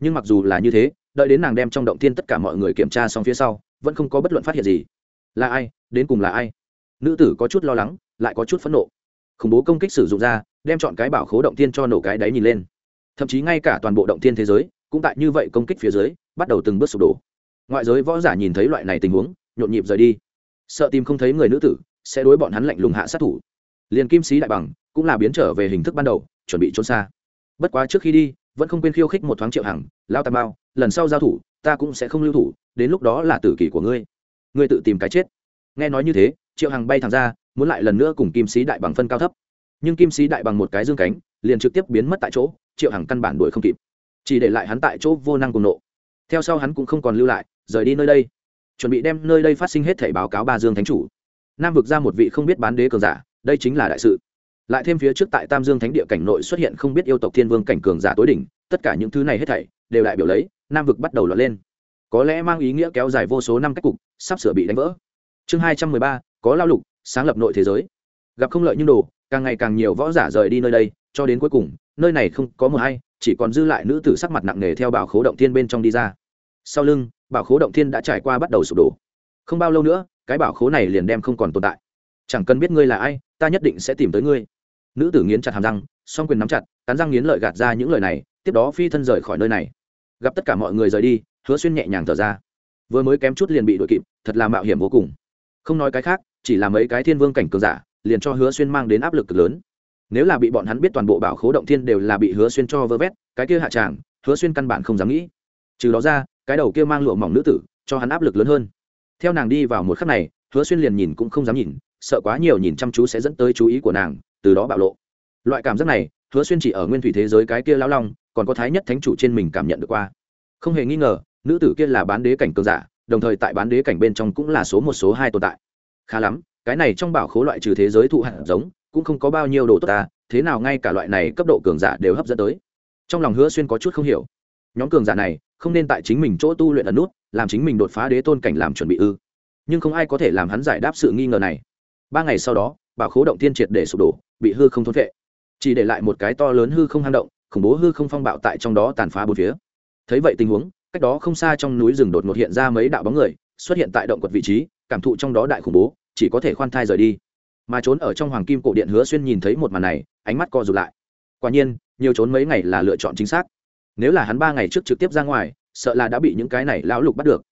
nhưng mặc dù là như thế, đợi đến nàng đem trong động thiên tất cả mọi người kiểm tra xong phía sau, vẫn không có bất luận phát hiện gì. Là ai? Đến cùng là ai? Nữ tử có chút lo lắng, lại có chút phẫn nộ. Khủng bố công kích sử dụng ra, đem chọn cái bảo khố động thiên cho nổ cái đáy nhìn lên. Thậm chí ngay cả toàn bộ động thiên thế giới, cũng tại như vậy công kích phía dưới, bắt đầu từng bước sụp đổ. Ngoại giới võ giả nhìn thấy loại này tình huống, nhộn nhịp rời đi. Sợ tìm không thấy người nữ tử, sẽ đối bọn hắn lạnh lùng hạ sát thủ. Liền kim sĩ đại bằng, cũng là biến trở về hình thức ban đầu, chuẩn bị trốn xa. Bất quá trước khi đi vẫn không quên khiêu khích một thoáng triệu hằng lao tam bao lần sau giao thủ, ta cũng sẽ không lưu thủ, đến lúc đó là tử kỷ của ngươi. Ngươi tự tìm cái chết. Nghe nói như thế, triệu hằng bay thẳng ra, muốn lại lần nữa cùng kim sĩ đại bằng phân cao thấp. Nhưng kim sĩ đại bằng một cái dương cánh, liền trực tiếp biến mất tại chỗ, triệu hằng căn bản đuổi không kịp. Chỉ để lại hắn tại chỗ vô năng cùng nộ. Theo sau hắn cũng không còn lưu lại, rời đi nơi đây. Chuẩn bị đem nơi đây phát sinh hết thể báo cáo ba dương thánh chủ. Nam vực ra một vị không biết bán đế cường giả, đây chính là đại sự lại thêm phía trước tại tam dương thánh địa cảnh nội xuất hiện không biết yêu tộc thiên vương cảnh cường giả tối đỉnh, tất cả những thứ này hết thảy đều đại biểu lấy nam vực bắt đầu lọt lên. Có lẽ mang ý nghĩa kéo dài vô số năm cách cục, sắp sửa bị đánh vỡ. Chương hai trăm mười ba, có lao lục, sáng lập nội thế giới. Gặp không lợi nhưng đồ, càng ngày càng nhiều võ giả rời đi nơi đây, cho đến cuối cùng, nơi này không có một hay, chỉ còn dư lại nữ tử sắc mặt nặng nề theo bảo khố động thiên bên trong đi ra. Sau lưng bảo khố động thiên đã trải qua bắt đầu sụp đổ. Không bao lâu nữa, cái bảo khố này liền đem không còn tồn tại. Chẳng cần biết ngươi là ai, ta nhất định sẽ tìm tới ngươi nữ tử nghiến chặt hàm răng, song quyền nắm chặt, cắn răng nghiến lợi gạt ra những lời này, tiếp đó phi thân rời khỏi nơi này. Gặp tất cả mọi người rời đi, hứa xuyên nhẹ nhàng thở ra. Vừa mới kém chút liền bị đội kịp, thật là mạo hiểm vô cùng. Không nói cái khác, chỉ là mấy cái thiên vương cảnh cường giả, liền cho hứa xuyên mang đến áp lực cực lớn. Nếu là bị bọn hắn biết toàn bộ bảo khố động thiên đều là bị hứa xuyên cho vơ vét, cái kia hạ tràng, hứa xuyên căn bản không dám nghĩ. Trừ đó ra, cái đầu kia mang lụa mỏng nữ tử, cho hắn áp lực lớn hơn. Theo nàng đi vào một khắc này, hứa xuyên liền nhìn cũng không dám nhìn, sợ quá nhiều nhìn chăm chú sẽ dẫn tới chú ý của nàng từ đó bạo lộ. Loại cảm giác này, hứa xuyên chỉ ở nguyên thủy thế giới cái kia lao long, còn có thái nhất thánh chủ trên mình cảm nhận được qua. Không hề nghi ngờ, nữ tử kia là bán đế cảnh cường giả, đồng thời tại bán đế cảnh bên trong cũng là số một, số hai tồn tại. Khá lắm, cái này trong bảo khố loại trừ thế giới thụ hạt giống, cũng không có bao nhiêu đồ tốt ta, thế nào ngay cả loại này cấp độ cường giả đều hấp dẫn tới. Trong lòng hứa xuyên có chút không hiểu. Nhóm cường giả này, không nên tại chính mình chỗ tu luyện ẩn nút, làm chính mình đột phá đế tôn cảnh làm chuẩn bị ư. Nhưng không ai có thể làm hắn giải đáp sự nghi ngờ này. Ba ngày sau đó, bảo khố động tiên triệt để sụp đổ bị hư không thôn vệ chỉ để lại một cái to lớn hư không hang động, khủng bố hư không phong bạo tại trong đó tàn phá bốn phía. Thấy vậy tình huống, cách đó không xa trong núi rừng đột ngột hiện ra mấy đạo bóng người, xuất hiện tại động quật vị trí, cảm thụ trong đó đại khủng bố, chỉ có thể khoan thai rời đi. Mà trốn ở trong hoàng kim cổ điện hứa xuyên nhìn thấy một màn này, ánh mắt co rụt lại. Quả nhiên, nhiều trốn mấy ngày là lựa chọn chính xác. Nếu là hắn ba ngày trước trực tiếp ra ngoài, sợ là đã bị những cái này lão lục bắt được.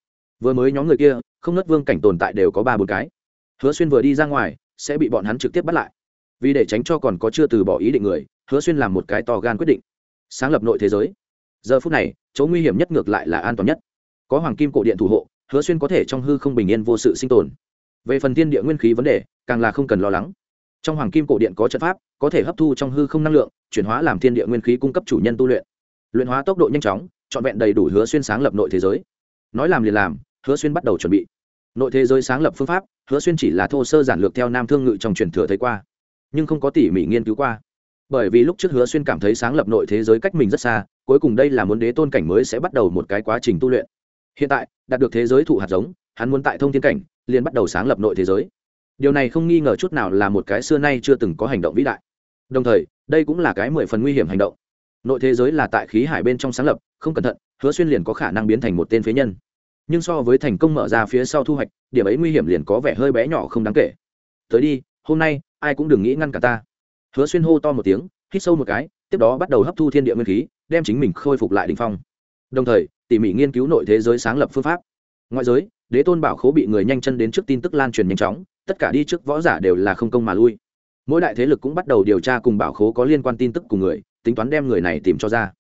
Vừa mới nhóm người kia, không nớt vương cảnh tồn tại đều có ba bốn cái. Hứa xuyên vừa đi ra ngoài, sẽ bị bọn hắn trực tiếp bắt lại vì để tránh cho còn có chưa từ bỏ ý định người, hứa xuyên làm một cái to gan quyết định. Sáng lập nội thế giới. Giờ phút này, chỗ nguy hiểm nhất ngược lại là an toàn nhất. Có hoàng kim cổ điện thủ hộ, hứa xuyên có thể trong hư không bình yên vô sự sinh tồn. Về phần thiên địa nguyên khí vấn đề, càng là không cần lo lắng. Trong hoàng kim cổ điện có trận pháp, có thể hấp thu trong hư không năng lượng, chuyển hóa làm thiên địa nguyên khí cung cấp chủ nhân tu luyện. Luyện hóa tốc độ nhanh chóng, trọn vẹn đầy đủ hứa xuyên sáng lập nội thế giới. Nói làm liền làm, hứa xuyên bắt đầu chuẩn bị. Nội thế giới sáng lập phương pháp, hứa xuyên chỉ là thô sơ giản lược theo nam thương ngự trong truyền thừa thấy qua nhưng không có tỉ mỉ nghiên cứu qua. Bởi vì lúc trước hứa xuyên cảm thấy sáng lập nội thế giới cách mình rất xa, cuối cùng đây là muốn đế tôn cảnh mới sẽ bắt đầu một cái quá trình tu luyện. Hiện tại, đạt được thế giới thụ hạt giống, hắn muốn tại thông thiên cảnh, liền bắt đầu sáng lập nội thế giới. Điều này không nghi ngờ chút nào là một cái xưa nay chưa từng có hành động vĩ đại. Đồng thời, đây cũng là cái mười phần nguy hiểm hành động. Nội thế giới là tại khí hải bên trong sáng lập, không cẩn thận, hứa xuyên liền có khả năng biến thành một tên phế nhân. Nhưng so với thành công mở ra phía sau thu hoạch, điểm ấy nguy hiểm liền có vẻ hơi bé nhỏ không đáng kể. Tới đi, hôm nay ai cũng đừng nghĩ ngăn cả ta. Hứa xuyên hô to một tiếng, hít sâu một cái, tiếp đó bắt đầu hấp thu thiên địa nguyên khí, đem chính mình khôi phục lại đ ỉ n h phong. Đồng thời, tỉ mỉ nghiên cứu nội thế giới sáng lập phương pháp. Ngoại giới, đế tôn bảo khố bị người nhanh chân đến trước tin tức lan truyền nhanh chóng, tất cả đi trước võ giả đều là không công mà lui. Mỗi đại thế lực cũng bắt đầu điều tra cùng bảo khố có liên quan tin tức cùng người, tính toán đem người này tìm cho ra.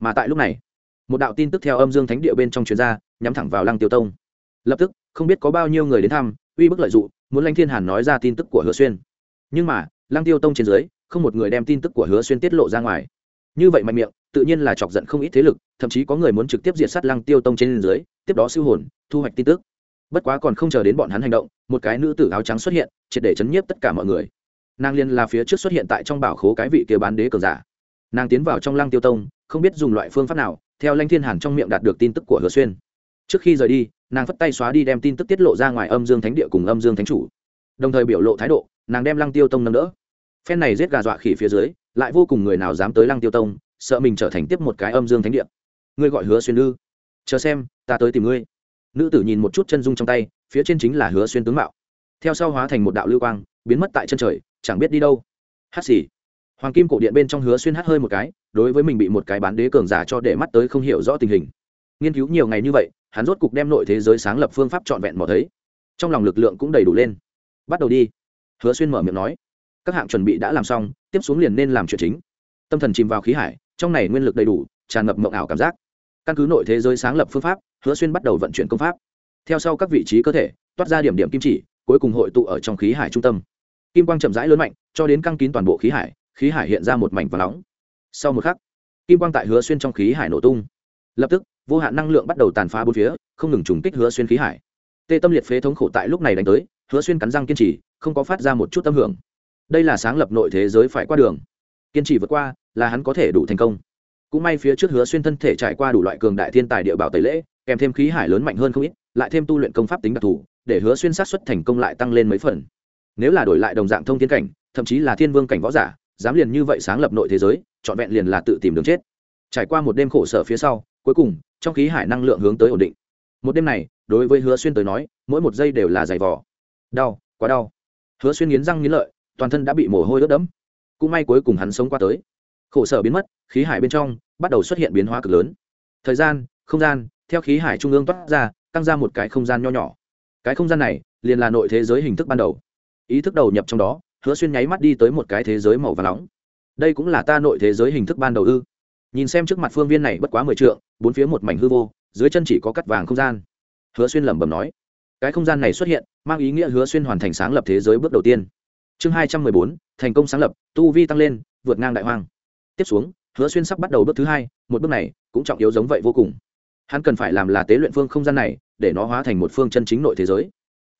Mà tại lúc này, một đạo tin tức theo âm dương thánh địa bên trong chuyên gia nhắm thẳng vào lăng tiêu tông. Lập tức, không biết có bao nhiêu người đến thăm, uy bức lợi d ụ muốn lanh thiên hàn nói ra tin tức của hứa xuyên nhưng mà, lăng tiêu tông trên dưới, không một người đem tin tức của hứa xuyên tiết lộ ra ngoài. Như vậy mạnh miệng, tự nhiên là chọc giận không ít thế lực, thậm chí có người muốn trực tiếp diệt sát lăng tiêu tông trên dưới, tiếp đó siêu hồn, thu hoạch tin tức. Bất quá còn không chờ đến bọn hắn hành động, một cái nữ tử áo trắng xuất hiện, triệt để chấn nhiếp tất cả mọi người. Nàng liên là phía trước xuất hiện tại trong bảo khố cái vị kia bán đế cờ giả. Nàng tiến vào trong lăng tiêu tông, không biết dùng loại phương pháp nào, theo lanh thiên hàn trong miệng đạt được tin tức của hứa xuyên. Trước khi rời đi, nàng phất tay xóa đi đem tin tức tiết lộ ra ngoài âm dương thánh địa cùng âm dương thánh chủ đồng thời biểu lộ thái độ, nàng đem lăng tiêu tông nâng đỡ. Phen này giết gà dọa khỉ phía dưới, lại vô cùng người nào dám tới lăng tiêu tông, sợ mình trở thành tiếp một cái âm dương thánh địa. Ngươi gọi hứa xuyên ư chờ xem, ta tới tìm ngươi. Nữ tử nhìn một chút chân dung trong tay, phía trên chính là hứa xuyên tướng mạo. Theo sau hóa thành một đạo lưu quang, biến mất tại chân trời, chẳng biết đi đâu. Hát xì. Hoàng kim cổ điện bên trong hứa xuyên hát hơi một cái, đối với mình bị một cái bán đế cường giả cho để mắt tới không hiểu rõ tình hình. Nghiên cứu nhiều ngày như vậy, hắn rốt cục đem nội thế giới sáng lập phương pháp trọn vẹn mò thấy. Trong lòng lực lượng cũng đầy đủ lên bắt đầu đi. Hứa xuyên mở miệng nói, các hạng chuẩn bị đã làm xong, tiếp xuống liền nên làm chuyện chính. Tâm thần chìm vào khí hải, trong này nguyên lực đầy đủ, tràn ngập mộng ảo cảm giác. Căn cứ nội thế giới sáng lập phương pháp, hứa xuyên bắt đầu vận chuyển công pháp. Theo sau các vị trí cơ thể, toát ra điểm điểm kim chỉ, cuối cùng hội tụ ở trong khí hải trung tâm. Kim quang chậm rãi lớn mạnh, cho đến căng kín toàn bộ khí hải khí hải hiện ra một mảnh và nóng. Sau một khắc, kim quang tại hứa xuyên trong khí hải nổ tung. Lập tức, vô hạn năng lượng bắt đầu tàn phá bốn phía, không ngừng trùng kích hứa xuyên khí hải. Tê tâm liệt phế thống khổ tại lúc này đánh tới hứa xuyên cắn răng kiên trì, không có phát ra một chút tâm hưởng. Đây là sáng lập nội thế giới phải qua đường. Kiên trì vượt qua là hắn có thể đủ thành công. Cũng may phía trước hứa xuyên thân thể trải qua đủ loại cường đại thiên tài địa bảo tẩy lễ, kèm thêm khí hải lớn mạnh hơn không ít, lại thêm tu luyện công pháp tính đặc thù, để hứa xuyên sát xuất thành công lại tăng lên mấy phần. Nếu là đổi lại đồng dạng thông thiên cảnh, thậm chí là thiên vương cảnh võ giả, dám liền như vậy sáng lập nội thế giới, trọn vẹn liền là tự tìm đường chết. Trải qua một đêm khổ sở phía sau, cuối cùng, trong khí hải năng lượng hướng tới ổn định. Một đêm này, đối với hứa xuyên tới nói, mỗi một giây đều là giày vò đau, quá đau. Hứa xuyên nghiến răng nghiến lợi, toàn thân đã bị mồ hôi ướt đẫm. Cũng may cuối cùng hắn sống qua tới. Khổ sở biến mất, khí hải bên trong bắt đầu xuất hiện biến hóa cực lớn. Thời gian, không gian, theo khí hải trung ương toát ra tăng ra một cái không gian nho nhỏ. Cái không gian này liền là nội thế giới hình thức ban đầu. Ý thức đầu nhập trong đó, hứa xuyên nháy mắt đi tới một cái thế giới màu và nóng. Đây cũng là ta nội thế giới hình thức ban đầu ư? Nhìn xem trước mặt phương viên này bất quá mười trượng, bốn phía một mảnh hư vô, dưới chân chỉ có cắt vàng không gian. Hứa xuyên lẩm bẩm nói cái không gian này xuất hiện, mang ý nghĩa hứa xuyên hoàn thành sáng lập thế giới bước đầu tiên. Chương hai trăm mười bốn, thành công sáng lập, tu vi tăng lên, vượt ngang đại hoang. Tiếp xuống, hứa xuyên sắp bắt đầu bước thứ hai, một bước này cũng trọng yếu giống vậy vô cùng. Hắn cần phải làm là tế luyện phương không gian này, để nó hóa thành một phương chân chính nội thế giới.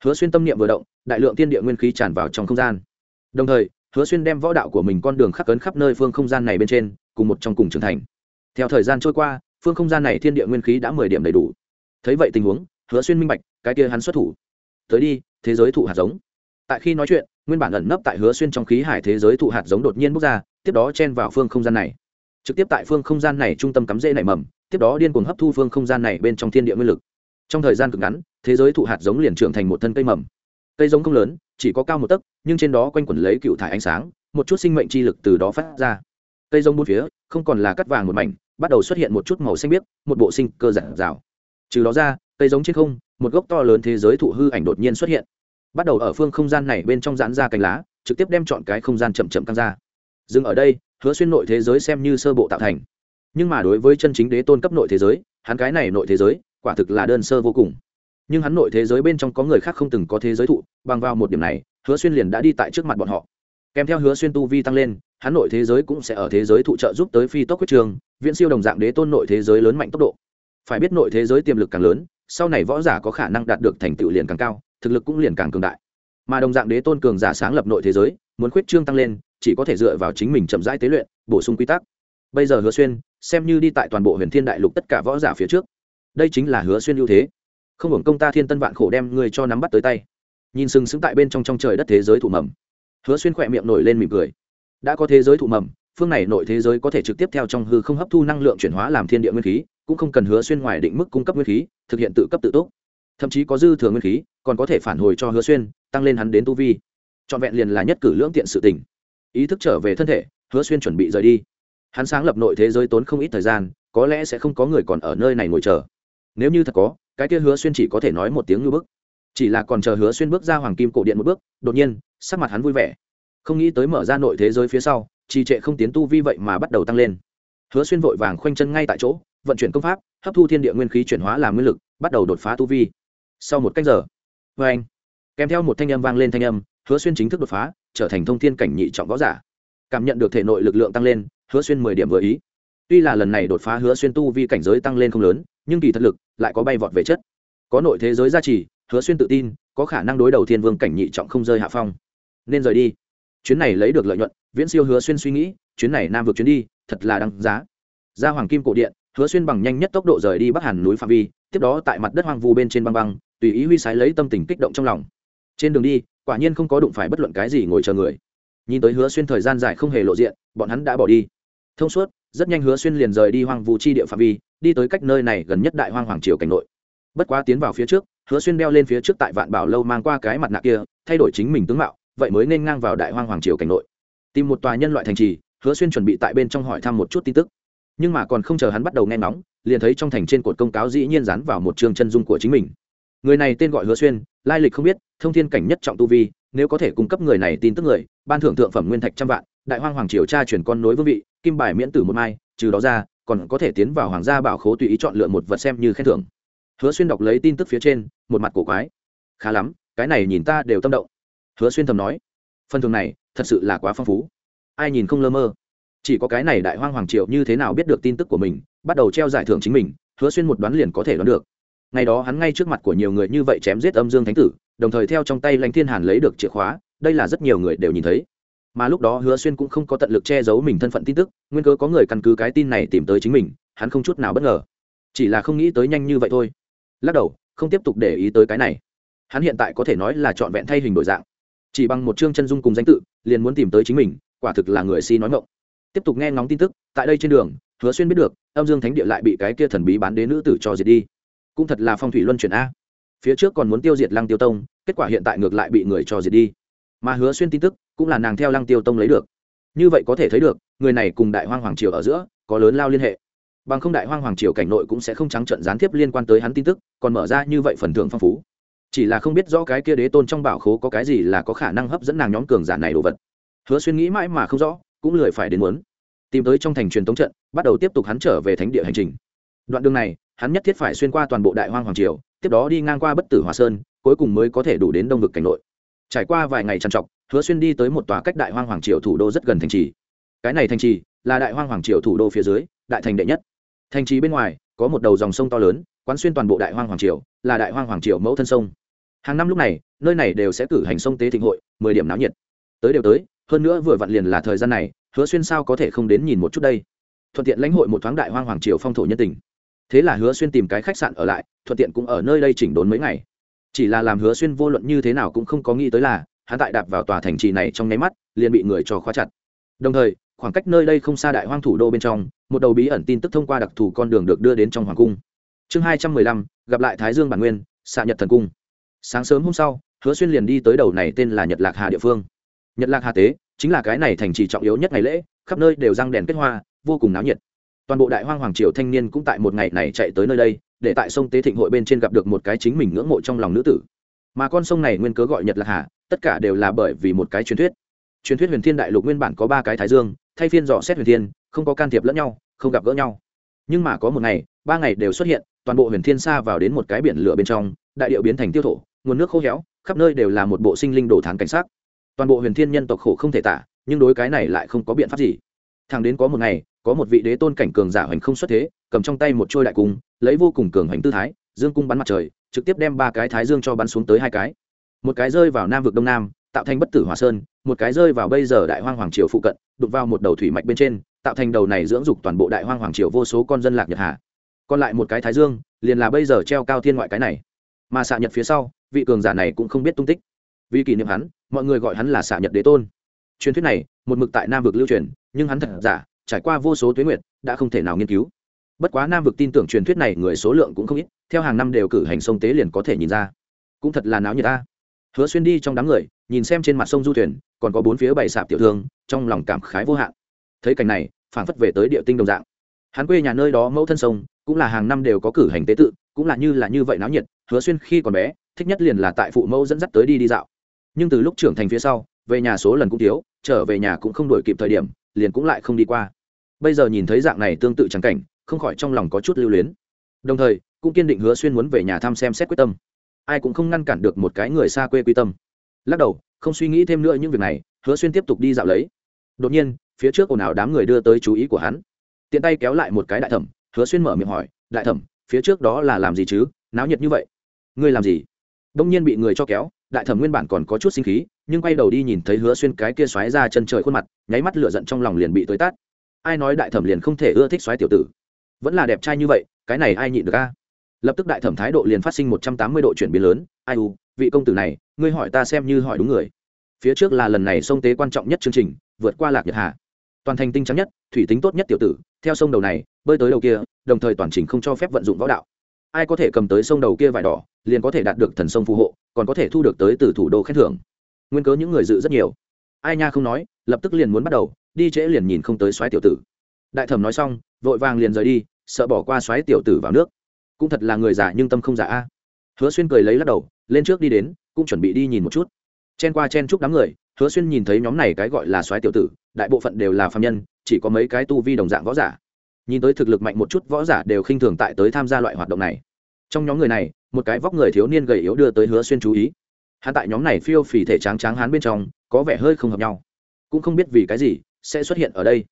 Hứa xuyên tâm niệm vừa động, đại lượng tiên địa nguyên khí tràn vào trong không gian. Đồng thời, hứa xuyên đem võ đạo của mình con đường khắc cấn khắp nơi phương không gian này bên trên, cùng một trong cùng trưởng thành. Theo thời gian trôi qua, phương không gian này thiên địa nguyên khí đã mười điểm đầy đủ. Thấy vậy tình huống, hứa xuyên minh bạch cái kia hắn xuất thủ. Tới đi, thế giới thụ hạt giống. Tại khi nói chuyện, nguyên bản ẩn nấp tại hứa xuyên trong khí hải thế giới thụ hạt giống đột nhiên bốc ra, tiếp đó chen vào phương không gian này. Trực tiếp tại phương không gian này trung tâm cắm rễ nảy mầm, tiếp đó điên cuồng hấp thu phương không gian này bên trong thiên địa nguyên lực. Trong thời gian cực ngắn, thế giới thụ hạt giống liền trưởng thành một thân cây mầm. Cây giống không lớn, chỉ có cao một tấc, nhưng trên đó quanh quẩn lấy cựu thải ánh sáng, một chút sinh mệnh chi lực từ đó phát ra. Cây giống bốn phía, không còn là cắt vàng một mảnh, bắt đầu xuất hiện một chút màu xanh biếc, một bộ sinh cơ giản rào trừ đó ra, cây giống trên không một gốc to lớn thế giới thụ hư ảnh đột nhiên xuất hiện. Bắt đầu ở phương không gian này bên trong giãn ra cành lá, trực tiếp đem chọn cái không gian chậm chậm căng ra. Dừng ở đây, hứa xuyên nội thế giới xem như sơ bộ tạo thành. Nhưng mà đối với chân chính đế tôn cấp nội thế giới, hắn cái này nội thế giới, quả thực là đơn sơ vô cùng. Nhưng hắn nội thế giới bên trong có người khác không từng có thế giới thụ, bằng vào một điểm này, hứa xuyên liền đã đi tại trước mặt bọn họ. Kèm theo hứa xuyên tu vi tăng lên, hắn nội thế giới cũng sẽ ở thế giới thụ trợ giúp tới phi tốc Quyết trường, viễn siêu đồng dạng đế tôn nội thế giới lớn mạnh tốc độ. Phải biết nội thế giới tiềm lực càng lớn sau này võ giả có khả năng đạt được thành tựu liền càng cao, thực lực cũng liền càng cường đại. Mà đồng dạng đế tôn cường giả sáng lập nội thế giới, muốn khuyết trương tăng lên, chỉ có thể dựa vào chính mình chậm rãi tế luyện, bổ sung quy tắc. Bây giờ hứa xuyên, xem như đi tại toàn bộ huyền thiên đại lục tất cả võ giả phía trước, đây chính là hứa xuyên ưu thế. Không hưởng công ta thiên tân vạn khổ đem người cho nắm bắt tới tay. Nhìn sừng sững tại bên trong trong trời đất thế giới thụ mầm, hứa xuyên khỏe miệng nổi lên mỉm cười. Đã có thế giới thụ mầm, phương này nội thế giới có thể trực tiếp theo trong hư không hấp thu năng lượng chuyển hóa làm thiên địa nguyên khí cũng không cần hứa xuyên ngoài định mức cung cấp nguyên khí, thực hiện tự cấp tự túc. Thậm chí có dư thừa nguyên khí, còn có thể phản hồi cho hứa xuyên, tăng lên hắn đến tu vi. Trọn vẹn liền là nhất cử lưỡng tiện sự tình. Ý thức trở về thân thể, hứa xuyên chuẩn bị rời đi. Hắn sáng lập nội thế giới tốn không ít thời gian, có lẽ sẽ không có người còn ở nơi này ngồi chờ. Nếu như thật có, cái kia hứa xuyên chỉ có thể nói một tiếng như bức. Chỉ là còn chờ hứa xuyên bước ra hoàng kim cổ điện một bước, đột nhiên, sắc mặt hắn vui vẻ. Không nghĩ tới mở ra nội thế giới phía sau, trì trệ không tiến tu vi vậy mà bắt đầu tăng lên. Hứa xuyên vội vàng khoanh chân ngay tại chỗ vận chuyển công pháp, hấp thu thiên địa nguyên khí chuyển hóa làm nguyên lực, bắt đầu đột phá tu vi. Sau một cách giờ vê anh, kèm theo một thanh âm vang lên thanh âm, hứa xuyên chính thức đột phá, trở thành thông thiên cảnh nhị trọng võ giả. Cảm nhận được thể nội lực lượng tăng lên, hứa xuyên mười điểm vừa ý. Tuy là lần này đột phá hứa xuyên tu vi cảnh giới tăng lên không lớn, nhưng kỳ thật lực lại có bay vọt về chất. Có nội thế giới gia trì, hứa xuyên tự tin, có khả năng đối đầu thiên vương cảnh nhị trọng không rơi hạ phong. Nên rời đi. Chuyến này lấy được lợi nhuận, viễn siêu hứa xuyên suy nghĩ, chuyến này nam vượt chuyến đi, thật là đăng giá. Ra hoàng kim cổ điện hứa xuyên bằng nhanh nhất tốc độ rời đi bắc hàn núi phạm vi, tiếp đó tại mặt đất hoang vu bên trên băng băng, tùy ý huy sái lấy tâm tình kích động trong lòng. Trên đường đi, quả nhiên không có đụng phải bất luận cái gì ngồi chờ người. Nhìn tới hứa xuyên thời gian dài không hề lộ diện, bọn hắn đã bỏ đi. Thông suốt, rất nhanh hứa xuyên liền rời đi hoang vu chi địa phạm vi, đi tới cách nơi này gần nhất đại hoang hoàng triều cảnh nội. Bất quá tiến vào phía trước, hứa xuyên đeo lên phía trước tại vạn bảo lâu mang qua cái mặt nạ kia, thay đổi chính mình tướng mạo, vậy mới nên ngang vào đại hoang hoàng triều cảnh nội. Tìm một tòa nhân loại thành trì, hứa xuyên chuẩn bị tại bên trong hỏi thăm một chút tin tức nhưng mà còn không chờ hắn bắt đầu nghe ngóng, liền thấy trong thành trên cột công cáo dĩ nhiên dán vào một chương chân dung của chính mình. Người này tên gọi hứa xuyên, lai lịch không biết, thông thiên cảnh nhất trọng tu vi, nếu có thể cung cấp người này tin tức người, ban thưởng thượng phẩm nguyên thạch trăm vạn, đại hoang hoàng triều tra chuyển con nối vương vị, kim bài miễn tử một mai, trừ đó ra, còn có thể tiến vào hoàng gia bảo khố tùy ý chọn lựa một vật xem như khen thưởng. Hứa xuyên đọc lấy tin tức phía trên, một mặt cổ quái. Khá lắm, cái này nhìn ta đều tâm động. Hứa xuyên thầm nói, phần thưởng này thật sự là quá phong phú. Ai nhìn không lơ mơ? Chỉ có cái này đại hoang hoàng triều như thế nào biết được tin tức của mình, bắt đầu treo giải thưởng chính mình, hứa xuyên một đoán liền có thể đoán được. Ngày đó hắn ngay trước mặt của nhiều người như vậy chém giết âm dương thánh tử, đồng thời theo trong tay lãnh thiên hàn lấy được chìa khóa, đây là rất nhiều người đều nhìn thấy. Mà lúc đó hứa xuyên cũng không có tận lực che giấu mình thân phận tin tức, nguyên cớ có người căn cứ cái tin này tìm tới chính mình, hắn không chút nào bất ngờ. Chỉ là không nghĩ tới nhanh như vậy thôi. Lắc đầu, không tiếp tục để ý tới cái này. Hắn hiện tại có thể nói là trọn vẹn thay hình đổi dạng. Chỉ bằng một chương chân dung cùng danh tự, liền muốn tìm tới chính mình, quả thực là người si nói ngộng tiếp tục nghe ngóng tin tức, tại đây trên đường, hứa xuyên biết được, âm dương thánh địa lại bị cái kia thần bí bán đế nữ tử cho diệt đi. Cũng thật là phong thủy luân chuyển a. Phía trước còn muốn tiêu diệt lăng tiêu tông, kết quả hiện tại ngược lại bị người cho diệt đi. Mà hứa xuyên tin tức, cũng là nàng theo lăng tiêu tông lấy được. Như vậy có thể thấy được, người này cùng đại hoang hoàng triều ở giữa, có lớn lao liên hệ. Bằng không đại hoang hoàng triều cảnh nội cũng sẽ không trắng trận gián tiếp liên quan tới hắn tin tức, còn mở ra như vậy phần thưởng phong phú. Chỉ là không biết rõ cái kia đế tôn trong bảo khố có cái gì là có khả năng hấp dẫn nàng nhóm cường giả này đồ vật. Hứa xuyên nghĩ mãi mà không rõ, cũng lười phải đến muốn tìm tới trong thành truyền tống trận, bắt đầu tiếp tục hắn trở về thánh địa hành trình. Đoạn đường này, hắn nhất thiết phải xuyên qua toàn bộ đại hoang hoàng triều, tiếp đó đi ngang qua bất tử hòa sơn, cuối cùng mới có thể đủ đến đông vực cảnh nội. Trải qua vài ngày trằn trọc, hứa xuyên đi tới một tòa cách đại hoang hoàng triều thủ đô rất gần thành trì. Cái này thành trì là đại hoang hoàng triều thủ đô phía dưới, đại thành đệ nhất. Thành trì bên ngoài, có một đầu dòng sông to lớn, quán xuyên toàn bộ đại hoang hoàng triều, là đại hoang hoàng triều mẫu thân sông. Hàng năm lúc này, nơi này đều sẽ cử hành sông tế thịnh hội, mười điểm náo nhiệt. Tới đều tới, hơn nữa vừa vặn liền là thời gian này hứa xuyên sao có thể không đến nhìn một chút đây? Thuận tiện lãnh hội một thoáng đại hoang hoàng triều phong thổ nhân tình. Thế là hứa xuyên tìm cái khách sạn ở lại, thuận tiện cũng ở nơi đây chỉnh đốn mấy ngày. Chỉ là làm hứa xuyên vô luận như thế nào cũng không có nghĩ tới là, hắn tại đạp vào tòa thành trì này trong nháy mắt, liền bị người cho khóa chặt. Đồng thời, khoảng cách nơi đây không xa đại hoang thủ đô bên trong, một đầu bí ẩn tin tức thông qua đặc thù con đường được đưa đến trong hoàng cung. Chương hai trăm mười lăm, gặp lại thái dương bản nguyên, xạ nhật thần cung. Sáng sớm hôm sau, hứa xuyên liền đi tới đầu này tên là nhật lạc hà địa phương. Nhật lạc hà tế chính là cái này thành trì trọng yếu nhất ngày lễ, khắp nơi đều răng đèn kết hoa, vô cùng náo nhiệt. Toàn bộ đại hoang hoàng triều thanh niên cũng tại một ngày này chạy tới nơi đây, để tại sông tế thịnh hội bên trên gặp được một cái chính mình ngưỡng mộ trong lòng nữ tử. Mà con sông này nguyên cớ gọi nhật lạc hà, tất cả đều là bởi vì một cái truyền thuyết. Truyền thuyết huyền thiên đại lục nguyên bản có ba cái thái dương, thay phiên dò xét huyền thiên, không có can thiệp lẫn nhau, không gặp gỡ nhau. Nhưng mà có một ngày, ba ngày đều xuất hiện, toàn bộ huyền thiên xa vào đến một cái biển lửa bên trong, đại điệu biến thành tiêu thổ nguồn nước khô héo, khắp nơi đều là một bộ sinh linh đồ thán cảnh sát toàn bộ huyền thiên nhân tộc khổ không thể tả, nhưng đối cái này lại không có biện pháp gì. Thằng đến có một ngày, có một vị đế tôn cảnh cường giả hoành không xuất thế, cầm trong tay một trôi đại cung, lấy vô cùng cường hoành tư thái, dương cung bắn mặt trời, trực tiếp đem ba cái thái dương cho bắn xuống tới hai cái. Một cái rơi vào nam vực đông nam, tạo thành bất tử hòa sơn, một cái rơi vào bây giờ đại hoang hoàng triều phụ cận đục vào một đầu thủy mạch bên trên, tạo thành đầu này dưỡng dục toàn bộ đại hoang hoàng triều vô số con dân lạc nhật hà. Còn lại một cái thái dương, liền là bây giờ treo cao thiên ngoại cái này. Mà xạ nhật phía sau, vị cường giả này cũng không biết tung tích. Vì kỷ niệm hắn mọi người gọi hắn là xạ nhật đế tôn. Truyền thuyết này, một mực tại nam vực lưu truyền, nhưng hắn thật giả, trải qua vô số tuyến nguyện đã không thể nào nghiên cứu. Bất quá nam vực tin tưởng truyền thuyết này người số lượng cũng không ít, theo hàng năm đều cử hành sông tế liền có thể nhìn ra. Cũng thật là náo như ta. Hứa xuyên đi trong đám người, nhìn xem trên mặt sông du thuyền, còn có bốn phía bày sạp tiểu thương, trong lòng cảm khái vô hạn. Thấy cảnh này phản phất về tới địa tinh đồng dạng. Hắn quê nhà nơi đó mẫu thân sông, cũng là hàng năm đều có cử hành tế tự, cũng là như là như vậy náo nhiệt, hứa xuyên khi còn bé, thích nhất liền là tại phụ mẫu dẫn dắt tới đi đi dạo nhưng từ lúc trưởng thành phía sau, về nhà số lần cũng thiếu, trở về nhà cũng không đổi kịp thời điểm, liền cũng lại không đi qua. Bây giờ nhìn thấy dạng này tương tự trắng cảnh, không khỏi trong lòng có chút lưu luyến. Đồng thời, cũng kiên định hứa xuyên muốn về nhà thăm xem xét quyết tâm. Ai cũng không ngăn cản được một cái người xa quê quy tâm. Lắc đầu, không suy nghĩ thêm nữa những việc này, hứa xuyên tiếp tục đi dạo lấy. Đột nhiên, phía trước ồn ào đám người đưa tới chú ý của hắn. Tiện tay kéo lại một cái đại thẩm, hứa xuyên mở miệng hỏi, đại thẩm, phía trước đó là làm gì chứ? Náo nhiệt như vậy. Ngươi làm gì? Đông nhiên bị người cho kéo đại thẩm nguyên bản còn có chút sinh khí, nhưng quay đầu đi nhìn thấy hứa xuyên cái kia xoáy ra chân trời khuôn mặt, nháy mắt lửa giận trong lòng liền bị tới tát. Ai nói đại thẩm liền không thể ưa thích xoáy tiểu tử? Vẫn là đẹp trai như vậy, cái này ai nhịn được a? Lập tức đại thẩm thái độ liền phát sinh một trăm tám mươi độ chuyển biến lớn, ai u, vị công tử này, ngươi hỏi ta xem như hỏi đúng người. Phía trước là lần này sông tế quan trọng nhất chương trình, vượt qua lạc nhật hà. Toàn thành tinh trắng nhất, thủy tính tốt nhất tiểu tử, theo sông đầu này, bơi tới đầu kia, đồng thời toàn trình không cho phép vận dụng võ đạo ai có thể cầm tới sông đầu kia vải đỏ, liền có thể đạt được thần sông phù hộ, còn có thể thu được tới từ thủ đô khen thưởng. Nguyên cớ những người dự rất nhiều. Ai nha không nói, lập tức liền muốn bắt đầu, đi trễ liền nhìn không tới xoáy tiểu tử. Đại thẩm nói xong, vội vàng liền rời đi, sợ bỏ qua xoáy tiểu tử vào nước. Cũng thật là người giả nhưng tâm không giả a. Hứa xuyên cười lấy lắc đầu, lên trước đi đến, cũng chuẩn bị đi nhìn một chút. Chen qua chen chúc đám người, hứa xuyên nhìn thấy nhóm này cái gọi là xoáy tiểu tử, đại bộ phận đều là phạm nhân, chỉ có mấy cái tu vi đồng dạng võ giả nhìn tới thực lực mạnh một chút võ giả đều khinh thường tại tới tham gia loại hoạt động này. Trong nhóm người này, một cái vóc người thiếu niên gầy yếu đưa tới hứa xuyên chú ý. Hắn tại nhóm này phiêu phì thể tráng tráng hắn bên trong, có vẻ hơi không hợp nhau. Cũng không biết vì cái gì sẽ xuất hiện ở đây.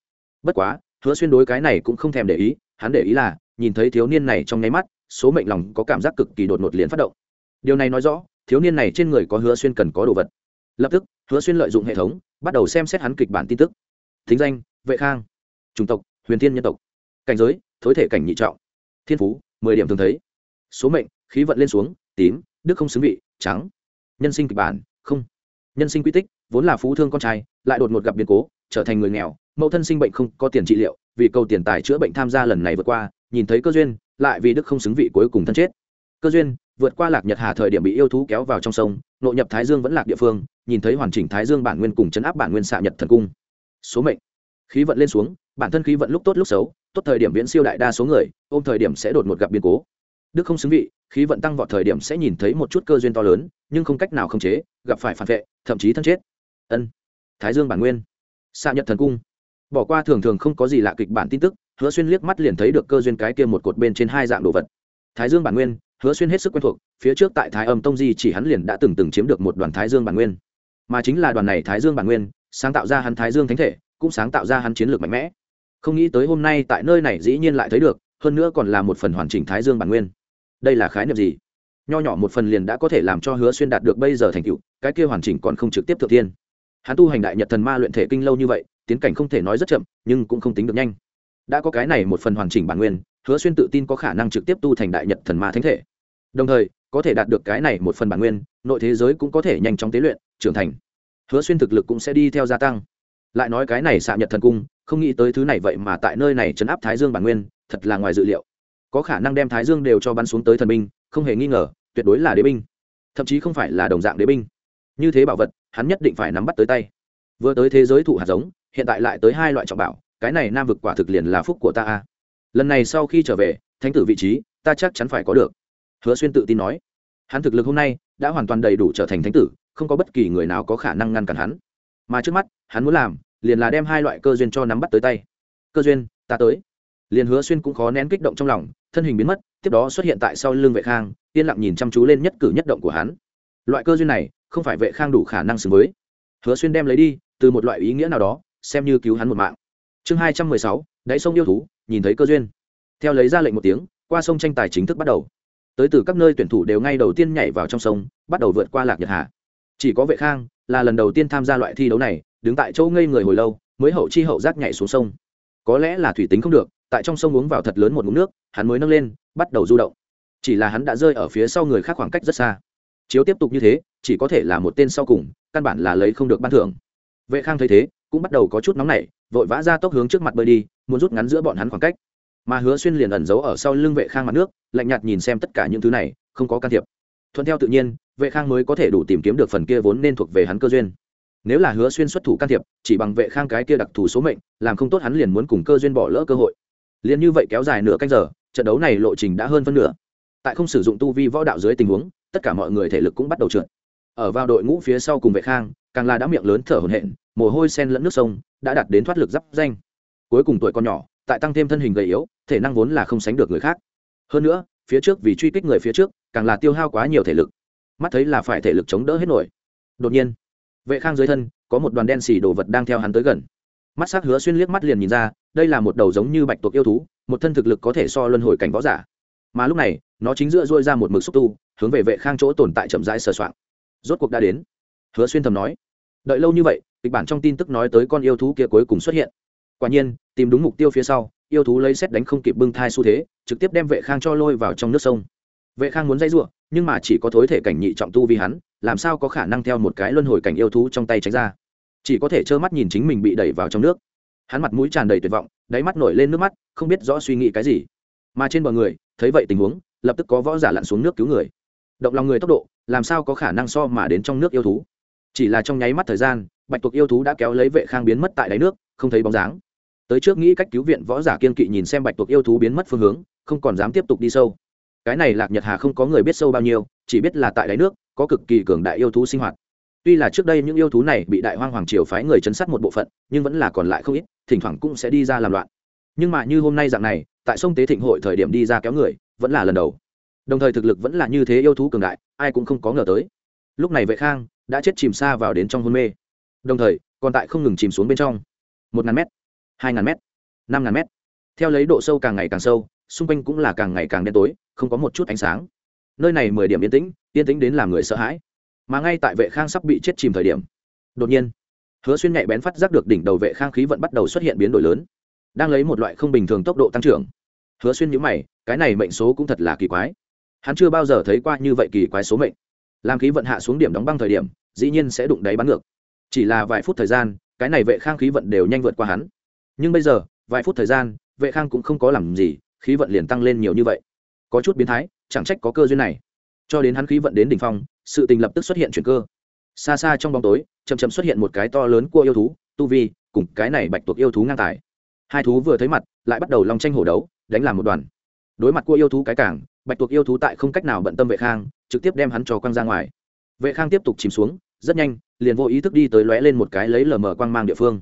Bất quá, hứa xuyên đối cái này cũng không thèm để ý, hắn để ý là, nhìn thấy thiếu niên này trong nháy mắt, số mệnh lòng có cảm giác cực kỳ đột ngột liền phát động. Điều này nói rõ, thiếu niên này trên người có hứa xuyên cần có đồ vật. Lập tức, hứa xuyên lợi dụng hệ thống, bắt đầu xem xét hắn kịch bản tin tức. Thính danh, vệ khang. Chủng tộc, huyền thiên nhân tộc cảnh giới, thối thể cảnh nhị trọng. Thiên phú, mười điểm thường thấy. Số mệnh, khí vận lên xuống, tím, đức không xứng vị, trắng. Nhân sinh kịch bản, không. Nhân sinh quy tích, vốn là phú thương con trai, lại đột ngột gặp biến cố, trở thành người nghèo, mẫu thân sinh bệnh không có tiền trị liệu, vì cầu tiền tài chữa bệnh tham gia lần này vượt qua, nhìn thấy cơ duyên, lại vì đức không xứng vị cuối cùng thân chết. Cơ duyên, vượt qua lạc nhật hà thời điểm bị yêu thú kéo vào trong sông, nội nhập thái dương vẫn lạc địa phương, nhìn thấy hoàn chỉnh thái dương bản nguyên cùng chấn áp bản nguyên xạ nhật thần cung. Số mệnh, khí vận lên xuống, bản thân khí vận lúc tốt lúc xấu tốt thời điểm viễn siêu đại đa số người, ôm thời điểm sẽ đột ngột gặp biến cố. Đức không xứng vị, khí vận tăng vọt thời điểm sẽ nhìn thấy một chút cơ duyên to lớn, nhưng không cách nào khống chế, gặp phải phản vệ, thậm chí thân chết. Ân. Thái dương bản nguyên. Xạ nhật thần cung. Bỏ qua thường thường không có gì lạ kịch bản tin tức, hứa xuyên liếc mắt liền thấy được cơ duyên cái kia một cột bên trên hai dạng đồ vật. Thái dương bản nguyên, hứa xuyên hết sức quen thuộc, phía trước tại thái âm tông di chỉ hắn liền đã từng từng chiếm được một đoàn thái dương bản nguyên. Mà chính là đoàn này thái dương bản nguyên, sáng tạo ra hắn thái dương thánh thể, cũng sáng tạo ra hắn chiến lược mạnh mẽ không nghĩ tới hôm nay tại nơi này dĩ nhiên lại thấy được, hơn nữa còn là một phần hoàn chỉnh thái dương bản nguyên. Đây là khái niệm gì? Nho nhỏ một phần liền đã có thể làm cho hứa xuyên đạt được bây giờ thành tựu, cái kia hoàn chỉnh còn không trực tiếp thượng thiên. Hắn tu hành đại nhật thần ma luyện thể kinh lâu như vậy, tiến cảnh không thể nói rất chậm, nhưng cũng không tính được nhanh. Đã có cái này một phần hoàn chỉnh bản nguyên, hứa xuyên tự tin có khả năng trực tiếp tu thành đại nhật thần ma thánh thể. Đồng thời, có thể đạt được cái này một phần bản nguyên, nội thế giới cũng có thể nhanh chóng tế luyện, trưởng thành. Hứa xuyên thực lực cũng sẽ đi theo gia tăng. Lại nói cái này xạ nhật thần cung không nghĩ tới thứ này vậy mà tại nơi này chấn áp thái dương bản nguyên, thật là ngoài dự liệu. Có khả năng đem thái dương đều cho bắn xuống tới thần binh, không hề nghi ngờ, tuyệt đối là đế binh. Thậm chí không phải là đồng dạng đế binh. Như thế bảo vật, hắn nhất định phải nắm bắt tới tay. Vừa tới thế giới thụ hạt giống, hiện tại lại tới hai loại trọng bảo, cái này nam vực quả thực liền là phúc của ta a. Lần này sau khi trở về, thánh tử vị trí, ta chắc chắn phải có được. Hứa xuyên tự tin nói. Hắn thực lực hôm nay đã hoàn toàn đầy đủ trở thành thánh tử, không có bất kỳ người nào có khả năng ngăn cản hắn. Mà trước mắt, hắn muốn làm liền là đem hai loại cơ duyên cho nắm bắt tới tay. Cơ duyên, ta tới. Liền hứa xuyên cũng khó nén kích động trong lòng, thân hình biến mất, tiếp đó xuất hiện tại sau lưng vệ khang, yên lặng nhìn chăm chú lên nhất cử nhất động của hắn. Loại cơ duyên này, không phải vệ khang đủ khả năng xứng với. Hứa xuyên đem lấy đi, từ một loại ý nghĩa nào đó, xem như cứu hắn một mạng. Chương hai trăm mười sáu, đáy sông yêu thú, nhìn thấy cơ duyên. Theo lấy ra lệnh một tiếng, qua sông tranh tài chính thức bắt đầu. Tới từ các nơi tuyển thủ đều ngay đầu tiên nhảy vào trong sông, bắt đầu vượt qua lạc nhật hà. Chỉ có vệ khang là lần đầu tiên tham gia loại thi đấu này đứng tại chỗ ngây người hồi lâu, mới hậu chi hậu giác nhảy xuống sông. Có lẽ là thủy tính không được, tại trong sông uống vào thật lớn một ngụm nước, hắn mới nâng lên, bắt đầu du động. Chỉ là hắn đã rơi ở phía sau người khác khoảng cách rất xa. Chiếu tiếp tục như thế, chỉ có thể là một tên sau cùng, căn bản là lấy không được ban thưởng. Vệ khang thấy thế, cũng bắt đầu có chút nóng nảy, vội vã ra tốc hướng trước mặt bơi đi, muốn rút ngắn giữa bọn hắn khoảng cách. Mà hứa xuyên liền ẩn giấu ở sau lưng vệ khang mặt nước, lạnh nhạt nhìn xem tất cả những thứ này, không có can thiệp. Thuận theo tự nhiên, vệ khang mới có thể đủ tìm kiếm được phần kia vốn nên thuộc về hắn cơ duyên nếu là hứa xuyên xuất thủ can thiệp, chỉ bằng vệ khang cái kia đặc thù số mệnh, làm không tốt hắn liền muốn cùng cơ duyên bỏ lỡ cơ hội. Liền như vậy kéo dài nửa canh giờ, trận đấu này lộ trình đã hơn phân nửa. Tại không sử dụng tu vi võ đạo dưới tình huống, tất cả mọi người thể lực cũng bắt đầu trượt. Ở vào đội ngũ phía sau cùng vệ khang, càng là đã miệng lớn thở hổn hển, mồ hôi sen lẫn nước sông, đã đạt đến thoát lực giáp danh. Cuối cùng tuổi con nhỏ, tại tăng thêm thân hình gầy yếu, thể năng vốn là không sánh được người khác. Hơn nữa, phía trước vì truy kích người phía trước, càng là tiêu hao quá nhiều thể lực. Mắt thấy là phải thể lực chống đỡ hết nổi. Đột nhiên vệ khang dưới thân, có một đoàn đen xì đồ vật đang theo hắn tới gần. Mắt s ắ c hứa xuyên liếc mắt liền nhìn ra, đây là một đầu giống như bạch tuộc yêu thú, một thân thực lực có thể so luân hồi cảnh võ giả. Mà lúc này, nó chính giữa dôi ra một mực xúc tu, hướng về vệ khang chỗ tồn tại chậm rãi sờ soạn rốt cuộc đã đến. Hứa xuyên thầm nói. Đợi lâu như vậy, kịch bản trong tin tức nói tới con yêu thú kia cuối cùng xuất hiện. Quả nhiên, tìm đúng mục tiêu phía sau, yêu thú lấy xét đánh không kịp bưng thai xu thế, trực tiếp đem vệ khang cho lôi vào trong nước sông. Vệ khang muốn dây r nhưng mà chỉ có thối thể cảnh nhị trọng tu vì hắn, làm sao có khả năng theo một cái luân hồi cảnh yêu thú trong tay tránh ra? Chỉ có thể trơ mắt nhìn chính mình bị đẩy vào trong nước. Hắn mặt mũi tràn đầy tuyệt vọng, đáy mắt nổi lên nước mắt, không biết rõ suy nghĩ cái gì. Mà trên bờ người, thấy vậy tình huống, lập tức có võ giả lặn xuống nước cứu người. Động lòng người tốc độ, làm sao có khả năng so mà đến trong nước yêu thú? Chỉ là trong nháy mắt thời gian, bạch tuộc yêu thú đã kéo lấy vệ khang biến mất tại đáy nước, không thấy bóng dáng. Tới trước nghĩ cách cứu viện võ giả kiên kỵ nhìn xem bạch tuộc yêu thú biến mất phương hướng, không còn dám tiếp tục đi sâu cái này lạc nhật hà không có người biết sâu bao nhiêu, chỉ biết là tại đáy nước, có cực kỳ cường đại yêu thú sinh hoạt. Tuy là trước đây những yêu thú này bị đại hoang hoàng triều phái người chấn sát một bộ phận, nhưng vẫn là còn lại không ít, thỉnh thoảng cũng sẽ đi ra làm loạn. Nhưng mà như hôm nay dạng này, tại sông tế thịnh hội thời điểm đi ra kéo người, vẫn là lần đầu. Đồng thời thực lực vẫn là như thế yêu thú cường đại, ai cũng không có ngờ tới. Lúc này vệ khang đã chết chìm xa vào đến trong hôn mê. Đồng thời, còn tại không ngừng chìm xuống bên trong. Một ngàn m hai ngàn m năm ngàn m theo lấy độ sâu càng ngày càng sâu xung quanh cũng là càng ngày càng đen tối, không có một chút ánh sáng. Nơi này mười điểm yên tĩnh yên tĩnh đến làm người sợ hãi. Mà ngay tại vệ khang sắp bị chết chìm thời điểm, đột nhiên, hứa xuyên nhạy bén phát giác được đỉnh đầu vệ khang khí vận bắt đầu xuất hiện biến đổi lớn, đang lấy một loại không bình thường tốc độ tăng trưởng. Hứa xuyên nhữ mày, cái này mệnh số cũng thật là kỳ quái. Hắn chưa bao giờ thấy qua như vậy kỳ quái số mệnh. Làm khí vận hạ xuống điểm đóng băng thời điểm, dĩ nhiên sẽ đụng đáy bắn ngược. Chỉ là vài phút thời gian, cái này vệ khang khí vận đều nhanh vượt qua hắn. Nhưng bây giờ, vài phút thời gian, vệ khang cũng không có làm gì khí vận liền tăng lên nhiều như vậy. Có chút biến thái, chẳng trách có cơ duyên này. Cho đến hắn khí vận đến đỉnh phong, sự tình lập tức xuất hiện chuyển cơ. Xa xa trong bóng tối, chậm chậm xuất hiện một cái to lớn cua yêu thú, tu vi, cùng cái này bạch tuộc yêu thú ngang tài. Hai thú vừa thấy mặt, lại bắt đầu long tranh hổ đấu, đánh làm một đoàn. Đối mặt cua yêu thú cái cảng, bạch tuộc yêu thú tại không cách nào bận tâm vệ khang, trực tiếp đem hắn cho quăng ra ngoài. Vệ khang tiếp tục chìm xuống, rất nhanh, liền vô ý thức đi tới lóe lên một cái lấy lờ mờ quang mang địa phương.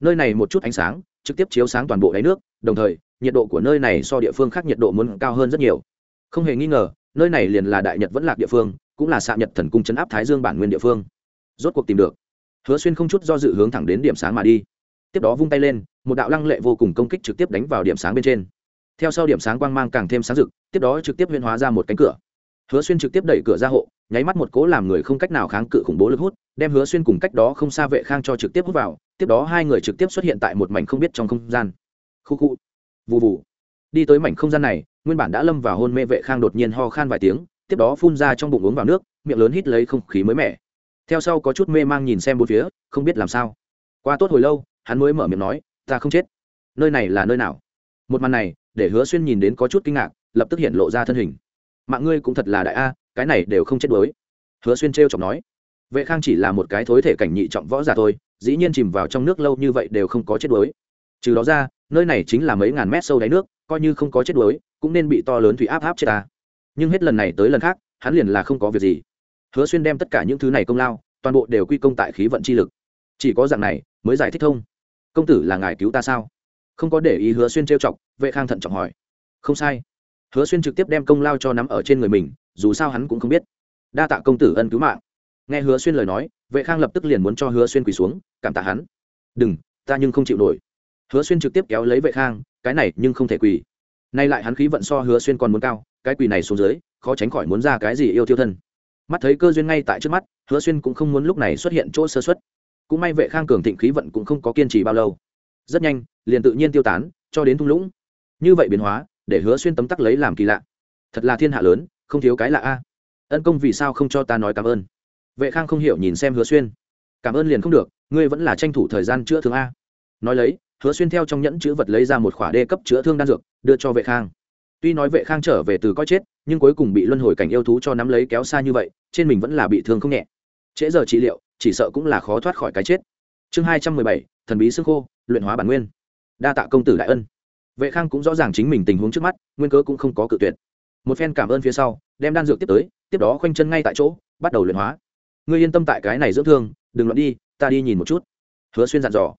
Nơi này một chút ánh sáng, trực tiếp chiếu sáng toàn bộ đáy nước, đồng thời nhiệt độ của nơi này so địa phương khác nhiệt độ muốn cao hơn rất nhiều. Không hề nghi ngờ, nơi này liền là đại nhật vẫn lạc địa phương, cũng là xạ nhật thần cung chấn áp thái dương bản nguyên địa phương. Rốt cuộc tìm được. Hứa xuyên không chút do dự hướng thẳng đến điểm sáng mà đi. Tiếp đó vung tay lên, một đạo lăng lệ vô cùng công kích trực tiếp đánh vào điểm sáng bên trên. Theo sau điểm sáng quang mang càng thêm sáng rực, tiếp đó trực tiếp huyên hóa ra một cánh cửa. Hứa xuyên trực tiếp đẩy cửa ra hộ, nháy mắt một cố làm người không cách nào kháng cự khủng bố lực hút, đem hứa xuyên cùng cách đó không xa vệ khang cho trực tiếp hút vào, tiếp đó hai người trực tiếp xuất hiện tại một mảnh không biết trong không gian. Khu khu vụ vụ đi tới mảnh không gian này, nguyên bản đã lâm vào hôn mê vệ khang đột nhiên ho khan vài tiếng, tiếp đó phun ra trong bụng uống vào nước, miệng lớn hít lấy không khí mới mẻ. Theo sau có chút mê mang nhìn xem bốn phía, không biết làm sao. Qua tốt hồi lâu, hắn mới mở miệng nói, ta không chết. Nơi này là nơi nào? Một màn này, để hứa xuyên nhìn đến có chút kinh ngạc, lập tức hiện lộ ra thân hình. Mạng ngươi cũng thật là đại a, cái này đều không chết đuối. Hứa xuyên trêu chọc nói. Vệ khang chỉ là một cái thối thể cảnh nhị trọng võ giả thôi, dĩ nhiên chìm vào trong nước lâu như vậy đều không có chết đuối trừ đó ra, nơi này chính là mấy ngàn mét sâu đáy nước, coi như không có chết đuối, cũng nên bị to lớn thủy áp áp chết ta. Nhưng hết lần này tới lần khác, hắn liền là không có việc gì. Hứa xuyên đem tất cả những thứ này công lao, toàn bộ đều quy công tại khí vận chi lực. Chỉ có dạng này, mới giải thích thông. Công tử là ngài cứu ta sao? Không có để ý hứa xuyên trêu chọc, vệ khang thận trọng hỏi. Không sai. Hứa xuyên trực tiếp đem công lao cho nắm ở trên người mình, dù sao hắn cũng không biết. Đa tạ công tử ân cứu mạng. Nghe hứa xuyên lời nói, vệ khang lập tức liền muốn cho hứa xuyên quỳ xuống, cảm tạ hắn. Đừng, ta nhưng không chịu nổi hứa xuyên trực tiếp kéo lấy vệ khang, cái này nhưng không thể quỳ. Nay lại hắn khí vận so hứa xuyên còn muốn cao, cái quỳ này xuống dưới, khó tránh khỏi muốn ra cái gì yêu tiêu thân. Mắt thấy cơ duyên ngay tại trước mắt, hứa xuyên cũng không muốn lúc này xuất hiện chỗ sơ xuất cũng may vệ khang cường thịnh khí vận cũng không có kiên trì bao lâu. Rất nhanh, liền tự nhiên tiêu tán, cho đến thung lũng. Như vậy biến hóa, để hứa xuyên tấm tắc lấy làm kỳ lạ. Thật là thiên hạ lớn, không thiếu cái lạ a. Ân công vì sao không cho ta nói cảm ơn? Vệ khang không hiểu nhìn xem hứa xuyên. Cảm ơn liền không được, ngươi vẫn là tranh thủ thời gian chữa thương a. Nói lấy hứa xuyên theo trong nhẫn chữ vật lấy ra một khỏa đê cấp chữa thương đan dược, đưa cho vệ khang. Tuy nói vệ khang trở về từ coi chết, nhưng cuối cùng bị luân hồi cảnh yêu thú cho nắm lấy kéo xa như vậy, trên mình vẫn là bị thương không nhẹ. Trễ giờ trị liệu, chỉ sợ cũng là khó thoát khỏi cái chết. Chương hai trăm mười bảy, thần bí xương khô, luyện hóa bản nguyên. Đa tạ công tử đại ân. Vệ khang cũng rõ ràng chính mình tình huống trước mắt, nguyên cớ cũng không có cự tuyệt. Một phen cảm ơn phía sau, đem đan dược tiếp tới, tiếp đó khoanh chân ngay tại chỗ, bắt đầu luyện hóa. Ngươi yên tâm tại cái này dưỡng thương, đừng loạn đi, ta đi nhìn một chút. Hứa xuyên dặn dò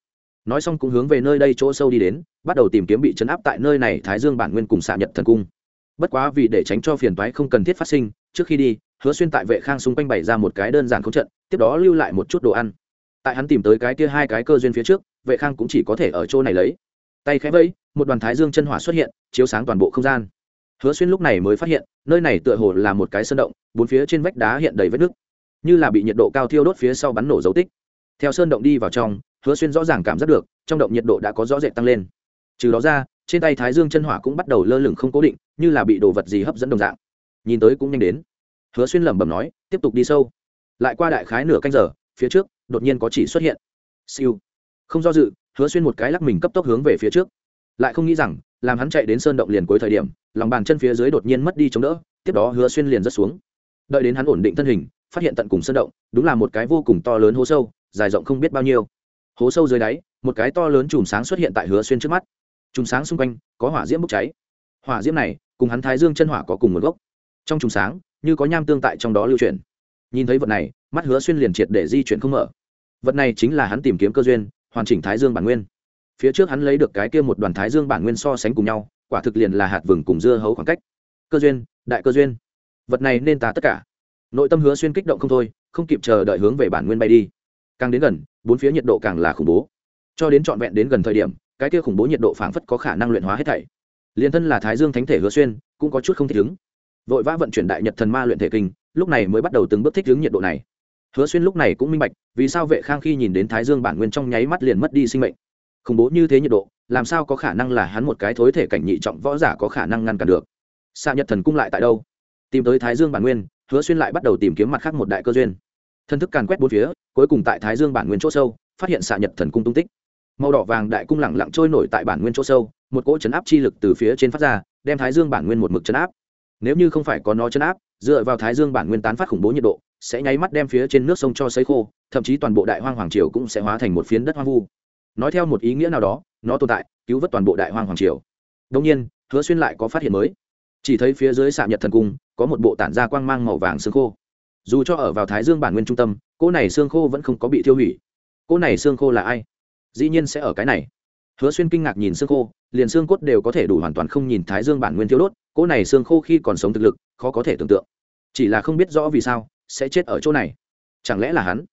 nói xong cũng hướng về nơi đây chỗ sâu đi đến, bắt đầu tìm kiếm bị chấn áp tại nơi này thái dương bản nguyên cùng xạ nhật thần cung. Bất quá vì để tránh cho phiền toái không cần thiết phát sinh, trước khi đi, hứa xuyên tại vệ khang xung quanh bày ra một cái đơn giản không trận, tiếp đó lưu lại một chút đồ ăn. Tại hắn tìm tới cái kia hai cái cơ duyên phía trước, vệ khang cũng chỉ có thể ở chỗ này lấy. Tay khẽ vẫy, một đoàn thái dương chân hỏa xuất hiện, chiếu sáng toàn bộ không gian. Hứa xuyên lúc này mới phát hiện, nơi này tựa hồ là một cái sơn động, bốn phía trên vách đá hiện đầy vết nước như là bị nhiệt độ cao thiêu đốt phía sau bắn nổ dấu tích. Theo sơn động đi vào trong hứa xuyên rõ ràng cảm giác được, trong động nhiệt độ đã có rõ rệt tăng lên. Trừ đó ra, trên tay thái dương chân hỏa cũng bắt đầu lơ lửng không cố định, như là bị đồ vật gì hấp dẫn đồng dạng. Nhìn tới cũng nhanh đến. Hứa xuyên lẩm bẩm nói, tiếp tục đi sâu. Lại qua đại khái nửa canh giờ, phía trước, đột nhiên có chỉ xuất hiện. Siêu. Không do dự, hứa xuyên một cái lắc mình cấp tốc hướng về phía trước. Lại không nghĩ rằng, làm hắn chạy đến sơn động liền cuối thời điểm, lòng bàn chân phía dưới đột nhiên mất đi chống đỡ, tiếp đó hứa xuyên liền rớt xuống. Đợi đến hắn ổn định thân hình, phát hiện tận cùng sơn động, đúng là một cái vô cùng to lớn hố sâu, dài rộng không biết bao nhiêu hố sâu dưới đáy, một cái to lớn chùm sáng xuất hiện tại hứa xuyên trước mắt. Chùm sáng xung quanh có hỏa diễm bốc cháy. Hỏa diễm này cùng hắn thái dương chân hỏa có cùng nguồn gốc. Trong chùm sáng, như có nham tương tại trong đó lưu chuyển. Nhìn thấy vật này, mắt hứa xuyên liền triệt để di chuyển không mở. Vật này chính là hắn tìm kiếm cơ duyên, hoàn chỉnh thái dương bản nguyên. Phía trước hắn lấy được cái kia một đoàn thái dương bản nguyên so sánh cùng nhau, quả thực liền là hạt vừng cùng dưa hấu khoảng cách. Cơ duyên, đại cơ duyên. Vật này nên ta tất cả. Nội tâm hứa xuyên kích động không thôi, không kịp chờ đợi hướng về bản nguyên bay đi càng đến gần, bốn phía nhiệt độ càng là khủng bố. Cho đến trọn vẹn đến gần thời điểm, cái kia khủng bố nhiệt độ phảng phất có khả năng luyện hóa hết thảy. Liền thân là thái dương thánh thể hứa xuyên, cũng có chút không thích ứng. Vội vã vận chuyển đại nhật thần ma luyện thể kinh, lúc này mới bắt đầu từng bước thích ứng nhiệt độ này. Hứa xuyên lúc này cũng minh bạch, vì sao vệ khang khi nhìn đến thái dương bản nguyên trong nháy mắt liền mất đi sinh mệnh. Khủng bố như thế nhiệt độ, làm sao có khả năng là hắn một cái thối thể cảnh nhị trọng võ giả có khả năng ngăn cản được? Xạ nhật thần cung lại tại đâu? Tìm tới thái dương bản nguyên, hứa xuyên lại bắt đầu tìm kiếm mặt khác một đại cơ duyên thân thức càn quét bốn phía, cuối cùng tại thái dương bản nguyên chỗ sâu, phát hiện xạ nhật thần cung tung tích. Màu đỏ vàng đại cung lẳng lặng trôi nổi tại bản nguyên chỗ sâu, một cỗ chấn áp chi lực từ phía trên phát ra, đem thái dương bản nguyên một mực chấn áp. Nếu như không phải có nó chấn áp, dựa vào thái dương bản nguyên tán phát khủng bố nhiệt độ, sẽ nháy mắt đem phía trên nước sông cho sấy khô, thậm chí toàn bộ đại hoang hoàng triều cũng sẽ hóa thành một phiến đất hoang vu. Nói theo một ý nghĩa nào đó, nó tồn tại, cứu vớt toàn bộ đại hoang hoàng triều. Đông nhiên, hứa xuyên lại có phát hiện mới. Chỉ thấy phía dưới xạ nhật thần cung, có một bộ tản ra quang mang màu vàng xương khô dù cho ở vào thái dương bản nguyên trung tâm, cỗ này xương khô vẫn không có bị tiêu hủy. Cỗ này xương khô là ai? Dĩ nhiên sẽ ở cái này. Hứa xuyên kinh ngạc nhìn xương khô, liền xương cốt đều có thể đủ hoàn toàn không nhìn thái dương bản nguyên thiêu đốt, cỗ này xương khô khi còn sống thực lực, khó có thể tưởng tượng. Chỉ là không biết rõ vì sao, sẽ chết ở chỗ này. Chẳng lẽ là hắn?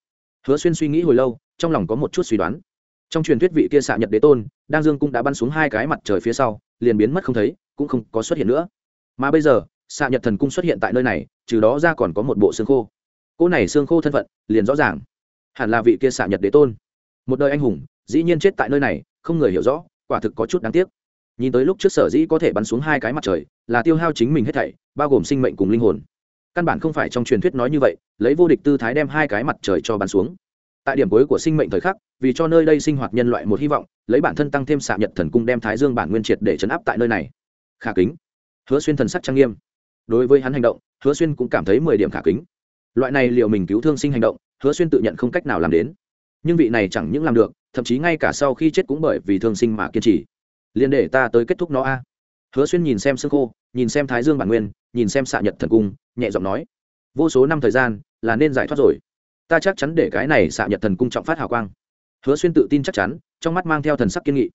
Hứa xuyên suy nghĩ hồi lâu, trong lòng có một chút suy đoán. Trong truyền thuyết vị kia xạ nhật đế tôn, đang dương cũng đã bắn xuống hai cái mặt trời phía sau, liền biến mất không thấy, cũng không có xuất hiện nữa. Mà bây giờ, xạ nhật thần cung xuất hiện tại nơi này trừ đó ra còn có một bộ xương khô. Cỗ này xương khô thân phận, liền rõ ràng. Hẳn là vị kia xạ nhật đế tôn. Một đời anh hùng, dĩ nhiên chết tại nơi này, không người hiểu rõ, quả thực có chút đáng tiếc. Nhìn tới lúc trước sở dĩ có thể bắn xuống hai cái mặt trời, là tiêu hao chính mình hết thảy, bao gồm sinh mệnh cùng linh hồn. Căn bản không phải trong truyền thuyết nói như vậy, lấy vô địch tư thái đem hai cái mặt trời cho bắn xuống. Tại điểm cuối của sinh mệnh thời khắc, vì cho nơi đây sinh hoạt nhân loại một hy vọng, lấy bản thân tăng thêm xạ nhật thần cung đem thái dương bản nguyên triệt để chấn áp tại nơi này. Khả kính. Hứa xuyên thần sắc trang nghiêm. Đối với hắn hành động hứa xuyên cũng cảm thấy mười điểm khả kính. Loại này liệu mình cứu thương sinh hành động, hứa xuyên tự nhận không cách nào làm đến. Nhưng vị này chẳng những làm được, thậm chí ngay cả sau khi chết cũng bởi vì thương sinh mà kiên trì. Liền để ta tới kết thúc nó a. Hứa xuyên nhìn xem xương khô, nhìn xem thái dương bản nguyên, nhìn xem xạ nhật thần cung, nhẹ giọng nói, vô số năm thời gian, là nên giải thoát rồi. Ta chắc chắn để cái này xạ nhật thần cung trọng phát hào quang. Hứa xuyên tự tin chắc chắn, trong mắt mang theo thần sắc kiên nghị.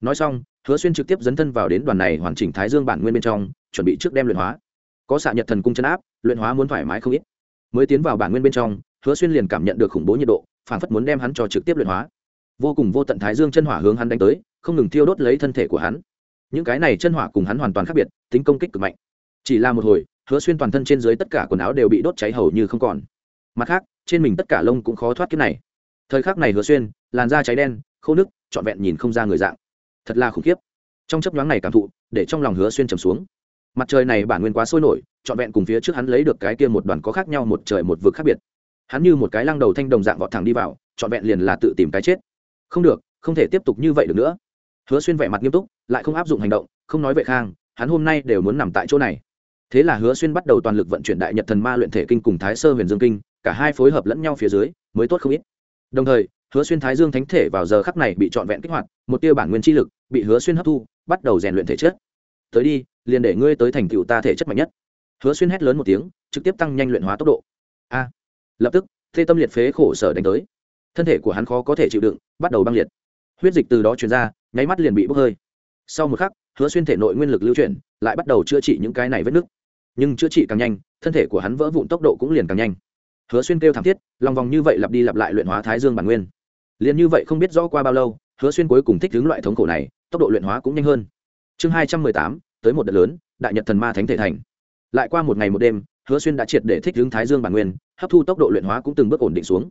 Nói xong, hứa xuyên trực tiếp dấn thân vào đến đoàn này hoàn chỉnh thái dương bản nguyên bên trong, chuẩn bị trước đem luyện hóa có xạ nhật thần cung chân áp, luyện hóa muốn thoải mái không ít. Mới tiến vào bản nguyên bên trong, hứa xuyên liền cảm nhận được khủng bố nhiệt độ phản phất muốn đem hắn cho trực tiếp luyện hóa. Vô cùng vô tận thái dương chân hỏa hướng hắn đánh tới, không ngừng thiêu đốt lấy thân thể của hắn. Những cái này chân hỏa cùng hắn hoàn toàn khác biệt, tính công kích cực mạnh. Chỉ là một hồi, hứa xuyên toàn thân trên dưới tất cả quần áo đều bị đốt cháy hầu như không còn. Mặt khác, trên mình tất cả lông cũng khó thoát kiếp này. Thời khắc này hứa xuyên, làn da cháy đen, khô nước, trọn vẹn nhìn không ra người dạng. Thật là khủng khiếp. Trong chấp nhoáng này cảm thụ, để trong lòng hứa xuyên trầm xuống mặt trời này bản nguyên quá sôi nổi, trọn vẹn cùng phía trước hắn lấy được cái kia một đoàn có khác nhau một trời một vực khác biệt. Hắn như một cái lăng đầu thanh đồng dạng vọt thẳng đi vào, trọn vẹn liền là tự tìm cái chết. Không được, không thể tiếp tục như vậy được nữa. Hứa xuyên vẻ mặt nghiêm túc, lại không áp dụng hành động, không nói vệ khang, hắn hôm nay đều muốn nằm tại chỗ này. Thế là hứa xuyên bắt đầu toàn lực vận chuyển đại nhật thần ma luyện thể kinh cùng thái sơ huyền dương kinh, cả hai phối hợp lẫn nhau phía dưới, mới tốt không ít. Đồng thời, hứa xuyên thái dương thánh thể vào giờ khắc này bị trọn vẹn kích hoạt, một tia bản nguyên chi lực bị hứa xuyên hấp thu, bắt đầu rèn luyện thể chất. Tới đi liền để ngươi tới thành tựu ta thể chất mạnh nhất. Hứa xuyên hét lớn một tiếng, trực tiếp tăng nhanh luyện hóa tốc độ. A! Lập tức thê tâm liệt phế khổ sở đánh tới. Thân thể của hắn khó có thể chịu đựng, bắt đầu băng liệt. Huyết dịch từ đó truyền ra, nháy mắt liền bị bốc hơi. Sau một khắc, hứa xuyên thể nội nguyên lực lưu chuyển, lại bắt đầu chữa trị những cái này vết nứt. Nhưng chữa trị càng nhanh, thân thể của hắn vỡ vụn tốc độ cũng liền càng nhanh. Hứa xuyên kêu thảm thiết, lòng vòng như vậy lặp đi lặp lại luyện hóa thái dương bản nguyên. Liền như vậy không biết rõ qua bao lâu, hứa xuyên cuối cùng thích ứng loại thống khổ này, tốc độ luyện hóa cũng nhanh hơn. Chương hai trăm mười tám tới một đợt lớn, đại nhật thần ma thánh thể thành. Lại qua một ngày một đêm, hứa xuyên đã triệt để thích ứng thái dương bản nguyên, hấp thu tốc độ luyện hóa cũng từng bước ổn định xuống.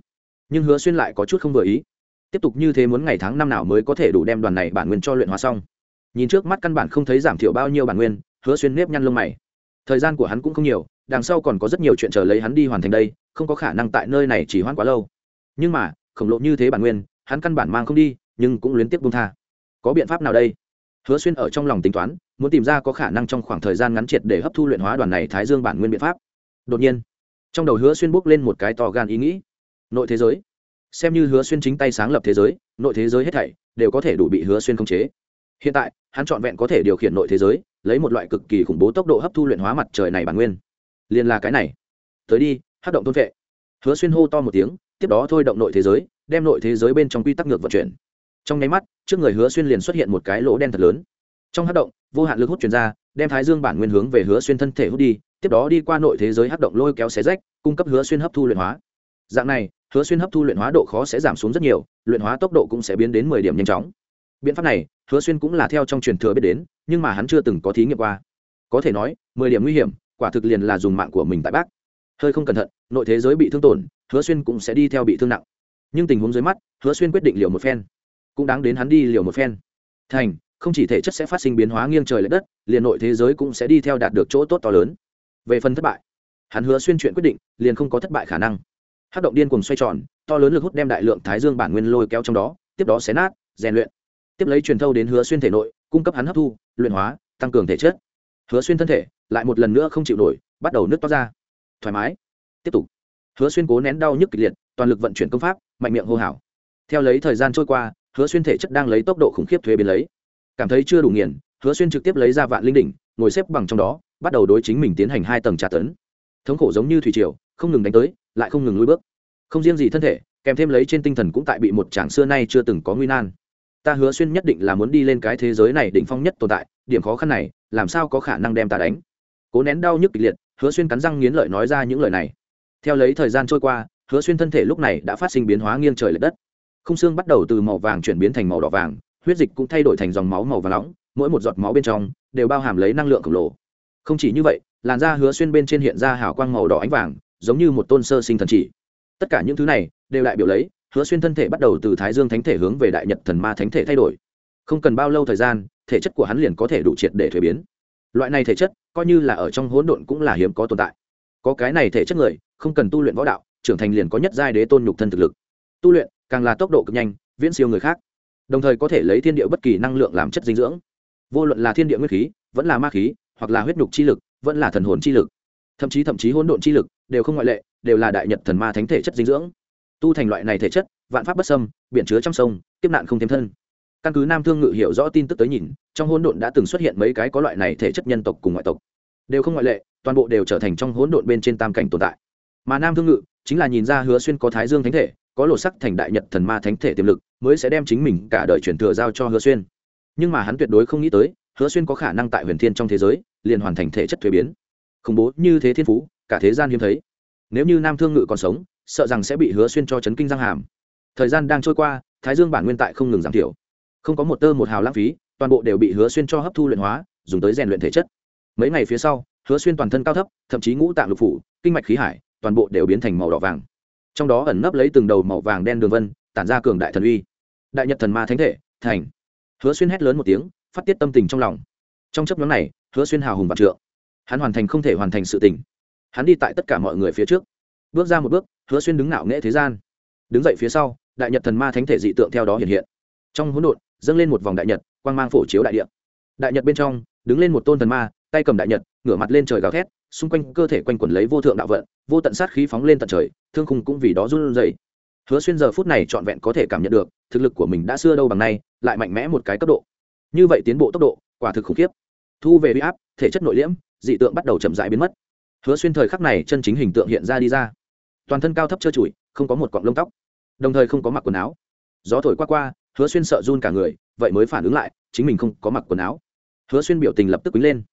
Nhưng hứa xuyên lại có chút không vừa ý. Tiếp tục như thế muốn ngày tháng năm nào mới có thể đủ đem đoàn này bản nguyên cho luyện hóa xong. Nhìn trước mắt căn bản không thấy giảm thiểu bao nhiêu bản nguyên, hứa xuyên nếp nhăn lông mày. Thời gian của hắn cũng không nhiều, đằng sau còn có rất nhiều chuyện chờ lấy hắn đi hoàn thành đây, không có khả năng tại nơi này chỉ hoãn quá lâu. Nhưng mà, khổng lồ như thế bản nguyên, hắn căn bản mang không đi, nhưng cũng luyến tiếc buông tha. Có biện pháp nào đây? Hứa xuyên ở trong lòng tính toán muốn tìm ra có khả năng trong khoảng thời gian ngắn triệt để hấp thu luyện hóa đoàn này thái dương bản nguyên biện pháp. Đột nhiên, trong đầu hứa xuyên bốc lên một cái to gan ý nghĩ. Nội thế giới. Xem như hứa xuyên chính tay sáng lập thế giới, nội thế giới hết thảy đều có thể đủ bị hứa xuyên khống chế. Hiện tại, hắn trọn vẹn có thể điều khiển nội thế giới, lấy một loại cực kỳ khủng bố tốc độ hấp thu luyện hóa mặt trời này bản nguyên. Liền là cái này. Tới đi, hát động thôn vệ. Hứa xuyên hô to một tiếng, tiếp đó thôi động nội thế giới, đem nội thế giới bên trong quy tắc ngược vận chuyển. Trong nháy mắt, trước người hứa xuyên liền xuất hiện một cái lỗ đen thật lớn trong hát động, vô hạn lực hút chuyển ra, đem thái dương bản nguyên hướng về hứa xuyên thân thể hút đi, tiếp đó đi qua nội thế giới hát động lôi kéo xé rách, cung cấp hứa xuyên hấp thu luyện hóa. Dạng này, hứa xuyên hấp thu luyện hóa độ khó sẽ giảm xuống rất nhiều, luyện hóa tốc độ cũng sẽ biến đến mười điểm nhanh chóng. Biện pháp này, hứa xuyên cũng là theo trong truyền thừa biết đến, nhưng mà hắn chưa từng có thí nghiệm qua. Có thể nói, mười điểm nguy hiểm, quả thực liền là dùng mạng của mình tại bác. Hơi không cẩn thận, nội thế giới bị thương tổn, hứa xuyên cũng sẽ đi theo bị thương nặng. Nhưng tình huống dưới mắt, hứa xuyên quyết định liều một phen. Cũng đáng đến hắn đi liều một phen. Thành không chỉ thể chất sẽ phát sinh biến hóa nghiêng trời l ệ đất, liền nội thế giới cũng sẽ đi theo đạt được chỗ tốt to lớn. Về phần thất bại, hắn hứa xuyên chuyện quyết định, liền không có thất bại khả năng. Hát động điên cùng xoay tròn, to lớn lực hút đem đại lượng thái dương bản nguyên lôi kéo trong đó, tiếp đó xé nát, rèn luyện. Tiếp lấy truyền thâu đến hứa xuyên thể nội, cung cấp hắn hấp thu, luyện hóa, tăng cường thể chất. Hứa xuyên thân thể lại một lần nữa không chịu nổi, bắt đầu nước toát ra. Thoải mái. Tiếp tục. Hứa xuyên cố nén đau nhức kịch liệt, toàn lực vận chuyển công pháp, mạnh miệng hô hào. Theo lấy thời gian trôi qua, hứa xuyên thể chất đang lấy tốc độ khủng khiếp thuế biến lấy cảm thấy chưa đủ nghiền, hứa xuyên trực tiếp lấy ra vạn linh đỉnh, ngồi xếp bằng trong đó, bắt đầu đối chính mình tiến hành hai tầng trả tấn. Thống khổ giống như thủy triều, không ngừng đánh tới, lại không ngừng lui bước. Không riêng gì thân thể, kèm thêm lấy trên tinh thần cũng tại bị một chàng xưa nay chưa từng có nguy nan. Ta hứa xuyên nhất định là muốn đi lên cái thế giới này đỉnh phong nhất tồn tại, điểm khó khăn này, làm sao có khả năng đem ta đánh? Cố nén đau nhức kịch liệt, hứa xuyên cắn răng nghiến lợi nói ra những lời này. Theo lấy thời gian trôi qua, hứa xuyên thân thể lúc này đã phát sinh biến hóa nghiêng trời l ệ đất. Không xương bắt đầu từ màu vàng chuyển biến thành màu đỏ vàng huyết dịch cũng thay đổi thành dòng máu màu và nóng, mỗi một giọt máu bên trong đều bao hàm lấy năng lượng khổng lồ. Không chỉ như vậy, làn da hứa xuyên bên trên hiện ra hào quang màu đỏ ánh vàng, giống như một tôn sơ sinh thần chỉ. Tất cả những thứ này đều đại biểu lấy, hứa xuyên thân thể bắt đầu từ thái dương thánh thể hướng về đại nhật thần ma thánh thể thay đổi. Không cần bao lâu thời gian, thể chất của hắn liền có thể đủ triệt để thuế biến. Loại này thể chất coi như là ở trong hỗn độn cũng là hiếm có tồn tại. Có cái này thể chất người, không cần tu luyện võ đạo, trưởng thành liền có nhất giai đế tôn nhục thân thực lực. Tu luyện càng là tốc độ cực nhanh, viễn siêu người khác đồng thời có thể lấy thiên địa bất kỳ năng lượng làm chất dinh dưỡng. Vô luận là thiên địa nguyên khí, vẫn là ma khí, hoặc là huyết nhục chi lực, vẫn là thần hồn chi lực. Thậm chí thậm chí hỗn độn chi lực, đều không ngoại lệ, đều là đại nhật thần ma thánh thể chất dinh dưỡng. Tu thành loại này thể chất, vạn pháp bất xâm, biển chứa trong sông, kiếp nạn không thêm thân. Căn cứ nam thương ngự hiểu rõ tin tức tới nhìn, trong hỗn độn đã từng xuất hiện mấy cái có loại này thể chất nhân tộc cùng ngoại tộc. Đều không ngoại lệ, toàn bộ đều trở thành trong hỗn độn bên trên tam cảnh tồn tại. Mà nam thương ngự chính là nhìn ra hứa xuyên có thái dương thánh thể có lột sắc thành đại nhật thần ma thánh thể tiềm lực, mới sẽ đem chính mình cả đời chuyển thừa giao cho hứa xuyên. Nhưng mà hắn tuyệt đối không nghĩ tới, hứa xuyên có khả năng tại huyền thiên trong thế giới, liền hoàn thành thể chất thuế biến. Khủng bố như thế thiên phú, cả thế gian hiếm thấy. Nếu như nam thương ngự còn sống, sợ rằng sẽ bị hứa xuyên cho chấn kinh răng hàm. Thời gian đang trôi qua, thái dương bản nguyên tại không ngừng giảm thiểu. Không có một tơ một hào lãng phí, toàn bộ đều bị hứa xuyên cho hấp thu luyện hóa, dùng tới rèn luyện thể chất. Mấy ngày phía sau, hứa xuyên toàn thân cao thấp, thậm chí ngũ tạng lục phủ, kinh mạch khí hải, toàn bộ đều biến thành màu đỏ vàng trong đó ẩn nấp lấy từng đầu màu vàng đen đường vân, tản ra cường đại thần uy. Đại nhật thần ma thánh thể, thành. Hứa xuyên hét lớn một tiếng, phát tiết tâm tình trong lòng. Trong chấp nhóm này, hứa xuyên hào hùng vạn trượng. Hắn hoàn thành không thể hoàn thành sự tình. Hắn đi tại tất cả mọi người phía trước. Bước ra một bước, hứa xuyên đứng ngạo nghễ thế gian. Đứng dậy phía sau, đại nhật thần ma thánh thể dị tượng theo đó hiện hiện. Trong hỗn độn, dâng lên một vòng đại nhật, quang mang phổ chiếu đại địa. Đại nhật bên trong, đứng lên một tôn thần ma, tay cầm đại nhật, ngửa mặt lên trời gào thét, xung quanh cơ thể quanh quẩn lấy vô thượng đạo vận, vô tận sát khí phóng lên tận trời thương khung cũng vì đó run rẩy. Hứa xuyên giờ phút này trọn vẹn có thể cảm nhận được, thực lực của mình đã xưa đâu bằng nay, lại mạnh mẽ một cái cấp độ. Như vậy tiến bộ tốc độ, quả thực khủng khiếp. Thu về huy áp, thể chất nội liễm, dị tượng bắt đầu chậm rãi biến mất. Hứa xuyên thời khắc này chân chính hình tượng hiện ra đi ra. Toàn thân cao thấp trơ trụi, không có một cọng lông tóc. Đồng thời không có mặc quần áo. Gió thổi qua qua, hứa xuyên sợ run cả người, vậy mới phản ứng lại, chính mình không có mặc quần áo. Hứa xuyên biểu tình lập tức quýnh lên.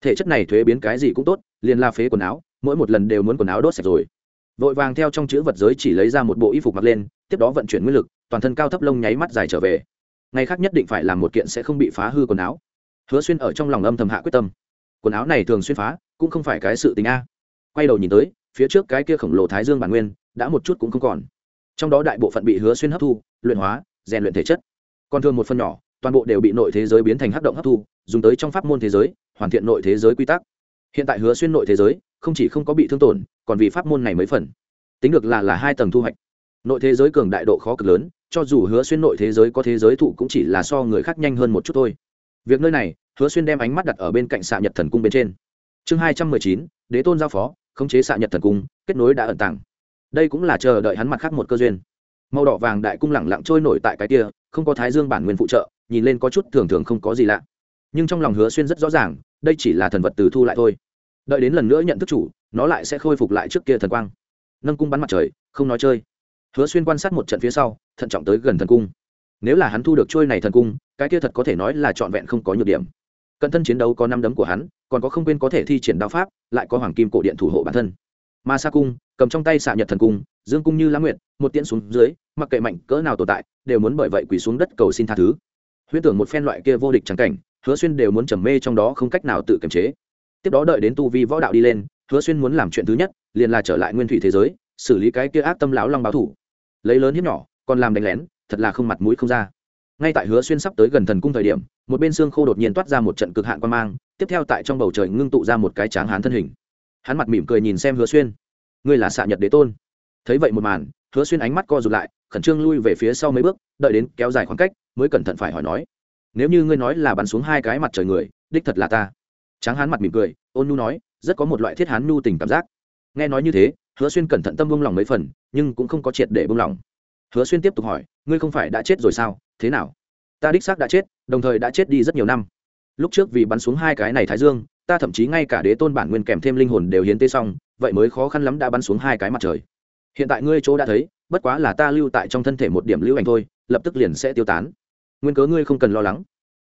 Thể chất này thuế biến cái gì cũng tốt, liền la phế quần áo, mỗi một lần đều muốn quần áo đốt sạch rồi vội vàng theo trong chữ vật giới chỉ lấy ra một bộ y phục mặc lên, tiếp đó vận chuyển nguyên lực, toàn thân cao thấp lông nháy mắt dài trở về. Ngày khác nhất định phải làm một kiện sẽ không bị phá hư quần áo. Hứa xuyên ở trong lòng âm thầm hạ quyết tâm. Quần áo này thường xuyên phá, cũng không phải cái sự tình a. Quay đầu nhìn tới, phía trước cái kia khổng lồ thái dương bản nguyên, đã một chút cũng không còn. Trong đó đại bộ phận bị hứa xuyên hấp thu, luyện hóa, rèn luyện thể chất. Còn thường một phần nhỏ, toàn bộ đều bị nội thế giới biến thành hấp động hấp thu, dùng tới trong pháp môn thế giới, hoàn thiện nội thế giới quy tắc. Hiện tại hứa xuyên nội thế giới không chỉ không có bị thương tổn, còn vì pháp môn này mấy phần. Tính được là là hai tầng thu hoạch. Nội thế giới cường đại độ khó cực lớn, cho dù hứa xuyên nội thế giới có thế giới thụ cũng chỉ là so người khác nhanh hơn một chút thôi. Việc nơi này, hứa xuyên đem ánh mắt đặt ở bên cạnh xạ nhật thần cung bên trên. Chương hai trăm mười chín, đế tôn giao phó, khống chế xạ nhật thần cung, kết nối đã ẩn tàng. Đây cũng là chờ đợi hắn mặt khác một cơ duyên. Màu đỏ vàng đại cung lẳng lặng trôi nổi tại cái kia, không có thái dương bản nguyên phụ trợ, nhìn lên có chút thường thường không có gì lạ. Nhưng trong lòng hứa xuyên rất rõ ràng, đây chỉ là thần vật từ thu lại thôi đợi đến lần nữa nhận thức chủ, nó lại sẽ khôi phục lại trước kia thần quang. Nâng cung bắn mặt trời, không nói chơi. Hứa xuyên quan sát một trận phía sau, thận trọng tới gần thần cung. Nếu là hắn thu được trôi này thần cung, cái kia thật có thể nói là trọn vẹn không có nhược điểm. Cận thân chiến đấu có năm đấm của hắn, còn có không quên có thể thi triển đao pháp, lại có hoàng kim cổ điện thủ hộ bản thân. Ma sa cung, cầm trong tay xạ nhật thần cung, dương cung như lãng nguyện một tiễn xuống dưới, mặc kệ mạnh cỡ nào tồn tại, đều muốn bởi vậy quỳ xuống đất cầu xin tha thứ. Huyễn tưởng một phen loại kia vô địch trắng cảnh, hứa xuyên đều muốn trầm mê trong đó không cách nào tự kiềm chế tiếp đó đợi đến tu vi võ đạo đi lên, hứa xuyên muốn làm chuyện thứ nhất, liền là trở lại nguyên thủy thế giới, xử lý cái kia ác tâm lão long báo thủ. Lấy lớn hiếp nhỏ, còn làm đánh lén, thật là không mặt mũi không ra. Ngay tại hứa xuyên sắp tới gần thần cung thời điểm, một bên xương khô đột nhiên toát ra một trận cực hạn quan mang, tiếp theo tại trong bầu trời ngưng tụ ra một cái tráng hán thân hình. Hắn mặt mỉm cười nhìn xem hứa xuyên. Ngươi là xạ nhật đế tôn. Thấy vậy một màn, hứa xuyên ánh mắt co rụt lại, khẩn trương lui về phía sau mấy bước, đợi đến kéo dài khoảng cách, mới cẩn thận phải hỏi nói, nếu như ngươi nói là bắn xuống hai cái mặt trời người, đích thật là ta tráng hán mặt mỉm cười, ôn nhu nói, rất có một loại thiết hán nhu tình cảm giác. Nghe nói như thế, hứa xuyên cẩn thận tâm bông lòng mấy phần, nhưng cũng không có triệt để bông lòng. Hứa xuyên tiếp tục hỏi, ngươi không phải đã chết rồi sao? Thế nào? Ta đích xác đã chết, đồng thời đã chết đi rất nhiều năm. Lúc trước vì bắn xuống hai cái này thái dương, ta thậm chí ngay cả đế tôn bản nguyên kèm thêm linh hồn đều hiến tế xong, vậy mới khó khăn lắm đã bắn xuống hai cái mặt trời. Hiện tại ngươi chỗ đã thấy, bất quá là ta lưu tại trong thân thể một điểm lưu ảnh thôi, lập tức liền sẽ tiêu tán. Nguyên cớ ngươi không cần lo lắng.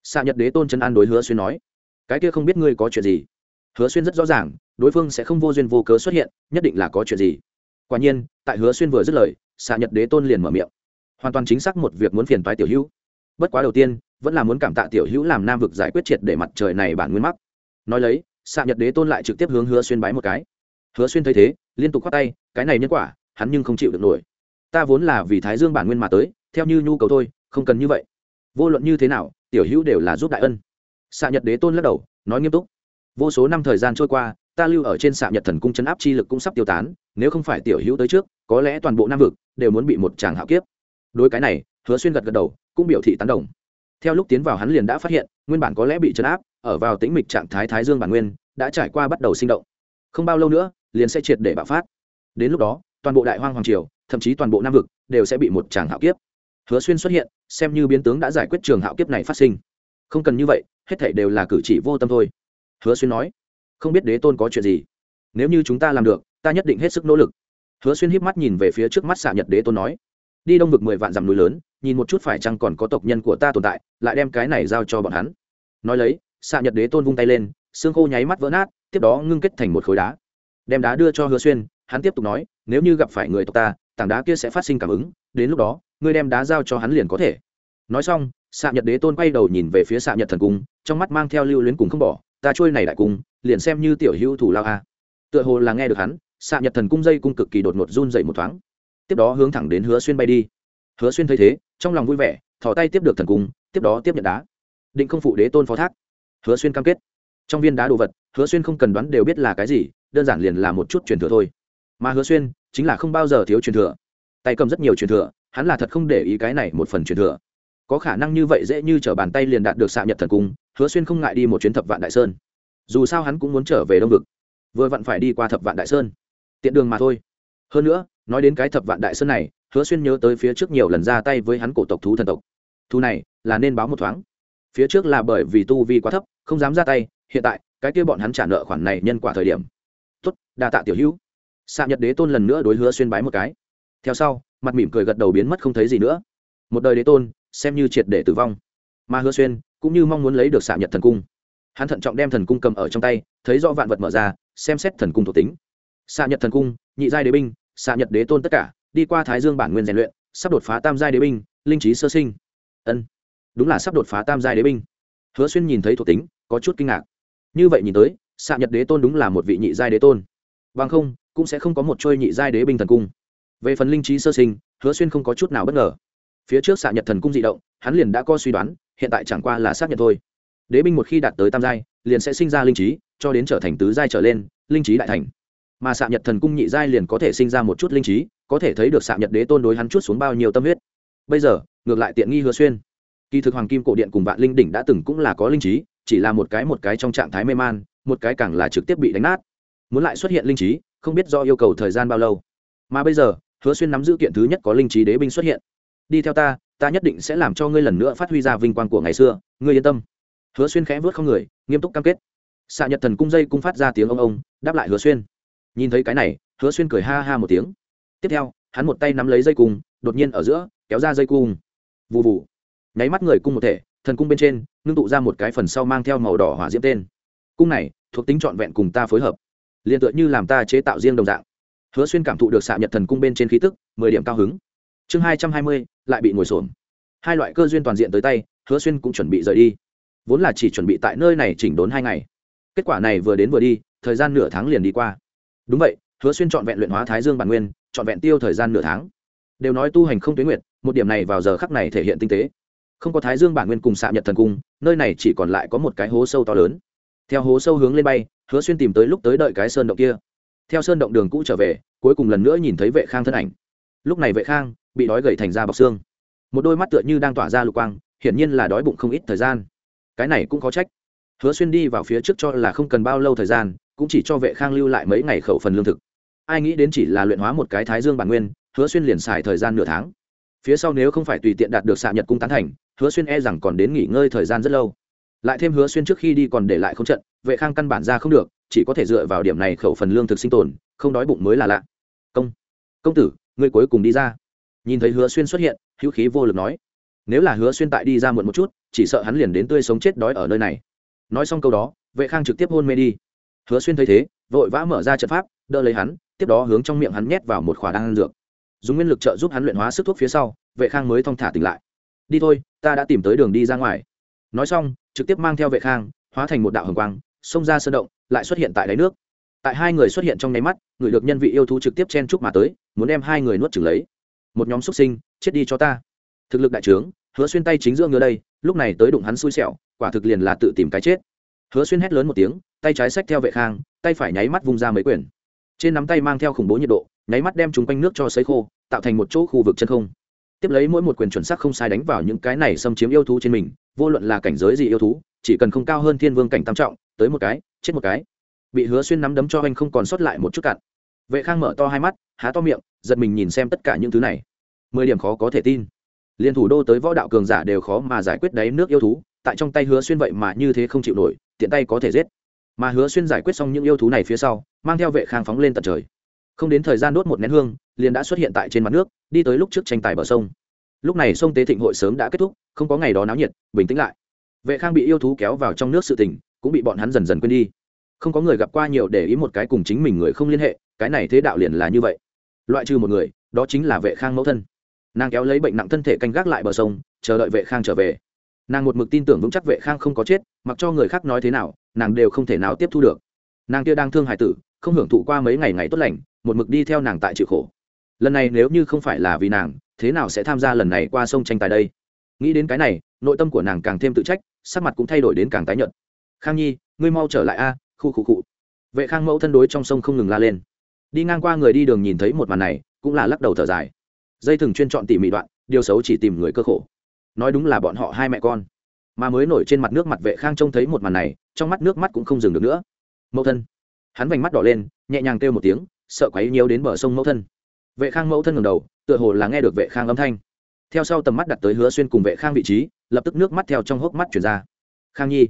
Xạ nhật đế tôn chân an đối hứa xuyên nói cái kia không biết ngươi có chuyện gì. Hứa xuyên rất rõ ràng, đối phương sẽ không vô duyên vô cớ xuất hiện, nhất định là có chuyện gì. Quả nhiên, tại hứa xuyên vừa dứt lời, xạ nhật đế tôn liền mở miệng. Hoàn toàn chính xác một việc muốn phiền toái tiểu hữu. Bất quá đầu tiên, vẫn là muốn cảm tạ tiểu hữu làm nam vực giải quyết triệt để mặt trời này bản nguyên mắc. Nói lấy, xạ nhật đế tôn lại trực tiếp hướng hứa xuyên bái một cái. Hứa xuyên thấy thế, liên tục khoát tay, cái này nhân quả, hắn nhưng không chịu được nổi. Ta vốn là vì thái dương bản nguyên mà tới, theo như nhu cầu thôi, không cần như vậy. Vô luận như thế nào, tiểu hữu đều là giúp đại ân xạ nhật đế tôn lắc đầu, nói nghiêm túc. Vô số năm thời gian trôi qua, ta lưu ở trên xạ nhật thần cung chấn áp chi lực cũng sắp tiêu tán, nếu không phải tiểu hữu tới trước, có lẽ toàn bộ nam vực đều muốn bị một chàng hạo kiếp. Đối cái này, hứa xuyên gật gật đầu, cũng biểu thị tán đồng. Theo lúc tiến vào hắn liền đã phát hiện, nguyên bản có lẽ bị chấn áp, ở vào tĩnh mịch trạng thái thái dương bản nguyên, đã trải qua bắt đầu sinh động. Không bao lâu nữa, liền sẽ triệt để bạo phát. Đến lúc đó, toàn bộ đại hoang hoàng triều, thậm chí toàn bộ nam vực đều sẽ bị một tràng hạo kiếp. Hứa xuyên xuất hiện, xem như biến tướng đã giải quyết trường hạo kiếp này phát sinh. Không cần như vậy hết thảy đều là cử chỉ vô tâm thôi. Hứa xuyên nói, không biết đế tôn có chuyện gì. Nếu như chúng ta làm được, ta nhất định hết sức nỗ lực. Hứa xuyên híp mắt nhìn về phía trước mắt xạ nhật đế tôn nói, đi đông vực mười vạn dặm núi lớn, nhìn một chút phải chăng còn có tộc nhân của ta tồn tại, lại đem cái này giao cho bọn hắn. Nói lấy, xạ nhật đế tôn vung tay lên, xương khô nháy mắt vỡ nát, tiếp đó ngưng kết thành một khối đá. Đem đá đưa cho hứa xuyên, hắn tiếp tục nói, nếu như gặp phải người tộc ta, tảng đá kia sẽ phát sinh cảm ứng, đến lúc đó, ngươi đem đá giao cho hắn liền có thể nói xong xạ nhật đế tôn quay đầu nhìn về phía xạ nhật thần cung, trong mắt mang theo lưu luyến cùng không bỏ, ta trôi này đại cung, liền xem như tiểu hữu thủ lao a. Tựa hồ là nghe được hắn xạ nhật thần cung dây cung cực kỳ đột ngột run dậy một thoáng. Tiếp đó hướng thẳng đến hứa xuyên bay đi. Hứa xuyên thấy thế, trong lòng vui vẻ, thò tay tiếp được thần cung, tiếp đó tiếp nhận đá. Định không phụ đế tôn phó thác. Hứa xuyên cam kết. Trong viên đá đồ vật, hứa xuyên không cần đoán đều biết là cái gì, đơn giản liền là một chút truyền thừa thôi. Mà hứa xuyên, chính là không bao giờ thiếu truyền thừa. Tay cầm rất nhiều truyền thừa, hắn là thật không để ý cái này một phần truyền thừa có khả năng như vậy dễ như t r ở bàn tay liền đạt được xạ nhật thần cung, hứa xuyên không ngại đi một chuyến thập vạn đại sơn. Dù sao hắn cũng muốn trở về đông vực. Vừa vặn phải đi qua thập vạn đại sơn. Tiện đường mà thôi. Hơn nữa, nói đến cái thập vạn đại sơn này, hứa xuyên nhớ tới phía trước nhiều lần ra tay với hắn cổ tộc thú thần tộc. Thú này là nên báo một thoáng. Phía trước là bởi vì tu vi quá thấp, không dám ra tay, hiện tại, cái kia bọn hắn trả nợ khoản này nhân quả thời điểm. Tốt, đa tạ tiểu hữu. Xạ nhật đế tôn lần nữa đối hứa xuyên bái một cái. Theo sau, mặt mỉm cười gật đầu biến mất không thấy gì nữa. Một đời đế tôn xem như triệt để tử vong. Mà hứa xuyên cũng như mong muốn lấy được xạ nhật thần cung. Hắn thận trọng đem thần cung cầm ở trong tay, thấy rõ vạn vật mở ra, xem xét thần cung thuộc tính. Xạ nhật thần cung, nhị giai đế binh, xạ nhật đế tôn tất cả, đi qua thái dương bản nguyên rèn luyện, sắp đột phá tam giai đế binh, linh trí sơ sinh. Ân, đúng là sắp đột phá tam giai đế binh. Hứa xuyên nhìn thấy thuộc tính, có chút kinh ngạc. Như vậy nhìn tới, xạ nhật đế tôn đúng là một vị nhị giai đế tôn. Bằng không, cũng sẽ không có một trôi nhị giai đế binh thần cung. Về phần linh trí sơ sinh, hứa xuyên không có chút nào bất ngờ phía trước xạ nhật thần cung di động, hắn liền đã có suy đoán, hiện tại chẳng qua là xác nhận thôi. Đế binh một khi đạt tới tam giai, liền sẽ sinh ra linh trí, cho đến trở thành tứ giai trở lên, linh trí đại thành. Mà xạ nhật thần cung nhị giai liền có thể sinh ra một chút linh trí, có thể thấy được xạ nhật đế tôn đối hắn chút xuống bao nhiêu tâm huyết. Bây giờ, ngược lại tiện nghi hứa xuyên. Kỳ thực hoàng kim cổ điện cùng vạn linh đỉnh đã từng cũng là có linh trí, chỉ là một cái một cái trong trạng thái mê man, một cái càng là trực tiếp bị đánh nát. Muốn lại xuất hiện linh trí, không biết do yêu cầu thời gian bao lâu. Mà bây giờ, hứa xuyên nắm giữ kiện thứ nhất có linh trí đế binh xuất hiện đi theo ta ta nhất định sẽ làm cho ngươi lần nữa phát huy ra vinh quang của ngày xưa. Ngươi yên tâm. Hứa xuyên khẽ vớt không người, nghiêm túc cam kết. Xạ nhật thần cung dây cung phát ra tiếng ông ông, đáp lại hứa xuyên. Nhìn thấy cái này, hứa xuyên cười ha ha một tiếng. Tiếp theo, hắn một tay nắm lấy dây cung, đột nhiên ở giữa, kéo ra dây cung. Vụ vụ nháy mắt người cung một thể, thần cung bên trên, ngưng tụ ra một cái phần sau mang theo màu đỏ hỏa diễm tên. Cung này, thuộc tính trọn vẹn cùng ta phối hợp. Liền tựa như làm ta chế tạo riêng đồng dạng. Hứa xuyên cảm thụ được xạ nhật thần cung bên trên khí tức, mười điểm cao hứng chương hai trăm hai mươi, lại bị ngồi xổm. Hai loại cơ duyên toàn diện tới tay, hứa xuyên cũng chuẩn bị rời đi. Vốn là chỉ chuẩn bị tại nơi này chỉnh đốn hai ngày. Kết quả này vừa đến vừa đi, thời gian nửa tháng liền đi qua. Đúng vậy, hứa xuyên trọn vẹn luyện hóa thái dương bản nguyên, trọn vẹn tiêu thời gian nửa tháng. Đều nói tu hành không tuyến nguyện một điểm này vào giờ khắc này thể hiện tinh tế. Không có thái dương bản nguyên cùng xạ nhật thần cung, nơi này chỉ còn lại có một cái hố sâu to lớn. Theo hố sâu hướng lên bay, hứa xuyên tìm tới lúc tới đợi cái sơn động kia. Theo sơn động đường cũ trở về, cuối cùng lần nữa nhìn thấy vệ khang thân ảnh lúc này vệ khang bị đói gầy thành ra bọc xương. Một đôi mắt tựa như đang tỏa ra lục quang, hiển nhiên là đói bụng không ít thời gian. Cái này cũng có trách. Hứa xuyên đi vào phía trước cho là không cần bao lâu thời gian, cũng chỉ cho vệ khang lưu lại mấy ngày khẩu phần lương thực. Ai nghĩ đến chỉ là luyện hóa một cái thái dương bản nguyên, hứa xuyên liền xài thời gian nửa tháng. Phía sau nếu không phải tùy tiện đạt được xạ nhật cung tán thành, hứa xuyên e rằng còn đến nghỉ ngơi thời gian rất lâu. Lại thêm hứa xuyên trước khi đi còn để lại không trận, vệ khang căn bản ra không được, chỉ có thể dựa vào điểm này khẩu phần lương thực sinh tồn, không đói bụng mới là lạ. Công. Công tử ngươi cuối cùng đi ra. Nhìn thấy hứa xuyên xuất hiện, hữu khí vô lực nói, nếu là hứa xuyên tại đi ra muộn một chút, chỉ sợ hắn liền đến tươi sống chết đói ở nơi này. Nói xong câu đó, vệ khang trực tiếp hôn mê đi. Hứa xuyên thấy thế, vội vã mở ra trận pháp, đỡ lấy hắn, tiếp đó hướng trong miệng hắn nhét vào một khỏa đan dược. Dùng nguyên lực trợ giúp hắn luyện hóa sức thuốc phía sau, vệ khang mới thong thả tỉnh lại. Đi thôi, ta đã tìm tới đường đi ra ngoài. Nói xong, trực tiếp mang theo vệ khang, hóa thành một đạo hồng quang, xông ra sơn động, lại xuất hiện tại đáy nước. Tại hai người xuất hiện trong nháy mắt, người được nhân vị yêu thú trực tiếp chen chúc mà tới muốn đem hai người nuốt chửng lấy. Một nhóm xuất sinh, chết đi cho ta. Thực lực đại trướng, hứa xuyên tay chính giữa ngựa đây, lúc này tới đụng hắn xui xẻo, quả thực liền là tự tìm cái chết. Hứa xuyên hét lớn một tiếng, tay trái xách theo vệ khang, tay phải nháy mắt vung ra mấy quyển trên nắm tay mang theo khủng bố nhiệt độ, nháy mắt đem chúng quanh nước cho sấy khô, tạo thành một chỗ khu vực chân không. Tiếp lấy mỗi một quyền chuẩn xác không sai đánh vào những cái này xâm chiếm yêu thú trên mình, vô luận là cảnh giới gì yêu thú, chỉ cần không cao hơn thiên vương cảnh tam trọng, tới một cái, chết một cái. Bị hứa xuyên nắm đấm cho anh không còn sót lại một chút cặn vệ khang mở to hai mắt, há to miệng giật mình nhìn xem tất cả những thứ này. Mười điểm khó có thể tin. Liên thủ đô tới võ đạo cường giả đều khó mà giải quyết đáy nước yêu thú, tại trong tay hứa xuyên vậy mà như thế không chịu nổi, tiện tay có thể giết. Mà hứa xuyên giải quyết xong những yêu thú này phía sau, mang theo vệ khang phóng lên tận trời. Không đến thời gian đốt một nén hương, liền đã xuất hiện tại trên mặt nước, đi tới lúc trước tranh tài bờ sông. Lúc này sông tế thịnh hội sớm đã kết thúc, không có ngày đó náo nhiệt, bình tĩnh lại. Vệ khang bị yêu thú kéo vào trong nước sự tình, cũng bị bọn hắn dần dần quên đi. Không có người gặp qua nhiều để ý một cái cùng chính mình người không liên hệ, cái này thế đạo liền là như vậy loại trừ một người, đó chính là vệ khang mẫu thân. Nàng kéo lấy bệnh nặng thân thể canh gác lại bờ sông, chờ đợi vệ khang trở về. Nàng một mực tin tưởng vững chắc vệ khang không có chết, mặc cho người khác nói thế nào, nàng đều không thể nào tiếp thu được. Nàng kia đang thương hài tử, không hưởng thụ qua mấy ngày ngày tốt lành, một mực đi theo nàng tại chịu khổ. Lần này nếu như không phải là vì nàng, thế nào sẽ tham gia lần này qua sông tranh tài đây? Nghĩ đến cái này, nội tâm của nàng càng thêm tự trách, sắc mặt cũng thay đổi đến càng tái nhợt. Khang nhi, ngươi mau trở lại a, khu khu cụ vệ khang mẫu thân đối trong sông không ngừng la lên đi ngang qua người đi đường nhìn thấy một màn này, cũng là lắc đầu thở dài. Dây thừng chuyên chọn tỉ mỉ đoạn, điều xấu chỉ tìm người cơ khổ. Nói đúng là bọn họ hai mẹ con. Mà mới nổi trên mặt nước mặt vệ khang trông thấy một màn này, trong mắt nước mắt cũng không dừng được nữa. Mẫu thân. Hắn vành mắt đỏ lên, nhẹ nhàng kêu một tiếng, sợ quấy nhiều đến bờ sông mẫu thân. Vệ khang mẫu thân ngầm đầu, tựa hồ là nghe được vệ khang âm thanh. Theo sau tầm mắt đặt tới hứa xuyên cùng vệ khang vị trí, lập tức nước mắt theo trong hốc mắt chuyển ra. Khang nhi.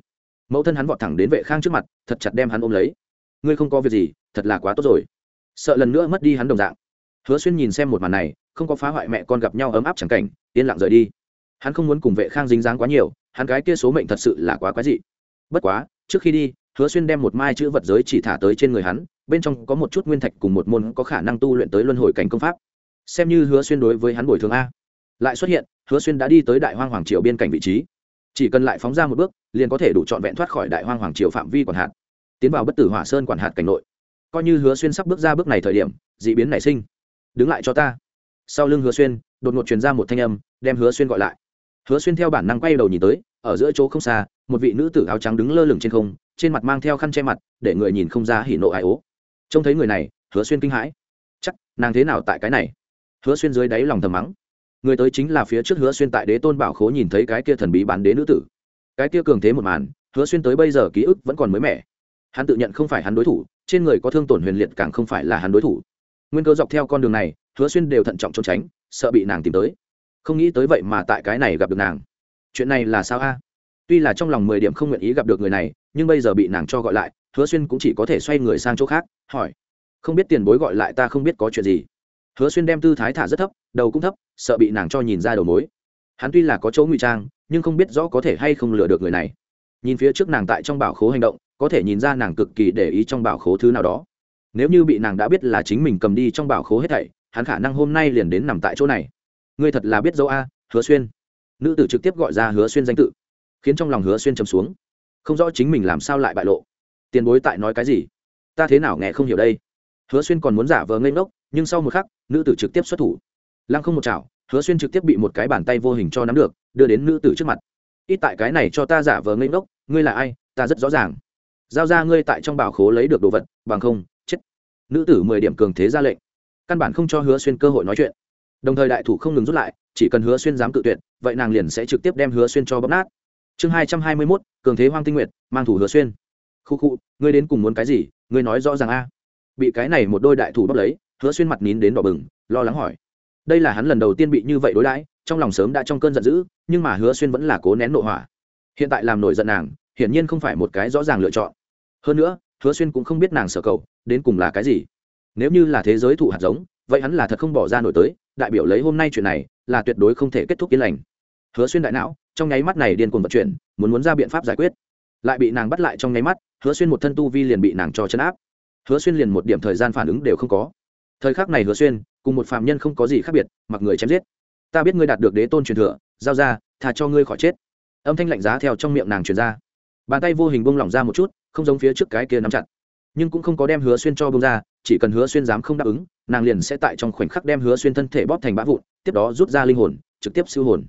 Mẫu thân hắn vọt thẳng đến vệ khang trước mặt, thật chặt đem hắn ôm lấy. Ngươi không có việc gì, thật là quá tốt rồi sợ lần nữa mất đi hắn đồng dạng. Hứa xuyên nhìn xem một màn này, không có phá hoại mẹ con gặp nhau ấm áp chẳng cảnh, yên lặng rời đi. Hắn không muốn cùng vệ khang dính dáng quá nhiều, hắn gái kia số mệnh thật sự là quá quái dị. Bất quá, trước khi đi, hứa xuyên đem một mai chữ vật giới chỉ thả tới trên người hắn, bên trong có một chút nguyên thạch cùng một môn có khả năng tu luyện tới luân hồi cảnh công pháp. Xem như hứa xuyên đối với hắn bồi thường a. Lại xuất hiện, hứa xuyên đã đi tới đại hoang hoàng triều biên cảnh vị trí. Chỉ cần lại phóng ra một bước, liền có thể đủ trọn vẹn thoát khỏi đại hoang hoàng triều phạm vi quản hạt tiến vào bất tử hỏa sơn quản hạt cảnh nội coi như hứa xuyên sắp bước ra bước này thời điểm d ị biến nảy sinh. Đứng lại cho ta. Sau lưng hứa xuyên, đột ngột truyền ra một thanh âm, đem hứa xuyên gọi lại. Hứa xuyên theo bản năng quay đầu nhìn tới, ở giữa chỗ không xa, một vị nữ tử áo trắng đứng lơ lửng trên không, trên mặt mang theo khăn che mặt, để người nhìn không ra hỉ nộ ai ố. Trông thấy người này, hứa xuyên kinh hãi. Chắc, nàng thế nào tại cái này? Hứa xuyên dưới đáy lòng thầm mắng. Người tới chính là phía trước hứa xuyên tại đế tôn bảo khố nhìn thấy cái kia thần bí bán đế nữ tử. Cái kia cường thế một màn, hứa xuyên tới bây giờ ký ức vẫn còn mới mẻ. Hắn tự nhận không phải hắn đối thủ trên người có thương tổn huyền liệt càng không phải là hắn đối thủ. Nguyên cơ dọc theo con đường này, hứa xuyên đều thận trọng trốn tránh, sợ bị nàng tìm tới. Không nghĩ tới vậy mà tại cái này gặp được nàng. Chuyện này là sao a? Tuy là trong lòng mười điểm không nguyện ý gặp được người này, nhưng bây giờ bị nàng cho gọi lại, hứa xuyên cũng chỉ có thể xoay người sang chỗ khác, hỏi. Không biết tiền bối gọi lại ta không biết có chuyện gì. Hứa xuyên đem tư thái thả rất thấp, đầu cũng thấp, sợ bị nàng cho nhìn ra đầu mối. Hắn tuy là có chỗ ngụy trang, nhưng không biết rõ có thể hay không lừa được người này. Nhìn phía trước nàng tại trong bảo khố hành động có thể nhìn ra nàng cực kỳ để ý trong bảo khố thứ nào đó. Nếu như bị nàng đã biết là chính mình cầm đi trong bảo khố hết thảy, hắn khả năng hôm nay liền đến nằm tại chỗ này. Ngươi thật là biết dấu a, hứa xuyên. Nữ tử trực tiếp gọi ra hứa xuyên danh tự, khiến trong lòng hứa xuyên trầm xuống. Không rõ chính mình làm sao lại bại lộ. Tiền bối tại nói cái gì? Ta thế nào nghe không hiểu đây? Hứa xuyên còn muốn giả vờ ngây ngốc, nhưng sau một khắc, nữ tử trực tiếp xuất thủ. Lăng không một chảo, hứa xuyên trực tiếp bị một cái bàn tay vô hình cho nắm được, đưa đến nữ tử trước mặt. Ít tại cái này cho ta giả vờ ngây ngốc, ngươi là ai? Ta rất rõ ràng giao ra ngươi tại trong bảo khố lấy được đồ vật, bằng không, chết. Nữ tử mười điểm cường thế ra lệnh. Căn bản không cho hứa xuyên cơ hội nói chuyện. Đồng thời đại thủ không ngừng rút lại, chỉ cần hứa xuyên dám cự tuyệt, vậy nàng liền sẽ trực tiếp đem hứa xuyên cho bóp nát. Chương hai trăm hai mươi mốt, cường thế hoang tinh nguyệt, mang thủ hứa xuyên. Khu khu, ngươi đến cùng muốn cái gì, ngươi nói rõ ràng a. Bị cái này một đôi đại thủ bóp lấy, hứa xuyên mặt nín đến đỏ bừng, lo lắng hỏi. Đây là hắn lần đầu tiên bị như vậy đối đãi, trong lòng sớm đã trong cơn giận dữ, nhưng mà hứa xuyên vẫn là cố nén nội hỏa hiện tại làm nổi giận nàng hiển nhiên không phải một cái rõ ràng lựa chọn. Hơn nữa, hứa xuyên cũng không biết nàng sở cầu, đến cùng là cái gì. Nếu như là thế giới thụ hạt giống, vậy hắn là thật không bỏ ra nổi tới, đại biểu lấy hôm nay chuyện này, là tuyệt đối không thể kết thúc yên lành. Hứa xuyên đại não, trong nháy mắt này điên cuồng vận chuyển, muốn muốn ra biện pháp giải quyết. Lại bị nàng bắt lại trong nháy mắt, hứa xuyên một thân tu vi liền bị nàng cho chấn áp. Hứa xuyên liền một điểm thời gian phản ứng đều không có. Thời khắc này hứa xuyên, cùng một phạm nhân không có gì khác biệt, mặc người chém giết. Ta biết ngươi đạt được đế tôn truyền thừa, giao ra thà cho ngươi khỏi chết. Âm thanh lạnh giá theo trong miệng nàng truyền ra bàn tay vô hình bông lỏng ra một chút, không giống phía trước cái kia nắm chặt. Nhưng cũng không có đem hứa xuyên cho bông ra, chỉ cần hứa xuyên dám không đáp ứng, nàng liền sẽ tại trong khoảnh khắc đem hứa xuyên thân thể bóp thành bã vụn, tiếp đó rút ra linh hồn, trực tiếp siêu hồn.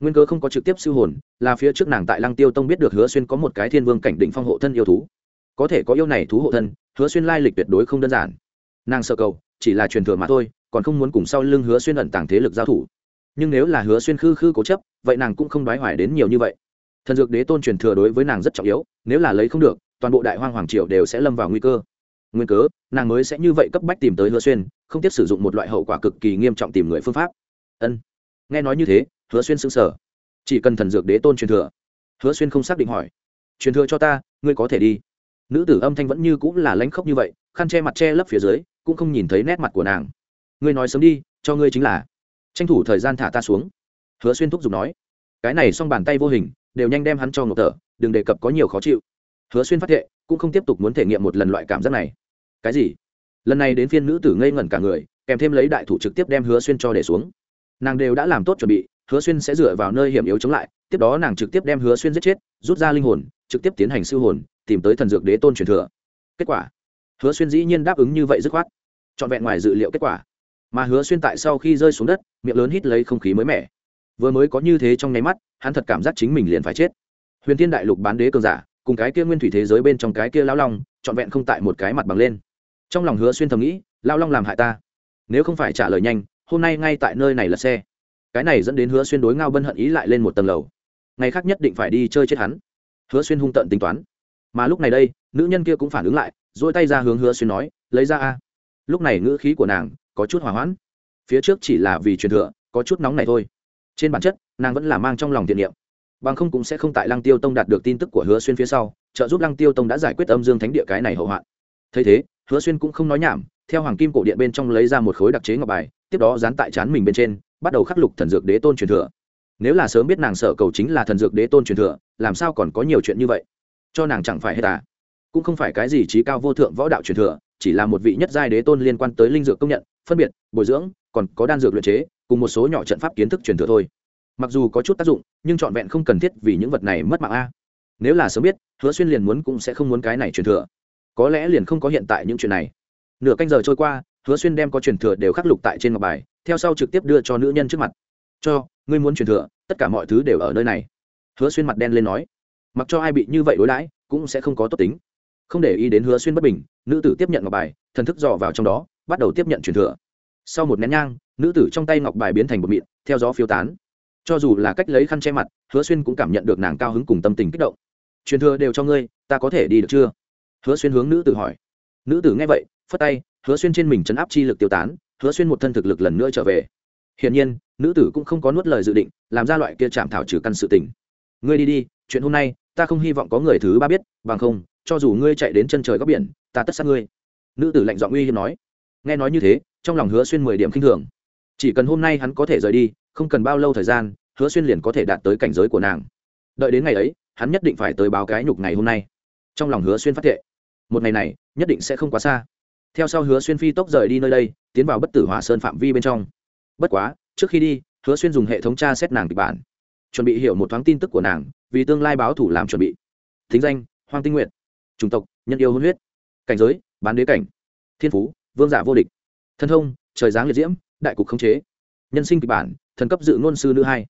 Nguyên cớ không có trực tiếp siêu hồn, là phía trước nàng tại lăng tiêu tông biết được hứa xuyên có một cái thiên vương cảnh định phong hộ thân yêu thú. Có thể có yêu này thú hộ thân, hứa xuyên lai lịch tuyệt đối không đơn giản. Nàng sợ cầu, chỉ là truyền thừa mà thôi, còn không muốn cùng sau lưng hứa xuyên ẩn tàng thế lực giao thủ. Nhưng nếu là hứa xuyên khư khư cố chấp, vậy nàng cũng không đoái hoài đến nhiều như vậy thần dược đế tôn truyền thừa đối với nàng rất trọng yếu, nếu là lấy không được, toàn bộ đại hoang hoàng triều đều sẽ lâm vào nguy cơ. Nguyên cớ, nàng mới sẽ như vậy cấp bách tìm tới hứa xuyên, không tiếp sử dụng một loại hậu quả cực kỳ nghiêm trọng tìm người phương pháp. Ân. Nghe nói như thế, hứa xuyên xứng sở chỉ cần thần dược đế tôn truyền thừa. Hứa xuyên không xác định hỏi. Truyền thừa cho ta, ngươi có thể đi. Nữ tử âm thanh vẫn như cũng là lánh khóc như vậy, khăn che mặt che lấp phía dưới, cũng không nhìn thấy nét mặt của nàng. Ngươi nói sớm đi, cho ngươi chính là. Tranh thủ thời gian thả ta xuống. Hứa xuyên thúc giục nói. Cái này xong bàn tay vô hình đều nhanh đem hắn cho ngộp thở đừng đề cập có nhiều khó chịu. Hứa xuyên phát hiện cũng không tiếp tục muốn thể nghiệm một lần loại cảm giác này. Cái gì? Lần này đến phiên nữ tử ngây ngẩn cả người, kèm thêm lấy đại thủ trực tiếp đem hứa xuyên cho để xuống. Nàng đều đã làm tốt chuẩn bị, hứa xuyên sẽ dựa vào nơi hiểm yếu chống lại, tiếp đó nàng trực tiếp đem hứa xuyên giết chết, rút ra linh hồn, trực tiếp tiến hành siêu hồn, tìm tới thần dược đế tôn truyền thừa. Kết quả? Hứa xuyên dĩ nhiên đáp ứng như vậy dứt khoát. Trọn vẹn ngoài dự liệu kết quả. Mà hứa xuyên tại sau khi rơi xuống đất, miệng lớn hít lấy không khí mới mẻ vừa mới có như thế trong nháy mắt, hắn thật cảm giác chính mình liền phải chết. Huyền thiên đại lục bán đế cường giả, cùng cái kia nguyên thủy thế giới bên trong cái kia lao long, trọn vẹn không tại một cái mặt bằng lên. Trong lòng hứa xuyên thầm nghĩ lao long làm hại ta. Nếu không phải trả lời nhanh, hôm nay ngay tại nơi này là xe. Cái này dẫn đến hứa xuyên đối ngao bân hận ý lại lên một tầng lầu. Ngày khác nhất định phải đi chơi chết hắn. Hứa xuyên hung tận tính toán. Mà lúc này đây, nữ nhân kia cũng phản ứng lại dỗi tay ra hướng hứa xuyên nói, lấy ra a. Lúc này ngữ khí của nàng có chút hỏa hoãn. Phía trước chỉ là vì truyền thừa, có chút nóng này thôi trên bản chất, nàng vẫn là mang trong lòng thiện niệm. Bằng không cũng sẽ không tại lăng tiêu tông đạt được tin tức của hứa xuyên phía sau, trợ giúp lăng tiêu tông đã giải quyết âm dương thánh địa cái này hậu hoạn. Thấy thế, hứa xuyên cũng không nói nhảm, theo hoàng kim cổ điện bên trong lấy ra một khối đặc chế ngọc bài, tiếp đó dán tại chán mình bên trên, bắt đầu khắc lục thần dược đế tôn truyền thừa. Nếu là sớm biết nàng sợ cầu chính là thần dược đế tôn truyền thừa, làm sao còn có nhiều chuyện như vậy? Cho nàng chẳng phải hết à? Cũng không phải cái gì trí cao vô thượng võ đạo truyền thừa, chỉ là một vị nhất giai đế tôn liên quan tới linh dược công nhận phân biệt, bồi dưỡng, còn có đan dược luyện chế, cùng một số nhỏ trận pháp kiến thức truyền thừa thôi. Mặc dù có chút tác dụng, nhưng trọn vẹn không cần thiết vì những vật này mất mạng a. Nếu là sớm biết, hứa xuyên liền muốn cũng sẽ không muốn cái này truyền thừa. Có lẽ liền không có hiện tại những chuyện này. Nửa canh giờ trôi qua, hứa xuyên đem có truyền thừa đều khắc lục tại trên ngọc bài, theo sau trực tiếp đưa cho nữ nhân trước mặt. Cho, ngươi muốn truyền thừa, tất cả mọi thứ đều ở nơi này. Hứa xuyên mặt đen lên nói. Mặc cho ai bị như vậy đối đãi, cũng sẽ không có tốt tính. Không để ý đến hứa xuyên bất bình, nữ tử tiếp nhận ngọc bài, thần thức dò vào trong đó bắt đầu tiếp nhận truyền thừa. Sau một nén nhang, nữ tử trong tay ngọc bài biến thành một mịn, theo gió phiêu tán. Cho dù là cách lấy khăn che mặt, hứa xuyên cũng cảm nhận được nàng cao hứng cùng tâm tình kích động. Truyền thừa đều cho ngươi, ta có thể đi được chưa? Hứa xuyên hướng nữ tử hỏi. Nữ tử nghe vậy, phất tay, hứa xuyên trên mình chấn áp chi lực tiêu tán, hứa xuyên một thân thực lực lần nữa trở về. Hiển nhiên, nữ tử cũng không có nuốt lời dự định, làm ra loại kia chạm thảo trừ căn sự tình. Ngươi đi đi, chuyện hôm nay, ta không hy vọng có người thứ ba biết, bằng không, cho dù ngươi chạy đến chân trời góc biển, ta tất sát ngươi. Nữ tử lạnh giọng uy hiếp nói nghe nói như thế, trong lòng hứa xuyên mười điểm khinh thường. Chỉ cần hôm nay hắn có thể rời đi, không cần bao lâu thời gian, hứa xuyên liền có thể đạt tới cảnh giới của nàng. Đợi đến ngày ấy, hắn nhất định phải tới báo cái nhục ngày hôm nay. Trong lòng hứa xuyên phát thệ, một ngày này, nhất định sẽ không quá xa. Theo sau hứa xuyên phi tốc rời đi nơi đây, tiến vào bất tử hỏa sơn phạm vi bên trong. Bất quá, trước khi đi, hứa xuyên dùng hệ thống tra xét nàng kịch bản, chuẩn bị hiểu một thoáng tin tức của nàng, vì tương lai báo thủ làm chuẩn bị. Thính danh, hoàng tinh nguyện chủng tộc, nhân yêu hôn huyết. Cảnh giới, bán đế cảnh. Thiên phú vương giả vô địch. Thân thông, trời giáng liệt diễm, đại cục khống chế. Nhân sinh kịch bản, thần cấp dự ngôn sư nữ hai.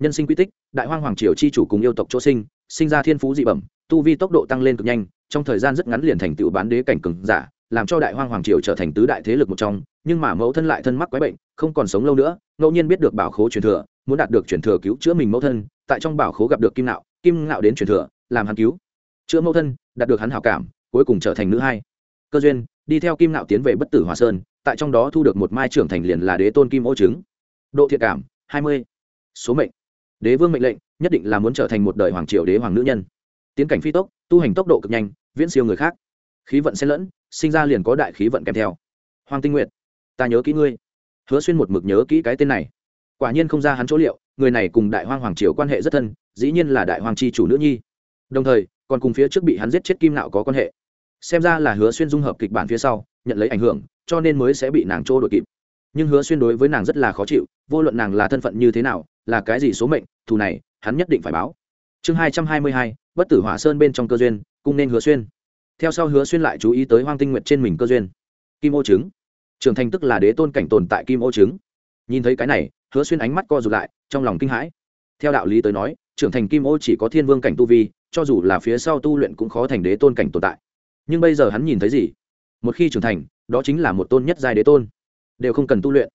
Nhân sinh quy tích, đại hoang hoàng triều chi chủ cùng yêu tộc chỗ sinh sinh ra thiên phú dị bẩm, tu vi tốc độ tăng lên cực nhanh, trong thời gian rất ngắn liền thành tựu bán đế cảnh cường giả, làm cho đại hoang hoàng triều trở thành tứ đại thế lực một trong, nhưng mà mẫu thân lại thân mắc quái bệnh, không còn sống lâu nữa, ngẫu nhiên biết được bảo khố truyền thừa, muốn đạt được truyền thừa cứu chữa mình mẫu thân, tại trong bảo khố gặp được kim nạo kim nạo đến truyền thừa, làm hắn cứu chữa mẫu thân, đạt được hắn hảo cảm, cuối cùng trở thành nữ hai. Cơ duyên đi theo kim nạo tiến về bất tử hòa sơn, tại trong đó thu được một mai trưởng thành liền là đế tôn kim ô trứng. Độ thiện cảm, hai mươi. Số mệnh. Đế vương mệnh lệnh, nhất định là muốn trở thành một đời hoàng triều đế hoàng nữ nhân. Tiến cảnh phi tốc, tu hành tốc độ cực nhanh, viễn siêu người khác. Khí vận xen lẫn, sinh ra liền có đại khí vận kèm theo. Hoàng tinh nguyệt, ta nhớ kỹ ngươi. Hứa xuyên một mực nhớ kỹ cái tên này. Quả nhiên không ra hắn chỗ liệu, người này cùng đại hoàng hoàng triều quan hệ rất thân, dĩ nhiên là đại hoàng tri chủ nữ nhi. Đồng thời, còn cùng phía trước bị hắn giết chết kim nạo có quan hệ xem ra là hứa xuyên dung hợp kịch bản phía sau, nhận lấy ảnh hưởng, cho nên mới sẽ bị nàng trô đội kịp. Nhưng hứa xuyên đối với nàng rất là khó chịu, vô luận nàng là thân phận như thế nào, là cái gì số mệnh, thù này, hắn nhất định phải báo. Chương hai trăm hai mươi hai, bất tử hỏa sơn bên trong cơ duyên, cung nên hứa xuyên. Theo sau hứa xuyên lại chú ý tới hoang tinh nguyện trên mình cơ duyên. Kim ô trứng. Trưởng thành tức là đế tôn cảnh tồn tại kim ô trứng. Nhìn thấy cái này, hứa xuyên ánh mắt co rụt lại, trong lòng kinh hãi. Theo đạo lý tới nói, trưởng thành kim ô chỉ có thiên vương cảnh tu vi, cho dù là phía sau tu luyện cũng khó thành đế tôn cảnh tồn tại nhưng bây giờ hắn nhìn thấy gì? Một khi trưởng thành, đó chính là một tôn nhất giai đế tôn. Đều không cần tu luyện.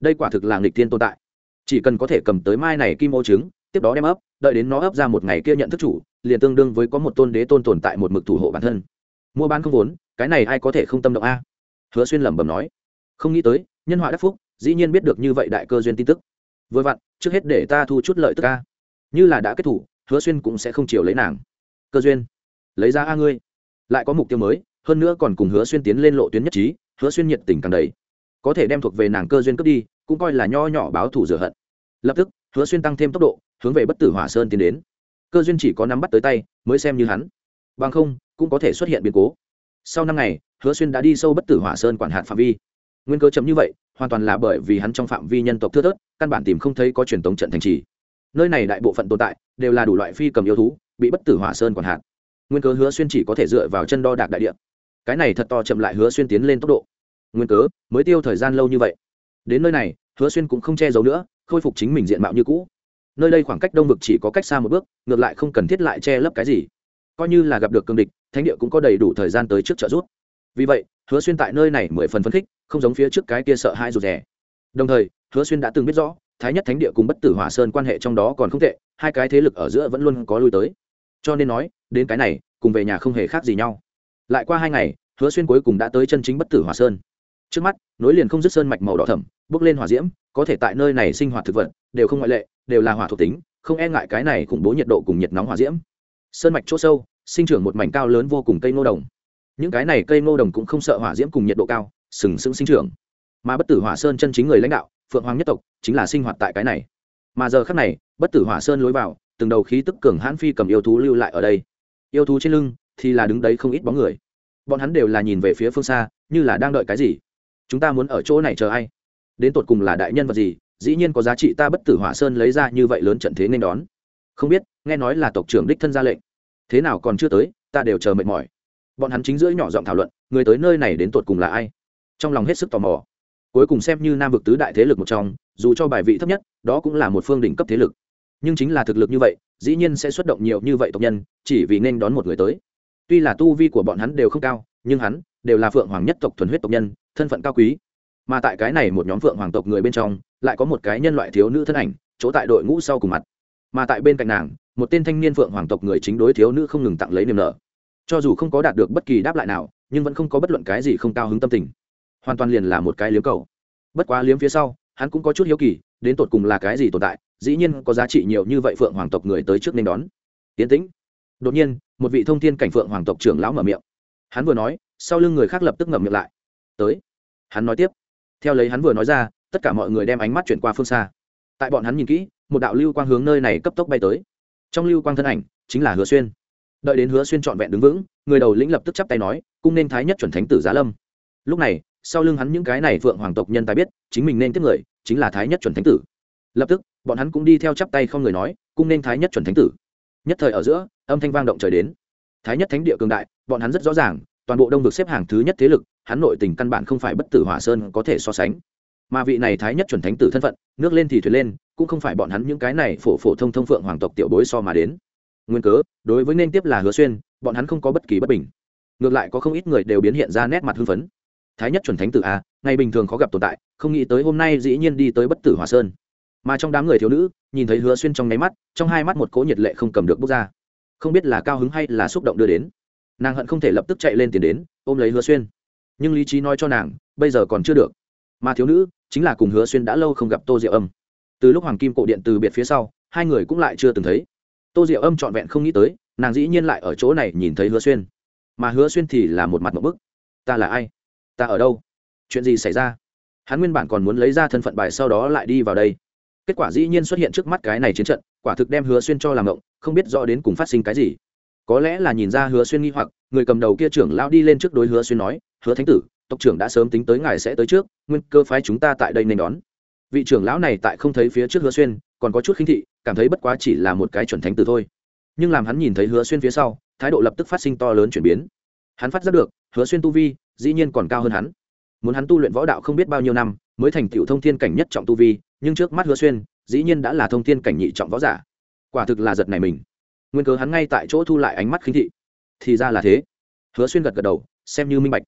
Đây quả thực là nghịch thiên tồn tại. Chỉ cần có thể cầm tới mai này kim ô trứng, tiếp đó đem ấp, đợi đến nó ấp ra một ngày kia nhận thức chủ, liền tương đương với có một tôn đế tôn tồn tại một mực thủ hộ bản thân. Mua bán không vốn, cái này ai có thể không tâm động a? Hứa xuyên lẩm bẩm nói. Không nghĩ tới, nhân họa đắc phúc, dĩ nhiên biết được như vậy đại cơ duyên tin tức. Vừa vặn, trước hết để ta thu chút lợi tức a. Như là đã kết thủ, hứa xuyên cũng sẽ không chiều lấy nàng. Cơ duyên, lấy ra a ngươi lại có mục tiêu mới, hơn nữa còn cùng hứa xuyên tiến lên lộ tuyến nhất trí, hứa xuyên nhiệt tình càng đầy. Có thể đem thuộc về nàng cơ duyên cướp đi, cũng coi là nho nhỏ báo thù rửa hận. Lập tức, hứa xuyên tăng thêm tốc độ, hướng về bất tử hỏa sơn tiến đến. Cơ duyên chỉ có nắm bắt tới tay, mới xem như hắn. Bằng không, cũng có thể xuất hiện biến cố. Sau năm ngày, hứa xuyên đã đi sâu bất tử hỏa sơn quản hạt phạm vi. Nguyên cơ chấm như vậy, hoàn toàn là bởi vì hắn trong phạm vi nhân tộc thưa thớt, căn bản tìm không thấy có truyền thống trận thành trì. Nơi này đại bộ phận tồn tại, đều là đủ loại phi cầm yêu thú, bị bất tử hỏa sơn quản hạt nguyên cớ hứa xuyên chỉ có thể dựa vào chân đo đạc đại địa. Cái này thật to chậm lại hứa xuyên tiến lên tốc độ. Nguyên cớ, mới tiêu thời gian lâu như vậy. Đến nơi này, hứa xuyên cũng không che giấu nữa, khôi phục chính mình diện mạo như cũ. Nơi đây khoảng cách đông vực chỉ có cách xa một bước, ngược lại không cần thiết lại che lấp cái gì. Coi như là gặp được cương địch, thánh địa cũng có đầy đủ thời gian tới trước trợ giúp. Vì vậy, hứa xuyên tại nơi này mười phần phấn khích, không giống phía trước cái kia sợ hai rụt rè. Đồng thời, hứa xuyên đã từng biết rõ, thái nhất thánh địa cùng bất tử hỏa sơn quan hệ trong đó còn không tệ, hai cái thế lực ở giữa vẫn luôn có lui tới cho nên nói, đến cái này, cùng về nhà không hề khác gì nhau. Lại qua hai ngày, hứa xuyên cuối cùng đã tới chân chính bất tử hỏa sơn. Trước mắt, nối liền không dứt sơn mạch màu đỏ thẩm bước lên hỏa diễm, có thể tại nơi này sinh hoạt thực vật, đều không ngoại lệ, đều là hỏa thuộc tính, không e ngại cái này khủng bố nhiệt độ cùng nhiệt nóng hỏa diễm. Sơn mạch chỗ sâu, sinh trưởng một mảnh cao lớn vô cùng cây ngô đồng. Những cái này cây ngô đồng cũng không sợ hỏa diễm cùng nhiệt độ cao, sừng sững sinh trưởng. Mà bất tử hỏa sơn chân chính người lãnh đạo, phượng hoàng nhất tộc, chính là sinh hoạt tại cái này. Mà giờ khác này, bất tử hỏa sơn lối vào từng đầu khí tức cường hãn phi cầm yêu thú lưu lại ở đây. Yêu thú trên lưng thì là đứng đấy không ít bóng người. Bọn hắn đều là nhìn về phía phương xa, như là đang đợi cái gì. Chúng ta muốn ở chỗ này chờ ai? Đến tột cùng là đại nhân vật gì? Dĩ nhiên có giá trị ta bất tử hỏa sơn lấy ra như vậy lớn trận thế nên đón. Không biết, nghe nói là tộc trưởng đích thân ra lệnh. Thế nào còn chưa tới, ta đều chờ mệt mỏi. Bọn hắn chính giữa nhỏ giọng thảo luận, người tới nơi này đến tột cùng là ai? Trong lòng hết sức tò mò. Cuối cùng xem như nam vực tứ đại thế lực một trong, dù cho bài vị thấp nhất, đó cũng là một phương đỉnh cấp thế lực nhưng chính là thực lực như vậy, dĩ nhiên sẽ xuất động nhiều như vậy tộc nhân, chỉ vì nên đón một người tới. Tuy là tu vi của bọn hắn đều không cao, nhưng hắn đều là phượng hoàng nhất tộc thuần huyết tộc nhân, thân phận cao quý. Mà tại cái này một nhóm phượng hoàng tộc người bên trong, lại có một cái nhân loại thiếu nữ thân ảnh, chỗ tại đội ngũ sau cùng mặt. Mà tại bên cạnh nàng, một tên thanh niên phượng hoàng tộc người chính đối thiếu nữ không ngừng tặng lấy niềm nở. Cho dù không có đạt được bất kỳ đáp lại nào, nhưng vẫn không có bất luận cái gì không cao hứng tâm tình. Hoàn toàn liền là một cái liếm cầu. Bất quá liếm phía sau, hắn cũng có chút hiếu kỳ, đến tột cùng là cái gì tồn tại dĩ nhiên có giá trị nhiều như vậy phượng hoàng tộc người tới trước nên đón. Tiến tĩnh. Đột nhiên, một vị thông thiên cảnh phượng hoàng tộc trưởng lão mở miệng. Hắn vừa nói, sau lưng người khác lập tức ngậm miệng lại. Tới. Hắn nói tiếp. Theo lấy hắn vừa nói ra, tất cả mọi người đem ánh mắt chuyển qua phương xa. Tại bọn hắn nhìn kỹ, một đạo lưu quang hướng nơi này cấp tốc bay tới. Trong lưu quang thân ảnh, chính là hứa xuyên. Đợi đến hứa xuyên trọn vẹn đứng vững, người đầu lĩnh lập tức chắp tay nói, cung nên thái nhất chuẩn thánh tử giá lâm. Lúc này, sau lưng hắn những cái này phượng hoàng tộc nhân tài biết, chính mình nên tiếp người, chính là thái nhất chuẩn thánh tử. Lập tức bọn hắn cũng đi theo chắp tay không người nói, cung nên thái nhất chuẩn thánh tử. Nhất thời ở giữa, âm thanh vang động trời đến. Thái nhất thánh địa cường đại, bọn hắn rất rõ ràng, toàn bộ đông vực xếp hàng thứ nhất thế lực, hắn nội tình căn bản không phải bất tử hỏa sơn có thể so sánh. Mà vị này thái nhất chuẩn thánh tử thân phận, nước lên thì thuyền lên, cũng không phải bọn hắn những cái này phổ phổ thông thông phượng hoàng tộc tiểu bối so mà đến. Nguyên cớ, đối với nên tiếp là hứa xuyên, bọn hắn không có bất kỳ bất bình. Ngược lại có không ít người đều biến hiện ra nét mặt hưng phấn. Thái nhất chuẩn thánh tử a ngày bình thường khó gặp tồn tại, không nghĩ tới hôm nay dĩ nhiên đi tới bất tử hòa sơn mà trong đám người thiếu nữ, nhìn thấy hứa xuyên trong nháy mắt, trong hai mắt một cỗ nhiệt lệ không cầm được bước ra. Không biết là cao hứng hay là xúc động đưa đến, nàng hận không thể lập tức chạy lên tiền đến, ôm lấy hứa xuyên. Nhưng lý trí nói cho nàng, bây giờ còn chưa được. Mà thiếu nữ, chính là cùng hứa xuyên đã lâu không gặp tô diệu âm. Từ lúc hoàng kim cổ điện từ biệt phía sau, hai người cũng lại chưa từng thấy. Tô diệu âm trọn vẹn không nghĩ tới, nàng dĩ nhiên lại ở chỗ này nhìn thấy hứa xuyên. Mà hứa xuyên thì là một mặt một bức. Ta là ai? Ta ở đâu? Chuyện gì xảy ra? Hắn nguyên bản còn muốn lấy ra thân phận bài sau đó lại đi vào đây kết quả dĩ nhiên xuất hiện trước mắt cái này chiến trận, quả thực đem hứa xuyên cho làm ngộng, không biết rõ đến cùng phát sinh cái gì. Có lẽ là nhìn ra hứa xuyên nghi hoặc, người cầm đầu kia trưởng lao đi lên trước đối hứa xuyên nói, hứa thánh tử, tộc trưởng đã sớm tính tới ngài sẽ tới trước, nguyên cơ phái chúng ta tại đây nên đón. Vị trưởng lão này tại không thấy phía trước hứa xuyên, còn có chút khinh thị, cảm thấy bất quá chỉ là một cái chuẩn thánh tử thôi. Nhưng làm hắn nhìn thấy hứa xuyên phía sau, thái độ lập tức phát sinh to lớn chuyển biến. Hắn phát giác được, hứa xuyên tu vi, dĩ nhiên còn cao hơn hắn. Muốn hắn tu luyện võ đạo không biết bao nhiêu năm, mới thành tựu thông thiên cảnh nhất trọng tu vi nhưng trước mắt hứa xuyên, dĩ nhiên đã là thông thiên cảnh nhị trọng võ giả. Quả thực là giật này mình. Nguyên cớ hắn ngay tại chỗ thu lại ánh mắt khinh thị. Thì ra là thế. Hứa xuyên gật gật đầu, xem như minh bạch.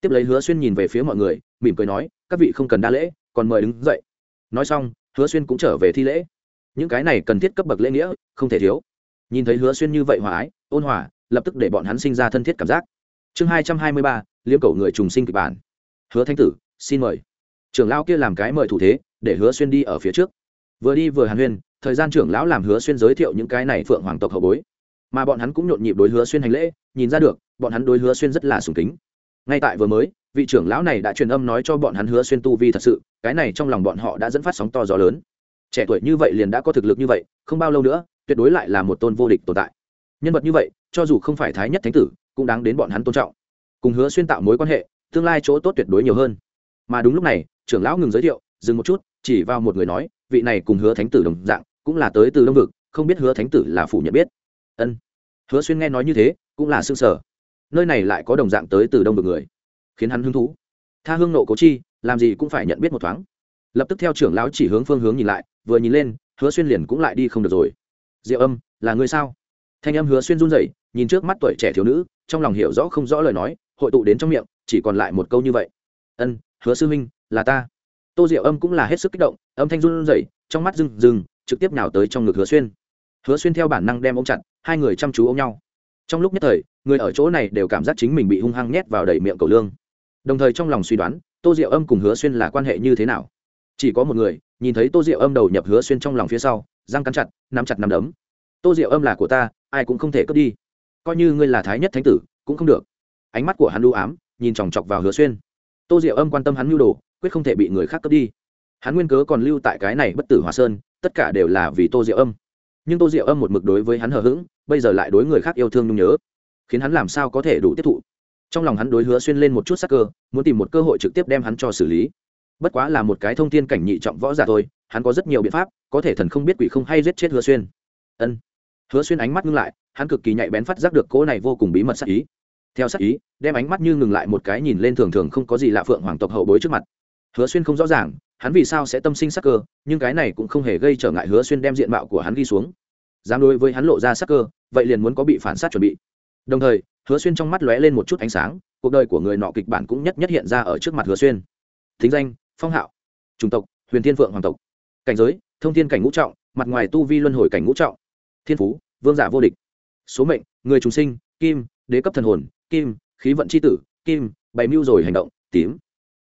Tiếp lấy hứa xuyên nhìn về phía mọi người, mỉm cười nói, các vị không cần đa lễ, còn mời đứng dậy. Nói xong, hứa xuyên cũng trở về thi lễ. Những cái này cần thiết cấp bậc lễ nghĩa, không thể thiếu. Nhìn thấy hứa xuyên như vậy hòa ái, ôn hòa, lập tức để bọn hắn sinh ra thân thiết cảm giác. Chương hai trăm hai mươi ba liêm cầu người trùng sinh kịch bản. Hứa thanh tử, xin mời trưởng lão kia làm cái mời thủ thế, để hứa xuyên đi ở phía trước. Vừa đi vừa hàn huyên, thời gian trưởng lão làm hứa xuyên giới thiệu những cái này phượng hoàng tộc hậu bối. Mà bọn hắn cũng nhộn nhịp đối hứa xuyên hành lễ, nhìn ra được, bọn hắn đối hứa xuyên rất là sùng kính. Ngay tại vừa mới, vị trưởng lão này đã truyền âm nói cho bọn hắn hứa xuyên tu vi thật sự, cái này trong lòng bọn họ đã dẫn phát sóng to gió lớn. Trẻ tuổi như vậy liền đã có thực lực như vậy, không bao lâu nữa, tuyệt đối lại là một tôn vô địch tồn tại. Nhân vật như vậy, cho dù không phải thái nhất thánh tử, cũng đáng đến bọn hắn tôn trọng. Cùng hứa xuyên tạo mối quan hệ, tương lai chỗ tốt tuyệt đối nhiều hơn mà đúng lúc này, trưởng lão ngừng giới thiệu, dừng một chút, chỉ vào một người nói, vị này cùng hứa thánh tử đồng dạng, cũng là tới từ đông vực, không biết hứa thánh tử là phủ nhận biết. Ân. Hứa xuyên nghe nói như thế, cũng là xương sở nơi này lại có đồng dạng tới từ đông vực người, khiến hắn hứng thú. Tha hương nộ cố chi, làm gì cũng phải nhận biết một thoáng. Lập tức theo trưởng lão chỉ hướng phương hướng nhìn lại, vừa nhìn lên, hứa xuyên liền cũng lại đi không được rồi. Diệu âm, là người sao? Thanh âm hứa xuyên run rẩy, nhìn trước mắt tuổi trẻ thiếu nữ, trong lòng hiểu rõ không rõ lời nói, hội tụ đến trong miệng, chỉ còn lại một câu như vậy. Ân hứa sư huynh, là ta. Tô diệu âm cũng là hết sức kích động, âm thanh run rẩy, trong mắt rừng rừng, trực tiếp nào tới trong ngực hứa xuyên. Hứa xuyên theo bản năng đem ôm chặt, hai người chăm chú ôm nhau. Trong lúc nhất thời, người ở chỗ này đều cảm giác chính mình bị hung hăng nhét vào đầy miệng cầu lương. Đồng thời trong lòng suy đoán, tô diệu âm cùng hứa xuyên là quan hệ như thế nào? Chỉ có một người, nhìn thấy tô diệu âm đầu nhập hứa xuyên trong lòng phía sau, răng cắn chặt, nắm chặt nắm đấm. Tô diệu âm là của ta, ai cũng không thể cướp đi. Coi như ngươi là thái nhất thánh tử, cũng không được. Ánh mắt của hắn đu ám, nhìn chòng chọc vào hứa xuyên tô diệu âm quan tâm hắn mưu đồ, quyết không thể bị người khác cướp đi. Hắn nguyên cớ còn lưu tại cái này bất tử hòa sơn, tất cả đều là vì tô diệu âm. Nhưng tô diệu âm một mực đối với hắn hờ hững, bây giờ lại đối người khác yêu thương nhung nhớ, khiến hắn làm sao có thể đủ tiếp thụ. Trong lòng hắn đối hứa xuyên lên một chút sắc cơ, muốn tìm một cơ hội trực tiếp đem hắn cho xử lý. Bất quá là một cái thông tin cảnh nhị trọng võ giả thôi, hắn có rất nhiều biện pháp, có thể thần không biết quỷ không hay giết chết hứa xuyên. Ân. Hứa xuyên ánh mắt ngưng lại, hắn cực kỳ nhạy bén phát giác được cỗ này vô cùng bí mật sắc ý theo sắc ý, đem ánh mắt như ngừng lại một cái nhìn lên thường thường không có gì lạ phượng hoàng tộc hậu bối trước mặt. Hứa xuyên không rõ ràng, hắn vì sao sẽ tâm sinh sắc cơ, nhưng cái này cũng không hề gây trở ngại hứa xuyên đem diện mạo của hắn ghi xuống. Dám đối với hắn lộ ra sắc cơ, vậy liền muốn có bị phản sát chuẩn bị. Đồng thời, hứa xuyên trong mắt lóe lên một chút ánh sáng, cuộc đời của người nọ kịch bản cũng nhất nhất hiện ra ở trước mặt hứa xuyên. Thính danh, phong hạo, chủng tộc, huyền thiên phượng hoàng tộc. Cảnh giới, thông thiên cảnh ngũ trọng, mặt ngoài tu vi luân hồi cảnh ngũ trọng. Thiên phú, vương giả vô địch. Số mệnh, người trùng sinh, kim, đế cấp thần hồn kim, khí vận c h i tử, kim, bày mưu rồi hành động, tím.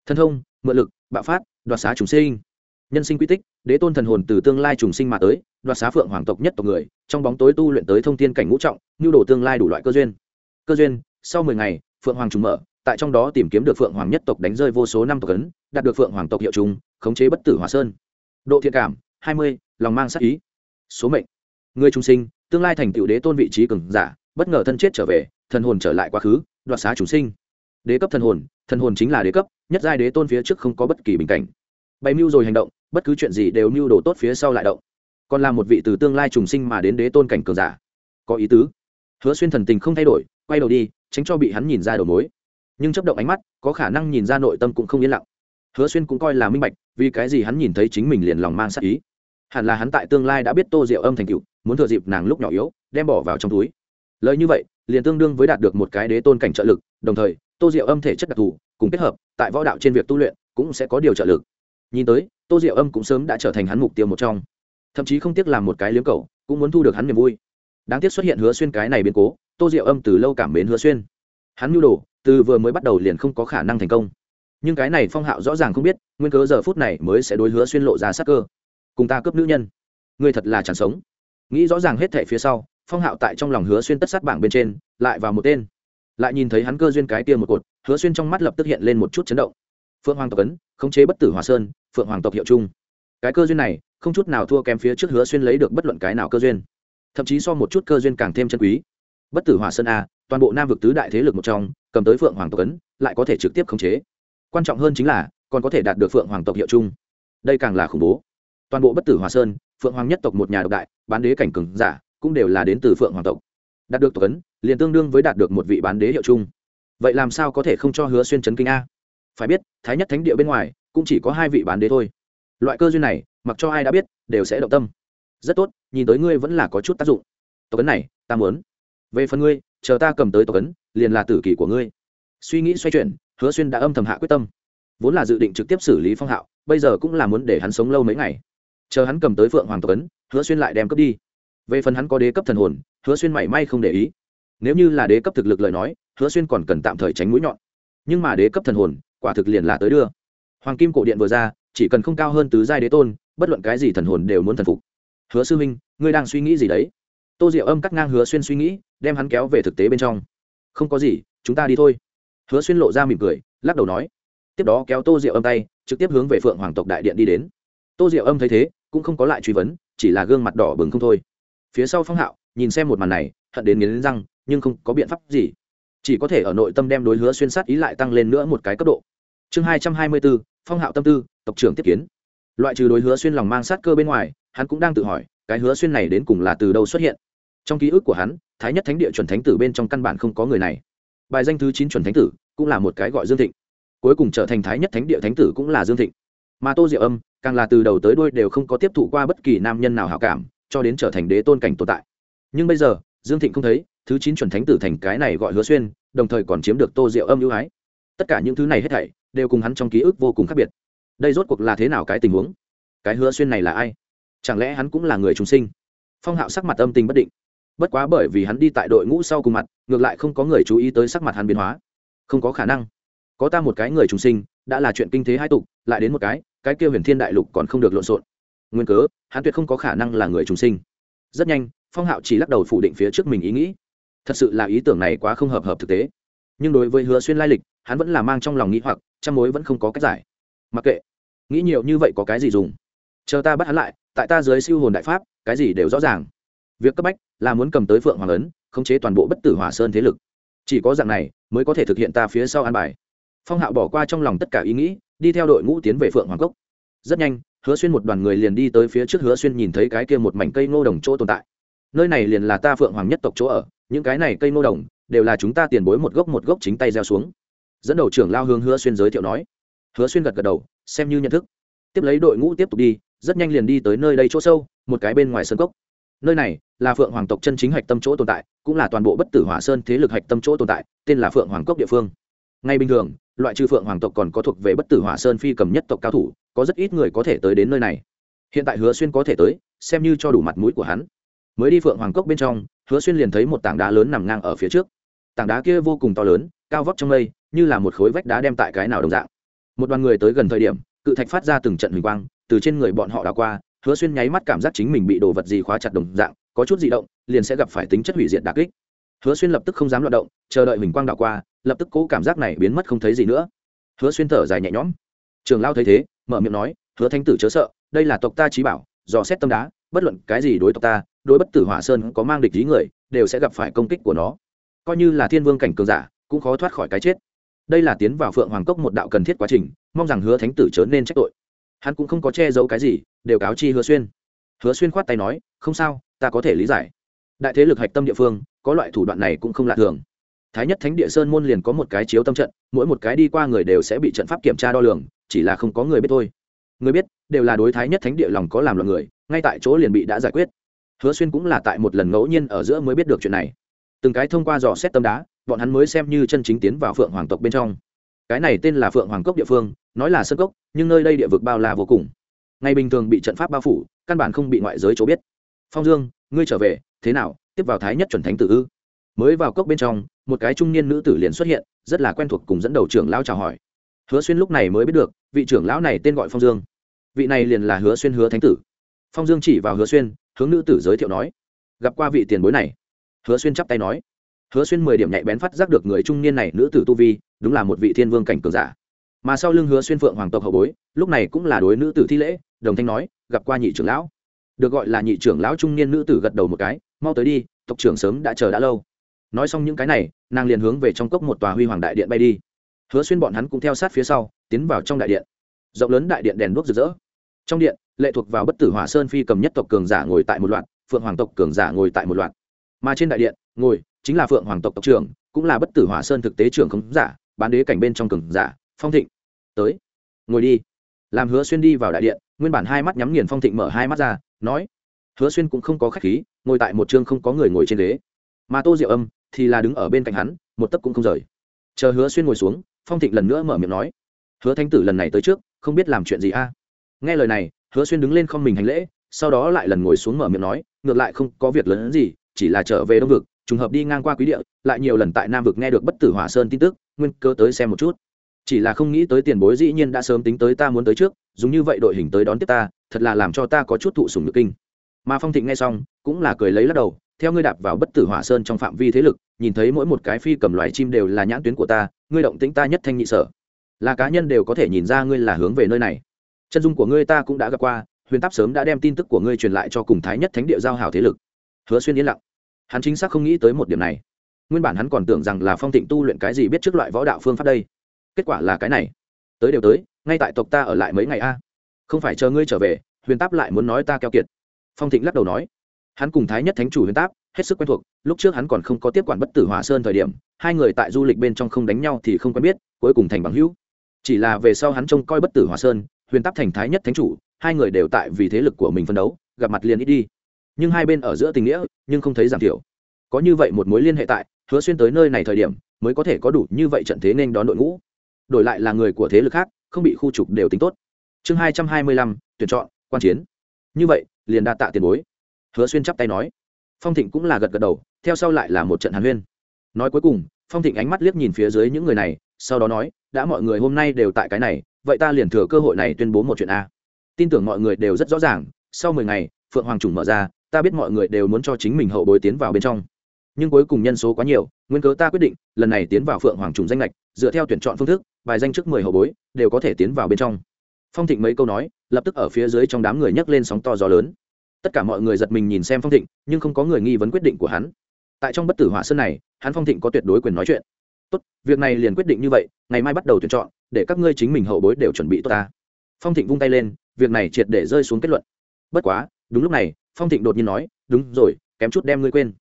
Thân thông, mượn lực, bạo phát, đoạt xá trùng sinh. Nhân sinh quy tích, đế tôn thần hồn từ tương lai trùng sinh mà tới, đoạt xá phượng hoàng tộc nhất tộc người, trong bóng tối tu luyện tới thông thiên cảnh ngũ trọng, nhu đồ tương lai đủ loại cơ duyên. Cơ duyên, sau mười ngày, phượng hoàng trùng mở, tại trong đó tìm kiếm được phượng hoàng nhất tộc đánh rơi vô số năm tộc ấn, đạt được phượng hoàng tộc hiệu trùng, khống chế bất tử hòa sơn. Độ thiện cảm, hai mươi, lòng mang sắc ý. Số mệnh. Người trung sinh, tương lai thành tựu đế tôn vị trí cường giả, bất ngờ thân chết trở về thần hồn trở lại quá khứ, đoạt xá chúng sinh. Đế cấp thần hồn thần hồn chính là đế cấp, nhất giai đế tôn phía trước không có bất kỳ bình cảnh. Bày mưu rồi hành động, bất cứ chuyện gì đều mưu đồ tốt phía sau lại động. Còn là một vị từ tương lai trùng sinh mà đến đế tôn cảnh cường giả. Có ý tứ. Hứa xuyên thần tình không thay đổi, quay đầu đi, tránh cho bị hắn nhìn ra đầu mối. Nhưng chấp động ánh mắt, có khả năng nhìn ra nội tâm cũng không yên lặng. Hứa xuyên cũng coi là minh bạch, vì cái gì hắn nhìn thấy chính mình liền lòng mang sắc ý. Hẳn là hắn tại tương lai đã biết tô diệu âm thành cựu muốn thừa dịp nàng lúc nhỏ yếu, đem bỏ vào trong túi. Lời như vậy liền tương đương với đạt được một cái đế tôn cảnh trợ lực, đồng thời, tô diệu âm thể chất đặc thù, cùng kết hợp, tại võ đạo trên việc tu luyện, cũng sẽ có điều trợ lực. Nhìn tới, tô diệu âm cũng sớm đã trở thành hắn mục tiêu một trong. Thậm chí không tiếc làm một cái liếm cầu cũng muốn thu được hắn niềm vui. Đáng tiếc xuất hiện hứa xuyên cái này biến cố, tô diệu âm từ lâu cảm mến hứa xuyên. Hắn nhu đồ, từ vừa mới bắt đầu liền không có khả năng thành công. Nhưng cái này phong hạo rõ ràng không biết, nguyên cớ giờ phút này mới sẽ đối hứa xuyên lộ ra sắc cơ. Cùng ta cướp nữ nhân. Ngươi thật là chẳng sống. Nghĩ rõ ràng hết thể phía sau phong hạo tại trong lòng hứa xuyên tất sát bảng bên trên, lại vào một tên. Lại nhìn thấy hắn cơ duyên cái kia một cột, hứa xuyên trong mắt lập tức hiện lên một chút chấn động. Phượng hoàng tộc ấn, khống chế bất tử hòa sơn, phượng hoàng tộc hiệu chung cái cơ duyên này, không chút nào thua kém phía trước hứa xuyên lấy được bất luận cái nào cơ duyên. Thậm chí so một chút cơ duyên càng thêm chân quý. Bất tử hòa sơn a, toàn bộ nam vực tứ đại thế lực một trong, cầm tới phượng hoàng tộc ấn, lại có thể trực tiếp khống chế. Quan trọng hơn chính là, còn có thể đạt được phượng hoàng tộc hiệu chung đây càng là khủng bố. Toàn bộ bất tử hòa sơn, phượng hoàng nhất tộc một nhà độc đại, bán đế cảnh cường giả cũng đều là đến từ phượng hoàng tộc. Đạt được tộc ấn, liền tương đương với đạt được một vị bán đế hiệu chung. Vậy làm sao có thể không cho hứa xuyên chấn kinh a? Phải biết, thái nhất thánh địa bên ngoài, cũng chỉ có hai vị bán đế thôi. Loại cơ duyên này, mặc cho ai đã biết, đều sẽ động tâm. Rất tốt, nhìn tới ngươi vẫn là có chút tác dụng. Tộc ấn này, ta muốn. Về phần ngươi, chờ ta cầm tới tộc ấn, liền là tử kỷ của ngươi. Suy nghĩ xoay chuyển, hứa xuyên đã âm thầm hạ quyết tâm. Vốn là dự định trực tiếp xử lý phong hạo, bây giờ cũng là muốn để hắn sống lâu mấy ngày. Chờ hắn cầm tới phượng hoàng tộc ấn, hứa xuyên lại đem cướp đi về phần hắn có đế cấp thần hồn, hứa xuyên mảy may không để ý. Nếu như là đế cấp thực lực lời nói, hứa xuyên còn cần tạm thời tránh mũi nhọn. Nhưng mà đế cấp thần hồn, quả thực liền là tới đưa. Hoàng kim cổ điện vừa ra, chỉ cần không cao hơn tứ giai đế tôn, bất luận cái gì thần hồn đều muốn thần phục. Hứa sư minh, ngươi đang suy nghĩ gì đấy? Tô diệu âm cắt ngang hứa xuyên suy nghĩ, đem hắn kéo về thực tế bên trong. Không có gì, chúng ta đi thôi. Hứa xuyên lộ ra mỉm cười, lắc đầu nói. Tiếp đó kéo tô diệu âm tay, trực tiếp hướng về phượng hoàng tộc đại điện đi đến. Tô diệu âm thấy thế, cũng không có lại truy vấn, chỉ là gương mặt đỏ bừng không thôi phía sau phong hạo, nhìn xem một màn này, hận đến nghiến răng, nhưng không có biện pháp gì. Chỉ có thể ở nội tâm đem đối hứa xuyên sát ý lại tăng lên nữa một cái cấp độ. Chương hai trăm hai mươi bốn, phong hạo tâm tư, tộc trưởng tiếp kiến. Loại trừ đối hứa xuyên lòng mang sát cơ bên ngoài, hắn cũng đang tự hỏi, cái hứa xuyên này đến cùng là từ đâu xuất hiện? Trong ký ức của hắn, thái nhất thánh địa chuẩn thánh tử bên trong căn bản không có người này. Bài danh thứ chín chuẩn thánh tử, cũng là một cái gọi dương thịnh. Cuối cùng trở thành thái nhất thánh địa thánh tử cũng là dương thịnh. Mà tô diệu âm, càng là từ đầu tới đuôi đều không có tiếp thụ qua bất kỳ nam nhân nào hảo cảm cho đến trở thành đế tôn cảnh tồn tại. Nhưng bây giờ, dương thịnh không thấy, thứ chín chuẩn thánh tử thành cái này gọi hứa xuyên, đồng thời còn chiếm được tô diệu âm ưu ái. Tất cả những thứ này hết thảy đều cùng hắn trong ký ức vô cùng khác biệt. Đây rốt cuộc là thế nào cái tình huống? Cái hứa xuyên này là ai? Chẳng lẽ hắn cũng là người trùng sinh? Phong hạo sắc mặt âm tình bất định. Bất quá bởi vì hắn đi tại đội ngũ sau cùng mặt, ngược lại không có người chú ý tới sắc mặt hắn biến hóa. Không có khả năng. Có ta một cái người trùng sinh, đã là chuyện kinh thế hai tục, lại đến một cái cái kia huyền thiên đại lục còn không được lộn xộn nguyên cớ, hắn tuyệt không có khả năng là người trùng sinh. Rất nhanh, phong hạo chỉ lắc đầu phủ định phía trước mình ý nghĩ. Thật sự là ý tưởng này quá không hợp hợp thực tế. Nhưng đối với hứa xuyên lai lịch, hắn vẫn là mang trong lòng nghĩ hoặc, trăm mối vẫn không có cách giải. Mặc kệ, nghĩ nhiều như vậy có cái gì dùng? Chờ ta bắt hắn lại, tại ta dưới siêu hồn đại pháp, cái gì đều rõ ràng. Việc cấp bách là muốn cầm tới phượng hoàng ấn, khống chế toàn bộ bất tử hỏa sơn thế lực. Chỉ có dạng này mới có thể thực hiện ta phía sau an bài. Phong hạo bỏ qua trong lòng tất cả ý nghĩ, đi theo đội ngũ tiến về phượng hoàng cốc. Rất nhanh hứa xuyên một đoàn người liền đi tới phía trước hứa xuyên nhìn thấy cái kia một mảnh cây ngô đồng chỗ tồn tại. Nơi này liền là ta phượng hoàng nhất tộc chỗ ở, những cái này cây ngô đồng đều là chúng ta tiền bối một gốc một gốc chính tay gieo xuống. Dẫn đầu trưởng lao hướng hứa xuyên giới thiệu nói. Hứa xuyên gật gật đầu, xem như nhận thức. Tiếp lấy đội ngũ tiếp tục đi, rất nhanh liền đi tới nơi đây chỗ sâu, một cái bên ngoài sân cốc. Nơi này là phượng hoàng tộc chân chính hạch tâm chỗ tồn tại, cũng là toàn bộ bất tử hỏa sơn thế lực hạch tâm chỗ tồn tại, tên là phượng hoàng cốc địa phương. Ngay bình thường loại trừ phượng hoàng tộc còn có thuộc về bất tử hỏa sơn phi cầm nhất tộc cao thủ, có rất ít người có thể tới đến nơi này. Hiện tại hứa xuyên có thể tới, xem như cho đủ mặt mũi của hắn. Mới đi phượng hoàng cốc bên trong, hứa xuyên liền thấy một tảng đá lớn nằm ngang ở phía trước. Tảng đá kia vô cùng to lớn, cao vóc trong mây, như là một khối vách đá đem tại cái nào đồng dạng. Một đoàn người tới gần thời điểm, cự thạch phát ra từng trận huỳnh quang, từ trên người bọn họ đã qua, hứa xuyên nháy mắt cảm giác chính mình bị đồ vật gì khóa chặt đồng dạng, có chút di động, liền sẽ gặp phải tính chất hủy diệt đà kích hứa xuyên lập tức không dám loạt động, chờ đợi huỳnh quang đảo qua, lập tức cố cảm giác này biến mất không thấy gì nữa. Hứa xuyên thở dài nhẹ nhõm. Trường lao thấy thế, mở miệng nói, hứa thanh tử chớ sợ, đây là tộc ta trí bảo, dò xét tâm đá, bất luận cái gì đối tộc ta, đối bất tử hỏa sơn có mang địch lý người, đều sẽ gặp phải công kích của nó. Coi như là thiên vương cảnh cường giả, cũng khó thoát khỏi cái chết. Đây là tiến vào phượng hoàng cốc một đạo cần thiết quá trình, mong rằng hứa thánh tử chớ nên trách tội. Hắn cũng không có che giấu cái gì, đều cáo chi hứa xuyên. Hứa xuyên khoát tay nói, không sao, ta có thể lý giải. Đại thế lực hạch tâm địa phương có loại thủ đoạn này cũng không lạ thường. Thái nhất thánh địa sơn môn liền có một cái chiếu tâm trận, mỗi một cái đi qua người đều sẽ bị trận pháp kiểm tra đo lường, chỉ là không có người biết thôi. Người biết, đều là đối thái nhất thánh địa lòng có làm loạn người, ngay tại chỗ liền bị đã giải quyết. Hứa xuyên cũng là tại một lần ngẫu nhiên ở giữa mới biết được chuyện này. Từng cái thông qua dò xét tâm đá, bọn hắn mới xem như chân chính tiến vào phượng hoàng tộc bên trong. Cái này tên là phượng hoàng cốc địa phương, nói là sân cốc, nhưng nơi đây địa vực bao la vô cùng. Ngày bình thường bị trận pháp bao phủ, căn bản không bị ngoại giới chỗ biết. Phong dương, ngươi trở về, thế nào? Tiếp vào thái nhất chuẩn thánh tử ư? Mới vào cốc bên trong, một cái trung niên nữ tử liền xuất hiện, rất là quen thuộc cùng dẫn đầu trưởng lão chào hỏi. Hứa xuyên lúc này mới biết được, vị trưởng lão này tên gọi phong dương. Vị này liền là hứa xuyên hứa thánh tử. Phong dương chỉ vào hứa xuyên, hướng nữ tử giới thiệu nói, gặp qua vị tiền bối này. Hứa xuyên chắp tay nói. Hứa xuyên mười điểm nhạy bén phát giác được người trung niên này nữ tử tu vi, đúng là một vị thiên vương cảnh cường giả. Mà sau lưng hứa xuyên phượng hoàng tộc hậu bối, lúc này cũng là đối nữ tử thi lễ, đồng thanh nói, gặp qua nhị trưởng lão. Được gọi là nhị trưởng lão trung niên nữ tử gật đầu một cái mau tới đi, tộc trưởng sớm đã chờ đã lâu. Nói xong những cái này, nàng liền hướng về trong cốc một tòa huy hoàng đại điện bay đi. Hứa xuyên bọn hắn cũng theo sát phía sau, tiến vào trong đại điện. Rộng lớn đại điện đèn đuốc rực rỡ. Trong điện, lệ thuộc vào bất tử hỏa sơn phi cầm nhất tộc cường giả ngồi tại một loạt, phượng hoàng tộc cường giả ngồi tại một loạt. Mà trên đại điện, ngồi chính là phượng hoàng tộc tộc trưởng, cũng là bất tử hỏa sơn thực tế trưởng khống giả, bán đế cảnh bên trong cường giả, phong thịnh. Tới, ngồi đi. Làm hứa xuyên đi vào đại điện, nguyên bản hai mắt nhắm nghiền phong thịnh mở hai mắt ra, nói, hứa xuyên cũng không có khách khí ngồi tại một chương không có người ngồi trên ghế. Mà tô diệu âm thì là đứng ở bên cạnh hắn, một tấc cũng không rời. Chờ hứa xuyên ngồi xuống, phong thịnh lần nữa mở miệng nói, hứa thanh tử lần này tới trước, không biết làm chuyện gì a? À? Nghe lời này, hứa xuyên đứng lên không mình hành lễ, sau đó lại lần ngồi xuống mở miệng nói, ngược lại không có việc lớn gì, chỉ là trở về đông vực, trùng hợp đi ngang qua quý địa, lại nhiều lần tại nam vực nghe được bất tử hỏa sơn tin tức, nguyên cơ tới xem một chút. Chỉ là không nghĩ tới tiền bối dĩ nhiên đã sớm tính tới ta muốn tới trước, dùng như vậy đội hình tới đón tiếp ta, thật là làm cho ta có chút thụ sùng nhược kinh mà phong thịnh nghe xong cũng là cười lấy lắc đầu theo ngươi đạp vào bất tử hỏa sơn trong phạm vi thế lực nhìn thấy mỗi một cái phi cầm loài chim đều là nhãn tuyến của ta ngươi động tĩnh ta nhất thanh nhị sở là cá nhân đều có thể nhìn ra ngươi là hướng về nơi này chân dung của ngươi ta cũng đã gặp qua huyền táp sớm đã đem tin tức của ngươi truyền lại cho cùng thái nhất thánh địa giao hảo thế lực hứa xuyên yên lặng hắn chính xác không nghĩ tới một điểm này nguyên bản hắn còn tưởng rằng là phong thịnh tu luyện cái gì biết trước loại võ đạo phương pháp đây kết quả là cái này tới đều tới ngay tại tộc ta ở lại mấy ngày a không phải chờ ngươi trở về huyền táp lại muốn nói ta keo kiệt phong thịnh lắc đầu nói, hắn cùng thái nhất thánh chủ huyền táp, hết sức quen thuộc, lúc trước hắn còn không có tiếp quản bất tử hòa sơn thời điểm, hai người tại du lịch bên trong không đánh nhau thì không quen biết, cuối cùng thành bằng hữu. Chỉ là về sau hắn trông coi bất tử hòa sơn, huyền táp thành thái nhất thánh chủ, hai người đều tại vì thế lực của mình phân đấu, gặp mặt liền ít đi. Nhưng hai bên ở giữa tình nghĩa, nhưng không thấy giảm thiểu. Có như vậy một mối liên hệ tại, hứa xuyên tới nơi này thời điểm, mới có thể có đủ như vậy trận thế nên đón đội ngũ. Đổi lại là người của thế lực khác, không bị khu trục đều tính tốt. Chương hai trăm hai mươi lăm, tuyển chọn, quan chiến. Như vậy liền đa tạ tiền bối. Hứa xuyên chắp tay nói. Phong thịnh cũng là gật gật đầu, theo sau lại là một trận hàn huyên. Nói cuối cùng, phong thịnh ánh mắt liếc nhìn phía dưới những người này, sau đó nói, đã mọi người hôm nay đều tại cái này, vậy ta liền thừa cơ hội này tuyên bố một chuyện a. Tin tưởng mọi người đều rất rõ ràng, sau mười ngày, phượng hoàng trùng mở ra, ta biết mọi người đều muốn cho chính mình hậu bối tiến vào bên trong. Nhưng cuối cùng nhân số quá nhiều, nguyên cớ ta quyết định, lần này tiến vào phượng hoàng trùng danh lệch, dựa theo tuyển chọn phương thức, bài danh trước mười hậu bối, đều có thể tiến vào bên trong phong thịnh mấy câu nói, lập tức ở phía dưới trong đám người nhấc lên sóng to gió lớn. Tất cả mọi người giật mình nhìn xem phong thịnh, nhưng không có người nghi vấn quyết định của hắn. Tại trong bất tử hỏa sơn này, hắn phong thịnh có tuyệt đối quyền nói chuyện. Tốt, việc này liền quyết định như vậy, ngày mai bắt đầu tuyển chọn, để các ngươi chính mình hậu bối đều chuẩn bị tốt ta. Phong thịnh vung tay lên, việc này triệt để rơi xuống kết luận. Bất quá, đúng lúc này, phong thịnh đột nhiên nói, đúng rồi, kém chút đem ngươi quên.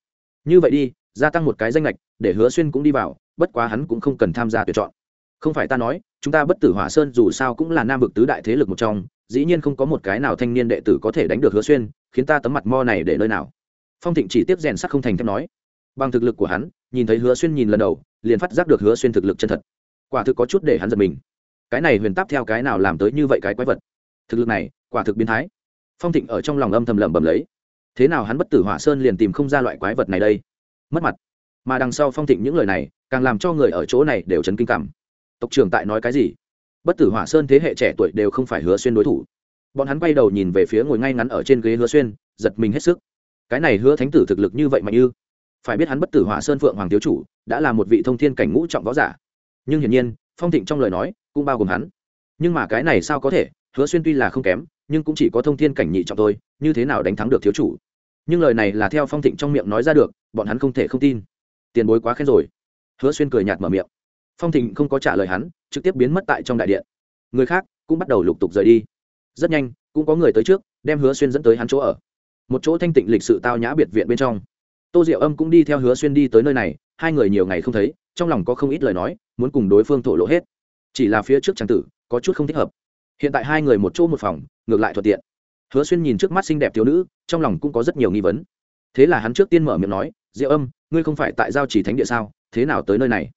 Như vậy đi, gia tăng một cái danh lệch để hứa xuyên cũng đi vào, bất quá hắn cũng không cần tham gia tuyển chọn không phải ta nói, chúng ta bất tử hỏa sơn dù sao cũng là nam vực tứ đại thế lực một trong, dĩ nhiên không có một cái nào thanh niên đệ tử có thể đánh được hứa xuyên, khiến ta tấm mặt mo này để nơi nào. Phong thịnh chỉ tiếp rèn sắc không thành thép nói. Bằng thực lực của hắn, nhìn thấy hứa xuyên nhìn lần đầu, liền phát giác được hứa xuyên thực lực chân thật. Quả thực có chút để hắn giật mình. Cái này huyền táp theo cái nào làm tới như vậy cái quái vật? Thực lực này, quả thực biến thái. Phong thịnh ở trong lòng âm thầm lẩm bẩm lấy. Thế nào hắn bất tử hỏa sơn liền tìm không ra loại quái vật này đây? Mất mặt. Mà đằng sau phong thịnh những lời này, càng làm cho người ở chỗ này đều chấn kinh cảm tộc trưởng tại nói cái gì? Bất tử hỏa sơn thế hệ trẻ tuổi đều không phải hứa xuyên đối thủ. Bọn hắn quay đầu nhìn về phía ngồi ngay ngắn ở trên ghế hứa xuyên, giật mình hết sức. Cái này hứa thánh tử thực lực như vậy mạnh như? Phải biết hắn bất tử hỏa sơn phượng hoàng thiếu chủ, đã là một vị thông thiên cảnh ngũ trọng võ giả. Nhưng hiển nhiên, phong thịnh trong lời nói cũng bao gồm hắn. Nhưng mà cái này sao có thể? Hứa xuyên tuy là không kém, nhưng cũng chỉ có thông thiên cảnh nhị trọng thôi, như thế nào đánh thắng được thiếu chủ? Nhưng lời này là theo phong thịnh trong miệng nói ra được, bọn hắn không thể không tin. Tiền bối quá khen rồi. Hứa xuyên cười nhạt mở miệng phong thịnh không có trả lời hắn, trực tiếp biến mất tại trong đại điện. Người khác cũng bắt đầu lục tục rời đi. Rất nhanh, cũng có người tới trước, đem hứa xuyên dẫn tới hắn chỗ ở. Một chỗ thanh tịnh lịch sự tao nhã biệt viện bên trong. Tô diệu âm cũng đi theo hứa xuyên đi tới nơi này, hai người nhiều ngày không thấy, trong lòng có không ít lời nói, muốn cùng đối phương thổ lộ hết. Chỉ là phía trước trang tử, có chút không thích hợp. Hiện tại hai người một chỗ một phòng, ngược lại thuận tiện. Hứa xuyên nhìn trước mắt xinh đẹp thiếu nữ, trong lòng cũng có rất nhiều nghi vấn. Thế là hắn trước tiên mở miệng nói, diệu âm, ngươi không phải tại giao chỉ thánh địa sao? Thế nào tới nơi này?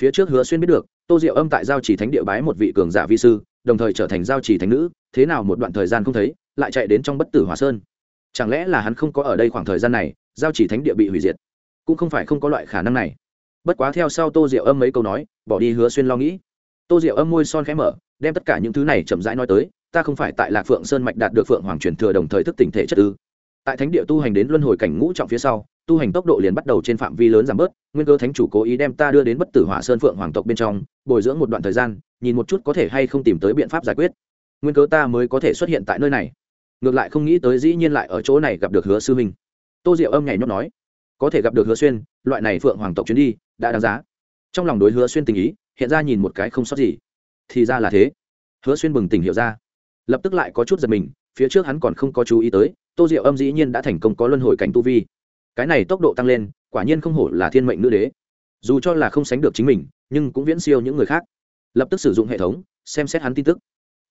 Phía trước hứa xuyên biết được, tô diệu âm tại giao chỉ thánh địa bái một vị cường giả vi sư, đồng thời trở thành giao chỉ thánh nữ, thế nào một đoạn thời gian không thấy, lại chạy đến trong bất tử hòa sơn. Chẳng lẽ là hắn không có ở đây khoảng thời gian này, giao chỉ thánh địa bị hủy diệt? Cũng không phải không có loại khả năng này. Bất quá theo sau tô diệu âm mấy câu nói, bỏ đi hứa xuyên lo nghĩ. Tô diệu âm môi son khẽ mở, đem tất cả những thứ này chậm rãi nói tới, ta không phải tại lạc phượng sơn mạch đạt được phượng hoàng truyền thừa đồng thời thức tỉnh thể chất ư. Tại thánh địa tu hành đến luân hồi cảnh ngũ trọng phía sau tu hành tốc độ liền bắt đầu trên phạm vi lớn giảm bớt, nguyên cơ thánh chủ cố ý đem ta đưa đến bất tử hỏa sơn phượng hoàng tộc bên trong, bồi dưỡng một đoạn thời gian, nhìn một chút có thể hay không tìm tới biện pháp giải quyết. Nguyên cớ ta mới có thể xuất hiện tại nơi này. Ngược lại không nghĩ tới dĩ nhiên lại ở chỗ này gặp được hứa sư minh. Tô diệu âm nhảy nhót nói, có thể gặp được hứa xuyên, loại này phượng hoàng tộc chuyến đi, đã đáng giá. Trong lòng đối hứa xuyên tình ý, hiện ra nhìn một cái không sót gì. Thì ra là thế. Hứa xuyên bừng tỉnh hiểu ra. Lập tức lại có chút giật mình, phía trước hắn còn không có chú ý tới, tô diệu âm dĩ nhiên đã thành công có luân hồi cảnh tu vi cái này tốc độ tăng lên, quả nhiên không hổ là thiên mệnh nữ đế. Dù cho là không sánh được chính mình, nhưng cũng viễn siêu những người khác. Lập tức sử dụng hệ thống, xem xét hắn tin tức.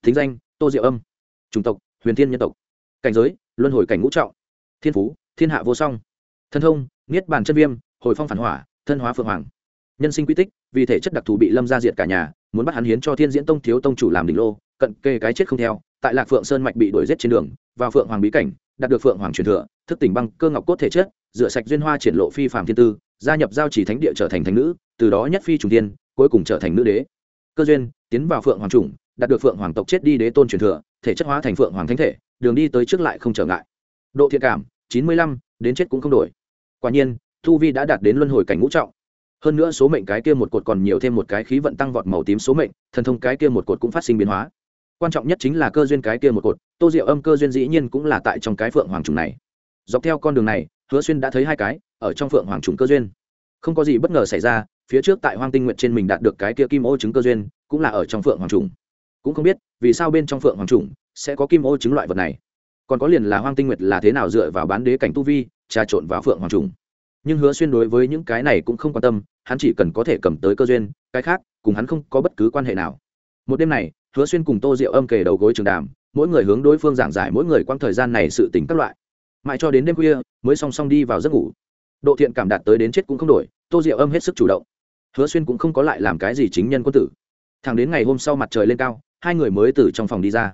Thính danh, tô diệu âm. Chủng tộc, huyền thiên nhân tộc. Cảnh giới, luân hồi cảnh ngũ trọng. Thiên phú, thiên hạ vô song. Thân thông, niết bàn chân viêm, hồi phong phản hỏa, thân hóa phượng hoàng. Nhân sinh quy tích, vì thể chất đặc thù bị lâm ra diệt cả nhà, muốn bắt hắn hiến cho thiên diễn tông thiếu tông chủ làm đỉnh lô, cận kê cái chết không theo, tại lạc phượng sơn mạch bị đuổi giết trên đường, vào phượng hoàng bí cảnh, đạt được phượng hoàng truyền thừa, thức tỉnh băng cơ ngọc cốt thể chất rửa sạch duyên hoa triển lộ phi phàm thiên tư, gia nhập giao chỉ thánh địa trở thành thánh nữ, từ đó nhất phi trùng tiên cuối cùng trở thành nữ đế. Cơ duyên, tiến vào phượng hoàng trùng đạt được phượng hoàng tộc chết đi đế tôn truyền thừa, thể chất hóa thành phượng hoàng thánh thể, đường đi tới trước lại không trở ngại. Độ thiện cảm, chín mươi lăm, đến chết cũng không đổi. Quả nhiên, thu vi đã đạt đến luân hồi cảnh ngũ trọng. Hơn nữa số mệnh cái kia một cột còn nhiều thêm một cái khí vận tăng vọt màu tím số mệnh, thần thông cái kia một cột cũng phát sinh biến hóa. Quan trọng nhất chính là cơ duyên cái kia một cột, tô diệu âm cơ duyên dĩ nhiên cũng là tại trong cái phượng hoàng trùng này. Dọc theo con đường này hứa xuyên đã thấy hai cái, ở trong phượng hoàng trùng cơ duyên. Không có gì bất ngờ xảy ra, phía trước tại hoang tinh nguyện trên mình đạt được cái kia kim ô trứng cơ duyên, cũng là ở trong phượng hoàng trùng. Cũng không biết, vì sao bên trong phượng hoàng trùng sẽ có kim ô trứng loại vật này. Còn có liền là hoang tinh nguyệt là thế nào dựa vào bán đế cảnh tu vi, trà trộn vào phượng hoàng trùng. Nhưng hứa xuyên đối với những cái này cũng không quan tâm, hắn chỉ cần có thể cầm tới cơ duyên, cái khác, cùng hắn không có bất cứ quan hệ nào. Một đêm này, hứa xuyên cùng tô diệu âm kề đầu gối trường đàm, mỗi người hướng đối phương giảng giải mỗi người quang thời gian này sự tình các loại mãi cho đến đêm khuya, mới song song đi vào giấc ngủ. Độ thiện cảm đạt tới đến chết cũng không đổi, tô diệu âm hết sức chủ động. Hứa xuyên cũng không có lại làm cái gì chính nhân quân tử. Thẳng đến ngày hôm sau mặt trời lên cao, hai người mới từ trong phòng đi ra.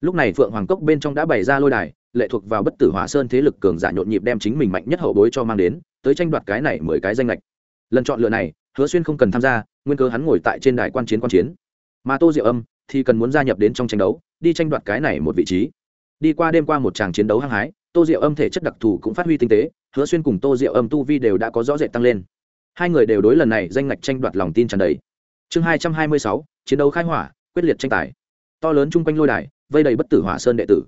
Lúc này phượng hoàng cốc bên trong đã bày ra lôi đài, lệ thuộc vào bất tử hỏa sơn thế lực cường giả nhộn nhịp đem chính mình mạnh nhất hậu bối cho mang đến, tới tranh đoạt cái này mười cái danh lệch lần chọn lựa này, hứa xuyên không cần tham gia, nguyên cơ hắn ngồi tại trên đài quan chiến quan chiến. Mà tô diệu âm thì cần muốn gia nhập đến trong tranh đấu, đi tranh đoạt cái này một vị trí. Đi qua đêm qua một tràng chiến đấu hăng hái tô diệu âm thể chất đặc thù cũng phát huy tinh tế, hứa xuyên cùng tô diệu âm tu vi đều đã có rõ rệt tăng lên. Hai người đều đối lần này danh ngạch tranh đoạt lòng tin tràn đầy. Chương hai trăm hai mươi sáu, chiến đấu khai hỏa, quyết liệt tranh tài. To lớn chung quanh lôi đài, vây đầy bất tử hỏa sơn đệ tử.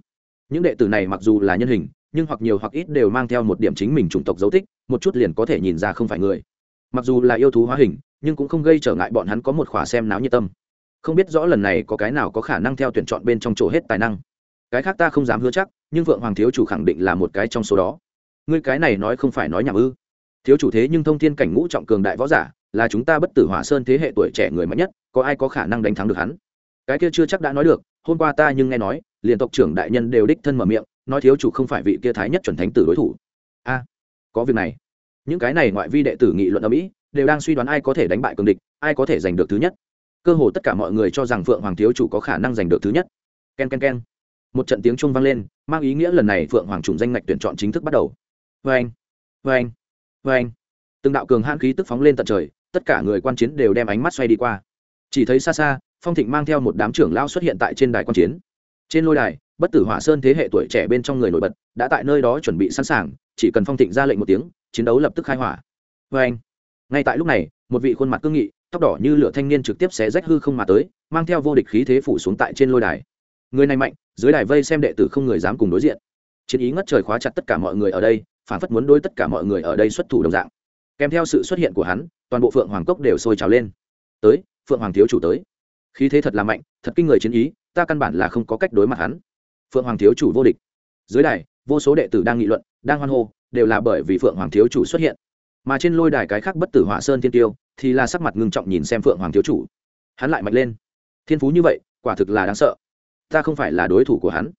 Những đệ tử này mặc dù là nhân hình, nhưng hoặc nhiều hoặc ít đều mang theo một điểm chính mình chủng tộc dấu tích, một chút liền có thể nhìn ra không phải người. Mặc dù là yêu thú hóa hình, nhưng cũng không gây trở ngại bọn hắn có một khỏa xem náo nhiệt tâm. Không biết rõ lần này có cái nào có khả năng theo tuyển chọn bên trong chỗ hết tài năng. Cái khác ta không dám hứa chắc nhưng vượng hoàng thiếu chủ khẳng định là một cái trong số đó. Ngươi cái này nói không phải nói nhảm ư? Thiếu chủ thế nhưng thông thiên cảnh ngũ trọng cường đại võ giả, là chúng ta bất tử hỏa sơn thế hệ tuổi trẻ người mạnh nhất, có ai có khả năng đánh thắng được hắn? Cái kia chưa chắc đã nói được, hôm qua ta nhưng nghe nói, liền tộc trưởng đại nhân đều đích thân mở miệng, nói thiếu chủ không phải vị kia thái nhất chuẩn thánh tử đối thủ. A, có việc này. Những cái này ngoại vi đệ tử nghị luận ở mỹ, đều đang suy đoán ai có thể đánh bại cường địch, ai có thể giành được thứ nhất. Cơ hồ tất cả mọi người cho rằng phượng hoàng thiếu chủ có khả năng giành được thứ nhất. K e n k e n k e n một trận tiếng trung vang lên mang ý nghĩa lần này phượng hoàng trùng danh ngạch tuyển chọn chính thức bắt đầu. Vê anh vê anh vê anh từng đạo cường hãn khí tức phóng lên tận trời, tất cả người quan chiến đều đem ánh mắt xoay đi qua. Chỉ thấy xa xa, phong thịnh mang theo một đám trưởng lao xuất hiện tại trên đài quan chiến. Trên lôi đài, bất tử hỏa sơn thế hệ tuổi trẻ bên trong người nổi bật, đã tại nơi đó chuẩn bị sẵn sàng, chỉ cần phong thịnh ra lệnh một tiếng, chiến đấu lập tức khai hỏa. Vê anh ngay tại lúc này, một vị khuôn mặt cương nghị, tóc đỏ như lửa thanh niên trực tiếp xé rách hư không mà tới, mang theo vô địch khí thế phủ xuống tại trên lôi đài người này mạnh, dưới đài vây xem đệ tử không người dám cùng đối diện. Chiến ý ngất trời khóa chặt tất cả mọi người ở đây, phản phất muốn đối tất cả mọi người ở đây xuất thủ đồng dạng. Kèm theo sự xuất hiện của hắn, toàn bộ phượng hoàng cốc đều sôi trào lên. Tới, phượng hoàng thiếu chủ tới. Khí thế thật là mạnh, thật kinh người chiến ý, ta căn bản là không có cách đối mặt hắn. Phượng hoàng thiếu chủ vô địch. Dưới đài, vô số đệ tử đang nghị luận, đang hoan hô, đều là bởi vì phượng hoàng thiếu chủ xuất hiện. Mà trên lôi đài cái khác bất tử hỏa sơn thiên tiêu, thì là sắc mặt ngưng trọng nhìn xem phượng hoàng thiếu chủ. Hắn lại mạnh lên. Thiên phú như vậy, quả thực là đáng sợ ta không phải là đối thủ của hắn.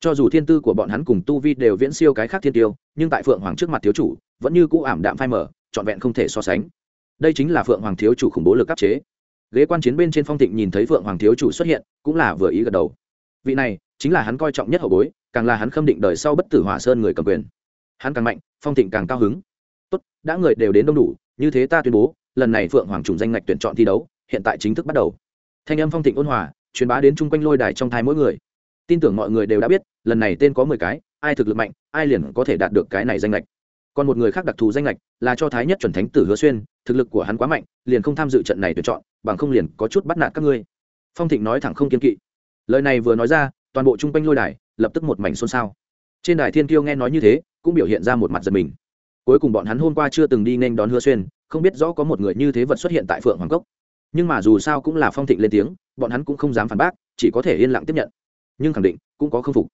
Cho dù thiên tư của bọn hắn cùng tu vi đều viễn siêu cái khác thiên tiêu, nhưng tại phượng hoàng trước mặt thiếu chủ, vẫn như cũ ảm đạm phai mở trọn vẹn không thể so sánh. Đây chính là phượng hoàng thiếu chủ khủng bố lực áp chế. Ghế quan chiến bên trên phong tịnh nhìn thấy phượng hoàng thiếu chủ xuất hiện, cũng là vừa ý gật đầu. Vị này, chính là hắn coi trọng nhất hậu bối, càng là hắn khâm định đời sau bất tử hỏa sơn người cầm quyền. Hắn càng mạnh, phong tịnh càng cao hứng. Tốt, đã người đều đến đông đủ, như thế ta tuyên bố, lần này phượng hoàng trùng danh ngạch tuyển chọn thi đấu, hiện tại chính thức bắt đầu. Thanh âm phong tịnh ôn hòa truyền bá đến chung quanh lôi đài trong thai mỗi người. Tin tưởng mọi người đều đã biết, lần này tên có mười cái, ai thực lực mạnh, ai liền có thể đạt được cái này danh lệch. Còn một người khác đặc thù danh lệch là cho thái nhất chuẩn thánh tử hứa xuyên, thực lực của hắn quá mạnh, liền không tham dự trận này tuyển chọn, bằng không liền có chút bắt nạt các ngươi. Phong thịnh nói thẳng không kiên kỵ. Lời này vừa nói ra, toàn bộ chung quanh lôi đài lập tức một mảnh xôn xao. Trên đài thiên kiêu nghe nói như thế, cũng biểu hiện ra một mặt giật mình. Cuối cùng bọn hắn hôm qua chưa từng đi nên đón hứa xuyên, không biết rõ có một người như thế vật xuất hiện tại phượng hoàng cốc nhưng mà dù sao cũng là phong thịnh lên tiếng, bọn hắn cũng không dám phản bác, chỉ có thể yên lặng tiếp nhận. Nhưng khẳng định, cũng có khâm phục.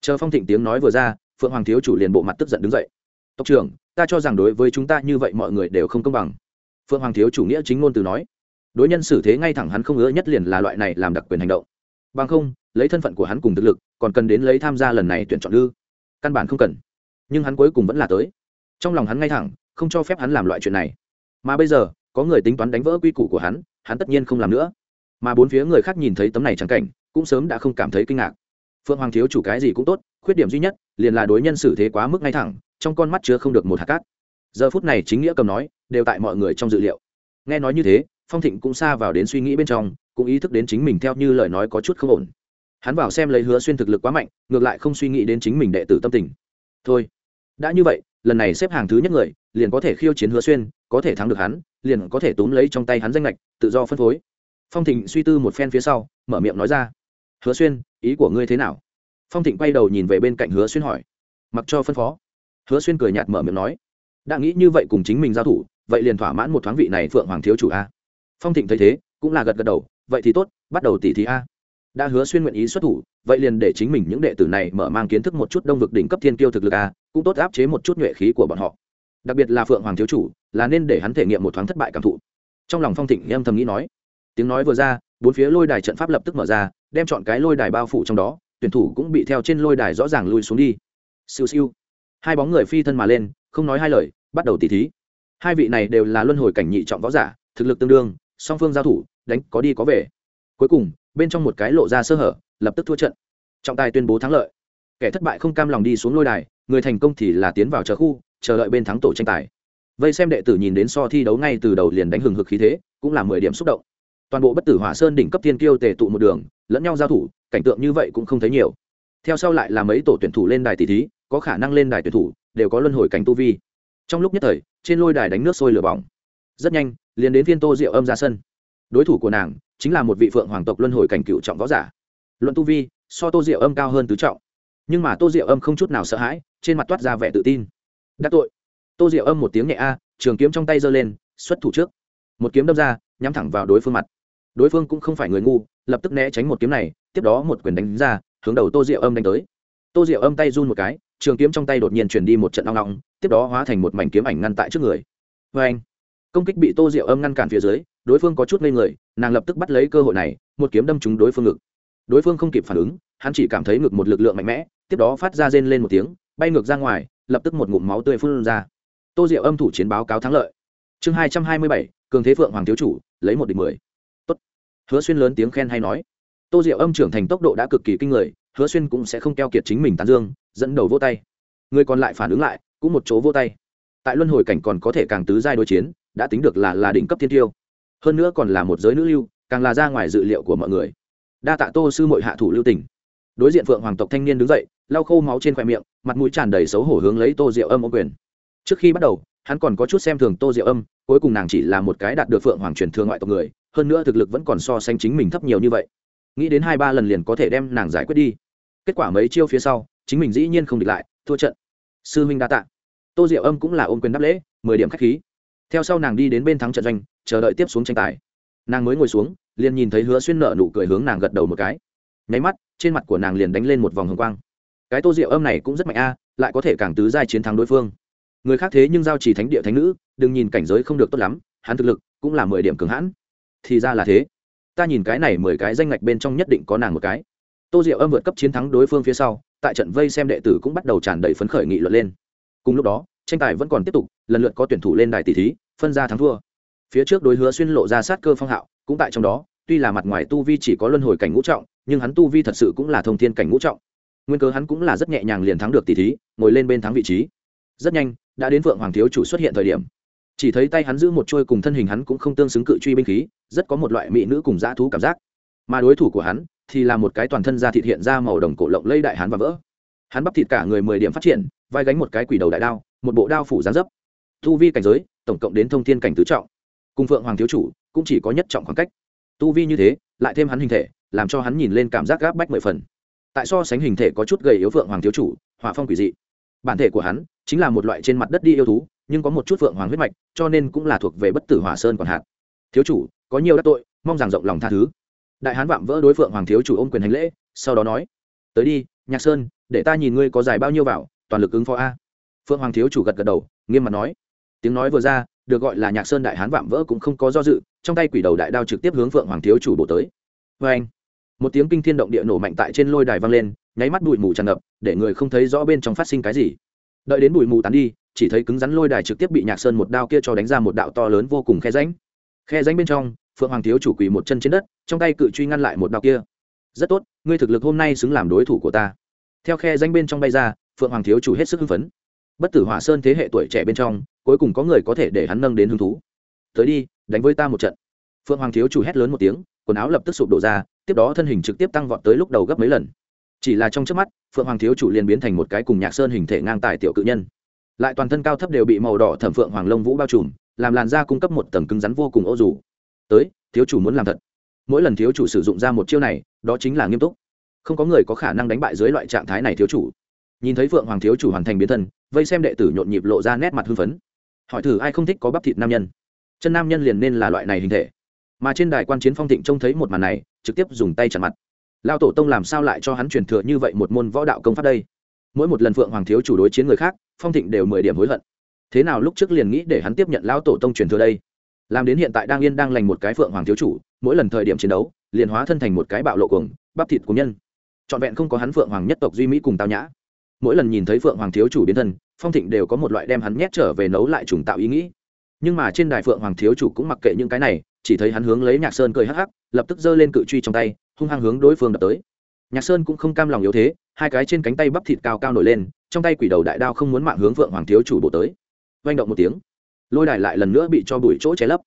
Chờ phong thịnh tiếng nói vừa ra, phượng hoàng thiếu chủ liền bộ mặt tức giận đứng dậy. Tộc trưởng, ta cho rằng đối với chúng ta như vậy mọi người đều không công bằng. Phượng hoàng thiếu chủ nghĩa chính ngôn từ nói. Đối nhân xử thế ngay thẳng hắn không ngỡ nhất liền là loại này làm đặc quyền hành động. Bằng không, lấy thân phận của hắn cùng thực lực, còn cần đến lấy tham gia lần này tuyển chọn ư? Căn bản không cần. Nhưng hắn cuối cùng vẫn là tới. Trong lòng hắn ngay thẳng, không cho phép hắn làm loại chuyện này. Mà bây giờ, có người tính toán đánh vỡ quy củ của hắn hắn tất nhiên không làm nữa. Mà bốn phía người khác nhìn thấy tấm này trắng cảnh, cũng sớm đã không cảm thấy kinh ngạc. Phượng hoàng thiếu chủ cái gì cũng tốt, khuyết điểm duy nhất, liền là đối nhân xử thế quá mức ngay thẳng, trong con mắt chứa không được một hạt cát. Giờ phút này chính nghĩa cầm nói, đều tại mọi người trong dự liệu. Nghe nói như thế, phong thịnh cũng xa vào đến suy nghĩ bên trong, cũng ý thức đến chính mình theo như lời nói có chút không ổn. Hắn vào xem lấy hứa xuyên thực lực quá mạnh, ngược lại không suy nghĩ đến chính mình đệ tử tâm tình. Thôi, đã như vậy lần này xếp hàng thứ nhất người, liền có thể khiêu chiến hứa xuyên, có thể thắng được hắn, liền có thể túm lấy trong tay hắn danh lệch tự do phân phối. Phong thịnh suy tư một phen phía sau, mở miệng nói ra, hứa xuyên, ý của ngươi thế nào? Phong thịnh quay đầu nhìn về bên cạnh hứa xuyên hỏi, mặc cho phân phó. Hứa xuyên cười nhạt mở miệng nói, đã nghĩ như vậy cùng chính mình giao thủ, vậy liền thỏa mãn một thoáng vị này phượng hoàng thiếu chủ a. Phong thịnh thấy thế, cũng là gật gật đầu, vậy thì tốt, bắt đầu tỉ thí a. Đã hứa xuyên nguyện ý xuất thủ, vậy liền để chính mình những đệ tử này mở mang kiến thức một chút đông vực đỉnh cấp thiên kiêu thực lực a cũng tốt áp chế một chút nhuệ khí của bọn họ. Đặc biệt là phượng hoàng thiếu chủ, là nên để hắn thể nghiệm một thoáng thất bại cảm thụ. Trong lòng phong thịnh em thầm nghĩ nói, tiếng nói vừa ra, bốn phía lôi đài trận pháp lập tức mở ra, đem chọn cái lôi đài bao phủ trong đó, tuyển thủ cũng bị theo trên lôi đài rõ ràng lui xuống đi. Siêu siêu. Hai bóng người phi thân mà lên, không nói hai lời, bắt đầu tỉ thí. Hai vị này đều là luân hồi cảnh nhị trọng võ giả, thực lực tương đương, song phương giao thủ, đánh có đi có về. Cuối cùng, bên trong một cái lộ ra sơ hở, lập tức thua trận. Trọng tài tuyên bố thắng lợi. Kẻ thất bại không cam lòng đi xuống lôi đài người thành công thì là tiến vào chờ khu, chờ đợi bên thắng tổ tranh tài. Vây xem đệ tử nhìn đến so thi đấu ngay từ đầu liền đánh hừng hực khí thế, cũng là mười điểm xúc động. Toàn bộ bất tử hỏa sơn đỉnh cấp thiên kiêu tề tụ một đường, lẫn nhau giao thủ, cảnh tượng như vậy cũng không thấy nhiều. Theo sau lại là mấy tổ tuyển thủ lên đài tỷ thí, có khả năng lên đài tuyển thủ, đều có luân hồi cảnh tu vi. Trong lúc nhất thời, trên lôi đài đánh nước sôi lửa bỏng. Rất nhanh, liền đến viên tô diệu âm ra sân. Đối thủ của nàng, chính là một vị phượng hoàng tộc luân hồi cảnh cựu trọng võ giả. Luận tu vi, so tô diệu âm cao hơn tứ trọng. Nhưng mà tô diệu âm không chút nào sợ hãi trên mặt toát ra vẻ tự tin. Đắc tội. Tô diệu âm một tiếng nhẹ a, trường kiếm trong tay giơ lên, xuất thủ trước. Một kiếm đâm ra, nhắm thẳng vào đối phương mặt. Đối phương cũng không phải người ngu, lập tức né tránh một kiếm này, tiếp đó một quyền đánh ra, hướng đầu tô diệu âm đánh tới. Tô diệu âm tay run một cái, trường kiếm trong tay đột nhiên chuyển đi một trận nong nong tiếp đó hóa thành một mảnh kiếm ảnh ngăn tại trước người. Vê anh công kích bị tô diệu âm ngăn cản phía dưới, đối phương có chút ngây người, nàng lập tức bắt lấy cơ hội này, một kiếm đâm trúng đối phương ngực. Đối phương không kịp phản ứng, hắn chỉ cảm thấy ngực một lực lượng mạnh mẽ, tiếp đó phát ra rên lên một tiếng bay ngược ra ngoài, lập tức một ngụm máu tươi phun ra. Tô diệu âm thủ chiến báo cáo thắng lợi. Chương hai trăm hai mươi bảy, cường thế phượng hoàng thiếu chủ, lấy một địch mười. Tốt. hứa xuyên lớn tiếng khen hay nói. Tô diệu âm trưởng thành tốc độ đã cực kỳ kinh người, hứa xuyên cũng sẽ không keo kiệt chính mình tán dương, dẫn đầu vô tay. Người còn lại phản ứng lại, cũng một chỗ vô tay. Tại luân hồi cảnh còn có thể càng tứ giai đối chiến, đã tính được là là đỉnh cấp thiên tiêu. Hơn nữa còn là một giới nữ lưu, càng là ra ngoài dự liệu của mọi người. Đa tạ tô sư mội hạ thủ lưu tỉnh đối diện phượng hoàng tộc thanh niên đứng dậy, lau khô máu trên khoe miệng, mặt mũi tràn đầy xấu hổ hướng lấy tô diệu âm ô quyền. Trước khi bắt đầu, hắn còn có chút xem thường tô diệu âm, cuối cùng nàng chỉ là một cái đạt được phượng hoàng truyền thương ngoại tộc người, hơn nữa thực lực vẫn còn so sánh chính mình thấp nhiều như vậy. Nghĩ đến hai ba lần liền có thể đem nàng giải quyết đi. Kết quả mấy chiêu phía sau, chính mình dĩ nhiên không địch lại, thua trận. Sư huynh đa tạ. Tô diệu âm cũng là ôm quyền đáp lễ, mười điểm k h á c h khí. Theo sau nàng đi đến bên thắng trận doanh, chờ đợi tiếp xuống tranh tài. Nàng mới ngồi xuống, liền nhìn thấy hứa xuyên nợ nụ cười hướng nàng gật đầu một cái. Nháy mắt trên mặt của nàng liền đánh lên một vòng hồng quang. Cái tô diệu âm này cũng rất mạnh a, lại có thể càng tứ giai chiến thắng đối phương. Người khác thế nhưng giao trì thánh địa thánh nữ, đừng nhìn cảnh giới không được tốt lắm, hắn thực lực cũng là mười điểm cường hãn. Thì ra là thế. Ta nhìn cái này mười cái danh ngạch bên trong nhất định có nàng một cái. Tô diệu âm vượt cấp chiến thắng đối phương phía sau, tại trận vây xem đệ tử cũng bắt đầu tràn đầy phấn khởi nghị luận lên. Cùng lúc đó, tranh tài vẫn còn tiếp tục, lần lượt có tuyển thủ lên đài tỷ thí, phân ra thắng thua. Phía trước đối hứa xuyên lộ ra sát cơ phong hạo, cũng tại trong đó, tuy là mặt ngoài tu vi chỉ có luân hồi cảnh ngũ trọng nhưng hắn tu vi thật sự cũng là thông thiên cảnh ngũ trọng. Nguyên cớ hắn cũng là rất nhẹ nhàng liền thắng được tỷ thí, ngồi lên bên thắng vị trí. Rất nhanh, đã đến vượng hoàng thiếu chủ xuất hiện thời điểm. Chỉ thấy tay hắn giữ một trôi cùng thân hình hắn cũng không tương xứng cự truy binh khí, rất có một loại mỹ nữ cùng dã thú cảm giác. Mà đối thủ của hắn thì là một cái toàn thân da thịt hiện ra màu đồng cổ lộng lây đại hắn và vỡ. Hắn bắp thịt cả người mười điểm phát triển, vai gánh một cái quỷ đầu đại đao, một bộ đao phủ gián dấp. Tu vi cảnh giới, tổng cộng đến thông thiên cảnh tứ trọng. Cùng phượng hoàng thiếu chủ cũng chỉ có nhất trọng khoảng cách. Tu vi như thế, lại thêm hắn hình thể làm cho hắn nhìn lên cảm giác gáp bách mười phần. Tại so sánh hình thể có chút gầy yếu phượng hoàng thiếu chủ, hỏa phong quỷ dị. Bản thể của hắn chính là một loại trên mặt đất đi yêu thú, nhưng có một chút phượng hoàng huyết mạch, cho nên cũng là thuộc về bất tử hỏa sơn còn hạt. Thiếu chủ, có nhiều đắc tội, mong rằng rộng lòng tha thứ. Đại hán vạm vỡ đối phượng hoàng thiếu chủ ôm quyền hành lễ, sau đó nói, tới đi, nhạc sơn, để ta nhìn ngươi có dài bao nhiêu vào, toàn lực ứng phó a. Phượng hoàng thiếu chủ gật gật đầu, nghiêm mặt nói. Tiếng nói vừa ra, được gọi là nhạc sơn đại hán vạm vỡ cũng không có do dự, trong tay quỷ đầu đại đao trực tiếp hướng phượng hoàng thiếu chủ bổ tới. Vê anh một tiếng kinh thiên động địa nổ mạnh tại trên lôi đài vang lên, nháy mắt bụi mù tràn ngập, để người không thấy rõ bên trong phát sinh cái gì. Đợi đến bụi mù tán đi, chỉ thấy cứng rắn lôi đài trực tiếp bị nhạc sơn một đao kia cho đánh ra một đạo to lớn vô cùng khe ránh khe ránh bên trong, phượng hoàng thiếu chủ quỳ một chân trên đất, trong tay cự truy ngăn lại một đao kia. Rất tốt, ngươi thực lực hôm nay xứng làm đối thủ của ta. Theo khe danh bên trong bay ra, phượng hoàng thiếu chủ hết sức hưng phấn. Bất tử hỏa sơn thế hệ tuổi trẻ bên trong, cuối cùng có người có thể để hắn nâng đến hứng thú. Tới đi, đánh với ta một trận. Phượng hoàng thiếu chủ hét lớn một tiếng quần áo lập tức sụp đổ ra, tiếp đó thân hình trực tiếp tăng vọt tới lúc đầu gấp mấy lần. Chỉ là trong trước mắt, phượng hoàng thiếu chủ liền biến thành một cái cùng nhạc sơn hình thể ngang tài tiểu cự nhân. Lại toàn thân cao thấp đều bị màu đỏ thẩm phượng hoàng lông vũ bao trùm, làm làn da cung cấp một tầng cứng rắn vô cùng ô dù. Tới, thiếu chủ muốn làm thật. Mỗi lần thiếu chủ sử dụng ra một chiêu này, đó chính là nghiêm túc. Không có người có khả năng đánh bại dưới loại trạng thái này thiếu chủ. Nhìn thấy phượng hoàng thiếu chủ hoàn thành biến thân, vây xem đệ tử nhộn nhịp lộ ra nét mặt hưng phấn. Hỏi thử ai không thích có bắp thịt nam nhân? Chân nam nhân liền nên là loại này hình thể mà trên đài quan chiến phong thịnh trông thấy một màn này, trực tiếp dùng tay chặn mặt. Lao tổ tông làm sao lại cho hắn truyền thừa như vậy một môn võ đạo công pháp đây? Mỗi một lần phượng hoàng thiếu chủ đối chiến người khác, phong thịnh đều mười điểm hối hận. Thế nào lúc trước liền nghĩ để hắn tiếp nhận lão tổ tông truyền thừa đây? Làm đến hiện tại đang yên đang lành một cái phượng hoàng thiếu chủ, mỗi lần thời điểm chiến đấu, liền hóa thân thành một cái bạo lộ cuồng, bắp thịt của nhân. Trọn vẹn không có hắn phượng hoàng nhất tộc duy mỹ cùng tao nhã. Mỗi lần nhìn thấy phượng hoàng thiếu chủ biến thân, phong thịnh đều có một loại đem hắn nhét trở về nấu lại trùng tạo ý nghĩ. Nhưng mà trên đài phượng hoàng thiếu chủ cũng mặc kệ những cái này chỉ thấy hắn hướng lấy nhạc sơn cười hắc hắc, lập tức giơ lên cự truy trong tay, hung hăng hướng đối phương đập tới. Nhạc sơn cũng không cam lòng yếu thế, hai cái trên cánh tay bắp thịt cao cao nổi lên, trong tay quỷ đầu đại đao không muốn mạng hướng vượng hoàng thiếu chủ bổ tới. Oanh động một tiếng, lôi đài lại lần nữa bị cho bụi chỗ cháy lấp.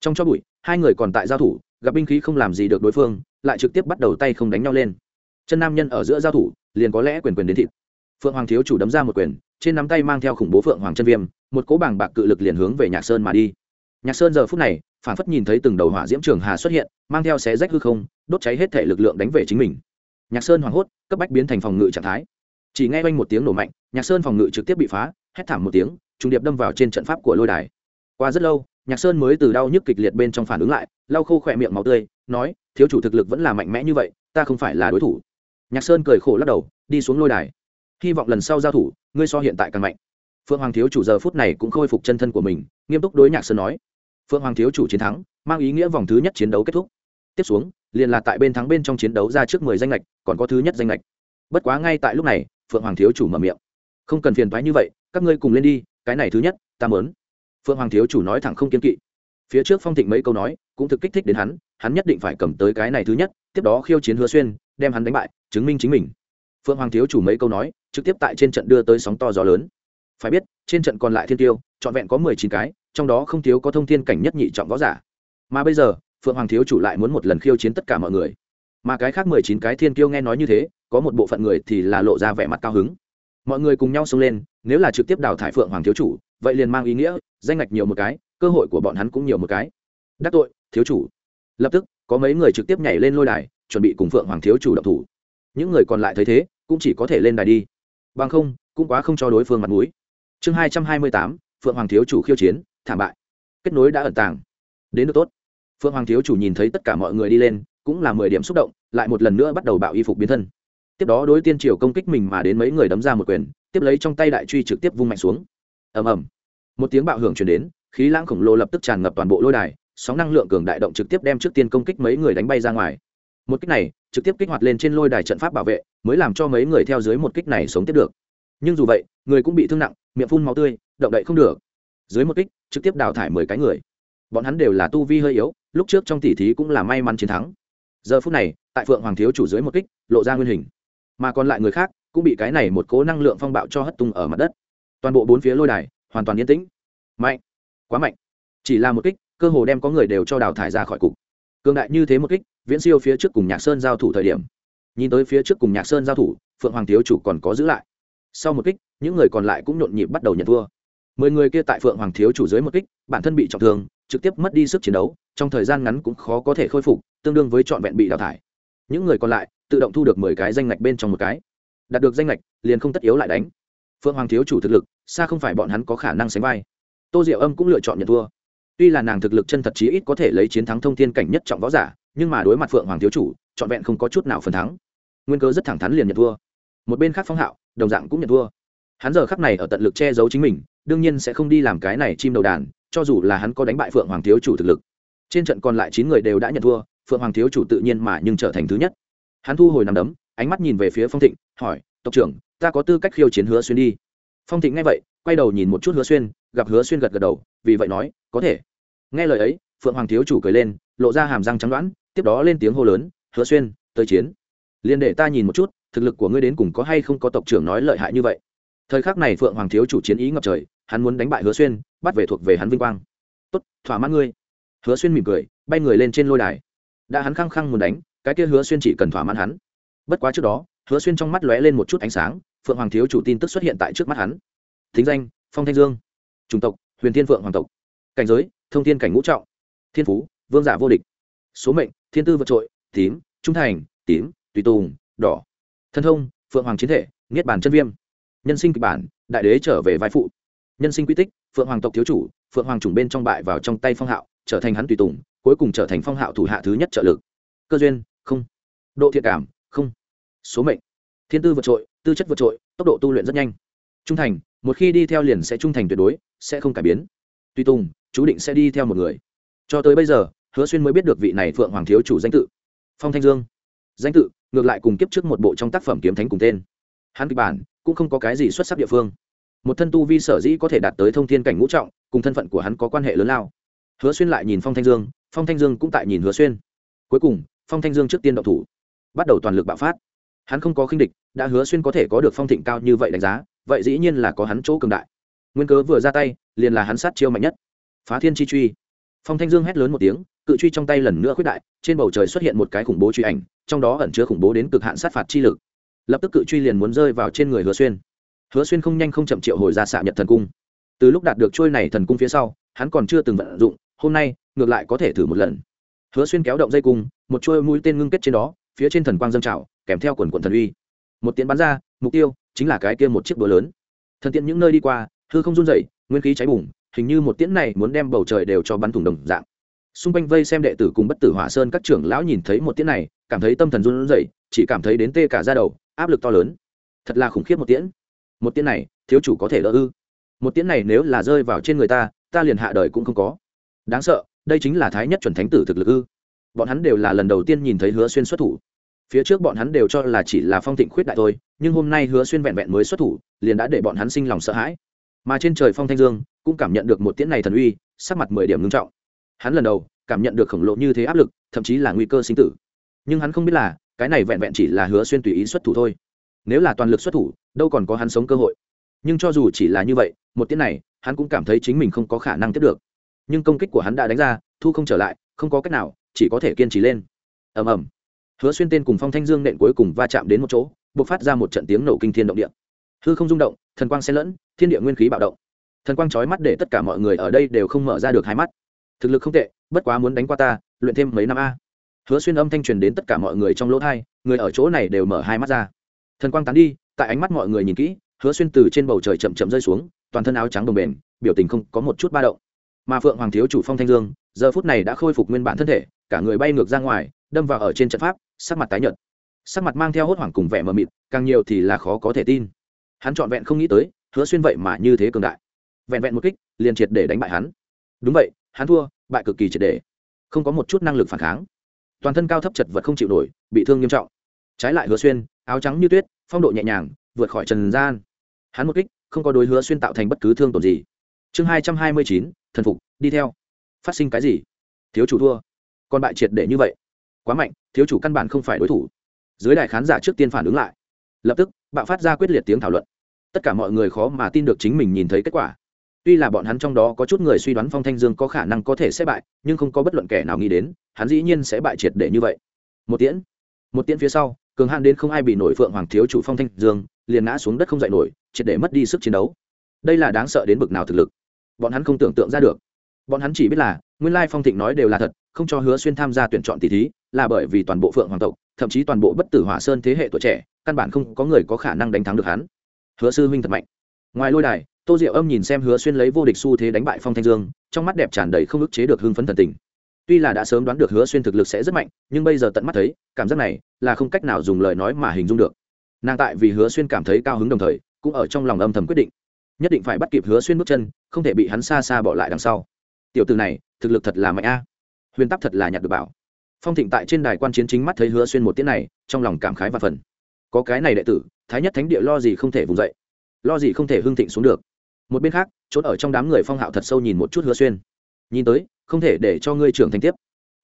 Trong cho bụi, hai người còn tại giao thủ, gặp binh khí không làm gì được đối phương, lại trực tiếp bắt đầu tay không đánh nhau lên. Chân nam nhân ở giữa giao thủ, liền có lẽ quyền quyền đến thịt. Phượng hoàng thiếu chủ đấm ra một quyền, trên nắm tay mang theo khủng bố phượng hoàng chân viêm, một cỗ bảng bạc cự lực liền hướng về nhạc sơn mà đi. Nhạc sơn giờ phút này phản phất nhìn thấy từng đầu hỏa diễm trường hà xuất hiện, mang theo xé rách hư không, đốt cháy hết thể lực lượng đánh về chính mình. Nhạc sơn hoảng hốt, cấp bách biến thành phòng ngự trạng thái. Chỉ nghe quanh một tiếng nổ mạnh, nhạc sơn phòng ngự trực tiếp bị phá, hét thảm một tiếng, trùng điệp đâm vào trên trận pháp của lôi đài. Qua rất lâu, nhạc sơn mới từ đau nhức kịch liệt bên trong phản ứng lại, lau khô khỏe miệng máu tươi, nói, thiếu chủ thực lực vẫn là mạnh mẽ như vậy, ta không phải là đối thủ. Nhạc sơn cười khổ lắc đầu, đi xuống lôi đài. Hy vọng lần sau giao thủ, ngươi so hiện tại càng mạnh. Phượng hoàng thiếu chủ giờ phút này cũng khôi phục chân thân của mình, nghiêm túc đối nhạc sơn nói phượng hoàng thiếu chủ chiến thắng, mang ý nghĩa vòng thứ nhất chiến đấu kết thúc. Tiếp xuống, liền là tại bên thắng bên trong chiến đấu ra trước mười danh lệch, còn có thứ nhất danh lệch. Bất quá ngay tại lúc này, phượng hoàng thiếu chủ mở miệng. Không cần phiền thoái như vậy, các ngươi cùng lên đi, cái này thứ nhất, ta mớn phượng hoàng thiếu chủ nói thẳng không kiên kỵ. Phía trước phong thịnh mấy câu nói, cũng thực kích thích đến hắn hắn nhất định phải cầm tới cái này thứ nhất, tiếp đó khiêu chiến hứa xuyên, đem hắn đánh bại, chứng minh chính mình. Phượng hoàng thiếu chủ mấy câu nói, trực tiếp tại trên trận đưa tới sóng to gió lớn. Phải biết, trên trận còn lại thiên tiêu, trọn vẹn có mười chín cái trong đó không thiếu có thông thiên cảnh nhất nhị trọng võ giả. Mà bây giờ, phượng hoàng thiếu chủ lại muốn một lần khiêu chiến tất cả mọi người. Mà cái khác mười chín cái thiên kiêu nghe nói như thế, có một bộ phận người thì là lộ ra vẻ mặt cao hứng. Mọi người cùng nhau xông lên, nếu là trực tiếp đào thải phượng hoàng thiếu chủ, vậy liền mang ý nghĩa, danh ngạch nhiều một cái, cơ hội của bọn hắn cũng nhiều một cái. Đắc tội, thiếu chủ. Lập tức, có mấy người trực tiếp nhảy lên lôi đài, chuẩn bị cùng phượng hoàng thiếu chủ động thủ. Những người còn lại thấy thế, cũng chỉ có thể lên đài đi. Bằng không, cũng quá không cho đối phương mặt mũi. Chương hai trăm hai mươi tám, phượng hoàng thiếu chủ khiêu chiến thảm bại. Kết nối đã ẩn tàng. Đến được tốt. Phượng hoàng thiếu chủ nhìn thấy tất cả mọi người đi lên, cũng là mười điểm xúc động, lại một lần nữa bắt đầu bạo y phục biến thân. Tiếp đó đối tiên triều công kích mình mà đến mấy người đấm ra một quyền, tiếp lấy trong tay đại truy trực tiếp vung mạnh xuống. Ầm ầm. Một tiếng bạo hưởng chuyển đến, khí lãng khổng lồ lập tức tràn ngập toàn bộ lôi đài, sóng năng lượng cường đại động trực tiếp đem trước tiên công kích mấy người đánh bay ra ngoài. Một kích này, trực tiếp kích hoạt lên trên lôi đài trận pháp bảo vệ, mới làm cho mấy người theo dưới một kích này sống tiếp được. Nhưng dù vậy, người cũng bị thương nặng, miệng phun máu tươi, động đậy không được dưới một kích, trực tiếp đào thải mười cái người. Bọn hắn đều là tu vi hơi yếu, lúc trước trong tỉ thí cũng là may mắn chiến thắng. Giờ phút này, tại phượng hoàng thiếu chủ dưới một kích, lộ ra nguyên hình. Mà còn lại người khác, cũng bị cái này một cố năng lượng phong bạo cho hất tung ở mặt đất. Toàn bộ bốn phía lôi đài, hoàn toàn yên tĩnh. Mạnh! Quá mạnh! Chỉ là một kích, cơ hồ đem có người đều cho đào thải ra khỏi cục. Cường đại như thế một kích, viễn siêu phía trước cùng nhạc sơn giao thủ thời điểm. Nhìn tới phía trước cùng nhạc sơn giao thủ, phượng hoàng thiếu chủ còn có giữ lại. Sau một kích, những người còn lại cũng nhộn nhịp bắt đầu nhận thua mười người kia tại phượng hoàng thiếu chủ dưới một kích, bản thân bị trọng thương, trực tiếp mất đi sức chiến đấu, trong thời gian ngắn cũng khó có thể khôi phục, tương đương với trọn vẹn bị đào thải. Những người còn lại, tự động thu được mười cái danh ngạch bên trong một cái. Đạt được danh ngạch, liền không tất yếu lại đánh. Phượng hoàng thiếu chủ thực lực, xa không phải bọn hắn có khả năng sánh vai. Tô diệu âm cũng lựa chọn nhận thua. Tuy là nàng thực lực chân thật chí ít có thể lấy chiến thắng thông thiên cảnh nhất trọng võ giả, nhưng mà đối mặt phượng hoàng thiếu chủ, trọn vẹn không có chút nào phần thắng. Nguyên cơ rất thẳng thắn liền nhận thua. Một bên khác phong hạo, đồng dạng cũng nhận thua. Hắn giờ khắc này ở tận lực che giấu chính mình đương nhiên sẽ không đi làm cái này chim đầu đàn, cho dù là hắn có đánh bại phượng hoàng thiếu chủ thực lực. Trên trận còn lại chín người đều đã nhận thua, phượng hoàng thiếu chủ tự nhiên mà nhưng trở thành thứ nhất. Hắn thu hồi nằm đấm, ánh mắt nhìn về phía phong thịnh, hỏi, tộc trưởng, ta có tư cách khiêu chiến hứa xuyên đi? Phong thịnh nghe vậy, quay đầu nhìn một chút hứa xuyên, gặp hứa xuyên gật gật đầu, vì vậy nói, có thể. Nghe lời ấy, phượng hoàng thiếu chủ cười lên, lộ ra hàm răng trắng đoán, tiếp đó lên tiếng hô lớn, hứa xuyên, tới chiến. Liền để ta nhìn một chút, thực lực của ngươi đến cùng có hay không có tộc trưởng nói lợi hại như vậy? Thời khắc này phượng hoàng thiếu chủ chiến ý ngập trời hắn muốn đánh bại hứa xuyên, bắt về thuộc về hắn vinh quang. Tốt, thỏa mãn ngươi. Hứa xuyên mỉm cười, bay người lên trên lôi đài. Đã hắn khăng khăng muốn đánh, cái kia hứa xuyên chỉ cần thỏa mãn hắn. Bất quá trước đó, hứa xuyên trong mắt lóe lên một chút ánh sáng, phượng hoàng thiếu chủ tin tức xuất hiện tại trước mắt hắn. Thính danh, phong thanh dương. Chủng tộc, huyền thiên phượng hoàng tộc. Cảnh giới, thông thiên cảnh ngũ trọng. Thiên phú, vương giả vô địch. Số mệnh, thiên tư vượt trội, tím, trung thành, tím, tùy tùng, đỏ. Thân thông, phượng hoàng chiến thể, niết bàn chân viêm. Nhân sinh kịch bản, đại đế trở về vai phụ nhân sinh quy tích, phượng hoàng tộc thiếu chủ, phượng hoàng trùng bên trong bại vào trong tay phong hạo, trở thành hắn tùy tùng, cuối cùng trở thành phong hạo thủ hạ thứ nhất trợ lực. Cơ duyên, không. Độ thiện cảm, không. Số mệnh, thiên tư vượt trội, tư chất vượt trội, tốc độ tu luyện rất nhanh. Trung thành, một khi đi theo liền sẽ trung thành tuyệt đối, sẽ không cải biến. Tùy tùng, chú định sẽ đi theo một người. Cho tới bây giờ, hứa xuyên mới biết được vị này phượng hoàng thiếu chủ danh tự. Phong thanh dương. Danh tự, ngược lại cùng kiếp trước một bộ trong tác phẩm kiếm thánh cùng tên. Hắn kịch bản, cũng không có cái gì xuất sắc địa phương một thân tu vi sở dĩ có thể đạt tới thông thiên cảnh ngũ trọng, cùng thân phận của hắn có quan hệ lớn lao. Hứa xuyên lại nhìn phong thanh dương, phong thanh dương cũng tại nhìn hứa xuyên. Cuối cùng, phong thanh dương trước tiên động thủ, bắt đầu toàn lực bạo phát. Hắn không có khinh địch, đã hứa xuyên có thể có được phong thịnh cao như vậy đánh giá, vậy dĩ nhiên là có hắn chỗ cường đại. Nguyên cớ vừa ra tay, liền là hắn sát chiêu mạnh nhất. Phá thiên chi truy. Phong thanh dương hét lớn một tiếng, cự truy trong tay lần nữa khuyết đại, trên bầu trời xuất hiện một cái khủng bố truy ảnh, trong đó ẩn chứa khủng bố đến cực hạn sát phạt chi lực. Lập tức cự truy liền muốn rơi vào trên người hứa xuyên hứa xuyên không nhanh không chậm triệu hồi ra xạ nhật thần cung. Từ lúc đạt được trôi này thần cung phía sau, hắn còn chưa từng vận dụng, hôm nay, ngược lại có thể thử một lần. Hứa xuyên kéo động dây cung, một trôi mũi tên ngưng kết trên đó, phía trên thần quang dâng trào, kèm theo quần quần thần uy. Một tiến bắn ra, mục tiêu chính là cái kia một chiếc đũa lớn. Thần tiện những nơi đi qua, hư không run rẩy, nguyên khí cháy bùng, hình như một tiễn này muốn đem bầu trời đều cho bắn thủng đồng dạng. Xung quanh vây xem đệ tử cùng bất tử hỏa sơn các trưởng lão nhìn thấy một tiễn này, cảm thấy tâm thần run rẩy, chỉ cảm thấy đến tê cả da đầu, áp lực to lớn. Thật là khủng khiếp một tiễn một tiễn này, thiếu chủ có thể đỡ ư? Một tiễn này nếu là rơi vào trên người ta ta liền hạ đời cũng không có. Đáng sợ, đây chính là thái nhất chuẩn thánh tử thực lực ư? Bọn hắn đều là lần đầu tiên nhìn thấy hứa xuyên xuất thủ. Phía trước bọn hắn đều cho là chỉ là phong thịnh khuyết đại thôi, nhưng hôm nay hứa xuyên vẹn vẹn mới xuất thủ, liền đã để bọn hắn sinh lòng sợ hãi. Mà trên trời phong thanh dương, cũng cảm nhận được một tiễn này thần uy, sắc mặt mười điểm ngưng trọng. Hắn lần đầu cảm nhận được khổng lồ như thế áp lực, thậm chí là nguy cơ sinh tử. Nhưng hắn không biết là, cái này vẹn vẹn chỉ là hứa xuyên tùy ý xuất thủ thôi nếu là toàn lực xuất thủ, đâu còn có hắn sống cơ hội. Nhưng cho dù chỉ là như vậy, một tiết này, hắn cũng cảm thấy chính mình không có khả năng tiếp được. Nhưng công kích của hắn đã đánh ra, thu không trở lại, không có cách nào, chỉ có thể kiên trì lên. Ầm ầm. Hứa xuyên tên cùng phong thanh dương nện cuối cùng va chạm đến một chỗ b ộ c phát ra một trận tiếng nổ kinh thiên động địa. Hư không rung động, thần quang xen lẫn, thiên địa nguyên khí bạo động. Thần quang trói mắt để tất cả mọi người ở đây đều không mở ra được hai mắt. Thực lực không tệ, bất quá muốn đánh qua ta, luyện thêm mấy năm a. Hứa xuyên âm thanh truyền đến tất cả mọi người trong lỗ thai người ở chỗ này đều mở hai mắt ra thần quang tán đi, tại ánh mắt mọi người nhìn kỹ, hứa xuyên từ trên bầu trời chậm chậm rơi xuống, toàn thân áo trắng đồng bền, biểu tình không có một chút ba động. Mà phượng hoàng thiếu chủ phong thanh dương, giờ phút này đã khôi phục nguyên bản thân thể, cả người bay ngược ra ngoài, đâm vào ở trên trận pháp, sắc mặt tái nhợt. Sắc mặt mang theo hốt hoảng cùng vẻ mờ mịt, càng nhiều thì là khó có thể tin. Hắn trọn vẹn không nghĩ tới, hứa xuyên vậy mà như thế cường đại. Vẹn vẹn một kích, liền triệt để đánh bại hắn. Đúng vậy, hắn thua, bại cực kỳ triệt để. Không có một chút năng lực phản kháng. Toàn thân cao thấp chật vật không chịu nổi, bị thương nghiêm trọng trái lại hứa xuyên, áo trắng như tuyết, phong độ nhẹ nhàng, vượt khỏi trần gian. Hắn một kích, không có đối hứa xuyên tạo thành bất cứ thương tổn gì. Chương hai trăm hai mươi chín, thần phục, đi theo. Phát sinh cái gì? Thiếu chủ thua. Còn bại triệt để như vậy. Quá mạnh, thiếu chủ căn bản không phải đối thủ. Dưới đại khán giả trước tiên phản ứng lại. Lập tức, bạo phát ra quyết liệt tiếng thảo luận. Tất cả mọi người khó mà tin được chính mình nhìn thấy kết quả. Tuy là bọn hắn trong đó có chút người suy đoán phong thanh dương có khả năng có thể sẽ bại, nhưng không có bất luận kẻ nào nghĩ đến, hắn dĩ nhiên sẽ bại triệt để như vậy. Một tiễn. Một tiễn phía sau cường hạn đến không ai bị nổi phượng hoàng thiếu chủ phong thanh dương, liền ngã xuống đất không dậy nổi, triệt để mất đi sức chiến đấu. Đây là đáng sợ đến bực nào thực lực. Bọn hắn không tưởng tượng ra được. Bọn hắn chỉ biết là, nguyên lai phong thịnh nói đều là thật, không cho hứa xuyên tham gia tuyển chọn tỷ thí, là bởi vì toàn bộ phượng hoàng tộc, thậm chí toàn bộ bất tử hỏa sơn thế hệ tuổi trẻ, căn bản không có người có khả năng đánh thắng được hắn. Hứa sư huynh thật mạnh. Ngoài lôi đài, tô diệu âm nhìn xem hứa xuyên lấy vô địch xu thế đánh bại phong thanh dương, trong mắt đẹp tràn đầy không ức chế được hưng phấn thần tình tuy là đã sớm đoán được hứa xuyên thực lực sẽ rất mạnh, nhưng bây giờ tận mắt thấy, cảm giác này là không cách nào dùng lời nói mà hình dung được. Nàng tại vì hứa xuyên cảm thấy cao hứng đồng thời, cũng ở trong lòng âm thầm quyết định, nhất định phải bắt kịp hứa xuyên bước chân, không thể bị hắn xa xa bỏ lại đằng sau. Tiểu từ này, thực lực thật là mạnh a. Huyền tắc thật là nhặt được bảo. Phong thịnh tại trên đài quan chiến chính mắt thấy hứa xuyên một tiết này, trong lòng cảm khái và phần có cái này đệ tử, thái nhất thánh địa lo gì không thể vùng dậy? Lo gì không thể hưng thịnh xuống được? Một bên khác trốn ở trong đám người phong hạo thật sâu nhìn một chút hứa xuyên nhìn tới, không thể để cho ngươi trưởng thành tiếp.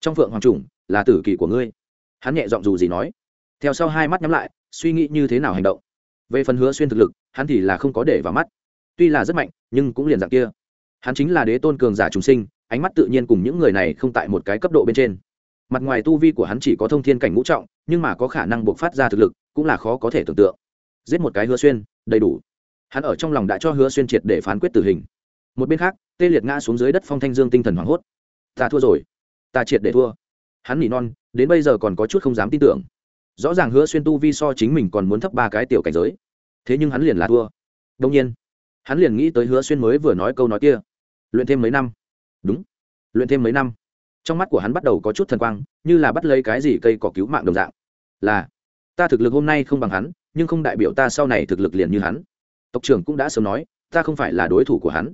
Trong phượng hoàng trùng, là tử kỳ của ngươi. Hắn nhẹ giọng dù gì nói. Theo sau hai mắt nhắm lại, suy nghĩ như thế nào hành động. Về phần hứa xuyên thực lực, hắn thì là không có để vào mắt. Tuy là rất mạnh, nhưng cũng liền dạng kia. Hắn chính là đế tôn cường giả trùng sinh, ánh mắt tự nhiên cùng những người này không tại một cái cấp độ bên trên. Mặt ngoài tu vi của hắn chỉ có thông thiên cảnh ngũ trọng, nhưng mà có khả năng buộc phát ra thực lực, cũng là khó có thể tưởng tượng. Giết một cái hứa xuyên, đầy đủ. Hắn ở trong lòng đã cho hứa xuyên triệt để phán quyết tử hình một bên khác, tê liệt ngã xuống dưới đất phong thanh dương tinh thần hoảng hốt. Ta thua rồi. Ta triệt để thua. Hắn nỉ non, đến bây giờ còn có chút không dám tin tưởng. Rõ ràng hứa xuyên tu vi so chính mình còn muốn thấp ba cái tiểu cảnh giới. Thế nhưng hắn liền là thua. Đông nhiên, hắn liền nghĩ tới hứa xuyên mới vừa nói câu nói kia. Luyện thêm mấy năm. Đúng. Luyện thêm mấy năm. Trong mắt của hắn bắt đầu có chút thần quang, như là bắt lấy cái gì cây cỏ cứu mạng đồng dạng. Là, ta thực lực hôm nay không bằng hắn, nhưng không đại biểu ta sau này thực lực liền như hắn. Tộc trưởng cũng đã sớm nói, ta không phải là đối thủ của hắn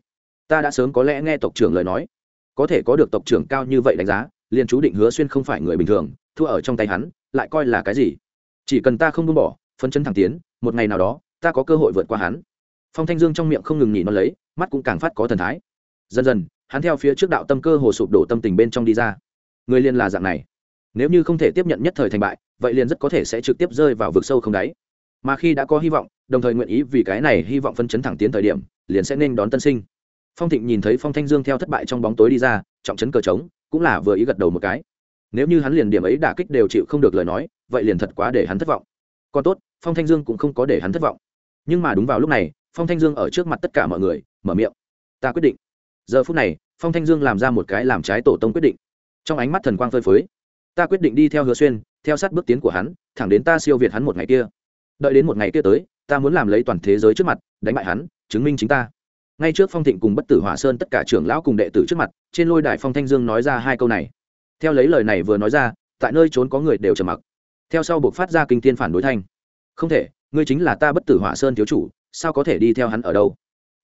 ta đã sớm có lẽ nghe tộc trưởng lời nói. Có thể có được tộc trưởng cao như vậy đánh giá, liền chú định hứa xuyên không phải người bình thường, thua ở trong tay hắn, lại coi là cái gì? Chỉ cần ta không buông bỏ, phấn chấn thẳng tiến, một ngày nào đó, ta có cơ hội vượt qua hắn. Phong thanh dương trong miệng không ngừng nhỉ nó lấy, mắt cũng càng phát có thần thái. Dần dần, hắn theo phía trước đạo tâm cơ hồ sụp đổ tâm tình bên trong đi ra. Người liền là dạng này. Nếu như không thể tiếp nhận nhất thời thành bại, vậy liền rất có thể sẽ trực tiếp rơi vào vực sâu không đáy. Mà khi đã có hy vọng, đồng thời nguyện ý vì cái này hy vọng phân chấn thẳng tiến thời điểm, liền sẽ nên đón tân sinh phong thịnh nhìn thấy phong thanh dương theo thất bại trong bóng tối đi ra, trọng chấn cờ trống, cũng là vừa ý gật đầu một cái. Nếu như hắn liền điểm ấy đả kích đều chịu không được lời nói, vậy liền thật quá để hắn thất vọng. Còn tốt, phong thanh dương cũng không có để hắn thất vọng. Nhưng mà đúng vào lúc này, phong thanh dương ở trước mặt tất cả mọi người, mở miệng. Ta quyết định. Giờ phút này, phong thanh dương làm ra một cái làm trái tổ tông quyết định. Trong ánh mắt thần quang phơi phới, ta quyết định đi theo hứa xuyên, theo sát bước tiến của hắn, thẳng đến ta siêu việt hắn một ngày kia. Đợi đến một ngày kia tới, ta muốn làm lấy toàn thế giới trước mặt, đánh bại hắn, chứng minh chính ta ngay trước phong thịnh cùng bất tử hỏa sơn tất cả trưởng lão cùng đệ tử trước mặt, trên lôi đài phong thanh dương nói ra hai câu này. Theo lấy lời này vừa nói ra, tại nơi trốn có người đều trầm mặc. Theo sau buộc phát ra kinh tiên phản đối thanh. Không thể, ngươi chính là ta bất tử hỏa sơn thiếu chủ, sao có thể đi theo hắn ở đâu?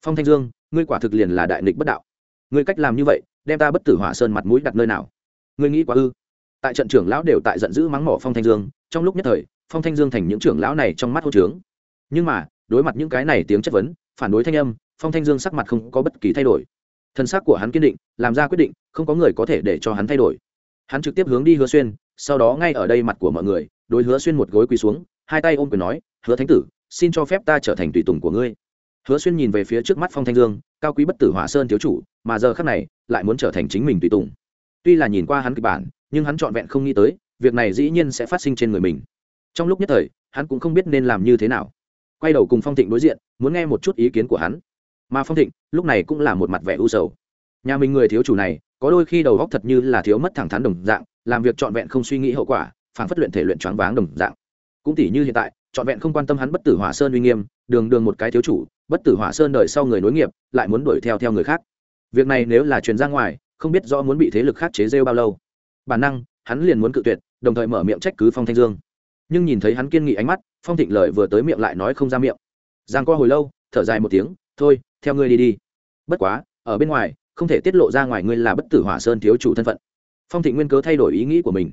Phong thanh dương, ngươi quả thực liền là đại nghịch bất đạo. Ngươi cách làm như vậy, đem ta bất tử hỏa sơn mặt mũi đặt nơi nào? Ngươi nghĩ quá ư? Tại trận trưởng lão đều tại giận dữ mắng mỏ phong thanh dương, trong lúc nhất thời, phong thanh dương thành những trưởng lão này trong mắt hô trướng. Nhưng mà, đối mặt những cái này tiếng chất vấn, phản đối thanh âm phong thanh dương sắc mặt không có bất kỳ thay đổi. Thân xác của hắn kiên định, làm ra quyết định, không có người có thể để cho hắn thay đổi. Hắn trực tiếp hướng đi hứa xuyên, sau đó ngay ở đây mặt của mọi người, đối hứa xuyên một gối quỳ xuống, hai tay ôm quyền nói, hứa thánh tử, xin cho phép ta trở thành tùy tùng của ngươi. Hứa xuyên nhìn về phía trước mắt phong thanh dương, cao quý bất tử hỏa sơn thiếu chủ, mà giờ khác này, lại muốn trở thành chính mình tùy tùng. Tuy là nhìn qua hắn kịch bản, nhưng hắn trọn vẹn không nghĩ tới, việc này dĩ nhiên sẽ phát sinh trên người mình. Trong lúc nhất thời, hắn cũng không biết nên làm như thế nào. Quay đầu cùng phong thịnh đối diện, muốn nghe một chút ý kiến của hắn mà phong thịnh lúc này cũng là một mặt vẻ u sầu. Nhà mình người thiếu chủ này, có đôi khi đầu góc thật như là thiếu mất thẳng thắn đồng dạng, làm việc trọn vẹn không suy nghĩ hậu quả phản phất luyện thể luyện choáng váng đồng dạng. Cũng tỷ như hiện tại, trọn vẹn không quan tâm hắn bất tử hỏa sơn uy nghiêm, đường đường một cái thiếu chủ, bất tử hỏa sơn đợi sau người nối nghiệp, lại muốn đuổi theo theo người khác. Việc này nếu là truyền ra ngoài, không biết rõ muốn bị thế lực khác chế rêu bao lâu. Bản năng, hắn liền muốn cự tuyệt, đồng thời mở miệng trách cứ phong thanh dương. Nhưng nhìn thấy hắn kiên nghị ánh mắt, phong thịnh lời vừa tới miệng lại nói không ra miệng. Giang qua hồi lâu, thở dài một tiếng, thôi theo ngươi đi đi. Bất quá, ở bên ngoài, không thể tiết lộ ra ngoài ngươi là bất tử hỏa sơn thiếu chủ thân phận. Phong thịnh nguyên cớ thay đổi ý nghĩ của mình.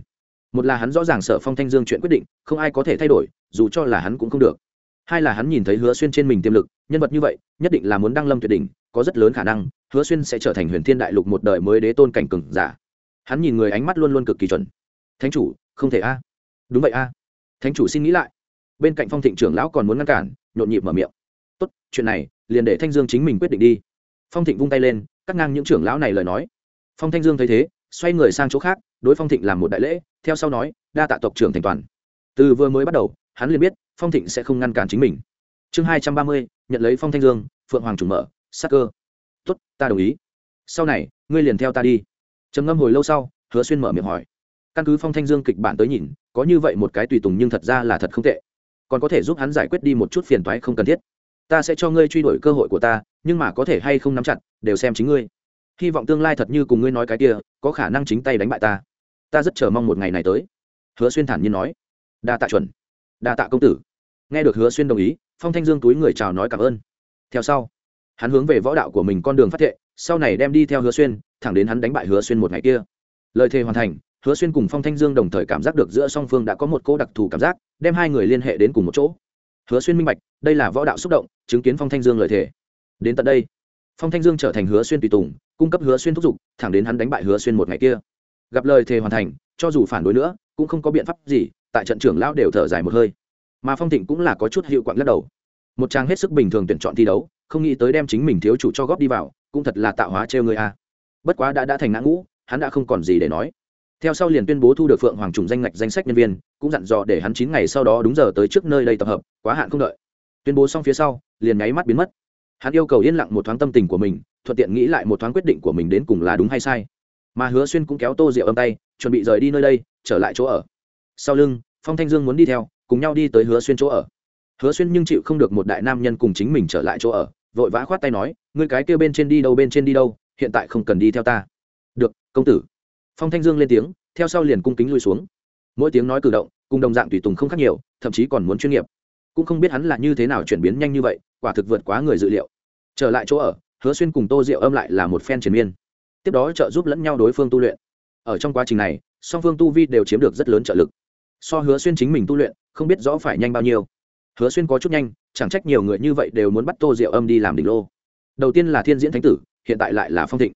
Một là hắn rõ ràng sợ phong thanh dương chuyện quyết định, không ai có thể thay đổi, dù cho là hắn cũng không được. Hai là hắn nhìn thấy hứa xuyên trên mình tiềm lực, nhân vật như vậy, nhất định là muốn đăng lâm tuyệt đỉnh, có rất lớn khả năng, hứa xuyên sẽ trở thành huyền thiên đại lục một đời mới đế tôn cảnh cừng giả. Hắn nhìn người ánh mắt luôn luôn cực kỳ chuẩn. Thánh chủ, không thể a. Đúng vậy a. Thánh chủ xin nghĩ lại. Bên cạnh phong thịnh trưởng lão còn muốn ngăn cản, nhộn nhịp mở miệng tốt, chuyện này, liền để thanh dương chính mình quyết định đi. Phong thịnh vung tay lên, cắt ngang những trưởng lão này lời nói. Phong thanh dương thấy thế, xoay người sang chỗ khác, đối phong thịnh làm một đại lễ, theo sau nói, đa tạ tộc trưởng thành toàn. Từ vừa mới bắt đầu, hắn liền biết, phong thịnh sẽ không ngăn cản chính mình. Chương hai trăm ba mươi, nhận lấy phong thanh dương, phượng hoàng trùng mở, sắc cơ. Tốt, ta đồng ý. Sau này, ngươi liền theo ta đi. Trầm ngâm hồi lâu sau, hứa xuyên mở miệng hỏi. Căn cứ phong thanh dương kịch bản tới nhìn, có như vậy một cái tùy tùng nhưng thật ra là thật không tệ. Còn có thể giúp hắn giải quyết đi một chút phiền toái không cần thiết ta sẽ cho ngươi truy đuổi cơ hội của ta, nhưng mà có thể hay không nắm chặt, đều xem chính ngươi. Hy vọng tương lai thật như cùng ngươi nói cái kia, có khả năng chính tay đánh bại ta. Ta rất chờ mong một ngày này tới. Hứa xuyên thản nhiên nói. Đa tạ chuẩn. Đa tạ công tử. Nghe được hứa xuyên đồng ý, phong thanh dương túi người chào nói cảm ơn. Theo sau, hắn hướng về võ đạo của mình con đường phát thệ, sau này đem đi theo hứa xuyên, thẳng đến hắn đánh bại hứa xuyên một ngày kia. Lời thề hoàn thành, hứa xuyên cùng phong thanh dương đồng thời cảm giác được giữa song phương đã có một cô đặc thù cảm giác, đem hai người liên hệ đến cùng một chỗ. Hứa xuyên minh bạch, đây là võ đạo xúc động chứng kiến phong thanh dương lời thề. Đến tận đây, phong thanh dương trở thành hứa xuyên tùy tùng, cung cấp hứa xuyên thúc giục, thẳng đến hắn đánh bại hứa xuyên một ngày kia. Gặp lời thề hoàn thành, cho dù phản đối nữa, cũng không có biện pháp gì, tại trận trưởng lão đều thở dài một hơi. Mà phong thịnh cũng là có chút hiệu quặng lắc đầu. Một trang hết sức bình thường tuyển chọn thi đấu, không nghĩ tới đem chính mình thiếu chủ cho góp đi vào, cũng thật là tạo hóa trêu người a. Bất quá đã đã thành ngã ngũ, hắn đã không còn gì để nói. Theo sau liền tuyên bố thu được phượng hoàng trùng danh ngạch danh sách nhân viên, cũng dặn dò để hắn chín ngày sau đó đúng giờ tới trước nơi đây tập hợp, quá hạn không đợi. Tuyên bố xong phía sau liền nháy mắt biến mất. Hắn yêu cầu yên lặng một thoáng tâm tình của mình, thuận tiện nghĩ lại một thoáng quyết định của mình đến cùng là đúng hay sai. Mà hứa xuyên cũng kéo tô rượu âm tay, chuẩn bị rời đi nơi đây, trở lại chỗ ở. Sau lưng, phong thanh dương muốn đi theo, cùng nhau đi tới hứa xuyên chỗ ở. Hứa xuyên nhưng chịu không được một đại nam nhân cùng chính mình trở lại chỗ ở, vội vã khoát tay nói, ngươi cái kêu bên trên đi đâu, bên trên đi đâu, hiện tại không cần đi theo ta. Được, công tử. Phong thanh dương lên tiếng, theo sau liền cung kính lui xuống. Mỗi tiếng nói cử động, cùng đồng dạng tùy tùng không khác nhiều, thậm chí còn muốn chuyên nghiệp. Cũng không biết hắn là như thế nào chuyển biến nhanh như vậy quả thực vượt quá người dự liệu. Trở lại chỗ ở, hứa xuyên cùng tô diệu âm lại là một phen triền miên. Tiếp đó trợ giúp lẫn nhau đối phương tu luyện. Ở trong quá trình này, song phương tu vi đều chiếm được rất lớn trợ lực. So hứa xuyên chính mình tu luyện, không biết rõ phải nhanh bao nhiêu. Hứa xuyên có chút nhanh, chẳng trách nhiều người như vậy đều muốn bắt tô diệu âm đi làm đỉnh lô. Đầu tiên là thiên diễn thánh tử, hiện tại lại là phong thịnh.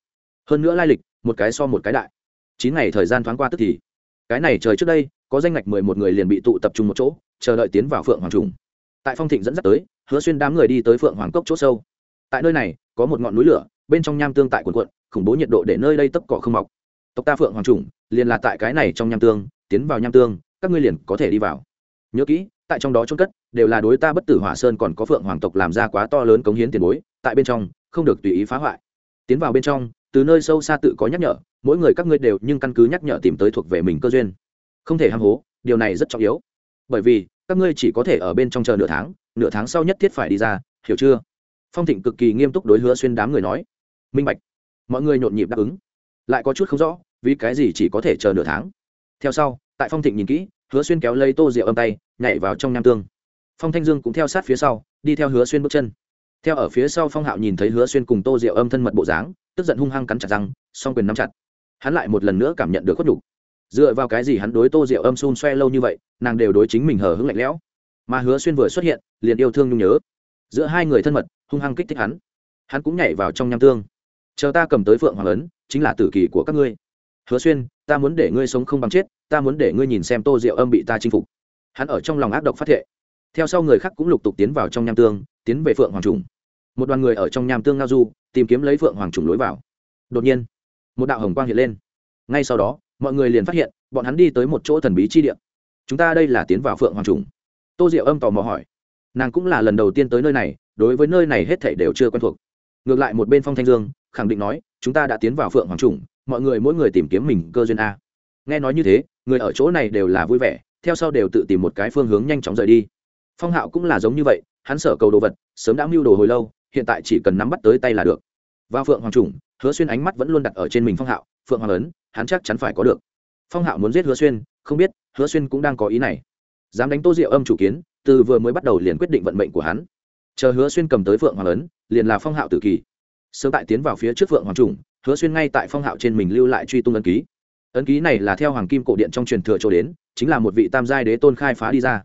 Hơn nữa lai lịch, một cái so một cái đại. Chín ngày thời gian thoáng qua tức thì. Cái này trời trước đây, có danh ngạch mười một người liền bị tụ tập trung một chỗ, chờ đợi tiến vào phượng hoàng trùng. Tại phong thịnh dẫn dắt tới hứa xuyên đám người đi tới phượng hoàng cốc chỗ sâu. Tại nơi này, có một ngọn núi lửa, bên trong nham tương tại quần quận khủng bố nhiệt độ để nơi đây tấp cỏ không mọc. Tộc ta phượng hoàng trùng liền là tại cái này trong nham tương, tiến vào nham tương, các ngươi liền có thể đi vào. Nhớ kỹ, tại trong đó trôn cất, đều là đối ta bất tử hỏa sơn còn có phượng hoàng tộc làm ra quá to lớn cống hiến tiền bối, tại bên trong, không được tùy ý phá hoại. Tiến vào bên trong, từ nơi sâu xa tự có nhắc nhở, mỗi người các ngươi đều nhưng căn cứ nhắc nhở tìm tới thuộc về mình cơ duyên. Không thể ham hố, điều này rất trọng yếu. Bởi vì, các ngươi chỉ có thể ở bên trong chờ nửa tháng nửa tháng sau nhất thiết phải đi ra, hiểu chưa? Phong thịnh cực kỳ nghiêm túc đối hứa xuyên đám người nói. Minh bạch. Mọi người nhộn nhịp đáp ứng. Lại có chút không rõ, vì cái gì chỉ có thể chờ nửa tháng. Theo sau, tại phong thịnh nhìn kỹ, hứa xuyên kéo lấy tô rượu âm tay, nhảy vào trong nham tương. Phong thanh dương cũng theo sát phía sau, đi theo hứa xuyên bước chân. Theo ở phía sau phong hạo nhìn thấy hứa xuyên cùng tô rượu âm thân mật bộ dáng, tức giận hung hăng cắn chặt răng, song quyền nắm chặt. Hắn lại một lần nữa cảm nhận được khuất nhục. Dựa vào cái gì hắn đối tô rượu âm xun xoe lâu như vậy, nàng đều đối chính mình hờ hững lạnh lẽo mà hứa xuyên vừa xuất hiện, liền yêu thương nhung nhớ. Giữa hai người thân mật, hung hăng kích thích hắn. Hắn cũng nhảy vào trong nham tương. Chờ ta cầm tới phượng hoàng ấn, chính là tử kỳ của các ngươi. Hứa xuyên, ta muốn để ngươi sống không bằng chết, ta muốn để ngươi nhìn xem tô diệu âm bị ta chinh phục. Hắn ở trong lòng ác độc phát thệ. Theo sau người khác cũng lục tục tiến vào trong nham tương, tiến về phượng hoàng trùng. Một đoàn người ở trong nham tương ngao du, tìm kiếm lấy phượng hoàng trùng lối vào. Đột nhiên, một đạo hồng quang hiện lên. Ngay sau đó, mọi người liền phát hiện, bọn hắn đi tới một chỗ thần bí chi địa. Chúng ta đây là tiến vào phượng hoàng trùng tô diệu âm tò mò hỏi, nàng cũng là lần đầu tiên tới nơi này, đối với nơi này hết thảy đều chưa quen thuộc. Ngược lại một bên phong thanh dương khẳng định nói, chúng ta đã tiến vào phượng hoàng trùng, mọi người mỗi người tìm kiếm mình cơ duyên a. Nghe nói như thế, người ở chỗ này đều là vui vẻ, theo sau đều tự tìm một cái phương hướng nhanh chóng rời đi. Phong hạo cũng là giống như vậy, hắn sở cầu đồ vật, sớm đã mưu đồ hồi lâu, hiện tại chỉ cần nắm bắt tới tay là được. Và phượng hoàng trùng, hứa xuyên ánh mắt vẫn luôn đặt ở trên mình phong hạo, phượng hoàng ấn hắn chắc chắn phải có được. Phong hạo muốn giết hứa xuyên, không biết, hứa xuyên cũng đang có ý này dám đánh tô diệu âm chủ kiến, từ vừa mới bắt đầu liền quyết định vận mệnh của hắn. Chờ hứa xuyên cầm tới phượng hoàng ấn, liền là phong hạo tử kỳ. Sớm tại tiến vào phía trước phượng hoàng trùng hứa xuyên ngay tại phong hạo trên mình lưu lại truy tung ấn ký. Ấn ký này là theo hoàng kim cổ điện trong truyền thừa cho đến, chính là một vị tam giai đế tôn khai phá đi ra.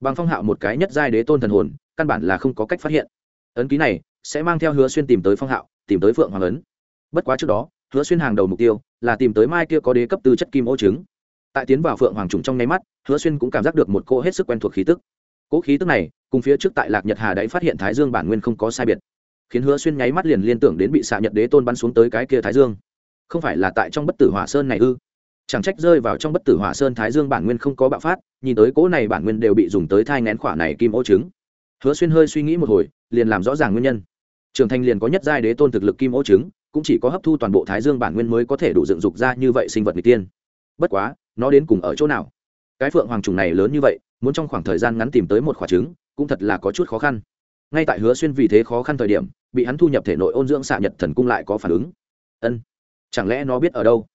Bằng phong hạo một cái nhất giai đế tôn thần hồn, căn bản là không có cách phát hiện. Ấn ký này sẽ mang theo hứa xuyên tìm tới phong hạo, tìm tới phượng hoàng ấn. Bất quá trước đó, hứa xuyên hàng đầu mục tiêu là tìm tới mai kia có đế cấp tư chất kim ô trứng tại tiến vào phượng hoàng trùng trong nháy mắt, hứa xuyên cũng cảm giác được một cỗ hết sức quen thuộc khí tức. Cỗ khí tức này, cùng phía trước tại lạc nhật hà đáy phát hiện thái dương bản nguyên không có sai biệt, khiến hứa xuyên nháy mắt liền liên tưởng đến bị xạ nhật đế tôn bắn xuống tới cái kia thái dương. Không phải là tại trong bất tử hỏa sơn này ư? Chẳng trách rơi vào trong bất tử hỏa sơn thái dương bản nguyên không có bạo phát, nhìn tới cỗ này bản nguyên đều bị dùng tới thai ngén khỏa này kim ô trứng. Hứa xuyên hơi suy nghĩ một hồi, liền làm rõ ràng nguyên nhân. Trường thành liền có nhất giai đế tôn thực lực kim ô trứng, cũng chỉ có hấp thu toàn bộ thái dương bản nguyên mới có thể đủ dựng dục ra như vậy sinh vật n g tiên. Bất quá nó đến cùng ở chỗ nào? Cái phượng hoàng trùng này lớn như vậy, muốn trong khoảng thời gian ngắn tìm tới một quả trứng, cũng thật là có chút khó khăn. Ngay tại hứa xuyên vì thế khó khăn thời điểm, bị hắn thu nhập thể nội ôn dưỡng xạ nhật thần cung lại có phản ứng. Ân, chẳng lẽ nó biết ở đâu?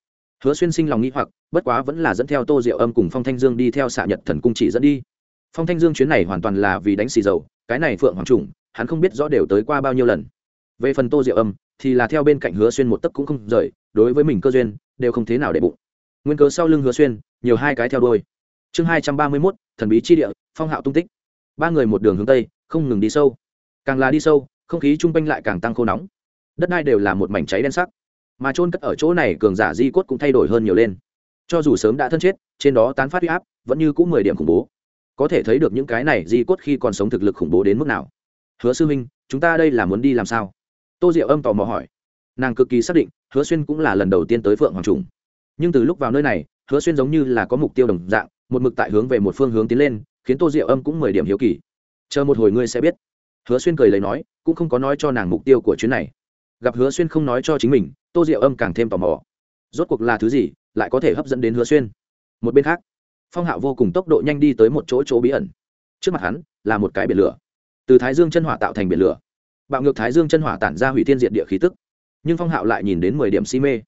Hứa xuyên sinh lòng nghĩ hoặc, bất quá vẫn là dẫn theo tô diệu âm cùng phong thanh dương đi theo xạ nhật thần cung chỉ dẫn đi. Phong thanh dương chuyến này hoàn toàn là vì đánh xì dầu, cái này phượng hoàng trùng, hắn không biết rõ đều tới qua bao nhiêu lần. Về phần tô diệu âm, thì là theo bên cạnh hứa xuyên một tấc cũng không rời, đối với mình cơ duyên, đều không thế nào để bụng nguyên cớ sau lưng hứa xuyên, nhiều hai cái theo đôi chương hai trăm ba mươi mốt, thần bí chi địa, phong hạo tung tích. Ba người một đường hướng tây, không ngừng đi sâu. Càng là đi sâu, không khí chung quanh lại càng tăng khô nóng. Đất đai đều là một mảnh cháy đen sắc. Mà trôn cất ở chỗ này, cường giả di cốt cũng thay đổi hơn nhiều lên. Cho dù sớm đã thân chết, trên đó tán phát huy áp, vẫn như cũng mười điểm khủng bố. Có thể thấy được những cái này di cốt khi còn sống thực lực khủng bố đến mức nào. Hứa sư Minh chúng ta đây là muốn đi làm sao? Tô diệu âm tò mò hỏi. Nàng cực kỳ xác định, hứa xuyên cũng là lần đầu tiên tới phượng hoàng trùng nhưng từ lúc vào nơi này, hứa xuyên giống như là có mục tiêu đồng dạng, một mực tại hướng về một phương hướng tiến lên, khiến tô diệu âm cũng mười điểm hiếu kỳ. Chờ một hồi ngươi sẽ biết. Hứa xuyên cười lấy nói, cũng không có nói cho nàng mục tiêu của chuyến này. Gặp hứa xuyên không nói cho chính mình, tô diệu âm càng thêm tò mò. Rốt cuộc là thứ gì, lại có thể hấp dẫn đến hứa xuyên? Một bên khác, phong hạo vô cùng tốc độ nhanh đi tới một chỗ chỗ bí ẩn. Trước mặt hắn, là một cái biển lửa. Từ thái dương chân hỏa tạo thành biển lửa. Bạo ngược thái dương chân hỏa tản ra hủy thiên diệt địa khí tức. Nhưng phong hạo lại nhìn đến mười điểm si mê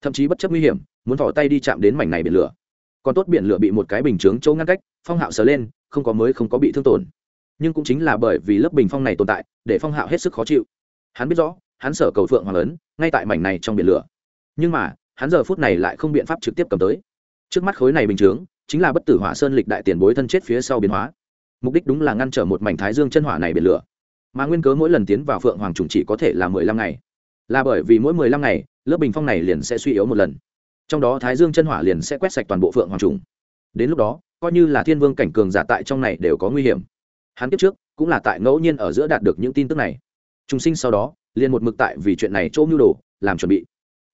thậm chí bất chấp nguy hiểm, muốn vỏ tay đi chạm đến mảnh này biển lửa. Còn tốt biển lửa bị một cái bình chướng chỗ ngăn cách, phong hạo sờ lên, không có mới không có bị thương tổn. Nhưng cũng chính là bởi vì lớp bình phong này tồn tại, để phong hạo hết sức khó chịu. Hắn biết rõ, hắn sở cầu phượng hoàng lớn ngay tại mảnh này trong biển lửa. Nhưng mà, hắn giờ phút này lại không biện pháp trực tiếp cầm tới. Trước mắt khối này bình chướng, chính là bất tử hỏa sơn lịch đại tiền bối thân chết phía sau biến hóa. Mục đích đúng là ngăn trở một mảnh thái dương chân hỏa này biển lửa. Mà nguyên cớ mỗi lần tiến vào phượng hoàng trùng chỉ có thể là mười lăm ngày là bởi vì mỗi mười lăm ngày, lớp bình phong này liền sẽ suy yếu một lần. Trong đó thái dương chân hỏa liền sẽ quét sạch toàn bộ phượng hoàng trùng. Đến lúc đó, coi như là thiên vương cảnh cường giả tại trong này đều có nguy hiểm. Hắn kiếp trước cũng là tại ngẫu nhiên ở giữa đạt được những tin tức này. Trùng sinh sau đó, liền một mực tại vì chuyện này chỗ mưu đồ, làm chuẩn bị.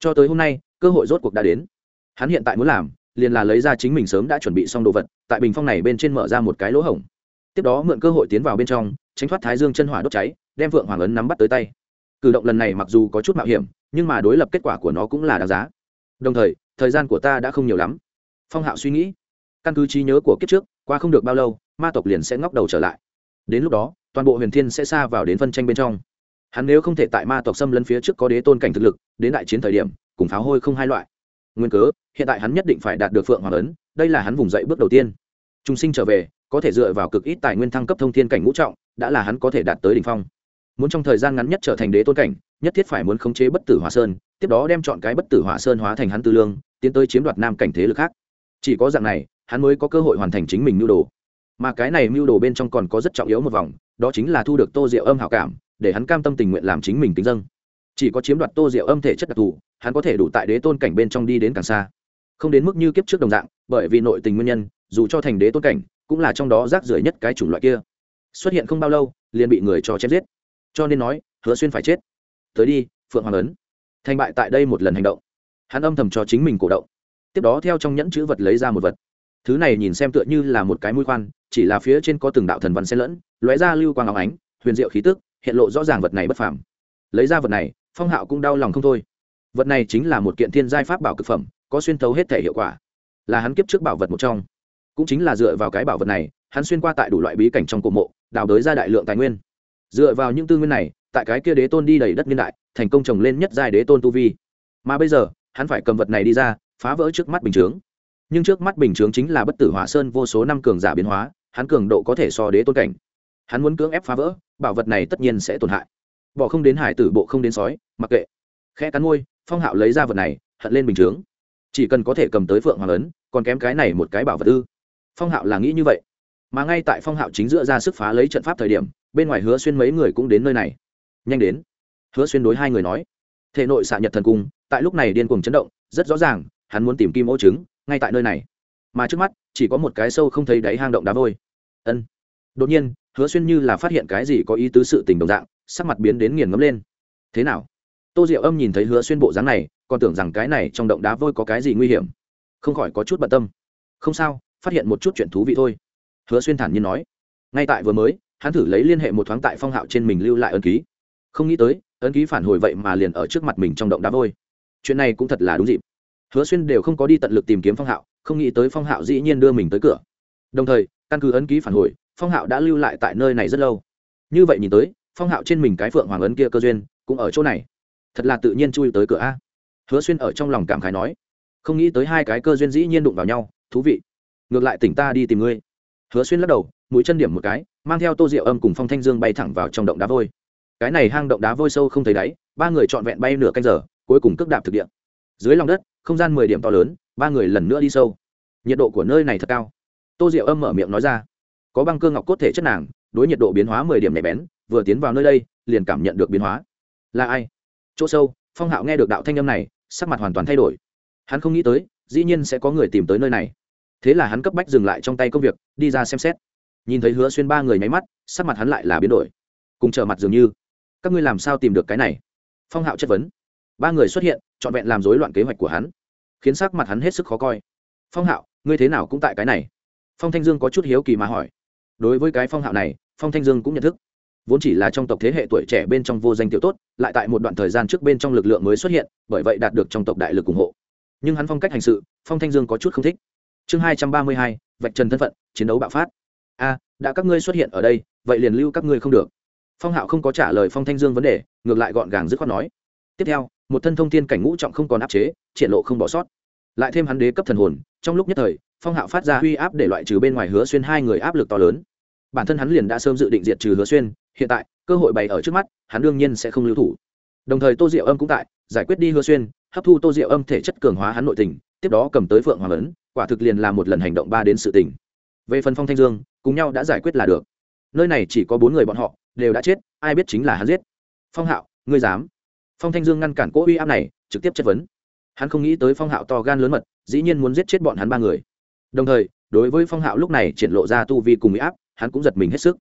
Cho tới hôm nay, cơ hội rốt cuộc đã đến. Hắn hiện tại muốn làm, liền là lấy ra chính mình sớm đã chuẩn bị xong đồ vật, tại bình phong này bên trên mở ra một cái lỗ hổng. Tiếp đó mượn cơ hội tiến vào bên trong, tránh thoát thái dương chân hỏa đốt cháy, đem vượng hoàng ấn nắm bắt tới tay cử động lần này mặc dù có chút mạo hiểm, nhưng mà đối lập kết quả của nó cũng là đáng giá. Đồng thời thời gian của ta đã không nhiều lắm. Phong hạo suy nghĩ. Căn cứ trí nhớ của kiếp trước, qua không được bao lâu, ma tộc liền sẽ ngóc đầu trở lại. Đến lúc đó, toàn bộ huyền thiên sẽ xa vào đến phân tranh bên trong. Hắn nếu không thể tại ma tộc xâm lấn phía trước có đế tôn cảnh thực lực, đến đại chiến thời điểm, cùng pháo hôi không hai loại. Nguyên cớ, hiện tại hắn nhất định phải đạt được phượng hoàng ấn, đây là hắn vùng dậy bước đầu tiên. Trung sinh trở về, có thể dựa vào cực ít tài nguyên thăng cấp thông thiên cảnh ngũ trọng, đã là hắn có thể đạt tới đ ỉ n h phong muốn trong thời gian ngắn nhất trở thành đế tôn cảnh, nhất thiết phải muốn khống chế bất tử hỏa sơn, tiếp đó đem chọn cái bất tử hỏa sơn hóa thành hắn tư lương, tiến tới chiếm đoạt nam cảnh thế lực khác. Chỉ có dạng này, hắn mới có cơ hội hoàn thành chính mình mưu đồ. Mà cái này mưu đồ bên trong còn có rất trọng yếu một vòng, đó chính là thu được tô diệu âm hảo cảm, để hắn cam tâm tình nguyện làm chính mình tính dân. Chỉ có chiếm đoạt tô diệu âm thể chất đặc thù, hắn có thể đủ tại đế tôn cảnh bên trong đi đến càng xa. Không đến mức như kiếp trước đồng dạng, bởi vì nội tình nguyên nhân, dù cho thành đế tôn cảnh, cũng là trong đó rác rưởi nhất cái chủng loại kia. Xuất hiện không bao lâu, liền bị người cho chém giết cho nên nói, hứa xuyên phải chết. Tới đi, phượng hoàng ấn. Thành bại tại đây một lần hành động. Hắn âm thầm cho chính mình cổ động. Tiếp đó theo trong nhẫn chữ vật lấy ra một vật. Thứ này nhìn xem tựa như là một cái mũi khoan, chỉ là phía trên có từng đạo thần văn xen lẫn, lóe ra lưu quang áo ánh, huyền diệu khí tức, hiện lộ rõ ràng vật này bất phàm. Lấy ra vật này, phong hạo cũng đau lòng không thôi. Vật này chính là một kiện thiên giai pháp bảo cực phẩm, có xuyên thấu hết thể hiệu quả. Là hắn kiếp trước bảo vật một trong. Cũng chính là dựa vào cái bảo vật này, hắn xuyên qua tại đủ loại bí cảnh trong cổ mộ, đào đới ra đại lượng tài nguyên dựa vào những tư nguyên này, tại cái kia đế tôn đi đầy đất niên đại, thành công trồng lên nhất giai đế tôn tu vi. Mà bây giờ, hắn phải cầm vật này đi ra, phá vỡ trước mắt bình chướng. Nhưng trước mắt bình chướng chính là bất tử hỏa sơn vô số năm cường giả biến hóa, hắn cường độ có thể so đế tôn cảnh. Hắn muốn cưỡng ép phá vỡ, bảo vật này tất nhiên sẽ tổn hại. Bỏ không đến hải tử, bộ không đến sói, mặc kệ. Khe cắn môi, phong hạo lấy ra vật này, hận lên bình chướng. Chỉ cần có thể cầm tới phượng hoàng ấn, còn kém cái này một cái bảo vật ư. Phong hạo là nghĩ như vậy. Mà ngay tại phong hạo chính dựa ra sức phá lấy trận pháp thời điểm bên ngoài hứa xuyên mấy người cũng đến nơi này. Nhanh đến. Hứa xuyên đối hai người nói. Thể nội xạ nhật thần cung, tại lúc này điên cuồng chấn động, rất rõ ràng, hắn muốn tìm kim ô trứng ngay tại nơi này. Mà trước mắt, chỉ có một cái sâu không thấy đáy hang động đá vôi. Ân. Đột nhiên, hứa xuyên như là phát hiện cái gì có ý tứ sự tình đồng dạng, sắc mặt biến đến nghiền ngấm lên. Thế nào? Tô diệu âm nhìn thấy hứa xuyên bộ dáng này, còn tưởng rằng cái này trong động đá vôi có cái gì nguy hiểm. Không khỏi có chút bận tâm. Không sao, phát hiện một chút chuyện thú vị thôi. Hứa xuyên thản nhiên nói. Ngay tại vừa mới hắn thử lấy liên hệ một thoáng tại phong hạo trên mình lưu lại ân ký. Không nghĩ tới ân ký phản hồi vậy mà liền ở trước mặt mình trong động đá vôi. Chuyện này cũng thật là đúng dịp. Hứa xuyên đều không có đi tận lực tìm kiếm phong hạo, không nghĩ tới phong hạo dĩ nhiên đưa mình tới cửa. Đồng thời, căn cứ ấn ký phản hồi, phong hạo đã lưu lại tại nơi này rất lâu. Như vậy nhìn tới, phong hạo trên mình cái phượng hoàng ấn kia cơ duyên, cũng ở chỗ này. Thật là tự nhiên chui tới cửa a. Hứa xuyên ở trong lòng cảm khái nói, không nghĩ tới hai cái cơ duyên dĩ nhiên đụng vào nhau, thú vị. Ngược lại tỉnh ta đi tìm ngươi. Hứa xuyên lắc đầu mũi chân điểm một cái, mang theo tô rượu âm cùng phong thanh dương bay thẳng vào trong động đá vôi. Cái này hang động đá vôi sâu không thấy đáy, ba người trọn vẹn bay nửa canh giờ, cuối cùng cước đạp thực địa. Dưới lòng đất, không gian mười điểm to lớn, ba người lần nữa đi sâu. Nhiệt độ của nơi này thật cao. Tô diệu âm mở miệng nói ra, có băng cơ ngọc cốt thể chất nàng, đối nhiệt độ biến hóa mười điểm nhạy bén, vừa tiến vào nơi đây, liền cảm nhận được biến hóa. Là ai? Chỗ sâu. Phong hạo nghe được đạo thanh âm này, sắc mặt hoàn toàn thay đổi. Hắn không nghĩ tới, dĩ nhiên sẽ có người tìm tới nơi này. Thế là hắn cấp bách dừng lại trong tay công việc, đi ra xem xét nhìn thấy hứa xuyên ba người nháy mắt, sắc mặt hắn lại là biến đổi. Cùng trở mặt dường như, các ngươi làm sao tìm được cái này? Phong hạo chất vấn. Ba người xuất hiện, trọn vẹn làm rối loạn kế hoạch của hắn, khiến sắc mặt hắn hết sức khó coi. Phong hạo, ngươi thế nào cũng tại cái này? Phong thanh dương có chút hiếu kỳ mà hỏi. Đối với cái phong hạo này, phong thanh dương cũng nhận thức. Vốn chỉ là trong tộc thế hệ tuổi trẻ bên trong vô danh tiểu tốt, lại tại một đoạn thời gian trước bên trong lực lượng mới xuất hiện, bởi vậy đạt được trong tộc đại lực ủng hộ. Nhưng hắn phong cách hành sự, phong thanh dương có chút không thích. Chương hai trăm ba mươi hai, vạch trần thân phận, chiến đấu bạo phát a, đã các ngươi xuất hiện ở đây, vậy liền lưu các ngươi không được. Phong hạo không có trả lời phong thanh dương vấn đề, ngược lại gọn gàng dứt khoát nói. Tiếp theo, một thân thông thiên cảnh ngũ trọng không còn áp chế, triển lộ không bỏ sót. Lại thêm hắn đế cấp thần hồn, trong lúc nhất thời, phong hạo phát ra uy áp để loại trừ bên ngoài hứa xuyên hai người áp lực to lớn. Bản thân hắn liền đã sớm dự định diệt trừ hứa xuyên, hiện tại, cơ hội bày ở trước mắt, hắn đương nhiên sẽ không lưu thủ. Đồng thời tô diệu âm cũng tại, giải quyết đi hứa xuyên, hấp thu tô diệu âm thể chất cường hóa hắn nội tình, tiếp đó cầm tới phượng hoàng ấn, quả thực liền là một lần hành động ba đến sự tình. Về phần phong thanh dương cùng nhau đã giải quyết là được. Nơi này chỉ có bốn người bọn họ, đều đã chết, ai biết chính là hắn giết. Phong hạo, ngươi dám? Phong thanh dương ngăn cản cỗ uy áp này, trực tiếp chất vấn. Hắn không nghĩ tới phong hạo to gan lớn mật, dĩ nhiên muốn giết chết bọn hắn ba người. Đồng thời, đối với phong hạo lúc này triển lộ ra tu vi cùng uy áp, hắn cũng giật mình hết sức.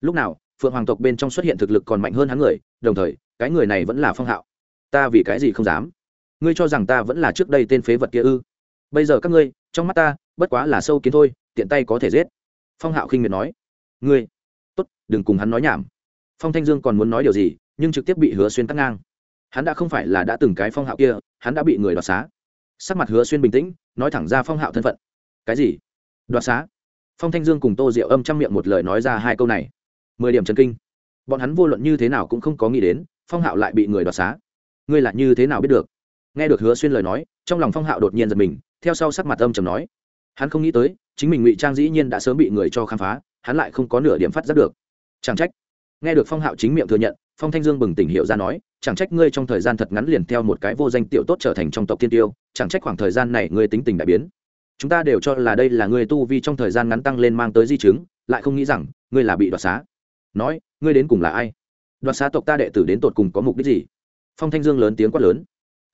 Lúc nào, phượng hoàng tộc bên trong xuất hiện thực lực còn mạnh hơn hắn người, đồng thời, cái người này vẫn là phong hạo. Ta vì cái gì không dám? Ngươi cho rằng ta vẫn là trước đây tên phế vật kia ư? Bây giờ các ngươi, trong mắt ta, bất quá là sâu kiến thôi, tiện tay có thể giết phong hạo khinh miệt nói, ngươi, tốt, đừng cùng hắn nói nhảm. Phong thanh dương còn muốn nói điều gì, nhưng trực tiếp bị hứa xuyên tắt ngang. Hắn đã không phải là đã từng cái phong hạo kia, hắn đã bị người đoạt xá. Sắc mặt hứa xuyên bình tĩnh, nói thẳng ra phong hạo thân phận. Cái gì? Đoạt xá? Phong thanh dương cùng tô diệu âm trong miệng một lời nói ra hai câu này. Mười điểm trần kinh. Bọn hắn vô luận như thế nào cũng không có nghĩ đến, phong hạo lại bị người đoạt xá. Ngươi là như thế nào biết được? Nghe được hứa xuyên lời nói, trong lòng phong hạo đột nhiên giật mình, theo sau sắc mặt âm trầm nói, hắn không nghĩ tới chính mình ngụy trang dĩ nhiên đã sớm bị người cho khám phá, hắn lại không có nửa điểm phát giác được. Chẳng trách. Nghe được phong hạo chính miệng thừa nhận, phong thanh dương bừng tỉnh hiệu ra nói, chẳng trách ngươi trong thời gian thật ngắn liền theo một cái vô danh tiểu tốt trở thành trong tộc thiên tiêu, chẳng trách khoảng thời gian này ngươi tính tình đại biến. Chúng ta đều cho là đây là ngươi tu vi trong thời gian ngắn tăng lên mang tới di chứng, lại không nghĩ rằng, ngươi là bị đoạt xá. Nói, ngươi đến cùng là ai? Đoạt xá tộc ta đệ tử đến tột cùng có mục đích gì? Phong thanh dương lớn tiếng quát lớn.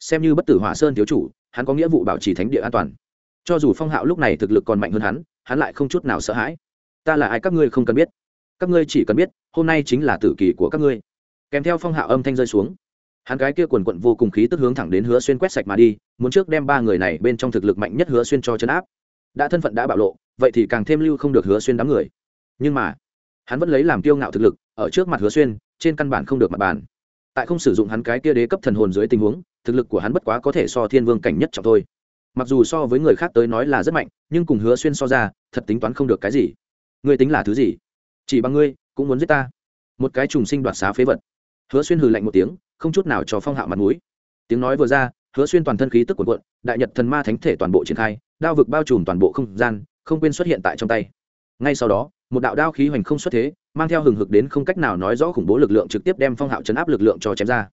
Xem như bất tử hỏa sơn thiếu chủ, hắn có nghĩa vụ bảo trì thánh địa an toàn cho dù phong hạo lúc này thực lực còn mạnh hơn hắn hắn lại không chút nào sợ hãi. Ta là ai các ngươi không cần biết. Các ngươi chỉ cần biết, hôm nay chính là tử kỳ của các ngươi. Kèm theo phong hạo âm thanh rơi xuống, hắn cái kia quần quận vô cùng khí tức hướng thẳng đến hứa xuyên quét sạch mà đi, muốn trước đem ba người này bên trong thực lực mạnh nhất hứa xuyên cho chấn áp. Đã thân phận đã bạo lộ, vậy thì càng thêm lưu không được hứa xuyên đám người. Nhưng mà, hắn vẫn lấy làm kiêu ngạo thực lực, ở trước mặt hứa xuyên, trên căn bản không được mặt bàn. Tại không sử dụng hắn cái kia đế cấp thần hồn dưới tình huống, thực lực của hắn bất quá có thể so thiên vương cảnh nhất trọng thôi mặc dù so với người khác tới nói là rất mạnh, nhưng cùng hứa xuyên so ra, thật tính toán không được cái gì. Ngươi tính là thứ gì? Chỉ bằng ngươi, cũng muốn giết ta. Một cái trùng sinh đoạt xá phế vật. Hứa xuyên hừ lạnh một tiếng, không chút nào cho phong hạo mặt mũi. Tiếng nói vừa ra, hứa xuyên toàn thân khí tức cuộn cuộn, đại nhật thần ma thánh thể toàn bộ triển khai, đao vực bao trùm toàn bộ không gian, không quên xuất hiện tại trong tay. Ngay sau đó, một đạo đao khí hoành không xuất thế, mang theo hừng hực đến không cách nào nói rõ khủng bố lực lượng trực tiếp đem phong hạo chấn áp lực lượng cho chém ra.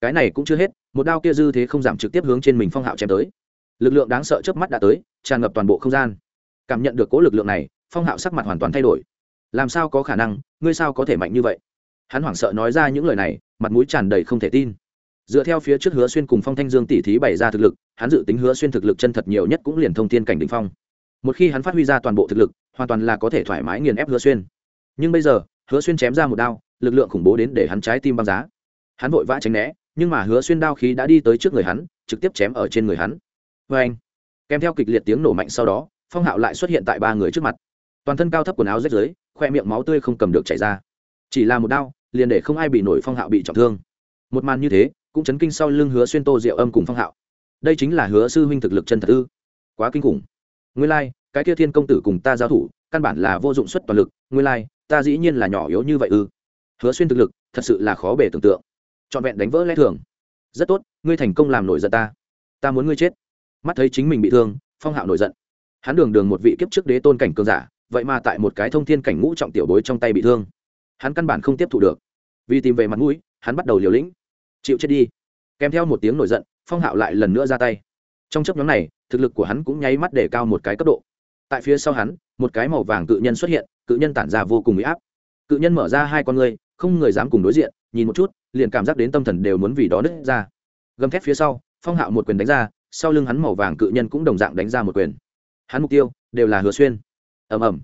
Cái này cũng chưa hết, một đao kia dư thế không giảm trực tiếp hướng trên mình phong hạo chém tới lực lượng đáng sợ trước mắt đã tới, tràn ngập toàn bộ không gian. Cảm nhận được cố lực lượng này, phong hạo sắc mặt hoàn toàn thay đổi. Làm sao có khả năng, ngươi sao có thể mạnh như vậy? Hắn hoảng sợ nói ra những lời này, mặt mũi tràn đầy không thể tin. Dựa theo phía trước hứa xuyên cùng phong thanh dương tỷ thí bày ra thực lực, hắn dự tính hứa xuyên thực lực chân thật nhiều nhất cũng liền thông thiên cảnh đ ỉ n h phong. Một khi hắn phát huy ra toàn bộ thực lực, hoàn toàn là có thể thoải mái nghiền ép hứa xuyên. Nhưng bây giờ, hứa xuyên chém ra một đao, lực lượng khủng bố đến để hắn trái tim băng giá. Hắn vội vã tránh né, nhưng mà hứa xuyên đao khí đã đi tới trước người hắn, trực tiếp chém ở trên người hắn vê anh, kèm theo kịch liệt tiếng nổ mạnh sau đó, phong hạo lại xuất hiện tại ba người trước mặt. Toàn thân cao thấp quần áo rách rưới, khoe miệng máu tươi không cầm được chảy ra. Chỉ là một đao, liền để không ai bị nổi phong hạo bị trọng thương. Một màn như thế, cũng chấn kinh sau lưng hứa xuyên tô diệu âm cùng phong hạo. Đây chính là hứa sư huynh thực lực chân thật ư? Quá kinh khủng. Nguyên lai, cái kia thiên công tử cùng ta giao thủ, căn bản là vô dụng suất toàn lực, nguyên lai, ta dĩ nhiên là nhỏ yếu như vậy ư? Hứa xuyên thực lực, thật sự là khó bể tưởng tượng. Trọn vẹn đánh vỡ lẽ thường. Rất tốt, ngươi thành công làm nổi giận ta. Ta muốn ngươi chết mắt thấy chính mình bị thương, phong hạo nổi giận. Hắn đường đường một vị kiếp trước đế tôn cảnh cường giả, vậy mà tại một cái thông thiên cảnh ngũ trọng tiểu bối trong tay bị thương. Hắn căn bản không tiếp thu được. Vì tìm về mặt mũi, hắn bắt đầu liều lĩnh. Chịu chết đi. Kèm theo một tiếng nổi giận, phong hạo lại lần nữa ra tay. Trong chấp nhóm này, thực lực của hắn cũng nháy mắt để cao một cái cấp độ. Tại phía sau hắn, một cái màu vàng cự nhân xuất hiện, cự nhân tản ra vô cùng bị áp. Cự nhân mở ra hai con người không người dám cùng đối diện, nhìn một chút, liền cảm giác đến tâm thần đều muốn vì đó nứt ra. Gầm thép phía sau, phong hạo một quyền đánh ra sau lưng hắn màu vàng cự nhân cũng đồng dạng đánh ra một quyền. Hắn mục tiêu đều là hứa xuyên. Ầm ầm.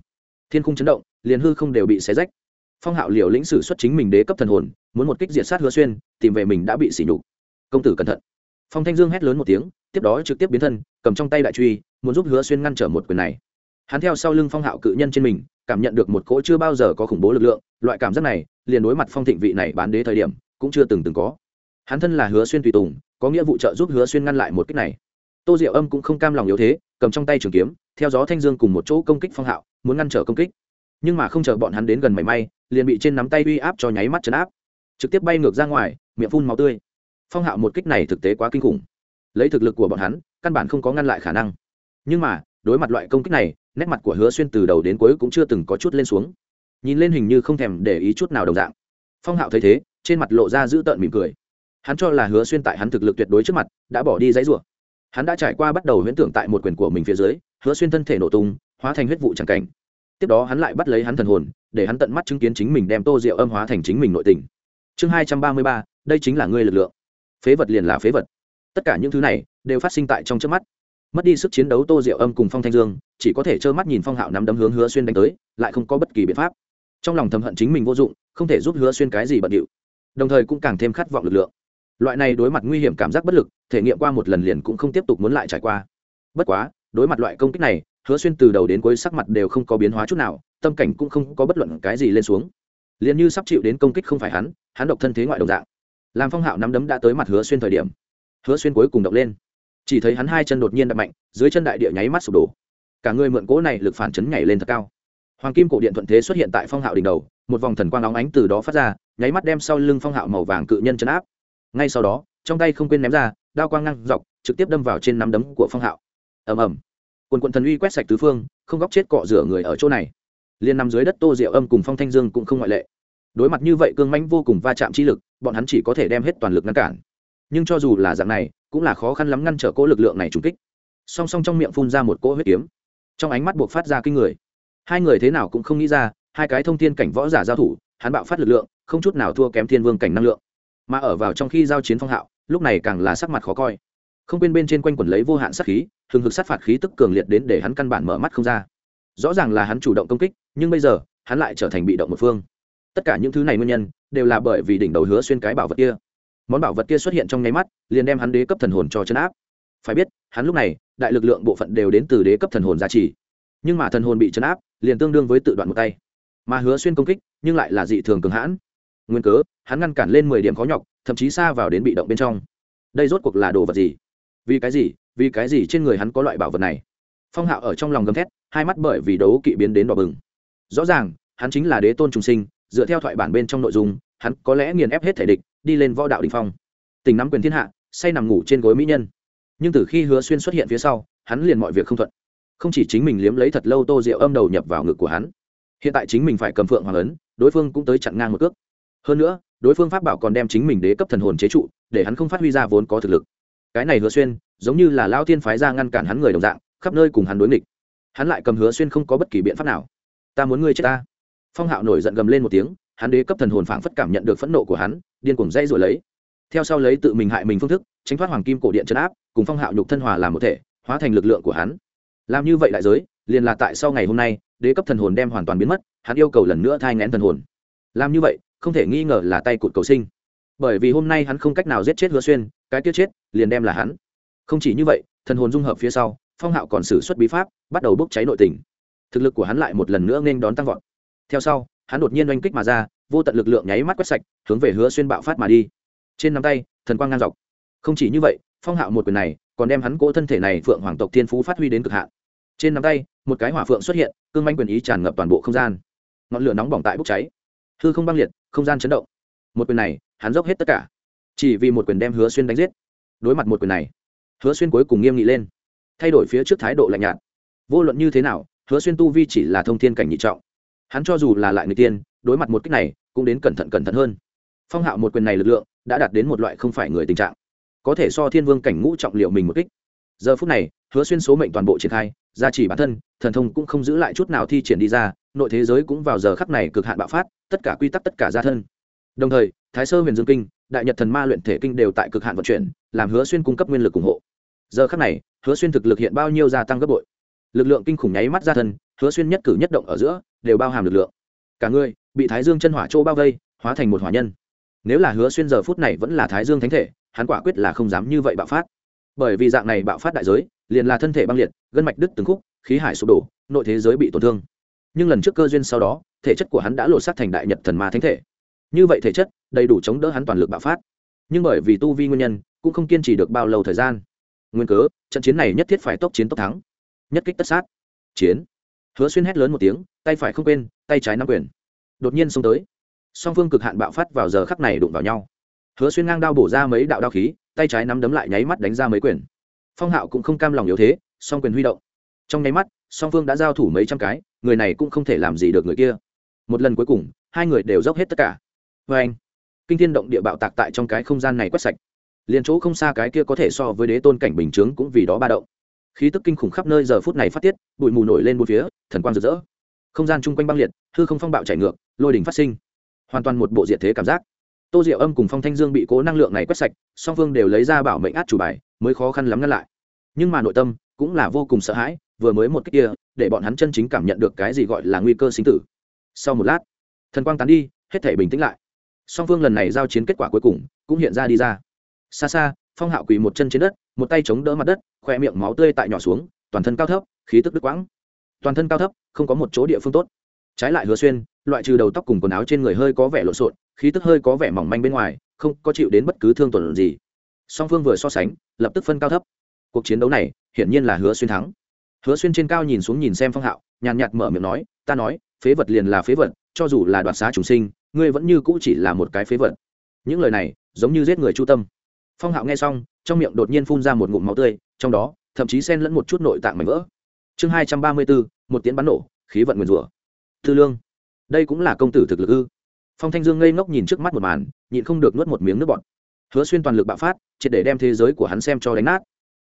Thiên khung chấn động, liền hư không đều bị xé rách. Phong hạo liều lĩnh sử xuất chính mình đế cấp thần hồn, muốn một kích diệt sát hứa xuyên, tìm về mình đã bị xỉ nhục. Công tử cẩn thận. Phong thanh dương hét lớn một tiếng, tiếp đó trực tiếp biến thân, cầm trong tay đại truy, muốn giúp hứa xuyên ngăn trở một quyền này. Hắn theo sau lưng phong hạo cự nhân trên mình, cảm nhận được một cỗ chưa bao giờ có khủng bố lực lượng, loại cảm giác này, liền đối mặt phong thịnh vị này bán đế thời điểm, cũng chưa từng từng có hắn thân là hứa xuyên tùy tùng, có nghĩa vụ trợ giúp hứa xuyên ngăn lại một kích này. Tô diệu âm cũng không cam lòng yếu thế, cầm trong tay trường kiếm, theo gió thanh dương cùng một chỗ công kích phong hạo, muốn ngăn trở công kích. Nhưng mà không chờ bọn hắn đến gần mảy may, liền bị trên nắm tay uy áp cho nháy mắt chấn áp. Trực tiếp bay ngược ra ngoài, miệng phun máu tươi. Phong hạo một kích này thực tế quá kinh khủng. Lấy thực lực của bọn hắn, căn bản không có ngăn lại khả năng. Nhưng mà, đối mặt loại công kích này, nét mặt của hứa xuyên từ đầu đến cuối cũng chưa từng có chút lên xuống. Nhìn lên hình như không thèm để ý chút nào đồng dạng. Phong hạo thấy thế, trên mặt lộ ra giữ tợn mỉm cười hắn cho là hứa xuyên tại hắn thực lực tuyệt đối trước mặt, đã bỏ đi dãy rủa. Hắn đã trải qua bắt đầu huyễn tưởng tại một quyền của mình phía dưới, hứa xuyên thân thể nổ tung, hóa thành huyết vụ tràng cảnh. Tiếp đó hắn lại bắt lấy hắn thần hồn, để hắn tận mắt chứng kiến chính mình đem tô rượu âm hóa thành chính mình nội tình. Chương hai trăm ba mươi ba, đây chính là ngươi lực lượng. Phế vật liền là phế vật. Tất cả những thứ này đều phát sinh tại trong trước mắt. Mất đi sức chiến đấu tô diệu âm cùng phong thanh dương, chỉ có thể trơ mắt nhìn phong hạo nắm đấm hướng hứa xuyên đánh tới, lại không có bất kỳ biện pháp. Trong lòng thầm hận chính mình vô dụng, không thể giúp hứa xuyên cái gì bận điệu. Đồng thời cũng càng thêm khát vọng lực lượng loại này đối mặt nguy hiểm cảm giác bất lực, thể nghiệm qua một lần liền cũng không tiếp tục muốn lại trải qua. Bất quá, đối mặt loại công kích này, hứa xuyên từ đầu đến cuối sắc mặt đều không có biến hóa chút nào, tâm cảnh cũng không có bất luận cái gì lên xuống. Liền như sắp chịu đến công kích không phải hắn hắn độc thân thế ngoại đồng dạng. Làm phong hạo nắm đấm đã tới mặt hứa xuyên thời điểm. Hứa xuyên cuối cùng động lên. Chỉ thấy hắn hai chân đột nhiên đập mạnh, dưới chân đại địa nháy mắt sụp đổ. Cả người mượn cỗ này lực phản chấn nhảy lên thật cao. Hoàng kim cổ điện thuận thế xuất hiện tại phong hạo đỉnh đầu, một vòng thần quang óng ánh từ đó phát ra, nháy mắt đem sau lưng phong hạo màu vàng cự nhân chấn áp ngay sau đó, trong tay không quên ném ra, đao quang ngăn dọc, trực tiếp đâm vào trên nắm đấm của phong hạo. Ầm ầm. Quần quần thần uy quét sạch tứ phương, không góc chết cọ rửa người ở chỗ này. Liền nằm dưới đất tô diệu âm cùng phong thanh dương cũng không ngoại lệ. Đối mặt như vậy cương mãnh vô cùng va chạm chi lực, bọn hắn chỉ có thể đem hết toàn lực ngăn cản. Nhưng cho dù là dạng này, cũng là khó khăn lắm ngăn trở cỗ lực lượng này trùng kích. Song song trong miệng phun ra một cỗ huyết kiếm. Trong ánh mắt buộc phát ra kinh người. Hai người thế nào cũng không nghĩ ra, hai cái thông thiên cảnh võ giả giao thủ, hắn bạo phát lực lượng, không chút nào thua kém thiên vương cảnh năng lượng mà ở vào trong khi giao chiến phong hạo, lúc này càng là sắc mặt khó coi. Không quên bên trên quanh quẩn lấy vô hạn sát khí, hừng hực sát phạt khí tức cường liệt đến để hắn căn bản mở mắt không ra. Rõ ràng là hắn chủ động công kích, nhưng bây giờ, hắn lại trở thành bị động một phương. Tất cả những thứ này nguyên nhân, đều là bởi vì đỉnh đầu hứa xuyên cái bảo vật kia. Món bảo vật kia xuất hiện trong nháy mắt, liền đem hắn đế cấp thần hồn cho chấn áp. Phải biết, hắn lúc này, đại lực lượng bộ phận đều đến từ đế cấp thần hồn giá trị. Nhưng mà thần hồn bị chấn áp, liền tương đương với tự đoạn một tay. Mà hứa xuyên công kích, nhưng lại là dị thường cường hãn nguyên cớ, hắn ngăn cản lên mười điểm khó nhọc, thậm chí xa vào đến bị động bên trong. Đây rốt cuộc là đồ vật gì? Vì cái gì? Vì cái gì trên người hắn có loại bảo vật này? Phong hạo ở trong lòng gầm thét, hai mắt bởi vì đấu kỵ biến đến đỏ bừng. Rõ ràng, hắn chính là đế tôn trùng sinh, dựa theo thoại bản bên trong nội dung, hắn có lẽ nghiền ép hết thể địch, đi lên võ đạo đình phong. Tình nắm quyền thiên hạ, say nằm ngủ trên gối mỹ nhân. Nhưng từ khi hứa xuyên xuất hiện phía sau, hắn liền mọi việc không thuận. Không chỉ chính mình liếm lấy thật lâu tô rượu âm đầu nhập vào ngực của hắn, hiện tại chính mình phải cầm phượng hoàng ấn, đối phương cũng tới chặn ngang một cước hơn nữa, đối phương pháp bảo còn đem chính mình đế cấp thần hồn chế trụ, để hắn không phát huy ra vốn có thực lực. Cái này hứa xuyên, giống như là lao thiên phái ra ngăn cản hắn người đồng dạng, khắp nơi cùng hắn đối nghịch. Hắn lại cầm hứa xuyên không có bất kỳ biện pháp nào. Ta muốn ngươi chết ta. Phong hạo nổi giận gầm lên một tiếng, hắn đế cấp thần hồn phảng phất cảm nhận được phẫn nộ của hắn, điên cuồng dây rồi lấy. Theo sau lấy tự mình hại mình phương thức, tránh thoát hoàng kim cổ điện chấn áp, cùng phong hạo nhục thân hòa làm một thể, hóa thành lực lượng của hắn. Làm như vậy đại giới, liền là tại sau ngày hôm nay, đế cấp thần hồn đem hoàn toàn biến mất, hắn yêu cầu lần nữa thai ngén thần hồn. Làm như vậy không thể nghi ngờ là tay cụt cầu sinh. Bởi vì hôm nay hắn không cách nào giết chết hứa xuyên, cái tiết chết, liền đem là hắn. Không chỉ như vậy, thần hồn dung hợp phía sau, phong hạo còn xử suất bí pháp, bắt đầu bốc cháy nội tình. Thực lực của hắn lại một lần nữa nên đón tăng vọt. Theo sau, hắn đột nhiên oanh kích mà ra, vô tận lực lượng nháy mắt quét sạch, hướng về hứa xuyên bạo phát mà đi. Trên nắm tay, thần quang ngang dọc. Không chỉ như vậy, phong hạo một quyền này, còn đem hắn cỗ thân thể này phượng hoàng tộc thiên phú phát huy đến cực hạn. Trên nắm tay, một cái hỏa phượng xuất hiện, cương manh quyền ý tràn ngập toàn bộ không gian. Ngọn lửa nóng bỏng tại bốc cháy hư không băng liệt, không gian chấn động. Một quyền này, hắn dốc hết tất cả. Chỉ vì một quyền đem hứa xuyên đánh giết. Đối mặt một quyền này, hứa xuyên cuối cùng nghiêm nghị lên. Thay đổi phía trước thái độ lạnh nhạt. Vô luận như thế nào, hứa xuyên tu vi chỉ là thông thiên cảnh nhị trọng. Hắn cho dù là lại người tiên, đối mặt một cách này, cũng đến cẩn thận cẩn thận hơn. Phong hạo một quyền này lực lượng, đã đạt đến một loại không phải người tình trạng. Có thể so thiên vương cảnh ngũ trọng liệu mình một kích. Giờ phút này, hứa xuyên số mệnh toàn bộ triển khai gia trì bản thân, thần thông cũng không giữ lại chút nào thi triển đi ra, nội thế giới cũng vào giờ khắc này cực hạn bạo phát, tất cả quy tắc tất cả gia thân. Đồng thời, thái sơ huyền dương kinh, đại nhật thần ma luyện thể kinh đều tại cực hạn vận chuyển, làm hứa xuyên cung cấp nguyên lực ủng hộ. Giờ khắc này, hứa xuyên thực lực hiện bao nhiêu gia tăng gấp bội. Lực lượng kinh khủng nháy mắt ra thân, hứa xuyên nhất cử nhất động ở giữa, đều bao hàm lực lượng. Cả người, bị thái dương chân hỏa châu bao vây, hóa thành một hỏa nhân. Nếu là hứa xuyên giờ phút này vẫn là thái dương thánh thể, hắn quả quyết là không dám như vậy bạo phát bởi vì dạng này bạo phát đại giới, liền là thân thể băng liệt, gân mạch đứt từng khúc, khí hải sụp đổ, nội thế giới bị tổn thương. Nhưng lần trước cơ duyên sau đó, thể chất của hắn đã lột xác thành đại nhật thần ma thánh thể. Như vậy thể chất, đầy đủ chống đỡ hắn toàn lực bạo phát. Nhưng bởi vì tu vi nguyên nhân, cũng không kiên trì được bao lâu thời gian. Nguyên cớ, trận chiến này nhất thiết phải tốc chiến tốc thắng. Nhất kích tất sát. Chiến. Hứa xuyên hét lớn một tiếng, tay phải không quên, tay trái nắm quyền. Đột nhiên xông tới. Song phương cực hạn bạo phát vào giờ khắc này đụng vào nhau. Hứa xuyên ngang đao bổ ra mấy đạo đao khí tay trái nắm đấm lại nháy mắt đánh ra mấy quyền. Phong hạo cũng không cam lòng yếu thế, song quyền huy động. Trong nháy mắt, song phương đã giao thủ mấy trăm cái, người này cũng không thể làm gì được người kia. Một lần cuối cùng, hai người đều dốc hết tất cả. Vê anh, kinh thiên động địa bạo tạc tại trong cái không gian này quét sạch. Liền chỗ không xa cái kia có thể so với đế tôn cảnh bình chướng cũng vì đó ba động. Khí tức kinh khủng khắp nơi giờ phút này phát tiết, bụi mù nổi lên bốn phía, thần quang rực rỡ. Không gian chung quanh băng liệt, hư không phong bạo chảy ngược, lôi đỉnh phát sinh. Hoàn toàn một bộ diện thế cảm giác tô diệu âm cùng phong thanh dương bị cố năng lượng này quét sạch, song phương đều lấy ra bảo mệnh át chủ bài, mới khó khăn lắm ngăn lại. Nhưng mà nội tâm cũng là vô cùng sợ hãi, vừa mới một cách kia, để bọn hắn chân chính cảm nhận được cái gì gọi là nguy cơ sinh tử. Sau một lát, thần quang tán đi, hết thể bình tĩnh lại. Song phương lần này giao chiến kết quả cuối cùng cũng hiện ra đi ra. Xa xa, phong hạo quỳ một chân trên đất, một tay chống đỡ mặt đất, khoe miệng máu tươi tại nhỏ xuống, toàn thân cao thấp, khí tức đứt quãng. Toàn thân cao thấp, không có một chỗ địa phương tốt trái lại hứa xuyên, loại trừ đầu tóc cùng quần áo trên người hơi có vẻ lộn xộn, khí tức hơi có vẻ mỏng manh bên ngoài, không có chịu đến bất cứ thương tổn gì. Song phương vừa so sánh, lập tức phân cao thấp. Cuộc chiến đấu này, hiển nhiên là hứa xuyên thắng. Hứa xuyên trên cao nhìn xuống nhìn xem phong hạo, nhàn nhạt mở miệng nói, ta nói, phế vật liền là phế vật, cho dù là đoạt xá trùng sinh, ngươi vẫn như cũ chỉ là một cái phế vật. Những lời này, giống như giết người chu tâm. Phong hạo nghe xong, trong miệng đột nhiên phun ra một ngụm máu tươi, trong đó, thậm chí xen lẫn một chút nội tạng mảnh vỡ. Chương hai trăm ba mươi bốn, một tiếng bắn nổ, khí vận nguyền rủa thư lương. Đây cũng là công tử thực lực ư? Phong thanh dương ngây ngốc nhìn trước mắt một màn, nhịn không được nuốt một miếng nước bọt. Hứa xuyên toàn lực bạo phát, triệt để đem thế giới của hắn xem cho đánh nát.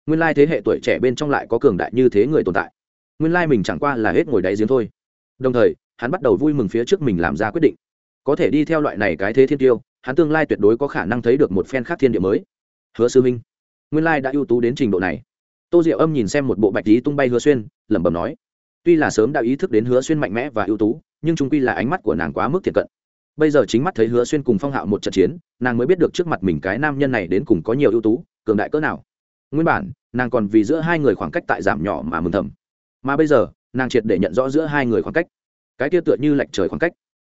Nguyên lai thế hệ tuổi trẻ bên trong lại có cường đại như thế người tồn tại. Nguyên lai mình chẳng qua là hết ngồi đáy giếng thôi. Đồng thời, hắn bắt đầu vui mừng phía trước mình làm ra quyết định. Có thể đi theo loại này cái thế thiên tiêu, hắn tương lai tuyệt đối có khả năng thấy được một phen khác thiên địa mới. Hứa sư minh, nguyên lai đã ưu tú đến trình độ này. Tô diệu âm nhìn xem một bộ bạch lý tung bay hứa xuyên, lẩm bẩm nói tuy là sớm đã ý thức đến hứa xuyên mạnh mẽ và ưu tú, nhưng trung quy là ánh mắt của nàng quá mức thiệt cận. Bây giờ chính mắt thấy hứa xuyên cùng phong hạo một trận chiến, nàng mới biết được trước mặt mình cái nam nhân này đến cùng có nhiều ưu tú, cường đại cỡ nào. Nguyên bản, nàng còn vì giữa hai người khoảng cách tại giảm nhỏ mà mừng thầm. Mà bây giờ, nàng triệt để nhận rõ giữa hai người khoảng cách. Cái kia tựa như lệch trời khoảng cách.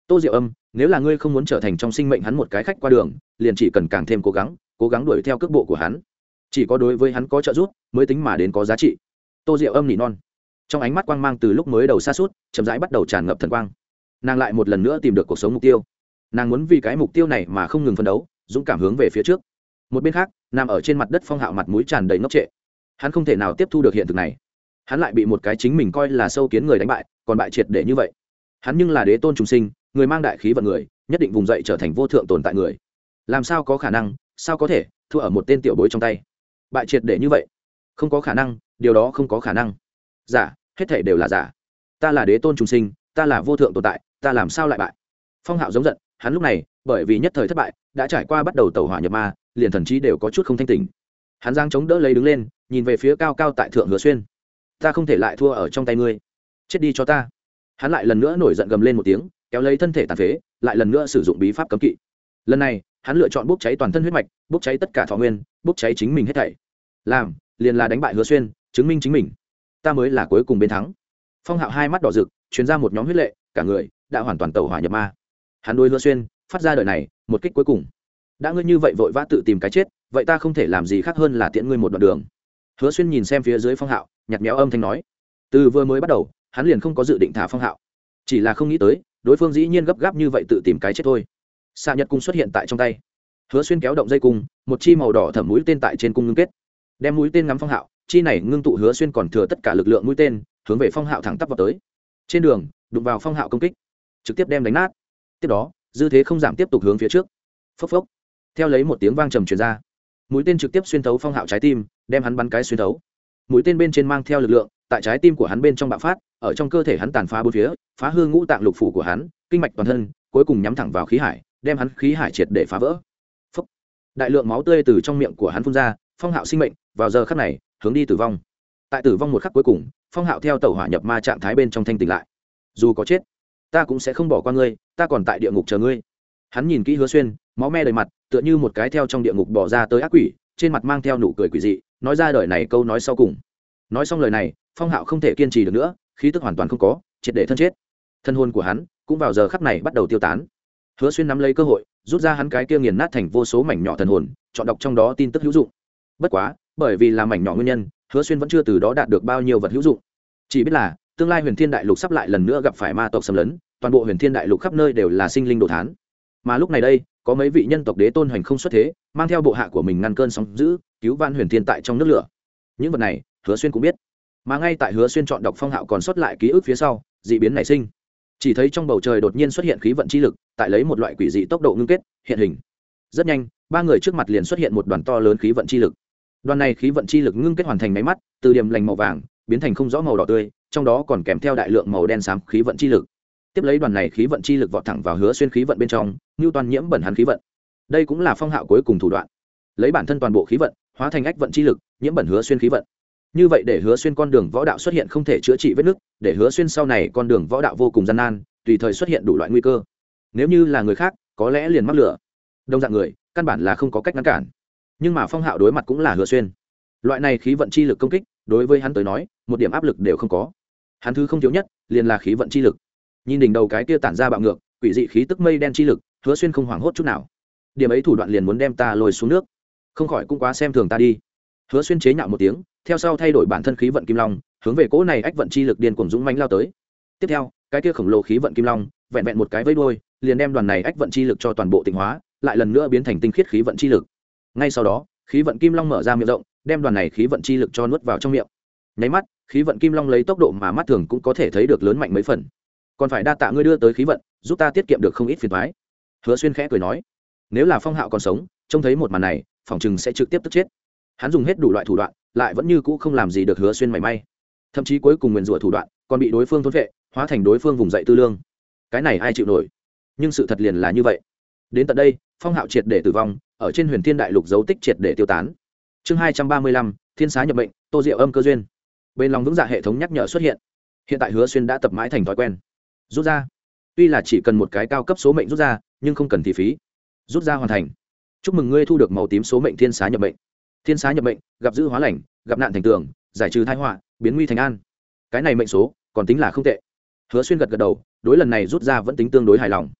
Tô diệu âm, nếu là ngươi không muốn trở thành trong sinh mệnh hắn một cái khách qua đường, liền chỉ cần càng thêm cố gắng cố gắng đuổi theo cước bộ của hắn. Chỉ có đối với hắn có trợ giúp, mới tính mà đến có giá trị. Tô diệu âm nỉ non trong ánh mắt quang mang từ lúc mới đầu xa suốt, chậm rãi bắt đầu tràn ngập thần quang. Nàng lại một lần nữa tìm được cuộc sống mục tiêu. Nàng muốn vì cái mục tiêu này mà không ngừng phấn đấu, dũng cảm hướng về phía trước. Một bên khác, nằm ở trên mặt đất phong hạo mặt mũi tràn đầy ngốc trệ. Hắn không thể nào tiếp thu được hiện thực này. Hắn lại bị một cái chính mình coi là sâu kiến người đánh bại, còn bại triệt để như vậy. Hắn nhưng là đế tôn trùng sinh, người mang đại khí vận người, nhất định vùng dậy trở thành vô thượng tồn tại người. Làm sao có khả năng, sao có thể, thua ở một tên tiểu bối trong tay? Bại triệt để như vậy. Không có khả năng, điều đó không có khả năng. Giả hết thể đều là giả. Ta là đế tôn trùng sinh, ta là vô thượng tồn tại, ta làm sao lại bại? Phong hạo giống giận, hắn lúc này, bởi vì nhất thời thất bại, đã trải qua bắt đầu tàu hỏa nhập ma, liền thần trí đều có chút không thanh tình hắn giang chống đỡ lấy đứng lên, nhìn về phía cao cao tại thượng hứa xuyên. Ta không thể lại thua ở trong tay ngươi. Chết đi cho ta. Hắn lại lần nữa nổi giận gầm lên một tiếng, kéo lấy thân thể tàn phế, lại lần nữa sử dụng bí pháp cấm kỵ. Lần này, hắn lựa chọn bốc cháy toàn thân huyết mạch, bốc cháy tất cả thọ nguyên, bốc cháy chính mình hết thảy. Làm, liền là đánh bại hứa xuyên, chứng minh chính mình ta mới là cuối cùng bên thắng. Phong hạo hai mắt đỏ rực chuyến ra một nhóm huyết lệ, cả người đã hoàn toàn tẩu hỏa nhập ma. Hắn đôi hứa xuyên, phát ra đời này, một kích cuối cùng. Đã ngươi như vậy vội vã tự tìm cái chết, vậy ta không thể làm gì khác hơn là tiễn ngươi một đoạn đường. Hứa xuyên nhìn xem phía dưới phong hạo nhặt méo âm thanh nói. Từ vừa mới bắt đầu, hắn liền không có dự định thả phong hạo. Chỉ là không nghĩ tới, đối phương dĩ nhiên gấp gáp như vậy tự tìm cái chết thôi. Xạ nhật cung xuất hiện tại trong tay. Hứa xuyên kéo động dây cung, một chi màu đỏ thẩm mũi tên tại trên cung ngưng kết. Đem mũi tên ngắm phong hạo chi này ngưng tụ hứa xuyên còn thừa tất cả lực lượng mũi tên, hướng về phong hạo thẳng tắp vào tới. Trên đường, đụng vào phong hạo công kích, trực tiếp đem đánh nát. Tiếp đó, dư thế không giảm tiếp tục hướng phía trước. Phốc phốc. Theo lấy một tiếng vang trầm truyền ra, mũi tên trực tiếp xuyên thấu phong hạo trái tim, đem hắn bắn cái xuyên thấu. Mũi tên bên trên mang theo lực lượng, tại trái tim của hắn bên trong bạo phát, ở trong cơ thể hắn tàn phá bốn phía, phá hư ngũ tạng lục phủ của hắn, kinh mạch toàn thân, cuối cùng nhắm thẳng vào khí hải, đem hắn khí hải triệt để phá vỡ. Phốc. đại lượng máu tươi từ trong miệng của hắn phun ra, phong hạo sinh mệnh, vào giờ khắc này hướng đi tử vong. Tại tử vong một khắc cuối cùng, phong hạo theo tàu hỏa nhập ma trạng thái bên trong thanh tỉnh lại. Dù có chết, ta cũng sẽ không bỏ qua ngươi, ta còn tại địa ngục chờ ngươi. Hắn nhìn kỹ hứa xuyên, máu me đầy mặt, tựa như một cái theo trong địa ngục bỏ ra tới ác quỷ, trên mặt mang theo nụ cười quỷ dị, nói ra đời này câu nói sau cùng. Nói xong lời này, phong hạo không thể kiên trì được nữa, khí tức hoàn toàn không có, triệt để thân chết. Thân hôn của hắn cũng vào giờ khắc này bắt đầu tiêu tán. Hứa xuyên nắm lấy cơ hội, rút ra hắn cái kia nghiền nát thành vô số mảnh nhỏ thần hồn, chọn đọc trong đó tin tức hữu dụng. Bất quá bởi vì là mảnh nhỏ nguyên nhân, hứa xuyên vẫn chưa từ đó đạt được bao nhiêu vật hữu dụng. Chỉ biết là, tương lai huyền thiên đại lục sắp lại lần nữa gặp phải ma tộc xâm lấn, toàn bộ huyền thiên đại lục khắp nơi đều là sinh linh đồ thán. Mà lúc này đây, có mấy vị nhân tộc đế tôn hoành không xuất thế, mang theo bộ hạ của mình ngăn cơn sóng giữ cứu van huyền thiên tại trong nước lửa. Những vật này, hứa xuyên cũng biết. Mà ngay tại hứa xuyên chọn đọc phong hạo còn sót lại ký ức phía sau d ị biến nảy sinh. Chỉ thấy trong bầu trời đột nhiên xuất hiện khí vận chi lực, tại lấy một loại quỷ dị tốc độ ngưng kết, hiện hình. Rất nhanh, ba người trước mặt liền xuất hiện một đoàn to lớn khí vận chi lực đoàn này khí vận chi lực ngưng kết hoàn thành máy mắt, từ điểm lành màu vàng, biến thành không rõ màu đỏ tươi, trong đó còn kèm theo đại lượng màu đen xám khí vận chi lực. Tiếp lấy đoàn này khí vận chi lực vọt thẳng vào hứa xuyên khí vận bên trong như toàn nhiễm bẩn hắn khí vận. Đây cũng là phong hạo cuối cùng thủ đoạn. Lấy bản thân toàn bộ khí vận, hóa thành ách vận chi lực, nhiễm bẩn hứa xuyên khí vận. Như vậy để hứa xuyên con đường võ đạo xuất hiện không thể chữa trị vết nứt, để hứa xuyên sau này con đường võ đạo vô cùng gian nan, tùy thời xuất hiện đủ loại nguy cơ. Nếu như là người khác, có lẽ liền mắc lửa. Đông dạng người, căn bản là không có cách ngăn cản nhưng mà phong hạo đối mặt cũng là hứa xuyên. Loại này khí vận chi lực công kích, đối với hắn tới nói, một điểm áp lực đều không có. Hắn thứ không thiếu nhất, liền là khí vận chi lực. Nhìn đỉnh đầu cái kia tản ra bạo ngược, quỷ dị khí tức mây đen chi lực, hứa xuyên không hoảng hốt chút nào. Điểm ấy thủ đoạn liền muốn đem ta lôi xuống nước. Không khỏi cũng quá xem thường ta đi. Hứa xuyên chế nhạo một tiếng, theo sau thay đổi bản thân khí vận kim long, hướng về cỗ này ách vận chi lực điên cuồng dũng mãnh lao tới. Tiếp theo, cái kia khổng lồ khí vận kim long, vẹn vẹn một cái vây đuôi, liền đem đoàn này ách vận chi lực cho toàn bộ tịnh hóa, lại lần nữa biến thành tinh khiết khí vận chi lực ngay sau đó, khí vận kim long mở ra miệng rộng, đem đoàn này khí vận chi lực cho nuốt vào trong miệng. Nháy mắt, khí vận kim long lấy tốc độ mà mắt thường cũng có thể thấy được lớn mạnh mấy phần. Còn phải đa tạ ngươi đưa tới khí vận, giúp ta tiết kiệm được không ít phiền thoái hứa xuyên khẽ cười nói. Nếu là phong hạo còn sống, trông thấy một màn này phòng chừng sẽ trực tiếp tức chết. Hắn dùng hết đủ loại thủ đoạn, lại vẫn như cũ không làm gì được hứa xuyên mảy may. Thậm chí cuối cùng nguyền rủa thủ đoạn, còn bị đối phương thốn vệ, hóa thành đối phương vùng dậy tư lương. Cái này ai chịu nổi? Nhưng sự thật liền là như vậy. Đến tận đây, phong hạo triệt để tử vong ở trên huyền thiên đại lục dấu tích triệt để tiêu tán. Chương hai trăm ba mươi lăm, thiên xá nhập bệnh tô diệu âm cơ duyên. Bên lòng vững dạ hệ thống nhắc nhở xuất hiện. Hiện tại hứa xuyên đã tập mãi thành thói quen. Rút ra. Tuy là chỉ cần một cái cao cấp số mệnh rút ra, nhưng không cần thì phí. Rút ra hoàn thành. Chúc mừng ngươi thu được màu tím số mệnh thiên xá nhập bệnh thiên xá nhập bệnh gặp dữ hóa lành, gặp nạn thành tường, giải trừ thái họa, biến nguy thành an. Cái này mệnh số, còn tính là không tệ. Hứa xuyên gật gật đầu, đối lần này rút ra vẫn tính tương đối hài lòng.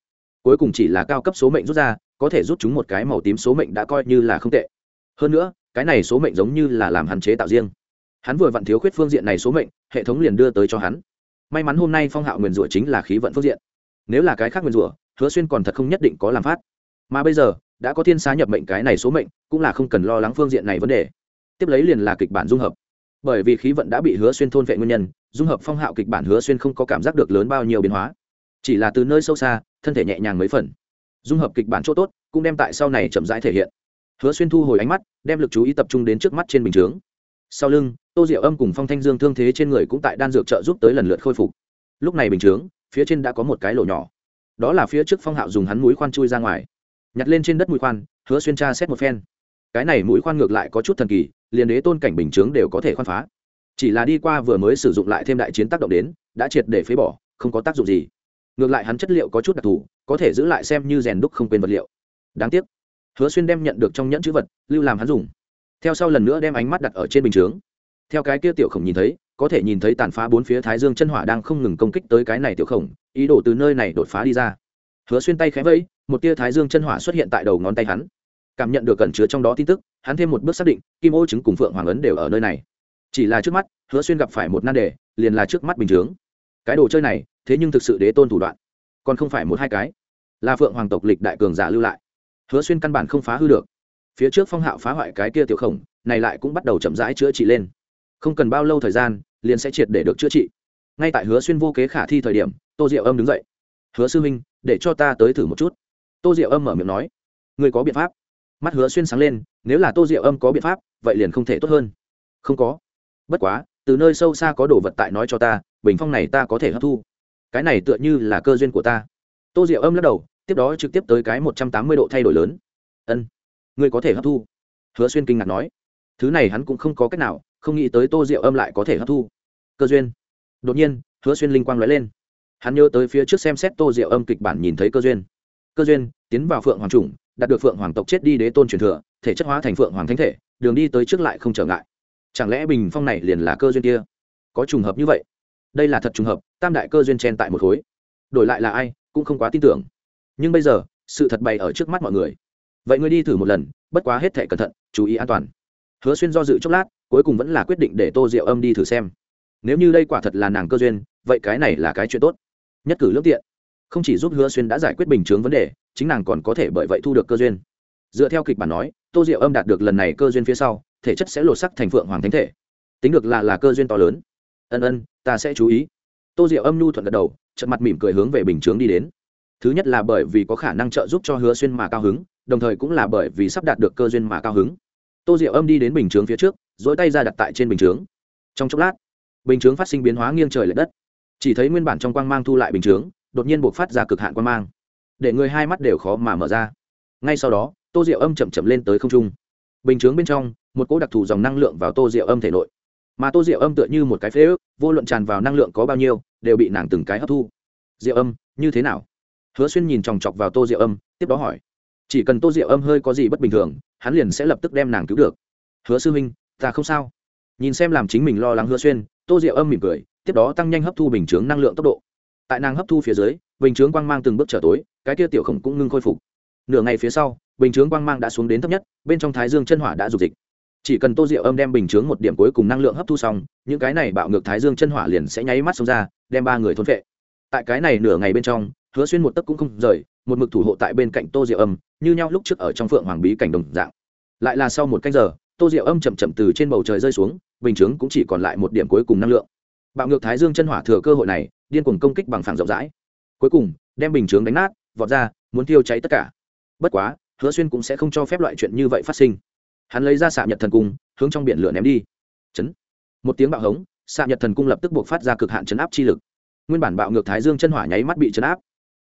Cuối cùng chỉ là cao cấp số mệnh rút ra có thể rút chúng một cái màu tím số mệnh đã coi như là không tệ. Hơn nữa, cái này số mệnh giống như là làm hạn chế tạo riêng. Hắn vừa vặn thiếu khuyết phương diện này số mệnh, hệ thống liền đưa tới cho hắn. May mắn hôm nay phong hạo nguyền rủa chính là khí vận phương diện. Nếu là cái khác nguyền rủa, hứa xuyên còn thật không nhất định có làm phát. Mà bây giờ, đã có thiên xá nhập mệnh cái này số mệnh, cũng là không cần lo lắng phương diện này vấn đề. Tiếp lấy liền là kịch bản dung hợp. Bởi vì khí vận đã bị hứa xuyên thôn vệ nguyên nhân, dung hợp phong hạo kịch bản hứa xuyên không có cảm giác được lớn bao nhiêu biến hóa. Chỉ là từ nơi sâu xa, thân thể nhẹ nhàng mấy phần dung hợp kịch bản chỗ tốt, cũng đem tại sau này chậm rãi thể hiện. Hứa xuyên thu hồi ánh mắt, đem lực chú ý tập trung đến trước mắt trên bình chướng. Sau lưng, tô diệu âm cùng phong thanh dương thương thế trên người cũng tại đan dược trợ giúp tới lần lượt khôi phục. Lúc này bình chướng, phía trên đã có một cái lỗ nhỏ. Đó là phía trước phong hạo dùng hắn mũi khoan chui ra ngoài. Nhặt lên trên đất mũi khoan, hứa xuyên tra xét một phen. Cái này mũi khoan ngược lại có chút thần kỳ, liền đế tôn cảnh bình chướng đều có thể khoan phá. Chỉ là đi qua vừa mới sử dụng lại thêm đại chiến tác động đến, đã triệt để phế bỏ, không có tác dụng gì ngược lại hắn chất liệu có chút đặc thù, có thể giữ lại xem như rèn đúc không quên vật liệu. Đáng tiếc, hứa xuyên đem nhận được trong nhẫn chữ vật, lưu làm hắn dùng. Theo sau lần nữa đem ánh mắt đặt ở trên bình chướng. Theo cái kia tiểu khổng nhìn thấy, có thể nhìn thấy tàn phá bốn phía thái dương chân hỏa đang không ngừng công kích tới cái này tiểu khổng, ý đồ từ nơi này đột phá đi ra. Hứa xuyên tay khẽ vẫy, một tia thái dương chân hỏa xuất hiện tại đầu ngón tay hắn. Cảm nhận được cẩn chứa trong đó tin tức, hắn thêm một bước xác định, kim ô chứng cùng phượng hoàng ấn đều ở nơi này. Chỉ là trước mắt, hứa xuyên gặp phải một nan đề, liền là trước mắt bình chướng. Cái đồ chơi này thế nhưng thực sự đế tôn thủ đoạn. Còn không phải một hai cái. Là phượng hoàng tộc lịch đại cường giả lưu lại. Hứa xuyên căn bản không phá hư được. Phía trước phong hạo phá hoại cái kia tiểu khổng, này lại cũng bắt đầu chậm rãi chữa trị lên. Không cần bao lâu thời gian, liền sẽ triệt để được chữa trị. Ngay tại hứa xuyên vô kế khả thi thời điểm, tô diệu âm đứng dậy. Hứa sư minh để cho ta tới thử một chút. Tô diệu âm mở miệng nói. Người có biện pháp. Mắt hứa xuyên sáng lên, nếu là tô diệu âm có biện pháp, vậy liền không thể tốt hơn. Không có. Bất quá, từ nơi sâu xa có đồ vật tại nói cho ta, bình phong này ta có thể hấp thu cái này tựa như là cơ duyên của ta. Tô diệu âm lắc đầu, tiếp đó trực tiếp tới cái một trăm tám mươi độ thay đổi lớn. Ân, ngươi có thể hấp thu. Hứa xuyên kinh ngạc nói. Thứ này hắn cũng không có cách nào, không nghĩ tới tô diệu âm lại có thể hấp thu. Cơ duyên. Đột nhiên, hứa xuyên linh quang lóe lên. Hắn nhớ tới phía trước xem xét tô diệu âm kịch bản nhìn thấy cơ duyên. Cơ duyên, tiến vào phượng hoàng trùng đạt được phượng hoàng tộc chết đi đế tôn truyền thừa, thể chất hóa thành phượng hoàng thánh thể, đường đi tới trước lại không trở ngại. Chẳng lẽ bình phong này liền là cơ duyên kia? Có trùng hợp như vậy đây là thật trùng hợp, tam đại cơ duyên chen tại một khối. Đổi lại là ai, cũng không quá tin tưởng. Nhưng bây giờ, sự thật bày ở trước mắt mọi người. Vậy ngươi đi thử một lần, bất quá hết thể cẩn thận, chú ý an toàn. Hứa xuyên do dự chốc lát, cuối cùng vẫn là quyết định để tô diệu âm đi thử xem. Nếu như đây quả thật là nàng cơ duyên, vậy cái này là cái chuyện tốt. Nhất cử lương tiện. Không chỉ giúp hứa xuyên đã giải quyết bình chướng vấn đề, chính nàng còn có thể bởi vậy thu được cơ duyên. Dựa theo kịch bản nói, tô diệu âm đạt được lần này cơ duyên phía sau, thể chất sẽ lột sắc thành phượng hoàng thánh thể. Tính được là là cơ duyên to lớn. Ân ân ta sẽ chú ý. Tô diệu âm nhu thuận gật đầu trận mặt mỉm cười hướng về bình chướng đi đến. Thứ nhất là bởi vì có khả năng trợ giúp cho hứa xuyên mà cao hứng, đồng thời cũng là bởi vì sắp đạt được cơ duyên mà cao hứng. Tô diệu âm đi đến bình chướng phía trước dỗi tay ra đặt tại trên bình chướng. Trong chốc lát, bình chướng phát sinh biến hóa nghiêng trời l ệ đất. Chỉ thấy nguyên bản trong quang mang thu lại bình chướng, đột nhiên buộc phát ra cực hạn quang mang, để người hai mắt đều khó mà mở ra. Ngay sau đó, tô diệu âm chậm chậm lên tới không trung. Bình chướng bên trong, một cỗ đặc thù dòng năng lượng vào tô diệu âm thể nội mà tô diệu âm tựa như một cái phế ước, vô luận tràn vào năng lượng có bao nhiêu, đều bị nàng từng cái hấp thu. Diệu âm, như thế nào? Hứa xuyên nhìn chòng chọc vào tô diệu âm, tiếp đó hỏi. Chỉ cần tô diệu âm hơi có gì bất bình thường, hắn liền sẽ lập tức đem nàng cứu được. Hứa sư huynh, ta không sao. Nhìn xem làm chính mình lo lắng hứa xuyên, tô diệu âm mỉm cười, tiếp đó tăng nhanh hấp thu bình chướng năng lượng tốc độ. Tại nàng hấp thu phía dưới, bình chướng quang mang từng bước trở tối, cái kia tiểu khổng cũng ngưng khôi phục. Nửa ngày phía sau, bình chướng quang mang đã xuống đến thấp nhất, bên trong thái dương chân hỏa đã dục dịch chỉ cần tô diệu âm đem bình chướng một điểm cuối cùng năng lượng hấp thu xong, những cái này bạo ngược thái dương chân hỏa liền sẽ nháy mắt xông ra, đem ba người thôn vệ tại cái này nửa ngày bên trong, hứa xuyên một tấc cũng không rời, một mực thủ hộ tại bên cạnh tô diệu âm, như nhau lúc trước ở trong phượng hoàng bí cảnh đồng dạng. Lại là sau một canh giờ, tô diệu âm chậm chậm từ trên bầu trời rơi xuống, bình chướng cũng chỉ còn lại một điểm cuối cùng năng lượng. Bạo ngược thái dương chân hỏa thừa cơ hội này, điên cuồng công kích bằng phẳng rộng rãi. Cuối cùng, đem bình chướng đánh nát, vọt ra, muốn tiêu cháy tất cả. Bất quá, hứa xuyên cũng sẽ không cho phép loại chuyện như vậy phát sinh hắn lấy ra xạ nhật thần cung, hướng trong biển lửa ném đi. Chấn. Một tiếng bạo hống, xạ nhật thần cung lập tức buộc phát ra cực hạn chấn áp chi lực. Nguyên bản bạo ngược thái dương chân hỏa nháy mắt bị chấn áp.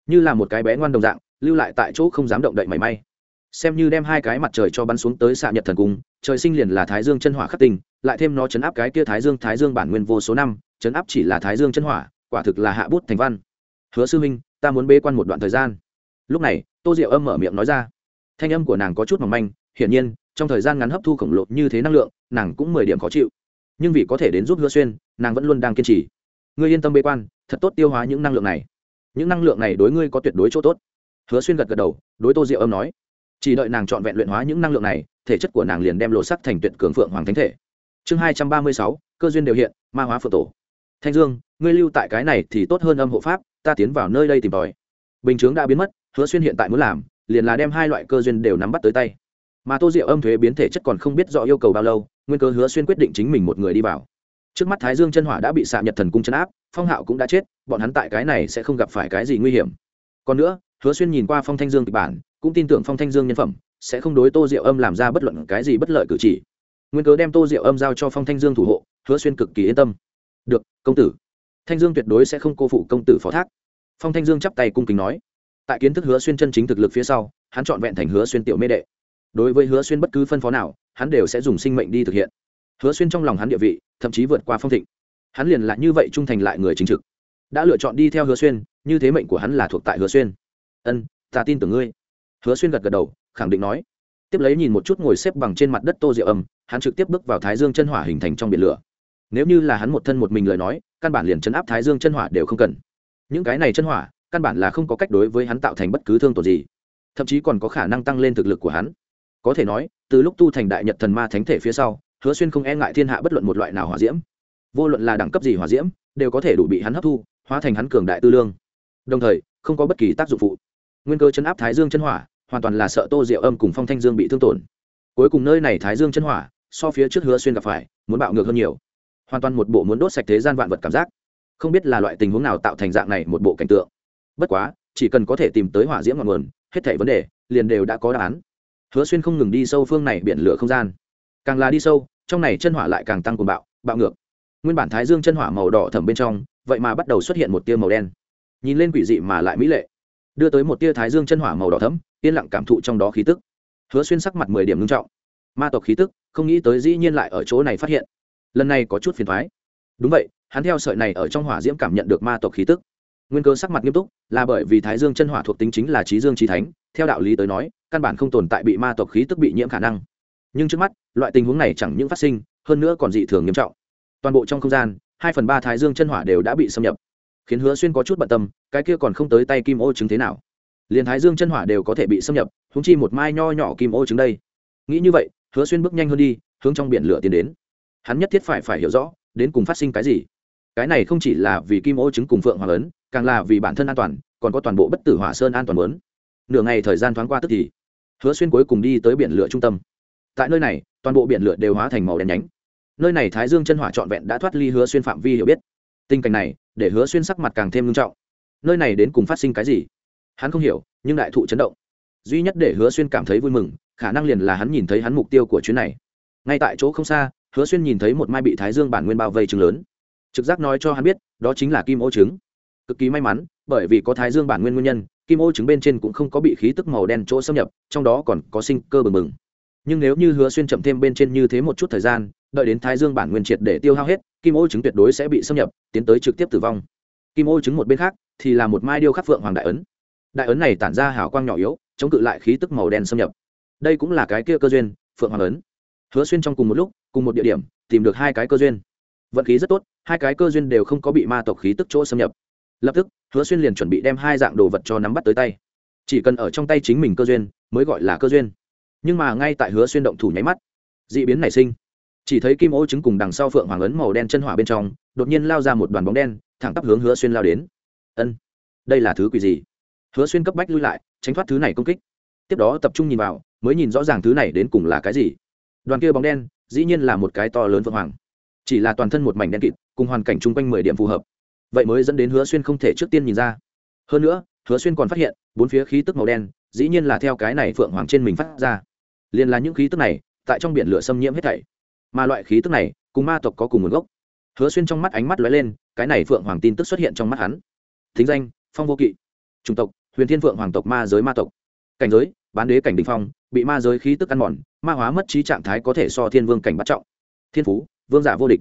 Như là một cái bé ngoan đồng dạng, lưu lại tại chỗ không dám động đậy mảy may. Xem như đem hai cái mặt trời cho bắn xuống tới xạ nhật thần cung, trời sinh liền là thái dương chân hỏa khắc tình lại thêm nó chấn áp cái kia thái dương thái dương bản nguyên vô số năm, chấn áp chỉ là thái dương chân hỏa, quả thực là hạ bút thành văn. Hứa sư huynh, ta muốn bế quan một đoạn thời gian. Lúc này, tô diệu âm mở miệng nói ra. Thanh âm của nàng có chút mỏng manh, hiển nhiên trong thời gian ngắn hấp thu khổng lồ như thế năng lượng, nàng cũng mười điểm khó chịu. Nhưng vì có thể đến giúp hứa xuyên, nàng vẫn luôn đang kiên trì. Ngươi yên tâm bế quan, thật tốt tiêu hóa những năng lượng này. Những năng lượng này đối ngươi có tuyệt đối chỗ tốt. Hứa xuyên gật gật đầu, đối tô diệu âm nói. Chỉ đợi nàng trọn vẹn luyện hóa những năng lượng này, thể chất của nàng liền đem lộ sắc thành tuyệt cường phượng hoàng thánh thể. Chương hai trăm ba mươi sáu, cơ duyên đều hiện, ma hóa phượng tổ. Thanh dương, ngươi lưu tại cái này thì tốt hơn âm hộ pháp, ta tiến vào nơi đây tìm tòi. Bình chướng đã biến mất, hứa xuyên hiện tại muốn làm, liền là đem hai loại cơ duyên đều nắm bắt tới tay mà tô diệu âm thuế biến thể chất còn không biết rõ yêu cầu bao lâu, nguyên cơ hứa xuyên quyết định chính mình một người đi vào. Trước mắt thái dương chân hỏa đã bị xạ nhật thần cung chấn áp, phong hạo cũng đã chết, bọn hắn tại cái này sẽ không gặp phải cái gì nguy hiểm. Còn nữa, hứa xuyên nhìn qua phong thanh dương kịch bản, cũng tin tưởng phong thanh dương nhân phẩm, sẽ không đối tô diệu âm làm ra bất luận cái gì bất lợi cử chỉ. Nguyên cớ đem tô diệu âm giao cho phong thanh dương thủ hộ, hứa xuyên cực kỳ yên tâm. Được, công tử. Thanh dương tuyệt đối sẽ không cô phụ công tử phó thác. Phong thanh dương chắp tay cung kính nói. Tại kiến thức hứa xuyên chân chính thực lực phía sau, hắn chọn vẹn thành hứa xuyên tiểu mê đệ đối với hứa xuyên bất cứ phân phó nào, hắn đều sẽ dùng sinh mệnh đi thực hiện. Hứa xuyên trong lòng hắn địa vị, thậm chí vượt qua phong thịnh. Hắn liền là như vậy trung thành lại người chính trực. Đã lựa chọn đi theo hứa xuyên, như thế mệnh của hắn là thuộc tại hứa xuyên. Ân, ta tin tưởng ngươi. Hứa xuyên gật gật đầu, khẳng định nói. Tiếp lấy nhìn một chút ngồi xếp bằng trên mặt đất tô diệu âm, hắn trực tiếp bước vào thái dương chân hỏa hình thành trong biển lửa. Nếu như là hắn một thân một mình lời nói, căn bản liền chấn áp thái dương chân hỏa đều không cần. Những cái này chân hỏa, căn bản là không có cách đối với hắn tạo thành bất cứ thương tổn gì, thậm chí còn có khả năng tăng lên thực lực của hắn có thể nói, từ lúc tu thành đại nhật thần ma thánh thể phía sau, hứa xuyên không e ngại thiên hạ bất luận một loại nào hỏa diễm. Vô luận là đẳng cấp gì hỏa diễm, đều có thể đủ bị hắn hấp thu, hóa thành hắn cường đại tư lương. Đồng thời, không có bất kỳ tác dụng phụ. Nguyên cơ chấn áp thái dương chân hỏa, hoàn toàn là sợ tô diệu âm cùng phong thanh dương bị thương tổn. Cuối cùng nơi này thái dương chân hỏa, so phía trước hứa xuyên gặp phải, muốn bạo ngược hơn nhiều. Hoàn toàn một bộ muốn đốt sạch thế gian vạn vật cảm giác. Không biết là loại tình huống nào tạo thành dạng này một bộ cảnh tượng. Bất quá, chỉ cần có thể tìm tới hỏa diễm ngọn nguồn, hết thảy vấn đề liền đều đã có đáp án hứa xuyên không ngừng đi sâu phương này biển lửa không gian. Càng là đi sâu, trong này chân hỏa lại càng tăng cuồng bạo bạo ngược. Nguyên bản thái dương chân hỏa màu đỏ thẩm bên trong, vậy mà bắt đầu xuất hiện một tia màu đen. Nhìn lên quỷ dị mà lại mỹ lệ. Đưa tới một tia thái dương chân hỏa màu đỏ thấm yên lặng cảm thụ trong đó khí tức. Hứa xuyên sắc mặt mười điểm ngưng trọng. Ma tộc khí tức, không nghĩ tới dĩ nhiên lại ở chỗ này phát hiện. Lần này có chút phiền thoái đúng vậy, hắn theo sợi này ở trong hỏa diễm cảm nhận được ma tộc khí tức. Nguyên cơ sắc mặt nghiêm túc, là bởi vì thái dương chân hỏa thuộc tính chính là trí dương trí thánh theo đạo lý tới nói căn bản không tồn tại bị ma tộc khí tức bị nhiễm khả năng. Nhưng trước mắt loại tình huống này chẳng những phát sinh hơn nữa còn dị thường nghiêm trọng. Toàn bộ trong không gian hai phần ba thái dương chân hỏa đều đã bị xâm nhập. Khiến hứa xuyên có chút bận tâm cái kia còn không tới tay kim ô chứng thế nào? Liền thái dương chân hỏa đều có thể bị xâm nhập húng chi một mai nho nhỏ kim ô trứng đây. Nghĩ như vậy hứa xuyên bước nhanh hơn đi hướng trong biển lửa tiến đến. Hắn nhất thiết phải phải hiểu rõ đến cùng phát sinh cái gì. Cái này không chỉ là vì kim ô trứng cùng phượng hoàng lớn, càng là vì bản thân an toàn còn có toàn bộ bất tử hỏa sơn an toàn lớn nửa ngày thời gian thoáng qua tức thì, hứa xuyên cuối cùng đi tới biển lửa trung tâm. Tại nơi này, toàn bộ biển lửa đều hóa thành màu đen nhánh. Nơi này thái dương chân hỏa trọn vẹn đã thoát ly hứa xuyên phạm vi hiểu biết. Tình cảnh này, để hứa xuyên sắc mặt càng thêm nghiêm trọng. Nơi này đến cùng phát sinh cái gì? Hắn không hiểu, nhưng đại thụ chấn động. Duy nhất để hứa xuyên cảm thấy vui mừng, khả năng liền là hắn nhìn thấy hắn mục tiêu của chuyến này. Ngay tại chỗ không xa, hứa xuyên nhìn thấy một mai bị thái dương bản nguyên bao vây trứng lớn. Trực giác nói cho hắn biết, đó chính là kim ô trứng. Cực kỳ may mắn, bởi vì có thái dương bản nguyên nguyên nhân kim ô trứng bên trên cũng không có bị khí tức màu đen chỗ xâm nhập, trong đó còn có sinh cơ bừng bừng. Nhưng nếu như hứa xuyên chậm thêm bên trên như thế một chút thời gian, đợi đến thái dương bản nguyên triệt để tiêu hao hết, kim ô trứng tuyệt đối sẽ bị xâm nhập, tiến tới trực tiếp tử vong. Kim ô trứng một bên khác thì là một mai điêu khắc phượng hoàng đại ấn. Đại ấn này tản ra hào quang nhỏ yếu, chống cự lại khí tức màu đen xâm nhập. Đây cũng là cái kia cơ duyên, phượng hoàng ấn. Hứa xuyên trong cùng một lúc, cùng một địa điểm, tìm được hai cái cơ duyên. Vận khí rất tốt, hai cái cơ duyên đều không có bị ma tộc khí tức chỗ xâm nhập lập tức, hứa xuyên liền chuẩn bị đem hai dạng đồ vật cho nắm bắt tới tay. Chỉ cần ở trong tay chính mình cơ duyên, mới gọi là cơ duyên. Nhưng mà ngay tại hứa xuyên động thủ nháy mắt d ị biến nảy sinh. Chỉ thấy kim ô trứng cùng đằng sau phượng hoàng ấn màu đen chân hỏa bên trong, đột nhiên lao ra một đoàn bóng đen, thẳng tắp hướng hứa xuyên lao đến. Ân, đây là thứ quỷ gì? Hứa xuyên cấp bách lui lại, tránh thoát thứ này công kích. Tiếp đó tập trung nhìn vào, mới nhìn rõ ràng thứ này đến cùng là cái gì. Đoàn kia bóng đen, dĩ nhiên là một cái to lớn phượng hoàng. Chỉ là toàn thân một mảnh đen kịt, cùng hoàn cảnh chung quanh mười điểm phù hợp vậy mới dẫn đến hứa xuyên không thể trước tiên nhìn ra. Hơn nữa, hứa xuyên còn phát hiện, bốn phía khí tức màu đen, dĩ nhiên là theo cái này phượng hoàng trên mình phát ra. Liền là những khí tức này, tại trong biển lửa xâm nhiễm hết thảy. Mà loại khí tức này, cùng ma tộc có cùng nguồn gốc. Hứa xuyên trong mắt ánh mắt lóe lên, cái này phượng hoàng tin tức xuất hiện trong mắt hắn. Thính danh, phong vô kỵ. Chủng tộc, huyền thiên phượng hoàng tộc ma giới ma tộc. Cảnh giới, bán đế cảnh đình phong, bị ma giới khí tức ăn mòn, ma hóa mất trí trạng thái có thể so thiên vương cảnh bắt trọng. Thiên phú, vương giả vô địch.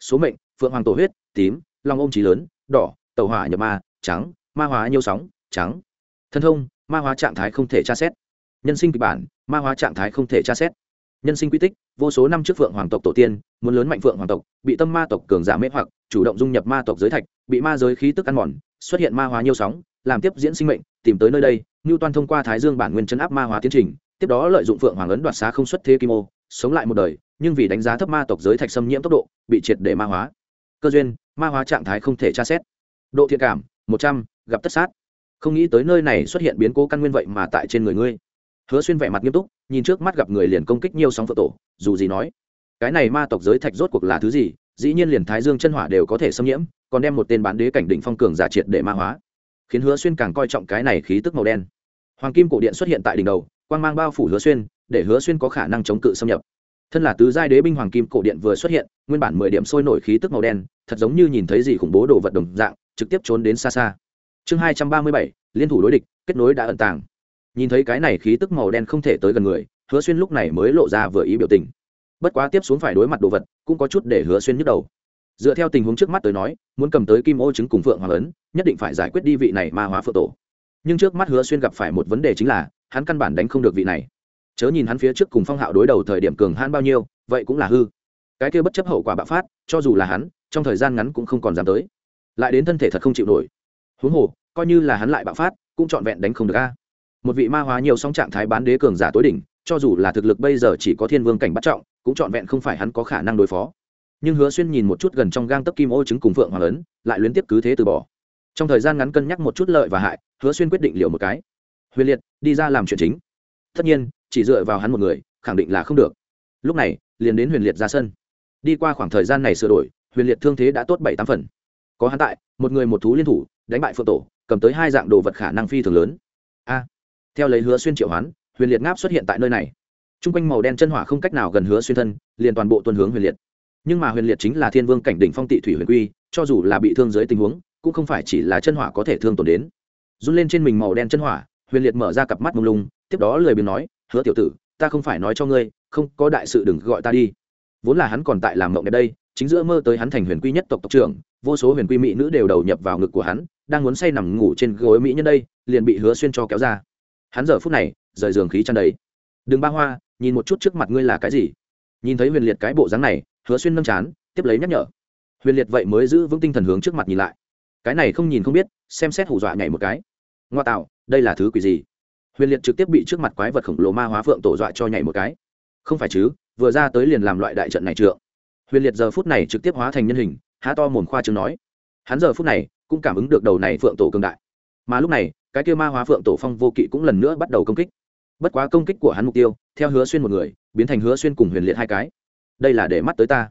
Số mệnh, phượng hoàng tổ huyết, tím long ôm trí lớn, đỏ, tàu hỏa nhập ma, trắng, ma hóa nhiều sóng, trắng. Thân thông, ma hóa trạng thái không thể tra xét. Nhân sinh kịch bản, ma hóa trạng thái không thể tra xét. Nhân sinh quy tích, vô số năm trước phượng hoàng tộc tổ tiên, muốn lớn mạnh phượng hoàng tộc, bị tâm ma tộc cường giả mê hoặc, chủ động dung nhập ma tộc giới thạch, bị ma giới khí tức ăn mòn, xuất hiện ma hóa nhiều sóng, làm tiếp diễn sinh mệnh, tìm tới nơi đây, ngưu toan thông qua thái dương bản nguyên chấn áp ma hóa tiến trình, tiếp đó lợi dụng phượng hoàng ấn đoạt xá không xuất thế kim ô, sống lại một đời, nhưng vì đánh giá thấp ma tộc giới thạch xâm nhiễm tốc độ, bị triệt để ma hóa. Cơ duyên ma hóa trạng thái không thể tra xét. Độ thiện cảm, một trăm, gặp tất sát. Không nghĩ tới nơi này xuất hiện biến cố căn nguyên vậy mà tại trên người ngươi. Hứa xuyên vẻ mặt nghiêm túc, nhìn trước mắt gặp người liền công kích nhiều sóng phượng tổ, dù gì nói, cái này ma tộc giới thạch rốt cuộc là thứ gì? Dĩ nhiên liền thái dương chân hỏa đều có thể xâm nhiễm, còn đem một tên bán đế cảnh định phong cường giả triệt để ma hóa. Khiến hứa xuyên càng coi trọng cái này khí tức màu đen. Hoàng kim cổ điện xuất hiện tại đỉnh đầu quan mang bao phủ hứa xuyên, để hứa xuyên có khả năng chống cự xâm nhập thân là tứ giai đế binh hoàng kim cổ điện vừa xuất hiện, nguyên bản mười điểm sôi nổi khí tức màu đen, thật giống như nhìn thấy gì khủng bố đồ vật đồng dạng, trực tiếp trốn đến xa xa. Chương hai trăm ba mươi bảy, liên thủ đối địch, kết nối đã ẩn tàng. Nhìn thấy cái này khí tức màu đen không thể tới gần người, hứa xuyên lúc này mới lộ ra vừa ý biểu tình. Bất quá tiếp xuống phải đối mặt đồ vật, cũng có chút để hứa xuyên nhức đầu. Dựa theo tình huống trước mắt tới nói, muốn cầm tới kim ô chứng cùng phượng hoàng ấn, nhất định phải giải quyết đi vị này ma hóa phượng tổ. Nhưng trước mắt hứa xuyên gặp phải một vấn đề chính là, hắn căn bản đánh không được vị này chớ nhìn hắn phía trước cùng phong hạo đối đầu thời điểm cường hãn bao nhiêu, vậy cũng là hư. Cái kia bất chấp hậu quả bạo phát, cho dù là hắn, trong thời gian ngắn cũng không còn dám tới. Lại đến thân thể thật không chịu nổi. Huống hồ, coi như là hắn lại bạo phát, cũng trọn vẹn đánh không được a. Một vị ma hóa nhiều song trạng thái bán đế cường giả tối đỉnh, cho dù là thực lực bây giờ chỉ có thiên vương cảnh bắt trọng, cũng trọn vẹn không phải hắn có khả năng đối phó. Nhưng hứa xuyên nhìn một chút gần trong gang tấc kim ô chứng cùng phượng hoàng lớn, lại liên tiếp cứ thế từ bỏ. Trong thời gian ngắn cân nhắc một chút lợi và hại, hứa xuyên quyết định liệu một cái. Huyền liệt, đi ra làm chuyện chính. Tất nhiên chỉ dựa vào hắn một người, khẳng định là không được. Lúc này, liền đến huyền liệt ra sân. Đi qua khoảng thời gian này sửa đổi, huyền liệt thương thế đã tốt bảy tám phần. Có hắn tại, một người một thú liên thủ, đánh bại phượng tổ, cầm tới hai dạng đồ vật khả năng phi thường lớn. A! Theo lấy hứa xuyên triệu hoán, huyền liệt ngáp xuất hiện tại nơi này. T r u n g quanh màu đen chân hỏa không cách nào gần hứa xuyên thân, liền toàn bộ tuân hướng huyền liệt. Nhưng mà huyền liệt chính là thiên vương cảnh đỉnh phong tị thủy huyền quy, cho dù là bị thương dưới tình huống, cũng không phải chỉ là chân hỏa có thể thương tổn đến. Run lên trên mình màu đen chân hỏa, huyền liệt mở ra cặp mắt mông lung, tiếp đó lười biếng nói hứa tiểu tử, ta không phải nói cho ngươi, không có đại sự đừng gọi ta đi. Vốn là hắn còn tại làm mộng đẹp đây, chính giữa mơ tới hắn thành huyền quy nhất tộc tộc trưởng, vô số huyền quy mỹ nữ đều đầu nhập vào ngực của hắn, đang muốn say nằm ngủ trên gối mỹ nhân đây, liền bị hứa xuyên cho kéo ra. Hắn giờ phút này, rời giường khí chăn đầy. Đừng ba hoa, nhìn một chút trước mặt ngươi là cái gì. Nhìn thấy huyền liệt cái bộ dáng này, hứa xuyên nâm chán, tiếp lấy nhắc nhở. Huyền liệt vậy mới giữ vững tinh thần hướng trước mặt nhìn lại. Cái này không nhìn không biết, xem xét hù dọa nhảy một cái. Ngoa tạo, đây là thứ quỷ gì? Huyền liệt trực tiếp bị trước mặt quái vật khổng lồ ma hóa phượng tổ dọa cho nhảy một cái. Không phải chứ, vừa ra tới liền làm loại đại trận này trượng. Huyền liệt giờ phút này trực tiếp hóa thành nhân hình, há to mồm khoa chừng nói. Hắn giờ phút này cũng cảm ứng được đầu này phượng tổ cường đại. Mà lúc này, cái kia ma hóa phượng tổ phong vô kỵ cũng lần nữa bắt đầu công kích. Bất quá công kích của hắn mục tiêu, theo hứa xuyên một người, biến thành hứa xuyên cùng huyền liệt hai cái. Đây là để mắt tới ta.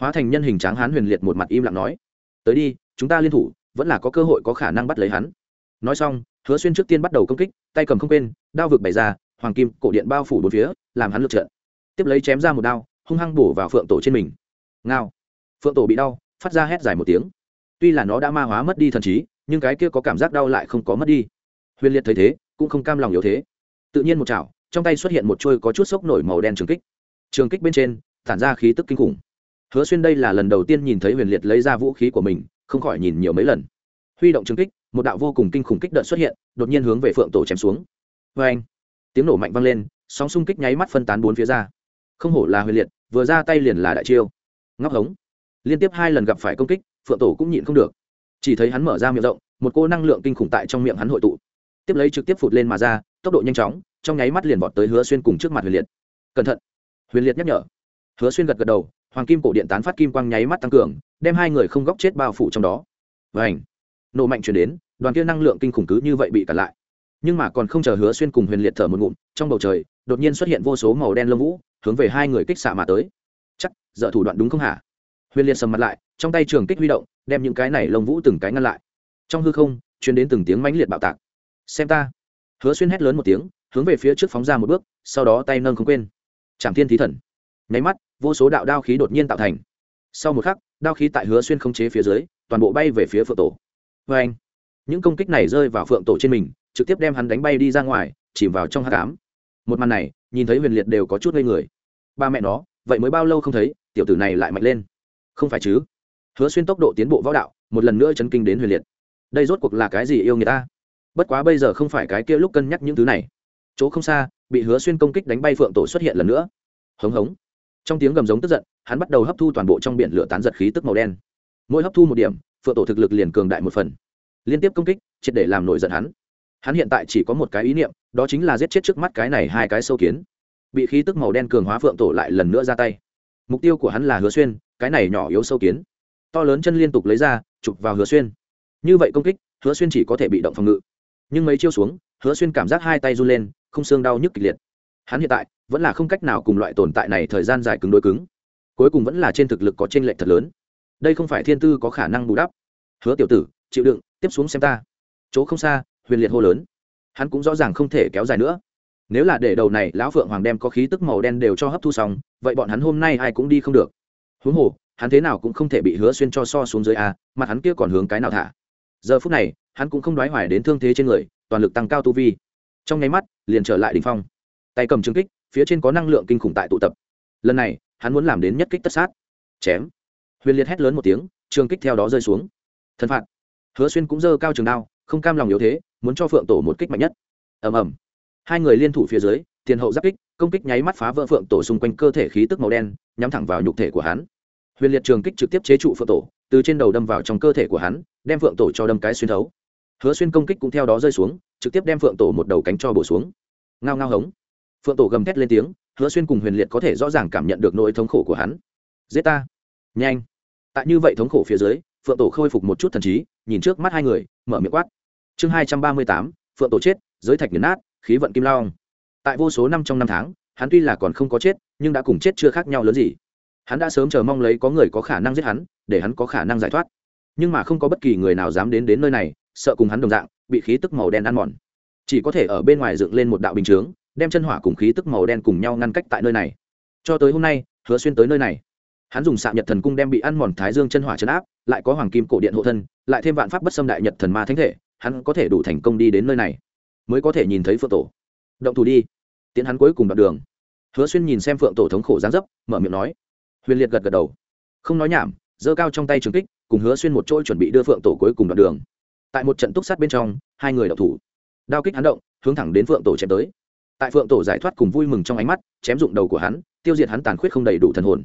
Hóa thành nhân hình tráng hán huyền liệt một mặt im lặng nói. Tới đi, chúng ta liên thủ, vẫn là có cơ hội có khả năng bắt lấy hắn. Nói xong hứa xuyên trước tiên bắt đầu công kích, tay cầm không quên, đao vực bày ra, hoàng kim cổ điện bao phủ bốn phía, làm hắn lượt trận tiếp lấy chém ra một đao, hung hăng bổ vào phượng tổ trên mình. Ngao. Phượng tổ bị đau, phát ra hét dài một tiếng. Tuy là nó đã ma hóa mất đi thần trí, nhưng cái kia có cảm giác đau lại không có mất đi. Huyền liệt thấy thế, cũng không cam lòng yếu thế. Tự nhiên một chảo, trong tay xuất hiện một chuôi có chút sốc nổi màu đen trường kích. Trường kích bên trên, tản ra khí tức kinh khủng. Hứa xuyên đây là lần đầu tiên nhìn thấy huyền liệt lấy ra vũ khí của mình, không khỏi nhìn nhiều mấy lần. Huy động trường kích một đạo vô cùng kinh khủng kích đợt xuất hiện, đột nhiên hướng về phượng tổ chém xuống. Vê anh, tiếng nổ mạnh vang lên, sóng xung kích nháy mắt phân tán bốn phía ra. Không hổ là huyền liệt, vừa ra tay liền là đại chiêu. Ngóc hống. Liên tiếp hai lần gặp phải công kích, phượng tổ cũng nhịn không được. Chỉ thấy hắn mở ra miệng rộng, một cô năng lượng kinh khủng tại trong miệng hắn hội tụ. Tiếp lấy trực tiếp phụt lên mà ra, tốc độ nhanh chóng, trong nháy mắt liền vọt tới hứa xuyên cùng trước mặt huyền liệt. Cẩn thận. Huyền liệt nhắc nhở. Hứa xuyên gật gật đầu, hoàng kim cổ điện tán phát kim quang nháy mắt tăng cường, đem hai người không góc chết bao phủ trong đó. Và ảnh nổ mạnh chuyển đến, đoàn kia năng lượng kinh khủng cứ như vậy bị cản lại. Nhưng mà còn không chờ hứa xuyên cùng huyền liệt thở một ngụm, trong bầu trời, đột nhiên xuất hiện vô số màu đen lông vũ, hướng về hai người kích xạ mà tới. Chắc dợ thủ đoạn đúng không hả? Huyền liệt sầm mặt lại, trong tay trường kích huy động, đem những cái này lông vũ từng cái ngăn lại. Trong hư không chuyển đến từng tiếng mãnh liệt bạo tạc. Xem ta. Hứa xuyên hét lớn một tiếng, hướng về phía trước phóng ra một bước, sau đó tay nâng không quên. Chạm thiên thí thần. Nháy mắt, vô số đạo đao khí đột nhiên tạo thành. Sau một khắc, đao khí tại hứa xuyên không chế phía dưới, toàn bộ bay về phía phượng tổ vê anh, những công kích này rơi vào phượng tổ trên mình, trực tiếp đem hắn đánh bay đi ra ngoài, chìm vào trong hát cám một màn này, nhìn thấy huyền liệt đều có chút ngây người. Ba mẹ nó, vậy mới bao lâu không thấy, tiểu tử này lại mạnh lên. Không phải chứ? Hứa xuyên tốc độ tiến bộ võ đạo, một lần nữa chấn kinh đến huyền liệt. Đây rốt cuộc là cái gì yêu người ta? Bất quá bây giờ không phải cái kia lúc cân nhắc những thứ này. Chỗ không xa, bị hứa xuyên công kích đánh bay phượng tổ xuất hiện lần nữa. Hống hống. Trong tiếng gầm giống tức giận, hắn bắt đầu hấp thu toàn bộ trong biển lửa tán giật khí tức màu đen. Mỗi hấp thu một điểm phượng tổ thực lực liền cường đại một phần. Liên tiếp công kích, triệt để làm nổi giận hắn. Hắn hiện tại chỉ có một cái ý niệm, đó chính là giết chết trước mắt cái này hai cái sâu kiến. Bị khí tức màu đen cường hóa phượng tổ lại lần nữa ra tay. Mục tiêu của hắn là hứa xuyên, cái này nhỏ yếu sâu kiến. To lớn chân liên tục lấy ra, chụp vào hứa xuyên. Như vậy công kích, hứa xuyên chỉ có thể bị động phòng ngự. Nhưng mấy chiêu xuống, hứa xuyên cảm giác hai tay run lên, không xương đau nhức kịch liệt. Hắn hiện tại vẫn là không cách nào cùng loại tồn tại này thời gian dài cứng đối cứng. Cuối cùng vẫn là trên thực lực có t r ê n lệch thật lớn đây không phải thiên tư có khả năng bù đắp. Hứa tiểu tử, chịu đựng, tiếp xuống xem ta. Chỗ không xa, huyền liệt hô lớn. Hắn cũng rõ ràng không thể kéo dài nữa. Nếu là để đầu này, lão phượng hoàng đem có khí tức màu đen đều cho hấp thu xong, vậy bọn hắn hôm nay ai cũng đi không được. Huống hồ, hắn thế nào cũng không thể bị hứa xuyên cho so xuống dưới a, mặt hắn kia còn hướng cái nào thả. Giờ phút này, hắn cũng không đoái hoài đến thương thế trên người, toàn lực tăng cao tu vi. Trong nháy mắt, liền trở lại đ ỉ n h phong. Tay cầm trường kích, phía trên có năng lượng kinh khủng tại tụ tập. Lần này, hắn muốn làm đến nhất kích tất sát. Chém huyền liệt hét lớn một tiếng, trường kích theo đó rơi xuống. Thần phạt. Hứa xuyên cũng dơ cao trường đao, không cam lòng yếu thế, muốn cho phượng tổ một kích mạnh nhất. Ầm ầm. Hai người liên thủ phía dưới, tiền hậu giáp kích, công kích nháy mắt phá vỡ phượng tổ xung quanh cơ thể khí tức màu đen, nhắm thẳng vào nhục thể của hắn. Huyền liệt trường kích trực tiếp chế trụ phượng tổ, từ trên đầu đâm vào trong cơ thể của hắn, đem phượng tổ cho đâm cái xuyên thấu. Hứa xuyên công kích cũng theo đó rơi xuống, trực tiếp đem phượng tổ một đầu cánh cho bổ xuống. Ngao ngao hống. Phượng tổ gầm thét lên tiếng, hứa xuyên cùng huyền liệt có thể rõ ràng cảm nhận được nỗi thống khổ của hắn. Giết ta. Nhanh tại như vậy thống khổ phía dưới, phượng tổ khôi phục một chút thần trí, nhìn trước mắt hai người, mở miệng quát. Chương hai trăm ba mươi tám, phượng tổ chết, giới thạch nghiền nát, khí vận kim lao tại vô số năm trong năm tháng, hắn tuy là còn không có chết, nhưng đã cùng chết chưa khác nhau lớn gì. Hắn đã sớm chờ mong lấy có người có khả năng giết hắn, để hắn có khả năng giải thoát. Nhưng mà không có bất kỳ người nào dám đến đến nơi này, sợ cùng hắn đồng dạng, bị khí tức màu đen ăn mòn. Chỉ có thể ở bên ngoài dựng lên một đạo bình chướng, đem chân hỏa cùng khí tức màu đen cùng nhau ngăn cách tại nơi này. Cho tới hôm nay, hứa xuyên tới nơi này hắn dùng xạ nhật thần cung đem bị ăn mòn thái dương chân hỏa chấn áp, lại có hoàng kim cổ điện hộ thân, lại thêm vạn pháp bất xâm đại nhật thần ma thánh thể, hắn có thể đủ thành công đi đến nơi này, mới có thể nhìn thấy phượng tổ. Động thủ đi. Tiến hắn cuối cùng đoạn đường. Hứa xuyên nhìn xem phượng tổ thống khổ gián dấp, mở miệng nói. Huyền liệt gật gật đầu. Không nói nhảm, giơ cao trong tay trường kích, cùng hứa xuyên một chỗ chuẩn bị đưa phượng tổ cuối cùng đoạn đường. Tại một trận túc sát bên trong, hai người đậu thủ. Đao kích hắn động, hướng thẳng đến phượng tổ chém tới. Tại phượng tổ giải thoát cùng vui mừng trong ánh mắt, chém dụng đầu của hắn, tiêu diệt hắn tàn khuyết không đầy đủ thần hồn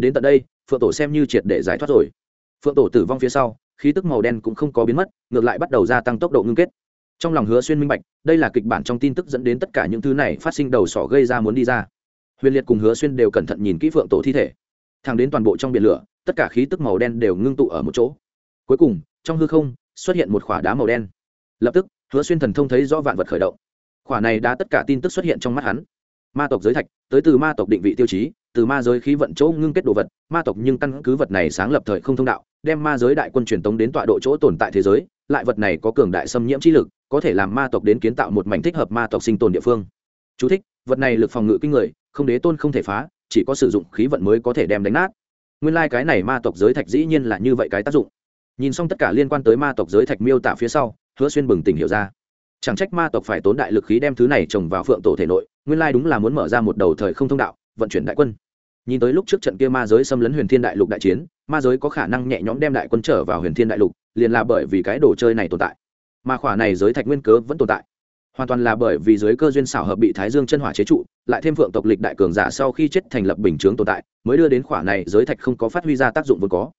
đến tận đây, phượng tổ xem như triệt để giải thoát rồi. Phượng tổ tử vong phía sau, khí tức màu đen cũng không có biến mất, ngược lại bắt đầu gia tăng tốc độ ngưng kết. Trong lòng hứa xuyên minh bạch, đây là kịch bản trong tin tức dẫn đến tất cả những thứ này phát sinh đầu sỏ gây ra muốn đi ra. Huyền liệt cùng hứa xuyên đều cẩn thận nhìn kỹ phượng tổ thi thể. Thẳng đến toàn bộ trong biển lửa, tất cả khí tức màu đen đều ngưng tụ ở một chỗ. Cuối cùng, trong hư không, xuất hiện một khỏa đá màu đen. Lập tức, hứa xuyên thần thông thấy rõ vạn vật khởi động. Khỏa này đã tất cả tin tức xuất hiện trong mắt hắn. Ma tộc giới thạch, tới từ ma tộc định vị tiêu chí từ ma giới khí vận chỗ ngưng kết đồ vật ma tộc nhưng căn cứ vật này sáng lập thời không thông đạo đem ma giới đại quân truyền tống đến tọa độ chỗ tồn tại thế giới lại vật này có cường đại xâm nhiễm trí lực có thể làm ma tộc đến kiến tạo một mảnh thích hợp ma tộc sinh tồn địa phương. Chú thích, vật này lực phòng ngự kinh người không đế tôn không thể phá chỉ có sử dụng khí vận mới có thể đem đánh nát. Nguyên lai、like、cái này ma tộc giới thạch dĩ nhiên là như vậy cái tác dụng. Nhìn xong tất cả liên quan tới ma tộc giới thạch miêu tả phía sau hứa xuyên bừng tỉnh hiểu ra. Chẳng trách ma tộc phải tốn đại lực khí đem thứ này trồng vào phượng tổ thể nội nguyên lai đúng là muốn mở ra một đầu thời không thông đạo vận chuyển đại quân. Nhìn tới lúc trước trận kia ma giới xâm lấn huyền thiên đại lục đại chiến, ma giới có khả năng nhẹ nhõm đem đại quân trở vào huyền thiên đại lục, liền là bởi vì cái đồ chơi này tồn tại. Mà khỏa này giới thạch nguyên cớ vẫn tồn tại. Hoàn toàn là bởi vì giới cơ duyên xảo hợp bị thái dương chân hỏa chế trụ, lại thêm phượng tộc lịch đại cường giả sau khi chết thành lập bình chướng tồn tại, mới đưa đến khỏa này giới thạch không có phát huy ra tác dụng vốn có.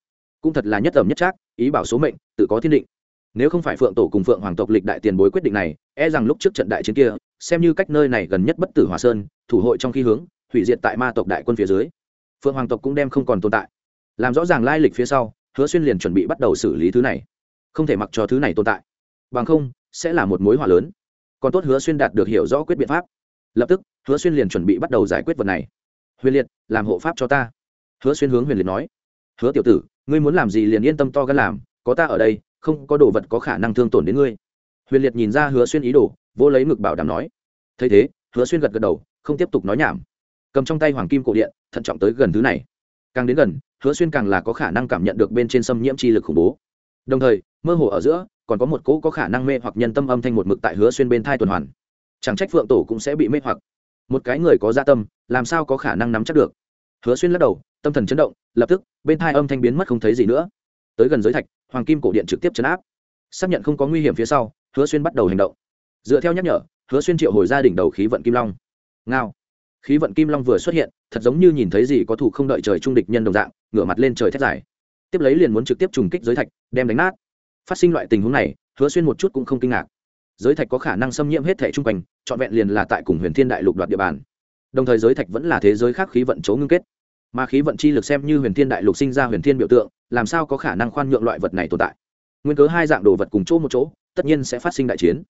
Cũng thật là nhất ẩm nhất trác, ý bảo số mệnh, tự có thiên định. Nếu không phải phượng tổ cùng phượng hoàng tộc lịch đại tiền bối quyết định này e rằng lúc trước trận đại chiến kia, xem như cách nơi này gần nhất bất tử hòa sơn, thủ hội trong khi hướng hủy diệt tại ma tộc đại quân phía dưới. Phượng hoàng tộc cũng đem không còn tồn tại. Làm rõ ràng lai lịch phía sau, hứa xuyên liền chuẩn bị bắt đầu xử lý thứ này. Không thể mặc cho thứ này tồn tại. Bằng không, sẽ là một mối hỏa lớn. Còn tốt hứa xuyên đạt được hiểu rõ quyết biện pháp. Lập tức, hứa xuyên liền chuẩn bị bắt đầu giải quyết vật này. Huyền liệt, làm hộ pháp cho ta. Hứa xuyên hướng huyền liệt nói. Hứa tiểu tử, ngươi muốn làm gì liền yên tâm to gan làm, có ta ở đây, không có đồ vật có khả năng thương tổn đến ngươi. Huyền liệt nhìn ra hứa xuyên ý đồ vô lấy ngực bảo đảm nói. Thấy thế, hứa xuyên gật gật đầu, không tiếp tục nói nhảm cầm trong tay hoàng kim cổ điện, thận trọng tới gần thứ này. Càng đến gần, hứa xuyên càng là có khả năng cảm nhận được bên trên xâm nhiễm chi lực khủng bố. Đồng thời, mơ hồ ở giữa, còn có một cỗ có khả năng mê hoặc nhân tâm âm thanh một mực tại hứa xuyên bên thai tuần hoàn. Chẳng trách phượng tổ cũng sẽ bị mê hoặc. Một cái người có gia tâm, làm sao có khả năng nắm chắc được? Hứa xuyên lắc đầu, tâm thần chấn động, lập tức, bên thai âm thanh biến mất không thấy gì nữa. Tới gần giới thạch, hoàng kim cổ điện trực tiếp chấn áp. Xác nhận không có nguy hiểm phía sau, hứa xuyên bắt đầu hành động. Dựa theo nhắc nhở, hứa xuyên triệu hồi gia đỉnh đầu khí vận kim long. Ngao khí vận kim long vừa xuất hiện, thật giống như nhìn thấy gì có thủ không đợi trời trung địch nhân đồng dạng, ngửa mặt lên trời thét dài. Tiếp lấy liền muốn trực tiếp trùng kích giới thạch, đem đánh nát. Phát sinh loại tình huống này, hứa xuyên một chút cũng không kinh ngạc. Giới thạch có khả năng xâm nhiễm hết thể trung quanh, trọn vẹn liền là tại cùng huyền thiên đại lục đoạt địa bàn. Đồng thời giới thạch vẫn là thế giới khác khí vận chấu ngưng kết. Mà khí vận chi lực xem như huyền thiên đại lục sinh ra huyền thiên biểu tượng, làm sao có khả năng khoan nhượng loại vật này tồn tại? Nguyên cớ hai dạng đồ vật cùng chỗ một chỗ, tất nhiên sẽ phát sinh đại chiến.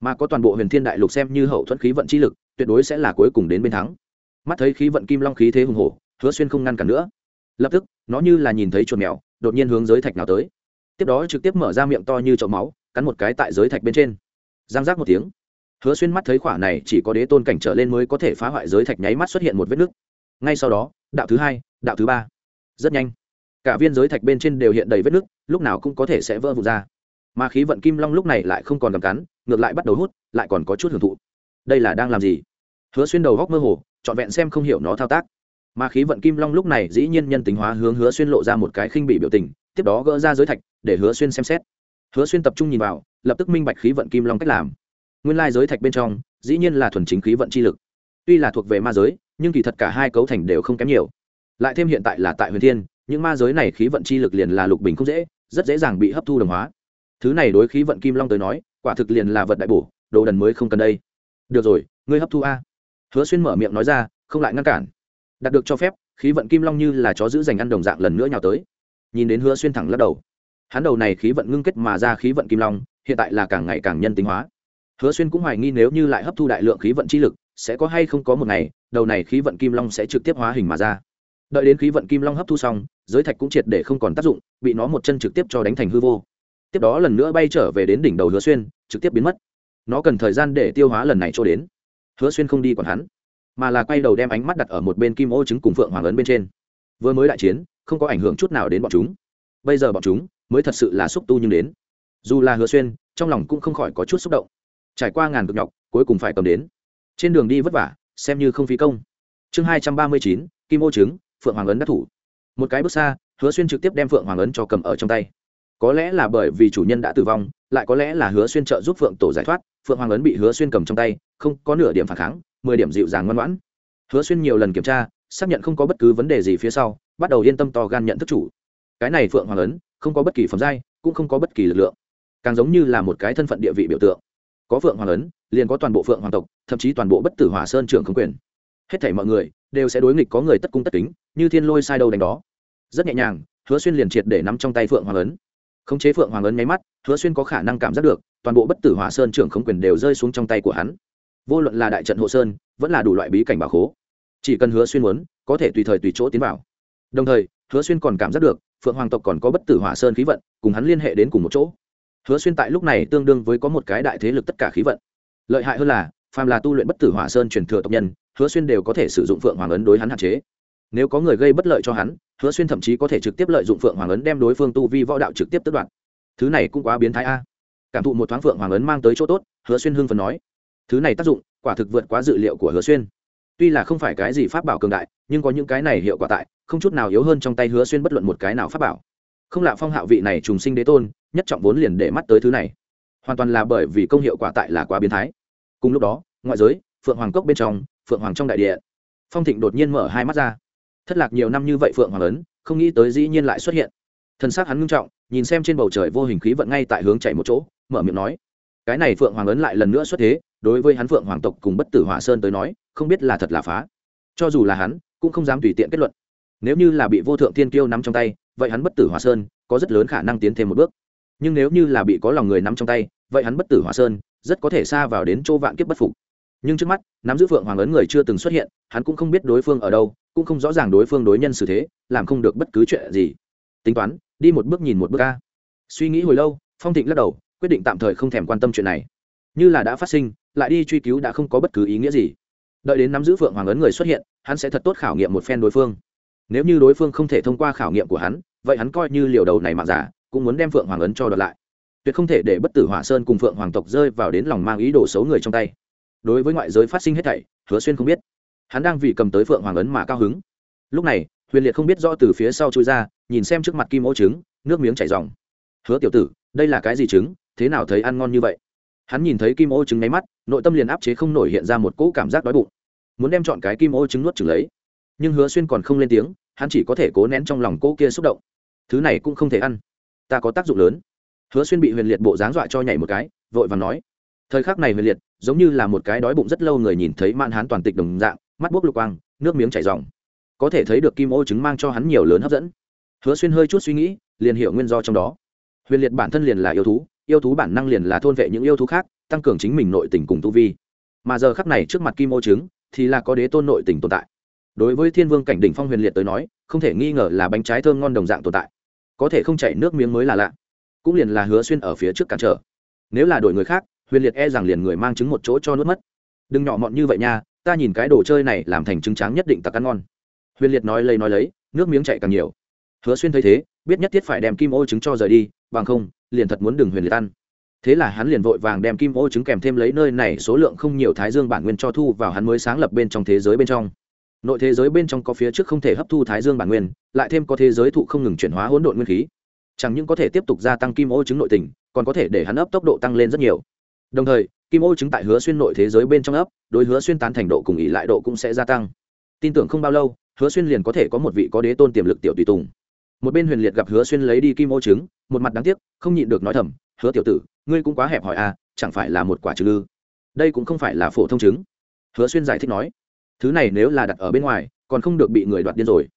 Mà có toàn bộ huyền thiên đại lục xem như hậu thuẫn khí vận chi lực tuyệt đối sẽ là cuối cùng đến bên thắng. Mắt thấy khí vận kim long khí thế hùng hổ, hứa xuyên không ngăn cản nữa. Lập tức, nó như là nhìn thấy chuột mèo, đột nhiên hướng giới thạch nào tới. Tiếp đó trực tiếp mở ra miệng to như chậu máu, cắn một cái tại giới thạch bên trên. Giang giác một tiếng, hứa xuyên mắt thấy khỏa này chỉ có đế tôn cảnh trở lên mới có thể phá hoại giới thạch nháy mắt xuất hiện một vết nứt. Ngay sau đó, đạo thứ hai, đạo thứ ba. Rất nhanh, cả viên giới thạch bên trên đều hiện đầy vết nứt, lúc nào cũng có thể sẽ vỡ vụt ra. Mà khí vận kim long lúc này lại không còn cầm cắn, ngược lại bắt đầu hút, lại còn có chút hưởng thụ đây là đang làm gì? Hứa xuyên đầu góc mơ hồ, trọn vẹn xem không hiểu nó thao tác. Mà khí vận kim long lúc này dĩ nhiên nhân tính hóa hướng hứa xuyên lộ ra một cái khinh bị biểu tình, tiếp đó gỡ ra giới thạch, để hứa xuyên xem xét. Hứa xuyên tập trung nhìn vào, lập tức minh bạch khí vận kim long cách làm. Nguyên lai giới thạch bên trong, dĩ nhiên là thuần chính khí vận chi lực. Tuy là thuộc về ma giới, nhưng kỳ thật cả hai cấu thành đều không kém nhiều. Lại thêm hiện tại là tại huyền thiên, những ma giới này khí vận chi lực liền là lục bình không dễ, rất dễ dàng bị hấp thu đồng hóa. Thứ này đối khí vận kim long tới nói, quả thực liền là vật đại bổ, đồ đần mới không cần đây được rồi, ngươi hấp thu a. Hứa xuyên mở miệng nói ra, không lại ngăn cản. Đạt được cho phép, khí vận kim long như là chó giữ dành ăn đồng dạng lần nữa nhào tới. Nhìn đến hứa xuyên thẳng lắc đầu. Hắn đầu này khí vận ngưng kết mà ra khí vận kim long, hiện tại là càng ngày càng nhân tính hóa. Hứa xuyên cũng hoài nghi nếu như lại hấp thu đại lượng khí vận chi lực, sẽ có hay không có một ngày, đầu này khí vận kim long sẽ trực tiếp hóa hình mà ra. Đợi đến khí vận kim long hấp thu xong, giới thạch cũng triệt để không còn tác dụng, bị nó một chân trực tiếp cho đánh thành hư vô. Tiếp đó lần nữa bay trở về đến đỉnh đầu hứa xuyên, trực tiếp biến mất nó cần thời gian để tiêu hóa lần này cho đến. Hứa xuyên không đi còn hắn, mà là quay đầu đem ánh mắt đặt ở một bên kim ô trứng cùng phượng hoàng ấn bên trên. Vừa mới đại chiến, không có ảnh hưởng chút nào đến bọn chúng. Bây giờ bọn chúng mới thật sự là xúc tu nhưng đến. Dù là hứa xuyên, trong lòng cũng không khỏi có chút xúc động. Trải qua ngàn cực nhọc, cuối cùng phải cầm đến. Trên đường đi vất vả, xem như không phí công. Chương hai trăm ba mươi chín, kim ô trứng, phượng hoàng ấn đắc thủ. Một cái bước xa, hứa xuyên trực tiếp đem phượng hoàng ấn cho cầm ở trong tay. Có lẽ là bởi vì chủ nhân đã tử vong, lại có lẽ là hứa xuyên trợ giúp phượng tổ giải thoát phượng hoàng ấn bị hứa xuyên cầm trong tay, không có nửa điểm phản kháng, mười điểm dịu dàng ngoan ngoãn. Hứa xuyên nhiều lần kiểm tra, xác nhận không có bất cứ vấn đề gì phía sau, bắt đầu yên tâm to gan nhận thức chủ. Cái này phượng hoàng ấn, không có bất kỳ phẩm giai, cũng không có bất kỳ lực lượng. Càng giống như là một cái thân phận địa vị biểu tượng. Có phượng hoàng ấn, liền có toàn bộ phượng hoàng tộc, thậm chí toàn bộ bất tử hỏa sơn trưởng không quyền. Hết thảy mọi người, đều sẽ đối nghịch có người tất cung tất kính, như thiên lôi sai đâu đánh đó. Rất nhẹ nhàng, hứa xuyên liền triệt để nắm trong tay phượng hoàng ấn khống chế phượng hoàng ấn nháy mắt, hứa xuyên có khả năng cảm giác được, toàn bộ bất tử hỏa sơn trưởng không quyền đều rơi xuống trong tay của hắn. Vô luận là đại trận hộ sơn, vẫn là đủ loại bí cảnh bảo khố, chỉ cần hứa xuyên muốn, có thể tùy thời tùy chỗ tiến vào. Đồng thời, hứa xuyên còn cảm giác được, phượng hoàng tộc còn có bất tử hỏa sơn khí vận, cùng hắn liên hệ đến cùng một chỗ. Hứa xuyên tại lúc này tương đương với có một cái đại thế lực tất cả khí vận. Lợi hại hơn là, phàm là tu luyện bất tử hỏa sơn truyền thừa tộc nhân, hứa xuyên đều có thể sử dụng phượng hoàng ấn đối hắn hạn chế. Nếu có người gây bất lợi cho hắn hứa xuyên thậm chí có thể trực tiếp lợi dụng phượng hoàng ấn đem đối phương tu vi võ đạo trực tiếp tước đoạt. Thứ này cũng quá biến thái a. Cảm thụ một thoáng phượng hoàng ấn mang tới chỗ tốt, hứa xuyên hưng phần nói. Thứ này tác dụng, quả thực vượt quá dự liệu của hứa xuyên. Tuy là không phải cái gì pháp bảo cường đại, nhưng có những cái này hiệu quả tại, không chút nào yếu hơn trong tay hứa xuyên bất luận một cái nào pháp bảo. Không lạ phong hạo vị này trùng sinh đế tôn, nhất trọng vốn liền để mắt tới thứ này. Hoàn toàn là bởi vì công hiệu quả tại là quá biến thái. Cùng lúc đó, ngoại giới, phượng hoàng cốc bên trong, phượng hoàng trong đại địa. Phong thịnh đột nhiên mở hai mắt ra thất lạc nhiều năm như vậy phượng hoàng ấn, không nghĩ tới dĩ nhiên lại xuất hiện. Thân xác hắn ngưng trọng, nhìn xem trên bầu trời vô hình khí vận ngay tại hướng chạy một chỗ, mở miệng nói, cái này phượng hoàng ấn lại lần nữa xuất thế, đối với hắn phượng hoàng tộc cùng bất tử hỏa sơn tới nói, không biết là thật là phá. Cho dù là hắn, cũng không dám tùy tiện kết luận. Nếu như là bị vô thượng thiên kiêu nắm trong tay, vậy hắn bất tử hỏa sơn có rất lớn khả năng tiến thêm một bước. Nhưng nếu như là bị có lòng người nắm trong tay, vậy hắn bất tử hỏa sơn rất có thể xa vào đến chỗ vạn kiếp bất phục. Nhưng trước mắt, nắm giữ phượng hoàng ấn người chưa từng xuất hiện, hắn cũng không biết đối phương ở đâu cũng không rõ ràng đối phương đối nhân xử thế, làm không được bất cứ chuyện gì. Tính toán, đi một bước nhìn một bước ca suy nghĩ hồi lâu, phong thịnh lắc đầu, quyết định tạm thời không thèm quan tâm chuyện này. Như là đã phát sinh, lại đi truy cứu đã không có bất cứ ý nghĩa gì. Đợi đến nắm giữ phượng hoàng ấn người xuất hiện, hắn sẽ thật tốt khảo nghiệm một phen đối phương. Nếu như đối phương không thể thông qua khảo nghiệm của hắn, vậy hắn coi như liều đầu này mạng giả, cũng muốn đem phượng hoàng ấn cho đợt lại. Tuyệt không thể để bất tử hỏa sơn cùng phượng hoàng tộc rơi vào đến lòng mang ý đồ xấu người trong tay. Đối với ngoại giới phát sinh hết thảy, hứa xuyên không biết hắn đang vì cầm tới phượng hoàng ấn mà cao hứng. Lúc này, huyền liệt không biết rõ từ phía sau chui ra, nhìn xem trước mặt kim ô trứng, nước miếng chảy dòng hứa tiểu tử, đây là cái gì trứng? Thế nào thấy ăn ngon như vậy? Hắn nhìn thấy kim ô trứng nháy mắt, nội tâm liền áp chế không nổi hiện ra một cỗ cảm giác đói bụng. Muốn đem chọn cái kim ô trứng nuốt trứng lấy. Nhưng hứa xuyên còn không lên tiếng, hắn chỉ có thể cố nén trong lòng cỗ kia xúc động. Thứ này cũng không thể ăn. Ta có tác dụng lớn. Hứa xuyên bị huyền liệt bộ dáng dọa cho nhảy một cái, vội và nói. Thời khắc này huyền liệt giống như là một cái đói bụng rất lâu người nhìn thấy mạn hán toàn tịch đồng dạng mắt buốc lục quang, nước miếng chảy dòng có thể thấy được kim ô trứng mang cho hắn nhiều lớn hấp dẫn. Hứa xuyên hơi chút suy nghĩ, liền hiểu nguyên do trong đó. Huyền liệt bản thân liền là yêu thú yêu thú bản năng liền là thôn vệ những yêu thú khác, tăng cường chính mình nội tình cùng tu vi. Mà giờ khắc này trước mặt kim ô trứng thì là có đế tôn nội tình tồn tại. Đối với thiên vương cảnh đỉnh phong huyền liệt tới nói, không thể nghi ngờ là bánh trái thơm ngon đồng dạng tồn tại. Có thể không chảy nước miếng mới là lạ. Cũng liền là hứa xuyên ở phía trước cản trở. Nếu là đổi người khác, huyền liệt e rằng liền người mang trứng một chỗ cho nuốt mất. Đừng nhỏ mọn như vậy nha ta nhìn cái đồ chơi này làm thành trứng tráng nhất định tặc ăn ngon. Huyền liệt nói lấy nói lấy, nước miếng chạy càng nhiều. Hứa xuyên thấy thế, biết nhất thiết phải đem kim ô trứng cho rời đi, bằng không, liền thật muốn đừng huyền liệt ăn. Thế là hắn liền vội vàng đem kim ô trứng kèm thêm lấy nơi này số lượng không nhiều thái dương bản nguyên cho thu vào hắn mới sáng lập bên trong thế giới bên trong. Nội thế giới bên trong có phía trước không thể hấp thu thái dương bản nguyên, lại thêm có thế giới thụ không ngừng chuyển hóa hỗn độn nguyên khí. Chẳng những có thể tiếp tục gia tăng kim ô trứng nội tình, còn có thể để hắn ấp tốc độ tăng lên rất nhiều. Đồng thời kim ô chứng tại hứa xuyên nội thế giới bên trong ấp, đối hứa xuyên tán thành độ cùng ý lại độ cũng sẽ gia tăng. Tin tưởng không bao lâu, hứa xuyên liền có thể có một vị có đế tôn tiềm lực tiểu tùy tùng. Một bên huyền liệt gặp hứa xuyên lấy đi kim ô trứng một mặt đáng tiếc, không nhịn được nói thầm, hứa tiểu tử, ngươi cũng quá hẹp hỏi à chẳng phải là một quả trứng lư. Đây cũng không phải là phổ thông trứng hứa xuyên giải thích nói, thứ này nếu là đặt ở bên ngoài, còn không được bị người đoạt điên rồi.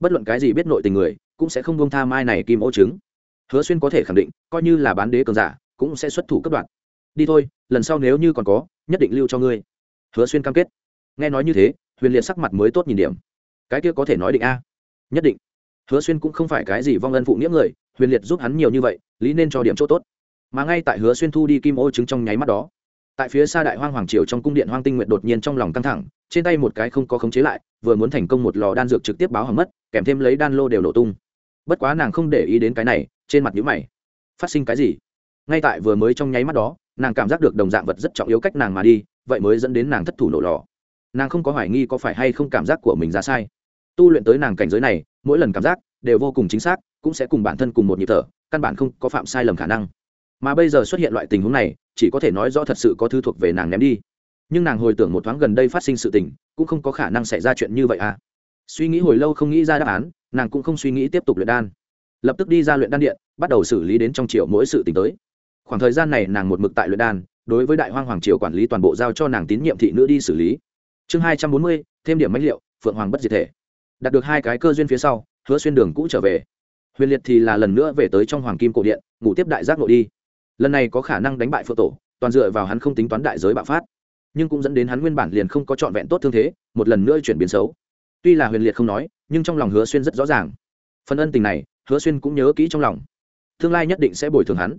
Bất luận cái gì biết nội tình người, cũng sẽ không bông tha mai này kim ô trứng hứa xuyên có thể khẳng định, coi như là bán đế cường giả, cũng sẽ xuất thủ cấp đoạn đi thôi lần sau nếu như còn có, nhất định lưu cho ngươi. Hứa xuyên cam kết. Nghe nói như thế, huyền liệt sắc mặt mới tốt nhìn điểm. Cái kia có thể nói định a? Nhất định. Hứa xuyên cũng không phải cái gì vong ân phụ nghĩa người, huyền liệt giúp hắn nhiều như vậy, lý nên cho điểm chỗ tốt. Mà ngay tại hứa xuyên thu đi kim ô trứng trong nháy mắt đó, tại phía xa đại hoang hoàng triều trong cung điện hoang tinh nguyện đột nhiên trong lòng căng thẳng, trên tay một cái không có khống chế lại, vừa muốn thành công một lò đan dược trực tiếp báo hỏng mất, kèm thêm lấy đan lô đều nổ tung. Bất quá nàng không để ý đến cái này, trên mặt nhữ mày. Phát sinh cái gì? Ngay tại vừa mới trong nháy mắt đó, nàng cảm giác được đồng dạng vật rất trọng yếu cách nàng mà đi, vậy mới dẫn đến nàng thất thủ nổ lò. Nàng không có hoài nghi có phải hay không cảm giác của mình ra sai. Tu luyện tới nàng cảnh giới này, mỗi lần cảm giác đều vô cùng chính xác, cũng sẽ cùng bản thân cùng một nhịp thở, căn bản không có phạm sai lầm khả năng. Mà bây giờ xuất hiện loại tình huống này, chỉ có thể nói rõ thật sự có thứ thuộc về nàng ném đi. Nhưng nàng hồi tưởng một thoáng gần đây phát sinh sự tình, cũng không có khả năng xảy ra chuyện như vậy à. Suy nghĩ hồi lâu không nghĩ ra đáp án, nàng cũng không suy nghĩ tiếp tục luyện đan. Lập tức đi ra luyện đan điện, bắt đầu xử lý đến trong triệu mỗi sự t tới khoảng thời gian này nàng một mực tại luyện đan, đối với đại hoang hoàng triều quản lý toàn bộ giao cho nàng tín nhiệm thị nữ đi xử lý. Chương hai trăm bốn mươi, thêm điểm mánh liệu, phượng hoàng bất diệt thể. Đạt được hai cái cơ duyên phía sau, hứa xuyên đường cũ trở về. Huyền liệt thì là lần nữa về tới trong hoàng kim cổ điện, ngủ tiếp đại giác nội đi. Lần này có khả năng đánh bại phượng tổ, toàn dựa vào hắn không tính toán đại giới bạo phát. Nhưng cũng dẫn đến hắn nguyên bản liền không có trọn vẹn tốt thương thế, một lần nữa chuyển biến xấu. Tuy là huyền liệt không nói, nhưng trong lòng hứa xuyên rất rõ ràng. Phần ân tình này, hứa xuyên cũng nhớ kỹ trong lòng. Tương lai nhất định sẽ bồi thường hắn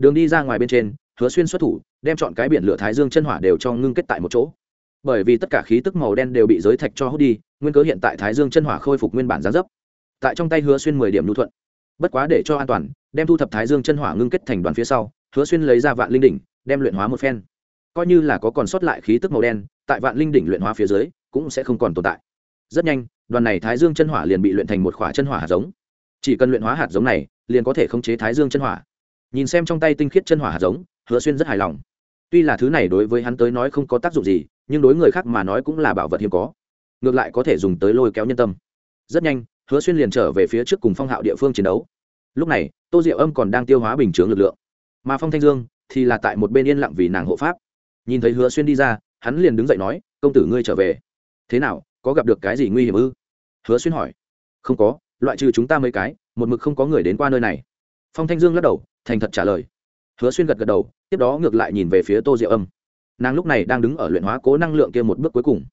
đường đi ra ngoài bên trên, hứa xuyên xuất thủ, đem chọn cái biển lửa thái dương chân hỏa đều cho ngưng kết tại một chỗ. Bởi vì tất cả khí tức màu đen đều bị giới thạch cho hút đi, nguyên cớ hiện tại thái dương chân hỏa khôi phục nguyên bản giá dấp. Tại trong tay hứa xuyên mười điểm lưu thuận. Bất quá để cho an toàn, đem thu thập thái dương chân hỏa ngưng kết thành đoàn phía sau, hứa xuyên lấy ra vạn linh đỉnh, đem luyện hóa một phen. Coi như là có còn sót lại khí tức màu đen, tại vạn linh đỉnh luyện hóa phía dưới, cũng sẽ không còn tồn tại. Rất nhanh, đoàn này thái dương chân hỏa liền bị luyện thành một khỏa chân hỏa hạt giống. Chỉ cần luyện hóa hạt giống này, liền có thể khống chế thái dương chân hỏa nhìn xem trong tay tinh khiết chân hỏa hạt giống, hứa xuyên rất hài lòng. Tuy là thứ này đối với hắn tới nói không có tác dụng gì, nhưng đối người khác mà nói cũng là bảo vật hiếm có. Ngược lại có thể dùng tới lôi kéo nhân tâm. Rất nhanh, hứa xuyên liền trở về phía trước cùng phong hạo địa phương chiến đấu. Lúc này, tô diệu âm còn đang tiêu hóa bình chướng lực lượng. Mà phong thanh dương thì là tại một bên yên lặng vì nàng hộ pháp. Nhìn thấy hứa xuyên đi ra, hắn liền đứng dậy nói, công tử ngươi trở về. Thế nào, có gặp được cái gì nguy hiểm ư? Hứa xuyên hỏi. Không có, loại trừ chúng ta mấy cái, một mực không có người đến qua nơi này. Phong thanh dương lắc đầu thành thật trả lời. Hứa xuyên gật gật đầu, tiếp đó ngược lại nhìn về phía tô diệu âm. Nàng lúc này đang đứng ở luyện hóa cố năng lượng kia một bước cuối cùng.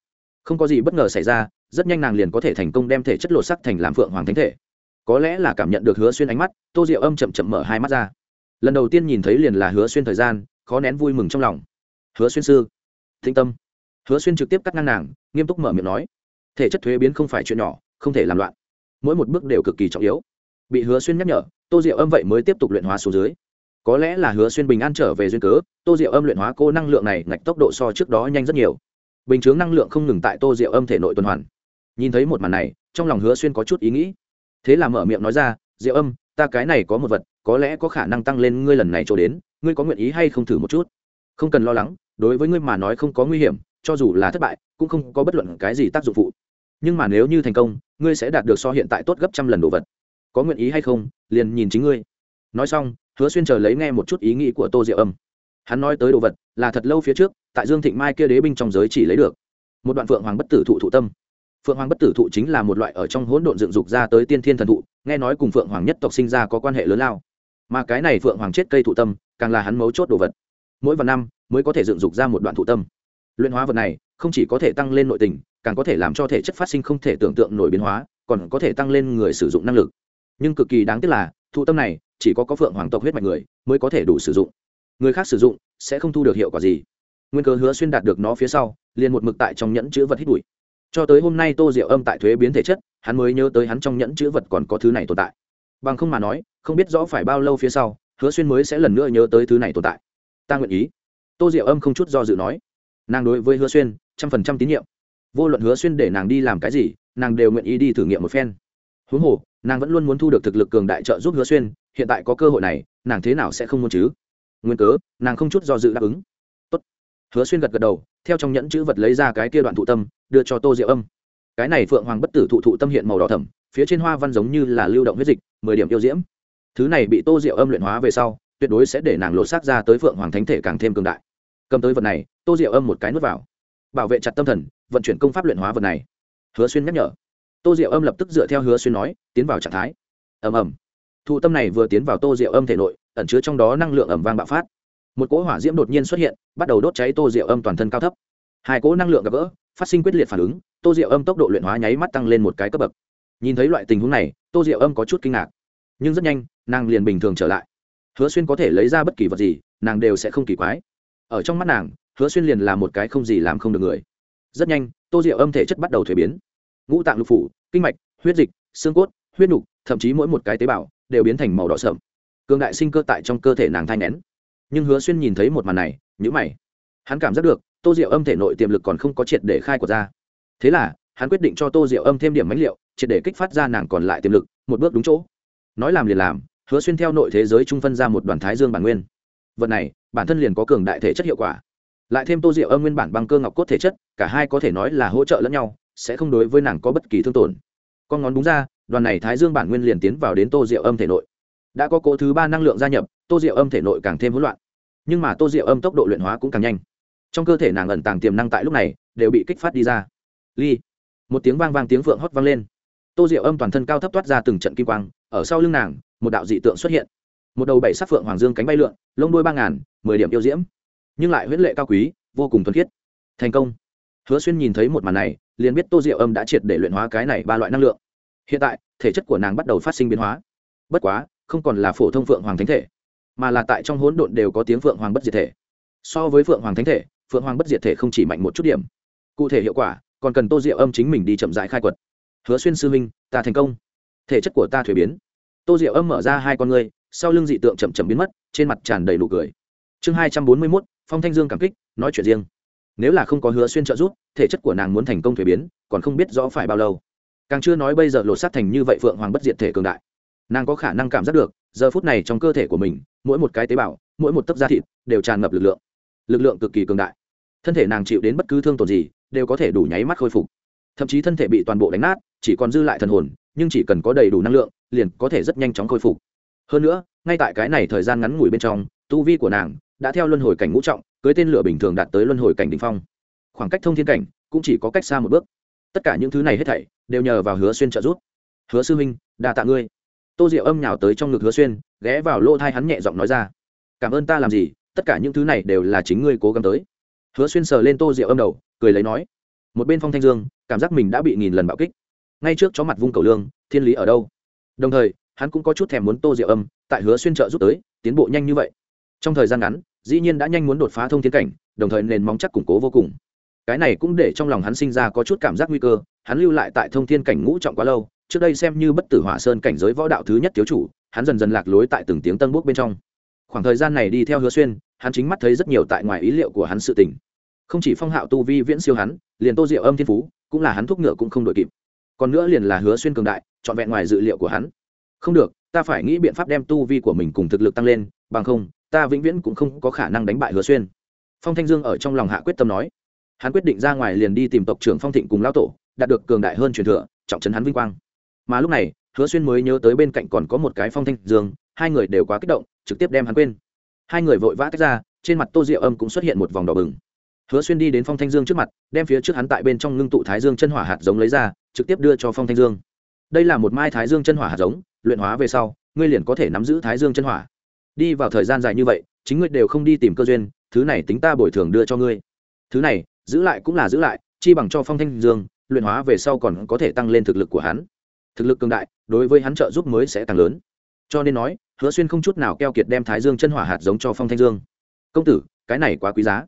Không có gì bất ngờ xảy ra, rất nhanh nàng liền có thể thành công đem thể chất lột sắc thành làm phượng hoàng thánh thể. Có lẽ là cảm nhận được hứa xuyên ánh mắt, tô diệu âm chậm chậm mở hai mắt ra. Lần đầu tiên nhìn thấy liền là hứa xuyên thời gian, khó nén vui mừng trong lòng. Hứa xuyên sư thinh tâm. Hứa xuyên trực tiếp cắt ngang nàng, nghiêm túc mở miệng nói, thể chất thuế biến không phải chuyện nhỏ, không thể làm loạn. Mỗi một bước đều cực kỳ trọng yếu. Bị hứa xuyên nhắc nhở tô diệu âm vậy mới tiếp tục luyện hóa số dưới. Có lẽ là hứa xuyên bình an trở về duyên cớ, tô diệu âm luyện hóa cô năng lượng này ngạch tốc độ so trước đó nhanh rất nhiều. Bình chướng năng lượng không ngừng tại tô diệu âm thể nội tuần hoàn. Nhìn thấy một màn này, trong lòng hứa xuyên có chút ý nghĩ. Thế là mở miệng nói ra, diệu âm, ta cái này có một vật, có lẽ có khả năng tăng lên ngươi lần này chỗ đến, ngươi có nguyện ý hay không thử một chút? Không cần lo lắng, đối với ngươi mà nói không có nguy hiểm, cho dù là thất bại, cũng không có bất luận cái gì tác dụng phụ. Nhưng mà nếu như thành công, ngươi sẽ đạt được so hiện tại tốt gấp trăm lần đồ vật có nguyện ý hay không, liền nhìn chính ngươi. Nói xong, hứa xuyên chờ lấy nghe một chút ý nghĩ của tô diệu âm. Hắn nói tới đồ vật, là thật lâu phía trước, tại dương thịnh mai kia đế binh trong giới chỉ lấy được. Một đoạn phượng hoàng bất tử thụ thụ tâm. Phượng hoàng bất tử thụ chính là một loại ở trong hỗn độn dựng dục ra tới tiên thiên thần thụ, nghe nói cùng phượng hoàng nhất tộc sinh ra có quan hệ lớn lao. Mà cái này phượng hoàng chết cây thụ tâm, càng là hắn mấu chốt đồ vật. Mỗi vài năm, mới có thể dựng dục ra một đoạn thụ tâm. Luyện hóa vật này, không chỉ có thể tăng lên nội tình, càng có thể làm cho thể chất phát sinh không thể tưởng tượng nổi biến hóa, còn có thể tăng lên người sử dụng năng lực nhưng cực kỳ đáng tiếc là, thụ tâm này, chỉ có có phượng hoàng tộc huyết mạch người mới có thể đủ sử dụng. Người khác sử dụng, sẽ không thu được hiệu quả gì. Nguyên cớ hứa xuyên đạt được nó phía sau, liền một mực tại trong nhẫn chữ vật hít bụi. Cho tới hôm nay tô diệu âm tại thuế biến thể chất, hắn mới nhớ tới hắn trong nhẫn chữ vật còn có thứ này tồn tại. Bằng không mà nói, không biết rõ phải bao lâu phía sau, hứa xuyên mới sẽ lần nữa nhớ tới thứ này tồn tại. Ta nguyện ý. Tô diệu âm không chút do dự nói. Nàng đối với hứa xuyên, trăm phần trăm tín nhiệm. Vô luận hứa xuyên để nàng đi làm cái gì, nàng đều nguyện ý đi thử nghiệm một phen huống hồ, nàng vẫn luôn muốn thu được thực lực cường đại trợ giúp hứa xuyên, hiện tại có cơ hội này, nàng thế nào sẽ không muốn chứ? Nguyên cớ, nàng không chút do dự đáp ứng. Tốt. hứa xuyên gật gật đầu, theo trong nhẫn chữ vật lấy ra cái kia đoạn thụ tâm, đưa cho tô diệu âm. Cái này phượng hoàng bất tử thụ thụ tâm hiện màu đỏ thẩm phía trên hoa văn giống như là lưu động huyết dịch, mười điểm yêu diễm. Thứ này bị tô diệu âm luyện hóa về sau, tuyệt đối sẽ để nàng lột xác ra tới phượng hoàng thánh thể càng thêm cường đại. Cầm tới vật này, tô diệu âm một cái nuốt vào. Bảo vệ chặt tâm thần, vận chuyển công pháp luyện hóa vật này. Hứa xuyên nhắc nhở tô diệu âm lập tức dựa theo hứa xuyên nói, tiến vào trạng thái. Ầm ầm. Thụ tâm này vừa tiến vào tô diệu âm thể nội, ẩn chứa trong đó năng lượng ẩm vang bạo phát. Một cỗ hỏa diễm đột nhiên xuất hiện, bắt đầu đốt cháy tô diệu âm toàn thân cao thấp. Hai cỗ năng lượng gặp gỡ, phát sinh quyết liệt phản ứng, tô diệu âm tốc độ luyện hóa nháy mắt tăng lên một cái cấp bậc. Nhìn thấy loại tình huống này, tô diệu âm có chút kinh ngạc. Nhưng rất nhanh, nàng liền bình thường trở lại. Hứa xuyên có thể lấy ra bất kỳ vật gì, nàng đều sẽ không kỳ quái. Ở trong mắt nàng, hứa xuyên liền là một cái không gì làm không được người. Rất nhanh, tô diệu âm thể chất bắt đầu thuế biến. Ngũ tạng lục phủ kinh mạch, huyết dịch, xương cốt, huyết nhục thậm chí mỗi một cái tế bào đều biến thành màu đỏ sợm cường đại sinh cơ tại trong cơ thể nàng thai nén nhưng hứa xuyên nhìn thấy một màn này nhữ mày. Hắn cảm giác được, tô diệu âm thể nội tiềm lực còn không có triệt để khai của ra. Thế là, hắn quyết định cho tô diệu âm thêm điểm mánh liệu, triệt để kích phát ra nàng còn lại tiềm lực, một bước đúng chỗ. Nói làm liền làm, hứa xuyên theo nội thế giới trung phân ra một đoàn thái dương bản nguyên. Vật này, bản thân liền có cường đại thể chất hiệu quả. Lại thêm tô diệu âm nguyên bản bằng cơ ngọc cốt thể chất, cả hai có thể nói là hỗ trợ lẫn nhau sẽ không đối với nàng có bất kỳ thương tổn. Con ngón đúng ra, đoàn này thái dương bản nguyên liền tiến vào đến tô diệu âm thể nội. Đã có cỗ thứ ba năng lượng gia nhập, tô diệu âm thể nội càng thêm hỗn loạn. Nhưng mà tô diệu âm tốc độ luyện hóa cũng càng nhanh. Trong cơ thể nàng ẩn tàng tiềm năng tại lúc này, đều bị kích phát đi ra. Ly. Một tiếng vang vang tiếng phượng hót vang lên. Tô diệu âm toàn thân cao thấp toát ra từng trận kim quang, ở sau lưng nàng, một đạo dị tượng xuất hiện. Một đầu bảy sắc phượng hoàng dương cánh bay lượn, lông đôi ba ngàn, mười điểm yêu diễm. Nhưng lại huyễn lệ cao quý, vô cùng thuần khiết. Thành công. Hứa xuyên nhìn thấy một màn này liền biết tô diệu âm đã triệt để luyện hóa cái này ba loại năng lượng. Hiện tại, thể chất của nàng bắt đầu phát sinh biến hóa. Bất quá, không còn là phổ thông phượng hoàng thánh thể, mà là tại trong hỗn độn đều có tiếng phượng hoàng bất diệt thể. So với phượng hoàng thánh thể, phượng hoàng bất diệt thể không chỉ mạnh một chút điểm. Cụ thể hiệu quả, còn cần tô diệu âm chính mình đi chậm rãi khai quật. Hứa xuyên sư minh ta thành công. Thể chất của ta thuế biến. Tô diệu âm mở ra hai con ngươi, sau lưng dị tượng chậm chậm biến mất, trên mặt tràn đầy nụ cười. Chương hai trăm bốn mươi mốt, phong thanh dương cảm kích, nói chuyện riêng. Nếu là không có hứa xuyên trợ giúp thể chất của nàng muốn thành công thuế biến, còn không biết rõ phải bao lâu. Càng chưa nói bây giờ lột xác thành như vậy phượng hoàng bất diệt thể cường đại. Nàng có khả năng cảm giác được, giờ phút này trong cơ thể của mình, mỗi một cái tế bào, mỗi một tấc da thịt đều tràn ngập lực lượng. Lực lượng cực kỳ cường đại. Thân thể nàng chịu đến bất cứ thương tổn gì, đều có thể đủ nháy mắt khôi phục. Thậm chí thân thể bị toàn bộ đánh nát, chỉ còn dư lại thần hồn, nhưng chỉ cần có đầy đủ năng lượng, liền có thể rất nhanh chóng khôi phục. Hơn nữa, ngay tại cái này thời gian ngắn ngủi bên trong, tu vi của nàng đã theo luân hồi cảnh ngũ trọng, cưới tên lửa bình thường đạt tới luân hồi cảnh đ ỉ n h phong khoảng cách thông thiên cảnh cũng chỉ có cách xa một bước. Tất cả những thứ này hết thảy đều nhờ vào hứa xuyên trợ giúp. Hứa sư huynh, đa tạ ngươi. Tô diệu âm nhào tới trong ngực hứa xuyên, ghé vào lỗ thai hắn nhẹ giọng nói ra. Cảm ơn ta làm gì, tất cả những thứ này đều là chính ngươi cố gắng tới. Hứa xuyên sờ lên tô diệu âm đầu, cười lấy nói, một bên phong thanh dương, cảm giác mình đã bị nghìn lần bạo kích. Ngay trước chó mặt vung cầu lương, thiên lý ở đâu? Đồng thời, hắn cũng có chút thèm muốn tô diệu âm, tại hứa xuyên trợ giúp tới, tiến bộ nhanh như vậy. Trong thời gian ngắn, dĩ nhiên đã nhanh muốn đột phá thông thiên cảnh, đồng thời nền móng chắc củng cố vô cùng cái này cũng để trong lòng hắn sinh ra có chút cảm giác nguy cơ, hắn lưu lại tại thông thiên cảnh ngũ trọng quá lâu, trước đây xem như bất tử hỏa sơn cảnh giới võ đạo thứ nhất thiếu chủ, hắn dần dần lạc lối tại từng tiếng tân bút bên trong. Khoảng thời gian này đi theo hứa xuyên, hắn chính mắt thấy rất nhiều tại ngoài ý liệu của hắn sự tình. Không chỉ phong hạo tu vi viễn siêu hắn, liền tô diệu âm thiên phú, cũng là hắn thuốc ngựa cũng không đội kịp. Còn nữa liền là hứa xuyên cường đại, trọn vẹn ngoài dự liệu của hắn. Không được, ta phải nghĩ biện pháp đem tu vi của mình cùng thực lực tăng lên, bằng không, ta vĩnh viễn cũng không có khả năng đánh bại hứa xuyên. Phong thanh dương ở trong lòng hạ quyết tâm nói hắn quyết định ra ngoài liền đi tìm tộc trưởng phong thịnh cùng lao tổ, đạt được cường đại hơn truyền thừa, trọng trấn hắn vinh quang. Mà lúc này, hứa xuyên mới nhớ tới bên cạnh còn có một cái phong thanh dương, hai người đều quá kích động, trực tiếp đem hắn quên. Hai người vội vã tách ra, trên mặt tô diệu âm cũng xuất hiện một vòng đỏ bừng. Hứa xuyên đi đến phong thanh dương trước mặt, đem phía trước hắn tại bên trong ngưng tụ thái dương chân hỏa hạt giống lấy ra, trực tiếp đưa cho phong thanh dương. Đây là một mai thái dương chân hỏa hạt giống, luyện hóa về sau, ngươi liền có thể nắm giữ thái dương chân hỏa. Đi vào thời gian dài như vậy, chính ngươi đều không đi tìm cơ duyên, thứ này tính ta bồi thường đưa cho ngươi. Thứ này giữ lại cũng là giữ lại, chi bằng cho phong thanh dương, luyện hóa về sau còn có thể tăng lên thực lực của hắn. Thực lực cường đại, đối với hắn trợ giúp mới sẽ càng lớn. Cho nên nói, hứa xuyên không chút nào keo kiệt đem thái dương chân hỏa hạt giống cho phong thanh dương. Công tử, cái này quá quý giá.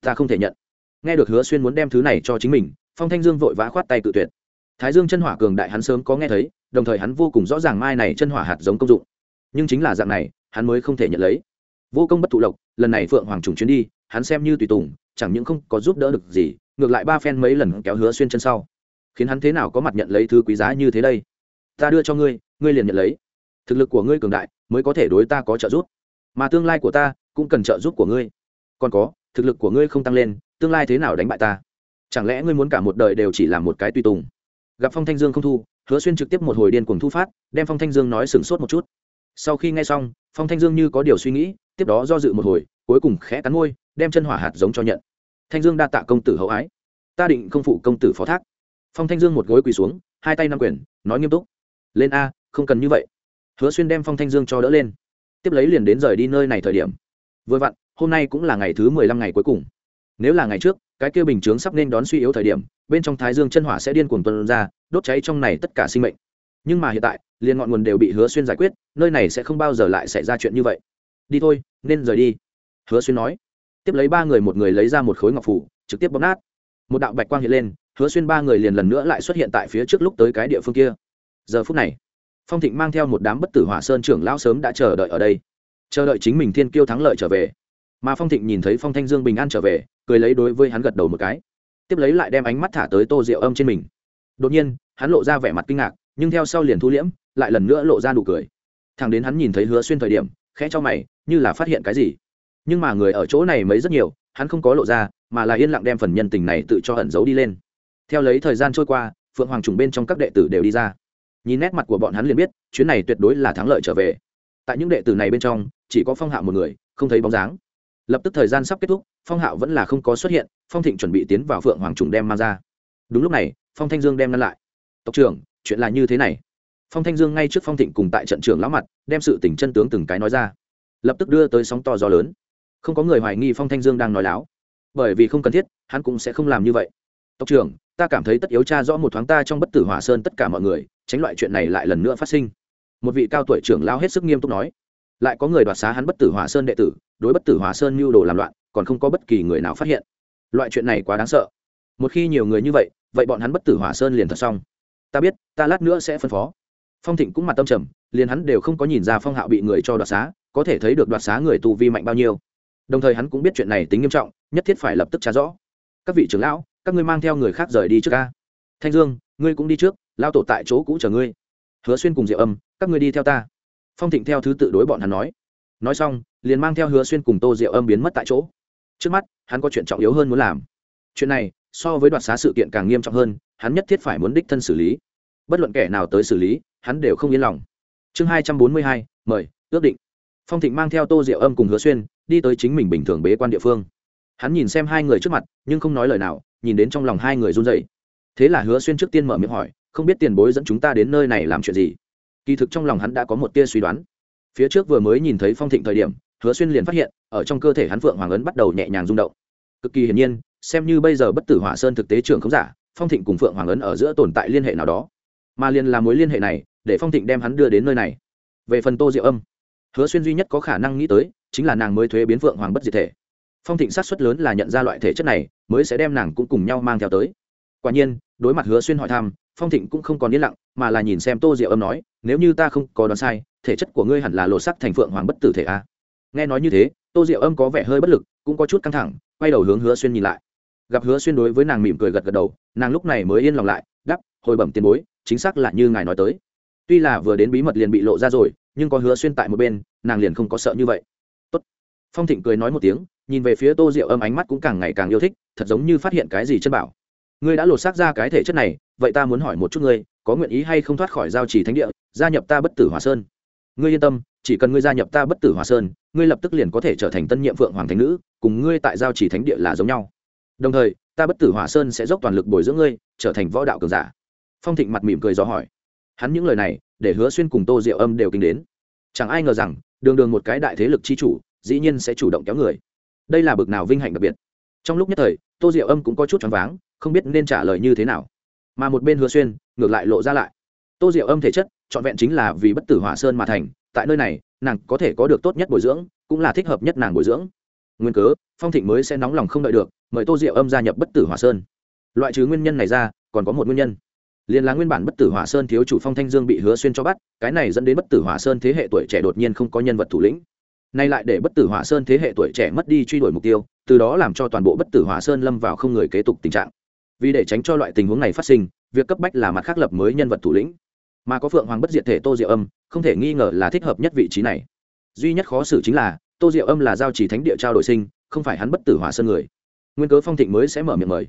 Ta không thể nhận. Nghe được hứa xuyên muốn đem thứ này cho chính mình, phong thanh dương vội vã khoát tay cự tuyệt. Thái dương chân hỏa cường đại hắn sớm có nghe thấy, đồng thời hắn vô cùng rõ ràng mai này chân hỏa hạt giống công dụng. Nhưng chính là dạng này, hắn mới không thể nhận lấy. Vô công bất thụ lộc, lần này phượng hoàng trùng chuyến đi, hắn xem như tùy tùng chẳng những không có giúp đỡ được gì, ngược lại ba phen mấy lần kéo hứa xuyên chân sau. Khiến hắn thế nào có mặt nhận lấy thứ quý giá như thế đây? Ta đưa cho ngươi ngươi liền nhận lấy. Thực lực của ngươi cường đại, mới có thể đối ta có trợ giúp. Mà tương lai của ta, cũng cần trợ giúp của ngươi. Còn có, thực lực của ngươi không tăng lên, tương lai thế nào đánh bại ta? Chẳng lẽ ngươi muốn cả một đời đều chỉ là một cái tùy tùng? Gặp phong thanh dương không thu, hứa xuyên trực tiếp một hồi điên cuồng thu phát, đem phong thanh dương nói sửng sốt một chút. Sau khi nghe xong, phong thanh dương như có điều suy nghĩ, tiếp đó do dự một hồi cuối cùng khẽ cắn môi, đem chân hỏa hạt giống cho nhận. Thanh dương đa tạ công tử hậu ái. Ta định không phụ công tử phó thác. Phong thanh dương một gối quỳ xuống, hai tay nắm quyền, nói nghiêm túc. Lên a, không cần như vậy. Hứa xuyên đem phong thanh dương cho đỡ lên. Tiếp lấy liền đến rời đi nơi này thời điểm. Vừa vặn, hôm nay cũng là ngày thứ mười lăm ngày cuối cùng. Nếu là ngày trước, cái kia bình chướng sắp nên đón suy yếu thời điểm, bên trong thái dương chân hỏa sẽ điên cuồng tuân ra, đốt cháy trong này tất cả sinh mệnh. Nhưng mà hiện tại, liền ngọn nguồn đều bị hứa xuyên giải quyết, nơi này sẽ không bao giờ lại xảy ra chuyện như vậy. Đi thôi, nên rời đi hứa xuyên nói. Tiếp lấy ba người một người lấy ra một khối ngọc phủ, trực tiếp bóp nát. Một đạo bạch quang hiện lên, hứa xuyên ba người liền lần nữa lại xuất hiện tại phía trước lúc tới cái địa phương kia. Giờ phút này, phong thịnh mang theo một đám bất tử hỏa sơn trưởng lão sớm đã chờ đợi ở đây. Chờ đợi chính mình thiên kiêu thắng lợi trở về. Mà phong thịnh nhìn thấy phong thanh dương bình an trở về, cười lấy đối với hắn gật đầu một cái. Tiếp lấy lại đem ánh mắt thả tới tô rượu âm trên mình. Đột nhiên, hắn lộ ra vẻ mặt kinh ngạc, nhưng theo sau liền thu liễm, lại lần nữa lộ ra nụ cười. Thằng đến hắn nhìn thấy hứa xuyên thời điểm, khẽ cho mày, như là phát hiện cái gì nhưng mà người ở chỗ này mấy rất nhiều, hắn không có lộ ra, mà là yên lặng đem phần nhân tình này tự cho ẩn giấu đi lên. Theo lấy thời gian trôi qua, phượng hoàng trùng bên trong các đệ tử đều đi ra. Nhìn nét mặt của bọn hắn liền biết, chuyến này tuyệt đối là thắng lợi trở về. Tại những đệ tử này bên trong, chỉ có phong hạo một người, không thấy bóng dáng. Lập tức thời gian sắp kết thúc, phong hạo vẫn là không có xuất hiện, phong thịnh chuẩn bị tiến vào phượng hoàng trùng đem mang ra. Đúng lúc này, phong thanh dương đem ngăn lại. Tộc trưởng, chuyện là như thế này. Phong thanh dương ngay trước phong thịnh cùng tại trận trường lão mặt, đem sự tỉnh chân tướng từng cái nói ra. Lập tức đưa tới sóng to gió lớn không có người hoài nghi phong thanh dương đang nói láo. Bởi vì không cần thiết, hắn cũng sẽ không làm như vậy. Tộc trưởng, ta cảm thấy tất yếu cha rõ một thoáng ta trong bất tử hỏa sơn tất cả mọi người, tránh loại chuyện này lại lần nữa phát sinh. Một vị cao tuổi trưởng lao hết sức nghiêm túc nói, lại có người đoạt xá hắn bất tử hỏa sơn đệ tử, đối bất tử hỏa sơn mưu đồ làm loạn, còn không có bất kỳ người nào phát hiện. Loại chuyện này quá đáng sợ. Một khi nhiều người như vậy vậy bọn hắn bất tử hỏa sơn liền thật xong. Ta biết, ta lát nữa sẽ phân phó. Phong thịnh cũng mặt tâm trầm, liền hắn đều không có nhìn ra phong hạo bị người cho đoạt xá, có thể thấy được đoạt xá người tù vi mạnh bao nhiêu đồng thời hắn cũng biết chuyện này tính nghiêm trọng, nhất thiết phải lập tức trả rõ. Các vị trưởng lão, các ngươi mang theo người khác rời đi trước ca. Thanh dương, ngươi cũng đi trước lao tổ tại chỗ cũ chờ ngươi. Hứa xuyên cùng diệu âm, các ngươi đi theo ta. Phong thịnh theo thứ tự đối bọn hắn nói. Nói xong, liền mang theo hứa xuyên cùng tô diệu âm biến mất tại chỗ. Trước mắt, hắn có chuyện trọng yếu hơn muốn làm. Chuyện này, so với đoạt xá sự kiện càng nghiêm trọng hơn, hắn nhất thiết phải muốn đích thân xử lý. Bất luận kẻ nào tới xử lý, hắn đều không yên lòng. Chương hai trăm bốn mươi hai, mời, ước định phong thịnh mang theo tô diệu âm cùng hứa xuyên đi tới chính mình bình thường bế quan địa phương. Hắn nhìn xem hai người trước mặt, nhưng không nói lời nào, nhìn đến trong lòng hai người run dậy thế là hứa xuyên trước tiên mở miệng hỏi, không biết tiền bối dẫn chúng ta đến nơi này làm chuyện gì? Kỳ thực trong lòng hắn đã có một tia suy đoán. Phía trước vừa mới nhìn thấy phong thịnh thời điểm, hứa xuyên liền phát hiện, ở trong cơ thể hắn phượng hoàng ấn bắt đầu nhẹ nhàng rung động. Cực kỳ hiển nhiên, xem như bây giờ bất tử hỏa sơn thực tế trưởng không giả, phong thịnh cùng phượng hoàng ấn ở giữa tồn tại liên hệ nào đó. Mà liền là mối liên hệ này, để phong thịnh đem hắn đưa đến nơi này. Về phần tô diệu âm hứa xuyên duy nhất có khả năng nghĩ tới chính là nàng mới thuế biến phượng hoàng bất diệt thể. Phong thịnh sát xuất lớn là nhận ra loại thể chất này, mới sẽ đem nàng cũng cùng nhau mang theo tới. Quả nhiên, đối mặt hứa xuyên hỏi thăm, phong thịnh cũng không còn yên lặng, mà là nhìn xem tô diệu âm nói, nếu như ta không có đoán sai, thể chất của ngươi hẳn là lột sắc thành phượng hoàng bất tử thể a. Nghe nói như thế, tô diệu âm có vẻ hơi bất lực, cũng có chút căng thẳng, quay đầu hướng hứa xuyên nhìn lại. Gặp hứa xuyên đối với nàng mỉm cười gật gật đầu, nàng lúc này mới yên lòng lại đắp hồi bẩm tiền bối, chính xác là như ngài nói tới tuy là vừa đến bí mật liền bị lộ ra rồi, nhưng có hứa xuyên tại một bên, nàng liền không có sợ như vậy. Tốt. phong thịnh cười nói một tiếng, nhìn về phía tô diệu âm ánh mắt cũng càng ngày càng yêu thích, thật giống như phát hiện cái gì chân bảo. Ngươi đã lột xác ra cái thể chất này, vậy ta muốn hỏi một chút ngươi, có nguyện ý hay không thoát khỏi giao trì thánh địa, gia nhập ta bất tử hòa sơn? Ngươi yên tâm, chỉ cần ngươi gia nhập ta bất tử hòa sơn, ngươi lập tức liền có thể trở thành tân nhiệm phượng hoàng thánh nữ, cùng ngươi tại giao trì thánh địa là giống nhau. Đồng thời, ta bất tử hòa sơn sẽ dốc toàn lực bồi dưỡng ngươi, trở thành võ đạo cường giả. Phong thịnh mặt mỉm cười do hỏi hắn những lời này để hứa xuyên cùng tô diệu âm đều kinh đến. Chẳng ai ngờ rằng, đường đường một cái đại thế lực chi chủ, dĩ nhiên sẽ chủ động kéo người. Đây là bực nào vinh hạnh đặc biệt. Trong lúc nhất thời, tô diệu âm cũng có chút choáng váng, không biết nên trả lời như thế nào. Mà một bên hứa xuyên, ngược lại lộ ra lại. Tô diệu âm thể chất, trọn vẹn chính là vì bất tử hỏa sơn mà thành, tại nơi này, nàng có thể có được tốt nhất bồi dưỡng, cũng là thích hợp nhất nàng bồi dưỡng. Nguyên cớ, phong thịnh mới sẽ nóng lòng không đợi được, mời tô diệu âm gia nhập bất tử hỏa sơn. Loại trừ nguyên nhân này ra, còn có một nguyên nhân liền là nguyên bản bất tử hỏa sơn thiếu chủ phong thanh dương bị hứa xuyên cho bắt, cái này dẫn đến bất tử hỏa sơn thế hệ tuổi trẻ đột nhiên không có nhân vật thủ lĩnh. Nay lại để bất tử hỏa sơn thế hệ tuổi trẻ mất đi truy đuổi mục tiêu, từ đó làm cho toàn bộ bất tử hỏa sơn lâm vào không người kế tục tình trạng. Vì để tránh cho loại tình huống này phát sinh, việc cấp bách là mặt khác lập mới nhân vật thủ lĩnh. Mà có phượng hoàng bất diệt thể tô diệu âm, không thể nghi ngờ là thích hợp nhất vị trí này. Duy nhất khó xử chính là, tô diệu âm là giao chỉ thánh địa trao đổi sinh, không phải hắn bất tử hỏa sơn người. Nguyên cớ phong thịnh mới sẽ mở miệng mời.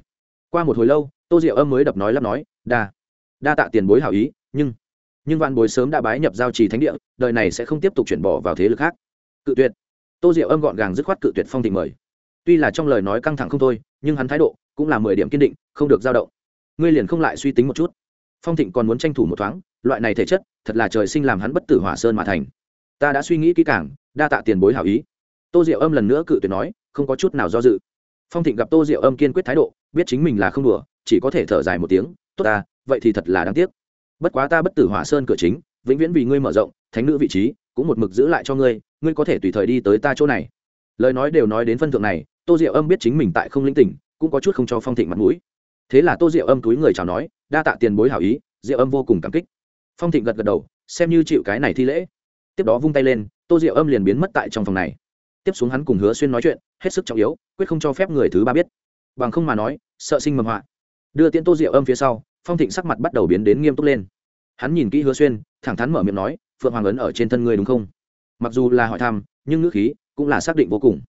Qua một hồi lâu, tô diệu âm mới đập nói lắp nói, đa đa tạ tiền bối hảo ý, nhưng nhưng văn bối sớm đã bái nhập giao trì thánh địa, đời này sẽ không tiếp tục chuyển bỏ vào thế lực khác. Cự tuyệt. Tô diệu âm gọn gàng dứt khoát cự tuyệt phong thịnh mời. Tuy là trong lời nói căng thẳng không thôi, nhưng hắn thái độ cũng là mười điểm kiên định, không được giao động. Ngươi liền không lại suy tính một chút. Phong thịnh còn muốn tranh thủ một thoáng, loại này thể chất, thật là trời sinh làm hắn bất tử hỏa sơn mà thành. Ta đã suy nghĩ kỹ càng, đa tạ tiền bối hảo ý. Tô diệu âm lần nữa cự tuyệt nói, không có chút nào do dự. Phong thịnh gặp tô diệu âm kiên quyết thái độ, biết chính mình là không đùa, chỉ có thể thở dài một tiếng, tốt ta vậy thì thật là đáng tiếc. Bất quá ta bất tử hỏa sơn cửa chính, vĩnh viễn vì ngươi mở rộng, thánh nữ vị trí, cũng một mực giữ lại cho ngươi ngươi có thể tùy thời đi tới ta chỗ này. Lời nói đều nói đến phân thượng này, tô diệu âm biết chính mình tại không linh tỉnh, cũng có chút không cho phong thịnh mặt mũi. Thế là tô diệu âm túi người chào nói, đa tạ tiền bối hảo ý, diệu âm vô cùng cảm kích. Phong thịnh gật gật đầu, xem như chịu cái này thi lễ. Tiếp đó vung tay lên, tô diệu âm liền biến mất tại trong phòng này. Tiếp xuống hắn cùng hứa xuyên nói chuyện, hết sức trọng yếu, quyết không cho phép người thứ ba biết. Bằng không mà nói, sợ sinh mầm họa. Đưa tiễn tô diệu âm phía sau phong thịnh sắc mặt bắt đầu biến đến nghiêm túc lên. Hắn nhìn kỹ hứa xuyên, thẳng thắn mở miệng nói, phượng hoàng ấn ở trên thân ngươi đúng không? Mặc dù là hỏi thăm, nhưng ngữ khí cũng là xác định vô cùng.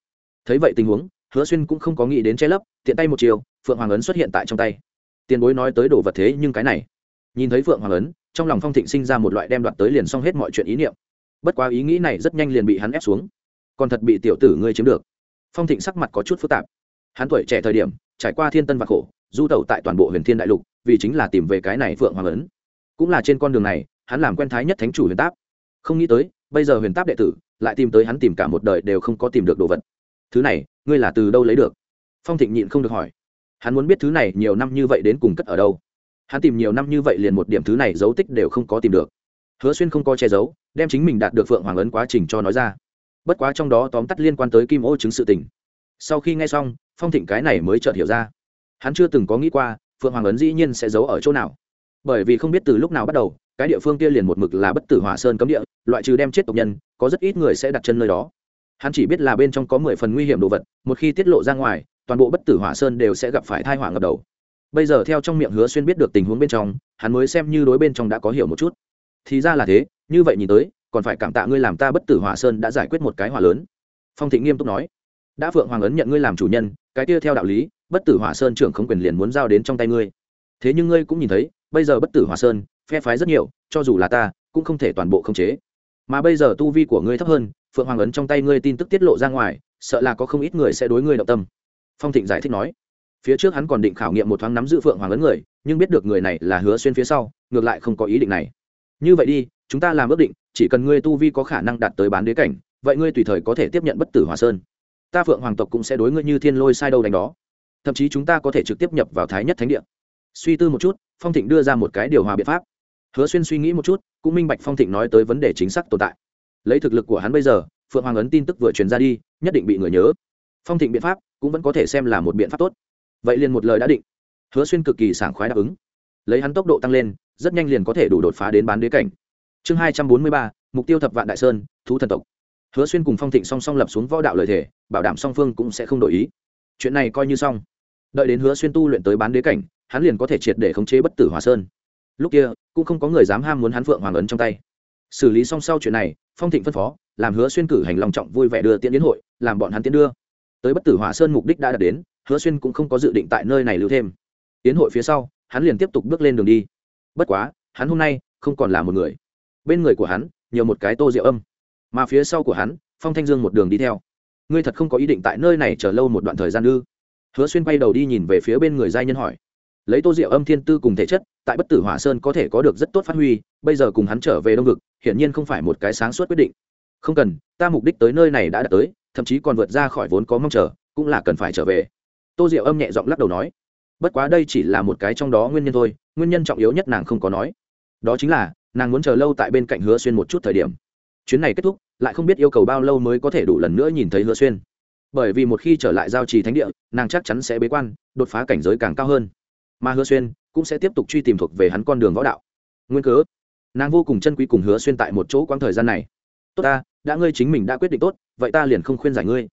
Thấy vậy tình huống, hứa xuyên cũng không có nghĩ đến che lấp, tiện tay một chiều, phượng hoàng ấn xuất hiện tại trong tay. Tiền bối nói tới đồ vật thế nhưng cái này. Nhìn thấy phượng hoàng ấn, trong lòng phong thịnh sinh ra một loại đem đoạt tới liền xong hết mọi chuyện ý niệm. Bất quá ý nghĩ này rất nhanh liền bị hắn ép xuống. Còn thật bị tiểu tử ngươi chiếm được. Phong thịnh sắc mặt có chút phức tạp. Hắn tuổi trẻ thời điểm, trải qua thiên tân và khổ du tẩu tại toàn bộ huyền thiên đại lục, vì chính là tìm về cái này phượng hoàng ấn. Cũng là trên con đường này, hắn làm quen thái nhất thánh chủ huyền táp. Không nghĩ tới, bây giờ huyền táp đệ tử lại tìm tới hắn tìm cả một đời đều không có tìm được đồ vật. Thứ này, ngươi là từ đâu lấy được? Phong thịnh nhịn không được hỏi. Hắn muốn biết thứ này nhiều năm như vậy đến cùng cất ở đâu. Hắn tìm nhiều năm như vậy liền một điểm thứ này dấu tích đều không có tìm được. Hứa xuyên không có che giấu, đem chính mình đạt được phượng hoàng ấn quá trình cho nói ra. Bất quá trong đó tóm tắt liên quan tới kim ô chứng sự tình. Sau khi nghe xong, phong thịnh cái này mới chợt hiểu ra hắn chưa từng có nghĩ qua, phượng hoàng ấn dĩ nhiên sẽ giấu ở chỗ nào. Bởi vì không biết từ lúc nào bắt đầu, cái địa phương kia liền một mực là bất tử hỏa sơn cấm địa, loại trừ đem chết tộc nhân, có rất ít người sẽ đặt chân nơi đó. Hắn chỉ biết là bên trong có mười phần nguy hiểm đồ vật, một khi tiết lộ ra ngoài, toàn bộ bất tử hỏa sơn đều sẽ gặp phải thai hỏa ngập đầu. Bây giờ theo trong miệng hứa xuyên biết được tình huống bên trong, hắn mới xem như đối bên trong đã có hiểu một chút. Thì ra là thế, như vậy nhìn tới, còn phải cảm tạ ngươi làm ta bất tử hỏa sơn đã giải quyết một cái hỏa lớn. Phong thị nghiêm túc nói, đã phượng hoàng ấn nhận ngươi làm chủ nhân, cái kia theo đạo lý bất tử hỏa sơn trưởng không quyền liền muốn giao đến trong tay ngươi. Thế nhưng ngươi cũng nhìn thấy, bây giờ bất tử hỏa sơn, phe phái rất nhiều, cho dù là ta, cũng không thể toàn bộ khống chế. Mà bây giờ tu vi của ngươi thấp hơn, phượng hoàng ấn trong tay ngươi tin tức tiết lộ ra ngoài, sợ là có không ít người sẽ đối ngươi động tâm. Phong thịnh giải thích nói. Phía trước hắn còn định khảo nghiệm một thoáng nắm giữ phượng hoàng ấn người, nhưng biết được người này là hứa xuyên phía sau, ngược lại không có ý định này. Như vậy đi, chúng ta làm ước định, chỉ cần ngươi tu vi có khả năng đạt tới bán đế cảnh, vậy ngươi tùy thời có thể tiếp nhận bất tử hòa sơn. Ta phượng hoàng tộc cũng sẽ đối ngươi như thiên lôi sai đâu đánh đó thậm chí chúng ta có thể trực tiếp nhập vào thái nhất thánh địa. Suy tư một chút, phong thịnh đưa ra một cái điều hòa biện pháp. Hứa xuyên suy nghĩ một chút, cũng minh bạch phong thịnh nói tới vấn đề chính xác tồn tại. Lấy thực lực của hắn bây giờ, phượng hoàng ấn tin tức vừa truyền ra đi, nhất định bị người nhớ. Phong thịnh biện pháp cũng vẫn có thể xem là một biện pháp tốt. Vậy liền một lời đã định. Hứa xuyên cực kỳ sảng khoái đáp ứng. Lấy hắn tốc độ tăng lên, rất nhanh liền có thể đủ đột phá đến bán đế cảnh. Chương hai trăm bốn mươi ba, mục tiêu thập vạn đại sơn, thú thần tộc. Hứa xuyên cùng phong thịnh song song lập xuống võ đạo lời thể bảo đảm song phương cũng sẽ không đổi ý chuyện này coi như xong. Đợi đến hứa xuyên tu luyện tới bán đế cảnh, hắn liền có thể triệt để khống chế bất tử hòa sơn. Lúc kia, cũng không có người dám ham muốn hắn phượng hoàng ấn trong tay. Xử lý xong sau chuyện này, phong thịnh phân phó, làm hứa xuyên cử hành lòng trọng vui vẻ đưa tiễn đến hội, làm bọn hắn tiến đưa. Tới bất tử hỏa sơn mục đích đã đạt đến, hứa xuyên cũng không có dự định tại nơi này lưu thêm. Tiến hội phía sau, hắn liền tiếp tục bước lên đường đi. Bất quá, hắn hôm nay không còn là một người. Bên người của hắn, nhiều một cái tô rượu âm. Mà phía sau của hắn, phong thanh dương một đường đi theo ngươi thật không có ý định tại nơi này chờ lâu một đoạn thời gian ư? Hứa xuyên bay đầu đi nhìn về phía bên người giai nhân hỏi. Lấy tô diệu âm thiên tư cùng thể chất, tại bất tử hỏa sơn có thể có được rất tốt phát huy, bây giờ cùng hắn trở về đông vực, hiển nhiên không phải một cái sáng suốt quyết định. Không cần, ta mục đích tới nơi này đã đạt tới, thậm chí còn vượt ra khỏi vốn có mong chờ, cũng là cần phải trở về. Tô diệu âm nhẹ giọng lắc đầu nói. Bất quá đây chỉ là một cái trong đó nguyên nhân thôi, nguyên nhân trọng yếu nhất nàng không có nói. Đó chính là, nàng muốn chờ lâu tại bên cạnh hứa xuyên một chút thời điểm. Chuyến này kết thúc lại không biết yêu cầu bao lâu mới có thể đủ lần nữa nhìn thấy hứa xuyên. Bởi vì một khi trở lại giao trì thánh địa, nàng chắc chắn sẽ bế quan, đột phá cảnh giới càng cao hơn. Mà hứa xuyên cũng sẽ tiếp tục truy tìm thuộc về hắn con đường võ đạo. Nguyên cớ, nàng vô cùng chân quý cùng hứa xuyên tại một chỗ quãng thời gian này. Tốt ta, đã ngươi chính mình đã quyết định tốt, vậy ta liền không khuyên giải ngươi.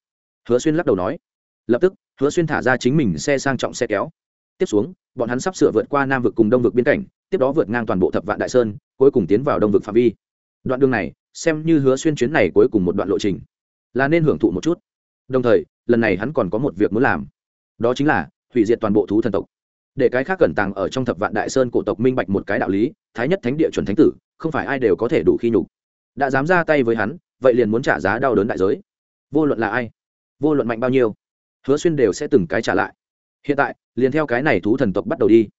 Hứa xuyên lắc đầu nói. Lập tức, hứa xuyên thả ra chính mình xe sang trọng xe kéo. Tiếp xuống, bọn hắn sắp sửa vượt qua nam vực cùng đông vực biên cảnh, tiếp đó vượt ngang toàn bộ thập vạn đại sơn, cuối cùng tiến vào đông vực phạm vi đoạn đường này, xem như hứa xuyên chuyến này cuối cùng một đoạn lộ trình, là nên hưởng thụ một chút. Đồng thời, lần này hắn còn có một việc muốn làm. Đó chính là hủy diệt toàn bộ thú thần tộc. Để cái khác cẩn tàng ở trong thập vạn đại sơn cổ tộc minh bạch một cái đạo lý, thái nhất thánh địa chuẩn thánh tử, không phải ai đều có thể đủ khi nhục. Đã dám ra tay với hắn, vậy liền muốn trả giá đau đớn đại giới. Vô luận là ai, vô luận mạnh bao nhiêu, hứa xuyên đều sẽ từng cái trả lại. Hiện tại, liền theo cái này thú thần tộc bắt đầu đi.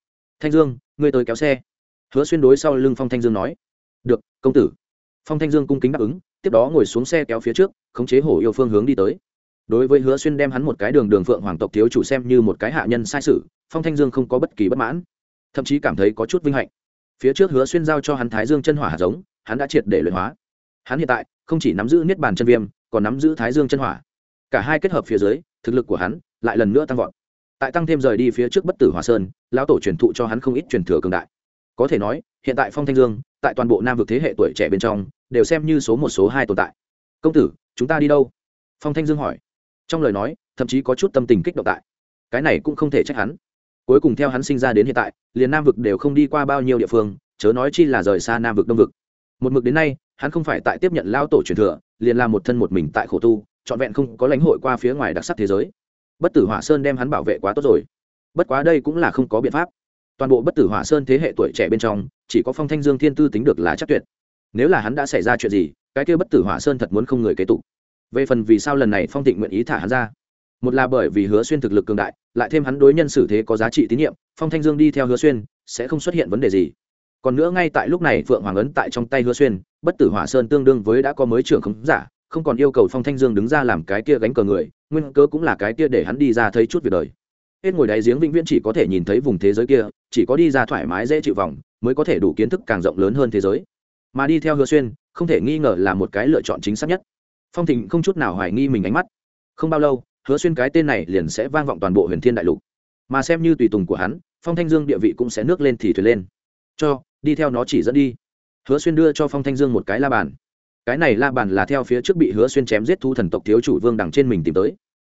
Thanh dương, ngươi tới kéo xe. Hứa xuyên đối sau lưng phong thanh dương nói. Được, công tử phong thanh dương cung kính đáp ứng, tiếp đó ngồi xuống xe kéo phía trước, khống chế hổ yêu phương hướng đi tới. Đối với hứa xuyên đem hắn một cái đường đường phượng hoàng tộc thiếu chủ xem như một cái hạ nhân sai sự, phong thanh dương không có bất kỳ bất mãn, thậm chí cảm thấy có chút vinh hạnh. Phía trước hứa xuyên giao cho hắn thái dương chân hỏa hạt giống, hắn đã triệt để luyện hóa. Hắn hiện tại không chỉ nắm giữ niết bàn chân viêm, còn nắm giữ thái dương chân hỏa. Cả hai kết hợp phía dưới, thực lực của hắn lại lần nữa tăng vọt. Tại tăng thêm rời đi phía trước bất tử hòa sơn, lão tổ truyền thụ cho hắn không ít truyền thừa cường đại. Có thể nói, hiện tại phong thanh dương tại toàn bộ nam vực thế hệ tuổi trẻ bên trong, đều xem như số một, số hai tồn tại. Công tử, chúng ta đi đâu? Phong thanh dương hỏi. Trong lời nói, thậm chí có chút tâm tình kích động tại. Cái này cũng không thể trách hắn. Cuối cùng theo hắn sinh ra đến hiện tại, liền nam vực đều không đi qua bao nhiêu địa phương, chớ nói chi là rời xa nam vực đông vực. Một mực đến nay, hắn không phải tại tiếp nhận lao tổ truyền thừa, liền làm một thân một mình tại khổ tu, trọn vẹn không có lãnh hội qua phía ngoài đặc sắc thế giới. Bất tử hỏa sơn đem hắn bảo vệ quá tốt rồi. Bất quá đây cũng là không có biện pháp. Toàn bộ bất tử hỏa sơn thế hệ tuổi trẻ bên trong chỉ có phong thanh dương thiên tư tính được là chắc tuyệt. Nếu là hắn đã xảy ra chuyện gì, cái kia bất tử hỏa sơn thật muốn không người kế tục. Về phần vì sao lần này phong tịnh nguyện ý thả hắn ra? Một là bởi vì hứa xuyên thực lực cường đại, lại thêm hắn đối nhân xử thế có giá trị tín nhiệm, phong thanh dương đi theo hứa xuyên, sẽ không xuất hiện vấn đề gì. Còn nữa ngay tại lúc này phượng hoàng ấn tại trong tay hứa xuyên, bất tử hỏa sơn tương đương với đã có mới trưởng khống giả, không còn yêu cầu phong thanh dương đứng ra làm cái kia gánh cờ người, nguyên cớ cũng là cái kia để hắn đi ra thấy chút việc đời hết ngồi đáy giếng vĩnh viễn chỉ có thể nhìn thấy vùng thế giới kia, chỉ có đi ra thoải mái dễ chịu vòng, mới có thể đủ kiến thức càng rộng lớn hơn thế giới. Mà đi theo hứa xuyên, không thể nghi ngờ là một cái lựa chọn chính xác nhất. Phong thịnh không chút nào hoài nghi mình ánh mắt. Không bao lâu, hứa xuyên cái tên này liền sẽ vang vọng toàn bộ huyền thiên đại lục. Mà xem như tùy tùng của hắn, phong thanh dương địa vị cũng sẽ nước lên thì thuyền lên. Cho, đi theo nó chỉ dẫn đi. Hứa xuyên đưa cho phong thanh dương một cái la bàn. Cái này la bàn là theo phía trước bị hứa xuyên chém giết thu thần tộc thiếu chủ vương đằng trên mình tìm tới.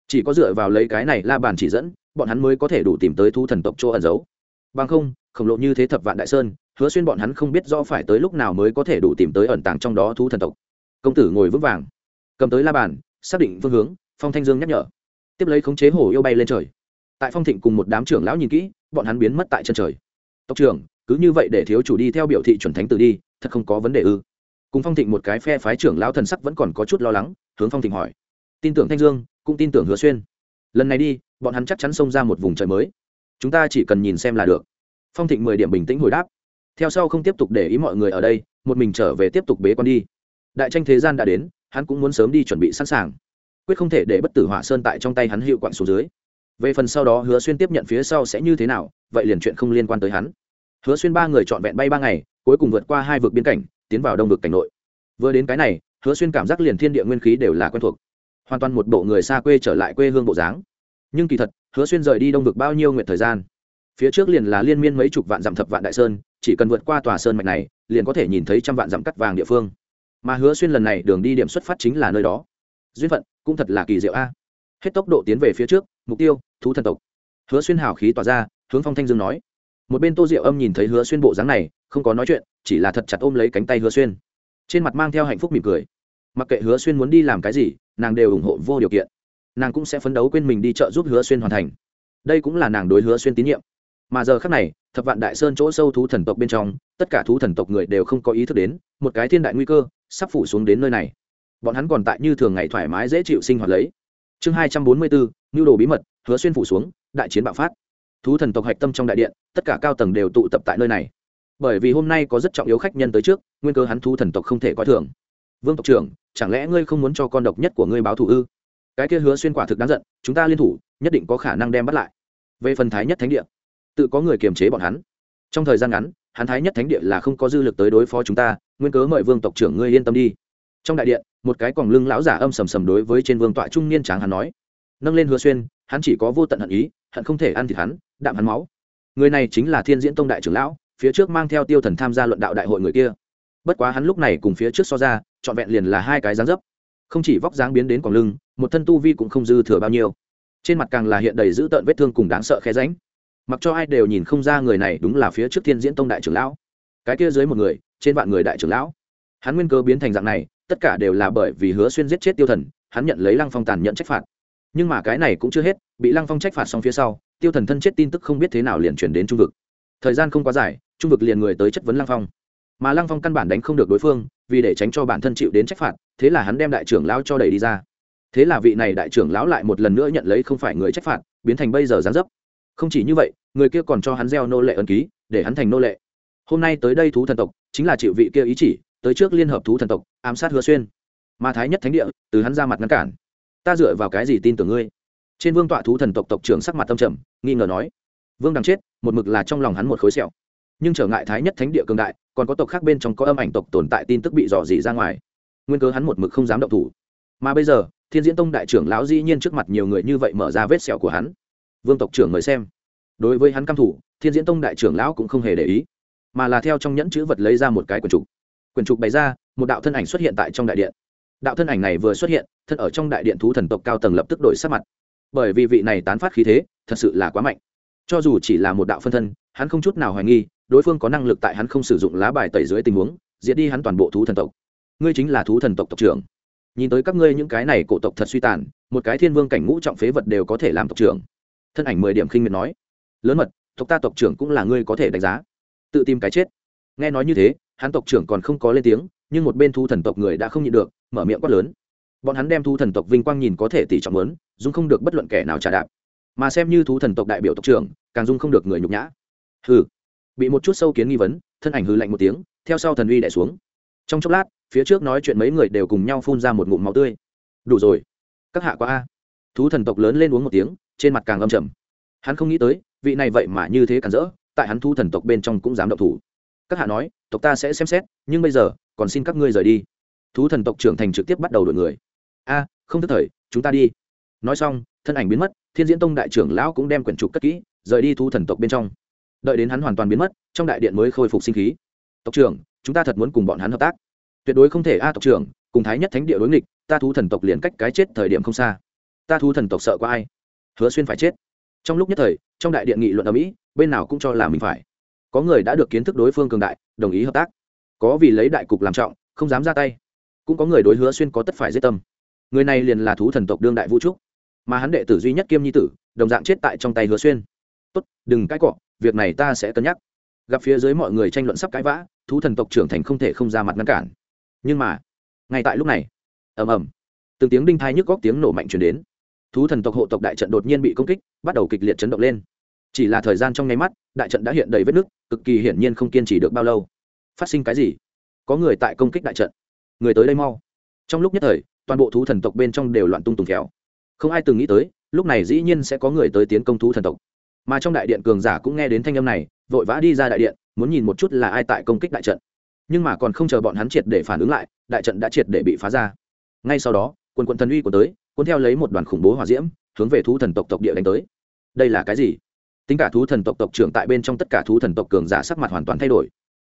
Chỉ có dựa vào lấy cái này la bàn chỉ dẫn bọn hắn mới có thể đủ tìm tới thu thần tộc chỗ ẩn giấu. Bằng không, khổng lộ như thế thập vạn đại sơn, hứa xuyên bọn hắn không biết rõ phải tới lúc nào mới có thể đủ tìm tới ẩn tàng trong đó thu thần tộc. Công tử ngồi vững vàng, cầm tới la bàn, xác định phương hướng, phong thanh dương nhắc nhở. Tiếp lấy khống chế hổ yêu bay lên trời. Tại phong thịnh cùng một đám trưởng lão nhìn kỹ, bọn hắn biến mất tại chân trời. Tộc trưởng, cứ như vậy để thiếu chủ đi theo biểu thị chuẩn thánh tử đi, thật không có vấn đề ư? Cùng phong thịnh một cái phe phái trưởng lão thần sắc vẫn còn có chút lo lắng, hướng phong thịnh hỏi. Tin tưởng thanh dương, cũng tin tưởng hứa xuyên. Lần này đi bọn hắn chắc chắn xông ra một vùng trời mới. Chúng ta chỉ cần nhìn xem là được. Phong thịnh mười điểm bình tĩnh hồi đáp. Theo sau không tiếp tục để ý mọi người ở đây, một mình trở về tiếp tục bế con đi. Đại tranh thế gian đã đến, hắn cũng muốn sớm đi chuẩn bị sẵn sàng. Quyết không thể để bất tử hỏa sơn tại trong tay hắn hiệu quặng xuống dưới. Về phần sau đó hứa xuyên tiếp nhận phía sau sẽ như thế nào, vậy liền chuyện không liên quan tới hắn. Hứa xuyên ba người trọn vẹn bay ba ngày, cuối cùng vượt qua hai vực biên cảnh, tiến vào đông vực cảnh nội. Vừa đến cái này, hứa xuyên cảm giác liền thiên địa nguyên khí đều là quen thuộc. Hoàn toàn một bộ người xa quê trở lại quê hương bộ dáng nhưng kỳ thật, hứa xuyên rời đi đông vực bao nhiêu nguyện thời gian? Phía trước liền là liên miên mấy chục vạn dặm thập vạn đại sơn, chỉ cần vượt qua tòa sơn mạch này, liền có thể nhìn thấy trăm vạn dặm cắt vàng địa phương. Mà hứa xuyên lần này đường đi điểm xuất phát chính là nơi đó. Duyên phận, cũng thật là kỳ diệu a. Hết tốc độ tiến về phía trước, mục tiêu, thú thần tộc. Hứa xuyên hào khí tỏa ra, hướng phong thanh dương nói. Một bên tô diệu âm nhìn thấy hứa xuyên bộ dáng này, không có nói chuyện, chỉ là thật chặt ôm lấy cánh tay hứa xuyên. Trên mặt mang theo hạnh phúc mỉm cười. Mặc kệ hứa xuyên muốn đi làm cái gì, nàng đều ủng hộ vô điều kiện nàng cũng sẽ phấn đấu quên mình đi chợ giúp hứa xuyên hoàn thành. Đây cũng là nàng đối hứa xuyên tín nhiệm. Mà giờ khác này, thập vạn đại sơn chỗ sâu thú thần tộc bên trong, tất cả thú thần tộc người đều không có ý thức đến, một cái thiên đại nguy cơ sắp phủ xuống đến nơi này. Bọn hắn còn tại như thường ngày thoải mái dễ chịu sinh hoạt lấy. Chương hai trăm bốn mươi bốn, nhu đồ bí mật, hứa xuyên phủ xuống, đại chiến bạo phát. Thú thần tộc hạch tâm trong đại điện, tất cả cao tầng đều tụ tập tại nơi này. Bởi vì hôm nay có rất trọng yếu khách nhân tới trước, nguyên cơ hắn thú thần tộc không thể coi thường. Vương tộc trưởng, chẳng lẽ ngươi không muốn cho con độc nhất của ngươi báo thù ư? Cái kia hứa xuyên quả thực đáng giận, chúng ta liên thủ, nhất định có khả năng đem bắt lại. Về phần thái nhất thánh địa, tự có người kiềm chế bọn hắn. Trong thời gian ngắn, hắn thái nhất thánh địa là không có dư lực tới đối phó chúng ta, nguyên cớ mời vương tộc trưởng ngươi yên tâm đi. Trong đại điện, một cái còng lưng lão giả âm sầm sầm đối với trên vương tọa trung niên tráng hắn nói. Nâng lên hứa xuyên, hắn chỉ có vô tận hận ý, hận không thể ăn thịt hắn, đạm hắn máu. Người này chính là thiên diễn tông đại trưởng lão, phía trước mang theo tiêu thần tham gia luận đạo đại hội người kia. Bất quá hắn lúc này cùng phía trước so ra, trọn vẹn liền là hai cái dáng dấp không chỉ vóc dáng biến đến quảng lưng, một thân tu vi cũng không dư thừa bao nhiêu. Trên mặt càng là hiện đầy dữ tợn vết thương cùng đáng sợ khe ránh. Mặc cho ai đều nhìn không ra người này đúng là phía trước thiên diễn tông đại trưởng lão. Cái kia dưới một người, trên vạn người đại trưởng lão. Hắn nguyên cơ biến thành dạng này, tất cả đều là bởi vì hứa xuyên giết chết tiêu thần, hắn nhận lấy lăng phong tàn nhận trách phạt. Nhưng mà cái này cũng chưa hết, bị lăng phong trách phạt xong phía sau, tiêu thần thân chết tin tức không biết thế nào liền chuyển đến trung vực. Thời gian không quá dài, trung vực liền người tới chất vấn lăng phong. Mà lăng phong căn bản đánh không được đối phương vì để tránh cho bản thân chịu đến trách phạt, thế là hắn đem đại trưởng lão cho đẩy đi ra. Thế là vị này đại trưởng lão lại một lần nữa nhận lấy không phải người trách phạt, biến thành bây giờ gián dấp. Không chỉ như vậy, người kia còn cho hắn gieo nô lệ ân ký, để hắn thành nô lệ. Hôm nay tới đây thú thần tộc, chính là chịu vị kia ý chỉ, tới trước liên hợp thú thần tộc, ám sát hứa xuyên. Mà thái nhất thánh địa, từ hắn ra mặt ngăn cản. Ta dựa vào cái gì tin tưởng ngươi? Trên vương tọa thú thần tộc tộc trưởng sắc mặt tâm trầm, nghi ngờ nói. Vương đằng chết, một mực là trong lòng hắn một khối sẹo. Nhưng trở ngại thái nhất thánh địa cường đại còn có tộc khác bên trong có âm ảnh tộc tồn tại tin tức bị dò dỉ ra ngoài. Nguyên cớ hắn một mực không dám động thủ. Mà bây giờ, thiên diễn tông đại trưởng lão dĩ nhiên trước mặt nhiều người như vậy mở ra vết sẹo của hắn. Vương tộc trưởng mời xem. Đối với hắn căm thủ, thiên diễn tông đại trưởng lão cũng không hề để ý, mà là theo trong nhẫn chữ vật lấy ra một cái quyển trục. Quyển trục bày ra, một đạo thân ảnh xuất hiện tại trong đại điện. Đạo thân ảnh này vừa xuất hiện, thân ở trong đại điện thú thần tộc cao tầng lập tức đổi sắc mặt. Bởi vì vị này tán phát khí thế, thật sự là quá mạnh. Cho dù chỉ là một đạo phân thân, hắn không chút nào hoài nghi đối phương có năng lực tại hắn không sử dụng lá bài tẩy dưới tình huống, diệt đi hắn toàn bộ thú thần tộc. Ngươi chính là thú thần tộc tộc trưởng. Nhìn tới các ngươi những cái này cổ tộc thật suy tàn, một cái thiên vương cảnh ngũ trọng phế vật đều có thể làm tộc trưởng. Thân ảnh mười điểm khinh miệt nói. Lớn mật, tộc ta tộc trưởng cũng là ngươi có thể đánh giá. Tự tìm cái chết. Nghe nói như thế, hắn tộc trưởng còn không có lên tiếng, nhưng một bên thu thần tộc người đã không nhịn được, mở miệng quát lớn. Bọn hắn đem thu thần tộc vinh quang nhìn có thể tỷ trọng lớn, dung không được bất luận kẻ nào trả đạp. Mà xem như thú thần tộc đại biểu tộc trưởng, càng dung không được người nhục nhã. Hừ bị một chút sâu kiến nghi vấn, thân ảnh hư lạnh một tiếng, theo sau thần uy đẻ xuống. Trong chốc lát, phía trước nói chuyện mấy người đều cùng nhau phun ra một ngụm máu tươi. Đủ rồi. Các hạ qua a. Thú thần tộc lớn lên uống một tiếng, trên mặt càng âm trầm. Hắn không nghĩ tới, vị này vậy mà như thế cản rỡ, tại hắn thú thần tộc bên trong cũng dám động thủ. Các hạ nói, tộc ta sẽ xem xét, nhưng bây giờ, còn xin các ngươi rời đi. Thú thần tộc trưởng thành trực tiếp bắt đầu đổi người. A, không thức thời, chúng ta đi. Nói xong, thân ảnh biến mất, thiên diễn tông đại trưởng lão cũng đem quyển trục cất kỹ, rời đi thú thần tộc bên trong đợi đến hắn hoàn toàn biến mất, trong đại điện mới khôi phục sinh khí. Tộc trưởng, chúng ta thật muốn cùng bọn hắn hợp tác. Tuyệt đối không thể a, tộc trưởng, cùng thái nhất thánh địa đối nghịch, ta thú thần tộc liền cách cái chết thời điểm không xa. Ta thú thần tộc sợ có ai? Hứa xuyên phải chết. Trong lúc nhất thời, trong đại điện nghị luận ở mỹ, bên nào cũng cho là mình phải. Có người đã được kiến thức đối phương cường đại, đồng ý hợp tác. Có vì lấy đại cục làm trọng, không dám ra tay. Cũng có người đối hứa xuyên có tất phải giết tâm. Người này liền là thú thần tộc đương đại vũ trúc. Mà hắn đệ tử duy nhất kiêm nhi tử, đồng dạng chết tại trong tay hứa xuyên. Tốt, đừng cãi cọ việc này ta sẽ cân nhắc. Gặp phía dưới mọi người tranh luận sắp cãi vã, thú thần tộc trưởng thành không thể không ra mặt ngăn cản. Nhưng mà, ngay tại lúc này, ầm ầm, từng tiếng đinh thai nhức góc tiếng nổ mạnh chuyển đến. Thú thần tộc hộ tộc đại trận đột nhiên bị công kích, bắt đầu kịch liệt chấn động lên. Chỉ là thời gian trong nháy mắt, đại trận đã hiện đầy vết nứt, cực kỳ hiển nhiên không kiên trì được bao lâu. Phát sinh cái gì? Có người tại công kích đại trận. Người tới đây mau. Trong lúc nhất thời, toàn bộ thú thần tộc bên trong đều loạn tung tùng khéo không ai từng nghĩ tới, lúc này dĩ nhiên sẽ có người tới tiến công thú thần tộc mà trong đại điện cường giả cũng nghe đến thanh âm này, vội vã đi ra đại điện, muốn nhìn một chút là ai tại công kích đại trận. Nhưng mà còn không chờ bọn hắn triệt để phản ứng lại, đại trận đã triệt để bị phá ra. Ngay sau đó quân quận thần uy của tới, cuốn theo lấy một đoàn khủng bố hỏa diễm, hướng về thú thần tộc tộc địa đánh tới. Đây là cái gì? Tính cả thú thần tộc tộc trưởng tại bên trong tất cả thú thần tộc cường giả sắc mặt hoàn toàn thay đổi.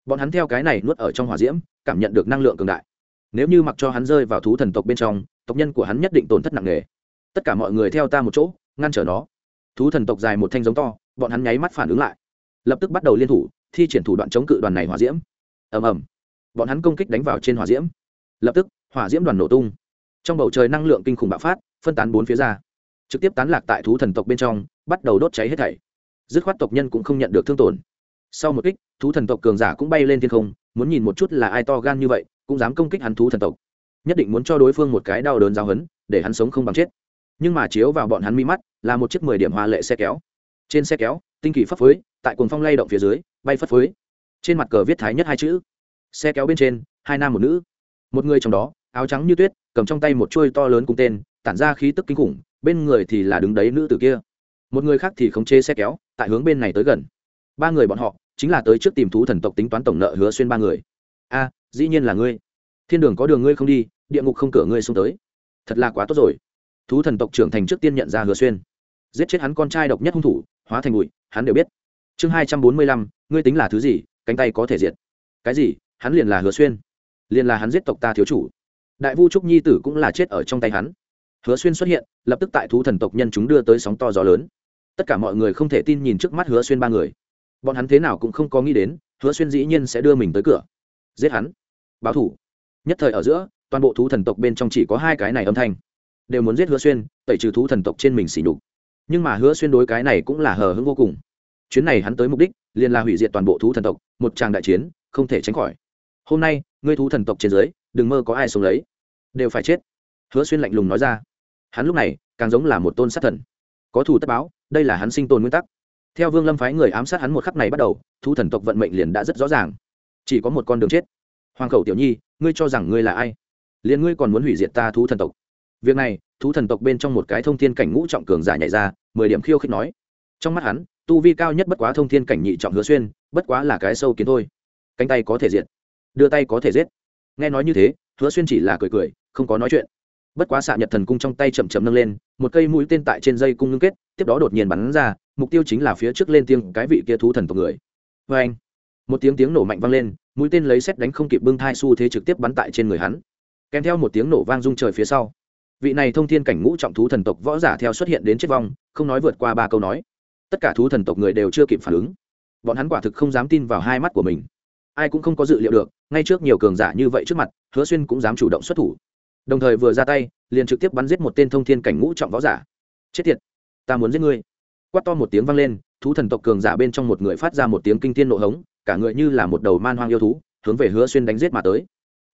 Bọn hắn theo cái này nuốt ở trong hỏa diễm, cảm nhận được năng lượng cường đại. Nếu như mặc cho hắn rơi vào thú thần tộc bên trong, tộc nhân của hắn nhất định tổn thất nặng nề. Tất cả mọi người theo ta một chỗ, ngăn trở nó thú thần tộc dài một thanh giống to, bọn hắn nháy mắt phản ứng lại. Lập tức bắt đầu liên thủ, thi triển thủ đoạn chống cự đoàn này hỏa diễm. Ầm ầm. Bọn hắn công kích đánh vào trên hỏa diễm. Lập tức, hỏa diễm đoàn nổ tung. Trong bầu trời năng lượng kinh khủng bạo phát, phân tán bốn phía ra. Trực tiếp tán lạc tại thú thần tộc bên trong, bắt đầu đốt cháy hết thảy. Dứt khoát tộc nhân cũng không nhận được thương tổn. Sau một kích, thú thần tộc cường giả cũng bay lên thiên không, muốn nhìn một chút là ai to gan như vậy, cũng dám công kích hắn thú thần tộc. Nhất định muốn cho đối phương một cái đau đớn giáo hấn để hắn sống không bằng chết. Nhưng mà chiếu vào bọn hắn mi mắt là một chiếc mười điểm hoa lệ xe kéo. Trên xe kéo, tinh kỳ phấp phới, tại cuồng phong lay động phía dưới, bay phất phới. Trên mặt cờ viết thái nhất hai chữ. Xe kéo bên trên, hai nam một nữ. Một người trong đó, áo trắng như tuyết, cầm trong tay một chuôi to lớn cùng tên, tản ra khí tức kinh khủng, bên người thì là đứng đấy nữ tử kia. Một người khác thì khống chế xe kéo, tại hướng bên này tới gần. Ba người bọn họ, chính là tới trước tìm thú thần tộc tính toán tổng nợ hứa xuyên ba người. A, dĩ nhiên là ngươi. Thiên đường có đường ngươi không đi, địa ngục không cửa ngươi xuống tới. Thật là quá tốt rồi thú thần tộc trưởng thành trước tiên nhận ra hứa xuyên. Giết chết hắn con trai độc nhất hung thủ, hóa thành bụi, hắn đều biết. Chương hai trăm bốn mươi lăm, ngươi tính là thứ gì, cánh tay có thể diệt. Cái gì? Hắn liền là hứa xuyên. Liền là hắn giết tộc ta thiếu chủ. Đại vu trúc nhi tử cũng là chết ở trong tay hắn. Hứa xuyên xuất hiện, lập tức tại thú thần tộc nhân chúng đưa tới sóng to gió lớn. Tất cả mọi người không thể tin nhìn trước mắt hứa xuyên ba người. Bọn hắn thế nào cũng không có nghĩ đến, hứa xuyên dĩ nhiên sẽ đưa mình tới cửa. Giết hắn. Báo thủ. Nhất thời ở giữa, toàn bộ thú thần tộc bên trong chỉ có hai cái này âm thanh đều muốn giết hứa xuyên, tẩy trừ thú thần tộc trên mình xỉ đục nhưng mà hứa xuyên đối cái này cũng là hờ hững vô cùng. Chuyến này hắn tới mục đích, liền là hủy diệt toàn bộ thú thần tộc, một tràng đại chiến, không thể tránh khỏi. Hôm nay, ngươi thú thần tộc trên dưới, đừng mơ có ai sống lấy. Đều phải chết. Hứa xuyên lạnh lùng nói ra. Hắn lúc này, càng giống là một tôn sát thần. Có thù tất báo, đây là hắn sinh tồn nguyên tắc. Theo vương lâm phái người ám sát hắn một khắc này bắt đầu, thú thần tộc vận mệnh liền đã rất rõ ràng. Chỉ có một con đường chết. Hoàng khẩu tiểu nhi, ngươi cho rằng ngươi là ai? Liền ngươi còn muốn hủy diệt ta thú thần tộc? Việc này, thú thần tộc bên trong một cái thông thiên cảnh ngũ trọng cường giả nhảy ra, mười điểm khiêu khích nói. Trong mắt hắn, tu vi cao nhất bất quá thông thiên cảnh nhị trọng hứa xuyên, bất quá là cái sâu kiến thôi. Cánh tay có thể diệt, đưa tay có thể giết. Nghe nói như thế, hứa xuyên chỉ là cười cười, không có nói chuyện. Bất quá xạ nhật thần cung trong tay chậm chậm nâng lên, một cây mũi tên tại trên dây cung ngưng kết, tiếp đó đột nhiên bắn ra, mục tiêu chính là phía trước lên tiếng cái vị kia thú thần tộc người. Vê anh, một tiếng tiếng nổ mạnh vang lên, mũi tên lấy xét đánh không kịp bưng thai xu thế trực tiếp bắn tại trên người hắn. Kèm theo một tiếng nổ vang rung trời phía sau vị này thông thiên cảnh ngũ trọng thú thần tộc võ giả theo xuất hiện đến chết vong, không nói vượt qua ba câu nói. Tất cả thú thần tộc người đều chưa kịp phản ứng. Bọn hắn quả thực không dám tin vào hai mắt của mình. Ai cũng không có dự liệu được, ngay trước nhiều cường giả như vậy trước mặt, hứa xuyên cũng dám chủ động xuất thủ. Đồng thời vừa ra tay, liền trực tiếp bắn giết một tên thông thiên cảnh ngũ trọng võ giả. Chết tiệt, ta muốn giết ngươi. Quát to một tiếng vang lên, thú thần tộc cường giả bên trong một người phát ra một tiếng kinh thiên nộ hống, cả người như là một đầu man hoang yêu thú, hướng về hứa xuyên đánh giết mà tới.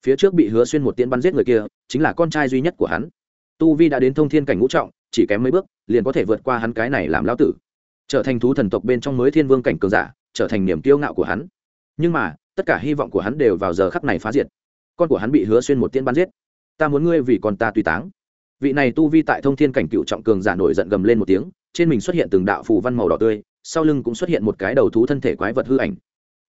Phía trước bị hứa xuyên một tiếng bắn giết người kia, chính là con trai duy nhất của hắn tu vi đã đến thông thiên cảnh ngũ trọng, chỉ kém mấy bước, liền có thể vượt qua hắn cái này làm lão tử. Trở thành thú thần tộc bên trong mới thiên vương cảnh cường giả, trở thành niềm kiêu ngạo của hắn. Nhưng mà, tất cả hy vọng của hắn đều vào giờ khắc này phá diệt. Con của hắn bị hứa xuyên một tiên bắn giết. Ta muốn ngươi vì con ta tùy táng. Vị này tu vi tại thông thiên cảnh cựu trọng cường giả nổi giận gầm lên một tiếng, trên mình xuất hiện từng đạo phù văn màu đỏ tươi, sau lưng cũng xuất hiện một cái đầu thú thân thể quái vật hư ảnh.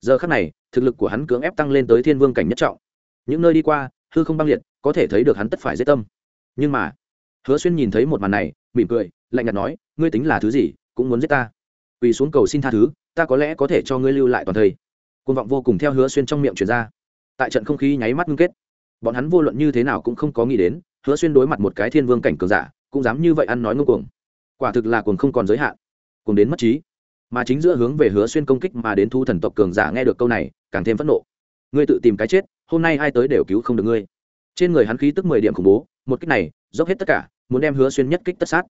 Giờ khắc này, thực lực của hắn cưỡng ép tăng lên tới thiên vương cảnh nhất trọng. Những nơi đi qua, hư không băng liệt, có thể thấy được hắn tất phải dễ tâm nhưng mà, hứa xuyên nhìn thấy một màn này, mỉm cười, lạnh nhạt nói, ngươi tính là thứ gì, cũng muốn giết ta. Quỳ xuống cầu xin tha thứ, ta có lẽ có thể cho ngươi lưu lại toàn thây. Côn vọng vô cùng theo hứa xuyên trong miệng truyền ra. Tại trận không khí nháy mắt ngưng kết, bọn hắn vô luận như thế nào cũng không có nghĩ đến, hứa xuyên đối mặt một cái thiên vương cảnh cường giả, cũng dám như vậy ăn nói ngông cuồng. Quả thực là cuồng không còn giới hạn, cuồng đến mất trí. Mà chính giữa hướng về hứa xuyên công kích mà đến thu thần tộc cường giả nghe được câu này, càng thêm phẫn nộ. Ngươi tự tìm cái chết, hôm nay ai tới đều cứu không được ngươi trên người hắn khí tức mười điểm khủng bố, một kích này, dốc hết tất cả, muốn đem hứa xuyên nhất kích tất sát.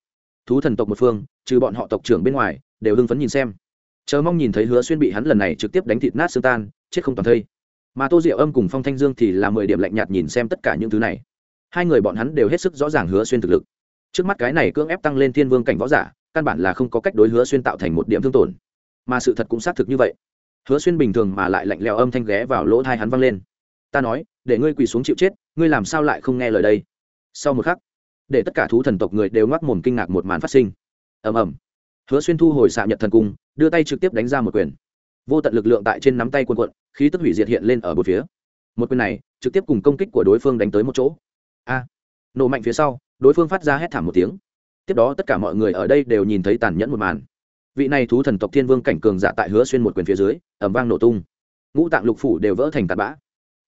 Thú thần tộc một phương, trừ bọn họ tộc trưởng bên ngoài, đều hưng phấn nhìn xem. Chờ mong nhìn thấy hứa xuyên bị hắn lần này trực tiếp đánh thịt nát xương tan, chết không toàn thây. Mà tô diệu âm cùng phong thanh dương thì là mười điểm lạnh nhạt nhìn xem tất cả những thứ này. Hai người bọn hắn đều hết sức rõ ràng hứa xuyên thực lực. Trước mắt cái này cưỡng ép tăng lên thiên vương cảnh võ giả, căn bản là không có cách đối hứa xuyên tạo thành một điểm thương tổn. Mà sự thật cũng xác thực như vậy. Hứa xuyên bình thường mà lại lạnh lẽo âm thanh ghé vào lỗ thai hắn văng lên. Ta nói để ngươi quỳ xuống chịu chết, ngươi làm sao lại không nghe lời đây? Sau một khắc, để tất cả thú thần tộc người đều ngoác mồm kinh ngạc một màn phát sinh. Ầm ầm. Hứa xuyên thu hồi xạ nhật thần cung, đưa tay trực tiếp đánh ra một quyền. Vô tận lực lượng tại trên nắm tay quân quận khí tức hủy diệt hiện lên ở một phía. Một quyền này, trực tiếp cùng công kích của đối phương đánh tới một chỗ. A. Nổ mạnh phía sau, đối phương phát ra hét thảm một tiếng. Tiếp đó tất cả mọi người ở đây đều nhìn thấy tàn nhẫn một màn. Vị này thú thần tộc thiên vương cảnh cường dạ tại hứa xuyên một quyền phía dưới ẩm vang nổ tung. Ngũ tạng lục phủ đều vỡ thành tạt bã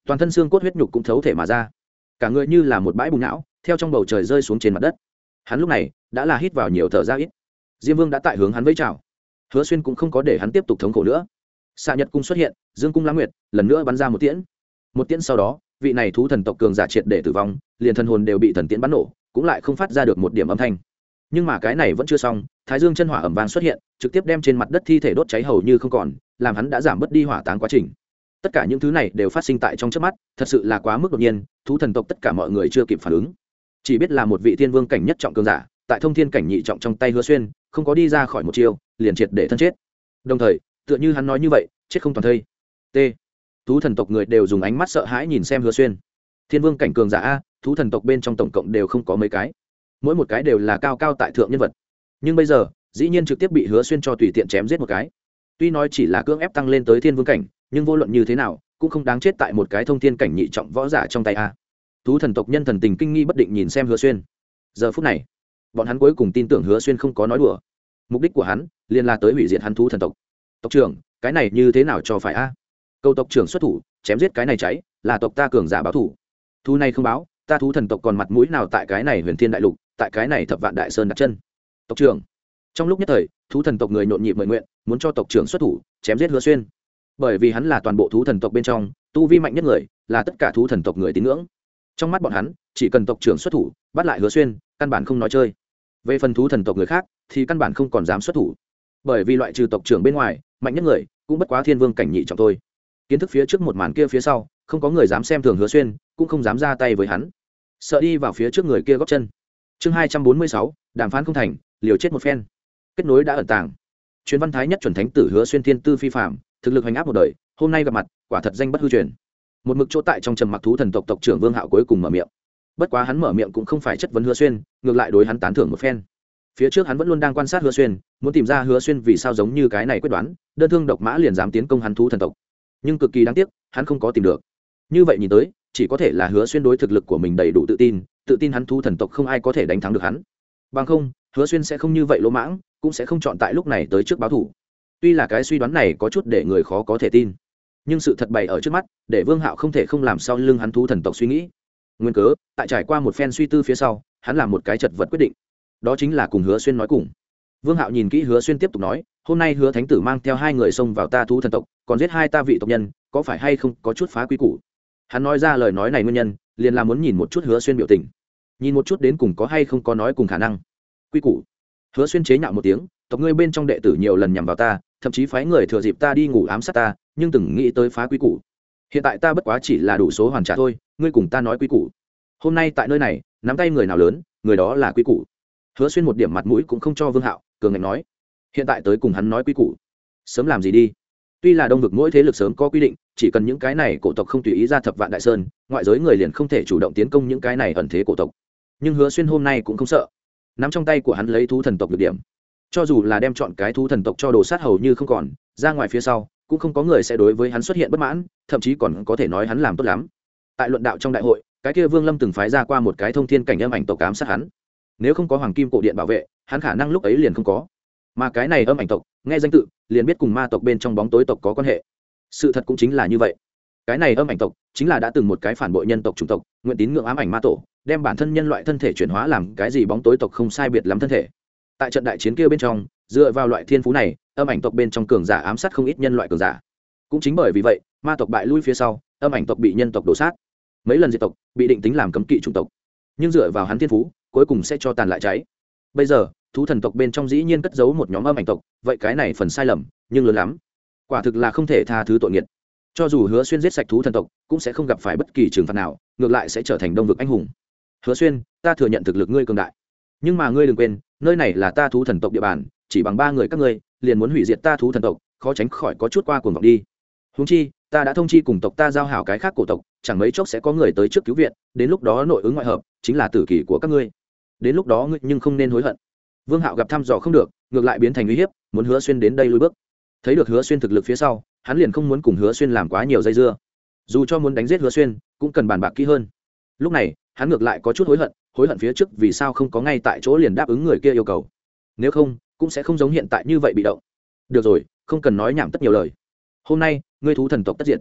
toàn thân xương cốt huyết nhục cũng thấu thể mà ra. Cả người như là một bãi bùng não, theo trong bầu trời rơi xuống trên mặt đất. Hắn lúc này đã là hít vào nhiều thở ra ít. Diêm vương đã tại hướng hắn vẫy chào. Hứa xuyên cũng không có để hắn tiếp tục thống khổ nữa. Xạ nhật cung xuất hiện, dương cung lãng nguyệt lần nữa bắn ra một tiễn. Một tiễn sau đó, vị này thú thần tộc cường giả triệt để tử vong, liền thần hồn đều bị thần tiễn bắn nổ, cũng lại không phát ra được một điểm âm thanh. Nhưng mà cái này vẫn chưa xong, thái dương chân hỏa ẩm vàng xuất hiện, trực tiếp đem trên mặt đất thi thể đốt cháy hầu như không còn, làm hắn đã giảm bớt đi hỏa táng quá trình tất cả những thứ này đều phát sinh tại trong trước mắt, thật sự là quá mức đột nhiên, thú thần tộc tất cả mọi người chưa kịp phản ứng. Chỉ biết là một vị thiên vương cảnh nhất trọng cường giả, tại thông thiên cảnh nhị trọng trong tay hứa xuyên, không có đi ra khỏi một chiêu, liền triệt để thân chết. Đồng thời, tựa như hắn nói như vậy, chết không toàn thây. T. Thú thần tộc người đều dùng ánh mắt sợ hãi nhìn xem hứa xuyên. Thiên vương cảnh cường giả a, thú thần tộc bên trong tổng cộng đều không có mấy cái. Mỗi một cái đều là cao cao tại thượng nhân vật. Nhưng bây giờ, dĩ nhiên trực tiếp bị hứa xuyên cho tùy tiện chém giết một cái. Tuy nói chỉ là cưỡng ép tăng lên tới thiên vương cảnh nhưng vô luận như thế nào, cũng không đáng chết tại một cái thông thiên cảnh nhị trọng võ giả trong tay a. Thú thần tộc nhân thần tình kinh nghi bất định nhìn xem hứa xuyên. Giờ phút này, bọn hắn cuối cùng tin tưởng hứa xuyên không có nói đùa. Mục đích của hắn liên là tới hủy diệt hắn thú thần tộc. Tộc trưởng, cái này như thế nào cho phải a? Câu tộc trưởng xuất thủ, chém giết cái này cháy, là tộc ta cường giả báo thủ. Thu này không báo, ta thú thần tộc còn mặt mũi nào tại cái này huyền thiên đại lục, tại cái này thập vạn đại sơn đặt chân. Tộc trưởng, trong lúc nhất thời, thú thần tộc người nhộn nhịp mời nguyện, muốn cho tộc trưởng xuất thủ, chém giết hứa xuyên bởi vì hắn là toàn bộ thú thần tộc bên trong, tu vi mạnh nhất người, là tất cả thú thần tộc người tín ngưỡng. Trong mắt bọn hắn, chỉ cần tộc trưởng xuất thủ, bắt lại hứa xuyên, căn bản không nói chơi. Về phần thú thần tộc người khác, thì căn bản không còn dám xuất thủ. Bởi vì loại trừ tộc trưởng bên ngoài, mạnh nhất người cũng bất quá thiên vương cảnh nhị trọng thôi. Kiến thức phía trước một màn kia phía sau, không có người dám xem thường hứa xuyên, cũng không dám ra tay với hắn. Sợ đi vào phía trước người kia góp chân. Chương hai trăm bốn mươi sáu, đàm phán không thành, liều chết một phen. Kết nối đã ẩn tàng. Chuyến văn thái nhất chuẩn thánh tử hứa xuyên thiên tư phi phạm thực lực hành áp một đời, hôm nay gặp mặt, quả thật danh bất hư truyền. Một mực chỗ tại trong trầm mặc thú thần tộc tộc trưởng vương hạo cuối cùng mở miệng. Bất quá hắn mở miệng cũng không phải chất vấn hứa xuyên, ngược lại đối hắn tán thưởng một phen. Phía trước hắn vẫn luôn đang quan sát hứa xuyên, muốn tìm ra hứa xuyên vì sao giống như cái này quyết đoán, đơn thương độc mã liền dám tiến công hắn thú thần tộc. Nhưng cực kỳ đáng tiếc, hắn không có tìm được. Như vậy nhìn tới, chỉ có thể là hứa xuyên đối thực lực của mình đầy đủ tự tin tự tin hắn thú thần tộc không ai có thể đánh thắng được hắn. Bằng không, hứa xuyên sẽ không như vậy lỗ mãng, cũng sẽ không chọn tại lúc này tới trước báo thủ tuy là cái suy đoán này có chút để người khó có thể tin, nhưng sự thật bày ở trước mắt, để vương hạo không thể không làm sao lưng hắn thú thần tộc suy nghĩ. Nguyên cớ, tại trải qua một phen suy tư phía sau, hắn làm một cái chật vật quyết định. Đó chính là cùng hứa xuyên nói cùng. Vương hạo nhìn kỹ hứa xuyên tiếp tục nói, hôm nay hứa thánh tử mang theo hai người xông vào ta thú thần tộc, còn giết hai ta vị tộc nhân, có phải hay không có chút phá quy củ? Hắn nói ra lời nói này nguyên nhân, liền là muốn nhìn một chút hứa xuyên biểu tình. Nhìn một chút đến cùng có hay không có nói cùng khả năng. Quy củ. Hứa xuyên chế nhạo một tiếng, tộc ngươi bên trong đệ tử nhiều lần nhằm vào ta thậm chí phái người thừa dịp ta đi ngủ ám sát ta, nhưng từng nghĩ tới phá quy củ. Hiện tại ta bất quá chỉ là đủ số hoàn trả thôi, ngươi cùng ta nói quy củ. Hôm nay tại nơi này, nắm tay người nào lớn, người đó là quy củ. Hứa xuyên một điểm mặt mũi cũng không cho vương hạo, cường ngạnh nói, hiện tại tới cùng hắn nói quy củ. Sớm làm gì đi? Tuy là đông vực mỗi thế lực sớm có quy định, chỉ cần những cái này cổ tộc không tùy ý ra thập vạn đại sơn, ngoại giới người liền không thể chủ động tiến công những cái này ẩn thế cổ tộc. Nhưng hứa xuyên hôm nay cũng không sợ. Nắm trong tay của hắn lấy thú thần tộc được điểm cho dù là đem chọn cái thú thần tộc cho đồ sát hầu như không còn, ra ngoài phía sau, cũng không có người sẽ đối với hắn xuất hiện bất mãn, thậm chí còn có thể nói hắn làm tốt lắm. Tại luận đạo trong đại hội, cái kia vương lâm từng phái ra qua một cái thông thiên cảnh âm ảnh tộc cám sát hắn. Nếu không có hoàng kim cổ điện bảo vệ, hắn khả năng lúc ấy liền không có. Mà cái này âm ảnh tộc, nghe danh tự, liền biết cùng ma tộc bên trong bóng tối tộc có quan hệ. Sự thật cũng chính là như vậy. Cái này âm ảnh tộc, chính là đã từng một cái phản bội nhân tộc chủng tộc, nguyện tín ngưỡng ám ảnh ma tổ, đem bản thân nhân loại thân thể chuyển hóa làm cái gì bóng tối tộc không sai biệt lắm thân thể tại trận đại chiến kia bên trong, dựa vào loại thiên phú này, âm ảnh tộc bên trong cường giả ám sát không ít nhân loại cường giả. Cũng chính bởi vì vậy, ma tộc bại lui phía sau, âm ảnh tộc bị nhân tộc đổ sát. Mấy lần diệt tộc, bị định tính làm cấm kỵ chủng tộc. Nhưng dựa vào hắn thiên phú, cuối cùng sẽ cho tàn lại cháy. Bây giờ, thú thần tộc bên trong dĩ nhiên cất giấu một nhóm âm ảnh tộc, vậy cái này phần sai lầm, nhưng lớn lắm. Quả thực là không thể tha thứ tội nghiệt. Cho dù hứa xuyên giết sạch thú thần tộc, cũng sẽ không gặp phải bất kỳ trừng phạt nào, ngược lại sẽ trở thành đông vực anh hùng. Hứa xuyên, ta thừa nhận thực lực ngươi cường đại. Nhưng mà ngươi đừng quên nơi này là ta thú thần tộc địa bàn, chỉ bằng ba người các ngươi, liền muốn hủy diệt ta thú thần tộc, khó tránh khỏi có chút qua cuồng vọng đi. Húng chi, ta đã thông chi cùng tộc ta giao hảo cái khác cổ tộc, chẳng mấy chốc sẽ có người tới trước cứu viện, đến lúc đó nội ứng ngoại hợp, chính là tử kỷ của các ngươi. Đến lúc đó ngươi nhưng không nên hối hận. Vương hạo gặp thăm dò không được, ngược lại biến thành uy hiếp, muốn hứa xuyên đến đây lui bước. Thấy được hứa xuyên thực lực phía sau, hắn liền không muốn cùng hứa xuyên làm quá nhiều dây dưa. Dù cho muốn đánh giết hứa xuyên, cũng cần bàn bạc kỹ hơn lúc này hắn ngược lại có chút hối hận hối hận phía trước vì sao không có ngay tại chỗ liền đáp ứng người kia yêu cầu. Nếu không cũng sẽ không giống hiện tại như vậy bị động. Được rồi không cần nói nhảm tất nhiều lời. Hôm nay ngươi thú thần tộc tất diện,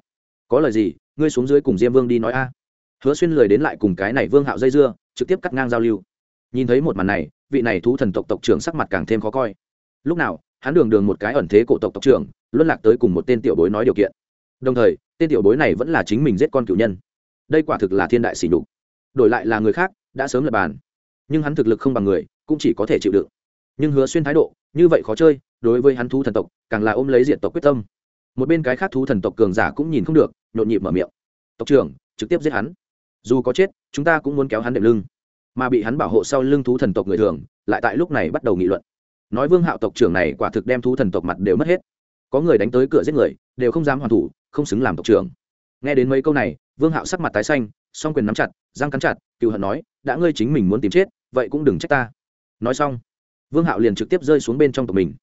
có lời gì ngươi xuống dưới cùng diêm vương đi nói a. Hứa xuyên lời đến lại cùng cái này vương hạo dây dưa trực tiếp cắt ngang giao lưu. Nhìn thấy một màn này vị này thú thần tộc tộc trưởng sắc mặt càng thêm khó coi. Lúc nào hắn đường đường một cái ẩn thế cổ tộc tộc trưởng luân lạc tới cùng một tên tiểu bối nói điều kiện. Đồng thời tên tiểu bối này vẫn là chính mình giết con cựu nhân đây quả thực là thiên đại sỉ nhục. Đổi lại là người khác, đã sớm lập bàn. Nhưng hắn thực lực không bằng người, cũng chỉ có thể chịu đựng. Nhưng hứa xuyên thái độ, như vậy khó chơi, đối với hắn thú thần tộc, càng là ôm lấy diện tộc quyết tâm. Một bên cái khác thú thần tộc cường giả cũng nhìn không được, nhộn nhịp mở miệng. Tộc trưởng, trực tiếp giết hắn. Dù có chết, chúng ta cũng muốn kéo hắn đệm lưng. Mà bị hắn bảo hộ sau lưng thú thần tộc người thường, lại tại lúc này bắt đầu nghị luận. Nói vương hạo tộc trưởng này quả thực đem thú thần tộc mặt đều mất hết. Có người đánh tới cửa giết người, đều không dám hoàn thủ, không xứng làm tộc trưởng. Nghe đến mấy câu này vương hạo sắc mặt tái xanh, song quyền nắm chặt, răng cắn chặt cựu hận nói, đã ngươi chính mình muốn tìm chết, vậy cũng đừng trách ta. Nói xong, vương hạo liền trực tiếp rơi xuống bên trong tộc mình.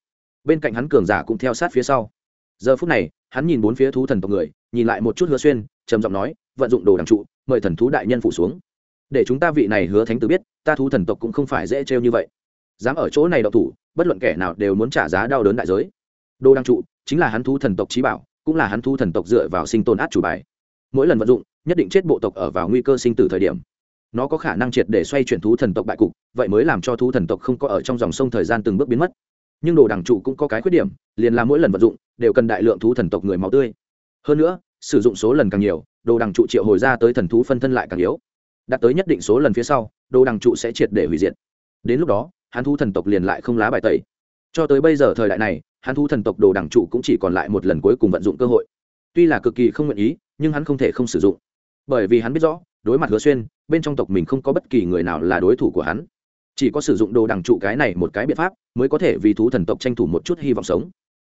Bên cạnh hắn cường giả cũng theo sát phía sau. Giờ phút này, hắn nhìn bốn phía thú thần tộc người, nhìn lại một chút hứa xuyên, trầm giọng nói, vận dụng đồ đằng trụ, mời thần thú đại nhân phủ xuống. Để chúng ta vị này hứa thánh tử biết, ta thú thần tộc cũng không phải dễ trêu như vậy. Dám ở chỗ này đậu thủ, bất luận kẻ nào đều muốn trả giá đau đớn đại giới. Đồ đăng trụ, chính là hắn thú thần tộc trí bảo, cũng là hắn thú thần tộc dựa vào sinh tồn át chủ bài mỗi lần vận dụng, nhất định chết bộ tộc ở vào nguy cơ sinh tử thời điểm. Nó có khả năng triệt để xoay chuyển thú thần tộc bại cục, vậy mới làm cho thú thần tộc không có ở trong dòng sông thời gian từng bước biến mất. Nhưng đồ đằng trụ cũng có cái khuyết điểm, liền là mỗi lần vận dụng, đều cần đại lượng thú thần tộc người máu tươi. Hơn nữa, sử dụng số lần càng nhiều, đồ đằng trụ triệu hồi ra tới thần thú phân thân lại càng yếu. Đạt tới nhất định số lần phía sau, đồ đằng trụ sẽ triệt để hủy diệt. Đến lúc đó, hắn thú thần tộc liền lại không lá bài tẩy. Cho tới bây giờ thời đại này, hắn thú thần tộc đồ đằng trụ cũng chỉ còn lại một lần cuối cùng vận dụng cơ hội tuy là cực kỳ không nguyện ý, nhưng hắn không thể không sử dụng. Bởi vì hắn biết rõ, đối mặt hứa xuyên, bên trong tộc mình không có bất kỳ người nào là đối thủ của hắn. Chỉ có sử dụng đồ đằng trụ cái này một cái biện pháp, mới có thể vì thú thần tộc tranh thủ một chút hy vọng sống.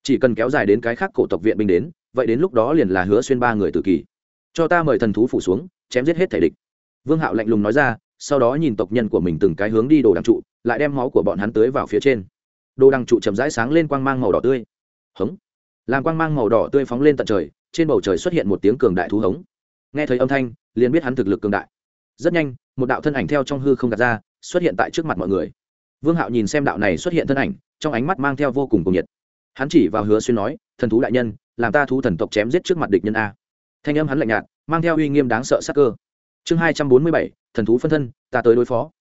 Chỉ cần kéo dài đến cái khác cổ tộc viện binh đến, vậy đến lúc đó liền là hứa xuyên ba người tự kỳ. Cho ta mời thần thú phủ xuống, chém giết hết thể địch. Vương hạo lạnh lùng nói ra, sau đó nhìn tộc nhân của mình từng cái hướng đi đồ đằng trụ, lại đem máu của bọn hắn tới vào phía trên. Đồ đằng trụ chậm rãi sáng lên quang mang màu đỏ tươi. Hống. Làm quang mang màu đỏ tươi phóng lên tận trời trên bầu trời xuất hiện một tiếng cường đại thú hống. Nghe thấy âm thanh, liền biết hắn thực lực cường đại. Rất nhanh, một đạo thân ảnh theo trong hư không gạt ra, xuất hiện tại trước mặt mọi người. Vương hạo nhìn xem đạo này xuất hiện thân ảnh, trong ánh mắt mang theo vô cùng cuồng nhiệt. Hắn chỉ vào hứa xuyên nói, thần thú đại nhân, làm ta thú thần tộc chém giết trước mặt địch nhân a. Thanh âm hắn lạnh nhạt, mang theo uy nghiêm đáng sợ sắc cơ. Chương hai trăm bốn mươi bảy, thần thú phân thân, ta tới đối phó.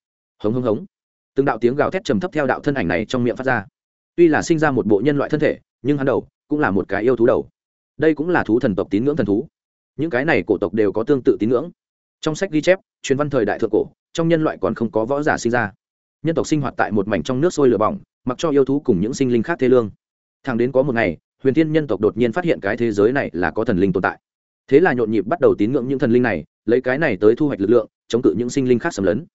Hống hống hống. Từng đạo tiếng gào thét trầm thấp theo đạo thân ảnh này trong miệng phát ra. Tuy là sinh ra một bộ nhân loại thân thể, nhưng hắn đầu cũng là một cái yêu thú đầu đây cũng là thú thần tộc tín ngưỡng thần thú. Những cái này cổ tộc đều có tương tự tín ngưỡng. Trong sách ghi chép, truyền văn thời đại thượng cổ, trong nhân loại còn không có võ giả sinh ra. Nhân tộc sinh hoạt tại một mảnh trong nước sôi lửa bỏng, mặc cho yêu thú cùng những sinh linh khác thế lương. Thằng đến có một ngày, huyền thiên nhân tộc đột nhiên phát hiện cái thế giới này là có thần linh tồn tại. Thế là nhộn nhịp bắt đầu tín ngưỡng những thần linh này, lấy cái này tới thu hoạch lực lượng, chống cự những sinh linh khác xâm lấn.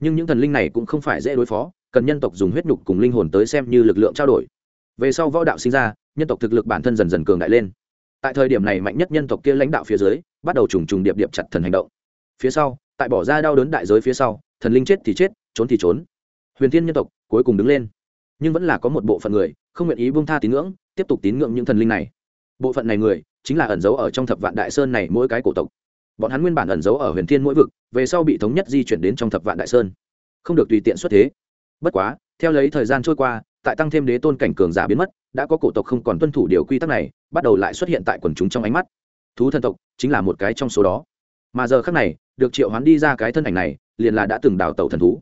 Nhưng những thần linh này cũng không phải dễ đối phó, cần nhân tộc dùng huyết nhục cùng linh hồn tới xem như lực lượng trao đổi. Về sau võ đạo sinh ra, nhân tộc thực lực bản thân dần dần cường đại lên tại thời điểm này mạnh nhất nhân tộc kia lãnh đạo phía dưới, bắt đầu trùng trùng điệp điệp chặt thần hành động. Phía sau, tại bỏ ra đau đớn đại giới phía sau, thần linh chết thì chết, trốn thì trốn. Huyền thiên nhân tộc cuối cùng đứng lên. Nhưng vẫn là có một bộ phận người không nguyện ý buông tha tín ngưỡng, tiếp tục tín ngưỡng những thần linh này. Bộ phận này người chính là ẩn giấu ở trong thập vạn đại sơn này mỗi cái cổ tộc. Bọn hắn nguyên bản ẩn giấu ở huyền thiên mỗi vực, về sau bị thống nhất di chuyển đến trong thập vạn đại sơn. Không được tùy tiện xuất thế. Bất quá, theo lấy thời gian trôi qua, tại tăng thêm đế tôn cảnh cường giả biến mất, đã có cổ tộc không còn tuân thủ điều quy tắc này bắt đầu lại xuất hiện tại quần chúng trong ánh mắt. Thú thần tộc chính là một cái trong số đó. Mà giờ khác này, được triệu hoán đi ra cái thân ảnh này, liền là đã từng đào tẩu thần thú.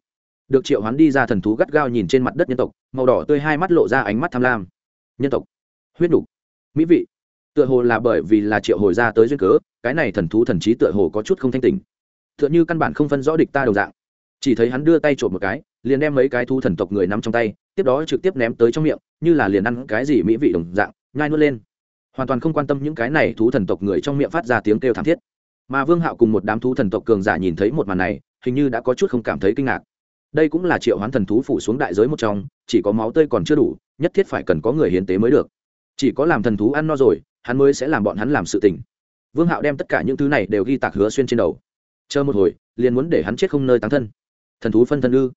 Được triệu hoán đi ra thần thú gắt gao nhìn trên mặt đất nhân tộc, màu đỏ tươi hai mắt lộ ra ánh mắt tham lam. Nhân tộc. Huyết đủ mỹ vị. Tựa hồ là bởi vì là triệu hồi ra tới duyên cớ, cái này thần thú thần trí tựa hồ có chút không thanh tình tựa như căn bản không phân rõ địch ta đồng dạng. Chỉ thấy hắn đưa tay trộm một cái, liền đem mấy cái thú thần tộc người nắm trong tay, tiếp đó trực tiếp ném tới trong miệng, như là liền ăn cái gì mỹ vị đồng dạng, nhai nuốt lên hoàn toàn không quan tâm những cái này thú thần tộc người trong miệng phát ra tiếng kêu thảm thiết. Mà vương hạo cùng một đám thú thần tộc cường giả nhìn thấy một màn này, hình như đã có chút không cảm thấy kinh ngạc. Đây cũng là triệu hoán thần thú phủ xuống đại giới một trong, chỉ có máu tươi còn chưa đủ, nhất thiết phải cần có người hiến tế mới được. Chỉ có làm thần thú ăn no rồi, hắn mới sẽ làm bọn hắn làm sự tình. Vương hạo đem tất cả những thứ này đều ghi tạc hứa xuyên trên đầu. Chờ một hồi, liền muốn để hắn chết không nơi tán thân. Thần thú phân thân ư?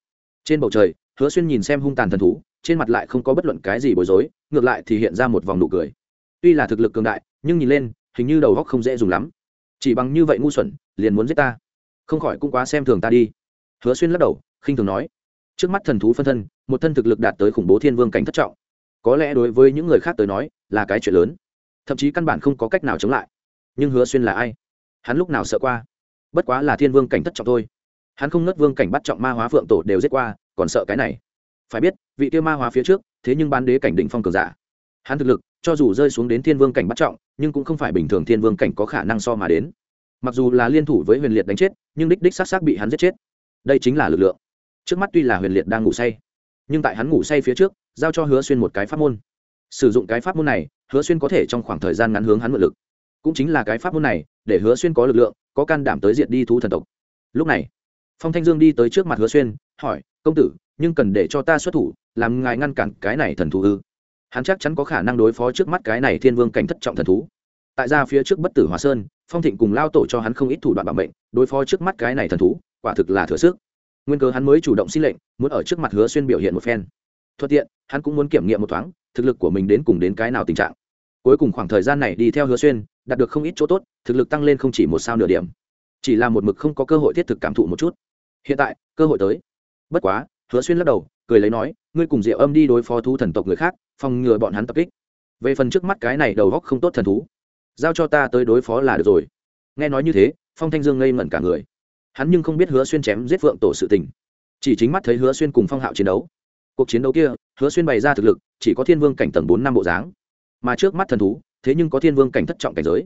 Trên bầu trời, hứa xuyên nhìn xem hung tàn thần thú, trên mặt lại không có bất luận cái gì bối rối, ngược lại thì hiện ra một vòng nụ cười tuy là thực lực cường đại, nhưng nhìn lên, hình như đầu góc không dễ dùng lắm. Chỉ bằng như vậy ngu xuẩn, liền muốn giết ta. Không khỏi cũng quá xem thường ta đi. Hứa xuyên lắc đầu, khinh thường nói. Trước mắt thần thú phân thân, một thân thực lực đạt tới khủng bố thiên vương cảnh thất trọng. Có lẽ đối với những người khác tới nói, là cái chuyện lớn. Thậm chí căn bản không có cách nào chống lại. Nhưng hứa xuyên là ai? Hắn lúc nào sợ qua? Bất quá là thiên vương cảnh thất trọng thôi. Hắn không ngất vương cảnh bắt trọng ma hóa phượng tổ đều giết qua, còn sợ cái này. Phải biết, vị tiêu ma hóa phía trước, thế nhưng bán đế cảnh đỉnh phong cường giả. Hắn thực lực cho dù rơi xuống đến thiên vương cảnh bắt trọng, nhưng cũng không phải bình thường thiên vương cảnh có khả năng so mà đến. Mặc dù là liên thủ với huyền liệt đánh chết, nhưng đích đích s á t s á t bị hắn giết chết. Đây chính là lực lượng. Trước mắt tuy là huyền liệt đang ngủ say, nhưng tại hắn ngủ say phía trước, giao cho hứa xuyên một cái pháp môn. Sử dụng cái pháp môn này, hứa xuyên có thể trong khoảng thời gian ngắn hướng hắn mượn lực. Cũng chính là cái pháp môn này, để hứa xuyên có lực lượng, có can đảm tới diện đi thú thần tộc. Lúc này, phong thanh dương đi tới trước mặt hứa xuyên, hỏi, công tử, nhưng cần để cho ta xuất thủ, làm ngài ngăn cản cái này thần thú ư? Hắn chắc chắn có khả năng đối phó trước mắt cái này thiên vương cảnh thất trọng thần thú. Tại ra phía trước bất tử hòa sơn, phong thịnh cùng lao tổ cho hắn không ít thủ đoạn bảo mệnh, đối phó trước mắt cái này thần thú, quả thực là thừa sức. Nguyên cớ hắn mới chủ động xin lệnh, muốn ở trước mặt hứa xuyên biểu hiện một phen. Thuận tiện, hắn cũng muốn kiểm nghiệm một thoáng, thực lực của mình đến cùng đến cái nào tình trạng. Cuối cùng khoảng thời gian này đi theo hứa xuyên, đạt được không ít chỗ tốt, thực lực tăng lên không chỉ một sao nửa điểm. Chỉ là một mực không có cơ hội thiết thực cảm thụ một chút. Hiện tại, cơ hội tới. Bất quá, hứa xuyên lắc đầu, cười lấy nói ngươi cùng diệu âm đi đối phó thú thần tộc người khác, phòng ngừa bọn hắn tập kích. Về phần trước mắt cái này đầu góc không tốt thần thú, giao cho ta tới đối phó là được rồi. Nghe nói như thế, phong thanh dương ngây ngẩn cả người. Hắn nhưng không biết hứa xuyên chém giết phượng tổ sự tình, chỉ chính mắt thấy hứa xuyên cùng phong hạo chiến đấu. Cuộc chiến đấu kia, hứa xuyên bày ra thực lực, chỉ có thiên vương cảnh tầng bốn năm bộ dáng. Mà trước mắt thần thú, thế nhưng có thiên vương cảnh thất trọng cảnh giới.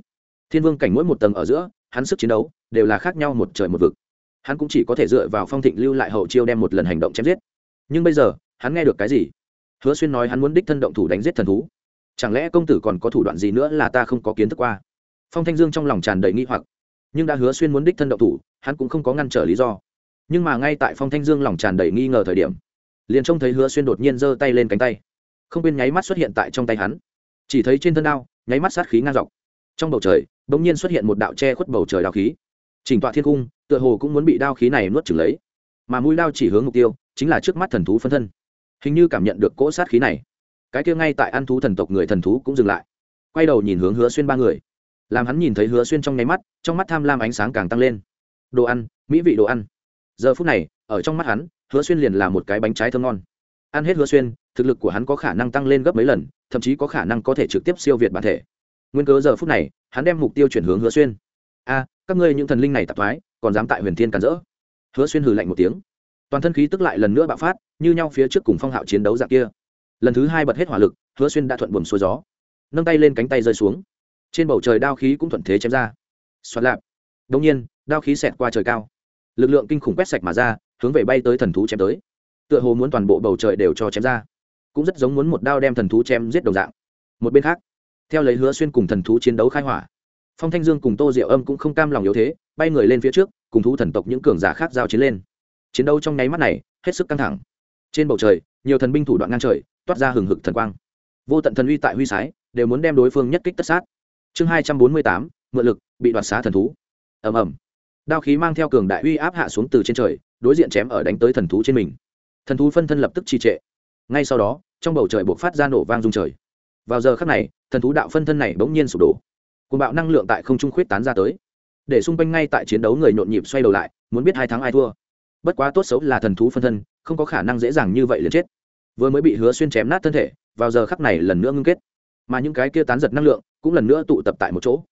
Thiên vương cảnh mỗi một tầng ở giữa, hắn sức chiến đấu đều là khác nhau một trời một vực. Hắn cũng chỉ có thể dựa vào phong thịnh lưu lại hậu chiêu đem một lần hành động chém giết. Nhưng bây giờ hắn nghe được cái gì? Hứa xuyên nói hắn muốn đích thân động thủ đánh giết thần thú. Chẳng lẽ công tử còn có thủ đoạn gì nữa là ta không có kiến thức qua? Phong thanh dương trong lòng tràn đầy nghi hoặc. Nhưng đã hứa xuyên muốn đích thân động thủ, hắn cũng không có ngăn trở lý do. Nhưng mà ngay tại phong thanh dương lòng tràn đầy nghi ngờ thời điểm, liền trông thấy hứa xuyên đột nhiên giơ tay lên cánh tay. Không quên nháy mắt xuất hiện tại trong tay hắn. Chỉ thấy trên thân đao, nháy mắt sát khí ngang dọc. Trong bầu trời đ ỗ n g nhiên xuất hiện một đạo che khuất bầu trời đao khí. Chỉnh tọa thiên cung, tựa hồ cũng muốn bị đao khí này nuốt trừng lấy. Mà mũi đao chỉ hướng mục tiêu, chính là trước mắt thần thú phân thân hình như cảm nhận được cỗ sát khí này. Cái kia ngay tại ăn thú thần tộc người thần thú cũng dừng lại. Quay đầu nhìn hướng hứa xuyên ba người. Làm hắn nhìn thấy hứa xuyên trong nháy mắt, trong mắt tham lam ánh sáng càng tăng lên. Đồ ăn, mỹ vị đồ ăn. Giờ phút này, ở trong mắt hắn, hứa xuyên liền là một cái bánh trái thơm ngon. Ăn hết hứa xuyên, thực lực của hắn có khả năng tăng lên gấp mấy lần, thậm chí có khả năng có thể trực tiếp siêu việt bản thể. Nguyên cớ giờ phút này, hắn đem mục tiêu chuyển hướng hứa xuyên. A, các ngươi những thần linh này tạp thoái, còn dám tại huyền thiên cản rỡ? Hứa xuyên hừ lạnh một tiếng toàn thân khí tức lại lần nữa bạo phát, như nhau phía trước cùng phong hạo chiến đấu dạng kia. Lần thứ hai bật hết hỏa lực, hứa xuyên đã thuận buồm xuôi gió. Nâng tay lên cánh tay rơi xuống. Trên bầu trời đao khí cũng thuận thế chém ra. Xoạt lạp. Đông nhiên, đao khí xẹt qua trời cao. Lực lượng kinh khủng quét sạch mà ra, hướng về bay tới thần thú chém tới. Tựa hồ muốn toàn bộ bầu trời đều cho chém ra. Cũng rất giống muốn một đao đem thần thú chém giết đồng dạng. Một bên khác, theo lấy hứa xuyên cùng thần thú chiến đấu khai hỏa, phong thanh dương cùng tô diệu âm cũng không cam lòng yếu thế, bay người lên phía trước, cùng thú thần tộc những cường giả khác giao chiến lên chiến đấu trong nháy mắt này, hết sức căng thẳng. Trên bầu trời, nhiều thần binh thủ đoạn ngang trời, toát ra hừng hực thần quang. Vô tận thần uy tại huy sái, đều muốn đem đối phương nhất kích tất sát. Chương hai trăm bốn mươi tám, mượn lực, bị đoạt xá thần thú. Ầm ầm. Đao khí mang theo cường đại uy áp hạ xuống từ trên trời, đối diện chém ở đánh tới thần thú trên mình. Thần thú phân thân lập tức trì trệ. Ngay sau đó, trong bầu trời buộc phát ra nổ vang rung trời. Vào giờ khắc này, thần thú đạo phân thân này bỗng nhiên sụp đổ. Cùng bạo năng lượng tại không trung khuyết tán ra tới. Để xung quanh ngay tại chiến đấu người nhộn nhịp xoay đầu lại, muốn biết hai thắng ai thua bất quá tốt xấu là thần thú phân thân, không có khả năng dễ dàng như vậy liền chết. Vừa mới bị hứa xuyên chém nát thân thể, vào giờ khắc này lần nữa ngưng kết. Mà những cái kia tán giật năng lượng cũng lần nữa tụ tập tại một chỗ.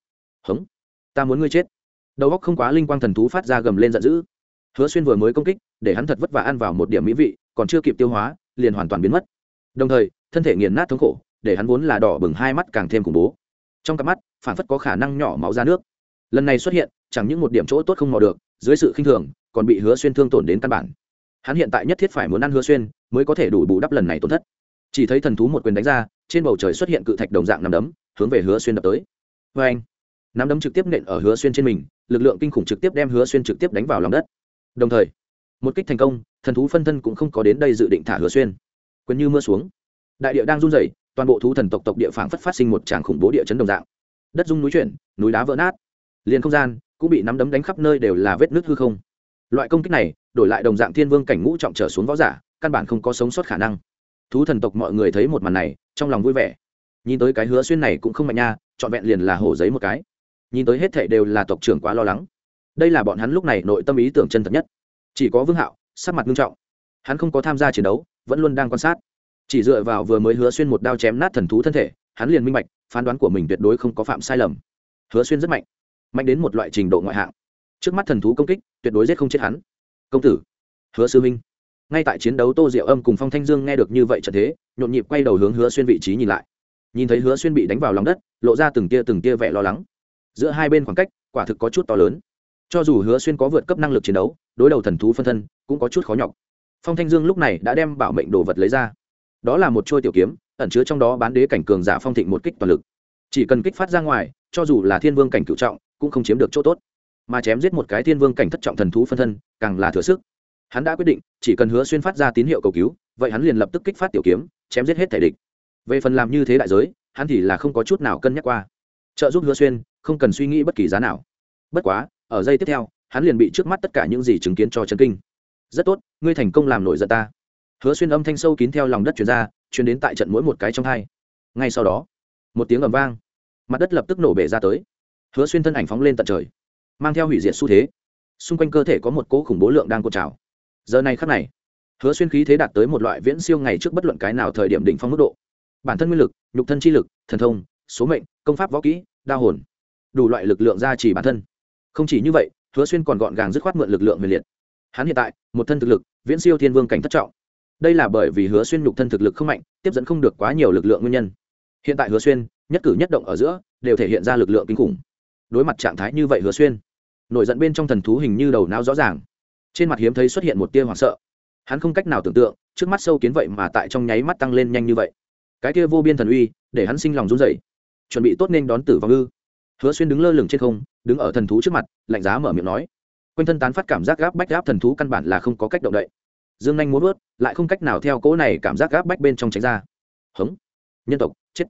Hống, ta muốn ngươi chết. Đầu óc không quá linh quang thần thú phát ra gầm lên giận dữ. Hứa xuyên vừa mới công kích, để hắn thật vất vả ăn vào một điểm mỹ vị, còn chưa kịp tiêu hóa, liền hoàn toàn biến mất. Đồng thời, thân thể nghiền nát thống khổ, để hắn vốn là đỏ bừng hai mắt càng thêm khủng bố. Trong cặp mắt, phản phất có khả năng nhỏ máu ra nước. Lần này xuất hiện, chẳng những một điểm chỗ tốt không mò được, dưới sự khinh thường còn bị hứa xuyên thương tổn đến căn bản. Hắn hiện tại nhất thiết phải muốn ăn hứa xuyên, mới có thể đủ bù đắp lần này tổn thất. Chỉ thấy thần thú một quyền đánh ra, trên bầu trời xuất hiện cự thạch đồng dạng nằm đấm, hướng về hứa xuyên đập tới. Vê anh, nắm đấm trực tiếp nện ở hứa xuyên trên mình, lực lượng kinh khủng trực tiếp đem hứa xuyên trực tiếp đánh vào lòng đất. Đồng thời, một kích thành công, thần thú phân thân cũng không có đến đây dự định thả hứa xuyên. Quyền như mưa xuống. Đại địa đang run rẩy, toàn bộ thú thần tộc tộc địa phản phất phát sinh một tràng khủng bố địa chấn đồng dạng. Đất rung núi chuyển, núi đá vỡ nát. Liền không gian cũng bị nắm đấm đánh khắp nơi đều là vết nứt hư không loại công kích này, đổi lại đồng dạng thiên vương cảnh ngũ trọng trở xuống võ giả, căn bản không có sống sót khả năng. Thú thần tộc mọi người thấy một màn này, trong lòng vui vẻ. Nhìn tới cái hứa xuyên này cũng không mạnh nha, trọn vẹn liền là hổ giấy một cái. Nhìn tới hết thệ đều là tộc trưởng quá lo lắng. Đây là bọn hắn lúc này nội tâm ý tưởng chân thật nhất. Chỉ có vương hạo, sắc mặt nghiêm trọng. Hắn không có tham gia chiến đấu, vẫn luôn đang quan sát. Chỉ dựa vào vừa mới hứa xuyên một đao chém nát thần thú thân thể, hắn liền minh bạch, phán đoán của mình tuyệt đối không có phạm sai lầm. Hứa xuyên rất mạnh. Mạnh đến một loại trình độ ngoại hạng trước mắt thần thú công kích, tuyệt đối giết không chết hắn. Công tử, hứa sư minh ngay tại chiến đấu tô diệu âm cùng phong thanh dương nghe được như vậy trận thế, nhộn nhịp quay đầu hướng hứa xuyên vị trí nhìn lại. Nhìn thấy hứa xuyên bị đánh vào lòng đất, lộ ra từng tia từng tia vẻ lo lắng. Giữa hai bên khoảng cách, quả thực có chút to lớn. Cho dù hứa xuyên có vượt cấp năng lực chiến đấu, đối đầu thần thú phân thân, cũng có chút khó nhọc. Phong thanh dương lúc này đã đem bảo mệnh đồ vật lấy ra. Đó là một trôi tiểu kiếm, ẩn chứa trong đó bán đế cảnh cường giả phong thịnh một kích toàn lực. Chỉ cần kích phát ra ngoài, cho dù là thiên vương cảnh cựu trọng, cũng không chiếm được chỗ tốt mà chém giết một cái thiên vương cảnh thất trọng thần thú phân thân, càng là thừa sức. Hắn đã quyết định, chỉ cần hứa xuyên phát ra tín hiệu cầu cứu, vậy hắn liền lập tức kích phát tiểu kiếm, chém giết hết thể địch. Về phần làm như thế đại giới, hắn thì là không có chút nào cân nhắc qua. Trợ giúp hứa xuyên, không cần suy nghĩ bất kỳ giá nào. Bất quá, ở giây tiếp theo, hắn liền bị trước mắt tất cả những gì chứng kiến cho chân kinh. Rất tốt, ngươi thành công làm nổi giận ta. Hứa xuyên âm thanh sâu kín theo lòng đất chuyển ra chuyển đến tại trận mỗi một cái trong hai. Ngay sau đó, một tiếng ầm vang. Mặt đất lập tức nổ bể ra tới. Hứa xuyên thân ảnh phóng lên tận trời mang theo hủy diệt xu thế. Xung quanh cơ thể có một cỗ khủng bố lượng đang cột trào. Giờ này khắc này, hứa xuyên khí thế đạt tới một loại viễn siêu ngày trước bất luận cái nào thời điểm đỉnh phong mức độ. Bản thân nguyên lực, nhục thân chi lực, thần thông, số mệnh, công pháp võ kỹ đa hồn, đủ loại lực lượng gia trì bản thân. Không chỉ như vậy, hứa xuyên còn gọn gàng dứt khoát mượn lực lượng huyền liệt. Hắn hiện tại, một thân thực lực, viễn siêu thiên vương cảnh thất trọng. Đây là bởi vì hứa xuyên nhục thân thực lực không mạnh, tiếp dẫn không được quá nhiều lực lượng nguyên nhân. Hiện tại hứa xuyên, nhất cử nhất động ở giữa, đều thể hiện ra lực lượng kinh khủng đối mặt trạng thái như vậy hứa xuyên. Nổi giận bên trong thần thú hình như đầu não rõ ràng. Trên mặt hiếm thấy xuất hiện một tia hoảng sợ. Hắn không cách nào tưởng tượng, trước mắt sâu kiến vậy mà tại trong nháy mắt tăng lên nhanh như vậy. Cái kia vô biên thần uy, để hắn sinh lòng run dậy chuẩn bị tốt nên đón tử vong ư. Hứa xuyên đứng lơ lửng trên không, đứng ở thần thú trước mặt, lạnh giá mở miệng nói. Quanh thân tán phát cảm giác gáp bách gáp thần thú căn bản là không có cách động đậy. Dương nhanh muốn vớt lại không cách nào theo cỗ này cảm giác gáp bách bên trong tránh ra. Hống. Nhân tộc, chết.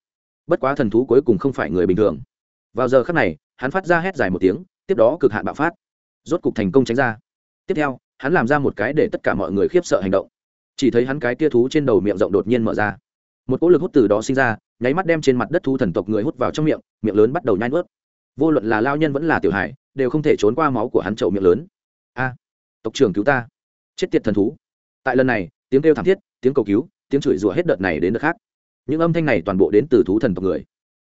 Bất quá thần thú cuối cùng không phải người bình thường. Vào giờ khắc này hắn phát ra hét dài một tiếng, tiếp đó cực hạn bạo phát. Rốt cục thành công tránh ra. Tiếp theo, hắn làm ra một cái để tất cả mọi người khiếp sợ hành động. Chỉ thấy hắn cái tia thú trên đầu miệng rộng đột nhiên mở ra. Một cỗ lực hút từ đó sinh ra, nháy mắt đem trên mặt đất thú thần tộc người hút vào trong miệng miệng lớn bắt đầu nhai nuốt. Vô luận là lao nhân vẫn là tiểu hải đều không thể trốn qua máu của hắn chậu miệng lớn. A, tộc trưởng cứu ta. Chết tiệt thần thú. Tại lần này, tiếng kêu thảm thiết, tiếng cầu cứu, tiếng chửi rủa hết đợt này đến đợt khác. Những âm thanh này toàn bộ đến từ thú thần tộc người.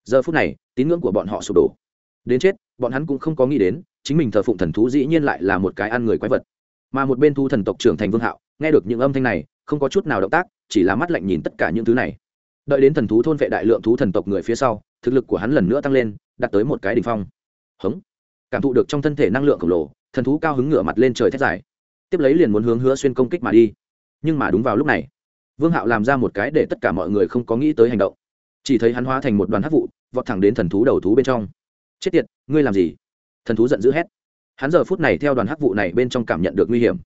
Giờ phút này, tín ngưỡng của bọn họ sụp đổ đến chết, bọn hắn cũng không có nghĩ đến, chính mình thờ phụng thần thú dĩ nhiên lại là một cái ăn người quái vật. Mà một bên thu thần tộc trưởng thành vương hạo, nghe được những âm thanh này, không có chút nào động tác, chỉ là mắt lạnh nhìn tất cả những thứ này. Đợi đến thần thú thôn vệ đại lượng thú thần tộc người phía sau, thực lực của hắn lần nữa tăng lên, đạt tới một cái đ ỉ n h phong. Hống. Cảm thụ được trong thân thể năng lượng khổng lồ, thần thú cao hứng ngửa mặt lên trời thét dài. Tiếp lấy liền muốn hướng hứa xuyên công kích mà đi. Nhưng mà đúng vào lúc này, vương hạo làm ra một cái để tất cả mọi người không có nghĩ tới hành động. Chỉ thấy hắn hóa thành một đoàn hát vụ, vọt thẳng đến thần thú đầu thú bên trong chết tiệt, ngươi làm gì? Thần thú giận dữ hét. Hắn giờ phút này theo đoàn hắc vụ này bên trong cảm nhận được nguy hiểm.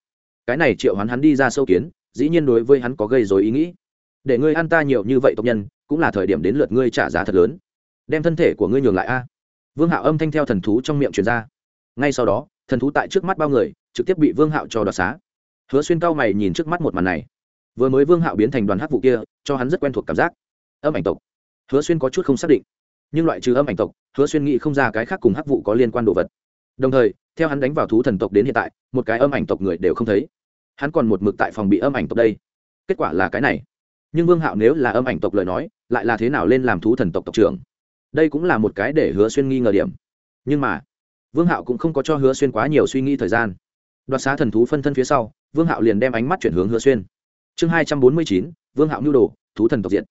Cái này triệu hắn hắn đi ra sâu kiến, dĩ nhiên đối với hắn có gây dối ý nghĩ. Để ngươi ăn ta nhiều như vậy tộc nhân, cũng là thời điểm đến lượt ngươi trả giá thật lớn. Đem thân thể của ngươi nhường lại a. Vương hạo âm thanh theo thần thú trong miệng truyền ra. Ngay sau đó, thần thú tại trước mắt bao người, trực tiếp bị vương hạo cho đoạt xá. Hứa xuyên cao mày nhìn trước mắt một màn này. Vừa mới vương hạo biến thành đoàn hắc vụ kia, cho hắn rất quen thuộc cảm giác. Âm ảnh tộc. Hứa xuyên có chút không xác định nhưng loại trừ âm ảnh tộc, hứa xuyên nghĩ không ra cái khác cùng hắc vụ có liên quan đồ vật. Đồng thời, theo hắn đánh vào thú thần tộc đến hiện tại, một cái âm ảnh tộc người đều không thấy. Hắn còn một mực tại phòng bị âm ảnh tộc đây. Kết quả là cái này. Nhưng vương hạo nếu là âm ảnh tộc lời nói, lại là thế nào lên làm thú thần tộc tộc trưởng? Đây cũng là một cái để hứa xuyên nghi ngờ điểm. Nhưng mà, vương hạo cũng không có cho hứa xuyên quá nhiều suy nghĩ thời gian. Đoạt xá thần thú phân thân phía sau, vương hạo liền đem ánh mắt chuyển hướng hứa xuyên. Chương hai trăm bốn mươi chín, vương hạo nhu đồ, thú thần tộc diện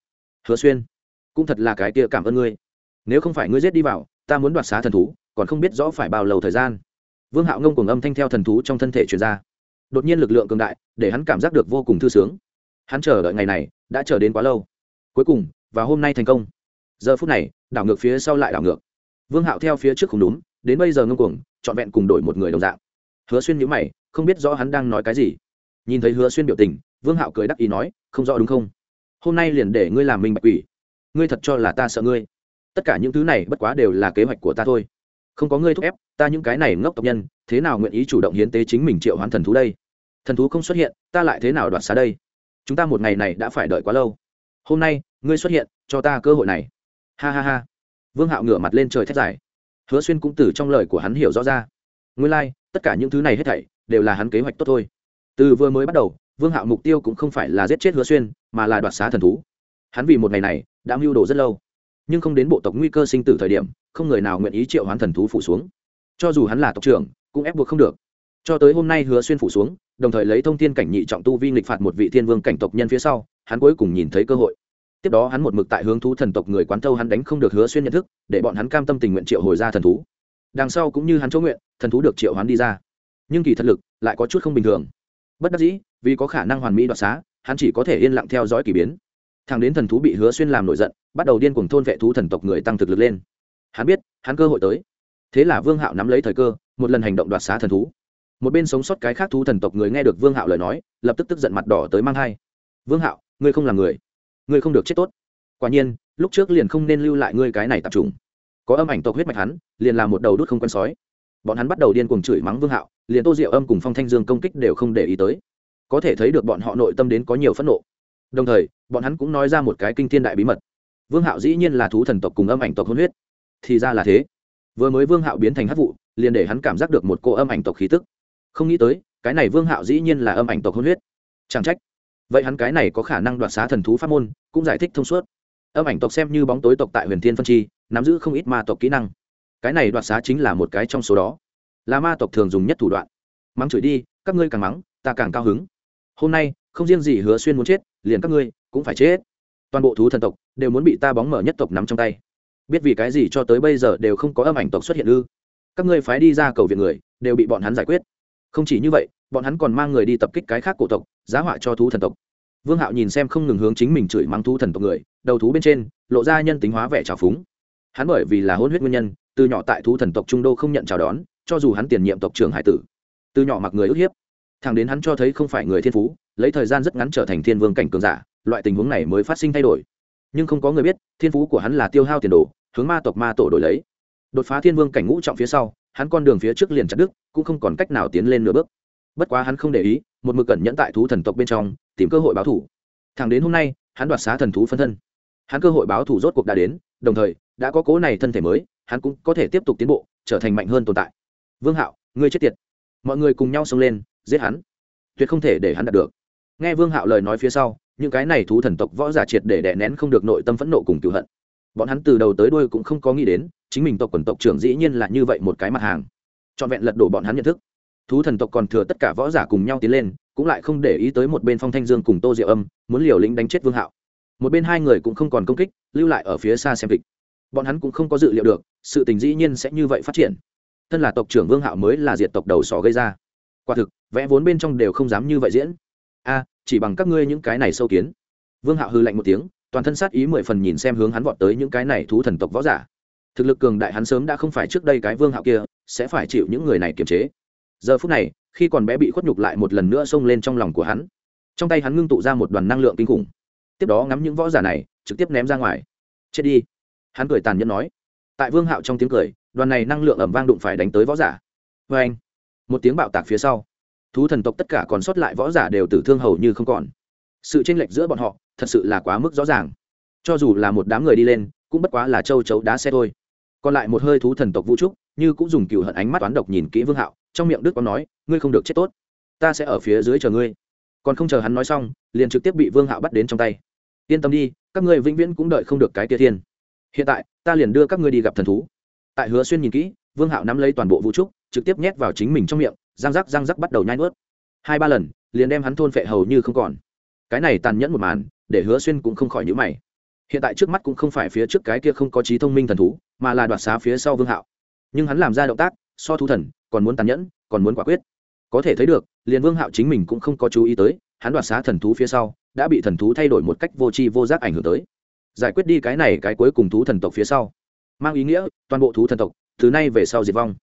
hứa xuyên, cũng thật là cái kia cảm ơn ngươi nếu không phải ngươi giết đi vào, ta muốn đoạt xá thần thú, còn không biết rõ phải bao lâu thời gian. Vương hạo ngông cùng âm thanh theo thần thú trong thân thể truyền ra. Đột nhiên lực lượng cường đại, để hắn cảm giác được vô cùng thư sướng. Hắn chờ đợi ngày này, đã chờ đến quá lâu. Cuối cùng, và hôm nay thành công. Giờ phút này, đảo ngược phía sau lại đảo ngược. Vương hạo theo phía trước không đúng, đến bây giờ ngông cuồng, trọn vẹn cùng đổi một người đồng dạng. Hứa xuyên nhữ mày, không biết rõ hắn đang nói cái gì. Nhìn thấy hứa xuyên biểu tình, vương hạo cười đắc ý nói, không rõ đúng không? Hôm nay liền để ngươi làm mình bạch quỷ. Ngươi thật cho là ta sợ ngươi tất cả những thứ này bất quá đều là kế hoạch của ta thôi. Không có ngươi thúc ép ta những cái này ngốc tộc nhân thế nào nguyện ý chủ động hiến tế chính mình triệu hoán thần thú đây? Thần thú không xuất hiện ta lại thế nào đoạt xá đây? Chúng ta một ngày này đã phải đợi quá lâu. Hôm nay ngươi xuất hiện cho ta cơ hội này. Ha ha ha. Vương hạo ngửa mặt lên trời thét dài. Hứa xuyên cũng từ trong lời của hắn hiểu rõ ra. Nguyên lai、like, tất cả những thứ này hết thảy đều là hắn kế hoạch tốt thôi. Từ vừa mới bắt đầu vương hạo mục tiêu cũng không phải là giết chết hứa xuyên mà là đoạt xá thần thú. Hắn vì một ngày này đã mưu đồ rất lâu nhưng không đến bộ tộc nguy cơ sinh tử thời điểm, không người nào nguyện ý triệu hoán thần thú phủ xuống. Cho dù hắn là tộc trưởng, cũng ép buộc không được. Cho tới hôm nay hứa xuyên phủ xuống, đồng thời lấy thông thiên cảnh nhị trọng tu vi nghịch phạt một vị thiên vương cảnh tộc nhân phía sau, hắn cuối cùng nhìn thấy cơ hội. Tiếp đó hắn một mực tại hướng thú thần tộc người quán thâu hắn đánh không được hứa xuyên nhận thức, để bọn hắn cam tâm tình nguyện triệu hồi ra thần thú. Đằng sau cũng như hắn chỗ nguyện, thần thú được triệu hoán đi ra. Nhưng kỳ thật lực lại có chút không bình thường. Bất đắc dĩ, vì có khả năng hoàn mỹ đoạt xá, hắn chỉ có thể yên lặng theo dõi k ỳ biến thằng đến thần thú bị hứa xuyên làm nổi giận, bắt đầu điên cuồng thôn vệ thú thần tộc người tăng thực lực lên. Hắn biết, hắn cơ hội tới. Thế là vương hạo nắm lấy thời cơ, một lần hành động đoạt xá thần thú. Một bên sống sót cái khác thú thần tộc người nghe được vương hạo lời nói, lập tức tức giận mặt đỏ tới mang hai vương hạo, ngươi không là người. Ngươi không được chết tốt. Quả nhiên, lúc trước liền không nên lưu lại ngươi cái này tập trung có âm ảnh tộc huyết mạch hắn, liền làm một đầu đốt không quen sói. Bọn hắn bắt đầu điên cuồng chửi mắng vương hạo, liền tô diệu âm cùng phong thanh dương công kích đều không để ý tới. Có thể thấy được bọn họ nội tâm đến có nhiều phẫn nộ đồng thời, bọn hắn cũng nói ra một cái kinh thiên đại bí mật. Vương hạo dĩ nhiên là thú thần tộc cùng âm ảnh tộc hôn huyết. Thì ra là thế. Vừa mới vương hạo biến thành hát vụ, liền để hắn cảm giác được một cô âm ảnh tộc khí tức. Không nghĩ tới, cái này vương hạo dĩ nhiên là âm ảnh tộc hôn huyết. Chẳng trách. Vậy hắn cái này có khả năng đoạt xá thần thú pháp môn, cũng giải thích thông suốt. Âm ảnh tộc xem như bóng tối tộc tại huyền thiên phân chi, nắm giữ không ít ma tộc kỹ năng. Cái này đoạt xá chính là một cái trong số đó. Là ma tộc thường dùng nhất thủ đoạn. Mắng chửi đi, các ngươi càng mắng, ta càng cao hứng. Hôm nay, không riêng gì hứa xuyên muốn chết liền các ngươi cũng phải chết. Toàn bộ thú thần tộc đều muốn bị ta bóng mở nhất tộc nắm trong tay. Biết vì cái gì cho tới bây giờ đều không có âm ảnh tộc xuất hiện ư? Các ngươi phái đi ra cầu viện người, đều bị bọn hắn giải quyết. Không chỉ như vậy, bọn hắn còn mang người đi tập kích cái khác cổ tộc, giá họa cho thú thần tộc. Vương hạo nhìn xem không ngừng hướng chính mình chửi mắng thú thần tộc người, đầu thú bên trên lộ ra nhân tính hóa vẻ trào phúng. Hắn bởi vì là hôn huyết nguyên nhân, từ nhỏ tại thú thần tộc trung đô không nhận chào đón, cho dù hắn tiền nhiệm tộc trưởng hải tử, từ nhỏ mặc người ức hiếp. Thằng đến hắn cho thấy không phải người thiên phú lấy thời gian rất ngắn trở thành thiên vương cảnh cường giả, loại tình huống này mới phát sinh thay đổi. Nhưng không có người biết, thiên phú của hắn là tiêu hao tiền đồ, hướng ma tộc ma tổ đổi lấy. Đột phá thiên vương cảnh ngũ trọng phía sau, hắn con đường phía trước liền chặt đức cũng không còn cách nào tiến lên nửa bước. Bất quá hắn không để ý, một mực cẩn nhẫn tại thú thần tộc bên trong, tìm cơ hội báo thủ thẳng đến hôm nay, hắn đoạt xá thần thú phân thân. Hắn cơ hội báo thủ rốt cuộc đã đến, đồng thời, đã có cố này thân thể mới, hắn cũng có thể tiếp tục tiến bộ, trở thành mạnh hơn tồn tại. Vương hạo, ngươi chết tiệt. Mọi người cùng nhau xông lên, giết hắn. Tuyệt không thể để hắn đạt được nghe vương hạo lời nói phía sau, những cái này thú thần tộc võ giả triệt để đè nén không được nội tâm phẫn nộ cùng cựu hận. Bọn hắn từ đầu tới đuôi cũng không có nghĩ đến, chính mình tộc quần tộc trưởng dĩ nhiên là như vậy một cái mặt hàng. Trọn vẹn lật đổ bọn hắn nhận thức. Thú thần tộc còn thừa tất cả võ giả cùng nhau tiến lên, cũng lại không để ý tới một bên phong thanh dương cùng tô diệu âm, muốn liều lĩnh đánh chết vương hạo. Một bên hai người cũng không còn công kích, lưu lại ở phía xa xem kịch. Bọn hắn cũng không có dự liệu được, sự tình dĩ nhiên sẽ như vậy phát triển. Thân là tộc trưởng vương hạo mới là diệt tộc đầu sỏ gây ra. Quả thực, vẽ vốn bên trong đều không dám như vậy diễn a, chỉ bằng các ngươi những cái này sâu kiến. Vương hạo hư lạnh một tiếng, toàn thân sát ý mười phần nhìn xem hướng hắn vọt tới những cái này thú thần tộc võ giả. Thực lực cường đại hắn sớm đã không phải trước đây cái vương hạo kia, sẽ phải chịu những người này kiềm chế. Giờ phút này, khi còn bé bị khuất nhục lại một lần nữa xông lên trong lòng của hắn. Trong tay hắn ngưng tụ ra một đoàn năng lượng kinh khủng. Tiếp đó ngắm những võ giả này, trực tiếp ném ra ngoài. Chết đi. Hắn cười tàn nhẫn nói. Tại vương hạo trong tiếng cười, đoàn này năng lượng ẩm vang đụng phải đánh tới võ giả. Vê anh một tiếng bạo tạc phía sau thú thần tộc tất cả còn sót lại võ giả đều tử thương hầu như không còn. Sự tranh lệch giữa bọn họ thật sự là quá mức rõ ràng. Cho dù là một đám người đi lên, cũng bất quá là châu chấu đá xe thôi. Còn lại một hơi thú thần tộc vũ trúc, như cũng dùng cựu hận ánh mắt toán độc nhìn kỹ vương hạo, trong miệng đức có nói, ngươi không được chết tốt. Ta sẽ ở phía dưới chờ ngươi. Còn không chờ hắn nói xong, liền trực tiếp bị vương hạo bắt đến trong tay. Yên tâm đi, các ngươi vĩnh viễn cũng đợi không được cái tia thiên. Hiện tại, ta liền đưa các ngươi đi gặp thần thú. Tại hứa xuyên nhìn kỹ, vương hạo nắm lấy toàn bộ vũ trúc, trực tiếp nhét vào chính mình trong miệng răng rắc răng rắc bắt đầu nhai nuốt. Hai ba lần, liền đem hắn thôn phệ hầu như không còn. Cái này tàn nhẫn một màn, để hứa xuyên cũng không khỏi nhữ mày. Hiện tại trước mắt cũng không phải phía trước cái kia không có trí thông minh thần thú, mà là đoạt xá phía sau vương hạo. Nhưng hắn làm ra động tác, so thu thần, còn muốn tàn nhẫn, còn muốn quả quyết. Có thể thấy được, liền vương hạo chính mình cũng không có chú ý tới, hắn đoạt xá thần thú phía sau, đã bị thần thú thay đổi một cách vô tri vô giác ảnh hưởng tới. Giải quyết đi cái này, cái cuối cùng thú thần tộc phía sau. Mang ý nghĩa, toàn bộ thú thần tộc, từ nay về sau diệt vong.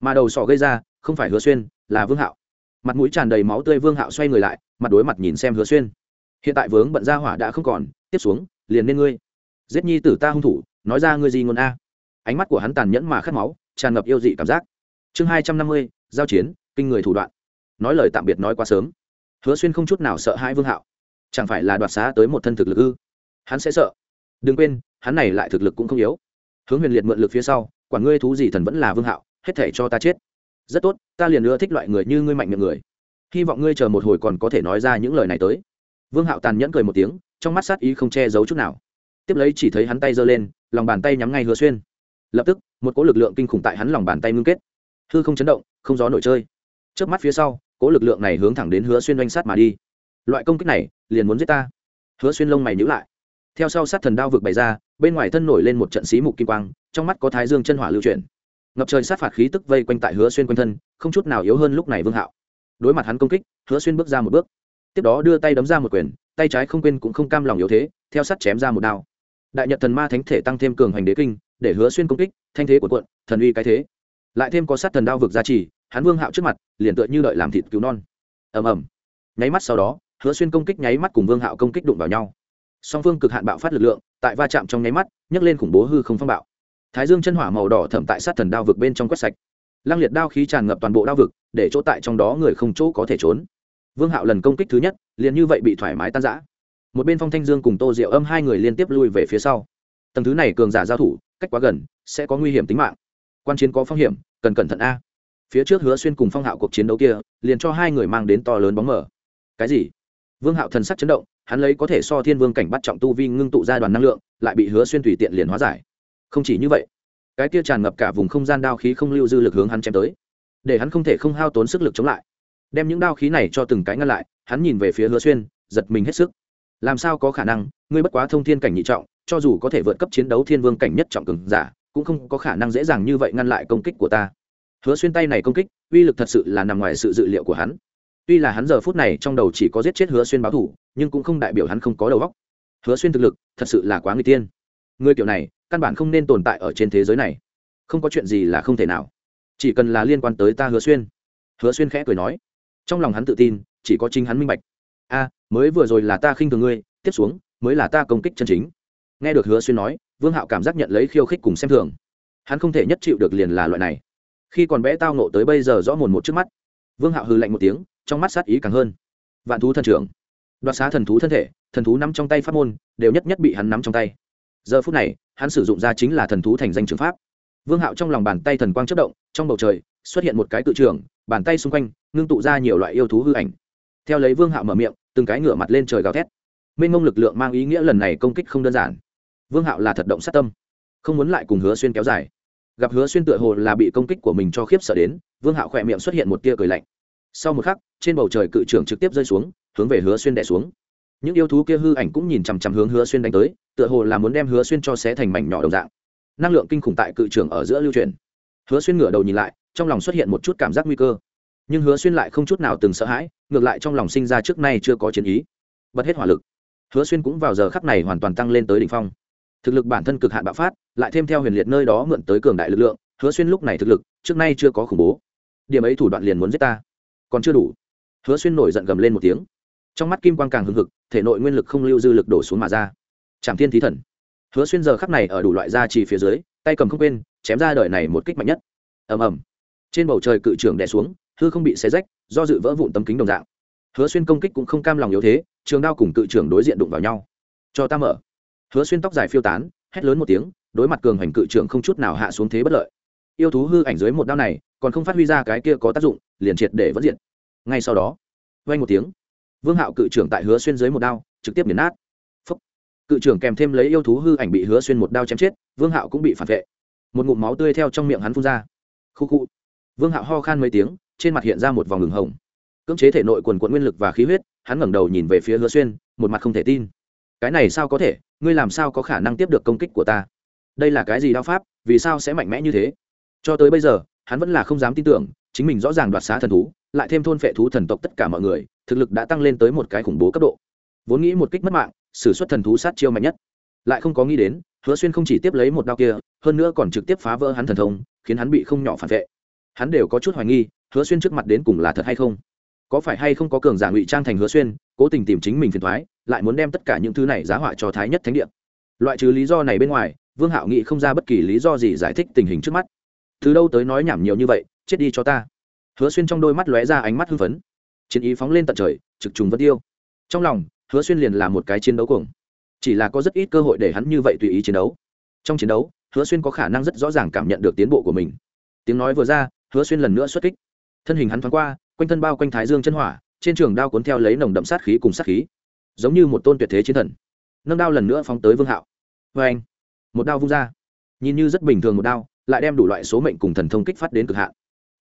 Mà đầu sọ gây ra, không phải hứa xuyên là vương hạo. Mặt mũi tràn đầy máu tươi vương hạo xoay người lại, mặt đối mặt nhìn xem hứa xuyên. Hiện tại vướng bận ra hỏa đã không còn, tiếp xuống, liền nên ngươi. Giết nhi tử ta hung thủ, nói ra ngươi gì ngôn a. Ánh mắt của hắn tàn nhẫn mà khát máu, tràn ngập yêu dị cảm giác. Chương hai trăm năm mươi, giao chiến, kinh người thủ đoạn. Nói lời tạm biệt nói quá sớm. Hứa xuyên không chút nào sợ hãi vương hạo. Chẳng phải là đoạt xá tới một thân thực lực ư? Hắn sẽ sợ. Đừng quên, hắn này lại thực lực cũng không yếu. Hướng huyền liệt mượn lực phía sau, quản ngươi thú gì thần vẫn là vương hạo, hết thể cho ta chết rất tốt, ta liền ưa thích loại người như ngươi mạnh miệng người. Hy vọng ngươi chờ một hồi còn có thể nói ra những lời này tới. Vương hạo tàn nhẫn cười một tiếng, trong mắt sát ý không che giấu chút nào. Tiếp lấy chỉ thấy hắn tay giơ lên, lòng bàn tay nhắm ngay hứa xuyên. Lập tức, một cỗ lực lượng kinh khủng tại hắn lòng bàn tay ngưng kết. Hư không chấn động, không gió nổi chơi. Trước mắt phía sau, cỗ lực lượng này hướng thẳng đến hứa xuyên doanh sát mà đi. Loại công kích này, liền muốn giết ta. Hứa xuyên lông mày nhữ lại. Theo sau sát thần đao vực bày ra, bên ngoài thân nổi lên một trận xí mục kim quang, trong mắt có thái dương chân hỏa lưu chuyển ngập trời sát phạt khí tức vây quanh tại hứa xuyên quanh thân, không chút nào yếu hơn lúc này vương hạo. Đối mặt hắn công kích, hứa xuyên bước ra một bước. Tiếp đó đưa tay đấm ra một quyền, tay trái không quên cũng không cam lòng yếu thế, theo sắt chém ra một đao. Đại nhật thần ma thánh thể tăng thêm cường hành đế kinh, để hứa xuyên công kích, thanh thế của quận thần uy cái thế. Lại thêm có sát thần đao vực gia trì, hắn vương hạo trước mặt, liền tựa như đợi làm thịt cứu non. Ầm ầm. Nháy mắt sau đó, hứa xuyên công kích nháy mắt cùng vương hạo công kích đụng vào nhau. Song phương cực hạn bạo phát lực lượng, tại va chạm trong nháy mắt, nhấc lên khủng bố hư không phong bạo thái dương chân hỏa màu đỏ thẩm tại sát thần đao vực bên trong quét sạch. Lăng liệt đao khí tràn ngập toàn bộ đao vực, để chỗ tại trong đó người không chỗ có thể trốn. Vương hạo lần công kích thứ nhất, liền như vậy bị thoải mái tan giã một bên phong thanh dương cùng tô diệu âm hai người liên tiếp lui về phía sau. Tầng thứ này cường giả giao thủ, cách quá gần, sẽ có nguy hiểm tính mạng. Quan chiến có phong hiểm, cần cẩn thận a. Phía trước hứa xuyên cùng phong hạo cuộc chiến đấu kia, liền cho hai người mang đến to lớn bóng mở cái gì? Vương hạo thần sắc chấn động, hắn lấy có thể so thiên vương cảnh bắt trọng tu vi ngưng tụ ra đoàn năng lượng, lại bị hứa xuyên tùy tiện liền hóa giải không chỉ như vậy, cái kia tràn ngập cả vùng không gian đao khí không lưu dư lực hướng hắn chém tới, để hắn không thể không hao tốn sức lực chống lại. Đem những đao khí này cho từng cái ngăn lại, hắn nhìn về phía hứa xuyên, giật mình hết sức. Làm sao có khả năng, ngươi bất quá thông thiên cảnh nhị trọng, cho dù có thể vượt cấp chiến đấu thiên vương cảnh nhất trọng cường giả, cũng không có khả năng dễ dàng như vậy ngăn lại công kích của ta. Hứa xuyên tay này công kích, uy lực thật sự là nằm ngoài sự dự liệu của hắn. Tuy là hắn giờ phút này trong đầu chỉ có giết chết hứa xuyên báo thủ, nhưng cũng không đại biểu hắn không có đầu óc. Hứa xuyên thực lực thật sự là quá người tiên người kiểu này căn bản không nên tồn tại ở trên thế giới này. Không có chuyện gì là không thể nào. Chỉ cần là liên quan tới ta hứa xuyên. Hứa xuyên khẽ cười nói. Trong lòng hắn tự tin, chỉ có chính hắn minh bạch. A, mới vừa rồi là ta khinh thường ngươi, tiếp xuống mới là ta công kích chân chính. Nghe được hứa xuyên nói, vương hạo cảm giác nhận lấy khiêu khích cùng xem thường. Hắn không thể nhất chịu được liền là loại này. Khi còn bé tao nộ tới bây giờ rõ mồn một trước mắt. Vương hạo hư lạnh một tiếng, trong mắt sát ý càng hơn. Vạn thú thần trưởng, đoạt xá thần thú thân thể, thần thú nắm trong tay pháp môn, đều nhất nhất bị hắn nắm trong tay giờ phút này, hắn sử dụng ra chính là thần thú thành danh trường pháp. Vương hạo trong lòng bàn tay thần quang chất động, trong bầu trời xuất hiện một cái cự trường, bàn tay xung quanh ngưng tụ ra nhiều loại yêu thú hư ảnh. Theo lấy vương hạo mở miệng, từng cái ngửa mặt lên trời gào thét. Minh mông lực lượng mang ý nghĩa lần này công kích không đơn giản. Vương hạo là thật động sát tâm, không muốn lại cùng hứa xuyên kéo dài. Gặp hứa xuyên tựa hồ là bị công kích của mình cho khiếp sợ đến, vương hạo khỏe miệng xuất hiện một tia cười lạnh. Sau một khắc, trên bầu trời cự trưởng trực tiếp rơi xuống, hướng về hứa xuyên đẻ xuống những yêu thú kia hư ảnh cũng nhìn chằm chằm hướng hứa xuyên đánh tới, tựa hồ là muốn đem hứa xuyên cho xé thành mảnh nhỏ đồng dạng. Năng lượng kinh khủng tại cự trưởng ở giữa lưu truyền hứa xuyên ngửa đầu nhìn lại, trong lòng xuất hiện một chút cảm giác nguy cơ. Nhưng hứa xuyên lại không chút nào từng sợ hãi, ngược lại trong lòng sinh ra trước nay chưa có chiến ý. Bật hết hỏa lực. Hứa xuyên cũng vào giờ khắc này hoàn toàn tăng lên tới đỉnh phong. Thực lực bản thân cực hạn bạo phát, lại thêm theo huyền liệt nơi đó mượn tới cường đại lực lượng, hứa xuyên lúc này thực lực, trước nay chưa có khủng bố. Điểm ấy thủ đoạn liền muốn giết ta. Còn chưa đủ. Hứa xuyên nổi giận gầm lên một tiếng trong mắt kim quang càng hừng hực, thể nội nguyên lực không lưu dư lực đổ xuống mà ra. Trảm thiên thí thần. Hứa xuyên giờ khắc này ở đủ loại gia trì phía dưới, tay cầm không quên, chém ra đời này một kích mạnh nhất. Ầm ầm. Trên bầu trời cự trưởng đè xuống, hư không bị xé rách, do dự vỡ vụn tấm kính đồng dạng. Hứa xuyên công kích cũng không cam lòng yếu thế, trường đao cùng cự trưởng đối diện đụng vào nhau. Cho ta mở. Hứa xuyên tóc dài phiêu tán, hét lớn một tiếng, đối mặt cường hành cự trưởng không chút nào hạ xuống thế bất lợi. Yêu thú hư ảnh dưới một đao này, còn không phát huy ra cái kia có tác dụng, liền triệt để vẫn diện ngay sau đó vay một tiếng vương hạo cự trưởng tại hứa xuyên dưới một đao, trực tiếp nghiền nát. Phúc. cự trưởng kèm thêm lấy yêu thú hư ảnh bị hứa xuyên một đao chém chết, vương hạo cũng bị phản vệ. Một ngụm máu tươi theo trong miệng hắn phun ra. Khu khu. Vương hạo ho khan mấy tiếng, trên mặt hiện ra một vòng ngừng hồng. Cưỡng chế thể nội quần quận nguyên lực và khí huyết, hắn ngẩng đầu nhìn về phía hứa xuyên, một mặt không thể tin. Cái này sao có thể? Ngươi làm sao có khả năng tiếp được công kích của ta? Đây là cái gì đao pháp? Vì sao sẽ mạnh mẽ như thế? Cho tới bây giờ, hắn vẫn là không dám tin tưởng, chính mình rõ ràng đoạt xá thần thú, lại thêm thôn phệ thú thần tộc tất cả mọi người thực lực đã tăng lên tới một cái khủng bố cấp độ. Vốn nghĩ một kích mất mạng xử suất thần thú sát chiêu mạnh nhất. Lại không có nghĩ đến, hứa xuyên không chỉ tiếp lấy một đao kia, hơn nữa còn trực tiếp phá vỡ hắn thần thông, khiến hắn bị không nhỏ phản vệ. Hắn đều có chút hoài nghi, hứa xuyên trước mặt đến cùng là thật hay không? Có phải hay không có cường giả ngụy trang thành hứa xuyên, cố tình tìm chính mình phiền thoái lại muốn đem tất cả những thứ này giá họa cho thái nhất thánh địa? Loại trừ lý do này bên ngoài, vương hạo nghị không ra bất kỳ lý do gì giải thích tình hình trước mắt. Từ đâu tới nói nhảm nhiều như vậy, chết đi cho ta. Hứa xuyên trong đôi mắt lóe ra ánh mắt hưng phấn chiến ý phóng lên tận trời, trực trùng vân tiêu. Trong lòng, hứa xuyên liền là một cái chiến đấu cuồng. Chỉ là có rất ít cơ hội để hắn như vậy tùy ý chiến đấu. Trong chiến đấu, hứa xuyên có khả năng rất rõ ràng cảm nhận được tiến bộ của mình. Tiếng nói vừa ra, hứa xuyên lần nữa xuất kích. Thân hình hắn thoáng qua, quanh thân bao quanh thái dương chân hỏa, trên trường đao cuốn theo lấy nồng đậm sát khí cùng sát khí. Giống như một tôn tuyệt thế chiến thần. Nâng đao lần nữa phóng tới vương hạo. Vê anh, một đao vung ra. Nhìn như rất bình thường một đao, lại đem đủ loại số mệnh cùng thần thông kích phát đến cực hạn.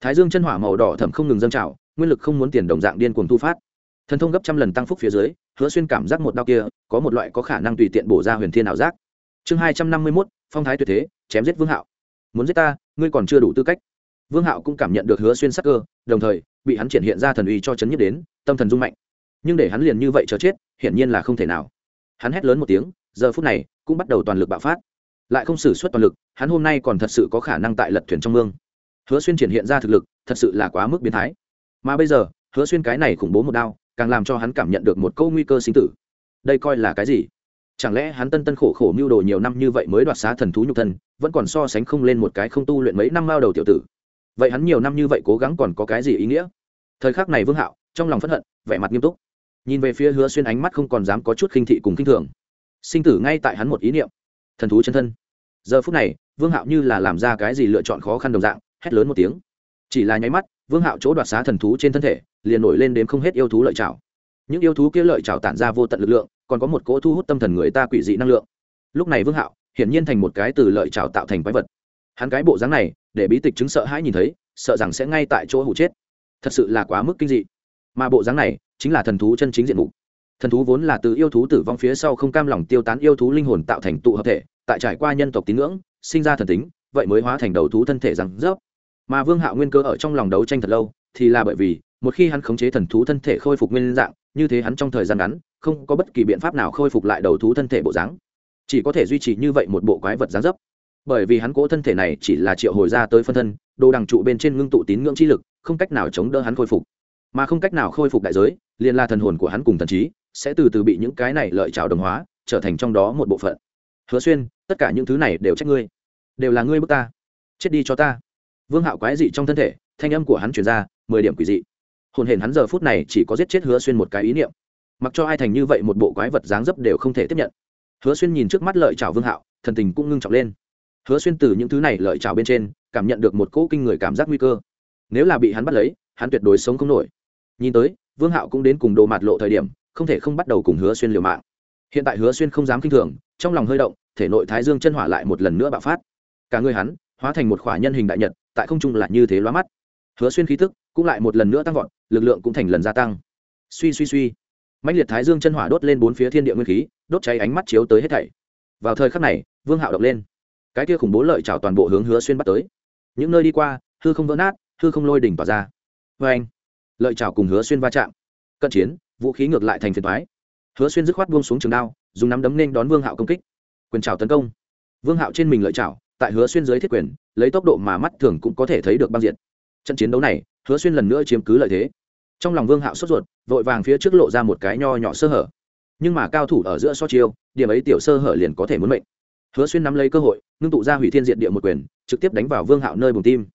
Thái dương chân hỏa màu đỏ thẩm không ngừng dâng trào nguyên lực không muốn tiền đồng dạng điên cuồng thu phát. Thần thông gấp trăm lần tăng phúc phía dưới, hứa xuyên cảm giác một đau kia, có một loại có khả năng tùy tiện bổ ra huyền thiên ảo giác. Chương hai trăm năm mươi mốt, phong thái tuyệt thế, chém giết vương hạo. Muốn giết ta, ngươi còn chưa đủ tư cách. Vương hạo cũng cảm nhận được hứa xuyên sắc cơ, đồng thời, bị hắn triển hiện ra thần uy cho chấn nhất đến, tâm thần rung mạnh. Nhưng để hắn liền như vậy chờ chết, hiển nhiên là không thể nào. Hắn hét lớn một tiếng, giờ phút này, cũng bắt đầu toàn lực bạo phát. Lại không xử suất toàn lực, hắn hôm nay còn thật sự có khả năng tại lật thuyền trong mương. Hứa xuyên triển hiện ra thực lực, thật sự là quá mức biến thái mà bây giờ, hứa xuyên cái này khủng bố một đao, càng làm cho hắn cảm nhận được một câu nguy cơ sinh tử. Đây coi là cái gì? Chẳng lẽ hắn tân tân khổ khổ mưu đồ nhiều năm như vậy mới đoạt xá thần thú nhục thân, vẫn còn so sánh không lên một cái không tu luyện mấy năm lao đầu tiểu tử? Vậy hắn nhiều năm như vậy cố gắng còn có cái gì ý nghĩa? Thời khắc này vương hạo, trong lòng phẫn hận, vẻ mặt nghiêm túc. Nhìn về phía hứa xuyên ánh mắt không còn dám có chút khinh thị cùng khinh thường. Sinh tử ngay tại hắn một ý niệm. Thần thú chân thân. Giờ phút này, vương hạo như là làm ra cái gì lựa chọn khó khăn đồng dạng, hét lớn một tiếng. Chỉ là nháy mắt vương hạo chỗ đoạt xá thần thú trên thân thể, liền nổi lên đến không hết yêu thú lợi trào những yêu thú kia lợi trào tản ra vô tận lực lượng, còn có một cỗ thu hút tâm thần người ta quỷ dị năng lượng. Lúc này vương hạo, hiển nhiên thành một cái từ lợi trào tạo thành quái vật. Hắn cái bộ dáng này, để bí tịch chứng sợ hãi nhìn thấy, sợ rằng sẽ ngay tại chỗ hụ chết. Thật sự là quá mức kinh dị. Mà bộ dáng này, chính là thần thú chân chính diện mục. Thần thú vốn là từ yêu thú tử vong phía sau không cam lòng tiêu tán yêu thú linh hồn tạo thành tụ hợp thể, tại trải qua nhân tộc tín ngưỡng, sinh ra thần tính, vậy mới hóa thành đầu thú thân thể rằng rớp mà vương hạo nguyên cơ ở trong lòng đấu tranh thật lâu, thì là bởi vì, một khi hắn khống chế thần thú thân thể khôi phục nguyên dạng, như thế hắn trong thời gian ngắn, không có bất kỳ biện pháp nào khôi phục lại đầu thú thân thể bộ dáng. Chỉ có thể duy trì như vậy một bộ quái vật dáng dấp. Bởi vì hắn cố thân thể này chỉ là triệu hồi ra tới phân thân, đồ đằng trụ bên trên ngưng tụ tín ngưỡng chi lực, không cách nào chống đỡ hắn khôi phục. Mà không cách nào khôi phục đại giới, liền là thần hồn của hắn cùng thần trí, sẽ từ từ bị những cái này lợi trào đồng hóa, trở thành trong đó một bộ phận. Hứa xuyên, tất cả những thứ này đều trách ngươi. Đều là ngươi bức ta. Chết đi cho ta vương hạo quái dị trong thân thể, thanh âm của hắn chuyển ra, mười điểm quỷ dị. Hồn hển hắn giờ phút này chỉ có giết chết hứa xuyên một cái ý niệm. Mặc cho ai thành như vậy một bộ quái vật dáng dấp đều không thể tiếp nhận. Hứa xuyên nhìn trước mắt lợi chào vương hạo, thần tình cũng ngưng trọng lên. Hứa xuyên từ những thứ này lợi chào bên trên, cảm nhận được một cỗ kinh người cảm giác nguy cơ. Nếu là bị hắn bắt lấy, hắn tuyệt đối sống không nổi. Nhìn tới, vương hạo cũng đến cùng đồ mạt lộ thời điểm, không thể không bắt đầu cùng hứa xuyên liều mạng. Hiện tại hứa xuyên không dám kinh thường, trong lòng hơi động, thể nội thái dương chân hỏa lại một lần nữa bạo phát. Cả người hắn hóa thành một khỏa nhân hình đại nhật, tại không trung là như thế loa mắt. Hứa xuyên khí tức cũng lại một lần nữa tăng vọt, lực lượng cũng thành lần gia tăng. Suy suy suy. Mạnh liệt thái dương chân hỏa đốt lên bốn phía thiên địa nguyên khí, đốt cháy ánh mắt chiếu tới hết thảy. Vào thời khắc này, vương hạo động lên. Cái kia khủng bố lợi trào toàn bộ hướng hứa xuyên bắt tới. Những nơi đi qua, hư không vỡ nát, hư không lôi đỉnh tỏa ra. Vê anh, lợi trào cùng hứa xuyên va chạm. Cận chiến, vũ khí ngược lại thành phiền thoái hứa xuyên dứt khoát buông xuống trường đao, dùng nắm đấm nên đón vương hạo công kích. Quyền trào tấn công. Vương hạo trên mình lợi trào tại hứa xuyên dưới thiết quyền, lấy tốc độ mà mắt thường cũng có thể thấy được băng diện trận chiến đấu này, hứa xuyên lần nữa chiếm cứ lợi thế. Trong lòng vương hạo sốt ruột, vội vàng phía trước lộ ra một cái nho nhỏ sơ hở. Nhưng mà cao thủ ở giữa so chiêu, điểm ấy tiểu sơ hở liền có thể muốn mệnh. Hứa xuyên nắm lấy cơ hội, ngưng tụ ra hủy thiên diện địa một quyền, trực tiếp đánh vào vương hạo nơi bùng tim.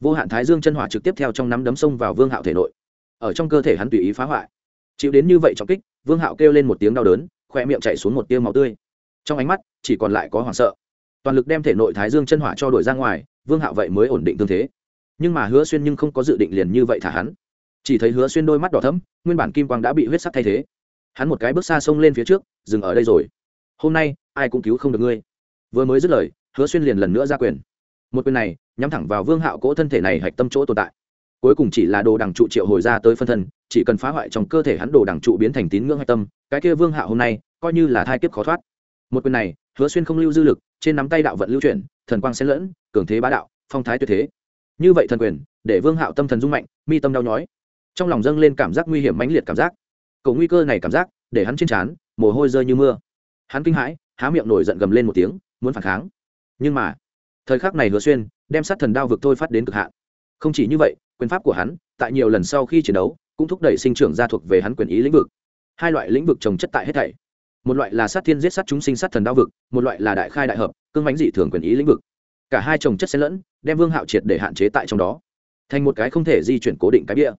Vô hạn thái dương chân hỏa trực tiếp theo trong nắm đấm sông vào vương hạo thể nội. Ở trong cơ thể hắn tùy ý phá hoại. Chịu đến như vậy trọng kích, vương hạo kêu lên một tiếng đau đớn, khoe miệng chạy xuống một tiêu máu tươi. Trong ánh mắt, chỉ còn lại có hoảng sợ toàn lực đem thể nội thái dương chân hỏa cho đổi ra ngoài, vương hạo vậy mới ổn định tương thế. Nhưng mà hứa xuyên nhưng không có dự định liền như vậy thả hắn. Chỉ thấy hứa xuyên đôi mắt đỏ thấm nguyên bản kim quang đã bị huyết sắc thay thế. Hắn một cái bước xa sông lên phía trước, dừng ở đây rồi. Hôm nay, ai cũng cứu không được ngươi. Vừa mới dứt lời, hứa xuyên liền lần nữa ra quyền. Một quyền này, nhắm thẳng vào vương hạo cỗ thân thể này hạch tâm chỗ tồn tại. Cuối cùng chỉ là đồ đằng trụ triệu hồi ra tới phân thân, chỉ cần phá hoại trong cơ thể hắn đồ đằng trụ biến thành tín ngưỡng hạch tâm, cái kia vương hạo hôm nay coi như là thai kiếp khó thoát. Một quyền này, hứa xuyên không lưu dư lực trên nắm tay đạo vận lưu chuyển, thần quang xen lẫn, cường thế bá đạo, phong thái tuyệt thế. Như vậy thần quyền, để vương hạo tâm thần rung mạnh, mi tâm đau nhói. Trong lòng dâng lên cảm giác nguy hiểm mãnh liệt cảm giác. Cầu nguy cơ này cảm giác, để hắn trên trán, mồ hôi rơi như mưa. Hắn kinh hãi, há miệng nổi giận gầm lên một tiếng, muốn phản kháng. Nhưng mà, thời khắc này hứa xuyên đem sát thần đao vực thôi phát đến cực hạn. Không chỉ như vậy, quyền pháp của hắn, tại nhiều lần sau khi chiến đấu, cũng thúc đẩy sinh trưởng ra thuộc về hắn quyền ý lĩnh vực. Hai loại lĩnh vực trồng chất tại hết thảy một loại là sát thiên giết sát chúng sinh sát thần đao vực, một loại là đại khai đại hợp, cương bánh dị thường quyền ý lĩnh vực. Cả hai trồng chất xen lẫn, đem vương hạo triệt để hạn chế tại trong đó. Thành một cái không thể di chuyển cố định cái bia.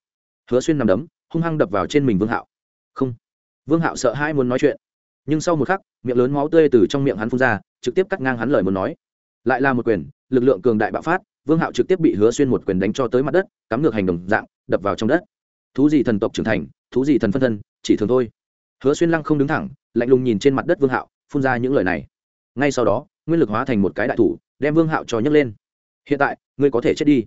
Hứa xuyên nằm đấm, hung hăng đập vào trên mình vương hạo. Không. Vương hạo sợ hai muốn nói chuyện. Nhưng sau một khắc, miệng lớn máu tươi từ trong miệng hắn phun ra, trực tiếp cắt ngang hắn lời muốn nói. Lại là một quyền, lực lượng cường đại bạo phát, vương hạo trực tiếp bị hứa xuyên một quyền đánh cho tới mặt đất, cắm ngược hành động dạng, đập vào trong đất. Thú gì thần tộc trưởng thành, thú gì thần phân thân, chỉ thường thôi. Hứa xuyên lăng không đứng thẳng lạnh lùng nhìn trên mặt đất vương hạo, phun ra những lời này. Ngay sau đó, nguyên lực hóa thành một cái đại thủ, đem vương hạo cho nhấc lên. Hiện tại, ngươi có thể chết đi.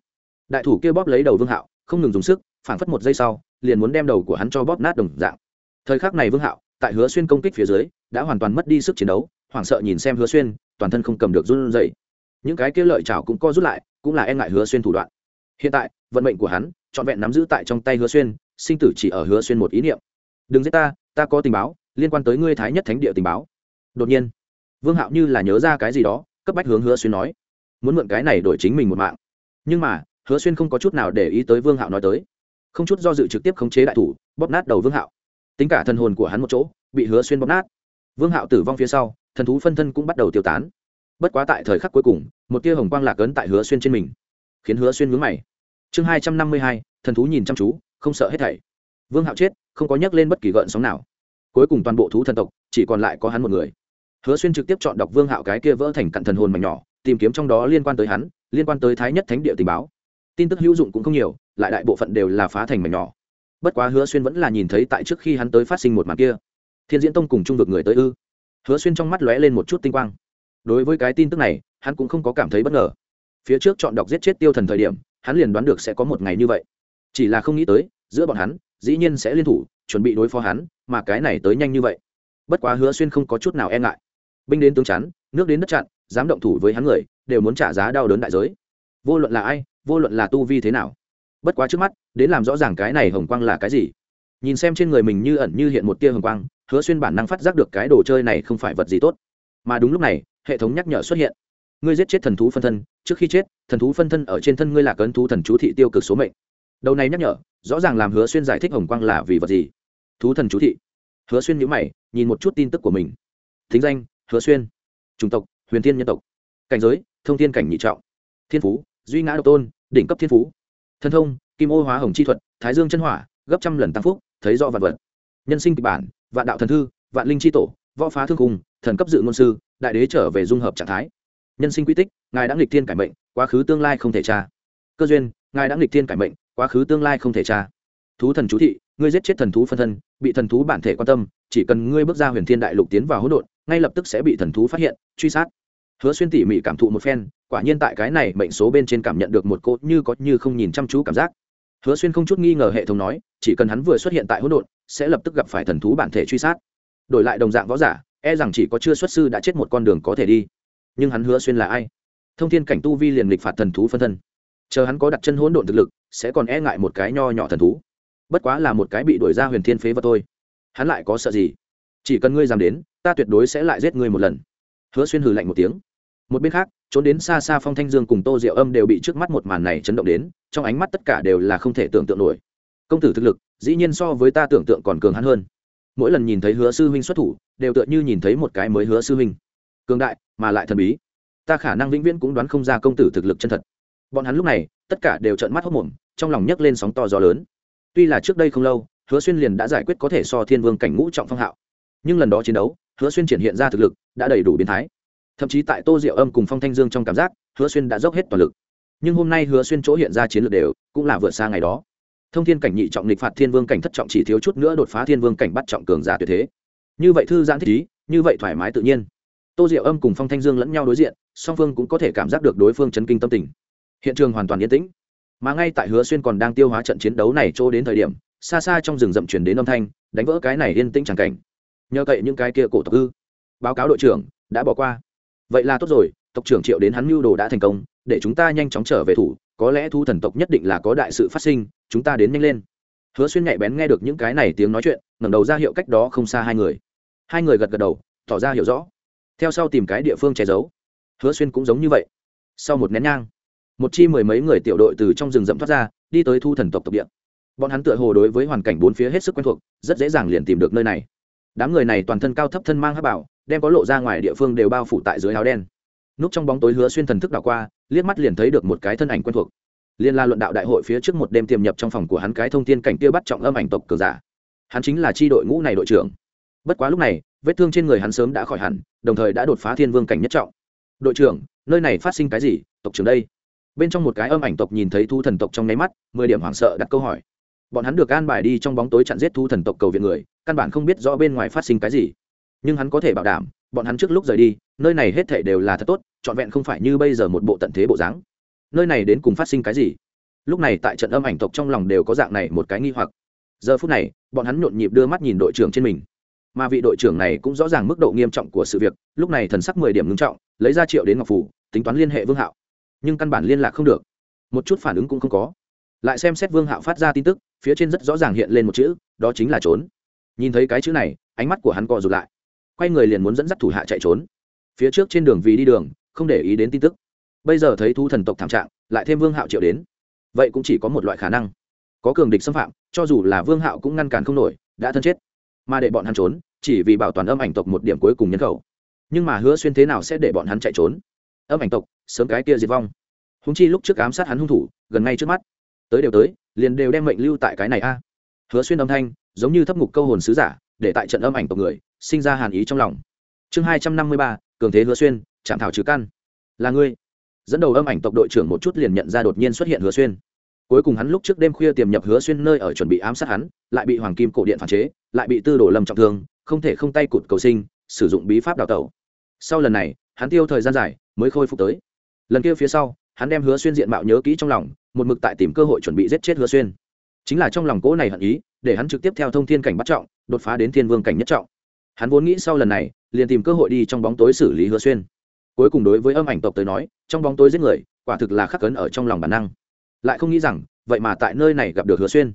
Đại thủ kia bóp lấy đầu vương hạo, không ngừng dùng sức, phảng phất một giây sau, liền muốn đem đầu của hắn cho bóp nát đồng dạng. Thời khắc này vương hạo, tại hứa xuyên công kích phía dưới, đã hoàn toàn mất đi sức chiến đấu, hoảng sợ nhìn xem hứa xuyên, toàn thân không cầm được run rẩy. Những cái kia lợi chảo cũng co rút lại, cũng là e ngại hứa xuyên thủ đoạn. Hiện tại, vận mệnh của hắn, trọn vẹn nắm giữ tại trong tay hứa xuyên, sinh tử chỉ ở hứa xuyên một ý niệm. Đừng giết ta ta có tình báo liên quan tới ngươi thái nhất thánh địa tình báo. Đột nhiên, vương hạo như là nhớ ra cái gì đó, cấp bách hướng hứa xuyên nói, muốn mượn cái này đổi chính mình một mạng. Nhưng mà, hứa xuyên không có chút nào để ý tới vương hạo nói tới. Không chút do dự trực tiếp khống chế đại thủ, bóp nát đầu vương hạo. Tính cả thần hồn của hắn một chỗ, bị hứa xuyên bóp nát. Vương hạo tử vong phía sau, thần thú phân thân cũng bắt đầu tiêu tán. Bất quá tại thời khắc cuối cùng, một tia hồng quang lạc ấn tại hứa xuyên trên mình, khiến hứa xuyên ngứa mày. Chương hai trăm năm mươi hai, thần thú nhìn chăm chú, không sợ hết thảy. Vương hạo chết, không có nhắc lên bất kỳ gợn sóng nào cuối cùng toàn bộ thú thần tộc, chỉ còn lại có hắn một người. Hứa xuyên trực tiếp chọn đọc vương hạo cái kia vỡ thành cặn thần hồn mảnh nhỏ, tìm kiếm trong đó liên quan tới hắn, liên quan tới thái nhất thánh địa tình báo. Tin tức hữu dụng cũng không nhiều, lại đại bộ phận đều là phá thành mảnh nhỏ. Bất quá hứa xuyên vẫn là nhìn thấy tại trước khi hắn tới phát sinh một màn kia. Thiên diễn tông cùng trung vực người tới ư? Hứa xuyên trong mắt lóe lên một chút tinh quang. Đối với cái tin tức này, hắn cũng không có cảm thấy bất ngờ. Phía trước chọn đọc giết chết tiêu thần thời điểm, hắn liền đoán được sẽ có một ngày như vậy. Chỉ là không nghĩ tới, giữa bọn hắn dĩ nhiên sẽ liên thủ, chuẩn bị đối phó hắn, mà cái này tới nhanh như vậy. Bất quá hứa xuyên không có chút nào e ngại. Binh đến tướng chắn, nước đến đất chặn, dám động thủ với hắn người, đều muốn trả giá đau đớn đại giới. Vô luận là ai, vô luận là tu vi thế nào. Bất quá trước mắt, đến làm rõ ràng cái này hồng quang là cái gì. Nhìn xem trên người mình như ẩn như hiện một tia hồng quang, hứa xuyên bản năng phát giác được cái đồ chơi này không phải vật gì tốt. Mà đúng lúc này, hệ thống nhắc nhở xuất hiện. Ngươi giết chết thần thú phân thân, trước khi chết, thần thú phân thân ở trên thân ngươi là cấn thú thần chú thị tiêu cực số mệnh đầu này nhắc nhở, rõ ràng làm hứa xuyên giải thích hồng quang là vì vật gì? Thú thần chú thị. Hứa xuyên nhữ mày, nhìn một chút tin tức của mình. Thính danh, hứa xuyên. Chủng tộc, huyền thiên nhân tộc. Cảnh giới, thông thiên cảnh nhị trọng. Thiên phú, duy ngã độc tôn, đỉnh cấp thiên phú. Thân thông, kim ô hóa hồng chi thuật, thái dương chân hỏa, gấp trăm lần tăng phúc, thấy rõ vạn vật. Nhân sinh kịch bản, vạn đạo thần thư, vạn linh chi tổ, võ phá thương cùng thần cấp dự ngôn sư, đại đế trở về dung hợp trạng thái. Nhân sinh quy tích, ngài đã nghịch thiên cải mệnh, quá khứ tương lai không thể tra. Cơ duyên, ngài đã nghịch thiên cải mệnh quá khứ tương lai không thể tra. Thú thần chú thị, ngươi giết chết thần thú phân thân, bị thần thú bản thể quan tâm, chỉ cần ngươi bước ra huyền thiên đại lục tiến vào hỗn độn, ngay lập tức sẽ bị thần thú phát hiện, truy sát. Hứa xuyên tỉ mỉ cảm thụ một phen, quả nhiên tại cái này mệnh số bên trên cảm nhận được một cốt như có như không nhìn chăm chú cảm giác. Hứa xuyên không chút nghi ngờ hệ thống nói, chỉ cần hắn vừa xuất hiện tại hỗn độn, sẽ lập tức gặp phải thần thú bản thể truy sát. Đổi lại đồng dạng võ giả e rằng chỉ có chưa xuất sư đã chết một con đường có thể đi. Nhưng hắn hứa xuyên là ai? Thông thiên cảnh tu vi liền lịch phạt thần thú phân thân chờ hắn có đặt chân hỗn độn thực lực, sẽ còn e ngại một cái nho nhỏ thần thú. Bất quá là một cái bị đuổi ra huyền thiên phế vật thôi. Hắn lại có sợ gì? Chỉ cần ngươi dám đến, ta tuyệt đối sẽ lại giết ngươi một lần. Hứa xuyên hừ lạnh một tiếng. Một bên khác, trốn đến xa xa phong thanh dương cùng tô diệu âm đều bị trước mắt một màn này chấn động đến, trong ánh mắt tất cả đều là không thể tưởng tượng nổi. Công tử thực lực, dĩ nhiên so với ta tưởng tượng còn cường hắn hơn. Mỗi lần nhìn thấy hứa sư huynh xuất thủ, đều tựa như nhìn thấy một cái mới hứa sư huynh. Cường đại, mà lại thần bí. Ta khả năng vĩnh viễn cũng đoán không ra công tử thực lực chân thật bọn hắn lúc này, tất cả đều trợn mắt hốc mồm, trong lòng nhấc lên sóng to gió lớn. Tuy là trước đây không lâu, hứa xuyên liền đã giải quyết có thể so thiên vương cảnh ngũ trọng phong hạo. Nhưng lần đó chiến đấu, hứa xuyên triển hiện ra thực lực, đã đầy đủ biến thái. Thậm chí tại tô diệu âm cùng phong thanh dương trong cảm giác, hứa xuyên đã dốc hết toàn lực. Nhưng hôm nay hứa xuyên chỗ hiện ra chiến lược đều, cũng là vượt xa ngày đó. Thông thiên cảnh nhị trọng lịch phạt thiên vương cảnh thất trọng chỉ thiếu chút nữa đột phá thiên vương cảnh bắt trọng cường giả tuyệt thế. Như vậy thư giãn thích ý, như vậy thoải mái tự nhiên. Tô diệu âm cùng phong thanh dương lẫn nhau đối diện, song phương cũng có thể cảm giác được đối phương chấn kinh tâm tình hiện trường hoàn toàn yên tĩnh. Mà ngay tại hứa xuyên còn đang tiêu hóa trận chiến đấu này chỗ đến thời điểm, xa xa trong rừng rậm chuyển đến âm thanh, đánh vỡ cái này yên tĩnh chẳng cảnh. Nhờ cậy những cái kia cổ tộc ư. Báo cáo đội trưởng, đã bỏ qua. Vậy là tốt rồi, tộc trưởng triệu đến hắn mưu đồ đã thành công, để chúng ta nhanh chóng trở về thủ, có lẽ thu thần tộc nhất định là có đại sự phát sinh, chúng ta đến nhanh lên. Hứa xuyên nhạy bén nghe được những cái này tiếng nói chuyện, ngẩng đầu ra hiệu cách đó không xa hai người. Hai người gật gật đầu, tỏ ra hiểu rõ. Theo sau tìm cái địa phương che giấu. Hứa xuyên cũng giống như vậy. Sau một nén nhang một chi mười mấy người tiểu đội từ trong rừng rậm thoát ra, đi tới thu thần tộc tộc địa. Bọn hắn tựa hồ đối với hoàn cảnh bốn phía hết sức quen thuộc, rất dễ dàng liền tìm được nơi này. Đám người này toàn thân cao thấp thân mang hát bảo, đem có lộ ra ngoài địa phương đều bao phủ tại dưới áo đen. Núp trong bóng tối hứa xuyên thần thức đảo qua, liếc mắt liền thấy được một cái thân ảnh quen thuộc. Liên la luận đạo đại hội phía trước một đêm tiềm nhập trong phòng của hắn cái thông tin cảnh kia bắt trọng âm ảnh tộc cường giả. Hắn chính là tri đội ngũ này đội trưởng. Bất quá lúc này, vết thương trên người hắn sớm đã khỏi hẳn, đồng thời đã đột phá thiên vương cảnh nhất trọng. Đội trưởng, nơi này phát sinh cái gì? Tộc trưởng đây bên trong một cái âm ảnh tộc nhìn thấy thu thần tộc trong nháy mắt, mười điểm hoảng sợ đặt câu hỏi. Bọn hắn được an bài đi trong bóng tối chặn giết thu thần tộc cầu viện người, căn bản không biết rõ bên ngoài phát sinh cái gì. Nhưng hắn có thể bảo đảm, bọn hắn trước lúc rời đi, nơi này hết thể đều là thật tốt, trọn vẹn không phải như bây giờ một bộ tận thế bộ dáng. Nơi này đến cùng phát sinh cái gì? Lúc này tại trận âm ảnh tộc trong lòng đều có dạng này một cái nghi hoặc. Giờ phút này, bọn hắn nhộn nhịp đưa mắt nhìn đội trưởng trên mình. Mà vị đội trưởng này cũng rõ ràng mức độ nghiêm trọng của sự việc, lúc này thần sắc mười điểm ngưng trọng, lấy ra triệu đến ngọc phủ, tính toán liên hệ vương hạo nhưng căn bản liên lạc không được. Một chút phản ứng cũng không có. Lại xem xét vương hạo phát ra tin tức, phía trên rất rõ ràng hiện lên một chữ, đó chính là trốn. Nhìn thấy cái chữ này, ánh mắt của hắn co rụt lại. Quay người liền muốn dẫn dắt thủ hạ chạy trốn. Phía trước trên đường vì đi đường, không để ý đến tin tức. Bây giờ thấy thu thần tộc thảm trạng, lại thêm vương hạo triệu đến. Vậy cũng chỉ có một loại khả năng. Có cường địch xâm phạm, cho dù là vương hạo cũng ngăn cản không nổi, đã thân chết. Mà để bọn hắn trốn, chỉ vì bảo toàn âm ảnh tộc một điểm cuối cùng nhân khẩu. Nhưng mà hứa xuyên thế nào sẽ để bọn hắn chạy trốn? Âm ảnh tộc, sớm cái kia diệt vong. Húng chi lúc trước ám sát hắn hung thủ, gần ngay trước mắt. Tới đều tới, liền đều đem mệnh lưu tại cái này a. Hứa xuyên âm thanh, giống như thấp ngục câu hồn sứ giả, để tại trận âm ảnh tộc người, sinh ra hàn ý trong lòng. Chương hai trăm năm mươi ba, cường thế hứa xuyên, chạm thảo trừ căn. Là ngươi. Dẫn đầu âm ảnh tộc đội trưởng một chút liền nhận ra đột nhiên xuất hiện hứa xuyên. Cuối cùng hắn lúc trước đêm khuya tiềm nhập hứa xuyên nơi ở chuẩn bị ám sát hắn, lại bị hoàng kim cổ điện phản chế, lại bị tư đổ lâm trọng thương, không thể không tay cụt cầu sinh, sử dụng bí pháp đào tẩu. Sau lần này, hắn tiêu thời gian dài mới khôi phục tới. Lần kia phía sau, hắn đem hứa xuyên diện mạo nhớ kỹ trong lòng, một mực tại tìm cơ hội chuẩn bị giết chết hứa xuyên. Chính là trong lòng cố này hận ý, để hắn trực tiếp theo thông thiên cảnh bắt trọng, đột phá đến thiên vương cảnh nhất trọng. Hắn vốn nghĩ sau lần này, liền tìm cơ hội đi trong bóng tối xử lý hứa xuyên. Cuối cùng đối với âm ảnh tộc tới nói, trong bóng tối giết người, quả thực là khắc cấn ở trong lòng bản năng. Lại không nghĩ rằng, vậy mà tại nơi này gặp được hứa xuyên.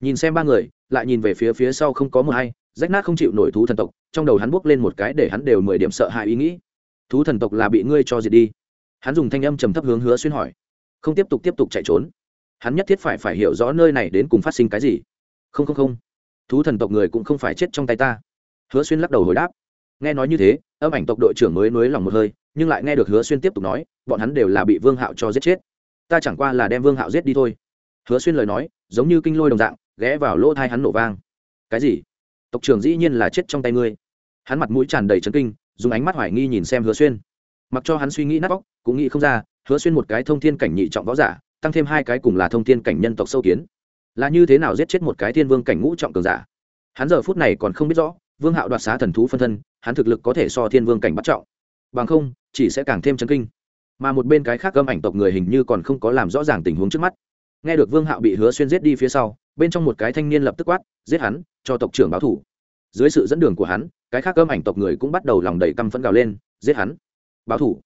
Nhìn xem ba người, lại nhìn về phía phía sau không có mờ hay, rách nát không chịu nổi thú thần tộc, trong đầu hắn buốc lên một cái để hắn đều mười điểm sợ hãi ý nghĩ thú thần tộc là bị ngươi cho diệt đi. Hắn dùng thanh âm trầm thấp hướng hứa xuyên hỏi. Không tiếp tục tiếp tục chạy trốn. Hắn nhất thiết phải phải hiểu rõ nơi này đến cùng phát sinh cái gì. Không không không. Thú thần tộc người cũng không phải chết trong tay ta. Hứa xuyên lắc đầu hồi đáp. Nghe nói như thế, âm ảnh tộc đội trưởng mới nới lòng một hơi, nhưng lại nghe được hứa xuyên tiếp tục nói, bọn hắn đều là bị vương hạo cho giết chết. Ta chẳng qua là đem vương hạo giết đi thôi. Hứa xuyên lời nói, giống như kinh lôi đồng dạng, ghé vào lỗ thai hắn nổ vang. Cái gì? Tộc trưởng dĩ nhiên là chết trong tay ngươi. Hắn mặt mũi tràn đầy trấn kinh dùng ánh mắt hoài nghi nhìn xem hứa xuyên. Mặc cho hắn suy nghĩ nát bóc cũng nghĩ không ra, hứa xuyên một cái thông thiên cảnh nhị trọng võ giả, tăng thêm hai cái cùng là thông thiên cảnh nhân tộc sâu kiến. Là như thế nào giết chết một cái thiên vương cảnh ngũ trọng cường giả? Hắn giờ phút này còn không biết rõ, vương hạo đoạt xá thần thú phân thân, hắn thực lực có thể so thiên vương cảnh bắt trọng. Bằng không, chỉ sẽ càng thêm chấn kinh. Mà một bên cái khác gâm ảnh tộc người hình như còn không có làm rõ ràng tình huống trước mắt. Nghe được vương hạo bị hứa xuyên giết đi phía sau, bên trong một cái thanh niên lập tức quát, giết hắn, cho tộc trưởng báo thủ. Dưới sự dẫn đường của hắn cái khác cơm ảnh tộc người cũng bắt đầu lòng đầy căm phẫn gào lên, giết hắn. Báo thủ.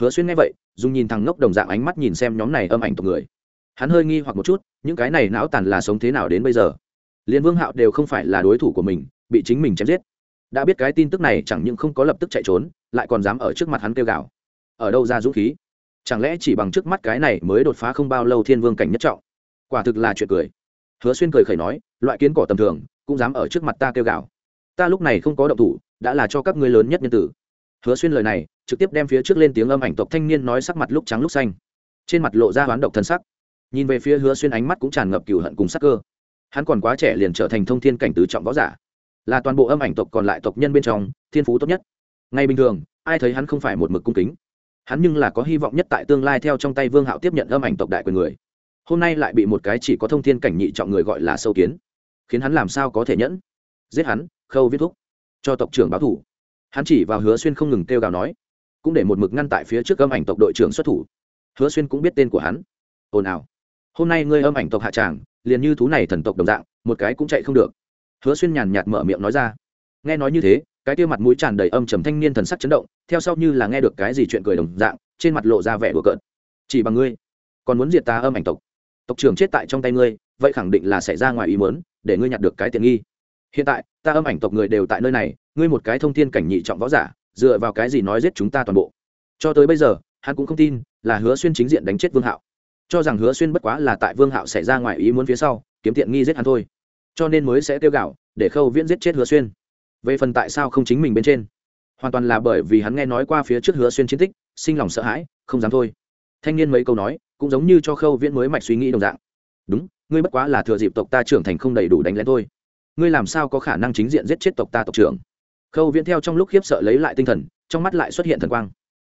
Hứa xuyên nghe vậy, dùng nhìn thằng ngốc đồng dạng ánh mắt nhìn xem nhóm này âm ảnh tộc người. Hắn hơi nghi hoặc một chút, những cái này não tàn là sống thế nào đến bây giờ? Liên vương hạo đều không phải là đối thủ của mình, bị chính mình chém giết. Đã biết cái tin tức này chẳng những không có lập tức chạy trốn, lại còn dám ở trước mặt hắn kêu gào. Ở đâu ra dũng khí? Chẳng lẽ chỉ bằng trước mắt cái này mới đột phá không bao lâu thiên vương cảnh nhất trọng? Quả thực là chuyện cười. Hứa xuyên cười khẩy nói, loại kiến cỏ tầm thường, cũng dám ở trước mặt ta kêu gào ta lúc này không có động thủ, đã là cho các ngươi lớn nhất nhân tử. Hứa xuyên lời này, trực tiếp đem phía trước lên tiếng âm ảnh tộc thanh niên nói sắc mặt lúc trắng lúc xanh. Trên mặt lộ ra hoán độc thân sắc. Nhìn về phía hứa xuyên ánh mắt cũng tràn ngập cừu hận cùng sắc cơ. Hắn còn quá trẻ liền trở thành thông thiên cảnh tứ trọng võ giả. Là toàn bộ âm ảnh tộc còn lại tộc nhân bên trong, thiên phú tốt nhất. Ngay bình thường, ai thấy hắn không phải một mực cung kính. Hắn nhưng là có hy vọng nhất tại tương lai theo trong tay vương hạo tiếp nhận âm ảnh tộc đại quyền người. Hôm nay lại bị một cái chỉ có thông thiên cảnh nhị trọng người gọi là sâu kiến. Khiến hắn làm sao có thể nhẫn? Giết hắn khâu viết thúc, cho tộc trưởng báo thủ. Hắn chỉ vào hứa xuyên không ngừng kêu gào nói, cũng để một mực ngăn tại phía trước âm ảnh tộc đội trưởng xuất thủ. Hứa xuyên cũng biết tên của hắn. Ồn ào. Hôm nay ngươi âm ảnh tộc hạ tràng, liền như thú này thần tộc đồng dạng, một cái cũng chạy không được. Hứa xuyên nhàn nhạt mở miệng nói ra. Nghe nói như thế, cái tiêu mặt mũi tràn đầy âm trầm thanh niên thần sắc chấn động, theo sau như là nghe được cái gì chuyện cười đồng dạng, trên mặt lộ ra vẻ đùa cợt. Chỉ bằng ngươi, còn muốn diệt ta âm ảnh tộc. Tộc trưởng chết tại trong tay ngươi, vậy khẳng định là xảy ra ngoài ý muốn, để ngươi nhặt được cái tiện nghi hiện tại, ta âm ảnh tộc người đều tại nơi này, ngươi một cái thông thiên cảnh nhị trọng võ giả, dựa vào cái gì nói giết chúng ta toàn bộ? Cho tới bây giờ, hắn cũng không tin là hứa xuyên chính diện đánh chết vương hạo. Cho rằng hứa xuyên bất quá là tại vương hạo xảy ra ngoài ý muốn phía sau, kiếm tiện nghi giết hắn thôi. Cho nên mới sẽ tiêu gạo, để khâu viễn giết chết hứa xuyên. Về phần tại sao không chính mình bên trên? Hoàn toàn là bởi vì hắn nghe nói qua phía trước hứa xuyên chiến tích, sinh lòng sợ hãi, không dám thôi. Thanh niên mấy câu nói, cũng giống như cho khâu viễn mới mạch suy nghĩ đồng dạng. Đúng, ngươi bất quá là thừa dịp tộc ta trưởng thành không đầy đủ đánh lén thôi ngươi làm sao có khả năng chính diện giết chết tộc ta tộc trưởng? Khâu viễn theo trong lúc khiếp sợ lấy lại tinh thần, trong mắt lại xuất hiện thần quang.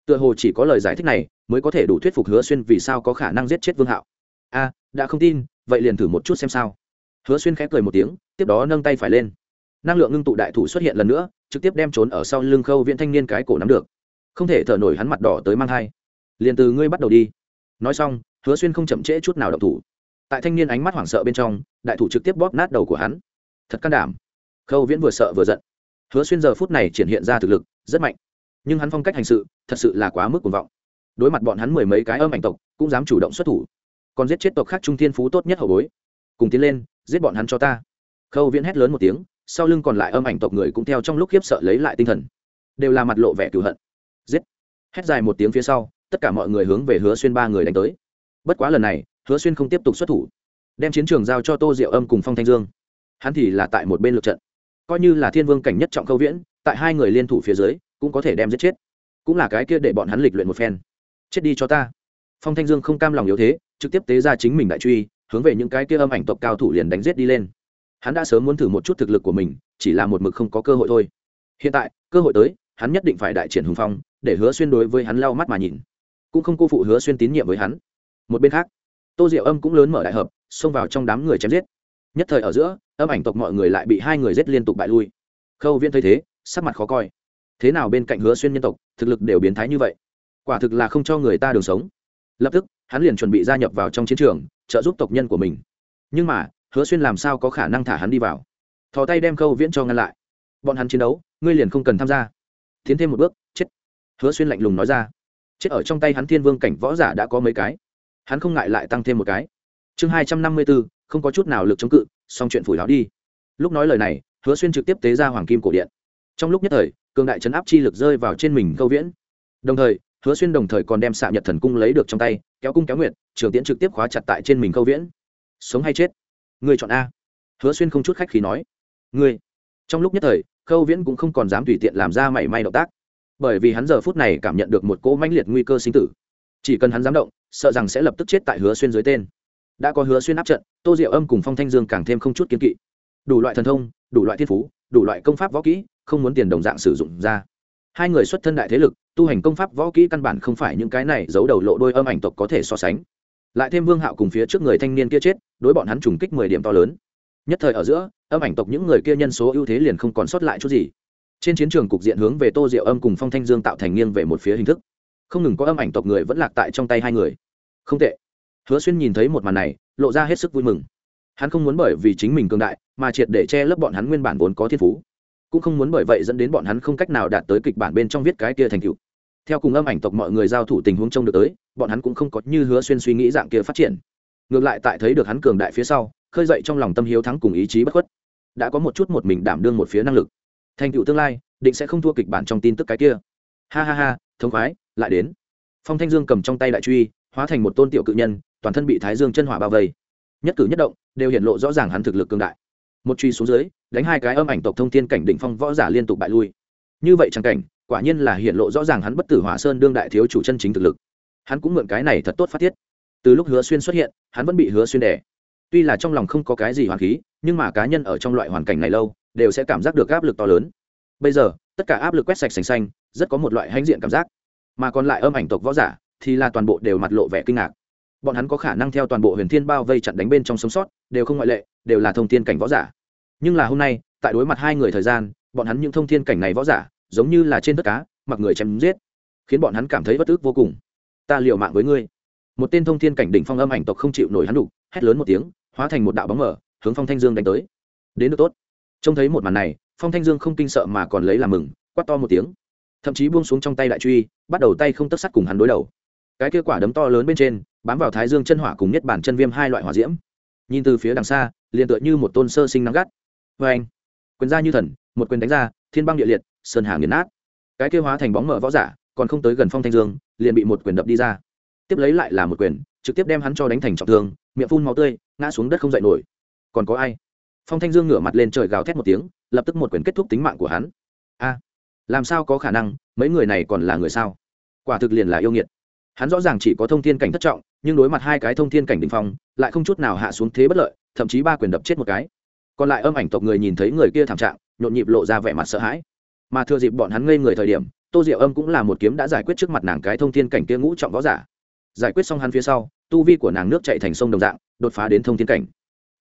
Tựa hồ chỉ có lời giải thích này mới có thể đủ thuyết phục hứa xuyên vì sao có khả năng giết chết vương hạo. A, đã không tin, vậy liền thử một chút xem sao. Hứa xuyên khẽ cười một tiếng, tiếp đó nâng tay phải lên. Năng lượng ngưng tụ đại thủ xuất hiện lần nữa, trực tiếp đem trốn ở sau lưng khâu viễn thanh niên cái cổ nắm được. Không thể thở nổi hắn mặt đỏ tới mang thai. Liền từ ngươi bắt đầu đi. Nói xong, hứa xuyên không chậm trễ chút nào động thủ. Tại thanh niên ánh mắt hoảng sợ bên trong, đại thủ trực tiếp bóp nát đầu của hắn thật can đảm. Khâu viễn vừa sợ vừa giận. Hứa xuyên giờ phút này triển hiện ra thực lực rất mạnh. Nhưng hắn phong cách hành sự thật sự là quá mức cuồng vọng. Đối mặt bọn hắn mười mấy cái âm ảnh tộc, cũng dám chủ động xuất thủ. Còn giết chết tộc khác trung thiên phú tốt nhất hậu bối. Cùng tiến lên, giết bọn hắn cho ta. Khâu viễn hét lớn một tiếng, sau lưng còn lại âm ảnh tộc người cũng theo trong lúc khiếp sợ lấy lại tinh thần. Đều là mặt lộ vẻ cựu hận. Giết. Hét dài một tiếng phía sau, tất cả mọi người hướng về hứa xuyên ba người đánh tới. Bất quá lần này, hứa xuyên không tiếp tục xuất thủ. Đem chiến trường giao cho tô diệu âm cùng phong thanh dương hắn thì là tại một bên lượt trận. Coi như là thiên vương cảnh nhất trọng khâu viễn, tại hai người liên thủ phía dưới, cũng có thể đem giết chết. Cũng là cái kia để bọn hắn lịch luyện một phen. Chết đi cho ta. Phong thanh dương không cam lòng yếu thế, trực tiếp tế ra chính mình đại truy, hướng về những cái kia âm ảnh tộc cao thủ liền đánh giết đi lên. Hắn đã sớm muốn thử một chút thực lực của mình, chỉ là một mực không có cơ hội thôi. Hiện tại, cơ hội tới, hắn nhất định phải đại triển hùng phong, để hứa xuyên đối với hắn lau mắt mà nhìn. Cũng không cô phụ hứa xuyên tín nhiệm với hắn. Một bên khác, tô diệu âm cũng lớn mở đại hợp, xông vào trong đám người chém giết nhất thời ở giữa, âm ảnh tộc mọi người lại bị hai người giết liên tục bại lui. Khâu Viễn thấy thế, sắc mặt khó coi. Thế nào bên cạnh hứa xuyên nhân tộc, thực lực đều biến thái như vậy? Quả thực là không cho người ta đường sống. Lập tức, hắn liền chuẩn bị gia nhập vào trong chiến trường, trợ giúp tộc nhân của mình. Nhưng mà, hứa xuyên làm sao có khả năng thả hắn đi vào? Thò tay đem khâu viễn cho ngăn lại. Bọn hắn chiến đấu, ngươi liền không cần tham gia. Tiến thêm một bước, chết. Hứa xuyên lạnh lùng nói ra. Chết ở trong tay hắn thiên vương cảnh võ giả đã có mấy cái. Hắn không ngại lại tăng thêm một cái. Chương hai trăm năm mươi bốn không có chút nào lực chống cự, xong chuyện phủi láo đi. Lúc nói lời này, hứa xuyên trực tiếp tế ra hoàng kim cổ điện. Trong lúc nhất thời, cường đại chấn áp chi lực rơi vào trên mình câu viễn. Đồng thời, hứa xuyên đồng thời còn đem xạ nhật thần cung lấy được trong tay, kéo cung kéo nguyện trường tiễn trực tiếp khóa chặt tại trên mình câu viễn. Sống hay chết? Người chọn a. Hứa xuyên không chút khách khí nói. Người. Trong lúc nhất thời khâu viễn cũng không còn dám tùy tiện làm ra mảy may động tác. Bởi vì hắn giờ phút này cảm nhận được một cỗ mãnh liệt nguy cơ sinh tử. Chỉ cần hắn dám động, sợ rằng sẽ lập tức chết tại hứa xuyên dưới tên đã có hứa xuyên áp trận, tô diệu âm cùng phong thanh dương càng thêm không chút kiến kỵ. Đủ loại thần thông, đủ loại thiên phú, đủ loại công pháp võ kỹ, không muốn tiền đồng dạng sử dụng ra. Hai người xuất thân đại thế lực, tu hành công pháp võ kỹ căn bản không phải những cái này giấu đầu lộ đôi âm ảnh tộc có thể so sánh. Lại thêm vương hạo cùng phía trước người thanh niên kia chết, đối bọn hắn trùng kích mười điểm to lớn. Nhất thời ở giữa, âm ảnh tộc những người kia nhân số ưu thế liền không còn sót lại chút gì. Trên chiến trường cục diện hướng về tô diệu âm cùng phong thanh dương tạo thành nghiêng về một phía hình thức. Không ngừng có âm ảnh tộc người vẫn lạc tại trong tay hai người. Không tệ hứa xuyên nhìn thấy một màn này, lộ ra hết sức vui mừng. Hắn không muốn bởi vì chính mình cường đại mà triệt để che lấp bọn hắn nguyên bản vốn có thiên phú, cũng không muốn bởi vậy dẫn đến bọn hắn không cách nào đạt tới kịch bản bên trong viết cái kia thành tựu. Theo cùng âm ảnh tộc mọi người giao thủ tình huống trông được tới, bọn hắn cũng không có như hứa xuyên suy nghĩ dạng kia phát triển. Ngược lại tại thấy được hắn cường đại phía sau, khơi dậy trong lòng tâm hiếu thắng cùng ý chí bất khuất. Đã có một chút một mình đảm đương một phía năng lực. Thành tựu tương lai, định sẽ không thua kịch bản trong tin tức cái kia. Ha ha ha thống khoái, lại đến. Phong thanh dương cầm trong tay đại truy, hóa thành một tôn tiểu cự nhân toàn thân bị thái dương chân hỏa bao vây. Nhất cử nhất động đều hiện lộ rõ ràng hắn thực lực cường đại. Một truy xuống dưới, đánh hai cái âm ảnh tộc thông thiên cảnh đỉnh phong võ giả liên tục bại lui. Như vậy chẳng cảnh, quả nhiên là hiện lộ rõ ràng hắn bất tử hỏa sơn đương đại thiếu chủ chân chính thực lực. Hắn cũng mượn cái này thật tốt phát tiết. Từ lúc hứa xuyên xuất hiện, hắn vẫn bị hứa xuyên đẻ tuy là trong lòng không có cái gì hoàn khí, nhưng mà cá nhân ở trong loại hoàn cảnh này lâu, đều sẽ cảm giác được áp lực to lớn. Bây giờ, tất cả áp lực quét sạch sành xanh, rất có một loại hãnh diện cảm giác. Mà còn lại âm ảnh tộc võ giả thì là toàn bộ đều mặt lộ vẻ kinh ngạc bọn hắn có khả năng theo toàn bộ huyền thiên bao vây chặn đánh bên trong sống sót, đều không ngoại lệ, đều là thông thiên cảnh võ giả. Nhưng là hôm nay, tại đối mặt hai người thời gian, bọn hắn những thông thiên cảnh này võ giả, giống như là trên đất cá, mặc người chém giết, khiến bọn hắn cảm thấy bất ức vô cùng. Ta liều mạng với ngươi. Một tên thông thiên cảnh đỉnh phong âm ảnh tộc không chịu nổi hắn đục, hét lớn một tiếng, hóa thành một đạo bóng mở hướng phong thanh dương đánh tới. Đến được tốt. Trông thấy một màn này, phong thanh dương không kinh sợ mà còn lấy làm mừng, quát to một tiếng. Thậm chí buông xuống trong tay đại truy, bắt đầu tay không tất sắt cùng hắn đối đầu. Cái kết quả đấm to lớn bên trên bám vào thái dương chân hỏa cùng nhất bản chân viêm hai loại hỏa diễm. Nhìn từ phía đằng xa, liền tựa như một tôn sơ sinh nắng gắt. Vê anh, quyền ra như thần, một quyền đánh ra, thiên băng địa liệt, sơn hà nghiền nát. Cái kêu hóa thành bóng mở võ giả, còn không tới gần phong thanh dương, liền bị một quyền đập đi ra. Tiếp lấy lại là một quyền, trực tiếp đem hắn cho đánh thành trọng thương, miệng phun máu tươi, ngã xuống đất không dậy nổi. Còn có ai? Phong thanh dương ngửa mặt lên trời gào thét một tiếng, lập tức một quyền kết thúc tính mạng của hắn. A, làm sao có khả năng, mấy người này còn là người sao? Quả thực liền là yêu nghiệt hắn rõ ràng chỉ có thông thiên cảnh thất trọng, nhưng đối mặt hai cái thông thiên cảnh đ ỉ n h phong, lại không chút nào hạ xuống thế bất lợi, thậm chí ba quyền đập chết một cái. Còn lại âm ảnh tộc người nhìn thấy người kia thảm trạng, nhộn nhịp lộ ra vẻ mặt sợ hãi. Mà thừa dịp bọn hắn ngây người thời điểm, tô diệu âm cũng là một kiếm đã giải quyết trước mặt nàng cái thông thiên cảnh kia ngũ trọng võ giả. Giải quyết xong hắn phía sau, tu vi của nàng nước chạy thành sông đồng dạng, đột phá đến thông thiên cảnh.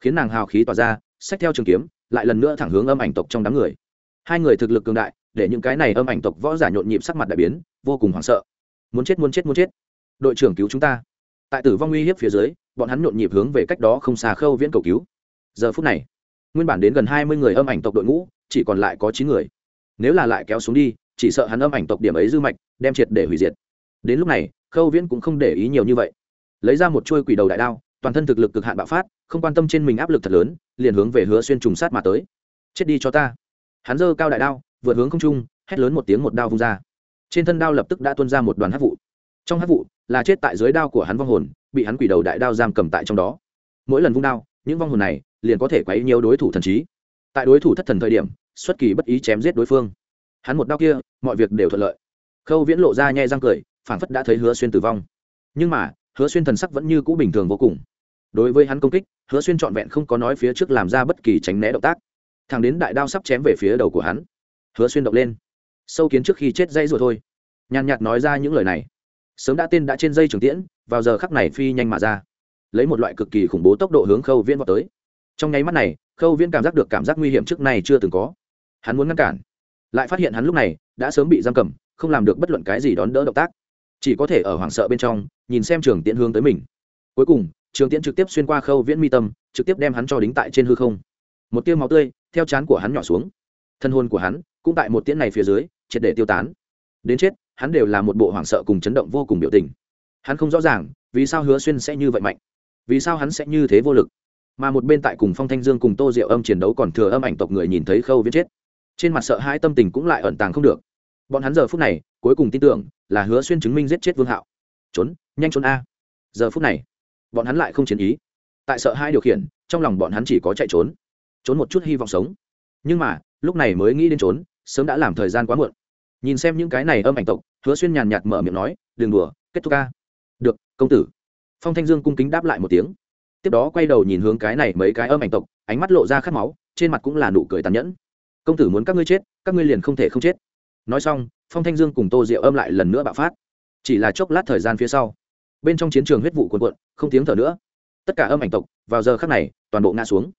Khiến nàng hào khí tỏa ra, xách theo trường kiếm, lại lần nữa thẳng hướng âm ảnh tộc trong đám người. Hai người thực lực cường đại, để những cái này âm ảnh tộc võ giả nhộn nhịp sắc mặt đại biến, vô cùng hoảng sợ muốn chết muốn chết muốn chết. Đội trưởng cứu chúng ta. Tại tử vong uy hiếp phía dưới, bọn hắn nhộn nhịp hướng về cách đó không xa khâu viễn cầu cứu. Giờ phút này, nguyên bản đến gần hai mươi người âm ảnh tộc đội ngũ, chỉ còn lại có chín người. Nếu là lại kéo xuống đi, chỉ sợ hắn âm ảnh tộc điểm ấy dư mạch, đem triệt để hủy diệt. Đến lúc này, khâu viễn cũng không để ý nhiều như vậy. Lấy ra một chuôi quỷ đầu đại đao, toàn thân thực lực cực hạn bạo phát, không quan tâm trên mình áp lực thật lớn, liền hướng về hứa xuyên trùng sát mà tới. Chết đi cho ta. Hắn giơ cao đại đao, vượt hướng không trung, hét lớn một tiếng một đao vung ra trên thân đao lập tức đã tuôn ra một đoàn hát vụ. Trong hát vụ là chết tại dưới đao của hắn vong hồn, bị hắn quỷ đầu đại đao giam cầm tại trong đó. Mỗi lần vung đao, những vong hồn này liền có thể quấy nhiều đối thủ thần trí. Tại đối thủ thất thần thời điểm, xuất kỳ bất ý chém giết đối phương. Hắn một đao kia, mọi việc đều thuận lợi. Khâu viễn lộ ra nhai răng cười, phảng phất đã thấy hứa xuyên tử vong. Nhưng mà, hứa xuyên thần sắc vẫn như cũ bình thường vô cùng. Đối với hắn công kích, hứa xuyên trọn vẹn không có nói phía trước làm ra bất kỳ tránh né động tác. Thẳng đến đại đao sắp chém về phía đầu của hắn, hứa xuyên động lên sâu kiến trước khi chết dây rồi thôi. Nhàn nhạt nói ra những lời này. Sớm đã tên đã trên dây trường tiễn, vào giờ khắc này phi nhanh mà ra. Lấy một loại cực kỳ khủng bố tốc độ hướng khâu viễn vào tới. Trong nháy mắt này, khâu viễn cảm giác được cảm giác nguy hiểm trước này chưa từng có. Hắn muốn ngăn cản. Lại phát hiện hắn lúc này đã sớm bị giam cầm, không làm được bất luận cái gì đón đỡ động tác. Chỉ có thể ở hoảng sợ bên trong, nhìn xem trường tiễn hướng tới mình. Cuối cùng, trường tiễn trực tiếp xuyên qua khâu viễn mi tâm, trực tiếp đem hắn cho đính tại trên hư không. Một tiêu máu tươi, theo chán của hắn nhỏ xuống. Thân hôn của hắn, cũng tại một tiễn này phía dưới triệt để tiêu tán. Đến chết, hắn đều là một bộ hoảng sợ cùng chấn động vô cùng biểu tình. Hắn không rõ ràng, vì sao hứa xuyên sẽ như vậy mạnh? Vì sao hắn sẽ như thế vô lực? Mà một bên tại cùng phong thanh dương cùng tô diệu âm chiến đấu còn thừa âm ảnh tộc người nhìn thấy khâu viễn chết. Trên mặt sợ hãi tâm tình cũng lại ẩn tàng không được. Bọn hắn giờ phút này, cuối cùng tin tưởng là hứa xuyên chứng minh giết chết vương hạo. Trốn, nhanh trốn a. Giờ phút này, bọn hắn lại không chiến ý. Tại sợ hai điều khiển, trong lòng bọn hắn chỉ có chạy trốn. Trốn một chút hy vọng sống. Nhưng mà, lúc này mới nghĩ đến trốn, sớm đã làm thời gian quá muộn nhìn xem những cái này âm ảnh tộc, hứa xuyên nhàn nhạt mở miệng nói, đừng đùa, kết thúc ca. Được, công tử. Phong thanh dương cung kính đáp lại một tiếng. Tiếp đó quay đầu nhìn hướng cái này mấy cái âm ảnh tộc, ánh mắt lộ ra khát máu, trên mặt cũng là nụ cười tàn nhẫn. Công tử muốn các ngươi chết, các ngươi liền không thể không chết. Nói xong, phong thanh dương cùng tô diệu âm lại lần nữa bạo phát. Chỉ là chốc lát thời gian phía sau, bên trong chiến trường huyết vụ cuồn cuộn, không tiếng thở nữa. Tất cả âm ảnh tộc, vào giờ khắc này, toàn bộ ngã xuống.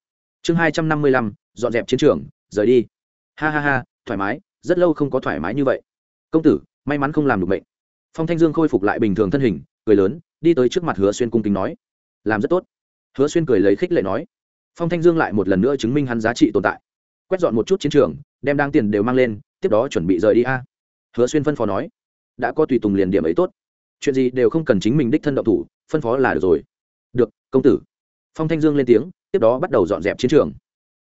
Chương hai trăm năm mươi lăm, dọn dẹp chiến trường, rời đi. Ha ha ha, thoải mái rất lâu không có thoải mái như vậy. Công tử, may mắn không làm được bệnh phong thanh dương khôi phục lại bình thường thân hình, cười lớn, đi tới trước mặt hứa xuyên cung kính nói. Làm rất tốt. Hứa xuyên cười lấy khích lệ nói. Phong thanh dương lại một lần nữa chứng minh hắn giá trị tồn tại. Quét dọn một chút chiến trường, đem đang tiền đều mang lên, tiếp đó chuẩn bị rời đi a. Hứa xuyên phân phó nói. Đã có tùy tùng liền điểm ấy tốt. Chuyện gì đều không cần chính mình đích thân động thủ, phân phó là được rồi. Được, công tử. Phong thanh dương lên tiếng, tiếp đó bắt đầu dọn dẹp chiến trường.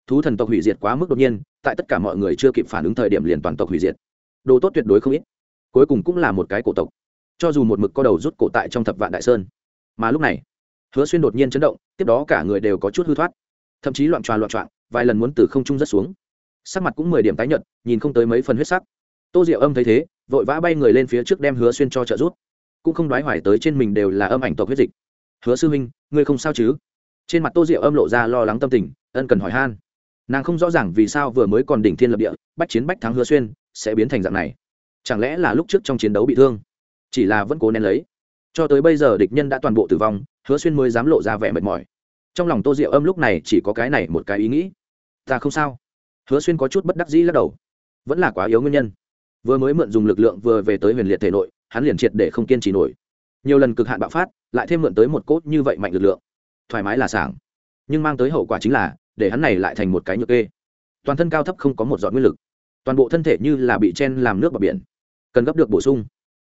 Thú thần tộc hủy diệt quá mức đột nhiên tại tất cả mọi người chưa kịp phản ứng thời điểm liền toàn tộc hủy diệt. Đồ tốt tuyệt đối không ít. Cuối cùng cũng là một cái cổ tộc. Cho dù một mực có đầu rút cổ tại trong thập vạn đại sơn. Mà lúc này, hứa xuyên đột nhiên chấn động, tiếp đó cả người đều có chút hư thoát. Thậm chí loạn tròa loạn trọn, vài lần muốn từ không trung rất xuống. Sắc mặt cũng mười điểm tái nhợt, nhìn không tới mấy phần huyết sắc. Tô diệu âm thấy thế, vội vã bay người lên phía trước đem hứa xuyên cho trợ rút cũng không đoái hoài tới trên mình đều là âm ảnh tộc huyết dịch. Hứa sư huynh, ngươi không sao chứ? Trên mặt tô diệu âm lộ ra lo lắng tâm tình, ân cần hỏi han nàng không rõ ràng vì sao vừa mới còn đỉnh thiên lập địa, bách chiến bách thắng hứa xuyên, sẽ biến thành dạng này. Chẳng lẽ là lúc trước trong chiến đấu bị thương? Chỉ là vẫn cố nén lấy. Cho tới bây giờ địch nhân đã toàn bộ tử vong, hứa xuyên mới dám lộ ra vẻ mệt mỏi. Trong lòng tô diệu âm lúc này chỉ có cái này một cái ý nghĩ. Ta không sao. Hứa xuyên có chút bất đắc dĩ lắc đầu. Vẫn là quá yếu nguyên nhân. Vừa mới mượn dùng lực lượng vừa về tới huyền liệt thể nội, hắn liền triệt để không kiên trì nổi. Nhiều lần cực hạn bạo phát, lại thêm mượn tới một cốt như vậy mạnh lực lượng. Thoải mái là sảng. Nhưng mang tới hậu quả chính là để hắn này lại thành một cái nhược kê. Toàn thân cao thấp không có một dọn nguyên lực. Toàn bộ thân thể như là bị chen làm nước vào biển. Cần gấp được bổ sung.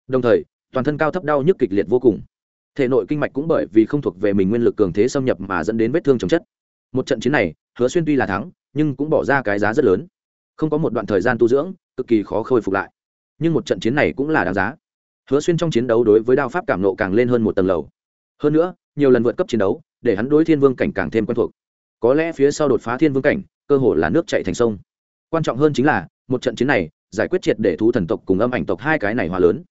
Đồng thời, toàn thân cao thấp đau nhức kịch liệt vô cùng. Thể nội kinh mạch cũng bởi vì không thuộc về mình nguyên lực cường thế xâm nhập mà dẫn đến vết thương chồng chất. Một trận chiến này, hứa xuyên tuy là thắng, nhưng cũng bỏ ra cái giá rất lớn. Không có một đoạn thời gian tu dưỡng, cực kỳ khó khôi phục lại. Nhưng một trận chiến này cũng là đáng giá. Hứa xuyên trong chiến đấu đối với đao pháp cảm nộ càng lên hơn một tầng lầu. Hơn nữa, nhiều lần vượt cấp chiến đấu, để hắn đối thiên vương cảnh càng thêm quen thuộc có lẽ phía sau đột phá thiên vương cảnh, cơ hội là nước chạy thành sông. Quan trọng hơn chính là, một trận chiến này, giải quyết triệt để thú thần tộc cùng âm ảnh tộc hai cái này hòa lớn.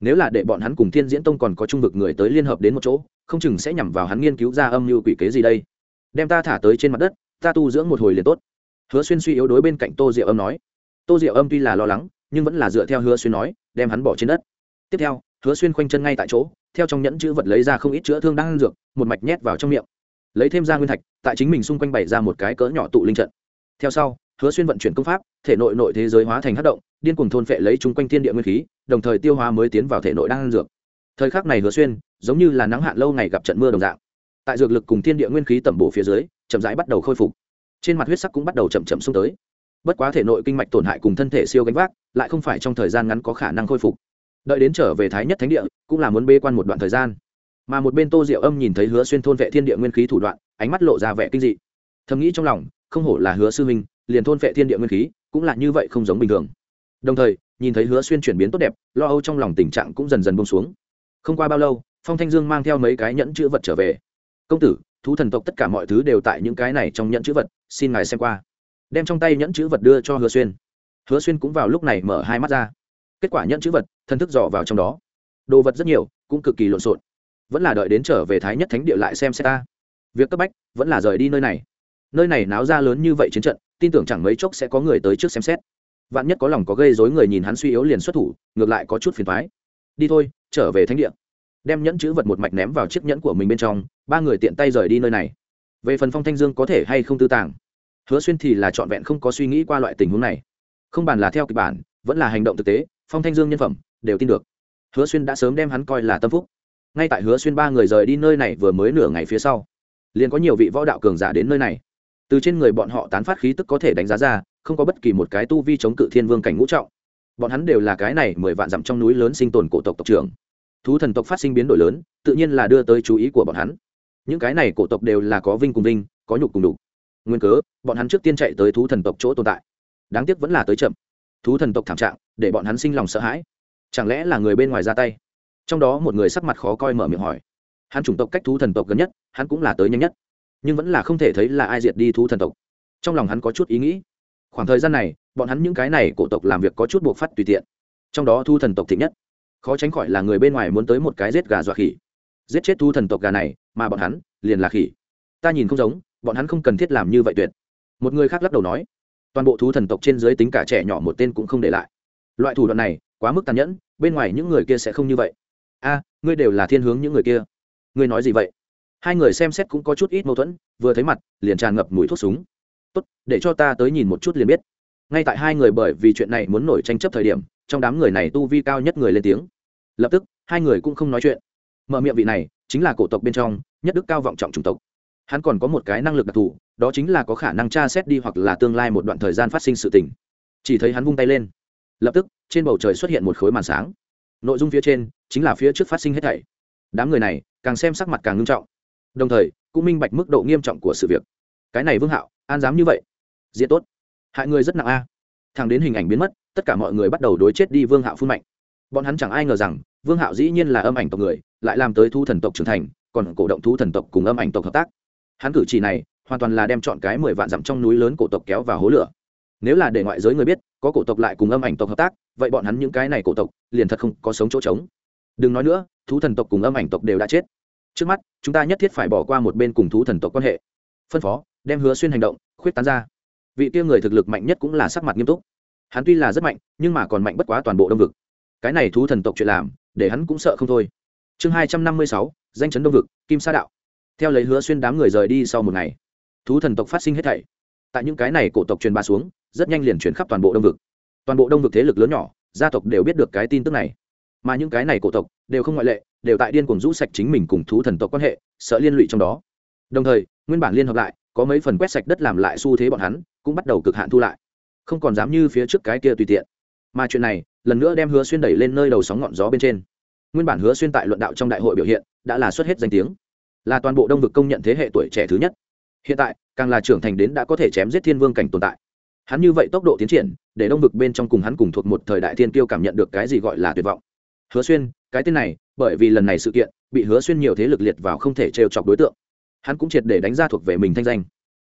Nếu là để bọn hắn cùng thiên diễn tông còn có trung vực người tới liên hợp đến một chỗ, không chừng sẽ nhằm vào hắn nghiên cứu ra âm mưu quỷ kế gì đây. Đem ta thả tới trên mặt đất, ta tu dưỡng một hồi liền tốt. Hứa xuyên suy yếu đối bên cạnh tô diệu âm nói. Tô diệu âm tuy là lo lắng, nhưng vẫn là dựa theo hứa xuyên nói, đem hắn bỏ trên đất. Tiếp theo, hứa xuyên khoanh chân ngay tại chỗ, theo trong nhẫn chữ vật lấy ra không ít chữa thương đang dược, một mạch nhét vào trong miệng lấy thêm ra nguyên thạch, tại chính mình xung quanh bày ra một cái cỡ nhỏ tụ linh trận. Theo sau, hứa xuyên vận chuyển công pháp, thể nội nội thế giới hóa thành hát động, điên cùng thôn phệ lấy chung quanh thiên địa nguyên khí, đồng thời tiêu hóa mới tiến vào thể nội đang ăn dược. Thời khắc này hứa xuyên, giống như là nắng hạn lâu ngày gặp trận mưa đồng dạng. Tại dược lực cùng thiên địa nguyên khí tẩm bổ phía dưới, chậm rãi bắt đầu khôi phục. Trên mặt huyết sắc cũng bắt đầu chậm chậm xông tới. Bất quá thể nội kinh mạch tổn hại cùng thân thể siêu gánh vác, lại không phải trong thời gian ngắn có khả năng khôi phục. Đợi đến trở về thái nhất thánh địa, cũng là muốn bê quan một đoạn thời gian mà một bên tô diệu âm nhìn thấy hứa xuyên thôn vệ thiên địa nguyên khí thủ đoạn, ánh mắt lộ ra vẻ kinh dị. Thầm nghĩ trong lòng, không hổ là hứa sư huynh, liền thôn vệ thiên địa nguyên khí, cũng là như vậy không giống bình thường. Đồng thời, nhìn thấy hứa xuyên chuyển biến tốt đẹp, lo âu trong lòng tình trạng cũng dần dần bông xuống. Không qua bao lâu, phong thanh dương mang theo mấy cái nhẫn chữ vật trở về. Công tử, thú thần tộc tất cả mọi thứ đều tại những cái này trong nhẫn chữ vật, xin ngài xem qua. Đem trong tay nhẫn chữ vật đưa cho hứa xuyên. Hứa xuyên cũng vào lúc này mở hai mắt ra. Kết quả nhẫn chữ vật thân thức dò vào trong đó. Đồ vật rất nhiều, cũng cực kỳ lộn xộn vẫn là đợi đến trở về thái nhất thánh địa lại xem xét ta. Việc cấp bách vẫn là rời đi nơi này. Nơi này náo ra lớn như vậy chiến trận, tin tưởng chẳng mấy chốc sẽ có người tới trước xem xét. Vạn nhất có lòng có gây dối người nhìn hắn suy yếu liền xuất thủ, ngược lại có chút phiền thoái đi thôi, trở về thánh địa. Đem nhẫn chữ vật một mạch ném vào chiếc nhẫn của mình bên trong, ba người tiện tay rời đi nơi này. Về phần phong thanh dương có thể hay không tư tàng? Hứa xuyên thì là trọn vẹn không có suy nghĩ qua loại tình huống này. Không bàn là theo kịch bản, vẫn là hành động thực tế, phong thanh dương nhân phẩm, đều tin được. Hứa xuyên đã sớm đem hắn coi là tâm phúc ngay tại hứa xuyên ba người rời đi nơi này vừa mới nửa ngày phía sau, liền có nhiều vị võ đạo cường giả đến nơi này. Từ trên người bọn họ tán phát khí tức có thể đánh giá ra, không có bất kỳ một cái tu vi chống cự thiên vương cảnh ngũ trọng. Bọn hắn đều là cái này mười vạn dặm trong núi lớn sinh tồn cổ tộc tộc trưởng. Thú thần tộc phát sinh biến đổi lớn, tự nhiên là đưa tới chú ý của bọn hắn. Những cái này cổ tộc đều là có vinh cùng vinh, có nhục cùng đủ nguyên cớ, bọn hắn trước tiên chạy tới thú thần tộc chỗ tồn tại. Đáng tiếc vẫn là tới chậm. Thú thần tộc thảm trạng, để bọn hắn sinh lòng sợ hãi. Chẳng lẽ là người bên ngoài ra tay? Trong đó một người sắc mặt khó coi mở miệng hỏi. Hắn chủng tộc cách thú thần tộc gần nhất, hắn cũng là tới nhanh nhất, nhưng vẫn là không thể thấy là ai diệt đi thú thần tộc. Trong lòng hắn có chút ý nghĩ. Khoảng thời gian này, bọn hắn những cái này cổ tộc làm việc có chút buộc phát tùy tiện. Trong đó thu thần tộc thịnh nhất. Khó tránh khỏi là người bên ngoài muốn tới một cái giết gà dọa khỉ. Giết chết thu thần tộc gà này, mà bọn hắn, liền là khỉ. Ta nhìn không giống, bọn hắn không cần thiết làm như vậy tuyệt. Một người khác lắc đầu nói. Toàn bộ thú thần tộc trên dưới tính cả trẻ nhỏ một tên cũng không để lại. Loại thủ đoạn này, quá mức tàn nhẫn, bên ngoài những người kia sẽ không như vậy a, ngươi đều là thiên hướng những người kia. Ngươi nói gì vậy? Hai người xem xét cũng có chút ít mâu thuẫn, vừa thấy mặt, liền tràn ngập mùi thuốc súng. Tốt, để cho ta tới nhìn một chút liền biết. Ngay tại hai người bởi vì chuyện này muốn nổi tranh chấp thời điểm, trong đám người này tu vi cao nhất người lên tiếng. Lập tức, hai người cũng không nói chuyện. Mở miệng vị này, chính là cổ tộc bên trong, nhất đức cao vọng trọng chủng tộc. Hắn còn có một cái năng lực đặc thù, đó chính là có khả năng tra xét đi hoặc là tương lai một đoạn thời gian phát sinh sự tình. Chỉ thấy hắn vung tay lên. Lập tức, trên bầu trời xuất hiện một khối màn sáng. Nội dung phía trên chính là phía trước phát sinh hết thảy. Đám người này càng xem sắc mặt càng nghiêm trọng. Đồng thời, cũng minh bạch mức độ nghiêm trọng của sự việc. Cái này vương hạo, an dám như vậy? Diễn tốt. Hại người rất nặng a. Thằng đến hình ảnh biến mất, tất cả mọi người bắt đầu đối chết đi vương hạo phun mạnh. Bọn hắn chẳng ai ngờ rằng, vương hạo dĩ nhiên là âm ảnh tộc người, lại làm tới thu thần tộc trưởng thành, còn cổ động thu thần tộc cùng âm ảnh tộc hợp tác. Hắn cử chỉ này, hoàn toàn là đem chọn cái mười vạn dặm trong núi lớn cổ tộc kéo vào hố lửa. Nếu là để ngoại giới người biết, có cổ tộc lại cùng âm ảnh tộc hợp tác, vậy bọn hắn những cái này cổ tộc, liền thật không có sống chỗ trống đừng nói nữa, thú thần tộc cùng âm ảnh tộc đều đã chết. Trước mắt, chúng ta nhất thiết phải bỏ qua một bên cùng thú thần tộc quan hệ. Phân phó, đem hứa xuyên hành động, khuyết tán ra. Vị kia người thực lực mạnh nhất cũng là sắc mặt nghiêm túc. Hắn tuy là rất mạnh, nhưng mà còn mạnh bất quá toàn bộ đông vực. Cái này thú thần tộc chuyện làm, để hắn cũng sợ không thôi. Chương hai trăm năm mươi sáu, danh chấn đông vực, kim sa đạo. Theo lấy hứa xuyên đám người rời đi sau một ngày, thú thần tộc phát sinh hết thảy. Tại những cái này cổ tộc truyền ba xuống, rất nhanh liền chuyển khắp toàn bộ đông vực. Toàn bộ đông vực thế lực lớn nhỏ, gia tộc đều biết được cái tin tức này mà những cái này cổ tộc đều không ngoại lệ, đều tại điên cuồng rũ sạch chính mình cùng thú thần tộc quan hệ, sợ liên lụy trong đó. Đồng thời, nguyên bản liên hợp lại, có mấy phần quét sạch đất làm lại xu thế bọn hắn, cũng bắt đầu cực hạn thu lại. Không còn dám như phía trước cái kia tùy tiện. Mà chuyện này, lần nữa đem hứa xuyên đẩy lên nơi đầu sóng ngọn gió bên trên. Nguyên bản hứa xuyên tại luận đạo trong đại hội biểu hiện, đã là xuất hết danh tiếng. Là toàn bộ đông vực công nhận thế hệ tuổi trẻ thứ nhất. Hiện tại, càng là trưởng thành đến đã có thể chém giết thiên vương cảnh tồn tại. Hắn như vậy tốc độ tiến triển, để đông vực bên trong cùng hắn cùng thuộc một thời đại thiên kiêu cảm nhận được cái gì gọi là tuyệt vọng hứa xuyên, cái tên này, bởi vì lần này sự kiện, bị hứa xuyên nhiều thế lực liệt vào không thể trêu chọc đối tượng. Hắn cũng triệt để đánh ra thuộc về mình thanh danh.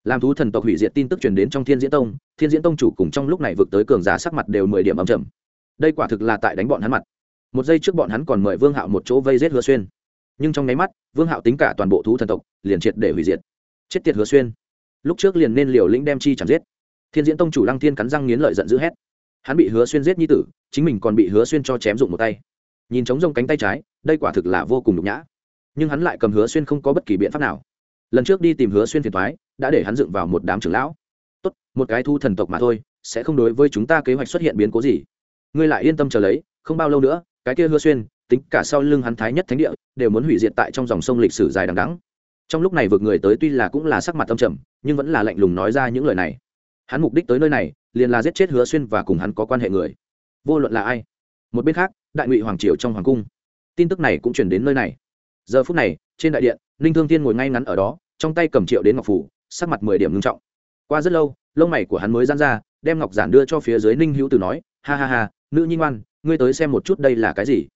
Làm thú thần tộc hủy diệt tin tức truyền đến trong thiên diễn tông, thiên diễn tông chủ cùng trong lúc này vượt tới cường giả sắc mặt đều mười điểm âm trầm. Đây quả thực là tại đánh bọn hắn mặt. Một giây trước bọn hắn còn mời vương hạo một chỗ vây giết hứa xuyên. Nhưng trong nháy mắt, vương hạo tính cả toàn bộ thú thần tộc, liền triệt để hủy diệt. Chết tiệt hứa xuyên. Lúc trước liền nên liều lĩnh đem chi chẳng giết. Thiên diễn tông chủ lăng thiên cắn răng nghiến lợi giận dữ hét. Hắn bị hứa xuyên giết như tử, chính mình còn bị hứa xuyên cho chém dụng một tay nhìn trống rông cánh tay trái, đây quả thực là vô cùng nhục nhã. Nhưng hắn lại cầm hứa xuyên không có bất kỳ biện pháp nào. Lần trước đi tìm hứa xuyên phiền thoái đã để hắn dựng vào một đám trưởng lão. Tốt, một cái thu thần tộc mà thôi, sẽ không đối với chúng ta kế hoạch xuất hiện biến cố gì. Ngươi lại yên tâm chờ lấy, không bao lâu nữa, cái kia hứa xuyên, tính cả sau lưng hắn thái nhất thánh địa, đều muốn hủy diệt tại trong dòng sông lịch sử dài đằng đắng trong lúc này vượt người tới tuy là cũng là sắc mặt tâm trầm, nhưng vẫn là lạnh lùng nói ra những lời này. Hắn mục đích tới nơi này, liền là giết chết hứa xuyên và cùng hắn có quan hệ người. Vô luận là ai một bên khác, đại ngụy hoàng triều trong hoàng cung. Tin tức này cũng chuyển đến nơi này. Giờ phút này, trên đại điện, ninh thương tiên ngồi ngay ngắn ở đó, trong tay cầm triệu đến ngọc phủ, sắc mặt mười điểm ngưng trọng. Qua rất lâu, lông mày của hắn mới dán ra, đem ngọc giản đưa cho phía dưới ninh hữu tử nói, ha ha ha, nữ nhi ngoan, ngươi tới xem một chút đây là cái gì?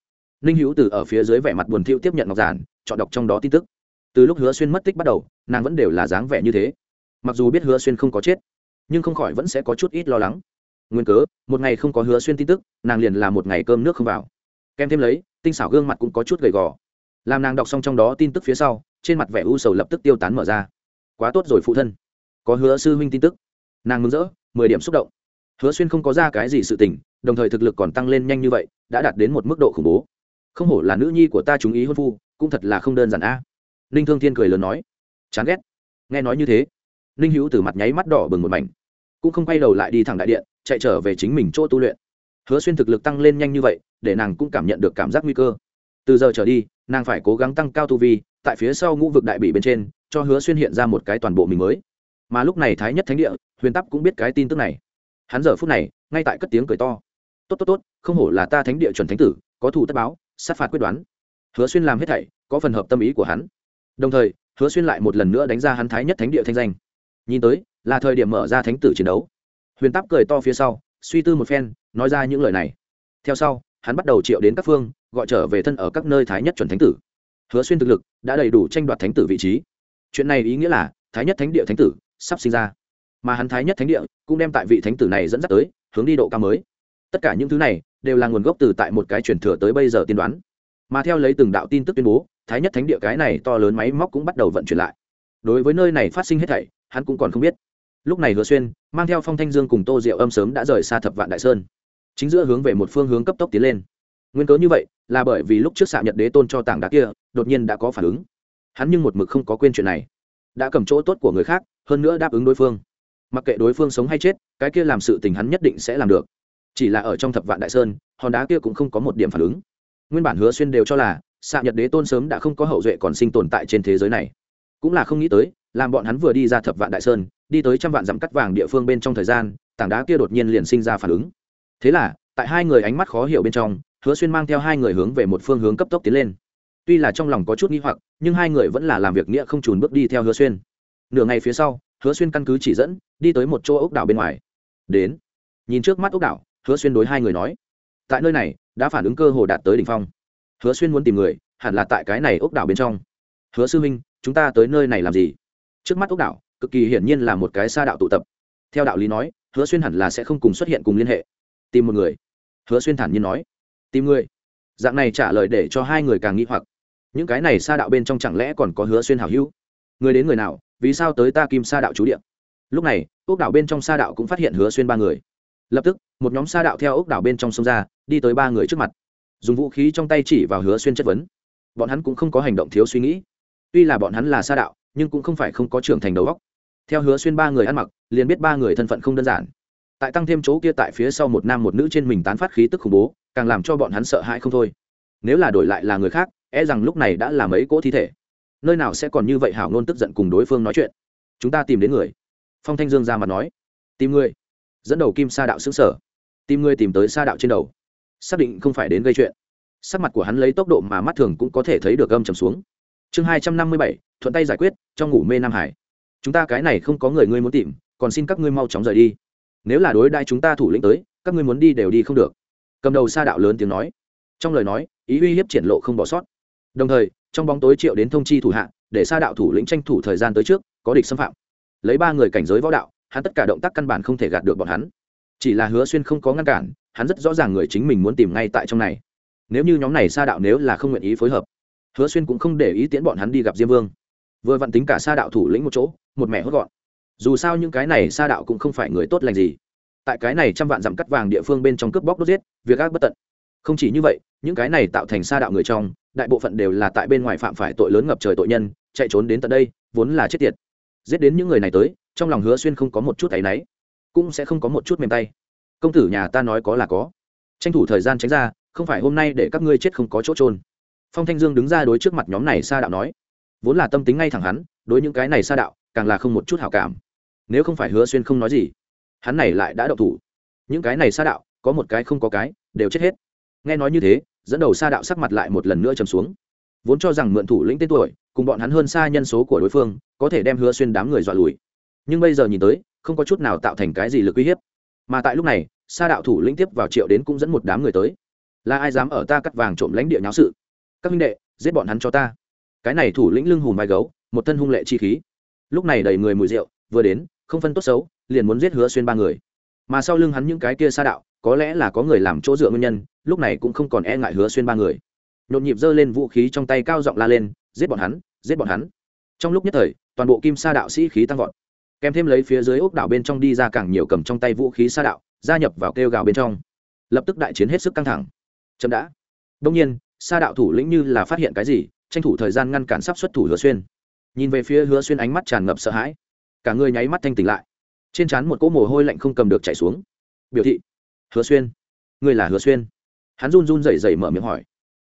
Ninh hữu tử ở phía dưới vẻ mặt buồn thiu tiếp nhận ngọc giản, chọn đọc trong đó tin tức. Từ lúc hứa xuyên mất tích bắt đầu, nàng vẫn đều là dáng vẻ như thế. Mặc dù biết hứa xuyên không có chết, nhưng không khỏi vẫn sẽ có chút ít lo lắng nguyên cớ, một ngày không có hứa xuyên tin tức, nàng liền là một ngày cơm nước không vào. Kèm thêm lấy, tinh xảo gương mặt cũng có chút gầy gò. Làm nàng đọc xong trong đó tin tức phía sau, trên mặt vẻ u sầu lập tức tiêu tán mở ra. Quá tốt rồi phụ thân. Có hứa sư huynh tin tức. Nàng mừng rỡ, mười điểm xúc động. Hứa xuyên không có ra cái gì sự tình, đồng thời thực lực còn tăng lên nhanh như vậy, đã đạt đến một mức độ khủng bố. Không hổ là nữ nhi của ta chúng ý hôn phu, cũng thật là không đơn giản a. Ninh thương thiên cười lớn nói. Chán ghét. Nghe nói như thế, ninh hữu từ mặt nháy mắt đỏ bừng một mảnh. Cũng không quay đầu lại đi thẳng đại điện chạy trở về chính mình chỗ tu luyện. Hứa xuyên thực lực tăng lên nhanh như vậy, để nàng cũng cảm nhận được cảm giác nguy cơ. Từ giờ trở đi, nàng phải cố gắng tăng cao tu vi, tại phía sau ngũ vực đại bị bên trên, cho hứa xuyên hiện ra một cái toàn bộ mình mới. Mà lúc này thái nhất thánh địa, huyền tắp cũng biết cái tin tức này. Hắn giờ phút này, ngay tại cất tiếng cười to. Tốt tốt tốt, không hổ là ta thánh địa chuẩn thánh tử, có thủ tất báo, sát phạt quyết đoán. Hứa xuyên làm hết thảy, có phần hợp tâm ý của hắn. Đồng thời, hứa xuyên lại một lần nữa đánh ra hắn thái nhất thánh địa thanh danh. Nhìn tới, là thời điểm mở ra thánh tử chiến đấu huyền Táp cười to phía sau, suy tư một phen, nói ra những lời này. Theo sau, hắn bắt đầu triệu đến các phương, gọi trở về thân ở các nơi thái nhất chuẩn thánh tử. Hứa xuyên thực lực đã đầy đủ tranh đoạt thánh tử vị trí. Chuyện này ý nghĩa là, thái nhất thánh địa thánh tử sắp sinh ra. Mà hắn thái nhất thánh địa cũng đem tại vị thánh tử này dẫn dắt tới, hướng đi độ cao mới. Tất cả những thứ này đều là nguồn gốc từ tại một cái truyền thừa tới bây giờ tiên đoán. Mà theo lấy từng đạo tin tức tuyên bố, thái nhất thánh địa cái này to lớn máy móc cũng bắt đầu vận chuyển lại. Đối với nơi này phát sinh hết thảy, hắn cũng còn không biết lúc này hứa xuyên, mang theo phong thanh dương cùng tô diệu âm sớm đã rời xa thập vạn đại sơn. Chính giữa hướng về một phương hướng cấp tốc tiến lên. Nguyên cớ như vậy, là bởi vì lúc trước xạ nhật đế tôn cho tảng đá kia, đột nhiên đã có phản ứng. Hắn nhưng một mực không có quên chuyện này. Đã cầm chỗ tốt của người khác, hơn nữa đáp ứng đối phương. Mặc kệ đối phương sống hay chết, cái kia làm sự tình hắn nhất định sẽ làm được. Chỉ là ở trong thập vạn đại sơn, hòn đá kia cũng không có một điểm phản ứng. Nguyên bản hứa xuyên đều cho là xạ nhật đế tôn sớm đã không có hậu duệ còn sinh tồn tại trên thế giới này. Cũng là không nghĩ tới, làm bọn hắn vừa đi ra thập vạn đại sơn đi tới trăm vạn dặm cắt vàng địa phương bên trong thời gian, tảng đá kia đột nhiên liền sinh ra phản ứng. Thế là, tại hai người ánh mắt khó hiểu bên trong, hứa xuyên mang theo hai người hướng về một phương hướng cấp tốc tiến lên. Tuy là trong lòng có chút nghi hoặc, nhưng hai người vẫn là làm việc nghĩa không trùn bước đi theo hứa xuyên. Nửa ngày phía sau, hứa xuyên căn cứ chỉ dẫn, đi tới một chỗ ốc đảo bên ngoài. Đến. Nhìn trước mắt ốc đảo, hứa xuyên đối hai người nói, tại nơi này, đã phản ứng cơ hồ đạt tới đ ỉ n h phong. Hứa xuyên muốn tìm người, hẳn là tại cái này ốc đảo bên trong. Hứa sư minh chúng ta tới nơi này làm gì? Trước mắt ốc đảo cực kỳ hiển nhiên là một cái xa đạo tụ tập. Theo đạo lý nói, hứa xuyên hẳn là sẽ không cùng xuất hiện cùng liên hệ. Tìm một người. Hứa xuyên thản nhiên nói. Tìm người. Dạng này trả lời để cho hai người càng nghĩ hoặc. Những cái này xa đạo bên trong chẳng lẽ còn có hứa xuyên hảo hữu? Người đến người nào, vì sao tới ta kim sa đạo chú điện lúc này ốc đảo bên trong sa đạo cũng phát hiện hứa xuyên ba người. Lập tức, một nhóm sa đạo theo ốc đảo bên trong sông ra, đi tới ba người trước mặt. Dùng vũ khí trong tay chỉ vào hứa xuyên chất vấn. Bọn hắn cũng không có hành động thiếu suy nghĩ. Tuy là bọn hắn là sa đạo, nhưng cũng không phải không có trưởng thành đầu góc theo hứa xuyên ba người ăn mặc, liền biết ba người thân phận không đơn giản. Tại tăng thêm chỗ kia tại phía sau một nam một nữ trên mình tán phát khí tức khủng bố, càng làm cho bọn hắn sợ hãi không thôi. Nếu là đổi lại là người khác e rằng lúc này đã là mấy cỗ thi thể. Nơi nào sẽ còn như vậy hảo ngôn tức giận cùng đối phương nói chuyện. Chúng ta tìm đến người. Phong thanh dương ra mặt nói. Tìm người. Dẫn đầu kim sa đạo xứng sở tìm người tìm tới sa đạo trên đầu. Xác định không phải đến gây chuyện. Sắc mặt của hắn lấy tốc độ mà mắt thường cũng có thể thấy được gâm trầm xuống. Chương hai trăm năm mươi bảy, thuận tay giải quyết, trong ngủ mê nam hải chúng ta cái này không có người ngươi muốn tìm, còn xin các ngươi mau chóng rời đi. Nếu là đối đại chúng ta thủ lĩnh tới, các ngươi muốn đi đều đi không được. Cầm đầu sa đạo lớn tiếng nói. Trong lời nói, ý uy hiếp triển lộ không bỏ sót. Đồng thời, trong bóng tối triệu đến thông chi thủ hạ, để sa đạo thủ lĩnh tranh thủ thời gian tới trước, có địch xâm phạm. Lấy ba người cảnh giới võ đạo, hắn tất cả động tác căn bản không thể gạt được bọn hắn. Chỉ là hứa xuyên không có ngăn cản, hắn rất rõ ràng người chính mình muốn tìm ngay tại trong này. Nếu như nhóm này sa đạo nếu là không nguyện ý phối hợp, hứa xuyên cũng không để ý tiễn bọn hắn đi gặp diêm vương vừa vặn tính cả sa đạo thủ lĩnh một chỗ, một mẹ hốt gọn. Dù sao những cái này sa đạo cũng không phải người tốt lành gì. Tại cái này trăm vạn dặm cắt vàng địa phương bên trong cướp bóc đốt giết, việc ác bất tận. Không chỉ như vậy, những cái này tạo thành sa đạo người trong, đại bộ phận đều là tại bên ngoài phạm phải tội lớn ngập trời tội nhân, chạy trốn đến tận đây, vốn là chết tiệt. Giết đến những người này tới, trong lòng hứa xuyên không có một chút áy náy, cũng sẽ không có một chút mềm tay. Công tử nhà ta nói có là có. Tranh thủ thời gian tránh ra, không phải hôm nay để các ngươi chết không có chỗ trôn phong thanh dương đứng ra đối trước mặt nhóm này sa đạo nói vốn là tâm tính ngay thẳng hắn, đối những cái này xa đạo, càng là không một chút hảo cảm. Nếu không phải hứa xuyên không nói gì, hắn này lại đã đậu thủ. Những cái này xa đạo, có một cái không có cái, đều chết hết. Nghe nói như thế, dẫn đầu xa đạo sắc mặt lại một lần nữa trầm xuống. Vốn cho rằng mượn thủ lĩnh tên tuổi, cùng bọn hắn hơn xa nhân số của đối phương, có thể đem hứa xuyên đám người dọa lùi. Nhưng bây giờ nhìn tới, không có chút nào tạo thành cái gì lực uy hiếp. Mà tại lúc này, sa đạo thủ lĩnh tiếp vào triệu đến cũng dẫn một đám người tới. Là ai dám ở ta cắt vàng trộm lãnh địa nháo sự? Các minh đệ, giết bọn hắn cho ta cái này thủ lĩnh lưng hùm vai gấu, một thân hung lệ chi khí. Lúc này đầy người mùi rượu, vừa đến, không phân tốt xấu, liền muốn giết hứa xuyên ba người. Mà sau lưng hắn những cái kia sa đạo, có lẽ là có người làm chỗ dựa nguyên nhân, lúc này cũng không còn e ngại hứa xuyên ba người. Nhộn nhịp giơ lên vũ khí trong tay cao giọng la lên, giết bọn hắn, giết bọn hắn. Trong lúc nhất thời, toàn bộ kim sa đạo sĩ khí tăng vọt. Kèm thêm lấy phía dưới ốc đảo bên trong đi ra càng nhiều cầm trong tay vũ khí sa đạo, gia nhập vào kêu gào bên trong. Lập tức đại chiến hết sức căng thẳng. Chậm đã. Đông nhiên, sa đạo thủ lĩnh như là phát hiện cái gì tranh thủ thời gian ngăn cản sắp xuất thủ hứa xuyên. Nhìn về phía hứa xuyên ánh mắt tràn ngập sợ hãi. Cả người nháy mắt thanh tỉnh lại. Trên trán một cỗ mồ hôi lạnh không cầm được chảy xuống. Biểu thị, hứa xuyên người là hứa xuyên? Hắn run run rẩy rẩy mở miệng hỏi.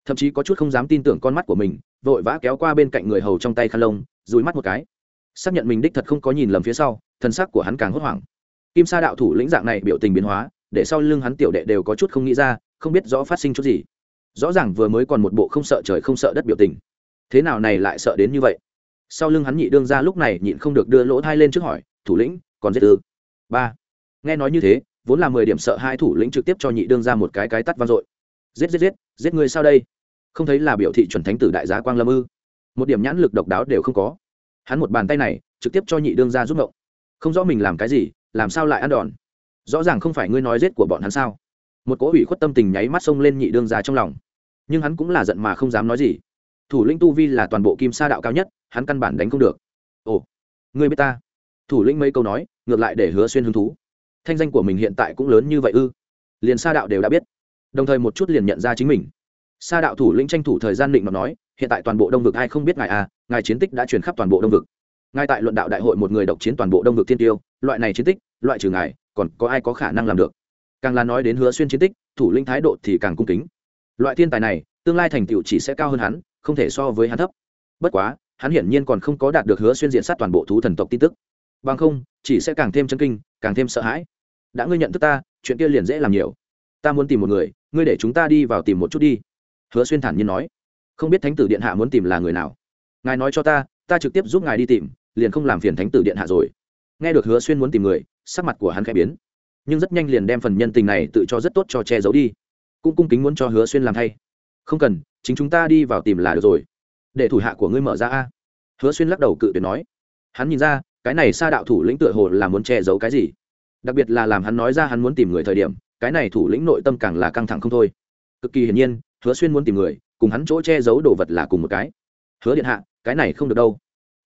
Thậm chí có chút không dám tin tưởng con mắt của mình, vội vã kéo qua bên cạnh người hầu trong tay khăn lông, dùi mắt một cái. Xác nhận mình đích thật không có nhìn lầm phía sau, thân xác của hắn càng hốt hoảng. Kim sa đạo thủ lĩnh dạng này biểu tình biến hóa, để sau lưng hắn tiểu đệ đều có chút không nghĩ ra, không biết rõ phát sinh chút gì. Rõ ràng vừa mới còn một bộ không sợ trời không sợ đất biểu tình thế nào này lại sợ đến như vậy? Sau lưng hắn nhị đương ra lúc này nhịn không được đưa lỗ thai lên trước hỏi, thủ lĩnh, còn giết tư ba. Nghe nói như thế, vốn là mười điểm sợ hai thủ lĩnh trực tiếp cho nhị đương ra một cái cái tắt vang dội. Giết giết giết giết người sao đây? Không thấy là biểu thị chuẩn thánh tử đại giá quang lâm ư? Một điểm nhãn lực độc đáo đều không có. Hắn một bàn tay này, trực tiếp cho nhị đương ra giúp ngộng. Không rõ mình làm cái gì, làm sao lại ăn đòn? Rõ ràng không phải ngươi nói giết của bọn hắn sao? Một cỗ ủy khuất tâm tình nháy mắt xông lên nhị đương ra trong lòng. Nhưng hắn cũng là giận mà không dám nói gì thủ lĩnh tu vi là toàn bộ kim sa đạo cao nhất, hắn căn bản đánh không được. Ồ, ngươi biết ta? Thủ lĩnh mấy câu nói, ngược lại để hứa xuyên hứng thú. Thanh danh của mình hiện tại cũng lớn như vậy ư? Liền sa đạo đều đã biết. Đồng thời một chút liền nhận ra chính mình. Sa đạo thủ lĩnh tranh thủ thời gian định mà nói, hiện tại toàn bộ đông vực ai không biết ngài à ngài chiến tích đã truyền khắp toàn bộ đông vực. Ngài tại luận đạo đại hội một người độc chiến toàn bộ đông vực thiên tiêu, loại này chiến tích, loại trừ ngài, còn có ai có khả năng làm được? Càng là nói đến hứa xuyên chiến tích, thủ lĩnh thái độ thì càng cung kính. Loại thiên tài này, tương lai thành tựu chỉ sẽ cao hơn hắn không thể so với hắn thấp. Bất quá, hắn hiển nhiên còn không có đạt được hứa xuyên diện sát toàn bộ thú thần tộc tin tức. Bằng không, chỉ sẽ càng thêm chân kinh, càng thêm sợ hãi. Đã ngươi nhận thức ta, chuyện kia liền dễ làm nhiều. Ta muốn tìm một người, ngươi để chúng ta đi vào tìm một chút đi. Hứa xuyên thản nhiên nói. Không biết thánh tử điện hạ muốn tìm là người nào? Ngài nói cho ta ta trực tiếp giúp ngài đi tìm, liền không làm phiền thánh tử điện hạ rồi. Nghe được hứa xuyên muốn tìm người, sắc mặt của hắn khẽ biến. Nhưng rất nhanh liền đem phần nhân tình này tự cho rất tốt cho che giấu đi. Cũng cung kính muốn cho hứa xuyên làm thay. Không cần chính chúng ta đi vào tìm là được rồi. Để thủ hạ của ngươi mở ra a. Hứa xuyên lắc đầu cự tuyệt nói. Hắn nhìn ra, cái này xa đạo thủ lĩnh tựa hồ là muốn che giấu cái gì. Đặc biệt là làm hắn nói ra hắn muốn tìm người thời điểm, cái này thủ lĩnh nội tâm càng là căng thẳng không thôi. Cực kỳ hiển nhiên, hứa xuyên muốn tìm người, cùng hắn chỗ che giấu đồ vật là cùng một cái. Hứa điện hạ, cái này không được đâu.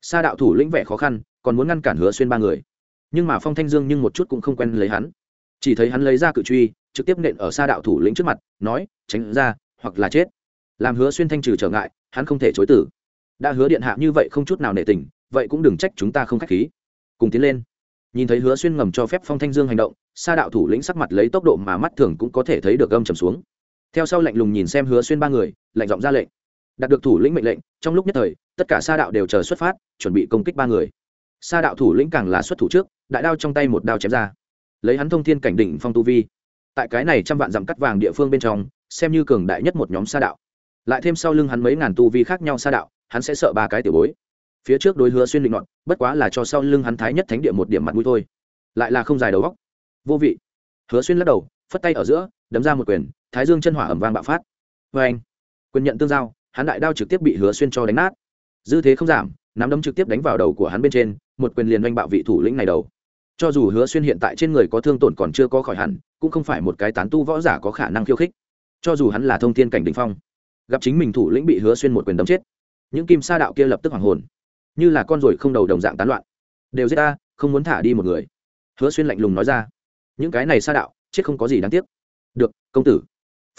Sa đạo thủ lĩnh vẻ khó khăn, còn muốn ngăn cản hứa xuyên ba người. Nhưng mà phong thanh dương nhưng một chút cũng không quen lấy hắn. Chỉ thấy hắn lấy ra cự truy, trực tiếp nện ở sa đạo thủ lĩnh trước mặt, nói, tránh ra, hoặc là chết làm hứa xuyên thanh trừ trở ngại, hắn không thể chối tử đã hứa điện hạ như vậy không chút nào nể tình, vậy cũng đừng trách chúng ta không k h á c h khí. Cùng tiến lên. Nhìn thấy hứa xuyên ngầm cho phép phong thanh dương hành động, sa đạo thủ lĩnh sắc mặt lấy tốc độ mà mắt thường cũng có thể thấy được gâm trầm xuống. Theo sau lạnh lùng nhìn xem hứa xuyên ba người, lạnh giọng ra lệnh. Đạt được thủ lĩnh mệnh lệnh, trong lúc nhất thời, tất cả sa đạo đều chờ xuất phát, chuẩn bị công kích ba người. Sa đạo thủ lĩnh càng là xuất thủ trước, đại đao trong tay một đao chém ra. Lấy hắn thông thiên cảnh đỉnh phong tu vi. Tại cái này trăm vạn dặm cắt vàng địa phương bên trong, xem như cường đại nhất một nhóm sa đạo lại thêm sau lưng hắn mấy ngàn tu vi khác nhau sa đạo, hắn sẽ sợ ba cái tiểu bối. Phía trước đối hứa xuyên định ngọn bất quá là cho sau lưng hắn thái nhất thánh địa một điểm mặt mũi thôi. Lại là không dài đầu góc vô vị. Hứa xuyên lắc đầu, phất tay ở giữa, đấm ra một quyền, thái dương chân hỏa ẩm vang bạo phát. Vê anh, quyền nhận tương giao, hắn đại đao trực tiếp bị hứa xuyên cho đánh nát. Dư thế không giảm, nắm đấm trực tiếp đánh vào đầu của hắn bên trên, một quyền liền oanh bạo vị thủ lĩnh này đầu. Cho dù hứa xuyên hiện tại trên người có thương tổn còn chưa có khỏi hẳn, cũng không phải một cái tán tu võ giả có khả năng khiêu khích. Cho dù hắn là thông thiên cảnh đ ỉ n h phong gặp chính mình thủ lĩnh bị hứa xuyên một quyền đấm chết. Những kim sa đạo kia lập tức hoàng hồn, như là con ruồi không đầu đồng dạng tán loạn. Đều giết ta, không muốn thả đi một người. Hứa xuyên lạnh lùng nói ra. Những cái này sa đạo, chết không có gì đáng tiếc. Được, công tử.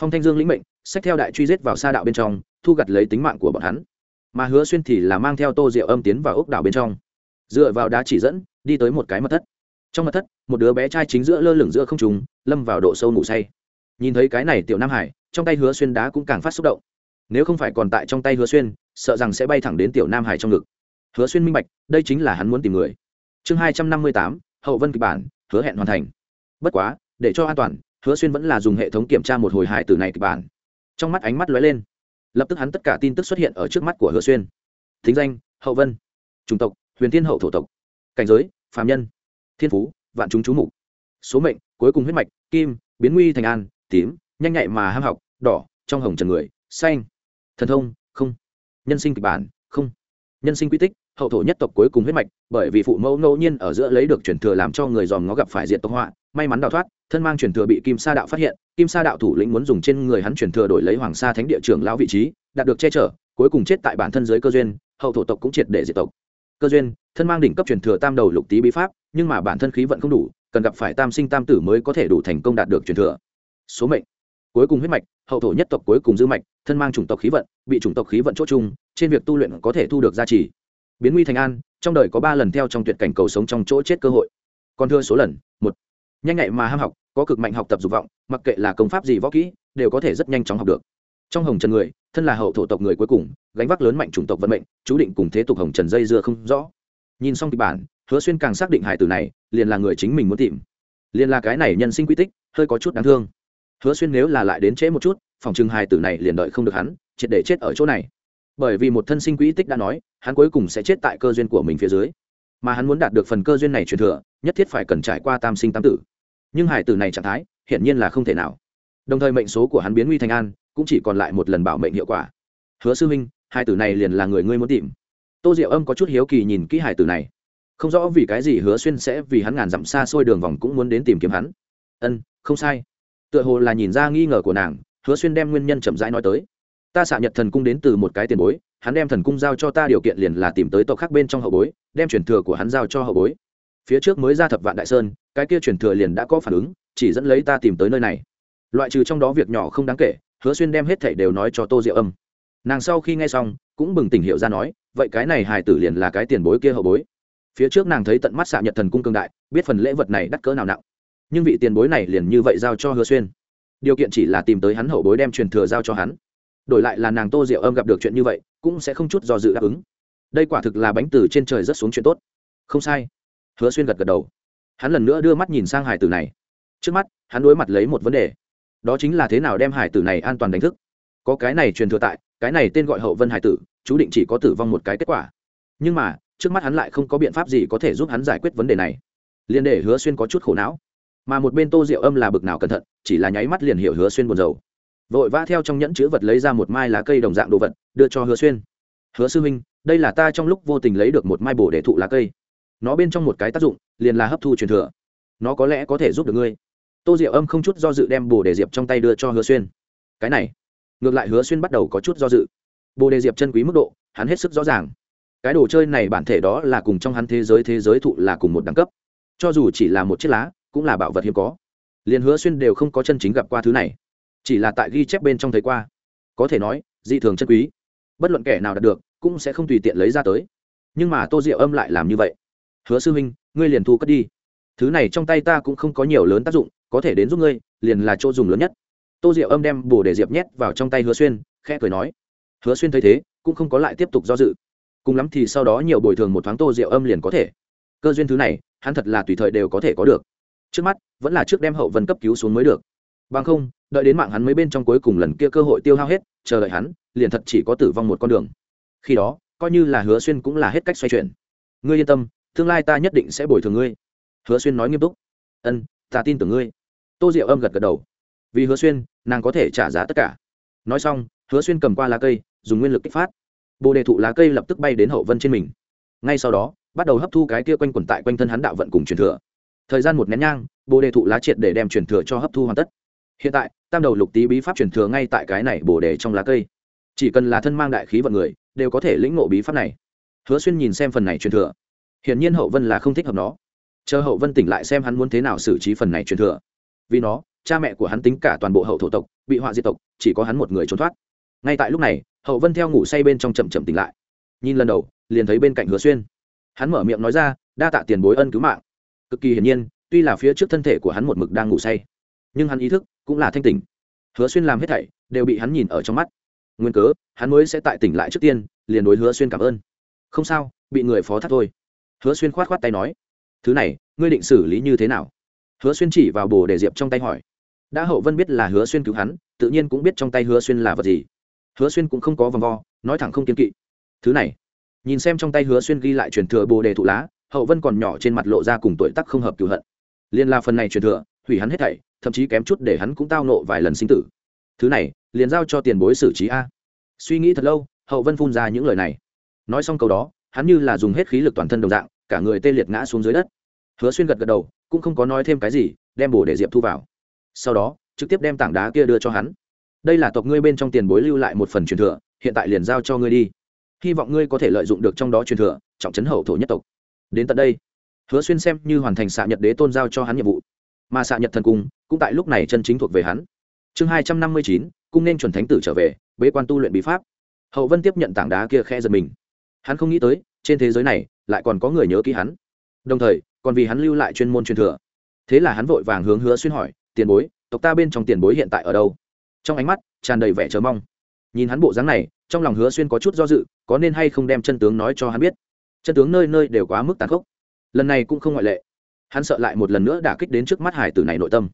Phong thanh dương lĩnh mệnh, xách theo đại truy giết vào sa đạo bên trong, thu gặt lấy tính mạng của bọn hắn. Mà hứa xuyên thì là mang theo tô rượu âm tiến vào ốc đảo bên trong. Dựa vào đá chỉ dẫn, đi tới một cái mật thất. Trong mật thất, một đứa bé trai chính giữa lơ lửng giữa không trùng lâm vào độ sâu ngủ say. Nhìn thấy cái này tiểu nam hải, trong tay hứa xuyên đá cũng càng phát xúc động nếu không phải còn tại trong tay hứa xuyên, sợ rằng sẽ bay thẳng đến tiểu nam hải trong ngực. Hứa xuyên minh bạch, đây chính là hắn muốn tìm người. Chương hai trăm năm mươi tám, hậu vân kịch bản, hứa hẹn hoàn thành. Bất quá, để cho an toàn, hứa xuyên vẫn là dùng hệ thống kiểm tra một hồi hải từ này kịch bản. Trong mắt ánh mắt lóe lên. Lập tức hắn tất cả tin tức xuất hiện ở trước mắt của hứa xuyên. Thính danh, hậu vân. Chủng tộc, huyền thiên hậu thổ tộc. Cảnh giới phạm nhân. Thiên phú, vạn chúng chú mục. Số mệnh, cuối cùng huyết mạch, kim, biến nguy thành an, tím, nhanh nhạy mà ham học, đỏ, trong hồng trần người, xanh thần thông, không. Nhân sinh kịch bản, không. Nhân sinh quy tích, hậu thổ nhất tộc cuối cùng huyết mạch, bởi vì phụ mẫu ngẫu nhiên ở giữa lấy được truyền thừa làm cho người dòm ngó gặp phải diện tộc họa, may mắn đào thoát, thân mang truyền thừa bị kim sa đạo phát hiện, kim sa đạo thủ lĩnh muốn dùng trên người hắn truyền thừa đổi lấy hoàng sa thánh địa trưởng lão vị trí, đạt được che chở, cuối cùng chết tại bản thân giới cơ duyên, hậu thổ tộc cũng triệt để diệt tộc. Cơ duyên, thân mang đỉnh cấp truyền thừa tam đầu lục tý bí pháp, nhưng mà bản thân khí vận không đủ, cần gặp phải tam sinh tam tử mới có thể đủ thành công đạt được truyền thừa. Số mệnh, cuối cùng huyết mạch, hậu thổ nhất tộc cuối cùng dư mạch thân mang chủng tộc khí vận, bị chủng tộc khí vận chốt chung, trên việc tu luyện có thể thu được gia trì. Biến nguy thành an, trong đời có ba lần theo trong tuyệt cảnh cầu sống trong chỗ chết cơ hội. Còn thưa số lần, một. Nhanh nhạy mà ham học, có cực mạnh học tập dục vọng, mặc kệ là công pháp gì võ kỹ, đều có thể rất nhanh chóng học được. Trong hồng trần người, thân là hậu thổ tộc người cuối cùng, gánh vác lớn mạnh chủng tộc vận mệnh, chú định cùng thế tục hồng trần dây dưa không rõ. Nhìn xong kịch bản, hứa xuyên càng xác định hải tử này liền là người chính mình muốn tìm. Liền là cái này nhân sinh quy tích, hơi có chút đáng thương. Hứa xuyên nếu là lại đến trễ một chút phòng trưng hai tử này liền đợi không được hắn, triệt để chết ở chỗ này. Bởi vì một thân sinh quỹ tích đã nói, hắn cuối cùng sẽ chết tại cơ duyên của mình phía dưới. Mà hắn muốn đạt được phần cơ duyên này truyền thừa, nhất thiết phải cần trải qua tam sinh tam tử. Nhưng hải tử này trạng thái, hiển nhiên là không thể nào. Đồng thời mệnh số của hắn biến nguy thành an, cũng chỉ còn lại một lần bảo mệnh hiệu quả. Hứa sư huynh, hai tử này liền là người ngươi muốn tìm. Tô diệu âm có chút hiếu kỳ nhìn kỹ hải tử này. Không rõ vì cái gì hứa xuyên sẽ vì hắn ngàn dặm xa xôi đường vòng cũng muốn đến tìm kiếm hắn. Ân, không sai. Tựa hồ là nhìn ra nghi ngờ của nàng hứa xuyên đem nguyên nhân chậm rãi nói tới. Ta xạ nhật thần cung đến từ một cái tiền bối, hắn đem thần cung giao cho ta điều kiện liền là tìm tới tộc khác bên trong hậu bối, đem truyền thừa của hắn giao cho hậu bối. Phía trước mới ra thập vạn đại sơn, cái kia truyền thừa liền đã có phản ứng, chỉ dẫn lấy ta tìm tới nơi này. Loại trừ trong đó việc nhỏ không đáng kể, hứa xuyên đem hết thảy đều nói cho tô diệu âm. Nàng sau khi nghe xong, cũng bừng tỉnh hiểu ra nói, vậy cái này hài tử liền là cái tiền bối kia hậu bối. Phía trước nàng thấy tận mắt xạ nhật thần cung cương đại, biết phần lễ vật này đắt cỡ nào nặng. Nhưng vị tiền bối này liền như vậy giao cho hứa xuyên điều kiện chỉ là tìm tới hắn hậu bối đem truyền thừa giao cho hắn. Đổi lại là nàng tô diệu âm gặp được chuyện như vậy, cũng sẽ không chút do dự đáp ứng. Đây quả thực là bánh từ trên trời rất xuống chuyện tốt. Không sai. Hứa xuyên gật gật đầu. Hắn lần nữa đưa mắt nhìn sang hải tử này. Trước mắt, hắn đối mặt lấy một vấn đề. Đó chính là thế nào đem hải tử này an toàn đánh thức. Có cái này truyền thừa tại, cái này tên gọi hậu vân hải tử, chú định chỉ có tử vong một cái kết quả. Nhưng mà, trước mắt hắn lại không có biện pháp gì có thể giúp hắn giải quyết vấn đề này. Liên để hứa xuyên có chút khổ não mà một bên tô diệu âm là bực nào cẩn thận, chỉ là nháy mắt liền hiểu hứa xuyên buồn rầu. Vội vã theo trong nhẫn chữ vật lấy ra một mai lá cây đồng dạng đồ vật, đưa cho hứa xuyên. Hứa sư huynh, đây là ta trong lúc vô tình lấy được một mai bổ để thụ lá cây. Nó bên trong một cái tác dụng, liền là hấp thu truyền thừa. Nó có lẽ có thể giúp được ngươi. Tô diệu âm không chút do dự đem bồ đề diệp trong tay đưa cho hứa xuyên. Cái này. Ngược lại hứa xuyên bắt đầu có chút do dự. Bồ đề diệp chân quý mức độ, hắn hết sức rõ ràng. Cái đồ chơi này bản thể đó là cùng trong hắn thế giới thế giới thụ là cùng một đẳng cấp. Cho dù chỉ là một chiếc lá cũng là bảo vật hiếm có. Liền hứa xuyên đều không có chân chính gặp qua thứ này, chỉ là tại ghi chép bên trong thấy qua. Có thể nói, dị thường chân quý. Bất luận kẻ nào đạt được, cũng sẽ không tùy tiện lấy ra tới. Nhưng mà tô diệu âm lại làm như vậy. Hứa sư huynh, ngươi liền thu cất đi. Thứ này trong tay ta cũng không có nhiều lớn tác dụng, có thể đến giúp ngươi, liền là chỗ dùng lớn nhất. Tô diệu âm đem bồ để diệp nhét vào trong tay hứa xuyên, khẽ cười nói. Hứa xuyên thấy thế, cũng không có lại tiếp tục do dự. Cùng lắm thì sau đó nhiều bồi thường một thoáng tô diệu âm liền có thể. Cơ duyên thứ này, hắn thật là tùy thời đều có thể có được trước mắt, vẫn là trước đem hậu vân cấp cứu xuống mới được. Bằng không, đợi đến mạng hắn mới bên trong cuối cùng lần kia cơ hội tiêu hao hết, chờ đợi hắn, liền thật chỉ có tử vong một con đường. Khi đó, coi như là hứa xuyên cũng là hết cách xoay chuyển. Ngươi yên tâm, tương lai ta nhất định sẽ bồi thường ngươi. Hứa xuyên nói nghiêm túc. Ân, ta tin tưởng ngươi. Tô diệu âm gật gật đầu. Vì hứa xuyên, nàng có thể trả giá tất cả. Nói xong, hứa xuyên cầm qua lá cây, dùng nguyên lực kích phát. Bồ đề thụ lá cây lập tức bay đến hậu vân trên mình. Ngay sau đó, bắt đầu hấp thu cái kia quanh quẩn tại quanh thân hắn đạo vận cùng truyền thừa thời gian một nén nhang, bồ đề thụ lá triệt để đem truyền thừa cho hấp thu hoàn tất. Hiện tại, tam đầu lục tý bí pháp truyền thừa ngay tại cái này bồ đề trong lá cây. Chỉ cần là thân mang đại khí vận người, đều có thể lĩnh ngộ bí pháp này. Hứa xuyên nhìn xem phần này truyền thừa. Hiển nhiên hậu vân là không thích hợp nó. Chờ hậu vân tỉnh lại xem hắn muốn thế nào xử trí phần này truyền thừa. Vì nó, cha mẹ của hắn tính cả toàn bộ hậu thổ tộc, bị họa diệt tộc, chỉ có hắn một người trốn thoát. Ngay tại lúc này, hậu vân theo ngủ say bên trong chậm chậm tỉnh lại. Nhìn lần đầu, liền thấy bên cạnh hứa xuyên. Hắn mở miệng nói ra, đa tạ tiền bối ân cứu mạng cực kỳ hiển nhiên, tuy là phía trước thân thể của hắn một mực đang ngủ say, nhưng hắn ý thức cũng là thanh tỉnh. Hứa xuyên làm hết thảy đều bị hắn nhìn ở trong mắt. Nguyên cớ, hắn mới sẽ tại tỉnh lại trước tiên, liền đối hứa xuyên cảm ơn. Không sao, bị người phó thác thôi. Hứa xuyên khoát khoát tay nói, thứ này, ngươi định xử lý như thế nào? Hứa xuyên chỉ vào bồ để diệp trong tay hỏi. Đã hậu vân biết là hứa xuyên cứu hắn, tự nhiên cũng biết trong tay hứa xuyên là vật gì. Hứa xuyên cũng không có vòng vo, nói thẳng không kiên kỵ. Thứ này. Nhìn xem trong tay hứa xuyên ghi lại truyền thừa bồ đề thụ lá hậu vân còn nhỏ trên mặt lộ ra cùng tuổi tắc không hợp cựu hận. Liên la phần này truyền thừa, hủy hắn hết thảy, thậm chí kém chút để hắn cũng tao nộ vài lần sinh tử. Thứ này, liền giao cho tiền bối xử trí a. Suy nghĩ thật lâu, hậu vân phun ra những lời này. Nói xong câu đó, hắn như là dùng hết khí lực toàn thân đồng dạng, cả người tê liệt ngã xuống dưới đất. Hứa xuyên gật gật đầu, cũng không có nói thêm cái gì, đem bổ để diệp thu vào. Sau đó, trực tiếp đem tảng đá kia đưa cho hắn. Đây là tộc ngươi bên trong tiền bối lưu lại một phần truyền thừa, hiện tại liền giao cho ngươi đi. Hy vọng ngươi có thể lợi dụng được trong đó truyền thừa, trọng trấn hậu thổ nhất tộc đến tận đây. Hứa xuyên xem như hoàn thành xạ nhật đế tôn giao cho hắn nhiệm vụ, mà xạ nhật thần cung cũng tại lúc này chân chính thuộc về hắn. Chương hai trăm năm mươi chín, cung nên chuẩn thánh tử trở về, bế quan tu luyện bí pháp. Hậu vân tiếp nhận tảng đá kia khe giật mình. Hắn không nghĩ tới, trên thế giới này lại còn có người nhớ ký hắn. Đồng thời, còn vì hắn lưu lại chuyên môn truyền thừa. Thế là hắn vội vàng hướng hứa xuyên hỏi, tiền bối, tộc ta bên trong tiền bối hiện tại ở đâu? Trong ánh mắt tràn đầy vẻ chờ mong. Nhìn hắn bộ dáng này, trong lòng hứa xuyên có chút do dự, có nên hay không đem chân tướng nói cho hắn biết chân tướng nơi nơi đều quá mức tàn khốc. Lần này cũng không ngoại lệ. Hắn sợ lại một lần nữa đả kích đến trước mắt hải tử này nội tâm.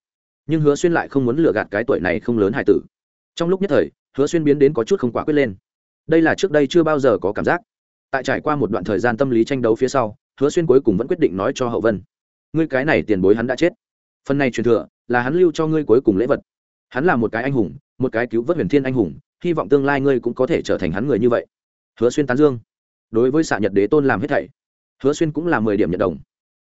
Nhưng hứa xuyên lại không muốn lừa gạt cái tuổi này không lớn hải tử. Trong lúc nhất thời, hứa xuyên biến đến có chút không quả quyết lên. Đây là trước đây chưa bao giờ có cảm giác. Tại trải qua một đoạn thời gian tâm lý tranh đấu phía sau, hứa xuyên cuối cùng vẫn quyết định nói cho hậu vân. Ngươi cái này tiền bối hắn đã chết. Phần này truyền thừa là hắn lưu cho ngươi cuối cùng lễ vật. Hắn là một cái anh hùng, một cái cứu vớt huyền thiên anh hùng, hy vọng tương lai ngươi cũng có thể trở thành hắn người như vậy. Hứa xuyên tán dương đối với xạ nhật đế tôn làm hết thảy. Hứa xuyên cũng là mười điểm nhận đồng.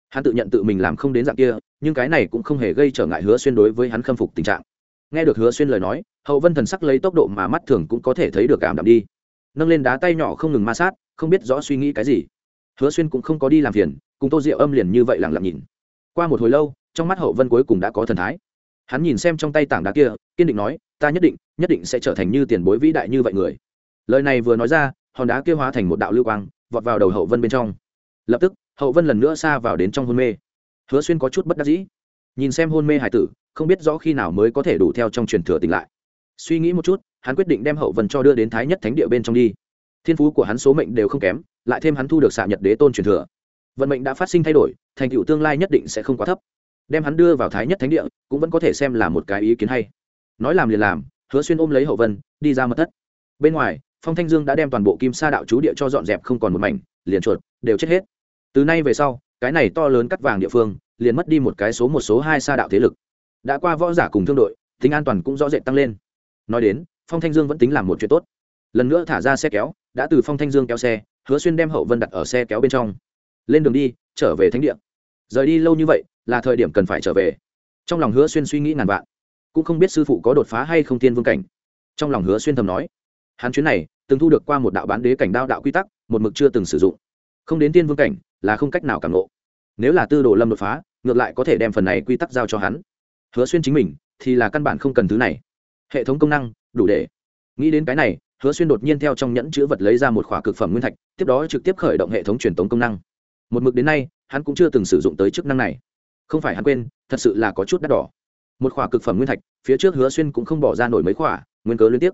Hắn tự nhận tự mình làm không đến dạng kia, nhưng cái này cũng không hề gây trở ngại hứa xuyên đối với hắn khâm phục tình trạng. Nghe được hứa xuyên lời nói, hậu vân thần sắc lấy tốc độ mà mắt thường cũng có thể thấy được cảm đạm đi. Nâng lên đá tay nhỏ không ngừng ma sát, không biết rõ suy nghĩ cái gì. Hứa xuyên cũng không có đi làm phiền, cùng tô diệu âm liền như vậy lặng lặng nhìn. Qua một hồi lâu, trong mắt hậu vân cuối cùng đã có thần thái. Hắn nhìn xem trong tay tảng đá kia, kiên định nói, ta nhất định nhất định sẽ trở thành như tiền bối vĩ đại như vậy người. Lời này vừa nói ra hòn đá kia hóa thành một đạo lưu quang, vọt vào đầu hậu vân bên trong. Lập tức, hậu vân lần nữa xa vào đến trong hôn mê. Hứa xuyên có chút bất đắc dĩ. Nhìn xem hôn mê hải tử, không biết rõ khi nào mới có thể đủ theo trong truyền thừa tỉnh lại. Suy nghĩ một chút, hắn quyết định đem hậu vân cho đưa đến thái nhất thánh địa bên trong đi. Thiên phú của hắn số mệnh đều không kém, lại thêm hắn thu được xạ nhật đế tôn truyền thừa. Vận mệnh đã phát sinh thay đổi, thành tựu tương lai nhất định sẽ không quá thấp. Đem hắn đưa vào thái nhất thánh địa, cũng vẫn có thể xem là một cái ý kiến hay. Nói làm liền làm, hứa xuyên ôm lấy hậu vân, đi ra mật thất. Bên ngoài phong thanh dương đã đem toàn bộ kim sa đạo chú địa cho dọn dẹp không còn một mảnh, liền chuột, đều chết hết. Từ nay về sau, cái này to lớn cắt vàng địa phương, liền mất đi một cái số một số hai sa đạo thế lực. Đã qua võ giả cùng thương đội, tính an toàn cũng rõ rệt tăng lên. Nói đến, phong thanh dương vẫn tính làm một chuyện tốt. Lần nữa thả ra xe kéo, đã từ phong thanh dương kéo xe, hứa xuyên đem hậu vân đặt ở xe kéo bên trong. Lên đường đi, trở về thánh địa. Rời đi lâu như vậy, là thời điểm cần phải trở về. Trong lòng hứa xuyên suy nghĩ ngàn vạn. Cũng không biết sư phụ có đột phá hay không tiên vương cảnh. Trong lòng hứa xuyên thầm nói hắn chuyến này, từng thu được qua một đạo bán đế cảnh đao đạo quy tắc, một mực chưa từng sử dụng. Không đến tiên vương cảnh, là không cách nào cảm ngộ. Nếu là tư đồ lâm đột phá, ngược lại có thể đem phần này quy tắc giao cho hắn. Hứa xuyên chính mình, thì là căn bản không cần thứ này. Hệ thống công năng, đủ để. Nghĩ đến cái này, hứa xuyên đột nhiên theo trong nhẫn chữ vật lấy ra một khỏa cực phẩm nguyên thạch, tiếp đó trực tiếp khởi động hệ thống truyền tống công năng. Một mực đến nay, hắn cũng chưa từng sử dụng tới chức năng này. Không phải hắn quên, thật sự là có chút đắt đỏ. Một khỏa cực phẩm nguyên thạch, phía trước hứa xuyên cũng không bỏ ra nổi mấy khỏa, nguyên cớ liên tiếp.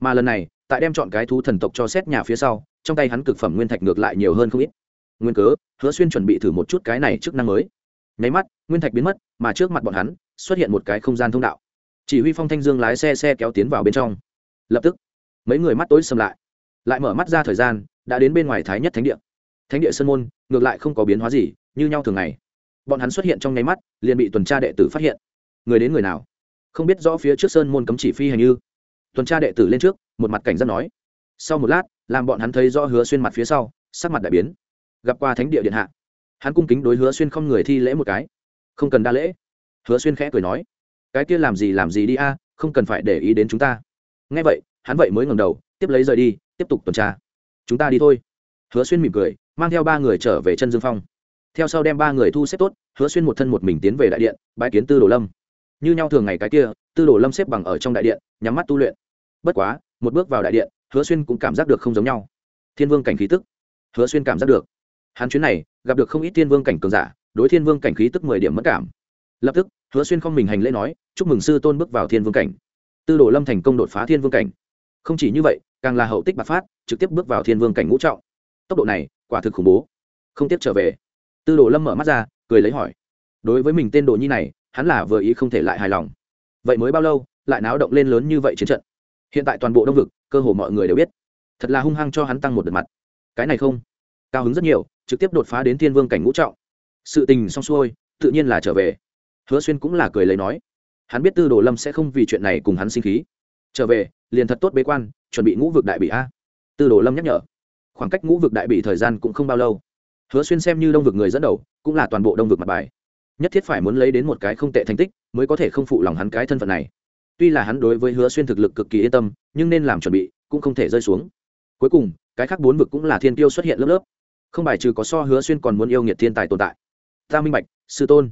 Mà lần này tại đem chọn cái thú thần tộc cho xét nhà phía sau, trong tay hắn cực phẩm nguyên thạch ngược lại nhiều hơn không ít. Nguyên cớ, hứa xuyên chuẩn bị thử một chút cái này chức năng mới. Nháy mắt, nguyên thạch biến mất, mà trước mặt bọn hắn, xuất hiện một cái không gian thông đạo. Chỉ huy phong thanh dương lái xe xe kéo tiến vào bên trong. Lập tức, mấy người mắt tối sầm lại. Lại mở mắt ra thời gian, đã đến bên ngoài thái nhất thánh địa. Thánh địa sơn môn, ngược lại không có biến hóa gì, như nhau thường ngày. Bọn hắn xuất hiện trong nháy mắt, liền bị tuần tra đệ tử phát hiện. Người đến người nào? Không biết rõ phía trước sơn môn cấm chỉ phi hành như tuần tra đệ tử lên trước, một mặt cảnh giác nói. Sau một lát, làm bọn hắn thấy rõ hứa xuyên mặt phía sau, sắc mặt đại biến. Gặp qua thánh địa điện hạ, hắn cung kính đối hứa xuyên không người thi lễ một cái. Không cần đa lễ. Hứa xuyên khẽ cười nói. Cái kia làm gì làm gì đi a, không cần phải để ý đến chúng ta. Nghe vậy, hắn vậy mới ngẩng đầu, tiếp lấy rời đi, tiếp tục tuần tra. Chúng ta đi thôi. Hứa xuyên mỉm cười, mang theo ba người trở về chân dương phong. Theo sau đem ba người thu xếp tốt, hứa xuyên một thân một mình tiến về đại điện bãi kiến tư đồ lâm. Như nhau thường ngày cái kia, tư đồ lâm xếp bằng ở trong đại điện, nhắm mắt tu luyện bất quá, một bước vào đại điện, hứa xuyên cũng cảm giác được không giống nhau. Thiên vương cảnh khí tức. Hứa xuyên cảm giác được. Hắn chuyến này, gặp được không ít thiên vương cảnh cường giả, đối thiên vương cảnh khí tức mười điểm mất cảm. Lập tức, hứa xuyên không mình hành lễ nói, chúc mừng sư tôn bước vào thiên vương cảnh. Tư đồ lâm thành công đột phá thiên vương cảnh. Không chỉ như vậy, càng là hậu tích bạc phát, trực tiếp bước vào thiên vương cảnh ngũ trọng. Tốc độ này, quả thực khủng bố. Không tiếp trở về. Tư đồ lâm mở mắt ra, cười lấy hỏi, đối với mình tên đồ nhi này, hắn là vừa ý không thể lại hài lòng. Vậy mới bao lâu, lại náo động lên lớn như vậy chiến trận? Hiện tại toàn bộ đông vực, cơ hồ mọi người đều biết. Thật là hung hăng cho hắn tăng một đợt mặt. Cái này không. Cao hứng rất nhiều, trực tiếp đột phá đến thiên vương cảnh ngũ trọng. Sự tình xong xuôi, tự nhiên là trở về. Hứa xuyên cũng là cười lấy nói, hắn biết tư đồ lâm sẽ không vì chuyện này cùng hắn sinh khí. Trở về, liền thật tốt bế quan, chuẩn bị ngũ vực đại bị a. Tư đồ lâm nhắc nhở. Khoảng cách ngũ vực đại bị thời gian cũng không bao lâu. Hứa xuyên xem như đông vực người dẫn đầu, cũng là toàn bộ đông vực mặt bài. Nhất thiết phải muốn lấy đến một cái không tệ thành tích, mới có thể không phụ lòng hắn cái thân phận này tuy là hắn đối với hứa xuyên thực lực cực kỳ yên tâm, nhưng nên làm chuẩn bị, cũng không thể rơi xuống. Cuối cùng, cái khác bốn vực cũng là thiên tiêu xuất hiện lớp lớp. Không bài trừ có so hứa xuyên còn muốn yêu nghiệt thiên tài tồn tại. Ta minh bạch, sư tôn.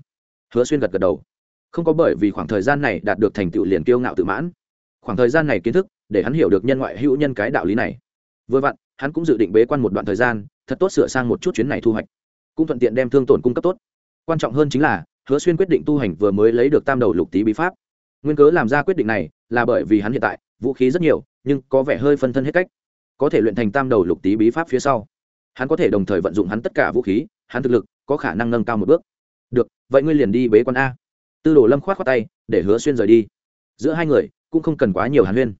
Hứa xuyên gật gật đầu. Không có bởi vì khoảng thời gian này đạt được thành tựu liền kiêu ngạo tự mãn. Khoảng thời gian này kiến thức, để hắn hiểu được nhân ngoại hữu nhân cái đạo lý này. Vừa vặn, hắn cũng dự định bế quan một đoạn thời gian, thật tốt sửa sang một chút chuyến này thu hoạch. Cũng thuận tiện đem thương tổn cung cấp tốt. Quan trọng hơn chính là, hứa xuyên quyết định tu hành vừa mới lấy được tam đầu lục tý bí pháp nguyên cớ làm ra quyết định này là bởi vì hắn hiện tại, vũ khí rất nhiều, nhưng có vẻ hơi phân thân hết cách. Có thể luyện thành tam đầu lục tý bí pháp phía sau. Hắn có thể đồng thời vận dụng hắn tất cả vũ khí, hắn thực lực có khả năng nâng cao một bước. Được, vậy ngươi liền đi bế quan a. Tư đồ lâm khoát khoát tay, để hứa xuyên rời đi. Giữa hai người, cũng không cần quá nhiều hàn huyên.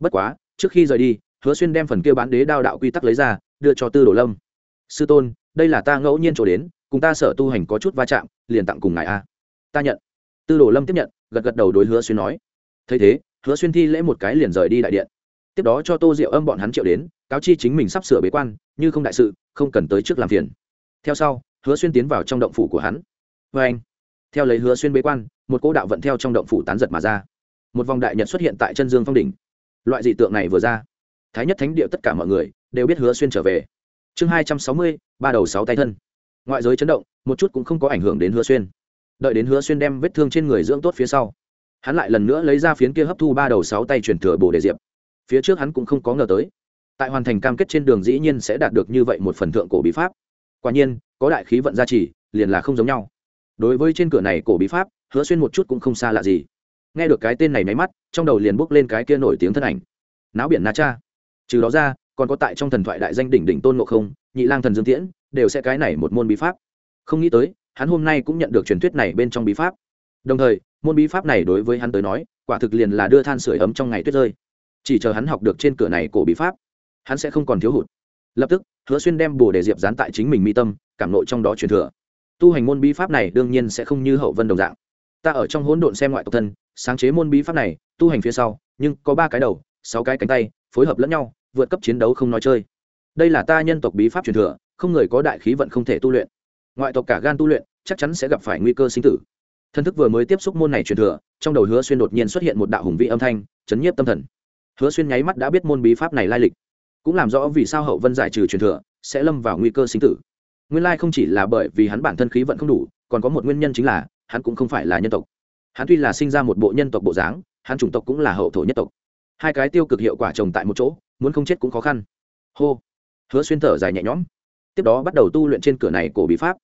Bất quá, trước khi rời đi, hứa xuyên đem phần kia bán đế đao đạo quy tắc lấy ra, đưa cho tư đồ lâm. Sư tôn, đây là ta ngẫu nhiên chỗ đến, cùng ta sở tu hành có chút va chạm, liền tặng cùng ngài a. Ta nhận. Tư đồ lâm tiếp nhận gật gật đầu đối hứa xuyên nói. Thấy thế, hứa xuyên thi lễ một cái liền rời đi đại điện. Tiếp đó cho tô diệu âm bọn hắn triệu đến, cáo chi chính mình sắp sửa bế quan, như không đại sự, không cần tới trước làm phiền. Theo sau, hứa xuyên tiến vào trong động phủ của hắn. Vê anh, theo lấy hứa xuyên bế quan, một cô đạo vận theo trong động phủ tán giật mà ra. Một vòng đại nhật xuất hiện tại chân dương phong đỉnh. Loại dị tượng này vừa ra, thái nhất thánh địa tất cả mọi người đều biết hứa xuyên trở về. Chương hai trăm sáu mươi, ba đầu sáu tay thân. Ngoại giới chấn động, một chút cũng không có ảnh hưởng đến hứa xuyên đợi đến hứa xuyên đem vết thương trên người dưỡng tốt phía sau, hắn lại lần nữa lấy ra phiến kia hấp thu ba đầu sáu tay truyền thừa bồ đề diệp. Phía trước hắn cũng không có ngờ tới, tại hoàn thành cam kết trên đường dĩ nhiên sẽ đạt được như vậy một phần thượng cổ bí pháp. Quả nhiên, có đại khí vận gia trì, liền là không giống nhau. Đối với trên cửa này cổ bí pháp, hứa xuyên một chút cũng không xa lạ gì. Nghe được cái tên này máy mắt, trong đầu liền bốc lên cái kia nổi tiếng thân ảnh. Náo biển na cha. Trừ đó ra, còn có tại trong thần thoại đại danh đỉnh đỉnh tôn ngộ không, nhị lang thần dương tiễn, đều sẽ cái này một môn bí pháp. Không nghĩ tới hắn hôm nay cũng nhận được truyền thuyết này bên trong bí pháp. Đồng thời, môn bí pháp này đối với hắn tới nói, quả thực liền là đưa than sửa ấm trong ngày tuyết rơi. Chỉ chờ hắn học được trên cửa này cổ bí pháp, hắn sẽ không còn thiếu hụt. Lập tức, hứa xuyên đem bồ đề diệp dán tại chính mình mi tâm, cảm nội trong đó truyền thừa. Tu hành môn bí pháp này đương nhiên sẽ không như hậu vân đồng dạng. Ta ở trong hỗn độn xem ngoại tộc thân, sáng chế môn bí pháp này, tu hành phía sau, nhưng có ba cái đầu, sáu cái cánh tay, phối hợp lẫn nhau, vượt cấp chiến đấu không nói chơi. Đây là ta nhân tộc bí pháp truyền thừa, không người có đại khí vận không thể tu luyện ngoại tộc cả gan tu luyện, chắc chắn sẽ gặp phải nguy cơ sinh tử. Thân thức vừa mới tiếp xúc môn này truyền thừa, trong đầu hứa xuyên đột nhiên xuất hiện một đạo hùng vị âm thanh, chấn nhiếp tâm thần. Hứa xuyên nháy mắt đã biết môn bí pháp này lai lịch, cũng làm rõ vì sao hậu vân giải trừ truyền thừa sẽ lâm vào nguy cơ sinh tử. Nguyên lai không chỉ là bởi vì hắn bản thân khí vận không đủ, còn có một nguyên nhân chính là, hắn cũng không phải là nhân tộc. Hắn tuy là sinh ra một bộ nhân tộc bộ dáng, hắn chủng tộc cũng là hậu thổ nhất tộc. Hai cái tiêu cực hiệu quả trồng tại một chỗ, muốn không chết cũng khó khăn. Hô. Hứa xuyên thở dài nhẹ nhõm. Tiếp đó bắt đầu tu luyện trên cửa này cổ bí pháp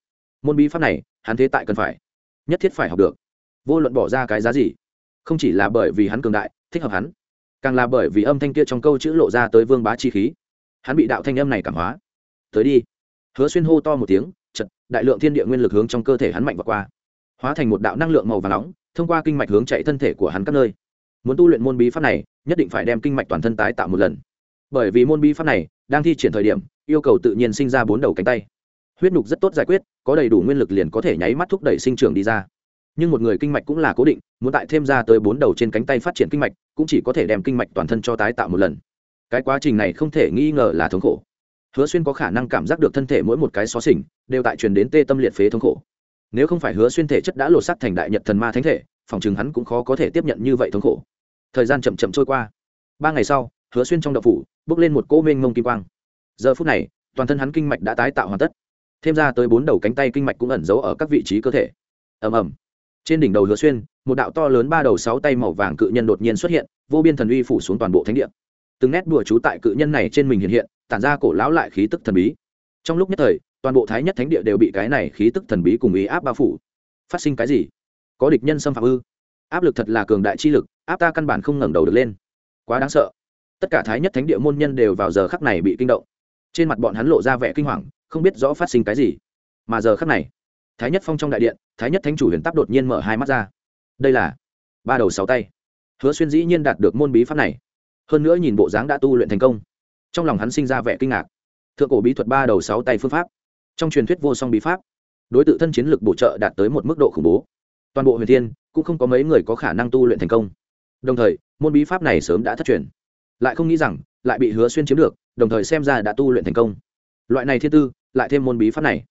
môn bí pháp này, hắn thế tại cần phải, nhất thiết phải học được. Vô luận bỏ ra cái giá gì, không chỉ là bởi vì hắn cường đại, thích hợp hắn, càng là bởi vì âm thanh kia trong câu chữ lộ ra tới vương bá chi khí. Hắn bị đạo thanh âm này cảm hóa. Tới đi. Hứa xuyên hô to một tiếng, chật, đại lượng thiên địa nguyên lực hướng trong cơ thể hắn mạnh và qua, hóa thành một đạo năng lượng màu và nóng, thông qua kinh mạch hướng chạy thân thể của hắn các nơi. Muốn tu luyện môn bí pháp này, nhất định phải đem kinh mạch toàn thân tái tạo một lần. Bởi vì môn bí pháp này đang thi triển thời điểm, yêu cầu tự nhiên sinh ra bốn đầu cánh tay huyết nhục rất tốt giải quyết, có đầy đủ nguyên lực liền có thể nháy mắt thúc đẩy sinh trưởng đi ra. Nhưng một người kinh mạch cũng là cố định, muốn tại thêm ra tới bốn đầu trên cánh tay phát triển kinh mạch, cũng chỉ có thể đem kinh mạch toàn thân cho tái tạo một lần. Cái quá trình này không thể nghi ngờ là thống khổ. Hứa xuyên có khả năng cảm giác được thân thể mỗi một cái xó xỉnh, đều tại truyền đến tê tâm liệt phế thống khổ. Nếu không phải hứa xuyên thể chất đã lột sắc thành đại nhật thần ma thánh thể, phòng chừng hắn cũng khó có thể tiếp nhận như vậy thống khổ. Thời gian chậm chậm trôi qua. Ba ngày sau, hứa xuyên trong đậu phủ, bước lên một cỗ mênh mông kim quang. Giờ phút này, toàn thân hắn kinh mạch đã tái tạo hoàn tất thêm ra tới bốn đầu cánh tay kinh mạch cũng ẩn giấu ở các vị trí cơ thể. Ầm ầm. Trên đỉnh đầu hứa xuyên, một đạo to lớn ba đầu sáu tay màu vàng cự nhân đột nhiên xuất hiện, vô biên thần uy phủ xuống toàn bộ thánh địa. Từng nét đùa chú tại cự nhân này trên mình hiện hiện, tản ra cổ lão lại khí tức thần bí. Trong lúc nhất thời, toàn bộ thái nhất thánh địa đều bị cái này khí tức thần bí cùng ý áp bao phủ. Phát sinh cái gì? Có địch nhân xâm phạm ư? Áp lực thật là cường đại chi lực, áp ta căn bản không ngẩng đầu được lên. Quá đáng sợ. Tất cả thái nhất thánh địa môn nhân đều vào giờ khắc này bị kinh động. Trên mặt bọn hắn lộ ra vẻ kinh hoàng không biết rõ phát sinh cái gì. Mà giờ khắc này, thái nhất phong trong đại điện, thái nhất thánh chủ huyền táp đột nhiên mở hai mắt ra. Đây là ba đầu sáu tay. Hứa xuyên dĩ nhiên đạt được môn bí pháp này. Hơn nữa nhìn bộ dáng đã tu luyện thành công, trong lòng hắn sinh ra vẻ kinh ngạc. Thượng cổ bí thuật ba đầu sáu tay phương pháp, trong truyền thuyết vô song bí pháp, đối t thân chiến lược bổ trợ đạt tới một mức độ khủng bố. Toàn bộ huyền thiên cũng không có mấy người có khả năng tu luyện thành công. Đồng thời, môn bí pháp này sớm đã thất truyền. Lại không nghĩ rằng, lại bị hứa xuyên chiếm được, đồng thời xem ra đã tu luyện thành công. Loại này thiên tư lại thêm môn bí pháp này.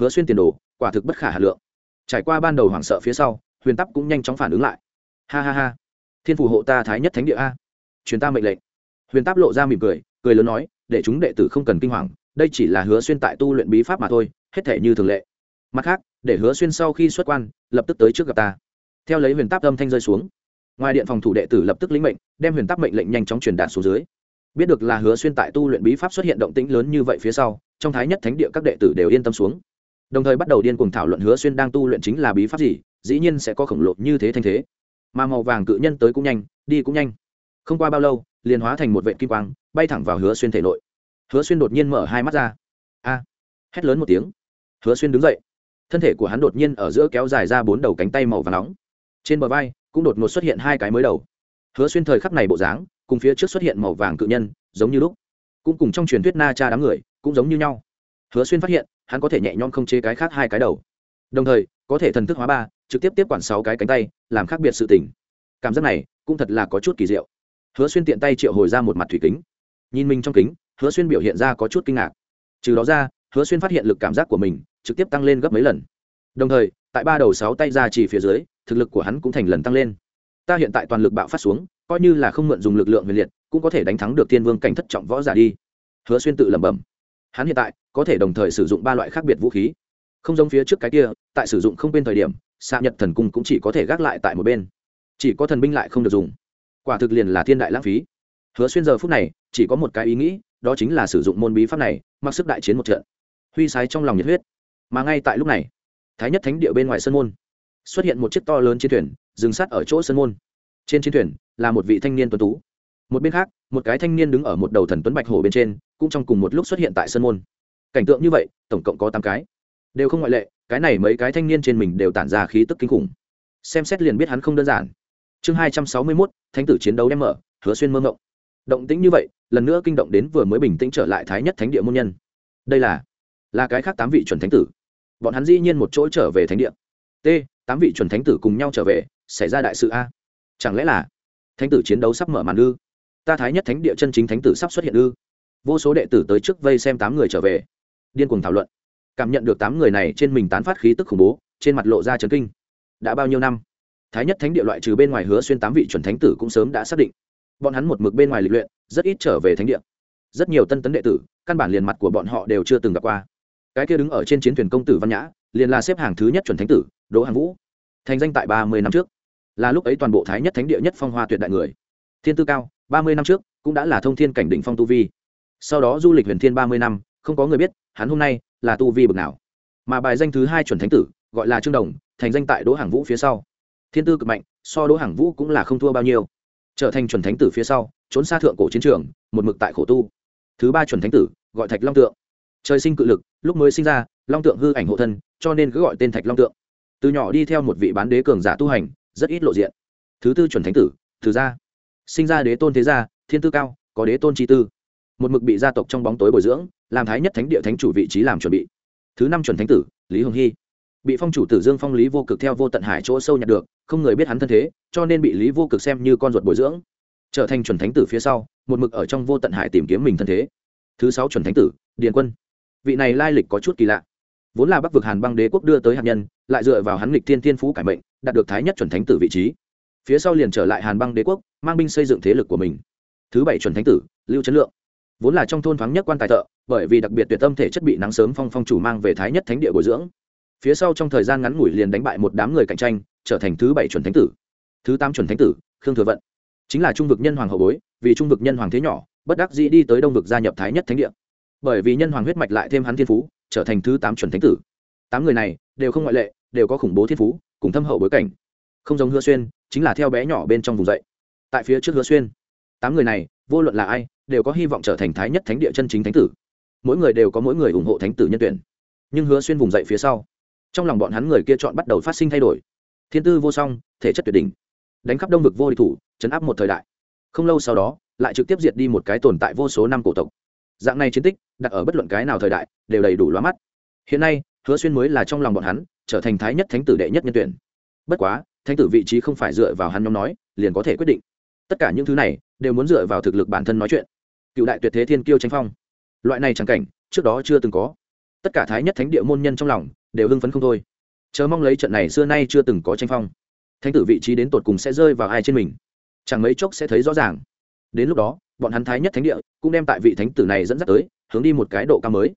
Hứa xuyên tiền đồ, quả thực bất khả hà lượng. Trải qua ban đầu hoảng sợ phía sau, huyền tắp cũng nhanh chóng phản ứng lại. Ha ha ha. Thiên phù hộ ta thái nhất thánh địa a. Truyền ta mệnh lệnh. Huyền táp lộ ra mỉm cười cười lớn nói, để chúng đệ tử không cần kinh hoàng, đây chỉ là hứa xuyên tại tu luyện bí pháp mà thôi, hết thể như thường lệ. Mặt khác, để hứa xuyên sau khi xuất quan, lập tức tới trước gặp ta. Theo lấy huyền táp âm thanh rơi xuống, ngoài điện phòng thủ đệ tử lập tức lĩnh mệnh, đem huyền táp mệnh lệnh nhanh chóng truyền đạt xuống dưới. Biết được là hứa xuyên tại tu luyện bí pháp xuất hiện động tĩnh lớn như vậy phía sau trong thái nhất thánh địa các đệ tử đều yên tâm xuống. Đồng thời bắt đầu điên cuồng thảo luận hứa xuyên đang tu luyện chính là bí pháp gì, dĩ nhiên sẽ có khổng lồ như thế thanh thế. Mà màu vàng cự nhân tới cũng nhanh, đi cũng nhanh. Không qua bao lâu, liền hóa thành một vệ kim quang, bay thẳng vào hứa xuyên thể nội. Hứa xuyên đột nhiên mở hai mắt ra. A! Hét lớn một tiếng. Hứa xuyên đứng dậy. Thân thể của hắn đột nhiên ở giữa kéo dài ra bốn đầu cánh tay màu và nóng. Trên bờ vai, cũng đột ngột xuất hiện hai cái mới đầu. Hứa xuyên thời khắc này bộ dáng, cùng phía trước xuất hiện màu vàng cự nhân, giống như lúc. Cũng cùng trong truyền thuyết na cha đám người cũng giống như nhau. Hứa xuyên phát hiện, hắn có thể nhẹ nhõm không chế cái khác hai cái đầu. Đồng thời, có thể thần thức hóa ba, trực tiếp tiếp quản sáu cái cánh tay, làm khác biệt sự tỉnh cảm giác này, cũng thật là có chút kỳ diệu. Hứa xuyên tiện tay triệu hồi ra một mặt thủy kính. Nhìn mình trong kính, hứa xuyên biểu hiện ra có chút kinh ngạc. Trừ đó ra, hứa xuyên phát hiện lực cảm giác của mình trực tiếp tăng lên gấp mấy lần. Đồng thời, tại ba đầu sáu tay ra chỉ phía dưới, thực lực của hắn cũng thành lần tăng lên. Ta hiện tại toàn lực bạo phát xuống, coi như là không mượn dùng lực lượng huyền liệt, cũng có thể đánh thắng được tiên vương cảnh thất trọng võ giả đi. Hứa xuyên tự lẩm bẩm hắn hiện tại có thể đồng thời sử dụng ba loại khác biệt vũ khí. Không giống phía trước cái kia, tại sử dụng không bên thời điểm, xạ nhật thần cung cũng chỉ có thể gác lại tại một bên. Chỉ có thần binh lại không được dùng. Quả thực liền là thiên đại lãng phí. Hứa xuyên giờ phút này, chỉ có một cái ý nghĩ, đó chính là sử dụng môn bí pháp này, mặc sức đại chiến một trận. Huy sái trong lòng nhiệt huyết. Mà ngay tại lúc này, thái nhất thánh địa bên ngoài sân môn, xuất hiện một chiếc to lớn chiến thuyền, dừng sát ở chỗ sân môn. Trên chiến thuyền là một vị thanh niên tuấn tú một bên khác, một cái thanh niên đứng ở một đầu thần tuấn bạch hổ bên trên, cũng trong cùng một lúc xuất hiện tại sân môn. Cảnh tượng như vậy, tổng cộng có tám cái. Đều không ngoại lệ, cái này mấy cái thanh niên trên mình đều tản ra khí tức kinh khủng. Xem xét liền biết hắn không đơn giản. Chương hai trăm sáu mươi mốt, thánh tử chiến đấu đem mở, hứa xuyên mơ ngộng. Động tĩnh như vậy, lần nữa kinh động đến vừa mới bình tĩnh trở lại thái nhất thánh địa môn nhân. Đây là là cái khác tám vị chuẩn thánh tử. Bọn hắn dĩ nhiên một chỗ trở về thánh địa. T, tám vị chuẩn thánh tử cùng nhau trở về, xảy ra đại sự a. Chẳng lẽ là, thánh tử chiến đấu sắp mở màn ư? Ta thái nhất thánh địa chân chính thánh tử sắp xuất hiện ư? Vô số đệ tử tới trước vây xem tám người trở về, điên cuồng thảo luận. Cảm nhận được tám người này trên mình tán phát khí tức khủng bố, trên mặt lộ ra trấn kinh. Đã bao nhiêu năm? Thái nhất thánh địa loại trừ bên ngoài hứa xuyên tám vị chuẩn thánh tử cũng sớm đã xác định. Bọn hắn một mực bên ngoài lịch luyện, rất ít trở về thánh địa. Rất nhiều tân tấn đệ tử, căn bản liền mặt của bọn họ đều chưa từng gặp qua. Cái kia đứng ở trên chiến thuyền công tử văn nhã, liền là xếp hàng thứ nhất chuẩn thánh tử, đỗ hàng vũ. Thành danh tại ba mươi năm trước. Là lúc ấy toàn bộ thái nhất thánh địa nhất phong hoa tuyệt đại người. Thiên tư cao ba mươi năm trước, cũng đã là thông thiên cảnh đỉnh phong tu vi. Sau đó du lịch huyền thiên ba mươi năm, không có người biết, hắn hôm nay là tu vi bực nào. Mà bài danh thứ hai chuẩn thánh tử, gọi là trương đồng, thành danh tại đỗ hàng vũ phía sau. Thiên tư cực mạnh, so đỗ hàng vũ cũng là không thua bao nhiêu. Trở thành chuẩn thánh tử phía sau, trốn xa thượng cổ chiến trường, một mực tại khổ tu. Thứ ba chuẩn thánh tử, gọi thạch long tượng. Trời sinh cự lực, lúc mới sinh ra, long tượng hư ảnh hộ thân, cho nên cứ gọi tên thạch long tượng. Từ nhỏ đi theo một vị bán đế cường giả tu hành, rất ít lộ diện. Thứ tư chuẩn thánh tử thứ gia sinh ra đế tôn thế gia, thiên tư cao, có đế tôn chi tư. Một mực bị gia tộc trong bóng tối bồi dưỡng, làm thái nhất thánh địa thánh chủ vị trí làm chuẩn bị. Thứ năm chuẩn thánh tử, lý hồng hy. Bị phong chủ tử dương phong lý vô cực theo vô tận hải chỗ sâu nhặt được, không người biết hắn thân thế, cho nên bị lý vô cực xem như con ruột bồi dưỡng. Trở thành chuẩn thánh tử phía sau, một mực ở trong vô tận hải tìm kiếm mình thân thế. Thứ sáu chuẩn thánh tử, điền quân. Vị này lai lịch có chút kỳ lạ. Vốn là bắc vực hàn băng đế quốc đưa tới hạt nhân, lại dựa vào hắn lịch thiên thiên phú cải mệnh, đạt được thái nhất chuẩn thánh tử vị trí phía sau liền trở lại hàn băng đế quốc, mang binh xây dựng thế lực của mình. Thứ bảy chuẩn thánh tử, lưu trấn lượng. Vốn là trong thôn thoáng nhất quan tài thợ, bởi vì đặc biệt tuyệt tâm thể chất bị nắng sớm phong phong chủ mang về thái nhất thánh địa bồi dưỡng. Phía sau trong thời gian ngắn ngủi liền đánh bại một đám người cạnh tranh, trở thành thứ bảy chuẩn thánh tử. Thứ tám chuẩn thánh tử, khương thừa vận. Chính là trung vực nhân hoàng hậu bối, vì trung vực nhân hoàng thế nhỏ, bất đắc dĩ đi tới đông vực gia nhập thái nhất thánh địa. Bởi vì nhân hoàng huyết mạch lại thêm hắn thiên phú, trở thành thứ tám chuẩn thánh tử. Tám người này, đều không ngoại lệ, đều có khủng bố thiên phú, cùng thâm hậu bối cảnh. Không giống hứa xuyên chính là theo bé nhỏ bên trong vùng dậy. Tại phía trước hứa xuyên, tám người này, vô luận là ai, đều có hy vọng trở thành thái nhất thánh địa chân chính thánh tử. Mỗi người đều có mỗi người ủng hộ thánh tử nhân tuyển. Nhưng hứa xuyên vùng dậy phía sau, trong lòng bọn hắn người kia chọn bắt đầu phát sinh thay đổi. Thiên tư vô song, thể chất tuyệt đỉnh, đánh khắp đông vực vô địch thủ, chấn áp một thời đại. Không lâu sau đó, lại trực tiếp diệt đi một cái tồn tại vô số năm cổ tộc. Dạng này chiến tích, đặt ở bất luận cái nào thời đại, đều đầy đủ lóa mắt. Hiện nay, hứa xuyên mới là trong lòng bọn hắn, trở thành thái nhất thánh tử đệ nhất nhân tuyển. Bất quá thánh tử vị trí không phải dựa vào hắn nhóm nói, liền có thể quyết định. Tất cả những thứ này đều muốn dựa vào thực lực bản thân nói chuyện. Cựu đại tuyệt thế thiên kiêu tranh phong. Loại này chẳng cảnh, trước đó chưa từng có. Tất cả thái nhất thánh địa môn nhân trong lòng đều hưng phấn không thôi. Chờ mong lấy trận này xưa nay chưa từng có tranh phong. Thánh tử vị trí đến tột cùng sẽ rơi vào ai trên mình? Chẳng mấy chốc sẽ thấy rõ ràng. Đến lúc đó, bọn hắn thái nhất thánh địa cũng đem tại vị thánh tử này dẫn dắt tới, hướng đi một cái độ cao mới.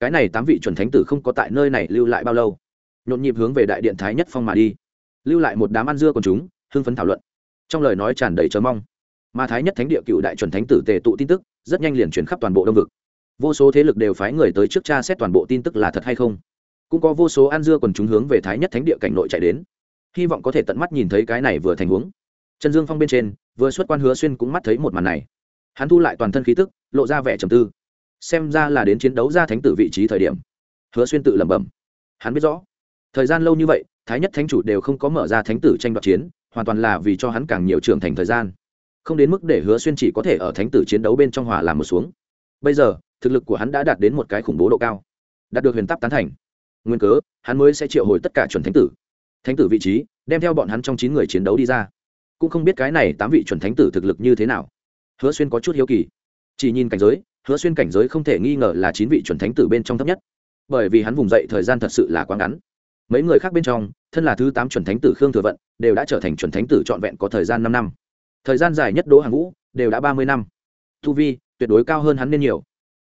Cái này tám vị chuẩn thánh tử không có tại nơi này lưu lại bao lâu. Nhộn nhịp hướng về đại điện thái nhất phong mà đi lưu lại một đám ăn dưa còn chúng, hưng phấn thảo luận. Trong lời nói tràn đầy chờ mong. Mà thái nhất thánh địa cựu đại chuẩn thánh tử tề tụ tin tức, rất nhanh liền chuyển khắp toàn bộ đông vực. Vô số thế lực đều phái người tới trước cha xét toàn bộ tin tức là thật hay không. Cũng có vô số ăn dưa còn chúng hướng về thái nhất thánh địa cảnh nội chạy đến. Hy vọng có thể tận mắt nhìn thấy cái này vừa thành huống. Trần dương phong bên trên, vừa xuất quan hứa xuyên cũng mắt thấy một màn này. Hắn thu lại toàn thân khí tức, lộ ra vẻ trầm tư. Xem ra là đến chiến đấu ra thánh tử vị trí thời điểm. Hứa xuyên tự lẩm bẩm. Hắn biết rõ, thời gian lâu như vậy thái nhất thánh chủ đều không có mở ra thánh tử tranh đoạt chiến, hoàn toàn là vì cho hắn càng nhiều trưởng thành thời gian. Không đến mức để hứa xuyên chỉ có thể ở thánh tử chiến đấu bên trong hòa làm một xuống. Bây giờ, thực lực của hắn đã đạt đến một cái khủng bố độ cao. Đạt được huyền tắc tán thành. Nguyên cớ, hắn mới sẽ triệu hồi tất cả chuẩn thánh tử. Thánh tử vị trí, đem theo bọn hắn trong chín người chiến đấu đi ra. Cũng không biết cái này tám vị chuẩn thánh tử thực lực như thế nào. Hứa xuyên có chút hiếu kỳ. Chỉ nhìn cảnh giới, hứa xuyên cảnh giới không thể nghi ngờ là chín vị chuẩn thánh tử bên trong thấp nhất. Bởi vì hắn vùng dậy thời gian thật sự là quá ngắn mấy người khác bên trong, thân là thứ tám chuẩn thánh tử khương thừa vận, đều đã trở thành chuẩn thánh tử trọn vẹn có thời gian năm năm. Thời gian dài nhất đỗ hàng vũ, đều đã ba mươi năm. Tu vi, tuyệt đối cao hơn hắn nên nhiều.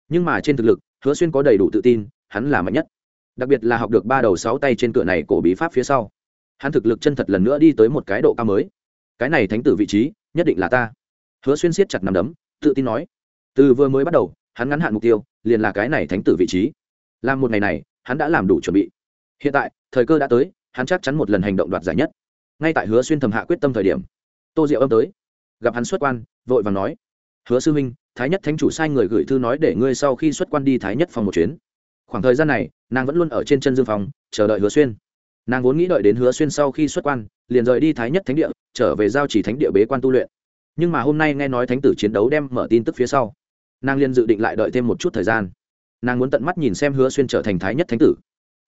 Nhưng mà trên thực lực, hứa xuyên có đầy đủ tự tin, hắn là mạnh nhất. Đặc biệt là học được ba đầu sáu tay trên cửa này cổ bí pháp phía sau. Hắn thực lực chân thật lần nữa đi tới một cái độ cao mới. Cái này thánh tử vị trí, nhất định là ta. Hứa xuyên siết chặt nằm đấm, tự tin nói. Từ vừa mới bắt đầu, hắn ngắn hạn mục tiêu, liền là cái này thánh tử vị trí. Làm một ngày này, hắn đã làm đủ chuẩn bị hiện tại, thời cơ đã tới, hắn chắc chắn một lần hành động đoạt giải nhất. Ngay tại hứa xuyên thầm hạ quyết tâm thời điểm, tô diệu âm tới. Gặp hắn xuất quan, vội và nói, hứa sư huynh, thái nhất thánh chủ sai người gửi thư nói để ngươi sau khi xuất quan đi thái nhất phòng một chuyến. Khoảng thời gian này, nàng vẫn luôn ở trên chân dương phòng, chờ đợi hứa xuyên. Nàng vốn nghĩ đợi đến hứa xuyên sau khi xuất quan, liền rời đi thái nhất thánh địa, trở về giao chỉ thánh địa bế quan tu luyện. Nhưng mà hôm nay nghe nói thánh tử chiến đấu đem mở tin tức phía sau, nàng liền dự định lại đợi thêm một chút thời gian. Nàng muốn tận mắt nhìn xem hứa xuyên trở thành thái nhất thánh tử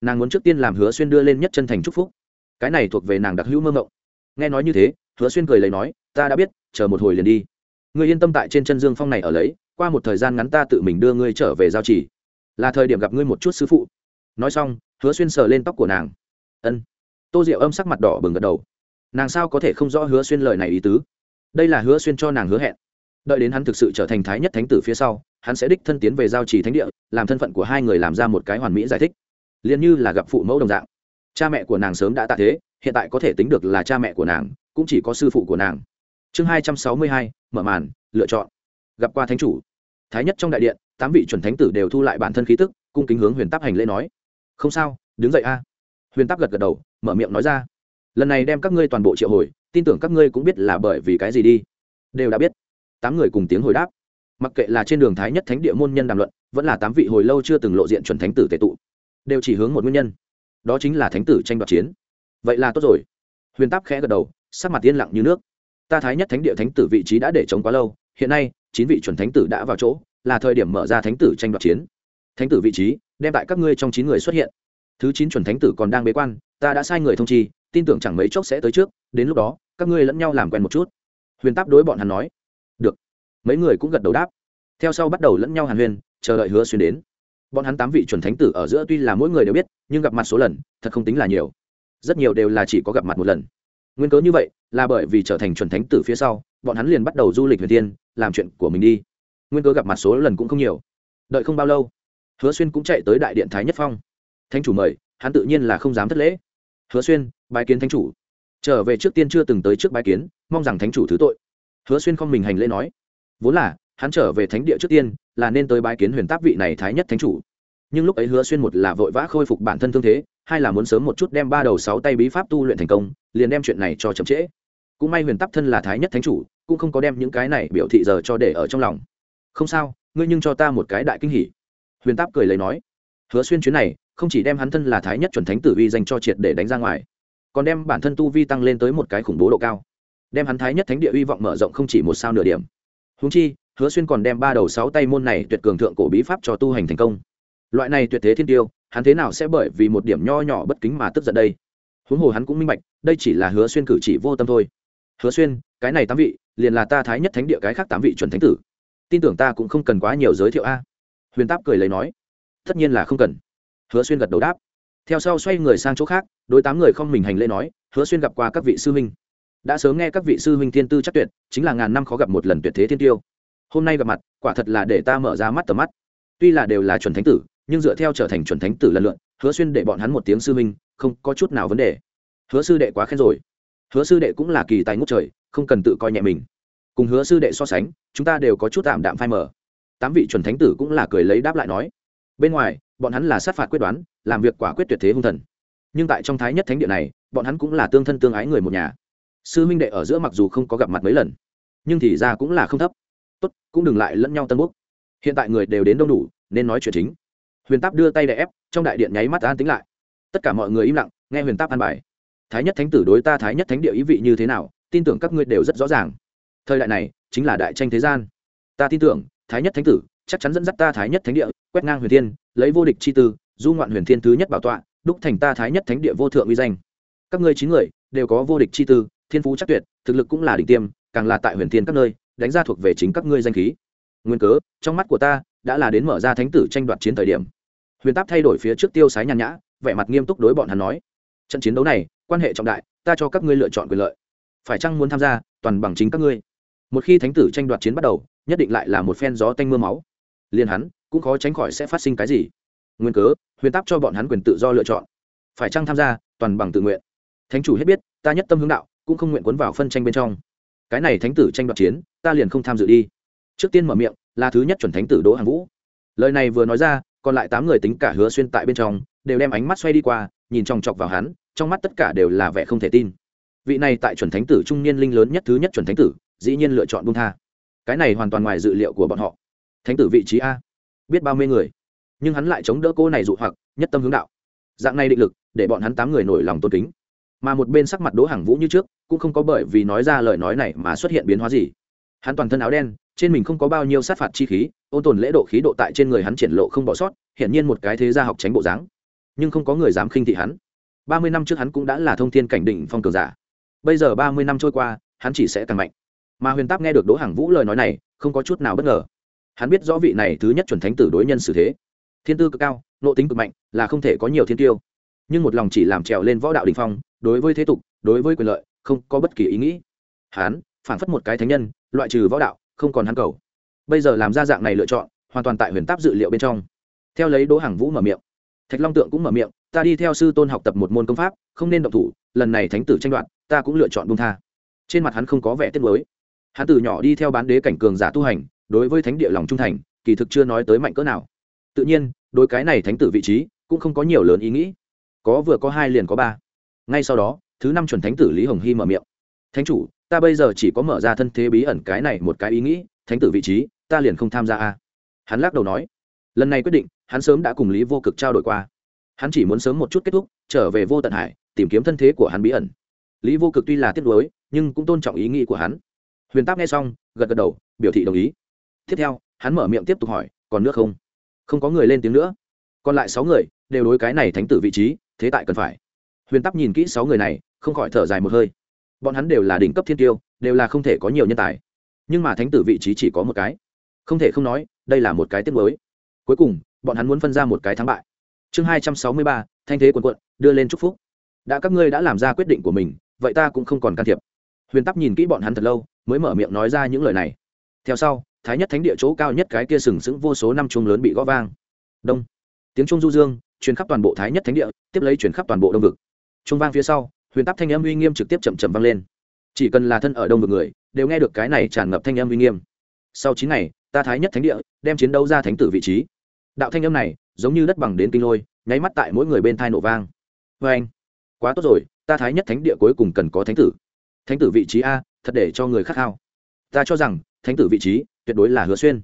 nàng muốn trước tiên làm hứa xuyên đưa lên nhất chân thành chúc phúc. Cái này thuộc về nàng đặc hữu mơ mộng. Nghe nói như thế, hứa xuyên cười lấy nói, ta đã biết, chờ một hồi liền đi. Người yên tâm tại trên chân dương phong này ở lấy, qua một thời gian ngắn ta tự mình đưa ngươi trở về giao chỉ là thời điểm gặp ngươi một chút sư phụ. Nói xong, hứa xuyên sờ lên tóc của nàng. Ân. Tô diệu âm sắc mặt đỏ bừng gật đầu. Nàng sao có thể không rõ hứa xuyên lời này ý tứ? Đây là hứa xuyên cho nàng hứa hẹn. Đợi đến hắn thực sự trở thành thái nhất thánh tử phía sau, hắn sẽ đích thân tiến về giao trì thánh địa, làm thân phận của hai người làm ra một cái hoàn mỹ giải thích liền như là gặp phụ mẫu đồng dạng. Cha mẹ của nàng sớm đã tạ thế, hiện tại có thể tính được là cha mẹ của nàng, cũng chỉ có sư phụ của nàng. Chương hai trăm sáu mươi hai, mở màn, lựa chọn. Gặp qua thánh chủ. Thái nhất trong đại điện, tám vị chuẩn thánh tử đều thu lại bản thân khí tức, cung kính hướng huyền táp hành lễ nói. Không sao, đứng dậy a. Huyền táp gật gật đầu, mở miệng nói ra. Lần này đem các ngươi toàn bộ triệu hồi, tin tưởng các ngươi cũng biết là bởi vì cái gì đi. Đều đã biết. Tám người cùng tiếng hồi đáp. Mặc kệ là trên đường thái nhất thánh địa môn nhân đàm luận, vẫn là tám vị hồi lâu chưa từng lộ diện chuẩn thánh tử tệ tụ đều chỉ hướng một nguyên nhân. Đó chính là thánh tử tranh đoạt chiến. Vậy là tốt rồi. Huyền táp khẽ gật đầu, sắc mặt yên lặng như nước. Ta thái nhất thánh địa thánh tử vị trí đã để chống quá lâu, hiện nay, chín vị chuẩn thánh tử đã vào chỗ, là thời điểm mở ra thánh tử tranh đoạt chiến. Thánh tử vị trí, đem tại các ngươi trong chín người xuất hiện. Thứ chín chuẩn thánh tử còn đang bế quan, ta đã sai người thông chi, tin tưởng chẳng mấy chốc sẽ tới trước, đến lúc đó, các ngươi lẫn nhau làm quen một chút. Huyền táp đối bọn hắn nói. Được. Mấy người cũng gật đầu đáp. Theo sau bắt đầu lẫn nhau hàn huyền chờ đợi hứa xuyên đến bọn hắn tám vị chuẩn thánh tử ở giữa tuy là mỗi người đều biết, nhưng gặp mặt số lần, thật không tính là nhiều. Rất nhiều đều là chỉ có gặp mặt một lần. Nguyên cớ như vậy là bởi vì trở thành chuẩn thánh tử phía sau, bọn hắn liền bắt đầu du lịch huyền tiên làm chuyện của mình đi. Nguyên cớ gặp mặt số lần cũng không nhiều. Đợi không bao lâu, hứa xuyên cũng chạy tới đại điện thái nhất phong. Thánh chủ mời, hắn tự nhiên là không dám thất lễ. Hứa xuyên bài kiến thánh chủ. Trở về trước tiên chưa từng tới trước bài kiến, mong rằng thánh chủ thứ tội. Hứa xuyên không mình hành lễ nói, vốn là hắn trở về thánh địa trước tiên, là nên tới bái kiến huyền táp vị này thái nhất thánh chủ. Nhưng lúc ấy hứa xuyên một là vội vã khôi phục bản thân thương thế, hai là muốn sớm một chút đem ba đầu sáu tay bí pháp tu luyện thành công, liền đem chuyện này cho chậm trễ. Cũng may huyền táp thân là thái nhất thánh chủ, cũng không có đem những cái này biểu thị giờ cho để ở trong lòng. Không sao, ngươi nhưng cho ta một cái đại kinh hỉ. Huyền táp cười lấy nói. Hứa xuyên chuyến này, không chỉ đem hắn thân là thái nhất chuẩn thánh tử vi dành cho triệt để đánh ra ngoài, còn đem bản thân tu vi tăng lên tới một cái khủng bố độ cao. Đem hắn thái nhất thánh địa hy vọng mở rộng không chỉ một sao nửa điểm. Húng chi hứa xuyên còn đem ba đầu sáu tay môn này tuyệt cường thượng cổ bí pháp cho tu hành thành công. Loại này tuyệt thế thiên tiêu, hắn thế nào sẽ bởi vì một điểm nho nhỏ bất kính mà tức giận đây? Huống hồ hắn cũng minh bạch, đây chỉ là hứa xuyên cử chỉ vô tâm thôi. Hứa xuyên, cái này tám vị, liền là ta thái nhất thánh địa cái khác tám vị chuẩn thánh tử. Tin tưởng ta cũng không cần quá nhiều giới thiệu a. Huyền táp cười lấy nói, tất nhiên là không cần. Hứa xuyên gật đầu đáp. Theo sau xoay người sang chỗ khác, đối tám người không mình hành lễ nói, hứa xuyên gặp qua các vị sư huynh. Đã sớm nghe các vị sư huynh thiên tư chắc tuyệt, chính là ngàn năm khó gặp một lần tuyệt thế thiên tiêu hôm nay gặp mặt quả thật là để ta mở ra mắt tầm mắt. Tuy là đều là chuẩn thánh tử nhưng dựa theo trở thành chuẩn thánh tử lần lượn hứa xuyên để bọn hắn một tiếng sư minh, không có chút nào vấn đề. Hứa sư đệ quá khen rồi. Hứa sư đệ cũng là kỳ tài ngút trời không cần tự coi nhẹ mình. Cùng hứa sư đệ so sánh chúng ta đều có chút tạm đạm phai mờ. Tám vị chuẩn thánh tử cũng là cười lấy đáp lại nói. Bên ngoài bọn hắn là sát phạt quyết đoán làm việc quả quyết tuyệt thế hung thần. Nhưng tại trong thái nhất thánh địa này bọn hắn cũng là tương thân tương ái người một nhà. Sư minh đệ ở giữa mặc dù không có gặp mặt mấy lần nhưng thì ra cũng là không thấp cũng đừng lại lẫn nhau tân bốc hiện tại người đều đến đông đủ, nên nói chuyện chính. Huyền táp đưa tay đè ép, trong đại điện nháy mắt an tính lại. Tất cả mọi người im lặng, nghe huyền táp an bài. Thái nhất thánh tử đối ta thái nhất thánh địa ý vị như thế nào, tin tưởng các ngươi đều rất rõ ràng. Thời đại này, chính là đại tranh thế gian. Ta tin tưởng, thái nhất thánh tử chắc chắn dẫn dắt ta thái nhất thánh địa, quét ngang huyền thiên, lấy vô địch chi tư, du ngoạn huyền thiên thứ nhất bảo tọa, đúc thành ta thái nhất thánh địa vô thượng uy danh. Các ngươi chín người đều có vô địch chi tư, thiên phú chắc tuyệt, thực lực cũng là đỉnh tiêm, càng là tại huyền thiên các nơi đánh ra thuộc về chính các ngươi danh khí. Nguyên cớ, trong mắt của ta, đã là đến mở ra thánh tử tranh đoạt chiến thời điểm. Huyền táp thay đổi phía trước tiêu sái nhàn nhã, vẻ mặt nghiêm túc đối bọn hắn nói, trận chiến đấu này, quan hệ trọng đại, ta cho các ngươi lựa chọn quyền lợi. Phải chăng muốn tham gia, toàn bằng chính các ngươi? Một khi thánh tử tranh đoạt chiến bắt đầu, nhất định lại là một phen gió tanh m ư a máu. Liền hắn, cũng khó tránh khỏi sẽ phát sinh cái gì. Nguyên cớ, huyền táp cho bọn hắn quyền tự do lựa chọn. Phải chăng tham gia, toàn bằng tự nguyện. Thánh chủ hết biết, ta nhất tâm hướng đạo, cũng không nguyện cuốn vào phân tranh bên trong cái này thánh tử tranh đoạt chiến, ta liền không tham dự đi. Trước tiên mở miệng, là thứ nhất chuẩn thánh tử đỗ hàng vũ. Lời này vừa nói ra, còn lại tám người tính cả hứa xuyên tại bên trong, đều đem ánh mắt xoay đi qua, nhìn chòng chọc vào hắn, trong mắt tất cả đều là vẻ không thể tin. Vị này tại chuẩn thánh tử trung niên linh lớn nhất thứ nhất chuẩn thánh tử, dĩ nhiên lựa chọn bung tha. Cái này hoàn toàn ngoài dự liệu của bọn họ. Thánh tử vị trí a. Biết bao mê người. Nhưng hắn lại chống đỡ cô này dụ hoặc, nhất tâm hướng đạo. Dạng này định lực, để bọn hắn tám người nổi lòng tôn kính mà một bên sắc mặt đỗ hàng vũ như trước, cũng không có bởi vì nói ra lời nói này mà xuất hiện biến hóa gì. Hắn toàn thân áo đen, trên mình không có bao nhiêu sát phạt chi khí, ôn tồn lễ độ khí độ tại trên người hắn triển lộ không bỏ sót, hiển nhiên một cái thế gia học tránh bộ dáng. Nhưng không có người dám khinh thị hắn. Ba mươi năm trước hắn cũng đã là thông thiên cảnh đỉnh phong cường giả. Bây giờ ba mươi năm trôi qua, hắn chỉ sẽ càng mạnh. Mà huyền táp nghe được đỗ hàng vũ lời nói này, không có chút nào bất ngờ. Hắn biết rõ vị này thứ nhất chuẩn thánh tử đối nhân xử thế. Thiên tư cực cao nộ tính cực mạnh, là không thể có nhiều thiên tiêu. Nhưng một lòng chỉ làm trèo lên võ đạo đình phong đối với thế tục, đối với quyền lợi, không có bất kỳ ý nghĩ. Hắn phản phất một cái thánh nhân, loại trừ võ đạo, không còn hắn cầu. Bây giờ làm ra dạng này lựa chọn, hoàn toàn tại huyền táp dự liệu bên trong. Theo lấy đỗ hàng vũ mở miệng, thạch long tượng cũng mở miệng, ta đi theo sư tôn học tập một môn công pháp, không nên động thủ, lần này thánh tử tranh đoạt, ta cũng lựa chọn bung tha. Trên mặt hắn không có vẻ tiếc mới hắn từ nhỏ đi theo bán đế cảnh cường giả tu hành, đối với thánh địa lòng trung thành, kỳ thực chưa nói tới mạnh cỡ nào. Tự nhiên, đối cái này thánh tử vị trí, cũng không có nhiều lớn ý nghĩ. Có vừa có hai liền có ba ngay sau đó, thứ năm chuẩn thánh tử lý hồng hy mở miệng. Thánh chủ, ta bây giờ chỉ có mở ra thân thế bí ẩn cái này một cái ý nghĩ, thánh tử vị trí, ta liền không tham gia a. Hắn lắc đầu nói. Lần này quyết định, hắn sớm đã cùng lý vô cực trao đổi qua. Hắn chỉ muốn sớm một chút kết thúc, trở về vô tận hải, tìm kiếm thân thế của hắn bí ẩn. Lý vô cực tuy là tiếc nuối, nhưng cũng tôn trọng ý nghĩ của hắn. Huyền táp nghe xong, gật gật đầu, biểu thị đồng ý. Tiếp theo, hắn mở miệng tiếp tục hỏi, còn nước không? Không có người lên tiếng nữa. Còn lại sáu người đều đối cái này thánh tử vị trí, thế tại cần phải huyền Tắc nhìn kỹ sáu người này, không khỏi thở dài một hơi. Bọn hắn đều là đỉnh cấp thiên tiêu, đều là không thể có nhiều nhân tài. Nhưng mà thánh tử vị trí chỉ có một cái. Không thể không nói, đây là một cái tiết mới cuối cùng, bọn hắn muốn phân ra một cái thắng bại. Chương hai trăm sáu mươi ba, thanh thế quần quận, đưa lên chúc phúc. Đã các ngươi đã làm ra quyết định của mình, vậy ta cũng không còn can thiệp. Huyền tắc nhìn kỹ bọn hắn thật lâu, mới mở miệng nói ra những lời này. Theo sau, thái nhất thánh địa chỗ cao nhất cái kia sừng sững vô số năm chuông lớn bị gõ vang. Đông. Tiếng trung du dương, truyền khắp toàn bộ thái nhất thánh địa, tiếp lấy truyền khắp toàn bộ đông vực trung vang phía sau, huyền tắc thanh âm uy nghiêm trực tiếp chậm chậm vang lên. Chỉ cần là thân ở đông vực người, đều nghe được cái này tràn ngập thanh âm uy nghiêm. Sau chín ngày, ta thái nhất thánh địa, đem chiến đấu ra thánh tử vị trí. Đạo thanh âm này, giống như đất bằng đến kinh lôi, nháy mắt tại mỗi người bên thai nổ vang. Vê anh, quá tốt rồi, ta thái nhất thánh địa cuối cùng cần có thánh tử. Thánh tử vị trí a, thật để cho người khát khao. Ta cho rằng, thánh tử vị trí, tuyệt đối là hứa xuyên.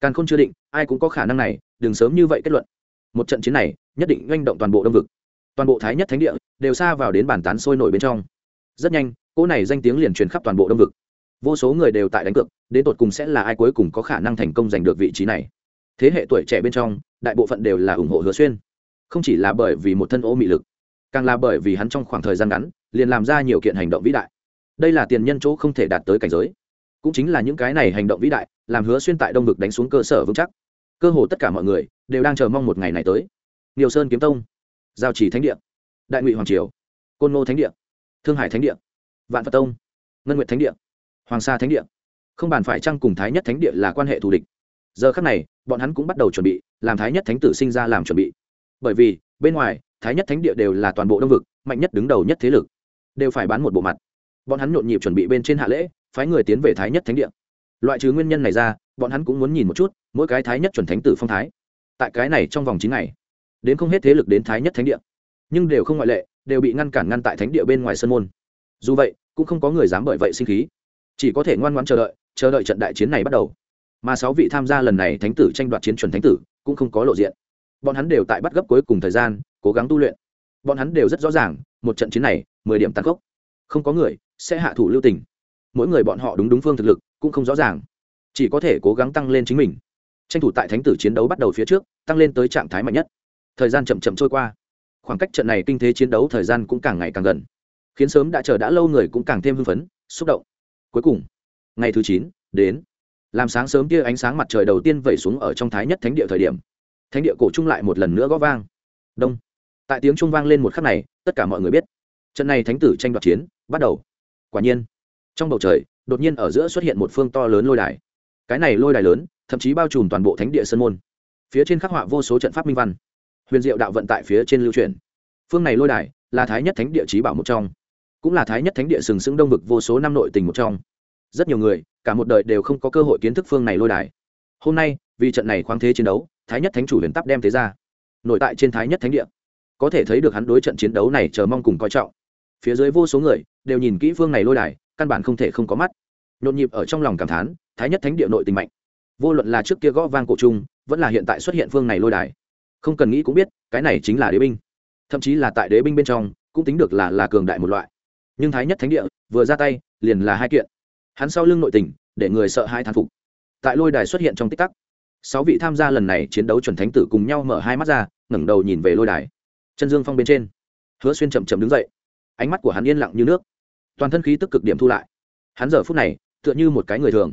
Càng không chưa định, ai cũng có khả năng này, đừng sớm như vậy kết luận. Một trận chiến này, nhất định oanh động toàn bộ đông vực toàn bộ thái nhất thánh địa đều xa vào đến bàn tán sôi nổi bên trong. Rất nhanh, cỗ này danh tiếng liền truyền khắp toàn bộ đông vực. Vô số người đều tại đánh cược, đến tột cùng sẽ là ai cuối cùng có khả năng thành công giành được vị trí này. Thế hệ tuổi trẻ bên trong, đại bộ phận đều là ủng hộ hứa xuyên. Không chỉ là bởi vì một thân ô mị lực, càng là bởi vì hắn trong khoảng thời gian ngắn, liền làm ra nhiều kiện hành động vĩ đại. Đây là tiền nhân chỗ không thể đạt tới cảnh giới. Cũng chính là những cái này hành động vĩ đại, làm hứa xuyên tại đông vực đánh xuống cơ sở vững chắc. Cơ hồ tất cả mọi người đều đang chờ mong một ngày này tới. Nhiều sơn kiếm tông giao chỉ thánh địa, đại ngụy hoàng triều, côn ngô thánh địa, thương hải thánh địa, vạn phật tông, ngân nguyệt thánh địa, hoàng sa thánh địa. Không bàn phải chăng cùng thái nhất thánh địa là quan hệ thù địch? Giờ khắc này, bọn hắn cũng bắt đầu chuẩn bị, làm thái nhất thánh tử sinh ra làm chuẩn bị. Bởi vì, bên ngoài, thái nhất thánh địa đều là toàn bộ đông vực, mạnh nhất đứng đầu nhất thế lực, đều phải bán một bộ mặt. Bọn hắn nhộn nhịp chuẩn bị bên trên hạ lễ, phái người tiến về thái nhất thánh địa. Loại trừ nguyên nhân này ra, bọn hắn cũng muốn nhìn một chút, mỗi cái thái nhất chuẩn thánh tử phong thái. Tại cái này trong vòng chín ngày đến không hết thế lực đến thái nhất thánh địa. Nhưng đều không ngoại lệ, đều bị ngăn cản ngăn tại thánh địa bên ngoài sân môn. Dù vậy, cũng không có người dám bởi vậy sinh khí. Chỉ có thể ngoan ngoãn chờ đợi chờ đợi trận đại chiến này bắt đầu. Mà sáu vị tham gia lần này thánh tử tranh đoạt chiến chuẩn thánh tử, cũng không có lộ diện. Bọn hắn đều tại bắt gấp cuối cùng thời gian, cố gắng tu luyện. Bọn hắn đều rất rõ ràng, một trận chiến này, mười điểm tăng cốc không có người sẽ hạ thủ lưu tình. Mỗi người bọn họ đúng đúng phương thực lực, cũng không rõ ràng. Chỉ có thể cố gắng tăng lên chính mình. Tranh thủ tại thánh tử chiến đấu bắt đầu phía trước, tăng lên tới trạng thái mạnh nhất thời gian chậm chậm trôi qua. Khoảng cách trận này kinh thế chiến đấu thời gian cũng càng ngày càng gần. Khiến sớm đã chờ đã lâu người cũng càng thêm hưng phấn, xúc động. Cuối cùng, ngày thứ chín, đến. Làm sáng sớm kia ánh sáng mặt trời đầu tiên vẩy xuống ở trong thái nhất thánh địa thời điểm, thánh địa cổ trung lại một lần nữa gõ vang. Đông. Tại tiếng trung vang lên một khắc này, tất cả mọi người biết, trận này thánh tử tranh đoạt chiến, bắt đầu. Quả nhiên, trong bầu trời, đột nhiên ở giữa xuất hiện một phương to lớn lôi đài. Cái này lôi đài lớn, thậm chí bao trùm toàn bộ thánh địa sơn môn. Phía trên khắc họa vô số trận pháp minh văn huyền diệu đạo vận tại phía trên lưu truyền. Phương này lôi đài là thái nhất thánh địa trí bảo một trong, cũng là thái nhất thánh địa sừng sững đông vực vô số năm nội tình một trong. Rất nhiều người, cả một đời đều không có cơ hội kiến thức phương này lôi đài. Hôm nay, vì trận này khoáng thế chiến đấu, thái nhất thánh chủ huyền tắp đem thế ra, nội tại trên thái nhất thánh địa. Có thể thấy được hắn đối trận chiến đấu này chờ mong cùng coi trọng. Phía dưới vô số người đều nhìn kỹ phương này lôi đài, căn bản không thể không có mắt. Nhộn nhịp ở trong lòng cảm thán, thái nhất thánh địa nội tình mạnh. Vô luận là trước kia gõ vang cổ trung, vẫn là hiện tại xuất hiện phương này lôi đài không cần nghĩ cũng biết, cái này chính là đế binh. Thậm chí là tại đế binh bên trong, cũng tính được là là cường đại một loại. Nhưng thái nhất thánh địa, vừa ra tay, liền là hai kiện. Hắn sau lưng nội tình, để người sợ hai thán phục. Tại lôi đài xuất hiện trong tích tắc, sáu vị tham gia lần này chiến đấu chuẩn thánh tử cùng nhau mở hai mắt ra, ngẩng đầu nhìn về lôi đài. Chân dương phong bên trên, hứa xuyên chậm chậm đứng dậy. Ánh mắt của hắn yên lặng như nước. Toàn thân khí tức cực điểm thu lại. Hắn giờ phút này, tựa như một cái người thường.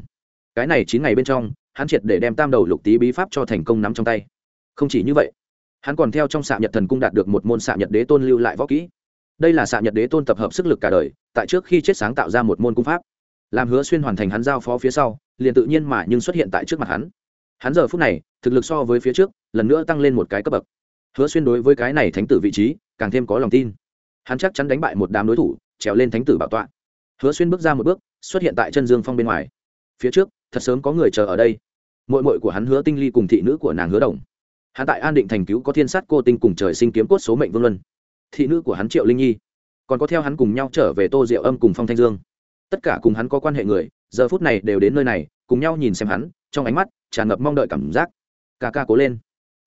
Cái này chín ngày bên trong, hắn triệt để đem tam đầu lục tý bí pháp cho thành công nắm trong tay không chỉ như vậy, hắn còn theo trong xạ nhật thần cung đạt được một môn xạ nhật đế tôn lưu lại võ kỹ. Đây là xạ nhật đế tôn tập hợp sức lực cả đời, tại trước khi chết sáng tạo ra một môn cung pháp. Làm hứa xuyên hoàn thành hắn giao phó phía sau, liền tự nhiên mà nhưng xuất hiện tại trước mặt hắn. Hắn giờ phút này, thực lực so với phía trước, lần nữa tăng lên một cái cấp bậc. Hứa xuyên đối với cái này thánh tử vị trí, càng thêm có lòng tin. Hắn chắc chắn đánh bại một đám đối thủ, trèo lên thánh tử bảo tọa. Hứa xuyên bước ra một bước, xuất hiện tại chân dương phong bên ngoài. Phía trước, thật sớm có người chờ ở đây. Mội mội của hắn hứa tinh ly cùng thị nữ của nàng hứa đồng hắn tại an định thành cứu có thiên sát cô tinh cùng trời sinh kiếm cốt số mệnh vương luân. Thị nữ của hắn triệu linh nhi. Còn có theo hắn cùng nhau trở về tô diệu âm cùng phong thanh dương. Tất cả cùng hắn có quan hệ người, giờ phút này đều đến nơi này, cùng nhau nhìn xem hắn, trong ánh mắt tràn ngập mong đợi cảm giác. Ca ca cố lên.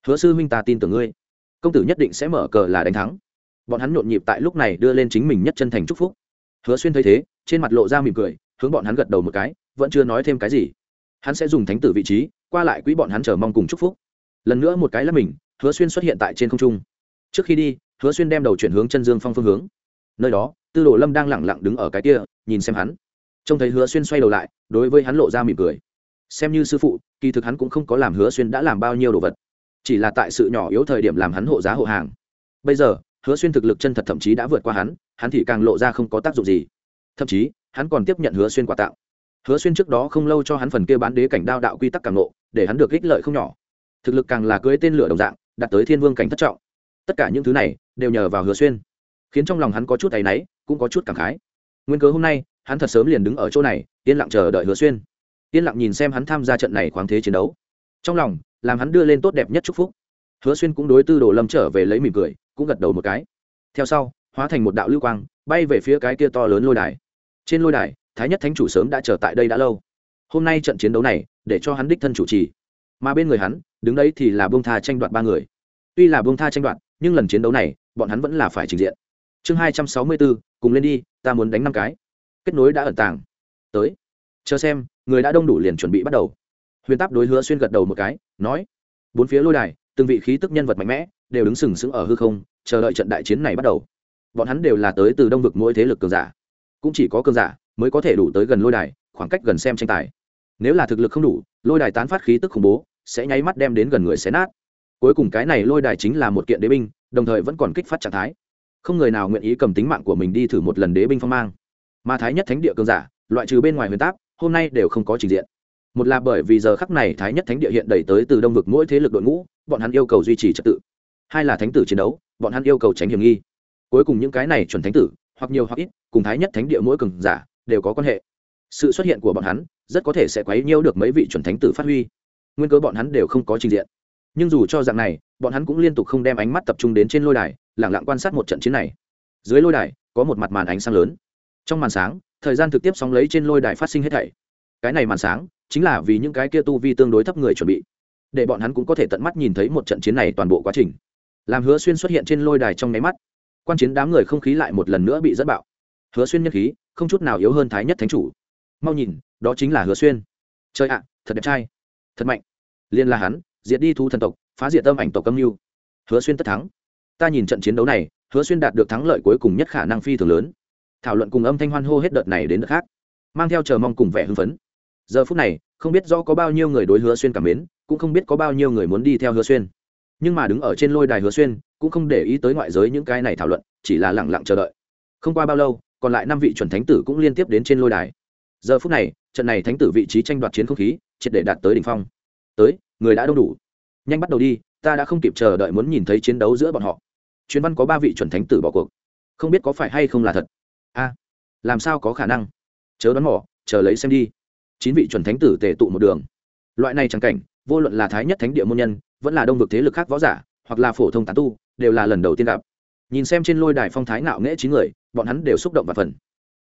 Hứa sư huynh ta tin tưởng ngươi. Công tử nhất định sẽ mở cờ là đánh thắng. Bọn hắn nhộn nhịp tại lúc này đưa lên chính mình nhất chân thành chúc phúc. Hứa xuyên thấy thế, trên mặt lộ ra mỉm cười, hướng bọn hắn gật đầu một cái, vẫn chưa nói thêm cái gì. Hắn sẽ dùng thánh tử vị trí, qua lại quỹ bọn hắn chờ mong cùng chúc phúc lần nữa một cái là mình, hứa xuyên xuất hiện tại trên không trung. Trước khi đi, hứa xuyên đem đầu chuyển hướng chân dương phong phương hướng. Nơi đó, tư đồ lâm đang lẳng lặng đứng ở cái kia, nhìn xem hắn. Trông thấy hứa xuyên xoay đầu lại, đối với hắn lộ ra mỉm cười. Xem như sư phụ, kỳ thực hắn cũng không có làm hứa xuyên đã làm bao nhiêu đồ vật. Chỉ là tại sự nhỏ yếu thời điểm làm hắn hộ giá hộ hàng. Bây giờ, hứa xuyên thực lực chân thật thậm chí đã vượt qua hắn hắn thì càng lộ ra không có tác dụng gì. Thậm chí, hắn còn tiếp nhận hứa xuyên quà tạo hứa xuyên trước đó không lâu cho hắn phần kia bán đế cảnh đao đạo quy tắc càng nộ để hắn được ích lợi không nhỏ thực lực càng là cưới tên lửa đồng dạng, đạt tới thiên vương cảnh thất trọng. Tất cả những thứ này đều nhờ vào hứa xuyên, khiến trong lòng hắn có chút tay náy, cũng có chút cảm khái. Nguyên cớ hôm nay, hắn thật sớm liền đứng ở chỗ này, yên lặng chờ đợi hứa xuyên. Yên lặng nhìn xem hắn tham gia trận này khoáng thế chiến đấu. Trong lòng, làm hắn đưa lên tốt đẹp nhất chúc phúc. Hứa xuyên cũng đối tư đồ lâm trở về lấy mỉm cười, cũng gật đầu một cái. Theo sau, hóa thành một đạo lưu quang, bay về phía cái kia to lớn lôi đài. Trên lôi đài, thái nhất thánh chủ sớm đã chờ tại đây đã lâu. Hôm nay trận chiến đấu này, để cho hắn đích thân chủ trì mà bên người hắn, đứng đấy thì là bông tha tranh đoạt ba người. Tuy là bông tha tranh đoạt, nhưng lần chiến đấu này, bọn hắn vẫn là phải trình diện. Chương hai trăm sáu mươi bốn, cùng lên đi, ta muốn đánh năm cái. Kết nối đã ẩn tàng. Tới. Chờ xem, người đã đông đủ liền chuẩn bị bắt đầu. Huyền táp đối hứa xuyên gật đầu một cái, nói, bốn phía lôi đài, từng vị khí tức nhân vật mạnh mẽ, đều đứng sừng sững ở hư không, chờ đợi trận đại chiến này bắt đầu. Bọn hắn đều là tới từ đông vực mỗi thế lực cường giả. Cũng chỉ có cường giả mới có thể đủ tới gần lôi đài, khoảng cách gần xem tranh tài nếu là thực lực không đủ, lôi đài tán phát khí tức khủng bố, sẽ nháy mắt đem đến gần người xé nát. Cuối cùng cái này lôi đài chính là một kiện đế binh, đồng thời vẫn còn kích phát trạng thái. Không người nào nguyện ý cầm tính mạng của mình đi thử một lần đế binh phong mang. Mà thái nhất thánh địa cường giả, loại trừ bên ngoài huyền táp, hôm nay đều không có trình diện. Một là bởi vì giờ khắc này thái nhất thánh địa hiện đẩy tới từ đông vực mỗi thế lực đội ngũ, bọn hắn yêu cầu duy trì trật tự. Hai là thánh tử chiến đấu, bọn hắn yêu cầu tránh hiểm nghi. Cuối cùng những cái này chuẩn thánh tử, hoặc nhiều hoặc ít, cùng thái nhất thánh địa mỗi cường giả, đều có quan hệ sự xuất hiện của bọn hắn rất có thể sẽ quấy nhiêu được mấy vị chuẩn thánh tử phát huy. Nguyên cớ bọn hắn đều không có trình diện. Nhưng dù cho dạng này, bọn hắn cũng liên tục không đem ánh mắt tập trung đến trên lôi đài lẳng lặng quan sát một trận chiến này. Dưới lôi đài, có một mặt màn ánh sáng lớn. Trong màn sáng, thời gian thực tiếp sóng lấy trên lôi đài phát sinh hết thảy. Cái này màn sáng, chính là vì những cái kia tu vi tương đối thấp người chuẩn bị, để bọn hắn cũng có thể tận mắt nhìn thấy một trận chiến này toàn bộ quá trình. Làm hứa xuyên xuất hiện trên lôi đài trong nháy mắt, quan chiến đám người không khí lại một lần nữa bị dẫn bạo. Hứa xuyên nhân khí, không chút nào yếu hơn thái nhất thánh chủ mau nhìn, đó chính là hứa xuyên. Chơi ạ, thật đẹp trai. Thật mạnh. Liên là hắn, diệt đi thu thần tộc, phá diệt tâm ảnh tộc âm mưu. Hứa xuyên tất thắng. Ta nhìn trận chiến đấu này, hứa xuyên đạt được thắng lợi cuối cùng nhất khả năng phi thường lớn. Thảo luận cùng âm thanh hoan hô hết đợt này đến đợt khác, mang theo chờ mong cùng vẻ hưng phấn. Giờ phút này, không biết do có bao nhiêu người đối hứa xuyên cảm mến, cũng không biết có bao nhiêu người muốn đi theo hứa xuyên. Nhưng mà đứng ở trên lôi đài hứa xuyên, cũng không để ý tới ngoại giới những cái này thảo luận, chỉ là lẳng lặng chờ đợi. Không qua bao lâu, còn lại năm vị chuẩn thánh tử cũng liên tiếp đến trên lôi đài giờ phút này, trận này thánh tử vị trí tranh đoạt chiến không khí, triệt để đạt tới đỉnh phong. Tới, người đã đông đủ. Nhanh bắt đầu đi, ta đã không kịp chờ đợi muốn nhìn thấy chiến đấu giữa bọn họ. Chuyến văn có ba vị chuẩn thánh tử bỏ cuộc. Không biết có phải hay không là thật. A, làm sao có khả năng? Chớ đoán mỏ chờ lấy xem đi. Chín vị chuẩn thánh tử tề tụ một đường. Loại này chẳng cảnh, vô luận là thái nhất thánh địa môn nhân, vẫn là đông vực thế lực khác võ giả, hoặc là phổ thông tán tu, đều là lần đầu tiên gặp. Nhìn xem trên lôi đài phong thái ngạo nghễ chín người, bọn hắn đều xúc động và phần